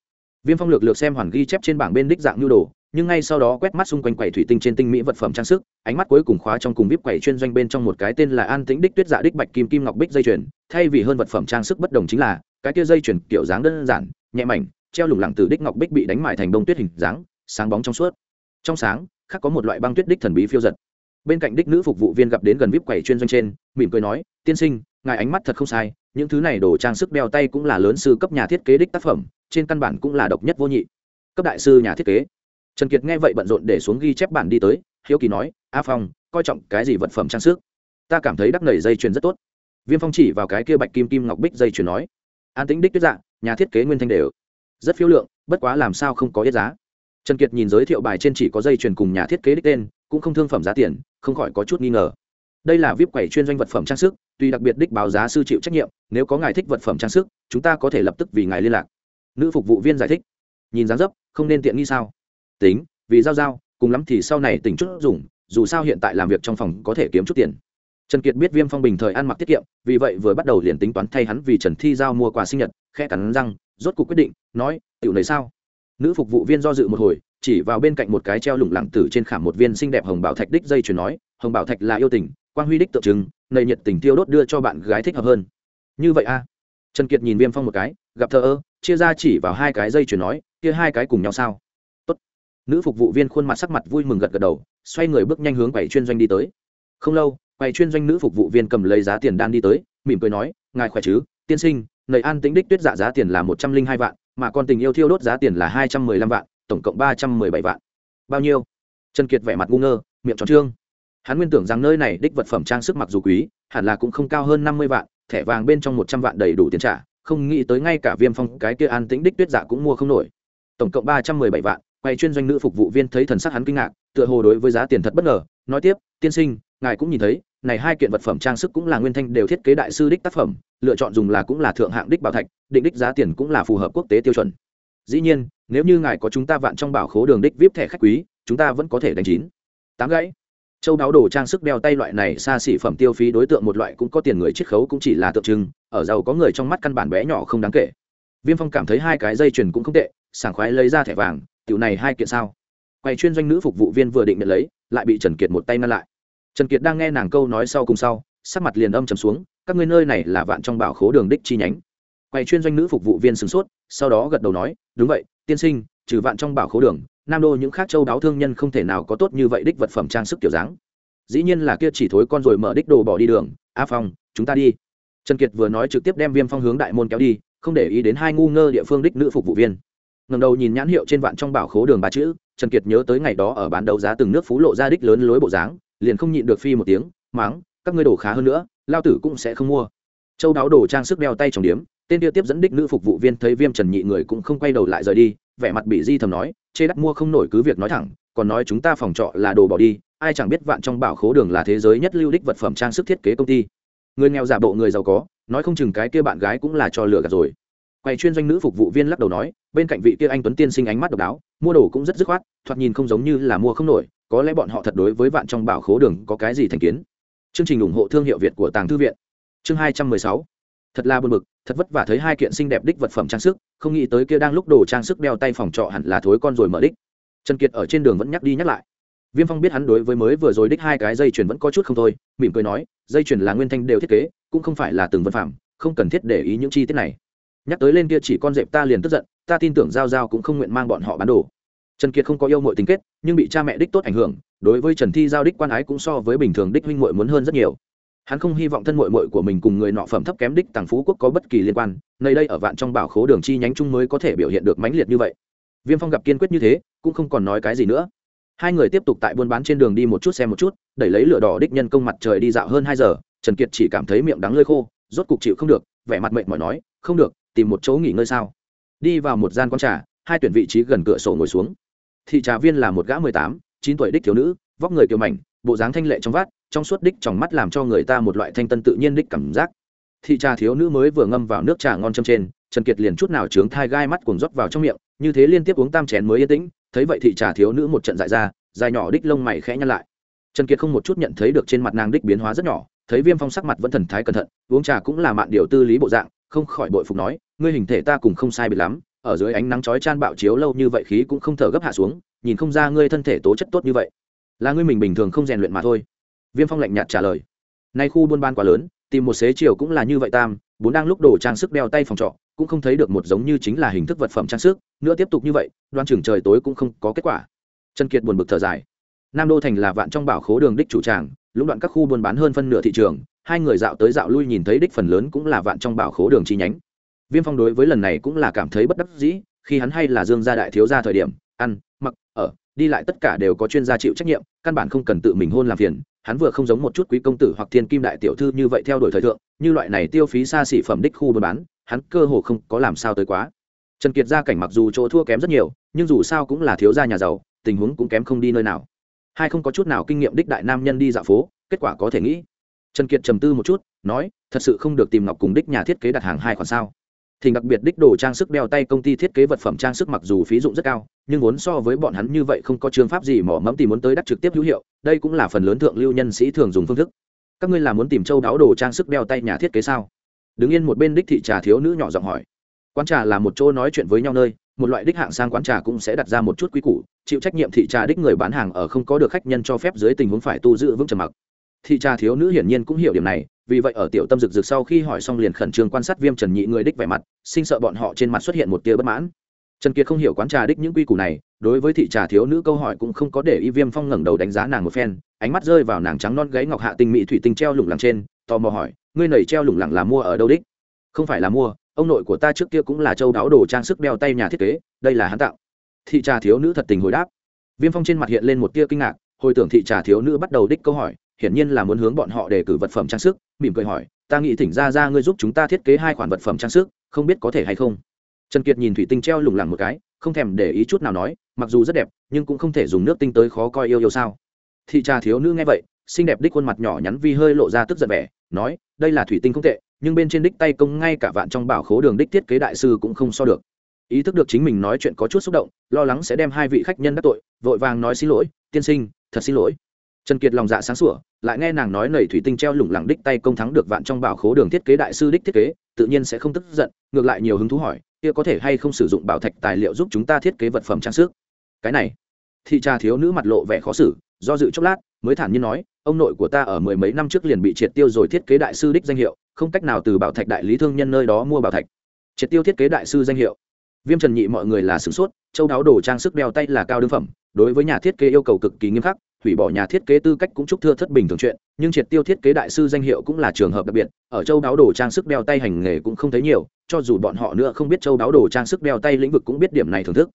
Viêm phong lược lược xem hoàn ghi chép trên bảng bên đích dạng nhu đồ, nhưng ngay sau đó quét mắt xung quanh quầy thủy tinh trên tinh mỹ vật phẩm trang sức, ánh mắt cuối cùng khóa trong cùng vip quầy chuyên doanh bên trong một cái tên là an tĩnh đích tuyết dạ đích bạch kim kim ngọc bích dây chuyền, thay vì hơn vật phẩm trang sức bất đồng chính là, cái kia dây chuyền kiểu dáng đơn giản, nhẹ mảnh, treo lủng lẳng từ đích ngọc bích bị đánh mại thành bông tuyết hình dáng, sáng bóng trong suốt. Trong sáng, khác có một loại băng tuyết đích thần bí phiêu giật bên cạnh đích nữ phục vụ viên gặp đến gần vip quầy chuyên doanh trên, mỉm cười nói, tiên sinh, ngài ánh mắt thật không sai, những thứ này đồ trang sức đeo tay cũng là lớn sư cấp nhà thiết kế đích tác phẩm, trên căn bản cũng là độc nhất vô nhị. Cấp đại sư nhà thiết kế. Trần kiệt nghe vậy bận rộn để xuống ghi chép bản đi tới, hiếu kỳ nói, a phong, coi trọng cái gì vật phẩm trang sức? Ta cảm thấy đắc nảy dây chuyền rất tốt. Viêm phong chỉ vào cái kia bạch kim kim ngọc bích dây chuyền nói, an tĩnh đích tuyết dạng nhà thiết kế nguyên thanh đều, rất phiếu lượng, bất quá làm sao không có yết giá trần kiệt nhìn giới thiệu bài trên chỉ có dây chuyền cùng nhà thiết kế đích tên, cũng không thương phẩm giá tiền, không khỏi có chút nghi ngờ. Đây là vip quầy chuyên doanh vật phẩm trang sức, tuy đặc biệt đích báo giá sư chịu trách nhiệm, nếu có ngài thích vật phẩm trang sức, chúng ta có thể lập tức vì ngài liên lạc. Nữ phục vụ viên giải thích. Nhìn dáng dấp, không nên tiện nghi sao? Tính, vì giao giao, cùng lắm thì sau này tỉnh chút dùng, dù sao hiện tại làm việc trong phòng có thể kiếm chút tiền. Trần kiệt biết viêm phong bình thời ăn mặc tiết kiệm, vì vậy vừa bắt đầu liền tính toán thay hắn vì trần thi giao mua quà sinh nhật khe cắn răng, rốt cuộc quyết định, nói, tiểu này sao? Nữ phục vụ viên do dự một hồi, chỉ vào bên cạnh một cái treo lủng lẳng tử trên khảm một viên xinh đẹp hồng bảo thạch đích dây chuyền nói, hồng bảo thạch là yêu tình quan huy đích tượng trưng nầy nhiệt tình tiêu đốt đưa cho bạn gái thích hợp hơn. Như vậy a trần kiệt nhìn viêm phong một cái, gặp thợ ơ, chia ra chỉ vào hai cái dây chuyền nói, kia hai cái cùng nhau sao? Tốt. nữ phục vụ viên khuôn mặt sắc mặt vui mừng gật gật đầu, xoay người bước nhanh hướng quầy chuyên doanh đi tới. Không lâu, quầy chuyên doanh nữ phục vụ viên cầm lấy giá tiền đan đi tới, mỉm cười nói, ngài khỏe chứ? Tiên sinh nầy an tĩnh đích tuyết dạ giá tiền là một trăm linh hai vạn mà con tình yêu thiêu đốt giá tiền là hai trăm mười lăm vạn, tổng cộng ba trăm mười bảy vạn. Bao nhiêu? Trần kiệt vẻ mặt ngu ngơ, miệng tròn trương. Hắn nguyên tưởng rằng nơi này đích vật phẩm trang sức mặc dù quý, hẳn là cũng không cao hơn năm mươi vạn, thẻ vàng bên trong một trăm vạn đầy đủ tiền trả, không nghĩ tới ngay cả viêm phong cái kia an tĩnh đích tuyết dạ cũng mua không nổi. Tổng cộng ba trăm mười bảy vạn, quay chuyên doanh nữ phục vụ viên thấy thần sắc hắn kinh ngạc, tựa hồ đối với giá tiền thật bất ngờ, nói tiếp, tiên sinh, ngài cũng nhìn thấy này hai kiện vật phẩm trang sức cũng là nguyên thanh đều thiết kế đại sư đích tác phẩm, lựa chọn dùng là cũng là thượng hạng đích bảo thạch, định đích giá tiền cũng là phù hợp quốc tế tiêu chuẩn. Dĩ nhiên, nếu như ngài có chúng ta vạn trong bảo khố đường đích vip thẻ khách quý, chúng ta vẫn có thể đánh chín. Tám gãy. Châu đáo đồ trang sức đeo tay loại này xa xỉ phẩm tiêu phí đối tượng một loại cũng có tiền người chiết khấu cũng chỉ là tượng trưng, ở giàu có người trong mắt căn bản bé nhỏ không đáng kể. Viêm phong cảm thấy hai cái dây chuyền cũng không tệ, sảng khoái lấy ra thẻ vàng, tiểu này hai kiện sao? Quay chuyên doanh nữ phục vụ viên vừa định nhận lấy, lại bị trần kiệt một tay ngăn lại trần kiệt đang nghe nàng câu nói sau cùng sau, sắc mặt liền âm trầm xuống, các ngươi nơi này là vạn trong bảo khố đường đích chi nhánh. Quay chuyên doanh nữ phục vụ viên sửng sốt, sau đó gật đầu nói, đúng vậy, tiên sinh, trừ vạn trong bảo khố đường, nam đô những khác châu đáo thương nhân không thể nào có tốt như vậy đích vật phẩm trang sức kiểu dáng. Dĩ nhiên là kia chỉ thối con rồi mở đích đồ bỏ đi đường. A phong, chúng ta đi. Trần kiệt vừa nói trực tiếp đem viêm phong hướng đại môn kéo đi, không để ý đến hai ngu ngơ địa phương đích nữ phục vụ viên. Ngầm đầu nhìn nhãn hiệu trên vạn trong bảo khố đường ba chữ, trần kiệt nhớ tới ngày đó ở bán đấu giá từng nước phú lộ ra đích lớn lối bộ dáng liền không nhịn được phi một tiếng, máng, các ngươi đồ khá hơn nữa, lao tử cũng sẽ không mua. Châu đáo đồ trang sức đeo tay trong điếm, tên tiêu tiếp dẫn đích nữ phục vụ viên thấy viêm trần nhị người cũng không quay đầu lại rời đi, vẻ mặt bị di thầm nói, chê đắt mua không nổi cứ việc nói thẳng, còn nói chúng ta phòng trọ là đồ bỏ đi, ai chẳng biết vạn trong bảo khố đường là thế giới nhất lưu đích vật phẩm trang sức thiết kế công ty. Người nghèo giả bộ người giàu có, nói không chừng cái kia bạn gái cũng là cho lừa gạt rồi. Quay chuyên doanh nữ phục vụ viên lắc đầu nói, bên cạnh vị kia anh tuấn tiên sinh ánh mắt độc đáo, mua đồ cũng rất dứt khoát, thoạt nhìn không giống như là mua không nổi có lẽ bọn họ thật đối với vạn trong bảo khố đường có cái gì thành kiến. Chương trình ủng hộ thương hiệu việt của tàng thư viện. Chương hai trăm mười sáu. Thật là buồn bực, thật vất vả thấy hai kiện xinh đẹp đích vật phẩm trang sức, không nghĩ tới kia đang lúc đồ trang sức đeo tay phòng trọ hẳn là thối con rồi mở đích. Trần kiệt ở trên đường vẫn nhắc đi nhắc lại. Viêm phong biết hắn đối với mới vừa rồi đích hai cái dây chuyền vẫn có chút không thôi, mỉm cười nói, dây chuyền là nguyên thanh đều thiết kế, cũng không phải là từng vật phẩm, không cần thiết để ý những chi tiết này. Nhắc tới lên kia chỉ con dẹp ta liền tức giận, ta tin tưởng giao giao cũng không nguyện mang bọn họ bán đồ trần kiệt không có yêu mọi tình kết, nhưng bị cha mẹ đích tốt ảnh hưởng, đối với trần thi giao đích quan ái cũng so với bình thường đích huynh muội muốn hơn rất nhiều. Hắn không hy vọng thân muội muội của mình cùng người nọ phẩm thấp kém đích tàng phú quốc có bất kỳ liên quan, nơi đây ở vạn trong bảo khố đường chi nhánh chung mới có thể biểu hiện được mãnh liệt như vậy. Viêm phong gặp kiên quyết như thế, cũng không còn nói cái gì nữa. Hai người tiếp tục tại buôn bán trên đường đi một chút xem một chút, đẩy lấy lửa đỏ đích nhân công mặt trời đi dạo hơn hai giờ, trần kiệt chỉ cảm thấy miệng đắng lơi khô, rốt cục chịu không được, vẻ mặt mệt mỏi nói, không được, tìm một chỗ nghỉ ngơi sao? Đi vào một gian quán trà, hai tuyển vị trí gần cửa sổ ngồi xuống thị trà viên là một gã mười tám, chín tuổi đích thiếu nữ, vóc người kiều mảnh, bộ dáng thanh lệ trong vát, trong suốt đích trong mắt làm cho người ta một loại thanh tân tự nhiên đích cảm giác. Thị trà thiếu nữ mới vừa ngâm vào nước trà ngon châm trên, trần kiệt liền chút nào trướng thai gai mắt cuồng rót vào trong miệng, như thế liên tiếp uống tam chén mới yên tĩnh, thấy vậy thị trà thiếu nữ một trận dại ra, dài nhỏ đích lông mày khẽ nhăn lại. Trần kiệt không một chút nhận thấy được trên mặt nàng đích biến hóa rất nhỏ, thấy viêm phong sắc mặt vẫn thần thái cẩn thận, uống trà cũng là mạn điều tư lý bộ dạng, không khỏi bội phục nói, ngươi hình thể ta cùng không sai biệt lắm ở dưới ánh nắng chói chan bạo chiếu lâu như vậy khí cũng không thở gấp hạ xuống, nhìn không ra ngươi thân thể tố chất tốt như vậy. Là ngươi mình bình thường không rèn luyện mà thôi. Viêm phong lạnh nhạt trả lời. Nay khu buôn ban quá lớn, tìm một xế chiều cũng là như vậy tam, bốn đang lúc đổ trang sức đeo tay phòng trọ, cũng không thấy được một giống như chính là hình thức vật phẩm trang sức, nữa tiếp tục như vậy, đoan trưởng trời tối cũng không có kết quả. Trần kiệt buồn bực thở dài. Nam đô thành là vạn trong bảo khố đường đích chủ tràng, lũng đoạn các khu buôn bán hơn phân nửa thị trường, hai người dạo tới dạo lui nhìn thấy đích phần lớn cũng là vạn trong bảo khố đường chi nhánh viêm phong đối với lần này cũng là cảm thấy bất đắc dĩ, khi hắn hay là dương gia đại thiếu gia thời điểm, ăn, mặc, ở, đi lại tất cả đều có chuyên gia chịu trách nhiệm, căn bản không cần tự mình hôn làm phiền. Hắn vừa không giống một chút quý công tử hoặc thiên kim đại tiểu thư như vậy theo đuổi thời thượng, như loại này tiêu phí xa xỉ phẩm đích khu buôn bán, hắn cơ hồ không có làm sao tới quá. Trần kiệt gia cảnh mặc dù chỗ thua kém rất nhiều, nhưng dù sao cũng là thiếu gia nhà giàu, tình huống cũng kém không đi nơi nào. Hai không có chút nào kinh nghiệm đích đại nam nhân đi dạo phố, kết quả có thể nghĩ. Trần kiệt trầm tư một chút, nói, thật sự không được tìm ngọc cùng đích nhà thiết kế đặt hàng hai khoản sao? Thì đặc biệt đích đồ trang sức đeo tay công ty thiết kế vật phẩm trang sức mặc dù phí dụng rất cao, nhưng vốn so với bọn hắn như vậy không có chương pháp gì mỏ mẫm tìm muốn tới đắt trực tiếp hữu hiệu, đây cũng là phần lớn thượng lưu nhân sĩ thường dùng phương thức. Các ngươi là muốn tìm châu đáo đồ trang sức đeo tay nhà thiết kế sao? Đứng yên một bên đích thị trà thiếu nữ nhỏ giọng hỏi. Quán trà là một chỗ nói chuyện với nhau nơi, một loại đích hạng sang quán trà cũng sẽ đặt ra một chút quy củ, chịu trách nhiệm thị trà đích người bán hàng ở không có được khách nhân cho phép dưới tình huống phải tu giữ vững trầm mặc thị trà thiếu nữ hiển nhiên cũng hiểu điểm này, vì vậy ở tiểu tâm rực rực sau khi hỏi xong liền khẩn trương quan sát viêm trần nhị người đích vẻ mặt, sinh sợ bọn họ trên mặt xuất hiện một tia bất mãn. Trần kiệt không hiểu quán trà đích những quy củ này, đối với thị trà thiếu nữ câu hỏi cũng không có để y viêm phong ngẩng đầu đánh giá nàng một phen, ánh mắt rơi vào nàng trắng non gáy ngọc hạ tinh mỹ thủy tinh treo lủng lẳng trên, tò mò hỏi, ngươi nầy treo lủng lẳng là mua ở đâu đích? Không phải là mua, ông nội của ta trước kia cũng là châu đáo đồ trang sức đeo tay nhà thiết kế, đây là hắn tạo. Thị trà thiếu nữ thật tình hồi đáp. Viêm phong trên mặt hiện lên một tia kinh ngạc, hồi tưởng thị trà thiếu nữ bắt đầu đích câu hỏi hiển nhiên là muốn hướng bọn họ đề cử vật phẩm trang sức, mỉm cười hỏi, ta nghĩ thỉnh ra ra ngươi giúp chúng ta thiết kế hai khoản vật phẩm trang sức, không biết có thể hay không? Trần kiệt nhìn thủy tinh treo lủng lẳng một cái, không thèm để ý chút nào nói, mặc dù rất đẹp, nhưng cũng không thể dùng nước tinh tới khó coi yêu yêu sao? Thị trà thiếu nữ nghe vậy, xinh đẹp đích khuôn mặt nhỏ nhắn vi hơi lộ ra tức giận vẻ, nói, đây là thủy tinh không tệ, nhưng bên trên đích tay công ngay cả vạn trong bảo khố đường đích thiết kế đại sư cũng không so được. Ý thức được chính mình nói chuyện có chút xúc động, lo lắng sẽ đem hai vị khách nhân đắc tội, vội vàng nói xin lỗi, tiên sinh, thật xin lỗi trần kiệt lòng dạ sáng sủa, lại nghe nàng nói nầy thủy tinh treo lủng lẳng đích tay công thắng được vạn trong bảo khố đường thiết kế đại sư đích thiết kế, tự nhiên sẽ không tức giận, ngược lại nhiều hứng thú hỏi, kia có thể hay không sử dụng bảo thạch tài liệu giúp chúng ta thiết kế vật phẩm trang sức? Cái này, thị trà thiếu nữ mặt lộ vẻ khó xử, do dự chốc lát, mới thản nhiên nói, ông nội của ta ở mười mấy năm trước liền bị triệt tiêu rồi thiết kế đại sư đích danh hiệu, không cách nào từ bảo thạch đại lý thương nhân nơi đó mua bảo thạch. Triệt tiêu thiết kế đại sư danh hiệu. Viêm trần nhị mọi người là sửng sốt, châu đáo đồ trang sức đeo tay là cao đương phẩm, đối với nhà thiết kế yêu cầu cực kỳ nghiêm khắc hủy bỏ nhà thiết kế tư cách cũng chúc thưa thất bình thường chuyện, nhưng triệt tiêu thiết kế đại sư danh hiệu cũng là trường hợp đặc biệt, ở châu đáo đồ trang sức đeo tay hành nghề cũng không thấy nhiều, cho dù bọn họ nữa không biết châu đáo đồ trang sức đeo tay lĩnh vực cũng biết điểm này thưởng thức.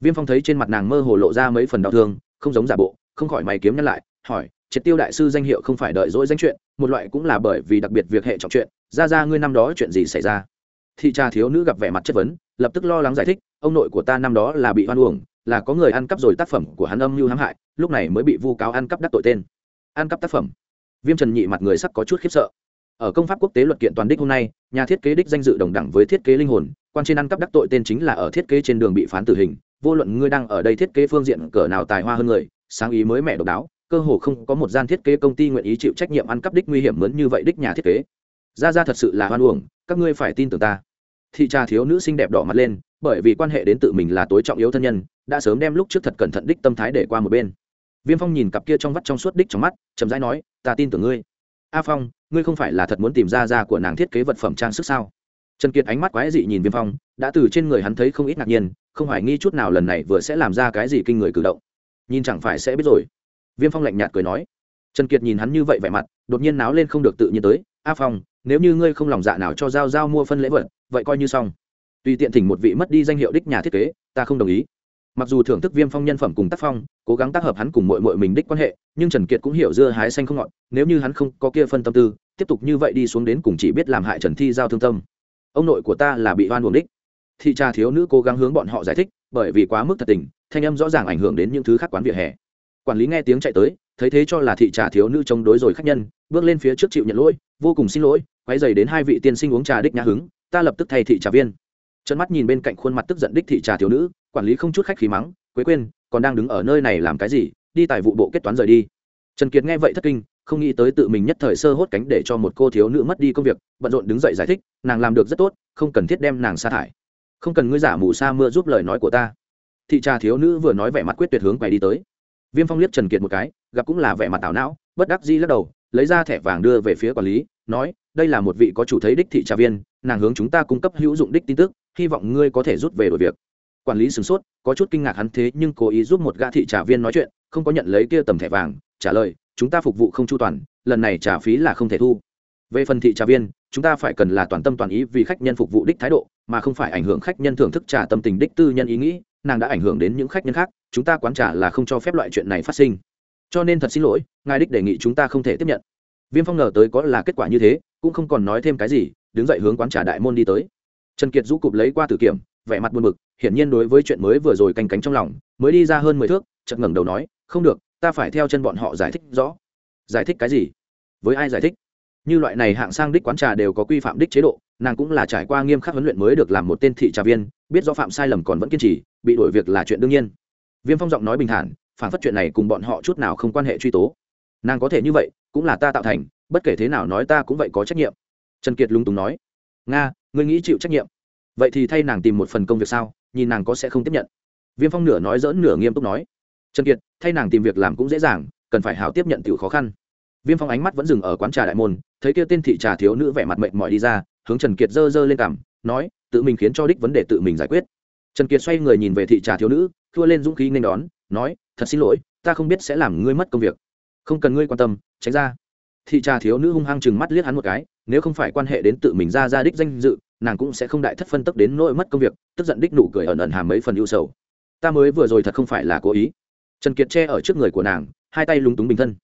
Viêm phong thấy trên mặt nàng mơ hồ lộ ra mấy phần đau thương, không giống giả bộ, không khỏi mày kiếm nhắc lại, hỏi, triệt tiêu đại sư danh hiệu không phải đợi dỗi danh chuyện, một loại cũng là bởi vì đặc biệt việc hệ trọng chuyện, ra ra ngươi năm đó chuyện gì xảy ra? Thị trà thiếu nữ gặp vẻ mặt chất vấn, lập tức lo lắng giải thích, ông nội của ta năm đó là bị hoan uổng là có người ăn cắp rồi tác phẩm của hắn âm mưu hãm hại, lúc này mới bị vu cáo ăn cắp đắc tội tên. Ăn cắp tác phẩm. Viêm trần nhị mặt người sắc có chút khiếp sợ. Ở công pháp quốc tế luật kiện toàn đích hôm nay, nhà thiết kế đích danh dự đồng đẳng với thiết kế linh hồn, quan trên ăn cắp đắc tội tên chính là ở thiết kế trên đường bị phán tử hình, vô luận ngươi đang ở đây thiết kế phương diện cỡ nào tài hoa hơn người, sáng ý mới mẻ độc đáo, cơ hồ không có một gian thiết kế công ty nguyện ý chịu trách nhiệm ăn cắp đích nguy hiểm lớn như vậy đích nhà thiết kế. Ra ra thật sự là hoan uổng, các ngươi phải tin tưởng ta. Thị trà thiếu nữ xinh đẹp đỏ mặt lên bởi vì quan hệ đến tự mình là tối trọng yếu thân nhân, đã sớm đem lúc trước thật cẩn thận đích tâm thái để qua một bên. Viêm phong nhìn cặp kia trong vắt trong suốt đích trong mắt, chậm rãi nói, ta tin tưởng ngươi. A phong, ngươi không phải là thật muốn tìm ra ra của nàng thiết kế vật phẩm trang sức sao? Trần kiệt ánh mắt quái dị nhìn viêm phong, đã từ trên người hắn thấy không ít ngạc nhiên, không hoài nghi chút nào lần này vừa sẽ làm ra cái gì kinh người cử động. Nhìn chẳng phải sẽ biết rồi. Viêm phong lạnh nhạt cười nói. Trần kiệt nhìn hắn như vậy vẻ mặt, đột nhiên náo lên không được tự nhiên tới. A phong, nếu như ngươi không lòng dạ nào cho giao giao mua phân lễ vật, vậy coi như xong tùy tiện thỉnh một vị mất đi danh hiệu đích nhà thiết kế, ta không đồng ý. Mặc dù thưởng thức viêm phong nhân phẩm cùng tác phong, cố gắng tác hợp hắn cùng mội mội mình đích quan hệ, nhưng trần kiệt cũng hiểu dưa hái xanh không ngọt, nếu như hắn không có kia phân tâm tư, tiếp tục như vậy đi xuống đến cùng chỉ biết làm hại trần thi giao thương tâm. Ông nội của ta là bị oan buồng đích. Thị trà thiếu nữ cố gắng hướng bọn họ giải thích, bởi vì quá mức thật tình, thanh âm rõ ràng ảnh hưởng đến những thứ khác quán vỉa hè. Quản lý nghe tiếng chạy tới, thấy thế cho là thị trà thiếu nữ chống đối rồi khách nhân, bước lên phía trước chịu nhận lỗi, vô cùng xin lỗi quay dày đến hai vị tiên sinh uống trà đích nhã hứng, ta lập tức thay thị trà viên trận mắt nhìn bên cạnh khuôn mặt tức giận đích thị trà thiếu nữ, quản lý không chút khách khí mắng, quế quên còn đang đứng ở nơi này làm cái gì? Đi tài vụ bộ kết toán rời đi. Trần kiệt nghe vậy thất kinh, không nghĩ tới tự mình nhất thời sơ hốt cánh để cho một cô thiếu nữ mất đi công việc, bận rộn đứng dậy giải thích, nàng làm được rất tốt, không cần thiết đem nàng sa thải. Không cần ngươi giả mù sa mưa giúp lời nói của ta. Thị trà thiếu nữ vừa nói vẻ mặt quyết tuyệt hướng quay đi tới. Viêm phong liếc trần kiệt một cái, gặp cũng là vẻ mặt tảo não, bất đắc di lắc đầu, lấy ra thẻ vàng đưa về phía quản lý, nói, đây là một vị có chủ thấy đích thị trà viên, nàng hướng chúng ta cung cấp hữu dụng đích tin tức hy vọng ngươi có thể rút về đổi việc. Quản lý sửng sốt, có chút kinh ngạc hắn thế nhưng cố ý giúp một gã thị trà viên nói chuyện, không có nhận lấy kia tầm thẻ vàng, trả lời, chúng ta phục vụ không chu toàn, lần này trả phí là không thể thu. Về phần thị trà viên, chúng ta phải cần là toàn tâm toàn ý vì khách nhân phục vụ đích thái độ, mà không phải ảnh hưởng khách nhân thưởng thức trà tâm tình đích tư nhân ý nghĩ, nàng đã ảnh hưởng đến những khách nhân khác, chúng ta quán trả là không cho phép loại chuyện này phát sinh. Cho nên thật xin lỗi, ngài đích đề nghị chúng ta không thể tiếp nhận. Viêm phong ngờ tới có là kết quả như thế, cũng không còn nói thêm cái gì, đứng dậy hướng quán trả đại môn đi tới trần kiệt rũ cụp lấy qua tử kiểm, vẻ mặt buồn bực, hiển nhiên đối với chuyện mới vừa rồi canh cánh trong lòng, mới đi ra hơn mười thước, chợt ngẩng đầu nói, không được, ta phải theo chân bọn họ giải thích rõ. Giải thích cái gì? Với ai giải thích? Như loại này hạng sang đích quán trà đều có quy phạm đích chế độ, nàng cũng là trải qua nghiêm khắc huấn luyện mới được làm một tên thị trà viên, biết do phạm sai lầm còn vẫn kiên trì, bị đổi việc là chuyện đương nhiên. Viêm phong giọng nói bình thản, phản phất chuyện này cùng bọn họ chút nào không quan hệ truy tố. Nàng có thể như vậy, cũng là ta tạo thành, bất kể thế nào nói ta cũng vậy có trách nhiệm. Trần kiệt lung túng nói, nga ngươi nghĩ chịu trách nhiệm. Vậy thì thay nàng tìm một phần công việc sao? Nhìn nàng có sẽ không tiếp nhận. Viêm phong nửa nói dỡn nửa nghiêm túc nói. Trần kiệt, thay nàng tìm việc làm cũng dễ dàng, cần phải hảo tiếp nhận tiểu khó khăn. Viêm phong ánh mắt vẫn dừng ở quán trà đại môn, thấy kia tên thị trà thiếu nữ vẻ mặt mệnh mỏi đi ra, hướng trần kiệt dơ dơ lên cảm nói, tự mình khiến cho đích vấn đề tự mình giải quyết. Trần kiệt xoay người nhìn về thị trà thiếu nữ thua lên dũng khí nên đón, nói, thật xin lỗi, ta không biết sẽ làm ngươi mất công việc. Không cần ngươi quan tâm, tránh ra. Thị trà thiếu nữ hung hăng chừng mắt liếc hắn một cái, nếu không phải quan hệ đến tự mình ra ra đích danh dự nàng cũng sẽ không đại thất phân tức đến nỗi mất công việc, tức giận đích nụ cười ẩn ẩn hàm mấy phần ưu sầu. Ta mới vừa rồi thật không phải là cố ý. Trần kiệt che ở trước người của nàng, hai tay lúng túng bình thân.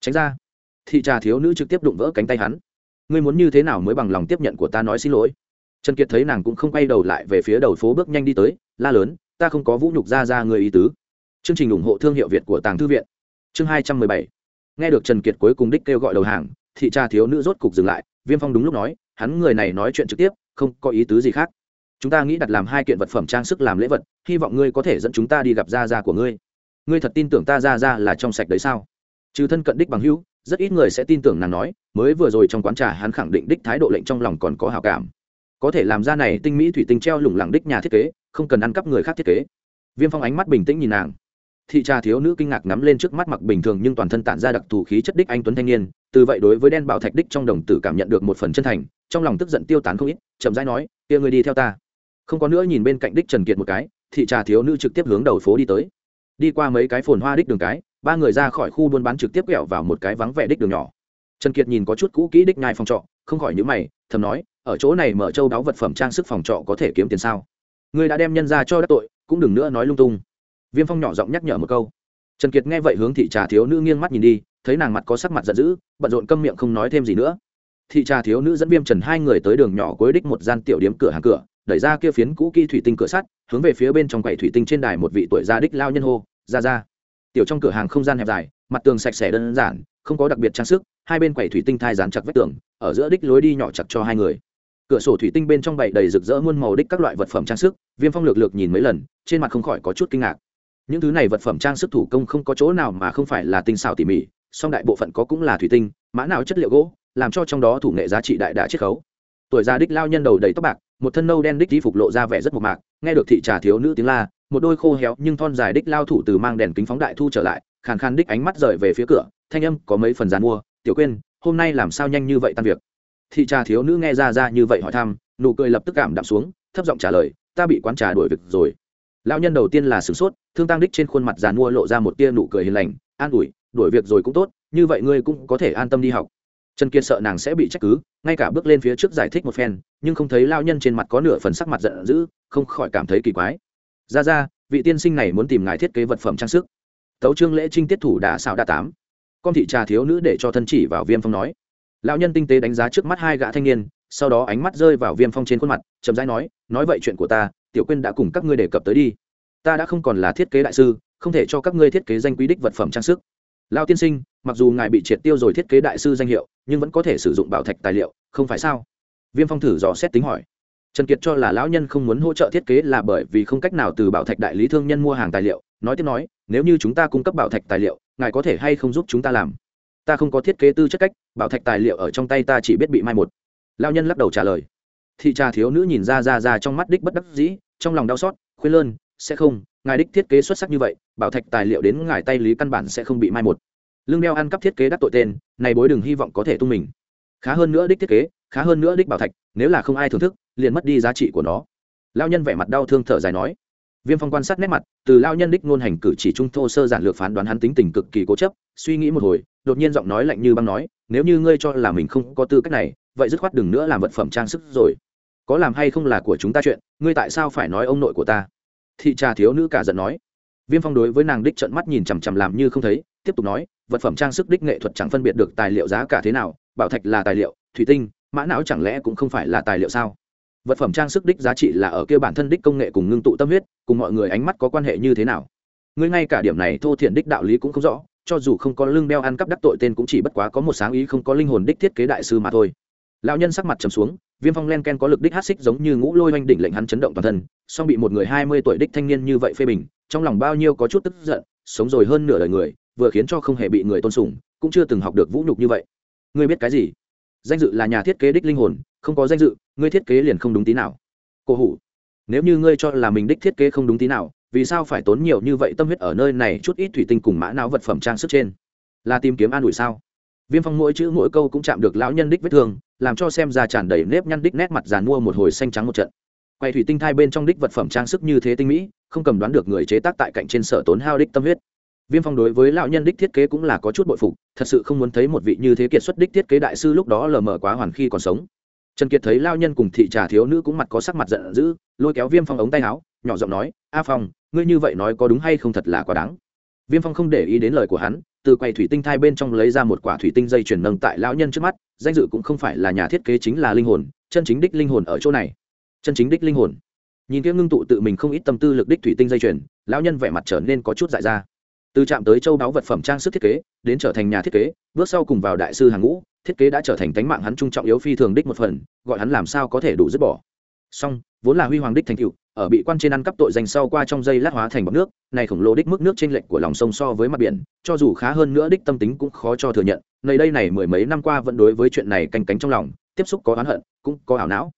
Tránh ra. Thị trà thiếu nữ trực tiếp đụng vỡ cánh tay hắn. Ngươi muốn như thế nào mới bằng lòng tiếp nhận của ta nói xin lỗi? Trần kiệt thấy nàng cũng không quay đầu lại về phía đầu phố bước nhanh đi tới, la lớn, ta không có vũ nhục ra ra người ý tứ. Chương trình ủng hộ thương hiệu việt của tàng thư viện. Chương hai trăm mười bảy. Nghe được trần kiệt cuối cùng đích kêu gọi đầu hàng, thị trà thiếu nữ rốt cục dừng lại, viêm phong đúng lúc nói, hắn người này nói chuyện trực tiếp không có ý tứ gì khác. Chúng ta nghĩ đặt làm hai kiện vật phẩm trang sức làm lễ vật, hy vọng ngươi có thể dẫn chúng ta đi gặp gia gia của ngươi. Ngươi thật tin tưởng ta gia gia là trong sạch đấy sao? Trừ thân cận đích bằng hữu, rất ít người sẽ tin tưởng nàng nói, mới vừa rồi trong quán trà hắn khẳng định đích thái độ lệnh trong lòng còn có hào cảm. Có thể làm ra này tinh mỹ thủy tinh treo lủng lẳng đích nhà thiết kế, không cần ăn cắp người khác thiết kế. Viêm phong ánh mắt bình tĩnh nhìn nàng thị trà thiếu nữ kinh ngạc nắm lên trước mắt mặc bình thường nhưng toàn thân tản ra đặc thù khí chất đích anh tuấn thanh niên, từ vậy đối với đen bảo thạch đích trong đồng tử cảm nhận được một phần chân thành, trong lòng tức giận tiêu tán không ít, chậm rãi nói, kia người đi theo ta. Không có nữa nhìn bên cạnh đích trần kiệt một cái, thị trà thiếu nữ trực tiếp hướng đầu phố đi tới. Đi qua mấy cái phồn hoa đích đường cái, ba người ra khỏi khu buôn bán trực tiếp quẹo vào một cái vắng vẻ đích đường nhỏ. Trần kiệt nhìn có chút cũ kỹ đích nhai phòng trọ, không khỏi nhữ mày, thầm nói, ở chỗ này mở châu đáo vật phẩm trang sức phòng trọ có thể kiếm tiền sao? Người đã đem nhân ra cho đắc tội, cũng đừng nữa nói lung tung viêm phong nhỏ giọng nhắc nhở một câu. Trần kiệt nghe vậy hướng thị trà thiếu nữ nghiêng mắt nhìn đi, thấy nàng mặt có sắc mặt giận dữ, bận rộn câm miệng không nói thêm gì nữa. Thị trà thiếu nữ dẫn viêm trần hai người tới đường nhỏ cuối đích một gian tiểu điếm cửa hàng cửa, đẩy ra kia phiến cũ kỹ thủy tinh cửa sắt, hướng về phía bên trong quầy thủy tinh trên đài một vị tuổi gia đích lao nhân hô, ra ra. Tiểu trong cửa hàng không gian hẹp dài, mặt tường sạch sẽ đơn giản, không có đặc biệt trang sức, hai bên quầy thủy tinh thai dán chặt vách tường, ở giữa đích lối đi nhỏ chặt cho hai người. Cửa sổ thủy tinh bên trong bày đầy rực rỡ muôn màu đích các loại vật phẩm trang sức, viêm phong lược lược nhìn mấy lần, trên mặt không khỏi có chút kinh ngạc những thứ này vật phẩm trang sức thủ công không có chỗ nào mà không phải là tinh xảo tỉ mỉ, song đại bộ phận có cũng là thủy tinh, mã nào chất liệu gỗ, làm cho trong đó thủ nghệ giá trị đại đã chiết khấu. Tuổi già đích lao nhân đầu đầy tóc bạc, một thân nâu đen đích đi phục lộ ra vẻ rất mộc mạc, nghe được thị trà thiếu nữ tiếng la, một đôi khô héo nhưng thon dài đích lao thủ từ mang đèn kính phóng đại thu trở lại, khàn khàn đích ánh mắt rời về phía cửa, thanh âm có mấy phần dàn mua, tiểu quên hôm nay làm sao nhanh như vậy tan việc? Thị trà thiếu nữ nghe ra ra như vậy hỏi thăm, nụ cười lập tức cảm đạm xuống, thấp giọng trả lời, ta bị quán trà đuổi việc rồi lão nhân đầu tiên là sửng sốt, thương tăng đích trên khuôn mặt giàn mua lộ ra một tia nụ cười hiền lành, an ủi đuổi việc rồi cũng tốt, như vậy ngươi cũng có thể an tâm đi học. Trần kiệt sợ nàng sẽ bị trách cứ, ngay cả bước lên phía trước giải thích một phen, nhưng không thấy lao nhân trên mặt có nửa phần sắc mặt giận dữ, không khỏi cảm thấy kỳ quái. Ra ra, vị tiên sinh này muốn tìm ngài thiết kế vật phẩm trang sức. Tấu trương lễ trinh tiết thủ đã xạo đa tám. Con thị trà thiếu nữ để cho thân chỉ vào viêm phong nói. Lão nhân tinh tế đánh giá trước mắt hai gã thanh niên, sau đó ánh mắt rơi vào viêm phong trên khuôn mặt, chậm rãi nói nói vậy chuyện của ta tiểu quyên đã cùng các ngươi đề cập tới đi. Ta đã không còn là thiết kế đại sư, không thể cho các ngươi thiết kế danh quý đích vật phẩm trang sức. Lao tiên sinh, mặc dù ngài bị triệt tiêu rồi thiết kế đại sư danh hiệu, nhưng vẫn có thể sử dụng bảo thạch tài liệu, không phải sao? Viêm phong thử dò xét tính hỏi. Trần kiệt cho là lão nhân không muốn hỗ trợ thiết kế là bởi vì không cách nào từ bảo thạch đại lý thương nhân mua hàng tài liệu. Nói tiếp nói, nếu như chúng ta cung cấp bảo thạch tài liệu, ngài có thể hay không giúp chúng ta làm? Ta không có thiết kế tư chất cách, bảo thạch tài liệu ở trong tay ta chỉ biết bị mai một. Lao nhân lắc đầu trả lời thị trà thiếu nữ nhìn ra ra ra trong mắt đích bất đắc dĩ, trong lòng đau xót, khuyên lơn, sẽ không, ngài đích thiết kế xuất sắc như vậy, bảo thạch tài liệu đến ngài tay lý căn bản sẽ không bị mai một. Lương đeo ăn cắp thiết kế đắc tội tên, này bối đừng hy vọng có thể tung mình. Khá hơn nữa đích thiết kế, khá hơn nữa đích bảo thạch, nếu là không ai thưởng thức, liền mất đi giá trị của nó. Lao nhân vẻ mặt đau thương thở dài nói. Viêm phong quan sát nét mặt, từ lao nhân đích ngôn hành cử chỉ trung thô sơ giản lược phán đoán hắn tính tình cực kỳ cố chấp, suy nghĩ một hồi, đột nhiên giọng nói lạnh như băng nói, nếu như ngươi cho là mình không có tư cách này vậy dứt khoát đừng nữa làm vật phẩm trang sức rồi. Có làm hay không là của chúng ta chuyện, ngươi tại sao phải nói ông nội của ta? Thị trà thiếu nữ cả giận nói. Viêm phong đối với nàng đích trận mắt nhìn chằm chằm làm như không thấy, tiếp tục nói, vật phẩm trang sức đích nghệ thuật chẳng phân biệt được tài liệu giá cả thế nào, bảo thạch là tài liệu, thủy tinh, mã não chẳng lẽ cũng không phải là tài liệu sao? Vật phẩm trang sức đích giá trị là ở kia bản thân đích công nghệ cùng ngưng tụ tâm huyết, cùng mọi người ánh mắt có quan hệ như thế nào? Ngươi ngay cả điểm này thô thiện đích đạo lý cũng không rõ, cho dù không có lương đeo ăn cắp đắc tội tên cũng chỉ bất quá có một sáng ý không có linh hồn đích thiết kế đại sư mà thôi lão nhân sắc mặt trầm xuống, viêm phong len ken có lực đích hát xích giống như ngũ lôi oanh đỉnh lệnh hắn chấn động toàn thân, song bị một người hai mươi tuổi đích thanh niên như vậy phê bình, trong lòng bao nhiêu có chút tức giận, sống rồi hơn nửa đời người, vừa khiến cho không hề bị người tôn sùng, cũng chưa từng học được vũ nhục như vậy. Ngươi biết cái gì? Danh dự là nhà thiết kế đích linh hồn, không có danh dự, ngươi thiết kế liền không đúng tí nào. Cô hủ, nếu như ngươi cho là mình đích thiết kế không đúng tí nào, vì sao phải tốn nhiều như vậy tâm huyết ở nơi này chút ít thủy tinh cùng mã não vật phẩm trang sức trên? Là tìm kiếm an ủi sao? Viêm phong mỗi chữ mỗi câu cũng chạm được lão nhân đích vết thương làm cho xem ra tràn đầy nếp nhăn đích nét mặt giàn mua một hồi xanh trắng một trận. Quay thủy tinh thai bên trong đích vật phẩm trang sức như thế tinh mỹ, không cầm đoán được người chế tác tại cạnh trên sở tốn hao đích tâm huyết. Viêm phong đối với lão nhân đích thiết kế cũng là có chút bội phục, thật sự không muốn thấy một vị như thế kiệt xuất đích thiết kế đại sư lúc đó lờ mờ quá hoàn khi còn sống. Trần kiệt thấy lao nhân cùng thị trà thiếu nữ cũng mặt có sắc mặt giận dữ, lôi kéo viêm phong ống tay áo, nhỏ giọng nói, a phong, ngươi như vậy nói có đúng hay không thật là quá đáng. Viêm phong không để ý đến lời của hắn, từ quầy thủy tinh thai bên trong lấy ra một quả thủy tinh dây chuyển nâng tại lão nhân trước mắt danh dự cũng không phải là nhà thiết kế chính là linh hồn, chân chính đích linh hồn ở chỗ này. Chân chính đích linh hồn. Nhìn kia ngưng tụ tự mình không ít tâm tư lực đích thủy tinh dây chuyền, lão nhân vẻ mặt trở nên có chút dại ra. Từ chạm tới châu đáo vật phẩm trang sức thiết kế, đến trở thành nhà thiết kế, bước sau cùng vào đại sư hàng ngũ, thiết kế đã trở thành tánh mạng hắn trung trọng yếu phi thường đích một phần, gọi hắn làm sao có thể đủ dứt bỏ song vốn là huy hoàng đích thành cựu ở bị quan trên ăn cắp tội danh sau qua trong dây lát hóa thành bọc nước, này khổng lồ đích mức nước trên lệnh của lòng sông so với mặt biển, cho dù khá hơn nữa đích tâm tính cũng khó cho thừa nhận, nơi đây này mười mấy năm qua vẫn đối với chuyện này canh cánh trong lòng, tiếp xúc có oán hận, cũng có ảo não.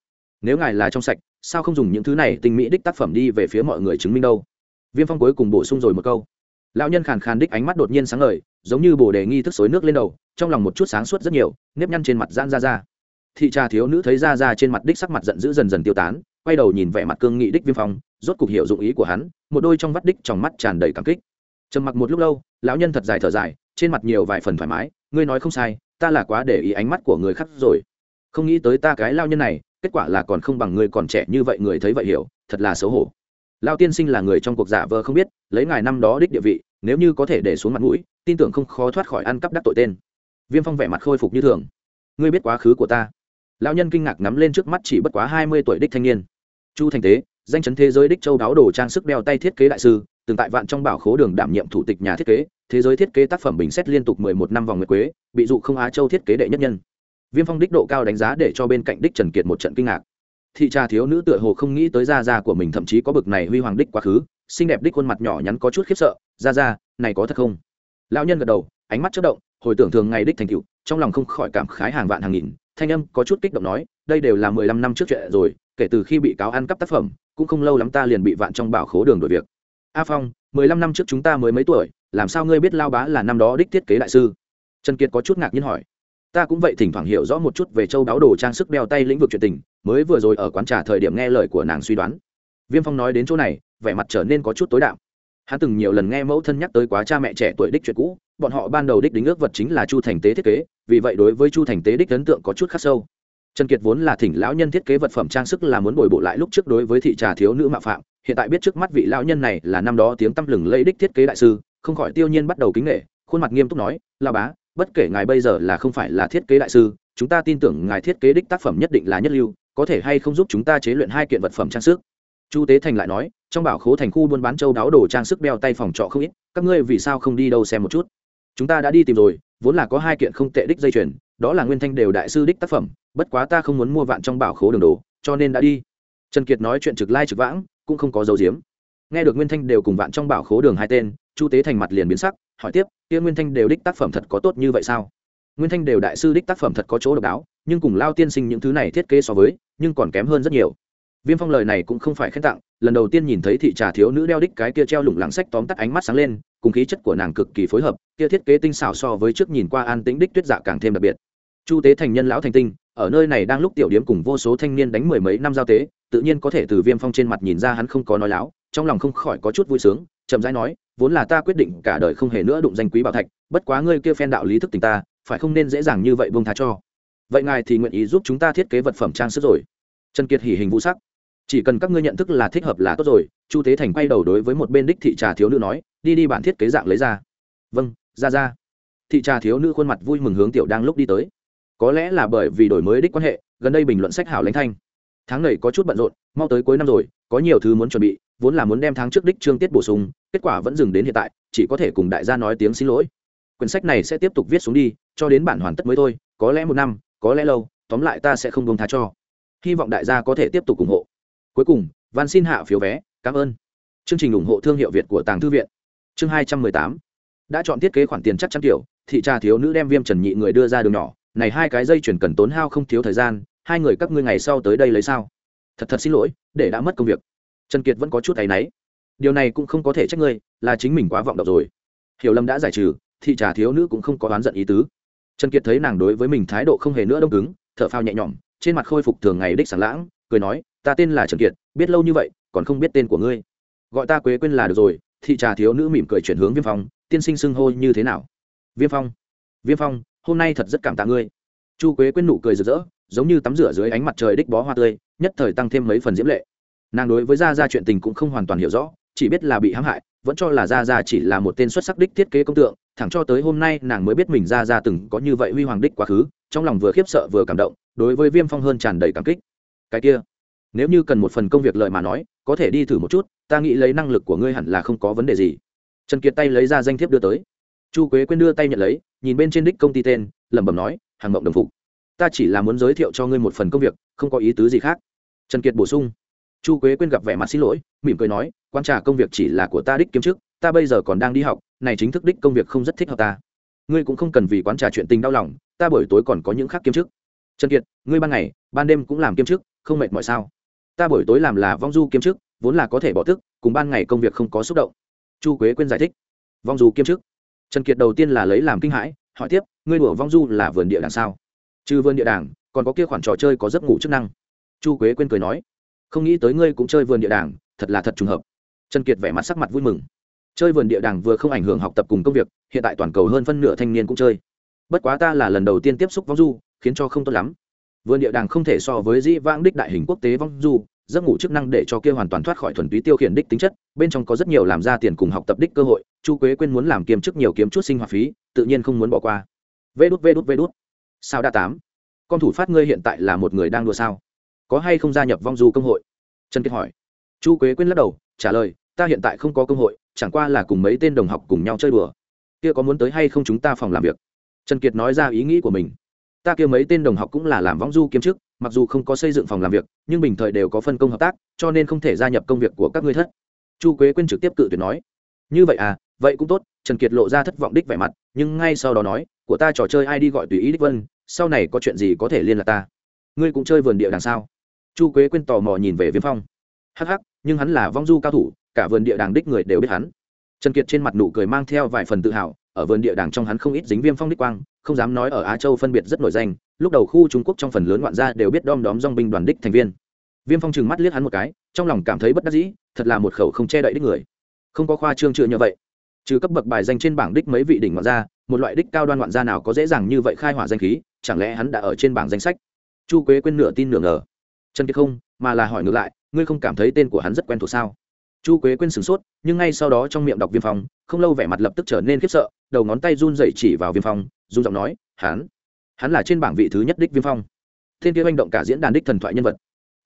Nếu ngài là trong sạch, sao không dùng những thứ này tinh mỹ đích tác phẩm đi về phía mọi người chứng minh đâu? Viêm phong cuối cùng bổ sung rồi một câu. Lão nhân khàn khàn đích ánh mắt đột nhiên sáng ngời, giống như bồ đề nghi thức xối nước lên đầu, trong lòng một chút sáng suốt rất nhiều, nếp nhăn trên mặt giãn ra ra thị trà thiếu nữ thấy ra ra trên mặt đích sắc mặt giận dữ dần dần tiêu tán, quay đầu nhìn vẻ mặt cương nghị đích viêm phong, rốt cục hiểu dụng ý của hắn, một đôi trong vắt đích trong mắt tràn đầy cảm kích. Trầm mặc một lúc lâu, lão nhân thật dài thở dài, trên mặt nhiều vài phần thoải mái, ngươi nói không sai, ta là quá để ý ánh mắt của người khác rồi. Không nghĩ tới ta cái lao nhân này, kết quả là còn không bằng người còn trẻ như vậy, người thấy vậy hiểu, thật là xấu hổ. Lao tiên sinh là người trong cuộc giả vờ không biết, lấy ngài năm đó đích địa vị, nếu như có thể để xuống mặt mũi, tin tưởng không khó thoát khỏi ăn cắp đắc tội tên. Viêm phong vẻ mặt khôi phục như thường. Ngươi biết quá khứ của ta lão nhân kinh ngạc nắm lên trước mắt chỉ bất quá hai mươi tuổi đích thanh niên. Chu thành tế danh chấn thế giới đích châu đáo đồ trang sức đeo tay thiết kế đại sư, từng tại vạn trong bảo khố đường đảm nhiệm thủ tịch nhà thiết kế, thế giới thiết kế tác phẩm bình xét liên tục mười một năm vòng nguyệt quế, bị dụ không á châu thiết kế đệ nhất nhân. Viêm phong đích độ cao đánh giá để cho bên cạnh đích trần kiệt một trận kinh ngạc. Thị trà thiếu nữ tựa hồ không nghĩ tới gia gia của mình thậm chí có bực này huy hoàng đích quá khứ, xinh đẹp đích khuôn mặt nhỏ nhắn có chút khiếp sợ, gia gia, này có thật không? Lão nhân gật đầu, ánh mắt chất động, hồi tưởng thường ngày đích thành cựu trong lòng không khỏi cảm khái hàng vạn hàng nghìn, thanh âm có chút kích động nói, đây đều là mười lăm năm trước chuyện rồi, kể từ khi bị cáo ăn cắp tác phẩm, cũng không lâu lắm ta liền bị vạn trong bảo khố đường đổi việc. A phong, mười lăm năm trước chúng ta mới mấy tuổi, làm sao ngươi biết lao bá là năm đó đích thiết kế đại sư? Trần kiệt có chút ngạc nhiên hỏi. Ta cũng vậy thỉnh thoảng hiểu rõ một chút về châu đáo đồ trang sức đeo tay lĩnh vực chuyện tình, mới vừa rồi ở quán trà thời điểm nghe lời của nàng suy đoán. Viêm phong nói đến chỗ này, vẻ mặt trở nên có chút tối đạo hắn từng nhiều lần nghe mẫu thân nhắc tới quá cha mẹ trẻ tuổi đích chuyện cũ, bọn họ ban đầu đích đính ước vật chính là chu thành tế thiết kế vì vậy đối với chu thành tế đích ấn tượng có chút khắc sâu. Trần kiệt vốn là thỉnh lão nhân thiết kế vật phẩm trang sức là muốn bồi bộ lại lúc trước đối với thị trà thiếu nữ mạo phạm, hiện tại biết trước mắt vị lão nhân này là năm đó tiếng tăm lừng lẫy đích thiết kế đại sư, không khỏi tiêu nhiên bắt đầu kính nghệ khuôn mặt nghiêm túc nói là bá, bất kể ngài bây giờ là không phải là thiết kế đại sư, chúng ta tin tưởng ngài thiết kế đích tác phẩm nhất định là nhất lưu, có thể hay không giúp chúng ta chế luyện hai kiện vật phẩm trang sức. Chu tế thành lại nói, trong bảo khố thành khu buôn bán châu đáo đồ trang sức đeo tay phòng trọ không ít, các ngươi vì sao không đi đâu xem một chút? Chúng ta đã đi tìm rồi vốn là có hai kiện không tệ đích dây chuyền, đó là nguyên thanh đều đại sư đích tác phẩm, bất quá ta không muốn mua vạn trong bảo khố đường đồ, cho nên đã đi. Trần kiệt nói chuyện trực lai trực vãng, cũng không có dấu diếm. Nghe được nguyên thanh đều cùng vạn trong bảo khố đường hai tên, chu tế thành mặt liền biến sắc, hỏi tiếp, kia nguyên thanh đều đích tác phẩm thật có tốt như vậy sao? Nguyên thanh đều đại sư đích tác phẩm thật có chỗ độc đáo, nhưng cùng lao tiên sinh những thứ này thiết kế so với, nhưng còn kém hơn rất nhiều. Viêm phong lời này cũng không phải khen tặng, lần đầu tiên nhìn thấy thị trà thiếu nữ đeo đích cái kia treo lủng lẳng sách tóm tắt ánh mắt sáng lên cùng khí chất của nàng cực kỳ phối hợp, kia thiết kế tinh xảo so với trước nhìn qua an tĩnh đích tuyết dạ càng thêm đặc biệt. Chu tế thành nhân lão thành tinh, ở nơi này đang lúc tiểu điếm cùng vô số thanh niên đánh mười mấy năm giao tế, tự nhiên có thể từ viêm phong trên mặt nhìn ra hắn không có nói láo, trong lòng không khỏi có chút vui sướng, chậm rãi nói, vốn là ta quyết định cả đời không hề nữa đụng danh quý bảo thạch, bất quá ngươi kia phen đạo lý thức tình ta, phải không nên dễ dàng như vậy buông tha cho. Vậy ngài thì nguyện ý giúp chúng ta thiết kế vật phẩm trang sức rồi. Trần kiệt hỉ hình vũ sắc. Chỉ cần các ngươi nhận thức là thích hợp là tốt rồi. Chu tế thành quay đầu đối với một bên đích thị trà thiếu nữ nói đi đi bản thiết kế dạng lấy ra. Vâng ra ra. Thị trà thiếu nữ khuôn mặt vui mừng hướng tiểu đang lúc đi tới. Có lẽ là bởi vì đổi mới đích quan hệ, gần đây bình luận sách hảo lãnh thanh. Tháng này có chút bận rộn, mau tới cuối năm rồi, có nhiều thứ muốn chuẩn bị, vốn là muốn đem tháng trước đích trương tiết bổ sung, kết quả vẫn dừng đến hiện tại, chỉ có thể cùng đại gia nói tiếng xin lỗi. Quyển sách này sẽ tiếp tục viết xuống đi, cho đến bản hoàn tất mới thôi, có lẽ một năm, có lẽ lâu, tóm lại ta sẽ không công tha cho. Hy vọng đại gia có thể tiếp tục ủng hộ. Cuối cùng van xin hạ phiếu vé, cảm ơn. Chương trình ủng hộ thương hiệu việt của tàng thư viện chương hai trăm mười tám. Đã chọn thiết kế khoản tiền chắc chắn kiểu thị trà thiếu nữ đem viêm trần nhị người đưa ra đường nhỏ. Này hai cái dây chuyển cần tốn hao không thiếu thời gian, hai người các ngươi ngày sau tới đây lấy sao? Thật thật xin lỗi, để đã mất công việc. Trần kiệt vẫn có chút áy náy. Điều này cũng không có thể trách ngươi, là chính mình quá vọng độc rồi. Hiểu lầm đã giải trừ, thị trà thiếu nữ cũng không có oán giận ý tứ. Trần kiệt thấy nàng đối với mình thái độ không hề nữa đông cứng, thở phao nhẹ nhõm, trên mặt khôi phục thường ngày đích sản lãng, cười nói, ta tên là trần kiệt, biết lâu như vậy, còn không biết tên của ngươi. Gọi ta quế quên là được rồi thị trà thiếu nữ mỉm cười chuyển hướng viêm phong, tiên sinh xưng hô như thế nào? Viêm phong viêm phong, hôm nay thật rất cảm tạ ngươi. Chu quế Quyên nụ cười rực rỡ, giống như tắm rửa dưới ánh mặt trời đích bó hoa tươi, nhất thời tăng thêm mấy phần diễm lệ. Nàng đối với gia gia chuyện tình cũng không hoàn toàn hiểu rõ, chỉ biết là bị hãm hại, vẫn cho là gia gia chỉ là một tên xuất sắc đích thiết kế công tượng, thẳng cho tới hôm nay nàng mới biết mình gia gia từng có như vậy huy hoàng đích quá khứ, trong lòng vừa khiếp sợ vừa cảm động, đối với viêm phong hơn tràn đầy cảm kích. Cái kia nếu như cần một phần công việc lợi mà nói, có thể đi thử một chút, ta nghĩ lấy năng lực của ngươi hẳn là không có vấn đề gì. Trần kiệt tay lấy ra danh thiếp đưa tới. Chu quế quên đưa tay nhận lấy, nhìn bên trên đích công ty tên, lẩm bẩm nói, hàng mộng đồng phục, ta chỉ là muốn giới thiệu cho ngươi một phần công việc, không có ý tứ gì khác. Trần kiệt bổ sung. Chu quế quên gặp vẻ mặt xin lỗi, mỉm cười nói, quan trả công việc chỉ là của ta đích kiếm chức, ta bây giờ còn đang đi học, này chính thức đích công việc không rất thích hợp ta. Ngươi cũng không cần vì quán trà chuyện tình đau lòng, ta buổi tối còn có những khác kiếm chức. Trần kiệt, ngươi ban ngày, ban đêm cũng làm kiếm chức, không mệt mỏi sao? Ta buổi tối làm là vong du kiếm chức, vốn là có thể bỏ tức cùng ban ngày công việc không có xúc động. Chu quế quyên giải thích. Vong du kiếm chức. Trần kiệt đầu tiên là lấy làm kinh hãi, hỏi tiếp, ngươi đùa vong du là vườn địa đàng sao? Trừ vườn địa đàng, còn có kia khoản trò chơi có giấc ngủ chức năng. Chu quế quyên cười nói, không nghĩ tới ngươi cũng chơi vườn địa đàng, thật là thật trùng hợp. Trần kiệt vẻ mặt sắc mặt vui mừng. Chơi vườn địa đàng vừa không ảnh hưởng học tập cùng công việc, hiện tại toàn cầu hơn phân nửa thanh niên cũng chơi. Bất quá ta là lần đầu tiên tiếp xúc vong du, khiến cho không tốt lắm vườn địa đàng không thể so với dĩ vãng đích đại hình quốc tế vong du, giấc ngủ chức năng để cho kia hoàn toàn thoát khỏi thuần túy tiêu khiển đích tính chất, bên trong có rất nhiều làm ra tiền cùng học tập đích cơ hội, chu quế quên muốn làm kiêm chức nhiều kiếm chút sinh hoạt phí, tự nhiên không muốn bỏ qua. Vê đút vê đút vê đút. Sao đa tám? Con thủ phát ngươi hiện tại là một người đang đua sao? Có hay không gia nhập vong du công hội? Trần kiệt hỏi. Chu quế quên lắc đầu, trả lời, ta hiện tại không có công hội, chẳng qua là cùng mấy tên đồng học cùng nhau chơi đùa. Kia có muốn tới hay không chúng ta phòng làm việc? Trần kiệt nói ra ý nghĩ của mình ta kia mấy tên đồng học cũng là làm võng du kiếm chức, mặc dù không có xây dựng phòng làm việc, nhưng bình thời đều có phân công hợp tác, cho nên không thể gia nhập công việc của các ngươi thất. Chu quế quyên trực tiếp cự tuyệt nói. Như vậy à vậy cũng tốt. Trần kiệt lộ ra thất vọng đích vẻ mặt, nhưng ngay sau đó nói, của ta trò chơi ai đi gọi tùy ý đích vân, sau này có chuyện gì có thể liên lạc ta. Ngươi cũng chơi vườn địa đằng sau chu quế quyên tò mò nhìn về viêm phong. Hắc hắc, nhưng hắn là vong du cao thủ, cả vườn địa đàng đích người đều biết hắn. Trần kiệt trên mặt nụ cười mang theo vài phần tự hào ở vườn địa đàng trong hắn không ít dính viêm phong đích quang, không dám nói ở á châu phân biệt rất nổi danh, lúc đầu khu trung quốc trong phần lớn ngoạn gia đều biết đom đóm dong binh đoàn đích thành viên. Viêm phong trừng mắt liếc hắn một cái, trong lòng cảm thấy bất đắc dĩ, thật là một khẩu không che đậy đích người. Không có khoa trương chưa như vậy. Trừ cấp bậc bài danh trên bảng đích mấy vị đỉnh ngoạn gia, một loại đích cao đoan ngoạn gia nào có dễ dàng như vậy khai hỏa danh khí, chẳng lẽ hắn đã ở trên bảng danh sách? Chu quế quên nửa tin nửa ngờ. Trần kiệt không, mà là hỏi ngược lại, ngươi không cảm thấy tên của hắn rất quen thuộc sao? Chu quế quên sửng sốt, nhưng ngay sau đó trong miệng đọc viêm phong không lâu vẻ mặt lập tức trở nên khiếp sợ, đầu ngón tay run dậy chỉ vào viêm phong, run giọng nói, hắn hắn là trên bảng vị thứ nhất đích viêm phong. Thiên kia manh động cả diễn đàn đích thần thoại nhân vật.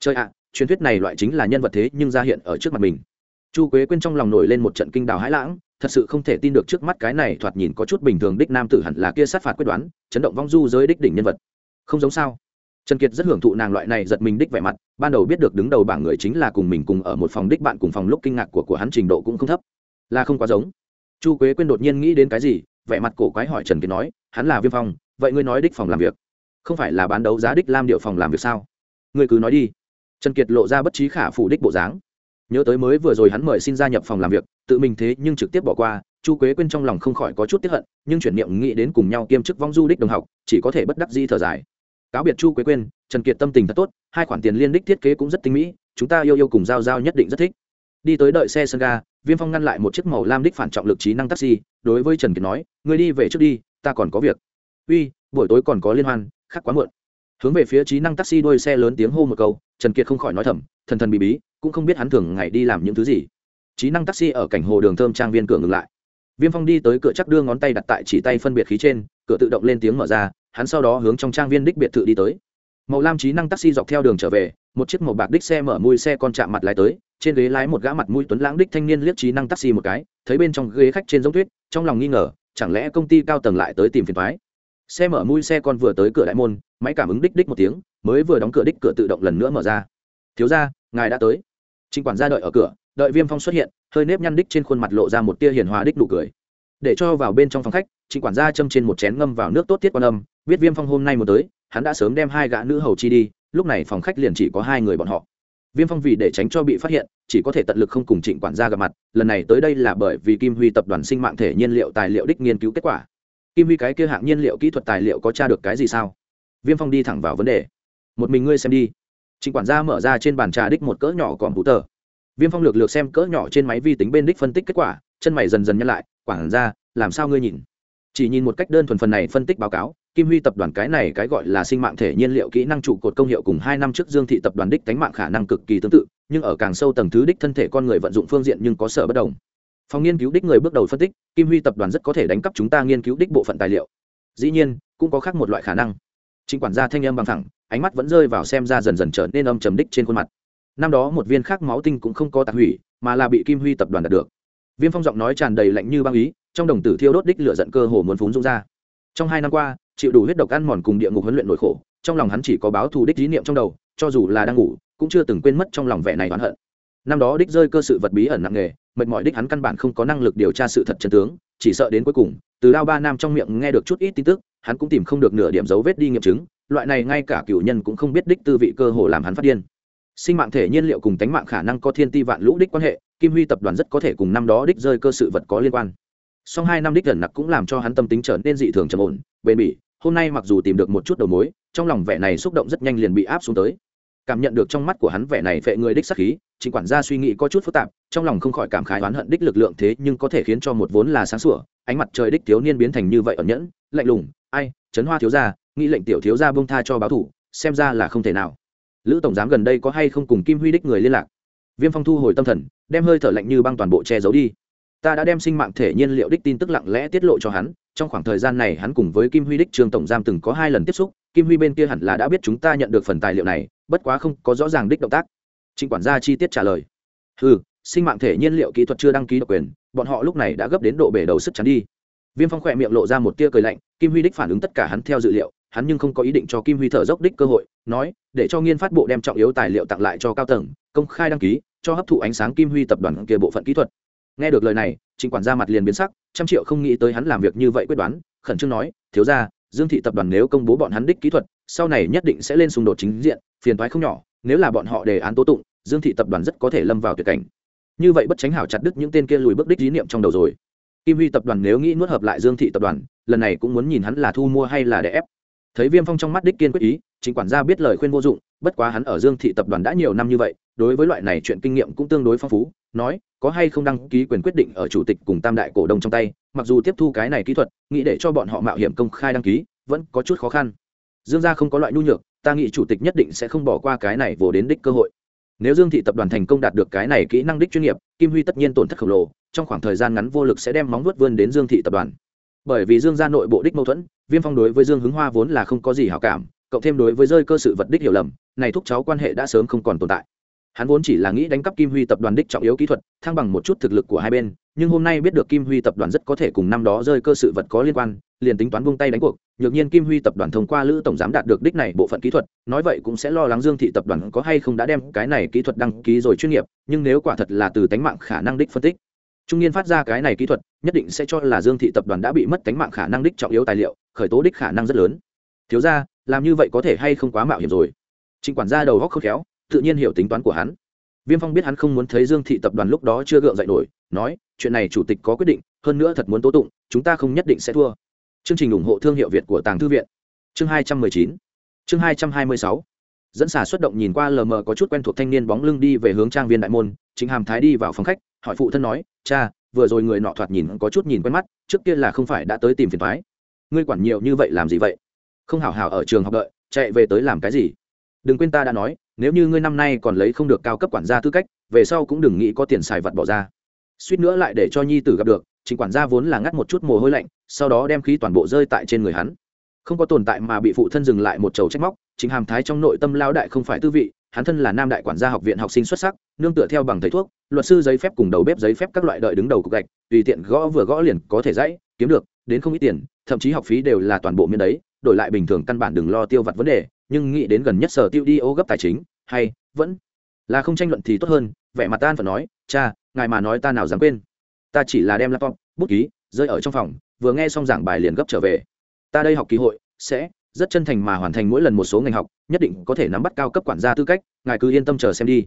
Chơi ạ, truyền thuyết này loại chính là nhân vật thế nhưng ra hiện ở trước mặt mình. Chu quế quên trong lòng nổi lên một trận kinh đào hãi lãng, thật sự không thể tin được trước mắt cái này thoạt nhìn có chút bình thường đích nam tử hẳn là kia sát phạt quyết đoán, chấn động vong du giới đích đỉnh nhân vật. Không giống sao? Trần kiệt rất hưởng thụ nàng loại này giật mình đích vẻ mặt, ban đầu biết được đứng đầu bảng người chính là cùng mình cùng ở một phòng đích bạn cùng phòng lúc kinh ngạc của của hắn trình độ cũng không thấp. Là không quá giống chu quế quên đột nhiên nghĩ đến cái gì, vẻ mặt cổ quái hỏi trần kiệt nói, hắn là viêm phong, vậy ngươi nói đích phòng làm việc, không phải là bán đấu giá đích lam điệu phòng làm việc sao? Ngươi cứ nói đi. Trần kiệt lộ ra bất trí khả phủ đích bộ dáng. Nhớ tới mới vừa rồi hắn mời xin gia nhập phòng làm việc, tự mình thế nhưng trực tiếp bỏ qua, chu quế quên trong lòng không khỏi có chút tiếp hận, nhưng chuyển niệm nghĩ đến cùng nhau kiêm chức vong du đích đồng học, chỉ có thể bất đắc di thở dài. Cáo biệt chu quế quên trần kiệt tâm tình thật tốt, hai khoản tiền liên đích thiết kế cũng rất tinh mỹ, chúng ta yêu yêu cùng giao giao nhất định rất thích. Đi tới đợi xe sân ga viêm phong ngăn lại một chiếc màu lam đích phản trọng lực trí năng taxi, đối với trần kiệt nói người đi về trước đi, ta còn có việc. Uy, buổi tối còn có liên hoan khác quá muộn. Hướng về phía trí năng taxi đuôi xe lớn tiếng hô một câu, trần kiệt không khỏi nói thầm, thần thần bị bí, cũng không biết hắn thường ngày đi làm những thứ gì. Trí năng taxi ở cảnh hồ đường thơm trang viên cửa ngừng lại. Viêm phong đi tới cửa chắc đưa ngón tay đặt tại chỉ tay phân biệt khí trên, cửa tự động lên tiếng mở ra, hắn sau đó hướng trong trang viên đích biệt thự đi tới màu lam trí năng taxi dọc theo đường trở về, một chiếc màu bạc đích xe mở mui xe con chạm mặt lái tới, trên ghế lái một gã mặt mũi tuấn lãng đích thanh niên liếc trí năng taxi một cái, thấy bên trong ghế khách trên giống tuyết, trong lòng nghi ngờ, chẳng lẽ công ty cao tầng lại tới tìm phiền thoái xe mở mui xe con vừa tới cửa đại môn, máy cảm ứng đích đích một tiếng, mới vừa đóng cửa đích cửa tự động lần nữa mở ra. Thiếu ra ngài đã tới. Trình quản gia đợi ở cửa, đợi viêm phong xuất hiện, hơi nếp nhăn đích trên khuôn mặt lộ ra một tia hiền hòa đích nụ cười. Để cho vào bên trong phòng khách trình quản gia châm trên một chén ngâm vào nước tốt tiết quan âm biết viêm phong hôm nay một tới hắn đã sớm đem hai gã nữ hầu chi đi, lúc này phòng khách liền chỉ có hai người bọn họ. Viêm phong vì để tránh cho bị phát hiện, chỉ có thể tận lực không cùng trịnh quản gia gặp mặt, lần này tới đây là bởi vì kim huy tập đoàn sinh mạng thể nhiên liệu tài liệu đích nghiên cứu kết quả. Kim huy cái kia hạng nhiên liệu kỹ thuật tài liệu có tra được cái gì sao? Viêm phong đi thẳng vào vấn đề. Một mình ngươi xem đi. Trịnh quản gia mở ra trên bàn trà đích một cỡ nhỏ còn hữu tờ. Viêm phong lược lược xem cỡ nhỏ trên máy vi tính bên đích phân tích kết quả, chân mày dần dần nhăn lại, quản gia, làm sao ngươi nhìn? Chỉ nhìn một cách đơn thuần phần này phân tích báo cáo, kim huy tập đoàn cái này cái gọi là sinh mạng thể nhiên liệu kỹ năng trụ cột công hiệu cùng hai năm trước dương thị tập đoàn đích đánh mạng khả năng cực kỳ tương tự, nhưng ở càng sâu tầng thứ đích thân thể con người vận dụng phương diện nhưng có sở bất đồng. Phòng nghiên cứu đích người bước đầu phân tích, kim huy tập đoàn rất có thể đánh cắp chúng ta nghiên cứu đích bộ phận tài liệu. Dĩ nhiên, cũng có khác một loại khả năng. Chính quản gia thanh âm bằng thẳng, ánh mắt vẫn rơi vào xem ra dần dần trở nên âm trầm đích trên khuôn mặt. Năm đó một viên khác máu tinh cũng không có tạc hủy, mà là bị kim huy tập đoàn đạt được. Viêm phong giọng nói tràn đầy lạnh như băng ý trong đồng tử thiêu đốt đích lửa giận cơ hồ muốn phún rung ra. Trong hai năm qua, chịu đủ huyết độc ăn mòn cùng địa ngục huấn luyện nỗi khổ, trong lòng hắn chỉ có báo thù đích ý niệm trong đầu, cho dù là đang ngủ, cũng chưa từng quên mất trong lòng vẻ này oán hận. Năm đó đích rơi cơ sự vật bí ẩn nặng nghề mệt mỏi đích hắn căn bản không có năng lực điều tra sự thật chân tướng, chỉ sợ đến cuối cùng, từ đao ba nam trong miệng nghe được chút ít tin tức, hắn cũng tìm không được nửa điểm dấu vết đi nghiệm chứng, loại này ngay cả cựu nhân cũng không biết đích tư vị cơ hồ làm hắn phát điên. Sinh mạng thể nhiên liệu cùng tánh mạng khả năng có thiên ti vạn lũ đích quan hệ, kim huy tập đoàn rất có thể cùng năm đó đích rơi cơ sự vật có liên quan song hai năm đích gần nặc cũng làm cho hắn tâm tính trở nên dị thường trầm ổn, bền bỉ. Hôm nay mặc dù tìm được một chút đầu mối, trong lòng vẻ này xúc động rất nhanh liền bị áp xuống tới. Cảm nhận được trong mắt của hắn vẻ này phệ người đích sắc khí, chính quản gia suy nghĩ có chút phức tạp, trong lòng không khỏi cảm khái oán hận đích lực lượng thế nhưng có thể khiến cho một vốn là sáng sủa, ánh mặt trời đích thiếu niên biến thành như vậy ẩn nhẫn, lạnh lùng, ai chấn hoa thiếu gia, nghĩ lệnh tiểu thiếu gia bông tha cho báo thủ, xem ra là không thể nào. Lữ tổng giám gần đây có hay không cùng kim huy đích người liên lạc? Viêm phong thu hồi tâm thần, đem hơi thở lạnh như băng toàn bộ che giấu đi ta đã đem sinh mạng thể nhiên liệu đích tin tức lặng lẽ tiết lộ cho hắn, trong khoảng thời gian này hắn cùng với kim huy đích trường tổng giam từng có hai lần tiếp xúc, kim huy bên kia hẳn là đã biết chúng ta nhận được phần tài liệu này, bất quá không có rõ ràng đích động tác. Trịnh quản gia chi tiết trả lời. Ừ sinh mạng thể nhiên liệu kỹ thuật chưa đăng ký độc quyền, bọn họ lúc này đã gấp đến độ bể đầu sức chắn đi. Viêm phong khỏe miệng lộ ra một tia cười lạnh, kim huy đích phản ứng tất cả hắn theo dự liệu, hắn nhưng không có ý định cho kim huy thở dốc đích cơ hội, nói, để cho nghiên phát bộ đem trọng yếu tài liệu tặng lại cho cao tầng, công khai đăng ký, cho hấp thụ ánh sáng kim huy tập đoàn kia bộ phận kỹ thuật nghe được lời này, trịnh quản gia mặt liền biến sắc, trăm triệu không nghĩ tới hắn làm việc như vậy quyết đoán, khẩn trương nói, thiếu ra dương thị tập đoàn nếu công bố bọn hắn đích kỹ thuật, sau này nhất định sẽ lên xung đột chính diện, phiền toái không nhỏ, nếu là bọn họ đề án tố tụng, dương thị tập đoàn rất có thể lâm vào tuyệt cảnh. Như vậy bất tránh hảo chặt đứt những tên kia lùi bước đích dí niệm trong đầu rồi. Kim huy tập đoàn nếu nghĩ nuốt hợp lại dương thị tập đoàn, lần này cũng muốn nhìn hắn là thu mua hay là để ép. Thấy viêm phong trong mắt đích kiên quyết ý chính quản gia biết lời khuyên vô dụng, bất quá hắn ở dương thị tập đoàn đã nhiều năm như vậy, đối với loại này chuyện kinh nghiệm cũng tương đối phong phú, nói, có hay không đăng ký quyền quyết định ở chủ tịch cùng tam đại cổ đông trong tay, mặc dù tiếp thu cái này kỹ thuật, nghĩ để cho bọn họ mạo hiểm công khai đăng ký, vẫn có chút khó khăn. Dương gia không có loại nhu nhược, ta nghĩ chủ tịch nhất định sẽ không bỏ qua cái này vồ đến đích cơ hội. Nếu dương thị tập đoàn thành công đạt được cái này kỹ năng đích chuyên nghiệp, kim huy tất nhiên tổn thất khổng lồ, trong khoảng thời gian ngắn vô lực sẽ đem móng vuốt vươn đến dương thị tập đoàn. Bởi vì dương gia nội bộ đích mâu thuẫn, viêm phong đối với dương hứng hoa vốn là không có gì hảo cảm cộng thêm đối với rơi cơ sự vật đích hiểu lầm, này thúc cháu quan hệ đã sớm không còn tồn tại. Hắn vốn chỉ là nghĩ đánh cắp kim huy tập đoàn đích trọng yếu kỹ thuật, thăng bằng một chút thực lực của hai bên, nhưng hôm nay biết được kim huy tập đoàn rất có thể cùng năm đó rơi cơ sự vật có liên quan, liền tính toán vung tay đánh cuộc, nhược nhiên kim huy tập đoàn thông qua lữ tổng giám đạt được đích này bộ phận kỹ thuật, nói vậy cũng sẽ lo lắng dương thị tập đoàn có hay không đã đem cái này kỹ thuật đăng ký rồi chuyên nghiệp, nhưng nếu quả thật là từ tánh mạng khả năng đích phân tích, trung niên phát ra cái này kỹ thuật, nhất định sẽ cho là dương thị tập đoàn đã bị mất tánh mạng khả năng đích trọng yếu tài liệu, khởi tố đích khả năng rất lớn. Thiếu ra làm như vậy có thể hay không quá mạo hiểm rồi. Trịnh quản gia đầu góc khớp khéo, tự nhiên hiểu tính toán của hắn. Viêm phong biết hắn không muốn thấy dương thị tập đoàn lúc đó chưa gượng dậy nổi, nói, chuyện này chủ tịch có quyết định, hơn nữa thật muốn tố tụng, chúng ta không nhất định sẽ thua. Chương trình ủng hộ thương hiệu việt của tàng thư viện. Chương hai trăm mười chín. Chương hai trăm hai mươi sáu. Dẫn xả xuất động nhìn qua lờ mờ có chút quen thuộc thanh niên bóng lưng đi về hướng trang viên đại môn chính hàm thái đi vào phòng khách, hỏi phụ thân nói, cha, vừa rồi người nọ thoạt nhìn có chút nhìn quen mắt, trước kia là không phải đã tới tìm phiền thoái ngươi quản nhiều như vậy làm gì vậy? Không hảo hảo ở trường học đợi, chạy về tới làm cái gì? Đừng quên ta đã nói, nếu như ngươi năm nay còn lấy không được cao cấp quản gia tư cách, về sau cũng đừng nghĩ có tiền xài vật bỏ ra. Suýt nữa lại để cho nhi tử gặp được, chính quản gia vốn là ngắt một chút mồ hôi lạnh, sau đó đem khí toàn bộ rơi tại trên người hắn. Không có tồn tại mà bị phụ thân dừng lại một chầu trách móc, chính hàm thái trong nội tâm lao đại không phải tư vị, hắn thân là nam đại quản gia học viện học sinh xuất sắc, nương tựa theo bằng thầy thuốc, luật sư giấy phép cùng đầu bếp giấy phép các loại đợi đứng đầu cục gạch, tùy tiện gõ vừa gõ liền có thể dãy, kiếm được, đến không ít tiền, thậm chí học phí đều là toàn bộ miễn đấy đổi lại bình thường căn bản đừng lo tiêu vặt vấn đề, nhưng nghĩ đến gần nhất sở tiêu đi ô gấp tài chính, hay, vẫn là không tranh luận thì tốt hơn, vẻ mặt tan phải nói, cha, ngài mà nói ta nào dám quên? Ta chỉ là đem laptop, bút ký, rơi ở trong phòng, vừa nghe xong giảng bài liền gấp trở về. Ta đây học kỳ hội, sẽ rất chân thành mà hoàn thành mỗi lần một số ngành học, nhất định có thể nắm bắt cao cấp quản gia tư cách, ngài cứ yên tâm chờ xem đi.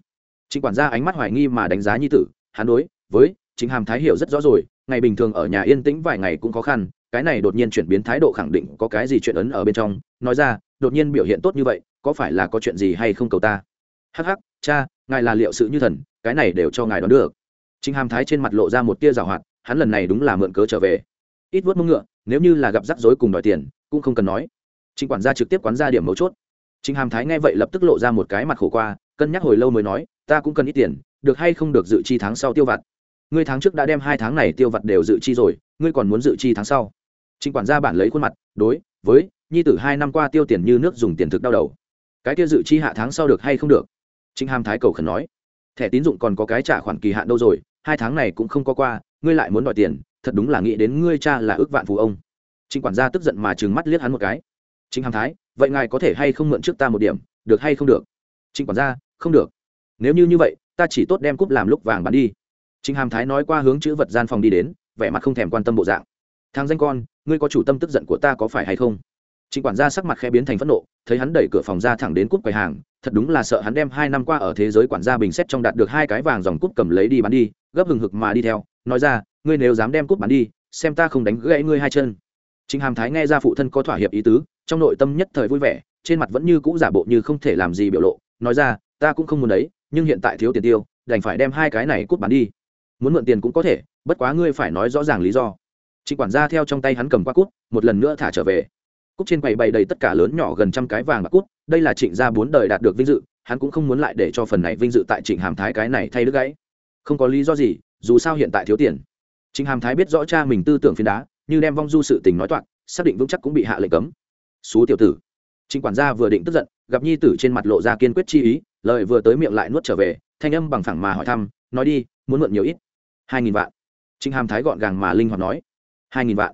Chính quản gia ánh mắt hoài nghi mà đánh giá nhi tử, hắn đối với chính hàm thái hiểu rất rõ rồi, ngày bình thường ở nhà yên tĩnh vài ngày cũng khó khăn cái này đột nhiên chuyển biến thái độ khẳng định có cái gì chuyện ấn ở bên trong, nói ra, đột nhiên biểu hiện tốt như vậy, có phải là có chuyện gì hay không cầu ta? Hắc hắc, cha, ngài là liệu sự như thần, cái này đều cho ngài đoán được. Chính hàm thái trên mặt lộ ra một tia rào hoạt, hắn lần này đúng là mượn cớ trở về. Ít vớt mông ngựa, nếu như là gặp rắc rối cùng đòi tiền, cũng không cần nói. Chính quản gia trực tiếp quán ra điểm mấu chốt. Chính hàm thái nghe vậy lập tức lộ ra một cái mặt khổ qua, cân nhắc hồi lâu mới nói, ta cũng cần ít tiền, được hay không được dự chi tháng sau tiêu vặt. Ngươi tháng trước đã đem hai tháng này tiêu vặt đều dự chi rồi, ngươi còn muốn dự chi tháng sau? Trình quản gia bản lấy khuôn mặt, đối với, nhi tử hai năm qua tiêu tiền như nước dùng tiền thực đau đầu. Cái kia dự chi hạ tháng sau được hay không được? Trình hàm thái cầu khẩn nói. Thẻ tín dụng còn có cái trả khoản kỳ hạn đâu rồi, hai tháng này cũng không có qua, ngươi lại muốn đòi tiền, thật đúng là nghĩ đến ngươi cha là ước vạn phú ông. Trình quản gia tức giận mà trừng mắt liếc hắn một cái. Trình hàm thái, vậy ngài có thể hay không mượn trước ta một điểm, được hay không được? Trình quản gia, không được. Nếu như như vậy, ta chỉ tốt đem cúp làm lúc vàng bán đi. Trình hàm thái nói qua hướng chữ vật gian phòng đi đến, vẻ mặt không thèm quan tâm bộ dạng. Thang danh con ngươi có chủ tâm tức giận của ta có phải hay không? Trịnh quản gia sắc mặt khẽ biến thành phẫn nộ, thấy hắn đẩy cửa phòng ra thẳng đến cúp quầy hàng, thật đúng là sợ hắn đem hai năm qua ở thế giới quản gia bình xét trong đạt được hai cái vàng dòng cúp cầm lấy đi bán đi, gấp hừng hực mà đi theo, nói ra, ngươi nếu dám đem cúp bán đi, xem ta không đánh gãy ngươi hai chân. Trịnh hàm thái nghe ra phụ thân có thỏa hiệp ý tứ, trong nội tâm nhất thời vui vẻ, trên mặt vẫn như cũ giả bộ như không thể làm gì biểu lộ, nói ra, ta cũng không muốn đấy, nhưng hiện tại thiếu tiền tiêu, đành phải đem hai cái này cút bán đi. Muốn mượn tiền cũng có thể, bất quá ngươi phải nói rõ ràng lý do trịnh quản gia theo trong tay hắn cầm qua cút, một lần nữa thả trở về. Cút trên quầy bày đầy tất cả lớn nhỏ gần trăm cái vàng bạc cút, đây là trịnh gia bốn đời đạt được vinh dự, hắn cũng không muốn lại để cho phần này vinh dự tại trịnh hàm thái cái này thay đứt gãy. Không có lý do gì, dù sao hiện tại thiếu tiền. Trịnh hàm thái biết rõ cha mình tư tưởng phiến đá, như đem vong du sự tình nói toạc, xác định vững chắc cũng bị hạ lệnh cấm. Sú tiểu tử. Trịnh quản gia vừa định tức giận, gặp nhi tử trên mặt lộ ra kiên quyết chi ý, lời vừa tới miệng lại nuốt trở về, thanh âm bằng phẳng mà hỏi thăm, nói đi, muốn mượn nhiều ít? Hai nghìn vạn. Trịnh hàm thái gọn gàng mà linh hoạt nói hai nghìn vạn.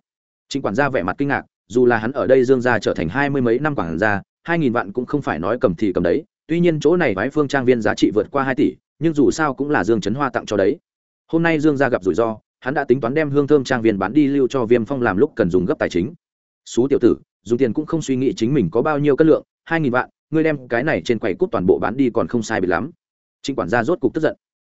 Trịnh quản gia vẻ mặt kinh ngạc, dù là hắn ở đây dương gia trở thành hai mươi mấy năm quản gia, hai nghìn vạn cũng không phải nói cầm thì cầm đấy, tuy nhiên chỗ này vái phương trang viên giá trị vượt qua hai tỷ, nhưng dù sao cũng là dương Trấn hoa tặng cho đấy. Hôm nay dương gia gặp rủi ro, hắn đã tính toán đem hương thơm trang viên bán đi lưu cho viêm phong làm lúc cần dùng gấp tài chính. Xú tiểu tử, dùng tiền cũng không suy nghĩ chính mình có bao nhiêu cân lượng, hai nghìn vạn, ngươi đem cái này trên quầy cút toàn bộ bán đi còn không sai bị lắm. Trịnh quản gia rốt cục tức giận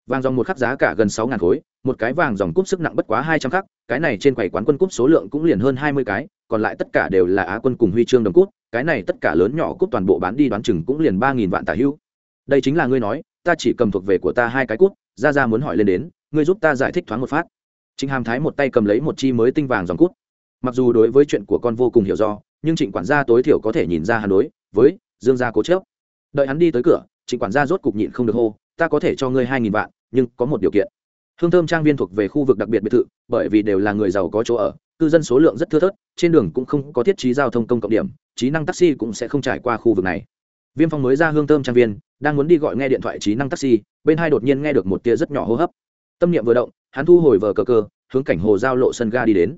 vàng dòng một khắc giá cả gần sáu ngàn khối, một cái vàng dòng cúp sức nặng bất quá hai trăm khắc, cái này trên quầy quán quân cúp số lượng cũng liền hơn hai mươi cái, còn lại tất cả đều là á quân cùng huy chương đồng cút cái này tất cả lớn nhỏ cúp toàn bộ bán đi đoán chừng cũng liền ba nghìn vạn tả hữu đây chính là ngươi nói, ta chỉ cầm thuộc về của ta hai cái cút ra ra muốn hỏi lên đến, ngươi giúp ta giải thích thoáng một phát. Trịnh hàm thái một tay cầm lấy một chi mới tinh vàng dòng cút mặc dù đối với chuyện của con vô cùng hiểu do, nhưng trịnh quản gia tối thiểu có thể nhìn ra hà đối với dương gia cố chớp đợi hắn đi tới cửa, trịnh quản gia rốt cục nhịn không được hô, ta có thể cho ngươi hai nghìn vạn nhưng có một điều kiện. Hương thơm trang viên thuộc về khu vực đặc biệt biệt thự, bởi vì đều là người giàu có chỗ ở, cư dân số lượng rất thưa thớt, trên đường cũng không có thiết trí giao thông công cộng điểm, trí năng taxi cũng sẽ không trải qua khu vực này. Viêm phong mới ra hương thơm trang viên, đang muốn đi gọi nghe điện thoại trí năng taxi, bên hai đột nhiên nghe được một tia rất nhỏ hô hấp. Tâm niệm vừa động, hắn thu hồi vờ cờ cơ hướng cảnh hồ giao lộ sân ga đi đến.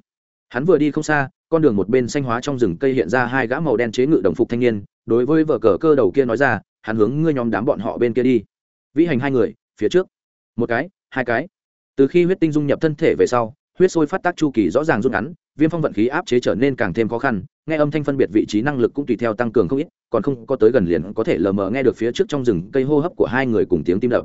Hắn vừa đi không xa, con đường một bên xanh hóa trong rừng cây hiện ra hai gã màu đen chế ngự đồng phục thanh niên, đối với vợ cờ cơ đầu kia nói ra, hắn hướng ngươi nhóm đám bọn họ bên kia đi. Vĩ hành hai người, phía trước một cái, hai cái. Từ khi huyết tinh dung nhập thân thể về sau, huyết sôi phát tác chu kỳ rõ ràng rút ngắn, viêm phong vận khí áp chế trở nên càng thêm khó khăn, nghe âm thanh phân biệt vị trí năng lực cũng tùy theo tăng cường không ít, còn không có tới gần liền có thể lờ mờ nghe được phía trước trong rừng cây hô hấp của hai người cùng tiếng tim đập.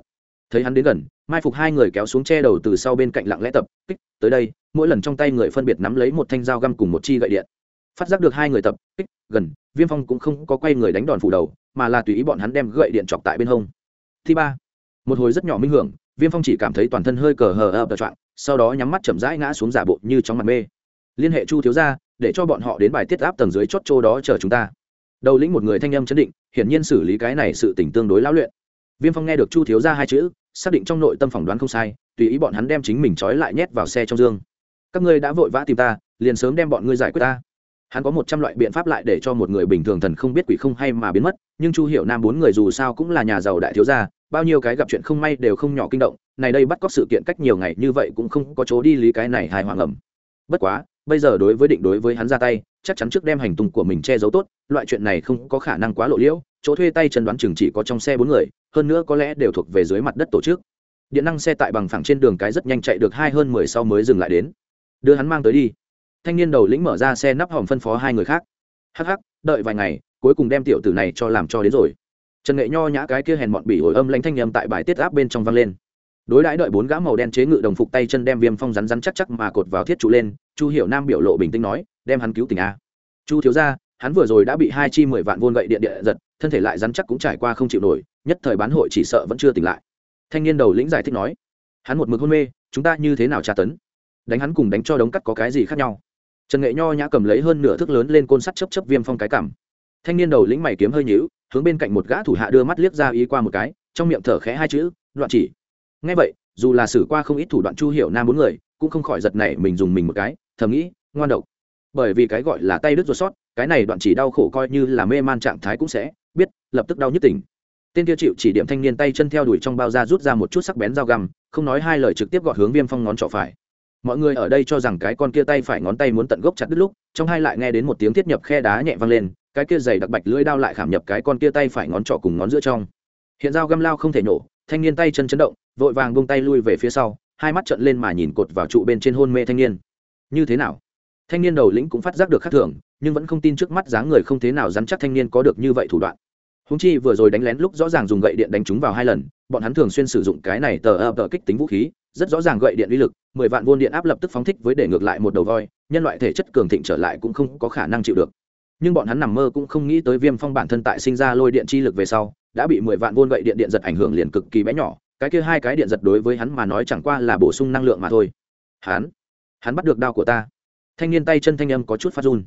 Thấy hắn đến gần, mai phục hai người kéo xuống che đầu từ sau bên cạnh lặng lẽ tập, kích, tới đây, mỗi lần trong tay người phân biệt nắm lấy một thanh dao găm cùng một chi gậy điện. Phát giác được hai người tập, kích, gần, viêm phong cũng không có quay người đánh đòn phủ đầu, mà là tùy ý bọn hắn đem gậy điện chọc tại bên hông. Thứ ba, một hồi rất nhỏ minh hưởng viêm phong chỉ cảm thấy toàn thân hơi cờ hờ ập đ sau đó nhắm mắt chậm rãi ngã xuống giả bộ như trong mặt mê. Liên hệ chu thiếu ra để cho bọn họ đến bài tiết áp tầng dưới chót chỗ đó chờ chúng ta. Đầu lĩnh một người thanh âm chấn định, hiển nhiên xử lý cái này sự tỉnh tương đối lão luyện. Viêm phong nghe được chu thiếu ra hai chữ, xác định trong nội tâm phỏng đoán không sai, tùy ý bọn hắn đem chính mình trói lại nhét vào xe trong dương. Các ngươi đã vội vã tìm ta, liền sớm đem bọn ngươi giải quyết ta. Hắn có một trăm loại biện pháp lại để cho một người bình thường thần không biết quỷ không hay mà biến mất, nhưng chu hiểu nam bốn người dù sao cũng là nhà giàu đại thiếu gia bao nhiêu cái gặp chuyện không may đều không nhỏ kinh động, này đây bắt cóc sự kiện cách nhiều ngày như vậy cũng không có chỗ đi lý cái này hài hoàng ẩm. Bất quá, bây giờ đối với định đối với hắn ra tay, chắc chắn trước đem hành tung của mình che giấu tốt, loại chuyện này không có khả năng quá lộ liễu, chỗ thuê tay chân đoán chừng chỉ có trong xe bốn người, hơn nữa có lẽ đều thuộc về dưới mặt đất tổ chức. Điện năng xe tại bằng phẳng trên đường cái rất nhanh chạy được hai hơn mười sau mới dừng lại đến. Đưa hắn mang tới đi. Thanh niên đầu lĩnh mở ra xe nắp hòm phân phó hai người khác. Hắc hắc, đợi vài ngày, cuối cùng đem tiểu tử này cho làm cho đến rồi trần nghệ nho nhã cái kia hèn mọn bỉ ổi âm lanh thanh nhầm tại bài tiết áp bên trong vang lên. Đối đãi đợi bốn gã màu đen chế ngự đồng phục tay chân đem viêm phong rắn rắn chắc chắc mà cột vào thiết trụ lên, chu hiểu nam biểu lộ bình tĩnh nói, đem hắn cứu tình a. Chu thiếu ra hắn vừa rồi đã bị hai chi mười vạn vôn gậy điện địa giật, thân thể lại rắn chắc cũng trải qua không chịu nổi, nhất thời bán hội chỉ sợ vẫn chưa tỉnh lại. Thanh niên đầu lĩnh giải thích nói, hắn một mực hôn mê, chúng ta như thế nào tra tấn? Đánh hắn cùng đánh cho đống cắt có cái gì khác nhau? Trần nghệ nho nhã cầm lấy hơn nửa thước lớn lên côn sắt chấp chấp viêm phong cái cảm. Thanh niên đầu lĩnh mày kiếm hơi nhíu hướng bên cạnh một gã thủ hạ đưa mắt liếc ra ý qua một cái, trong miệng thở khẽ hai chữ, đoạn chỉ. Ngay vậy, dù là xử qua không ít thủ đoạn chu hiểu nam bốn người, cũng không khỏi giật nảy mình dùng mình một cái, thầm nghĩ, ngoan độc. Bởi vì cái gọi là tay đứt ruột sót, cái này đoạn chỉ đau khổ coi như là mê man trạng thái cũng sẽ biết, lập tức đau nhất tỉnh. Tên kia chịu chỉ điểm thanh niên tay chân theo đuổi trong bao da rút ra một chút sắc bén dao găm, không nói hai lời trực tiếp gọt hướng viêm phong ngón trỏ phải. Mọi người ở đây cho rằng cái con kia tay phải ngón tay muốn tận gốc chặt đứt lúc, trong hai lại nghe đến một tiếng thiết nhập khe đá nhẹ vang lên cái kia dày đặc bạch lưỡi đao lại khảm nhập cái con kia tay phải ngón trỏ cùng ngón giữa trong. Hiện dao găm lao không thể nổ thanh niên tay chân chấn động, vội vàng buông tay lui về phía sau, hai mắt trợn lên mà nhìn cột vào trụ bên trên hôn mê thanh niên. Như thế nào? Thanh niên đầu lĩnh cũng phát giác được khác thường, nhưng vẫn không tin trước mắt dáng người không thế nào dám chắc thanh niên có được như vậy thủ đoạn. Húng chi vừa rồi đánh lén lúc rõ ràng dùng gậy điện đánh chúng vào hai lần, bọn hắn thường xuyên sử dụng cái này tờ ập tờ kích tính vũ khí, rất rõ ràng gậy điện uy lực, mười vạn vôn điện áp lập tức phóng thích với để ngược lại một đầu voi, nhân loại thể chất cường thịnh trở lại cũng không có khả năng chịu được nhưng bọn hắn nằm mơ cũng không nghĩ tới viêm phong bản thân tại sinh ra lôi điện chi lực về sau, đã bị mười vạn vôn gậy điện điện giật ảnh hưởng liền cực kỳ bé nhỏ. Cái kia hai cái điện giật đối với hắn mà nói chẳng qua là bổ sung năng lượng mà thôi. Hắn hắn bắt được đao của ta. Thanh niên tay chân thanh âm có chút phát run.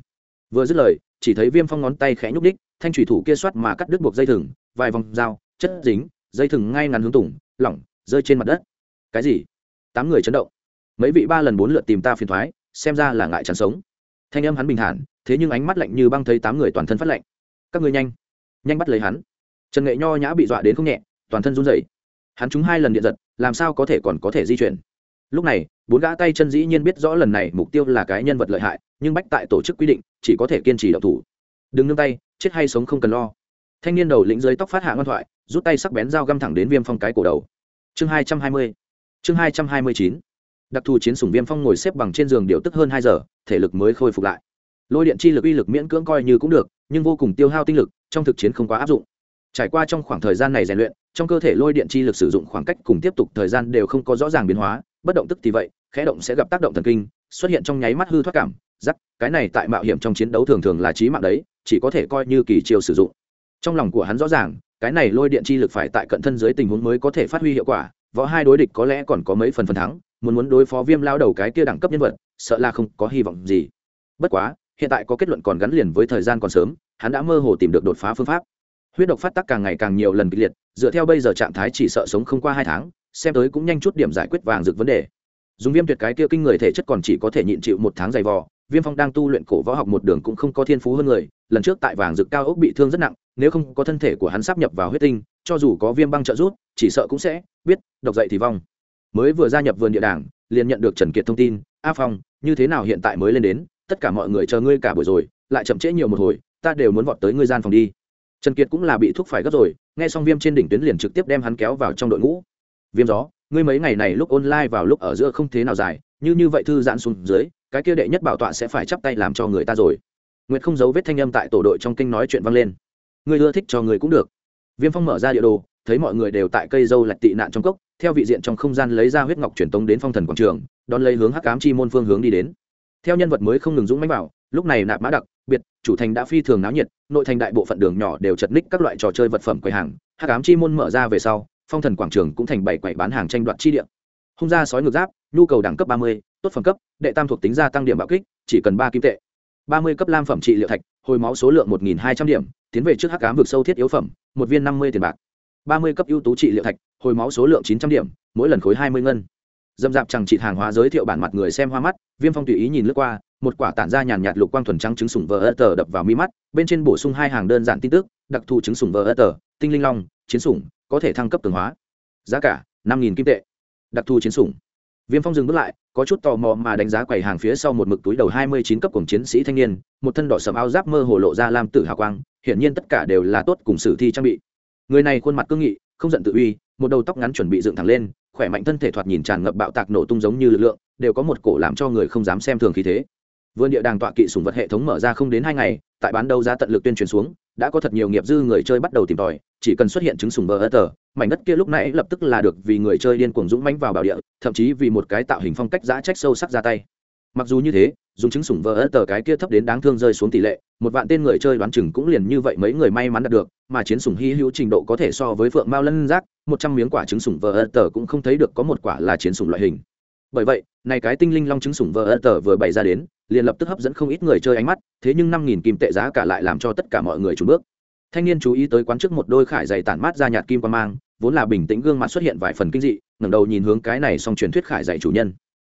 Vừa dứt lời, chỉ thấy viêm phong ngón tay khẽ nhúc đích thanh thủy thủ kia soát mà cắt đứt buộc dây thừng, vài vòng dao, chất dính, dây thừng ngay ngắn hướng tủng lỏng, rơi trên mặt đất. Cái gì? Tám người chấn động. Mấy vị ba lần bốn lượt tìm ta phiền thoái, xem ra là ngại chẳng sống. Thanh âm hắn bình thản thế nhưng ánh mắt lạnh như băng thấy tám người toàn thân phát lạnh. Các ngươi nhanh nhanh bắt lấy hắn. Trần nghệ nho nhã bị dọa đến không nhẹ, toàn thân run rẩy. Hắn trúng hai lần điện giật, làm sao có thể còn có thể di chuyển? Lúc này, bốn gã tay chân dĩ nhiên biết rõ lần này mục tiêu là cái nhân vật lợi hại, nhưng bách tại tổ chức quy định, chỉ có thể kiên trì đậu thủ. Đừng nương tay, chết hay sống không cần lo. Thanh niên đầu lĩnh dưới tóc phát hạ ngoan thoại, rút tay sắc bén dao găm thẳng đến viêm phong cái cổ đầu. Chương hai trăm hai mươi, chương hai trăm hai mươi chín. Đặc thù chiến sủng viêm phong ngồi xếp bằng trên giường điều tức hơn hai giờ, thể lực mới khôi phục lại lôi điện chi lực uy lực miễn cưỡng coi như cũng được, nhưng vô cùng tiêu hao tinh lực, trong thực chiến không quá áp dụng. Trải qua trong khoảng thời gian này rèn luyện, trong cơ thể lôi điện chi lực sử dụng khoảng cách cùng tiếp tục thời gian đều không có rõ ràng biến hóa, bất động tức thì vậy, khẽ động sẽ gặp tác động thần kinh, xuất hiện trong nháy mắt hư thoát cảm giắc cái này tại mạo hiểm trong chiến đấu thường thường là trí mạng đấy, chỉ có thể coi như kỳ chiều sử dụng. Trong lòng của hắn rõ ràng, cái này lôi điện chi lực phải tại cận thân dưới tình huống mới có thể phát huy hiệu quả, võ hai đối địch có lẽ còn có mấy phần phần thắng, muốn muốn đối phó viêm lao đầu cái kia đẳng cấp nhân vật, sợ là không có hy vọng gì. Bất quá hiện tại có kết luận còn gắn liền với thời gian còn sớm, hắn đã mơ hồ tìm được đột phá phương pháp. Huyết độc phát tác càng ngày càng nhiều lần kịch liệt, dựa theo bây giờ trạng thái chỉ sợ sống không qua hai tháng, xem tới cũng nhanh chút điểm giải quyết vàng rực vấn đề. Dùng viêm tuyệt cái kia kinh người thể chất còn chỉ có thể nhịn chịu một tháng dày vò, viêm phong đang tu luyện cổ võ học một đường cũng không có thiên phú hơn người, lần trước tại vàng rực cao ốc bị thương rất nặng, nếu không có thân thể của hắn sắp nhập vào huyết tinh, cho dù có viêm băng trợ rút chỉ sợ cũng sẽ biết, độc dậy thì vong. Mới vừa gia nhập vườn địa đảng, liền nhận được trần kiệt thông tin, a phong, như thế nào hiện tại mới lên đến? Tất cả mọi người chờ ngươi cả buổi rồi, lại chậm trễ nhiều một hồi, ta đều muốn vọt tới ngươi gian phòng đi. Trần kiệt cũng là bị thuốc phải gấp rồi, nghe xong viêm trên đỉnh tuyến liền trực tiếp đem hắn kéo vào trong đội ngũ. Viêm gió, ngươi mấy ngày này lúc online vào lúc ở giữa không thế nào dài, như như vậy thư giãn xuống dưới, cái kia đệ nhất bảo tọa sẽ phải chắp tay làm cho người ta rồi. Nguyệt không giấu vết thanh âm tại tổ đội trong kinh nói chuyện vang lên. Ngươi ưa thích cho người cũng được. Viêm phong mở ra địa đồ, thấy mọi người đều tại cây dâu lạch tị nạn trong cốc, theo vị diện trong không gian lấy ra huyết ngọc truyền tống đến phong thần quảng trường, đón lấy hướng hắc cám chi môn phương hướng đi đến theo nhân vật mới không ngừng dũng mãnh bảo lúc này nạp mã đặc, biệt, chủ thành đã phi thường náo nhiệt, nội thành đại bộ phận đường nhỏ đều chật ních các loại trò chơi vật phẩm quầy hàng. Hắc ám chi môn mở ra về sau, phong thần quảng trường cũng thành bảy quầy bán hàng tranh đoạt chi địa. Hung ra sói ngược giáp, nhu cầu đẳng cấp ba mươi, tốt phẩm cấp, đệ tam thuộc tính gia tăng điểm bạo kích, chỉ cần ba kim tệ. ba mươi cấp lam phẩm trị liệu thạch, hồi máu số lượng một nghìn hai trăm điểm, tiến về trước hắc ám vực sâu thiết yếu phẩm, một viên năm mươi tiền bạc. ba mươi cấp ưu tú trị liệu thạch, hồi máu số lượng chín trăm điểm, mỗi lần khối hai mươi ngân dâm dạp chẳng trị hàng hóa giới thiệu bản mặt người xem hoa mắt, viêm phong tùy ý nhìn lướt qua, một quả tản ra nhàn nhạt lục quang thuần trắng trứng sủng vờ ơ tờ đập vào mi mắt, bên trên bổ sung hai hàng đơn giản tin tức, đặc thù trứng sủng vờ ơ tờ, tinh linh long, chiến sủng, có thể thăng cấp tường hóa. Giá cả, năm nghìn kim tệ. Đặc thù chiến sủng. Viêm phong dừng bước lại, có chút tò mò mà đánh giá quầy hàng phía sau một mực túi đầu hai mươi chín cấp cổng chiến sĩ thanh niên, một thân đỏ sầm áo giáp mơ hồ lộ ra lam tử hào quang, hiển nhiên tất cả đều là tốt cùng sử thi trang bị. Người này khuôn mặt cương nghị, không giận tự uy, một đầu tóc ngắn chuẩn bị dựng thẳng lên khỏe mạnh thân thể thoạt nhìn tràn ngập bạo tạc nổ tung giống như lực lượng, đều có một cổ làm cho người không dám xem thường khí thế. Vườn địa đàng tọa kỵ sùng vật hệ thống mở ra không đến hai ngày, tại bán đấu giá tận lực tuyên truyền xuống, đã có thật nhiều nghiệp dư người chơi bắt đầu tìm tòi, chỉ cần xuất hiện chứng sùng bờ ớt tờ, mảnh đất kia lúc nãy lập tức là được vì người chơi điên cuồng dũng mãnh vào bảo địa, thậm chí vì một cái tạo hình phong cách giã trách sâu sắc ra tay mặc dù như thế, dùng chứng sủng vỡ ơ tờ cái kia thấp đến đáng thương rơi xuống tỷ lệ, một vạn tên người chơi đoán chừng cũng liền như vậy mấy người may mắn đạt được, mà chiến sủng hy hữu trình độ có thể so với phượng mao lân giác, một trăm miếng quả trứng sủng vỡ ơ tờ cũng không thấy được có một quả là chiến sủng loại hình. Bởi vậy, này cái tinh linh long trứng sủng vỡ ơ tờ vừa bày ra đến, liền lập tức hấp dẫn không ít người chơi ánh mắt, thế nhưng năm nghìn kim tệ giá cả lại làm cho tất cả mọi người trùn bước. Thanh niên chú ý tới quán trước một đôi khải dày tản mát ra nhạt kim quan mang, vốn là bình tĩnh gương mặt xuất hiện vài phần kinh dị, ngẩng đầu nhìn hướng cái này xong truyền thuyết khải dạy chủ nhân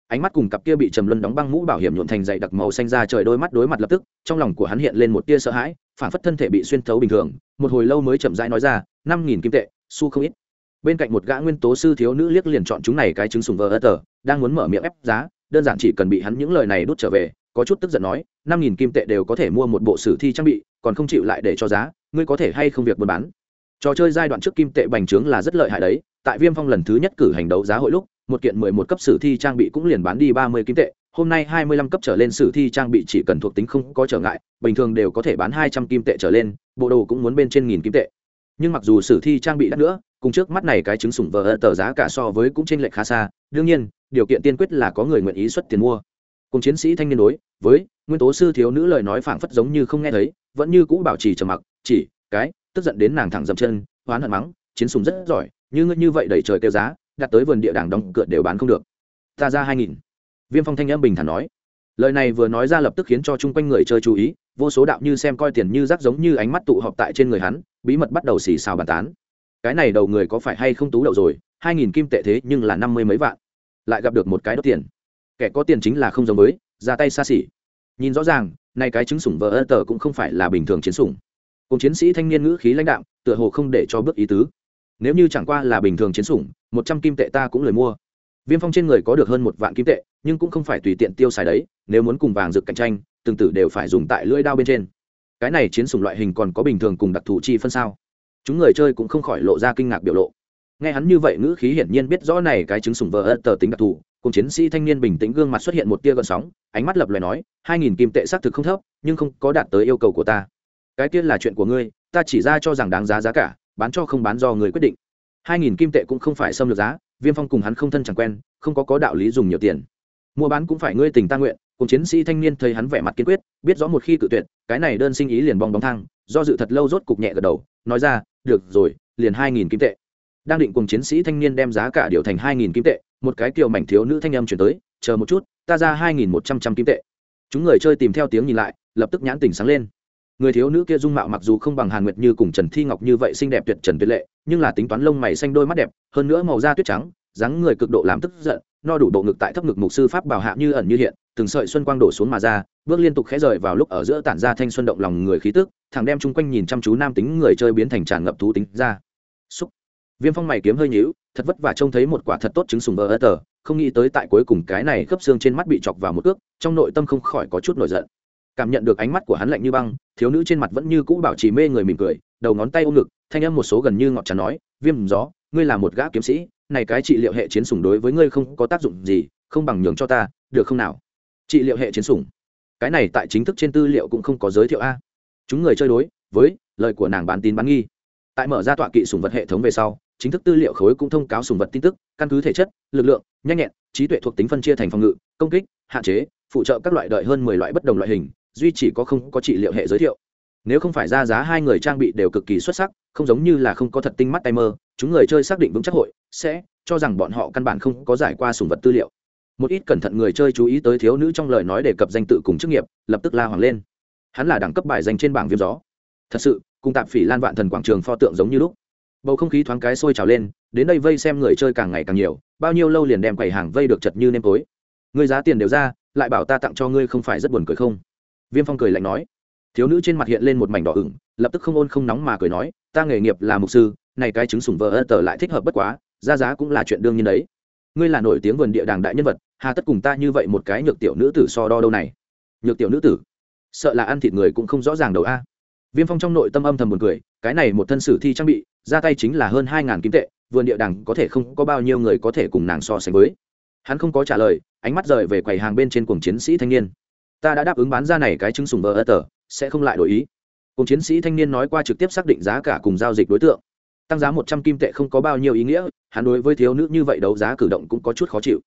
ánh mắt cùng cặp kia bị trầm luân đóng băng mũ bảo hiểm nhuộn thành dày đặc màu xanh ra trời đôi mắt đối mặt lập tức, trong lòng của hắn hiện lên một tia sợ hãi, phản phất thân thể bị xuyên thấu bình thường, một hồi lâu mới chậm rãi nói ra, năm nghìn kim tệ su không ít. Bên cạnh một gã nguyên tố sư thiếu nữ liếc liền chọn chúng này cái trứng sùng vờ ơ tờ, đang muốn mở miệng ép giá, đơn giản chỉ cần bị hắn những lời này đút trở về, có chút tức giận nói, năm nghìn kim tệ đều có thể mua một bộ sử thi trang bị, còn không chịu lại để cho giá, ngươi có thể hay không việc buôn bán? Trò chơi giai đoạn trước kim tệ bành trướng là rất lợi hại đấy, tại viêm phong lần thứ nhất cử hành đấu giá hội lúc một kiện mười một cấp sử thi trang bị cũng liền bán đi ba mươi kim tệ, hôm nay hai mươi lăm cấp trở lên sử thi trang bị chỉ cần thuộc tính không có trở ngại, bình thường đều có thể bán hai trăm kim tệ trở lên, bộ đồ cũng muốn bên trên nghìn kim tệ. Nhưng mặc dù sử thi trang bị đắt nữa, cùng trước mắt này cái chứng sủng vờ tờ giá cả so với cũng trên lệch khá xa, đương nhiên, điều kiện tiên quyết là có người nguyện ý xuất tiền mua. Cùng chiến sĩ thanh niên đối, với nguyên tố sư thiếu nữ lời nói phảng phất giống như không nghe thấy, vẫn như cũ bảo trì trầm mặc, chỉ cái, tức giận đến nàng thẳng dậm chân hoán hận mắng, chiến sùng rất giỏi, như ngươi như vậy đẩy trời kêu giá đặt tới vườn địa đàng đóng cửa đều bán không được. Ta ra hai nghìn. Viêm phong thanh âm bình thản nói. Lời này vừa nói ra lập tức khiến cho chung quanh người chơi chú ý vô số đạo như xem coi tiền như rác giống như ánh mắt tụ họp tại trên người hắn bí mật bắt đầu xì xào bàn tán. Cái này đầu người có phải hay không tú đậu rồi hai nghìn kim tệ thế nhưng là năm mươi mấy vạn. Lại gặp được một cái đốt tiền. Kẻ có tiền chính là không giống mới, ra tay xa xỉ. Nhìn rõ ràng nay cái chứng sủng vợ ơ tờ cũng không phải là bình thường chiến sủng. Cùng chiến sĩ thanh niên ngữ khí lãnh đạm tựa hồ không để cho bước ý tứ nếu như chẳng qua là bình thường chiến sủng, một trăm kim tệ ta cũng lời mua. Viêm phong trên người có được hơn một vạn kim tệ, nhưng cũng không phải tùy tiện tiêu xài đấy, nếu muốn cùng vàng rực cạnh tranh, từng tử đều phải dùng tại lưỡi đao bên trên. Cái này chiến sủng loại hình còn có bình thường cùng đặc thù chi phân sao? Chúng người chơi cũng không khỏi lộ ra kinh ngạc biểu lộ. Nghe hắn như vậy ngữ khí hiển nhiên biết rõ này cái chứng sủng vỡ ớt tờ tính đặc thù, cùng chiến sĩ thanh niên bình tĩnh gương mặt xuất hiện một tia gợn sóng, ánh mắt lập lời nói, hai nghìn kim tệ xác thực không thấp, nhưng không có đạt tới yêu cầu của ta. Cái tiên là chuyện của ngươi, ta chỉ ra cho rằng đáng giá giá cả bán cho không bán do người quyết định. Hai nghìn kim tệ cũng không phải xâm lược giá, viêm phong cùng hắn không thân chẳng quen, không có có đạo lý dùng nhiều tiền. Mua bán cũng phải ngươi tình ta nguyện, cùng chiến sĩ thanh niên thấy hắn vẻ mặt kiên quyết, biết rõ một khi cự tuyệt, cái này đơn sinh ý liền bong bóng thang, do dự thật lâu rốt cục nhẹ gật đầu, nói ra, được rồi, liền hai nghìn kim tệ. Đang định cùng chiến sĩ thanh niên đem giá cả điều thành hai nghìn kim tệ, một cái kiều mảnh thiếu nữ thanh âm chuyển tới, chờ một chút, ta ra hai nghìn một trăm trăm kim tệ. Chúng người chơi tìm theo tiếng nhìn lại, lập tức nhãn tỉnh sáng lên người thiếu nữ kia dung mạo mặc dù không bằng hàn nguyệt như cùng trần thi ngọc như vậy xinh đẹp tuyệt trần tuyệt lệ, nhưng là tính toán lông mày xanh đôi mắt đẹp, hơn nữa màu da tuyết trắng, dáng người cực độ làm tức giận, no đủ bộ ngực tại thấp ngực mục sư pháp bảo hạ như ẩn như hiện, từng sợi xuân quang đổ xuống mà ra, bước liên tục khẽ rời vào lúc ở giữa tản ra thanh xuân động lòng người khí tức thằng đem chung quanh nhìn chăm chú nam tính người chơi biến thành tràn ngập thú tính ra. Xúc. Viêm phong mày kiếm hơi nhíu, thật vất vả trông thấy một quả thật tốt trứng sùng bờ ơ tờ, không nghĩ tới tại cuối cùng cái này khớp xương trên mắt bị chọc vào một ước trong nội tâm không khỏi có chút nổi giận cảm nhận được ánh mắt của hắn lạnh như băng, thiếu nữ trên mặt vẫn như cũ bảo trì mê người mỉm cười, đầu ngón tay ôm ngực, thanh âm một số gần như ngọt trà nói, viêm gió, ngươi là một gã kiếm sĩ, này cái trị liệu hệ chiến sủng đối với ngươi không có tác dụng gì, không bằng nhường cho ta, được không nào? Trị liệu hệ chiến sủng? Cái này tại chính thức trên tư liệu cũng không có giới thiệu a. Chúng người chơi đối với lời của nàng bán tín bán nghi. Tại mở ra tọa kỵ sủng vật hệ thống về sau, chính thức tư liệu khối cũng thông cáo sủng vật tin tức, căn cứ thể chất, lực lượng, nhanh nhẹn, trí tuệ thuộc tính phân chia thành phòng ngự, công kích, hạn chế, phụ trợ các loại đợi hơn mười loại bất đồng loại hình duy chỉ có không có trị liệu hệ giới thiệu. Nếu không phải ra giá hai người trang bị đều cực kỳ xuất sắc, không giống như là không có thật tinh mắt tay mơ chúng người chơi xác định vững chắc hội sẽ cho rằng bọn họ căn bản không có giải qua sùng vật tư liệu. Một ít cẩn thận người chơi chú ý tới thiếu nữ trong lời nói đề cập danh tự cùng chức nghiệp, lập tức la hoàng lên. Hắn là đẳng cấp bài dành trên bảng viêm gió. Thật sự, cùng tạp phỉ lan vạn thần quảng trường pho tượng giống như lúc. Bầu không khí thoáng cái sôi trào lên, đến đây vây xem người chơi càng ngày càng nhiều, bao nhiêu lâu liền đem quầy hàng vây được chật như nêm tối. Người giá tiền đều ra, lại bảo ta tặng cho ngươi không phải rất buồn cười không? Viêm phong cười lạnh nói. Thiếu nữ trên mặt hiện lên một mảnh đỏ ửng, lập tức không ôn không nóng mà cười nói, ta nghề nghiệp là mục sư, này cái chứng sủng vợ ơ tờ lại thích hợp bất quá ra giá cũng là chuyện đương nhiên đấy. Ngươi là nổi tiếng vườn địa đàng đại nhân vật, hà tất cùng ta như vậy một cái nhược tiểu nữ tử so đo đâu này? Nhược tiểu nữ tử? Sợ là ăn thịt người cũng không rõ ràng đầu a. Viêm phong trong nội tâm âm thầm buồn cười, cái này một thân sử thi trang bị, ra tay chính là hơn hai ngàn kim tệ, vườn địa đàng có thể không có bao nhiêu người có thể cùng nàng so sánh với. Hắn không có trả lời, ánh mắt rời về quầy hàng bên trên cuồng chiến sĩ thanh niên ta đã đáp ứng bán ra này cái chứng sùng vờ ơ tờ, sẽ không lại đổi ý. Cùng chiến sĩ thanh niên nói qua trực tiếp xác định giá cả cùng giao dịch đối tượng. Tăng giá một trăm kim tệ không có bao nhiêu ý nghĩa, hắn đối với thiếu nữ như vậy đấu giá cử động cũng có chút khó chịu.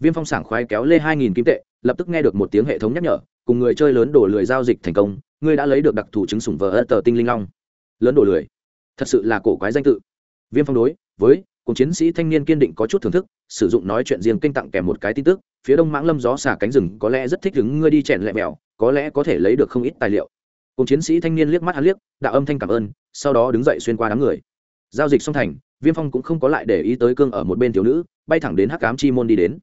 Viêm phong sảng khoái kéo lê hai nghìn kim tệ, lập tức nghe được một tiếng hệ thống nhắc nhở, cùng người chơi lớn đổ lười giao dịch thành công, ngươi đã lấy được đặc thù chứng sủng vờ ơ tờ tinh linh long. Lớn đổ lười. Thật sự là cổ quái danh tự. Viêm phong đối với, cùng chiến sĩ thanh niên kiên định có chút thưởng thức, sử dụng nói chuyện riêng kênh tặng kèm một cái tin tức phía đông mãng lâm gió xả cánh rừng có lẽ rất thích đứng ngươi đi chèn lẹ mèo có lẽ có thể lấy được không ít tài liệu. Cùng chiến sĩ thanh niên liếc mắt hắn liếc, đạo âm thanh cảm ơn, sau đó đứng dậy xuyên qua đám người. Giao dịch xong thành, viêm phong cũng không có lại để ý tới cương ở một bên thiếu nữ, bay thẳng đến hắc cám chi môn đi đến.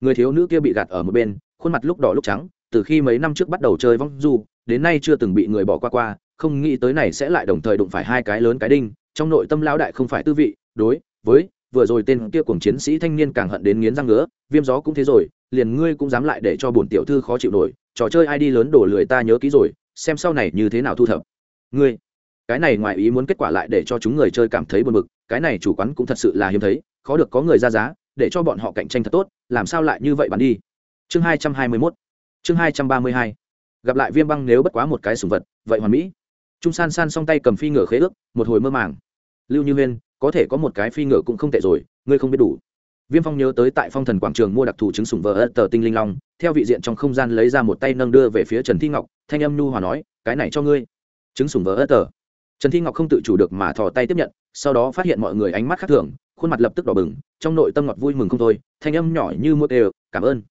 Người thiếu nữ kia bị gạt ở một bên, khuôn mặt lúc đỏ lúc trắng, từ khi mấy năm trước bắt đầu chơi vong du, đến nay chưa từng bị người bỏ qua qua, không nghĩ tới này sẽ lại đồng thời đụng phải hai cái lớn cái đinh, trong nội tâm lão đại không phải tư vị, đối, với, vừa rồi tên kia cùng chiến sĩ thanh niên càng hận đến nghiến răng ngứa, viêm gió cũng thế rồi liền ngươi cũng dám lại để cho bổn tiểu thư khó chịu nổi, trò chơi ai đi lớn đổ lười ta nhớ kỹ rồi, xem sau này như thế nào thu thập. Ngươi, cái này ngoài ý muốn kết quả lại để cho chúng người chơi cảm thấy buồn bực, cái này chủ quán cũng thật sự là hiếm thấy, khó được có người ra giá, để cho bọn họ cạnh tranh thật tốt, làm sao lại như vậy bán đi? Chương hai trăm hai mươi mốt, chương hai trăm ba mươi hai, gặp lại viêm băng nếu bất quá một cái sùng vật, vậy hoàn mỹ. Trung san san song tay cầm phi ngựa khế ước, một hồi mơ màng. Lưu như huyên, có thể có một cái phi ngựa cũng không tệ rồi, ngươi không biết đủ viêm phong nhớ tới tại phong thần quảng trường mua đặc thù chứng sủng vợ ớt tờ tinh linh long, theo vị diện trong không gian lấy ra một tay nâng đưa về phía trần thi ngọc, thanh âm nhu hòa nói, cái này cho ngươi. Chứng sủng vợ ớt tờ. Trần thi ngọc không tự chủ được mà thò tay tiếp nhận, sau đó phát hiện mọi người ánh mắt khác thường, khuôn mặt lập tức đỏ bừng, trong nội tâm ngọt vui mừng không thôi, thanh âm nhỏ như mua đều, cảm ơn.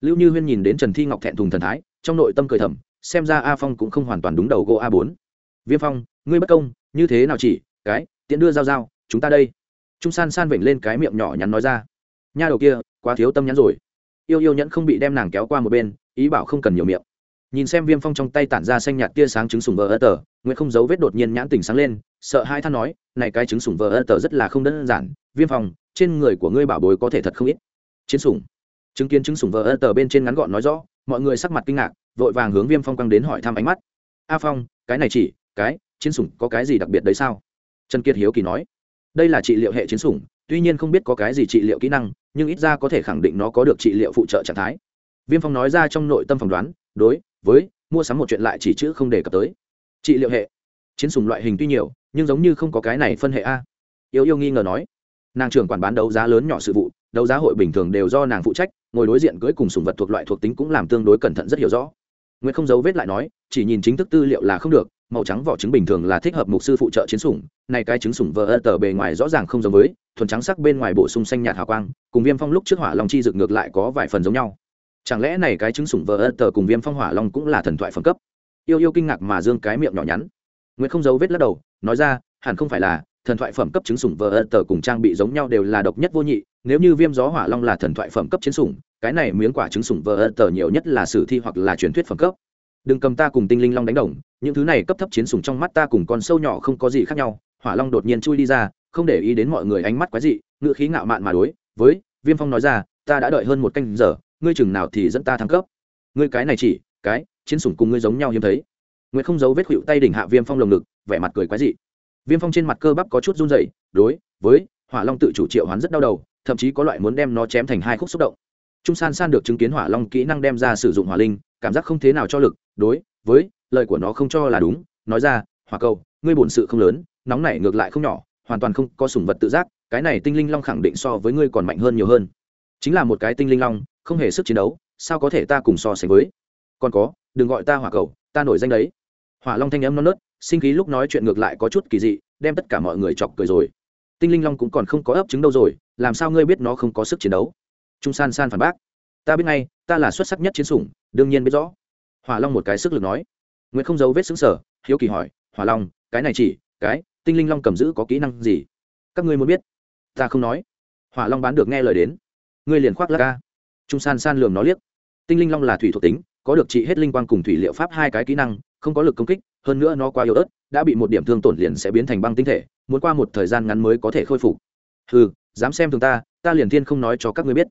Lưu như huyên nhìn đến trần thi ngọc thẹn thùng thần thái, trong nội tâm cười thầm, xem ra a phong cũng không hoàn toàn đúng đầu gỗ a bốn. Viêm phong, ngươi bất công, như thế nào chỉ? Cái, tiện đưa giao giao, chúng ta đây. Trung san san vểnh lên cái miệng nhỏ nhắn nói ra nha đầu kia, quá thiếu tâm nhắn rồi. Yêu yêu nhẫn không bị đem nàng kéo qua một bên, ý bảo không cần nhiều miệng. Nhìn xem viêm phong trong tay tản ra xanh nhạt tia sáng trứng sùng vờ ơ tờ nguyễn không giấu vết đột nhiên nhãn tình sáng lên, sợ hai than nói, này cái trứng sùng vờ ơ tờ rất là không đơn giản, viêm phong, trên người của ngươi bảo bối có thể thật không ít. Chiến sùng chứng kiến trứng sùng vờ ơ tờ bên trên ngắn gọn nói rõ, mọi người sắc mặt kinh ngạc, vội vàng hướng viêm phong quăng đến hỏi thăm ánh mắt. A phong, cái này chỉ, cái, chiến sủng có cái gì đặc biệt đấy sao? Trần kiệt hiếu kỳ nói. Đây là trị liệu hệ chiến sủng, tuy nhiên không biết có cái gì trị liệu kỹ năng nhưng ít ra có thể khẳng định nó có được trị liệu phụ trợ trạng thái. Viêm phong nói ra trong nội tâm phỏng đoán, đối với mua sắm một chuyện lại chỉ chữ không đề cập tới. Trị liệu hệ, chiến sùng loại hình tuy nhiều, nhưng giống như không có cái này phân hệ a. Yêu yêu nghi ngờ nói, nàng trưởng quản bán đấu giá lớn nhỏ sự vụ, đấu giá hội bình thường đều do nàng phụ trách, ngồi đối diện cưới cùng sùng vật thuộc loại thuộc tính cũng làm tương đối cẩn thận rất hiểu rõ. Nguyễn không giấu vết lại nói, chỉ nhìn chính thức tư liệu là không được màu trắng vỏ trứng bình thường là thích hợp mục sư phụ trợ chiến sủng, này cái trứng sủng vờ ơ tờ bề ngoài rõ ràng không giống với, thuần trắng sắc bên ngoài bổ sung xanh nhạt hào quang, cùng viêm phong lúc trước hỏa long chi dực ngược lại có vài phần giống nhau. Chẳng lẽ này cái trứng sủng vờ ơ tờ cùng viêm phong hỏa long cũng là thần thoại phẩm cấp? Yêu yêu kinh ngạc mà dương cái miệng nhỏ nhắn. Nguyễn không giấu vết lắc đầu, nói ra, hẳn không phải là, thần thoại phẩm cấp trứng sủng vờ ơ tờ cùng trang bị giống nhau đều là độc nhất vô nhị, nếu như viêm gió hỏa long là thần thoại phẩm cấp chiến sủng, cái này miếng quả trứng sủng vờ ơ tờ nhiều nhất là sử thi hoặc là truyền thuyết phẩm cấp. Đừng cầm ta cùng tinh linh long đánh đồng những thứ này cấp thấp chiến sủng trong mắt ta cùng con sâu nhỏ không có gì khác nhau, hỏa long đột nhiên chui đi ra, không để ý đến mọi người ánh mắt quái dị ngựa khí ngạo mạn mà đối với viêm phong nói ra, ta đã đợi hơn một canh giờ, ngươi chừng nào thì dẫn ta thăng cấp. Ngươi cái này chỉ, cái chiến sủng cùng ngươi giống nhau hiếm thấy. Nguyệt không giấu vết hữu tay đỉnh hạ viêm phong lồng ngực, vẻ mặt cười quái dị. Viêm phong trên mặt cơ bắp có chút run rẩy, đối với hỏa long tự chủ triệu hoán rất đau đầu, thậm chí có loại muốn đem nó chém thành hai khúc xúc động. Trung san san được chứng kiến hỏa long kỹ năng đem ra sử dụng hỏa linh, cảm giác không thế nào cho lực, đối với lời của nó không cho là đúng, nói ra, hỏa cầu, ngươi bổn sự không lớn, nóng này ngược lại không nhỏ, hoàn toàn không có sủng vật tự giác, cái này tinh linh long khẳng định so với ngươi còn mạnh hơn nhiều hơn. Chính là một cái tinh linh long, không hề sức chiến đấu, sao có thể ta cùng so sánh với? Còn có, đừng gọi ta hỏa cầu, ta nổi danh đấy. Hỏa long thanh âm non nớt, sinh khí lúc nói chuyện ngược lại có chút kỳ dị, đem tất cả mọi người chọc cười rồi. Tinh linh long cũng còn không có ấp trứng đâu rồi, làm sao ngươi biết nó không có sức chiến đấu? Trung san san phản bác, ta biết ngay, ta là xuất sắc nhất chiến sủng, đương nhiên biết rõ. Hỏa long một cái sức lực nói nguyễn không giấu vết xứng sở, hiếu kỳ hỏi, hỏa long, cái này chỉ, cái, tinh linh long cầm giữ có kỹ năng gì? Các ngươi muốn biết. Ta không nói. Hỏa long bán được nghe lời đến. Ngươi liền khoác lắc ca trung san san lườm nó liếc. Tinh linh long là thủy thuộc tính, có được trị hết linh quang cùng thủy liệu pháp hai cái kỹ năng, không có lực công kích, hơn nữa nó quá yếu ớt, đã bị một điểm thương tổn liền sẽ biến thành băng tinh thể, muốn qua một thời gian ngắn mới có thể khôi phục. Ừ dám xem thường ta ta liền thiên không nói cho các ngươi biết.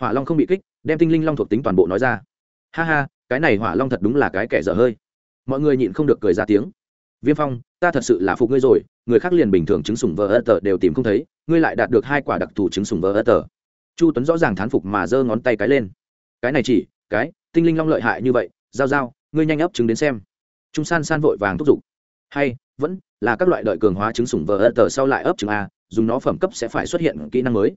Hỏa long không bị kích, đem tinh linh long thuộc tính toàn bộ nói ra. Ha ha, cái này hỏa long thật đúng là cái kẻ dở hơi mọi người nhịn không được cười ra tiếng. Viêm phong, ta thật sự là phục ngươi rồi, người khác liền bình thường chứng sùng vờ ơ tờ đều tìm không thấy, ngươi lại đạt được hai quả đặc thù chứng sùng vờ ơ tờ. Chu tuấn rõ ràng thán phục mà giơ ngón tay cái lên. Cái này chỉ, cái, tinh linh long lợi hại như vậy, giao giao, ngươi nhanh ấp chứng đến xem. Trung san san vội vàng thúc giục. Hay, vẫn là các loại đợi cường hóa chứng sủng vờ ơ tờ sau lại ấp chứng a, dùng nó phẩm cấp sẽ phải xuất hiện kỹ năng mới.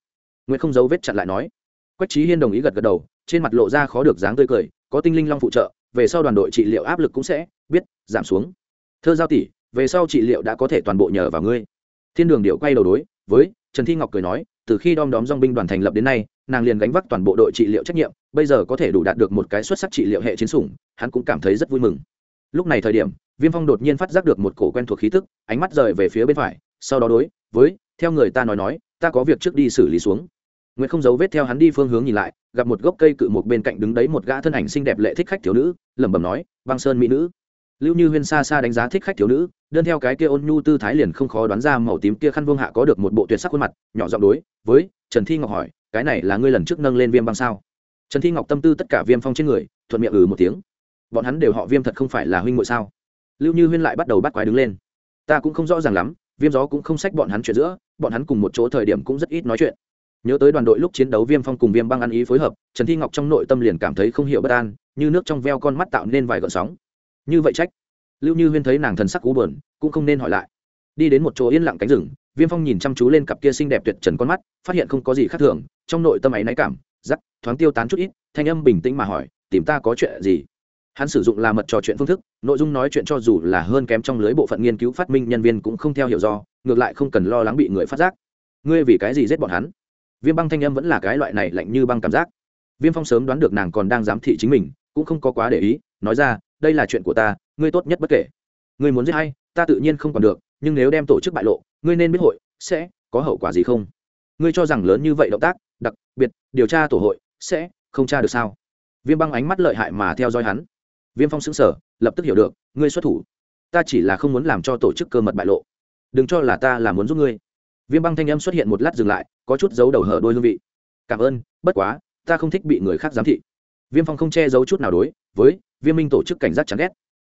Nguyễn không giấu vết chặn lại nói. Quách trí hiên đồng ý gật gật đầu, trên mặt lộ ra khó được dáng tươi cười, có tinh linh long phụ trợ, về sau đoàn đội trị liệu áp lực cũng sẽ biết, giảm xuống. Thơ giao tỷ, về sau trị liệu đã có thể toàn bộ nhờ vào ngươi. Thiên đường điệu quay đầu đối với trần thi ngọc cười nói, từ khi đom đóm dong binh đoàn thành lập đến nay, nàng liền gánh vác toàn bộ đội trị liệu trách nhiệm, bây giờ có thể đủ đạt được một cái xuất sắc trị liệu hệ chiến sủng, hắn cũng cảm thấy rất vui mừng. Lúc này thời điểm, viêm phong đột nhiên phát giác được một cổ quen thuộc khí tức, ánh mắt rời về phía bên phải, sau đó đối với, theo người ta nói nói, ta có việc trước đi xử lý xuống. Nguyễn không giấu vết theo hắn đi phương hướng nhìn lại, gặp một gốc cây cự một bên cạnh đứng đấy một gã thân ảnh xinh đẹp lệ thích khách thiếu nữ, lẩm bẩm nói, băng sơn mỹ nữ lưu như huyên xa xa đánh giá thích khách thiếu nữ, đơn theo cái kia ôn nhu tư thái liền không khó đoán ra màu tím kia khăn vương hạ có được một bộ tuyệt sắc khuôn mặt, nhỏ giọng đối với trần thi ngọc hỏi, cái này là ngươi lần trước nâng lên viêm băng sao? Trần thi ngọc tâm tư tất cả viêm phong trên người, thuận miệng ừ một tiếng. Bọn hắn đều họ viêm thật không phải là huynh ngội sao? Lưu như huyên lại bắt đầu bắt quái đứng lên. Ta cũng không rõ ràng lắm, viêm gió cũng không sách bọn hắn chuyện giữa, bọn hắn cùng một chỗ thời điểm cũng rất ít nói chuyện. Nhớ tới đoàn đội lúc chiến đấu viêm phong cùng viêm băng ăn ý phối hợp, trần thi ngọc trong nội tâm liền cảm thấy không hiểu bất an, như nước trong veo con mắt tạo nên vài gợn sóng như vậy trách. Lưu như huyên thấy nàng thần sắc cú bờn cũng không nên hỏi lại. Đi đến một chỗ yên lặng cánh rừng, viêm phong nhìn chăm chú lên cặp kia xinh đẹp tuyệt trần con mắt, phát hiện không có gì khác thường, trong nội tâm ấy náy cảm giắc thoáng tiêu tán chút ít, thanh âm bình tĩnh mà hỏi, tìm ta có chuyện gì? Hắn sử dụng là mật trò chuyện phương thức, nội dung nói chuyện cho dù là hơn kém trong lưới bộ phận nghiên cứu phát minh nhân viên cũng không theo hiểu do, ngược lại không cần lo lắng bị người phát giác. Ngươi vì cái gì giết bọn hắn? Viêm băng thanh âm vẫn là cái loại này lạnh như băng cảm giác. Viêm phong sớm đoán được nàng còn đang giám thị chính mình, cũng không có quá để ý, nói ra đây là chuyện của ta, ngươi tốt nhất bất kể. Ngươi muốn giết hay, ta tự nhiên không còn được, nhưng nếu đem tổ chức bại lộ, ngươi nên biết hội sẽ có hậu quả gì không? Ngươi cho rằng lớn như vậy động tác, đặc biệt điều tra tổ hội sẽ không tra được sao? Viêm băng ánh mắt lợi hại mà theo dõi hắn. Viêm phong xứng sở lập tức hiểu được, ngươi xuất thủ, ta chỉ là không muốn làm cho tổ chức cơ mật bại lộ. Đừng cho là ta là muốn giúp ngươi. Viêm băng thanh âm xuất hiện một lát dừng lại, có chút dấu đầu hở đôi hương vị. Cảm ơn, bất quá, ta không thích bị người khác giám thị viêm phong không che giấu chút nào đối với viêm minh tổ chức cảnh giác chán ghét.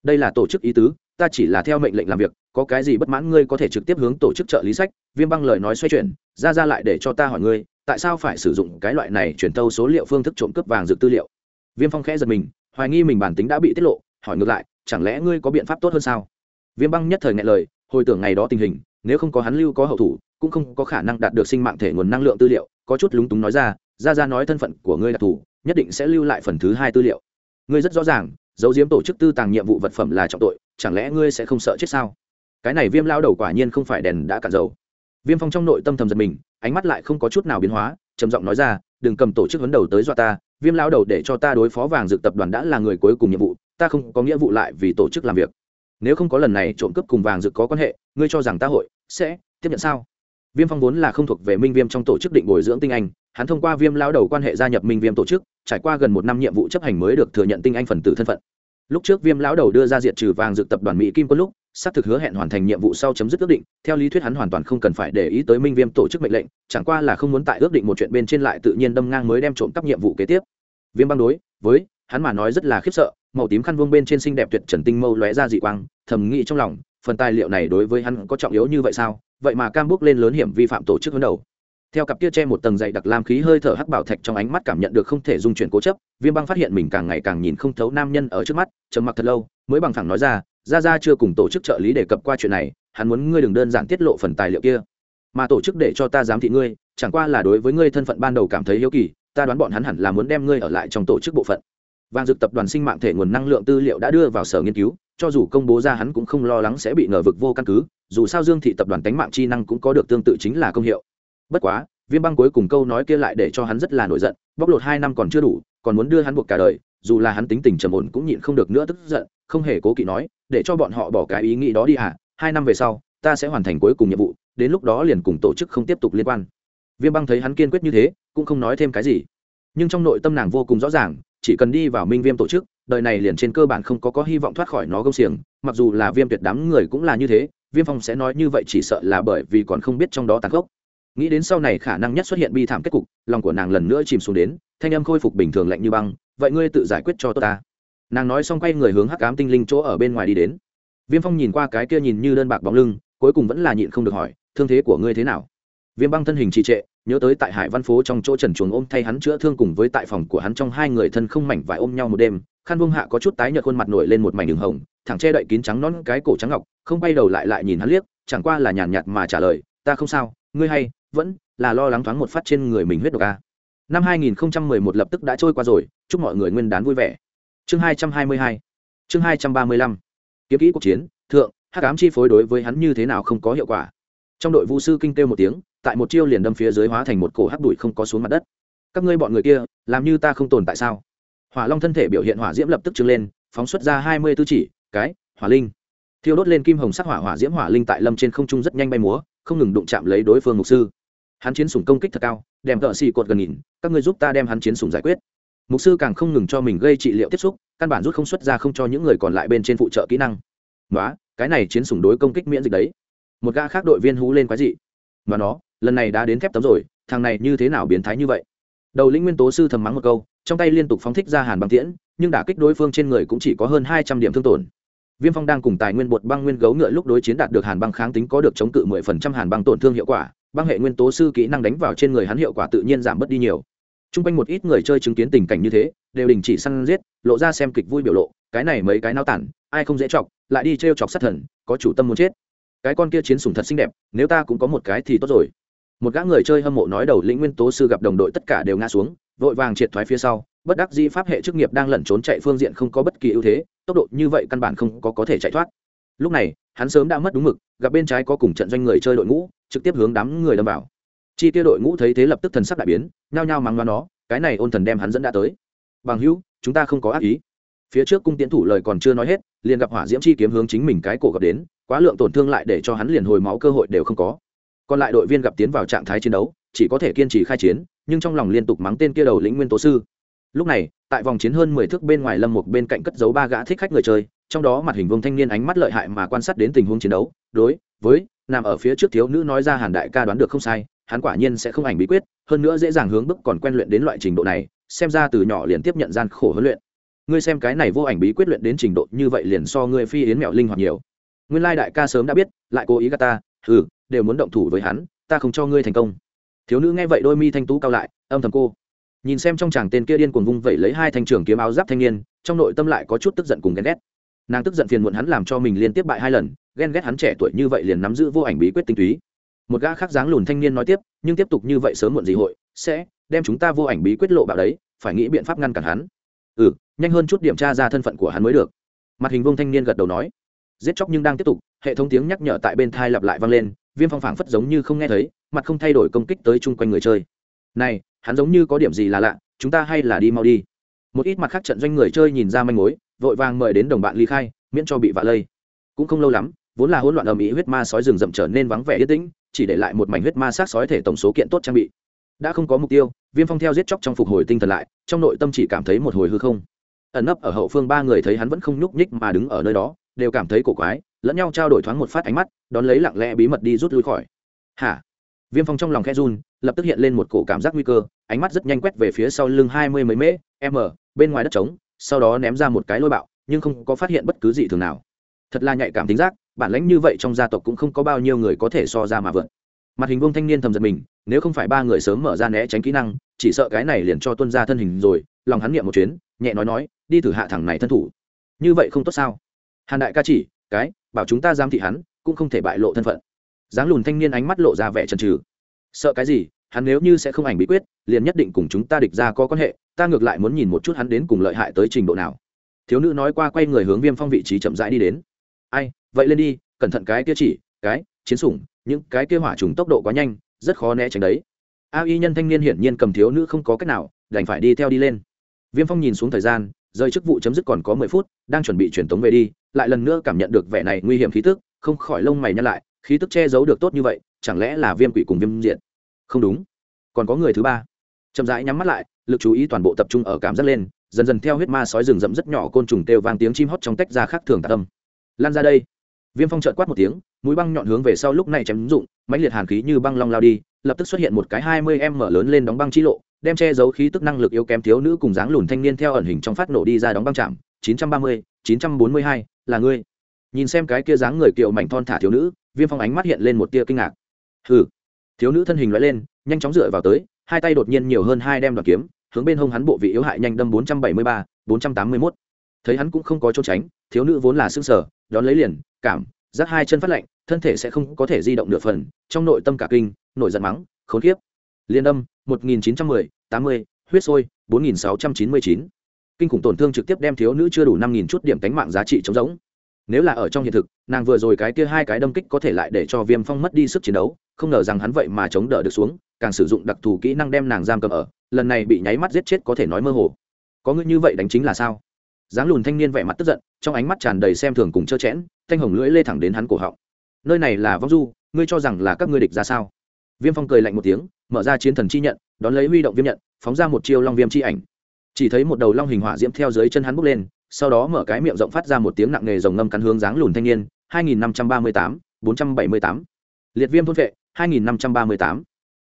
Đây là tổ chức ý tứ, ta chỉ là theo mệnh lệnh làm việc, có cái gì bất mãn ngươi có thể trực tiếp hướng tổ chức trợ lý sách? Viêm băng lời nói xoay chuyển, ra ra lại để cho ta hỏi ngươi, tại sao phải sử dụng cái loại này chuyển tâu số liệu phương thức trộm cướp vàng dược tư liệu? Viêm phong khẽ giật mình, hoài nghi mình bản tính đã bị tiết lộ, hỏi ngược lại, chẳng lẽ ngươi có biện pháp tốt hơn sao? Viêm băng nhất thời ngại lời, hồi tưởng ngày đó tình hình, nếu không có hắn lưu có hậu thủ, cũng không có khả năng đạt được sinh mạng thể nguồn năng lượng tư liệu, có chút lúng túng nói ra ra ra nói thân phận của ngươi đặc thù nhất định sẽ lưu lại phần thứ hai tư liệu. Ngươi rất rõ ràng, giấu diếm tổ chức tư tàng nhiệm vụ vật phẩm là trọng tội, chẳng lẽ ngươi sẽ không sợ chết sao? Cái này viêm lao đầu quả nhiên không phải đèn đã cạn dầu. Viêm phong trong nội tâm thầm giật mình, ánh mắt lại không có chút nào biến hóa, trầm giọng nói ra, đừng cầm tổ chức vấn đầu tới dọa ta, viêm lao đầu để cho ta đối phó vàng dược tập đoàn đã là người cuối cùng nhiệm vụ, ta không có nghĩa vụ lại vì tổ chức làm việc. Nếu không có lần này trộm cướp cùng vàng dược có quan hệ, ngươi cho rằng ta hội sẽ tiếp nhận sao? Viêm phong vốn là không thuộc về minh viêm trong tổ chức định bồi dưỡng tinh anh, hắn thông qua viêm lao đầu quan hệ gia nhập minh viêm tổ chức, trải qua gần một năm nhiệm vụ chấp hành mới được thừa nhận tinh anh phần tử thân phận. Lúc trước viêm lão đầu đưa ra diệt trừ vàng dược tập đoàn mỹ kim quân lúc xác thực hứa hẹn hoàn thành nhiệm vụ sau chấm dứt ước định, theo lý thuyết hắn hoàn toàn không cần phải để ý tới minh viêm tổ chức mệnh lệnh, chẳng qua là không muốn tại ước định một chuyện bên trên lại tự nhiên đâm ngang mới đem trộm cắp nhiệm vụ kế tiếp. Viêm băng đối với, hắn mà nói rất là khiếp sợ, màu tím khăn vương bên trên xinh đẹp tuyệt trần tinh mâu lóe ra dị quang, thầm nghĩ trong lòng, phần tài liệu này đối với hắn có trọng yếu như vậy sao? Vậy mà cam bước lên lớn hiểm vi phạm tổ chức hướng đầu. Theo cặp kia che một tầng dày đặc lam khí hơi thở hắc bảo thạch trong ánh mắt cảm nhận được không thể dung chuyển cố chấp, viêm băng phát hiện mình càng ngày càng nhìn không thấu nam nhân ở trước mắt, trầm mặc thật lâu, mới bằng thẳng nói ra ra ra chưa cùng tổ chức trợ lý đề cập qua chuyện này, hắn muốn ngươi đừng đơn giản tiết lộ phần tài liệu kia. Mà tổ chức để cho ta giám thị ngươi, chẳng qua là đối với ngươi thân phận ban đầu cảm thấy hiếu kỳ, ta đoán bọn hắn hẳn là muốn đem ngươi ở lại trong tổ chức bộ phận vàng dược tập đoàn sinh mạng thể nguồn năng lượng tư liệu đã đưa vào sở nghiên cứu, cho dù công bố ra hắn cũng không lo lắng sẽ bị ngờ vực vô căn cứ, dù sao dương thị tập đoàn tánh mạng chi năng cũng có được tương tự chính là công hiệu. Bất quá, viêm băng cuối cùng câu nói kia lại để cho hắn rất là nổi giận, bóc lột hai năm còn chưa đủ, còn muốn đưa hắn buộc cả đời, dù là hắn tính tình trầm ổn cũng nhịn không được nữa tức giận, không hề cố kỵ nói, để cho bọn họ bỏ cái ý nghĩ đó đi à hai năm về sau, ta sẽ hoàn thành cuối cùng nhiệm vụ, đến lúc đó liền cùng tổ chức không tiếp tục liên quan. Viêm băng thấy hắn kiên quyết như thế, cũng không nói thêm cái gì. Nhưng trong nội tâm nàng vô cùng rõ ràng chỉ cần đi vào minh viêm tổ chức, đời này liền trên cơ bản không có có hy vọng thoát khỏi nó gông xiềng, mặc dù là viêm tuyệt đám người cũng là như thế, viêm phong sẽ nói như vậy chỉ sợ là bởi vì còn không biết trong đó tàn gốc nghĩ đến sau này khả năng nhất xuất hiện bi thảm kết cục, lòng của nàng lần nữa chìm xuống đến, thanh âm khôi phục bình thường lạnh như băng, vậy ngươi tự giải quyết cho tôi ta. Nàng nói xong quay người hướng hắc ám tinh linh chỗ ở bên ngoài đi đến. Viêm phong nhìn qua cái kia nhìn như đơn bạc bóng lưng, cuối cùng vẫn là nhịn không được hỏi, thương thế của ngươi thế nào? Viêm băng thân hình trì trệ, nhớ tới tại hải văn phố trong chỗ trần chuồng ôm thay hắn chữa thương cùng với tại phòng của hắn trong hai người thân không mảnh vải ôm nhau một đêm khăn Vương hạ có chút tái nhợt khuôn mặt nổi lên một mảnh đường hồng, thẳng che đậy kín trắng nón cái cổ trắng ngọc, không bay đầu lại lại nhìn hắn liếc, chẳng qua là nhàn nhạt mà trả lời, ta không sao, ngươi hay, vẫn là lo lắng thoáng một phát trên người mình huyết độc a. Năm 2011 lập tức đã trôi qua rồi, chúc mọi người nguyên đán vui vẻ. Chương 222 chương 235 kiếm kỹ cuộc chiến, thượng, hắc ám chi phối đối với hắn như thế nào không có hiệu quả. Trong đội vũ sư kinh kêu một tiếng tại một chiêu liền đâm phía dưới hóa thành một cổ hắc bụi không có xuống mặt đất. Các ngươi bọn người kia, làm như ta không tồn tại sao? Hỏa long thân thể biểu hiện hỏa diễm lập tức trưng lên, phóng xuất ra hai mươi tư chỉ, cái, hỏa linh. Thiêu đốt lên kim hồng sắc hỏa hỏa diễm hỏa linh tại lâm trên không trung rất nhanh bay múa, không ngừng đụng chạm lấy đối phương mục sư. Hắn chiến sủng công kích thật cao, đem tợ xì cột gần nhìn, các ngươi giúp ta đem hắn chiến sủng giải quyết. Mục sư càng không ngừng cho mình gây trị liệu tiếp xúc, căn bản rút không xuất ra không cho những người còn lại bên trên phụ trợ kỹ năng. Nói cái này chiến sủng đối công kích miễn dịch đấy. Một gã khác đội viên hú lên quái dị. Mà nó lần này đã đến thép tấm rồi, thằng này như thế nào biến thái như vậy? Đầu lĩnh nguyên tố sư thầm mắng một câu, trong tay liên tục phóng thích ra hàn băng tiễn, nhưng đả kích đối phương trên người cũng chỉ có hơn hai trăm điểm thương tổn. Viêm phong đang cùng tài nguyên bột băng nguyên gấu ngựa lúc đối chiến đạt được hàn băng kháng tính có được chống cự mười phần trăm hàn băng tổn thương hiệu quả, băng hệ nguyên tố sư kỹ năng đánh vào trên người hắn hiệu quả tự nhiên giảm bớt đi nhiều. T r u n g quanh một ít người chơi chứng kiến tình cảnh như thế, đều đình chỉ săn giết, lộ ra xem kịch vui biểu lộ, cái này mấy cái nao tản, ai không dễ chọc, lại đi t r e o chọc sát thần, có chủ tâm muốn chết. Cái con kia chiến sủng thật xinh đẹp, nếu ta cũng có một cái thì tốt rồi một gã người chơi hâm mộ nói đầu lĩnh nguyên tố sư gặp đồng đội tất cả đều ngã xuống, vội vàng triệt thoái phía sau, bất đắc dĩ pháp hệ chức nghiệp đang lẩn trốn chạy phương diện không có bất kỳ ưu thế, tốc độ như vậy căn bản không có có thể chạy thoát. Lúc này, hắn sớm đã mất đúng mực, gặp bên trái có cùng trận doanh người chơi đội ngũ, trực tiếp hướng đám người đâm vào. Chi tiêu đội ngũ thấy thế lập tức thần sắc đại biến, nhao nhao mắng nó, cái này ôn thần đem hắn dẫn đã tới. Bằng hữu, chúng ta không có ác ý. Phía trước cung tiến thủ lời còn chưa nói hết, liền gặp hỏa diễm chi kiếm hướng chính mình cái cổ gặp đến, quá lượng tổn thương lại để cho hắn liền hồi máu cơ hội đều không có còn lại đội viên gặp tiến vào trạng thái chiến đấu, chỉ có thể kiên trì khai chiến, nhưng trong lòng liên tục mắng tên kia đầu lĩnh nguyên tố sư. Lúc này, tại vòng chiến hơn mười thước bên ngoài lâm một bên cạnh cất giấu ba gã thích khách người chơi, trong đó mặt hình vương thanh niên ánh mắt lợi hại mà quan sát đến tình huống chiến đấu, đối với nằm ở phía trước thiếu nữ nói ra hàn đại ca đoán được không sai, hắn quả nhiên sẽ không ảnh bí quyết, hơn nữa dễ dàng hướng bức còn quen luyện đến loại trình độ này, xem ra từ nhỏ liền tiếp nhận gian khổ huấn luyện. Ngươi xem cái này vô ảnh bí quyết luyện đến trình độ như vậy liền so ngươi phi yến mẹo linh hoạt nhiều. Nguyên lai đại ca sớm đã biết, lại cố ý gà ta ừ đều muốn động thủ với hắn, ta không cho ngươi thành công. Thiếu nữ nghe vậy đôi mi thanh tú cao lại, âm thầm cô. Nhìn xem trong chàng tên kia điên cuồng vung vẩy lấy hai thanh trưởng kiếm áo giáp thanh niên, trong nội tâm lại có chút tức giận cùng ghen ghét. Nàng tức giận phiền muộn hắn làm cho mình liên tiếp bại hai lần, ghen ghét hắn trẻ tuổi như vậy liền nắm giữ vô ảnh bí quyết tinh túy. Một gã khác dáng lùn thanh niên nói tiếp, nhưng tiếp tục như vậy sớm muộn gì hội, sẽ đem chúng ta vô ảnh bí quyết lộ bạo đấy, phải nghĩ biện pháp ngăn cản hắn. Ừ nhanh hơn chút điểm tra ra thân phận của hắn mới được. Mặt hình vông thanh niên gật đầu nói. Giết chóc nhưng đang tiếp tục, hệ thống tiếng nhắc nhở tại bên thai lặp lại vang lên viêm phong phảng phất giống như không nghe thấy, mặt không thay đổi công kích tới chung quanh người chơi. Này, hắn giống như có điểm gì là lạ, chúng ta hay là đi mau đi. Một ít mặt khác trận doanh người chơi nhìn ra manh mối, vội vàng mời đến đồng bạn ly khai, miễn cho bị vạ lây. Cũng không lâu lắm, vốn là hỗn loạn ầm ĩ huyết ma sói rừng rậm trở nên vắng vẻ yên tĩnh, chỉ để lại một mảnh huyết ma sát sói thể tổng số kiện tốt trang bị. Đã không có mục tiêu, viêm phong theo giết chóc trong phục hồi tinh thần lại, trong nội tâm chỉ cảm thấy một hồi hư không. Ẩn nấp ở hậu phương ba người thấy hắn vẫn không nhúc nhích mà đứng ở nơi đó, đều cảm thấy cổ quái lẫn nhau trao đổi thoáng một phát ánh mắt, đón lấy lặng lẽ bí mật đi rút lui khỏi. Hả? Viêm phong trong lòng khe run, lập tức hiện lên một cổ cảm giác nguy cơ, ánh mắt rất nhanh quét về phía sau lưng hai mươi mấy mễ m bên ngoài đất trống, sau đó ném ra một cái lôi bạo, nhưng không có phát hiện bất cứ gì thường nào. Thật là nhạy cảm tính giác, bản lãnh như vậy trong gia tộc cũng không có bao nhiêu người có thể so ra mà vượt. Mặt hình vương thanh niên thầm giật mình, nếu không phải ba người sớm mở ra né tránh kỹ năng, chỉ sợ cái này liền cho tuân ra thân hình rồi, lòng hắn nghiệm một chuyến, nhẹ nói nói, đi thử hạ thẳng này thân thủ. Như vậy không tốt sao? Hàn đại ca chỉ cái, bảo chúng ta giam thị hắn, cũng không thể bại lộ thân phận. Dáng lùn thanh niên ánh mắt lộ ra vẻ trần trừ sợ cái gì, hắn nếu như sẽ không ảnh bí quyết, liền nhất định cùng chúng ta địch ra có quan hệ, ta ngược lại muốn nhìn một chút hắn đến cùng lợi hại tới trình độ nào. Thiếu nữ nói qua quay người hướng viêm phong vị trí chậm rãi đi đến. Ai, vậy lên đi, cẩn thận cái kia chỉ, cái, chiến sủng, những cái kia hỏa trùng tốc độ quá nhanh, rất khó né tránh đấy. A y nhân thanh niên hiển nhiên cầm thiếu nữ không có cách nào, đành phải đi theo đi lên. Viêm phong nhìn xuống thời gian rời chức vụ chấm dứt còn có mười phút, đang chuẩn bị truyền tống về đi, lại lần nữa cảm nhận được vẻ này nguy hiểm khí tức, không khỏi lông mày nhăn lại, khí tức che giấu được tốt như vậy, chẳng lẽ là viêm quỷ cùng viêm diện không đúng. Còn có người thứ ba. Chậm rãi nhắm mắt lại, lực chú ý toàn bộ tập trung ở cảm giác lên, dần dần theo huyết ma sói rừng rậm rất nhỏ côn trùng kêu vang tiếng chim hót trong tách ra khác thường tạ tâm. Lan ra đây. Viêm phong trợn quát một tiếng, mũi băng nhọn hướng về sau lúc này chém dụng, mãnh liệt hàn khí như băng long lao đi, lập tức xuất hiện một cái hai mươi em mở lớn lên đóng băng chi lộ đem che giấu khí tức năng lực yếu kém thiếu nữ cùng dáng lùn thanh niên theo ẩn hình trong phát nổ đi ra đóng băng chạm chín trăm ba mươi, chín trăm bốn mươi hai, là ngươi. Nhìn xem cái kia dáng người kiệu mảnh thon thả thiếu nữ, viêm phong ánh mắt hiện lên một tia kinh ngạc. Hừ. Thiếu nữ thân hình loại lên, nhanh chóng dựa vào tới, hai tay đột nhiên nhiều hơn hai đem đoạt kiếm, hướng bên hông hắn bộ vị yếu hại nhanh đâm bốn trăm bảy mươi ba, bốn trăm tám mươi mốt. Thấy hắn cũng không có trốn tránh, thiếu nữ vốn là xương sở đón lấy liền, cảm, giác hai chân phát lạnh, thân thể sẽ không có thể di động nửa phần, trong nội tâm cả kinh, nổi giận mắng, khốn kiếp liên âm, một nghìn chín trăm mười, tám mươi, huyết sôi, bốn nghìn sáu trăm chín mươi chín. Kinh khủng tổn thương trực tiếp đem thiếu nữ chưa đủ năm nghìn chút điểm cánh mạng giá trị chống giống nếu là ở trong hiện thực, nàng vừa rồi cái kia hai cái đâm kích có thể lại để cho viêm phong mất đi sức chiến đấu, không ngờ rằng hắn vậy mà chống đỡ được xuống, càng sử dụng đặc thù kỹ năng đem nàng giam cầm ở, lần này bị nháy mắt giết chết có thể nói mơ hồ. Có ngươi như vậy đánh chính là sao? Dáng lùn thanh niên vẻ mặt tức giận, trong ánh mắt tràn đầy xem thường cùng trơ chẽn, thanh hồng lưỡi lê thẳng đến hắn cổ họng. Nơi này là vong du, ngươi cho rằng là các ngươi địch ra sao? Viêm phong cười lạnh một tiếng mở ra chiến thần chi nhận đón lấy huy động viêm nhận phóng ra một chiêu long viêm chi ảnh chỉ thấy một đầu long hình hỏa diễm theo dưới chân hắn bốc lên sau đó mở cái miệng rộng phát ra một tiếng nặng nề rồng ngâm cắn hướng dáng lùn thanh niên 2538, 478. liệt viêm thôn vệ 2538.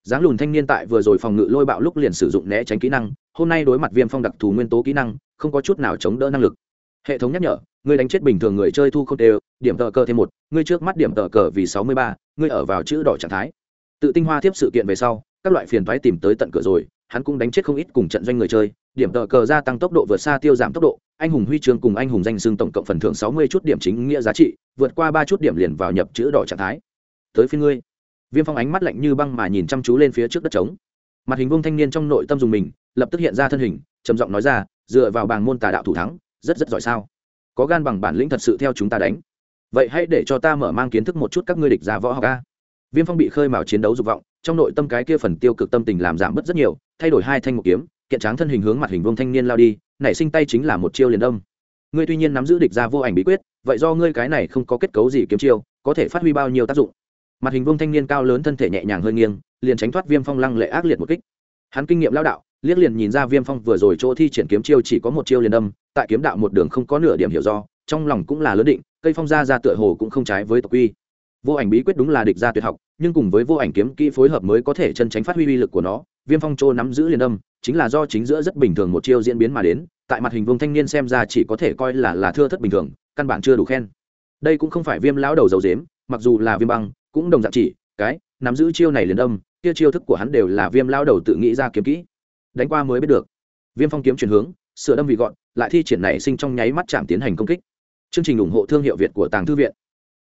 dáng lùn thanh niên tại vừa rồi phòng ngự lôi bạo lúc liền sử dụng né tránh kỹ năng hôm nay đối mặt viêm phong đặc thù nguyên tố kỹ năng không có chút nào chống đỡ năng lực hệ thống nhắc nhở người đánh chết bình thường người chơi thu không đều điểm tờ cờ thêm một người trước mắt điểm tờ cờ vì sáu mươi ba người ở vào chữ đỏ trạng thái tự tinh hoa tiếp sự kiện về sau, các loại phiền thoái tìm tới tận cửa rồi, hắn cũng đánh chết không ít cùng trận doanh người chơi. Điểm tờ cờ gia tăng tốc độ vượt xa tiêu giảm tốc độ, anh hùng huy chương cùng anh hùng danh xưng tổng cộng phần thưởng sáu mươi chút điểm chính nghĩa giá trị, vượt qua ba chút điểm liền vào nhập chữ đỏ trạng thái. Tới phía ngươi. Viêm phong ánh mắt lạnh như băng mà nhìn chăm chú lên phía trước đất trống. Mặt hình vuông thanh niên trong nội tâm dùng mình, lập tức hiện ra thân hình, trầm giọng nói ra, dựa vào bảng môn tà đạo thủ thắng, rất rất giỏi sao? Có gan bằng bản lĩnh thật sự theo chúng ta đánh. Vậy hãy để cho ta mở mang kiến thức một chút các ngươi địch giả võ học a viêm phong bị khơi mào chiến đấu dục vọng, trong nội tâm cái kia phần tiêu cực tâm tình làm giảm bớt rất nhiều, thay đổi hai thanh một kiếm, kiện tráng thân hình hướng mặt hình vuông thanh niên lao đi, nảy sinh tay chính là một chiêu liền đông ngươi tuy nhiên nắm giữ địch ra vô ảnh bí quyết, vậy do ngươi cái này không có kết cấu gì kiếm chiêu, có thể phát huy bao nhiêu tác dụng? Mặt hình vuông thanh niên cao lớn thân thể nhẹ nhàng hơi nghiêng, liền tránh thoát viêm phong lăng lệ ác liệt một kích. Hắn kinh nghiệm lao đạo, liếc liền nhìn ra viêm phong vừa rồi chỗ thi triển kiếm chiêu chỉ có một chiêu liền âm, tại kiếm đạo một đường không có nửa điểm hiểu do, trong lòng cũng là lớn định, cây phong ra ra tựa hồ cũng không trái với tộc quy vô ảnh bí quyết đúng là địch gia tuyệt học, nhưng cùng với vô ảnh kiếm kỹ phối hợp mới có thể chân tránh phát huy uy lực của nó, viêm phong châu nắm giữ liền âm, chính là do chính giữa rất bình thường một chiêu diễn biến mà đến, tại mặt hình vương thanh niên xem ra chỉ có thể coi là là thưa thất bình thường, căn bản chưa đủ khen. Đây cũng không phải viêm lão đầu dầu dếm, mặc dù là viêm băng, cũng đồng dạng chỉ, cái, nắm giữ chiêu này liền âm, kia chiêu thức của hắn đều là viêm lão đầu tự nghĩ ra kiếm kỹ. Đánh qua mới biết được. Viêm phong kiếm chuyển hướng, sửa đâm vị gọn, lại thi triển này sinh trong nháy mắt chạm tiến hành công kích. Chương trình ủng hộ thương hiệu việt của tàng thư viện.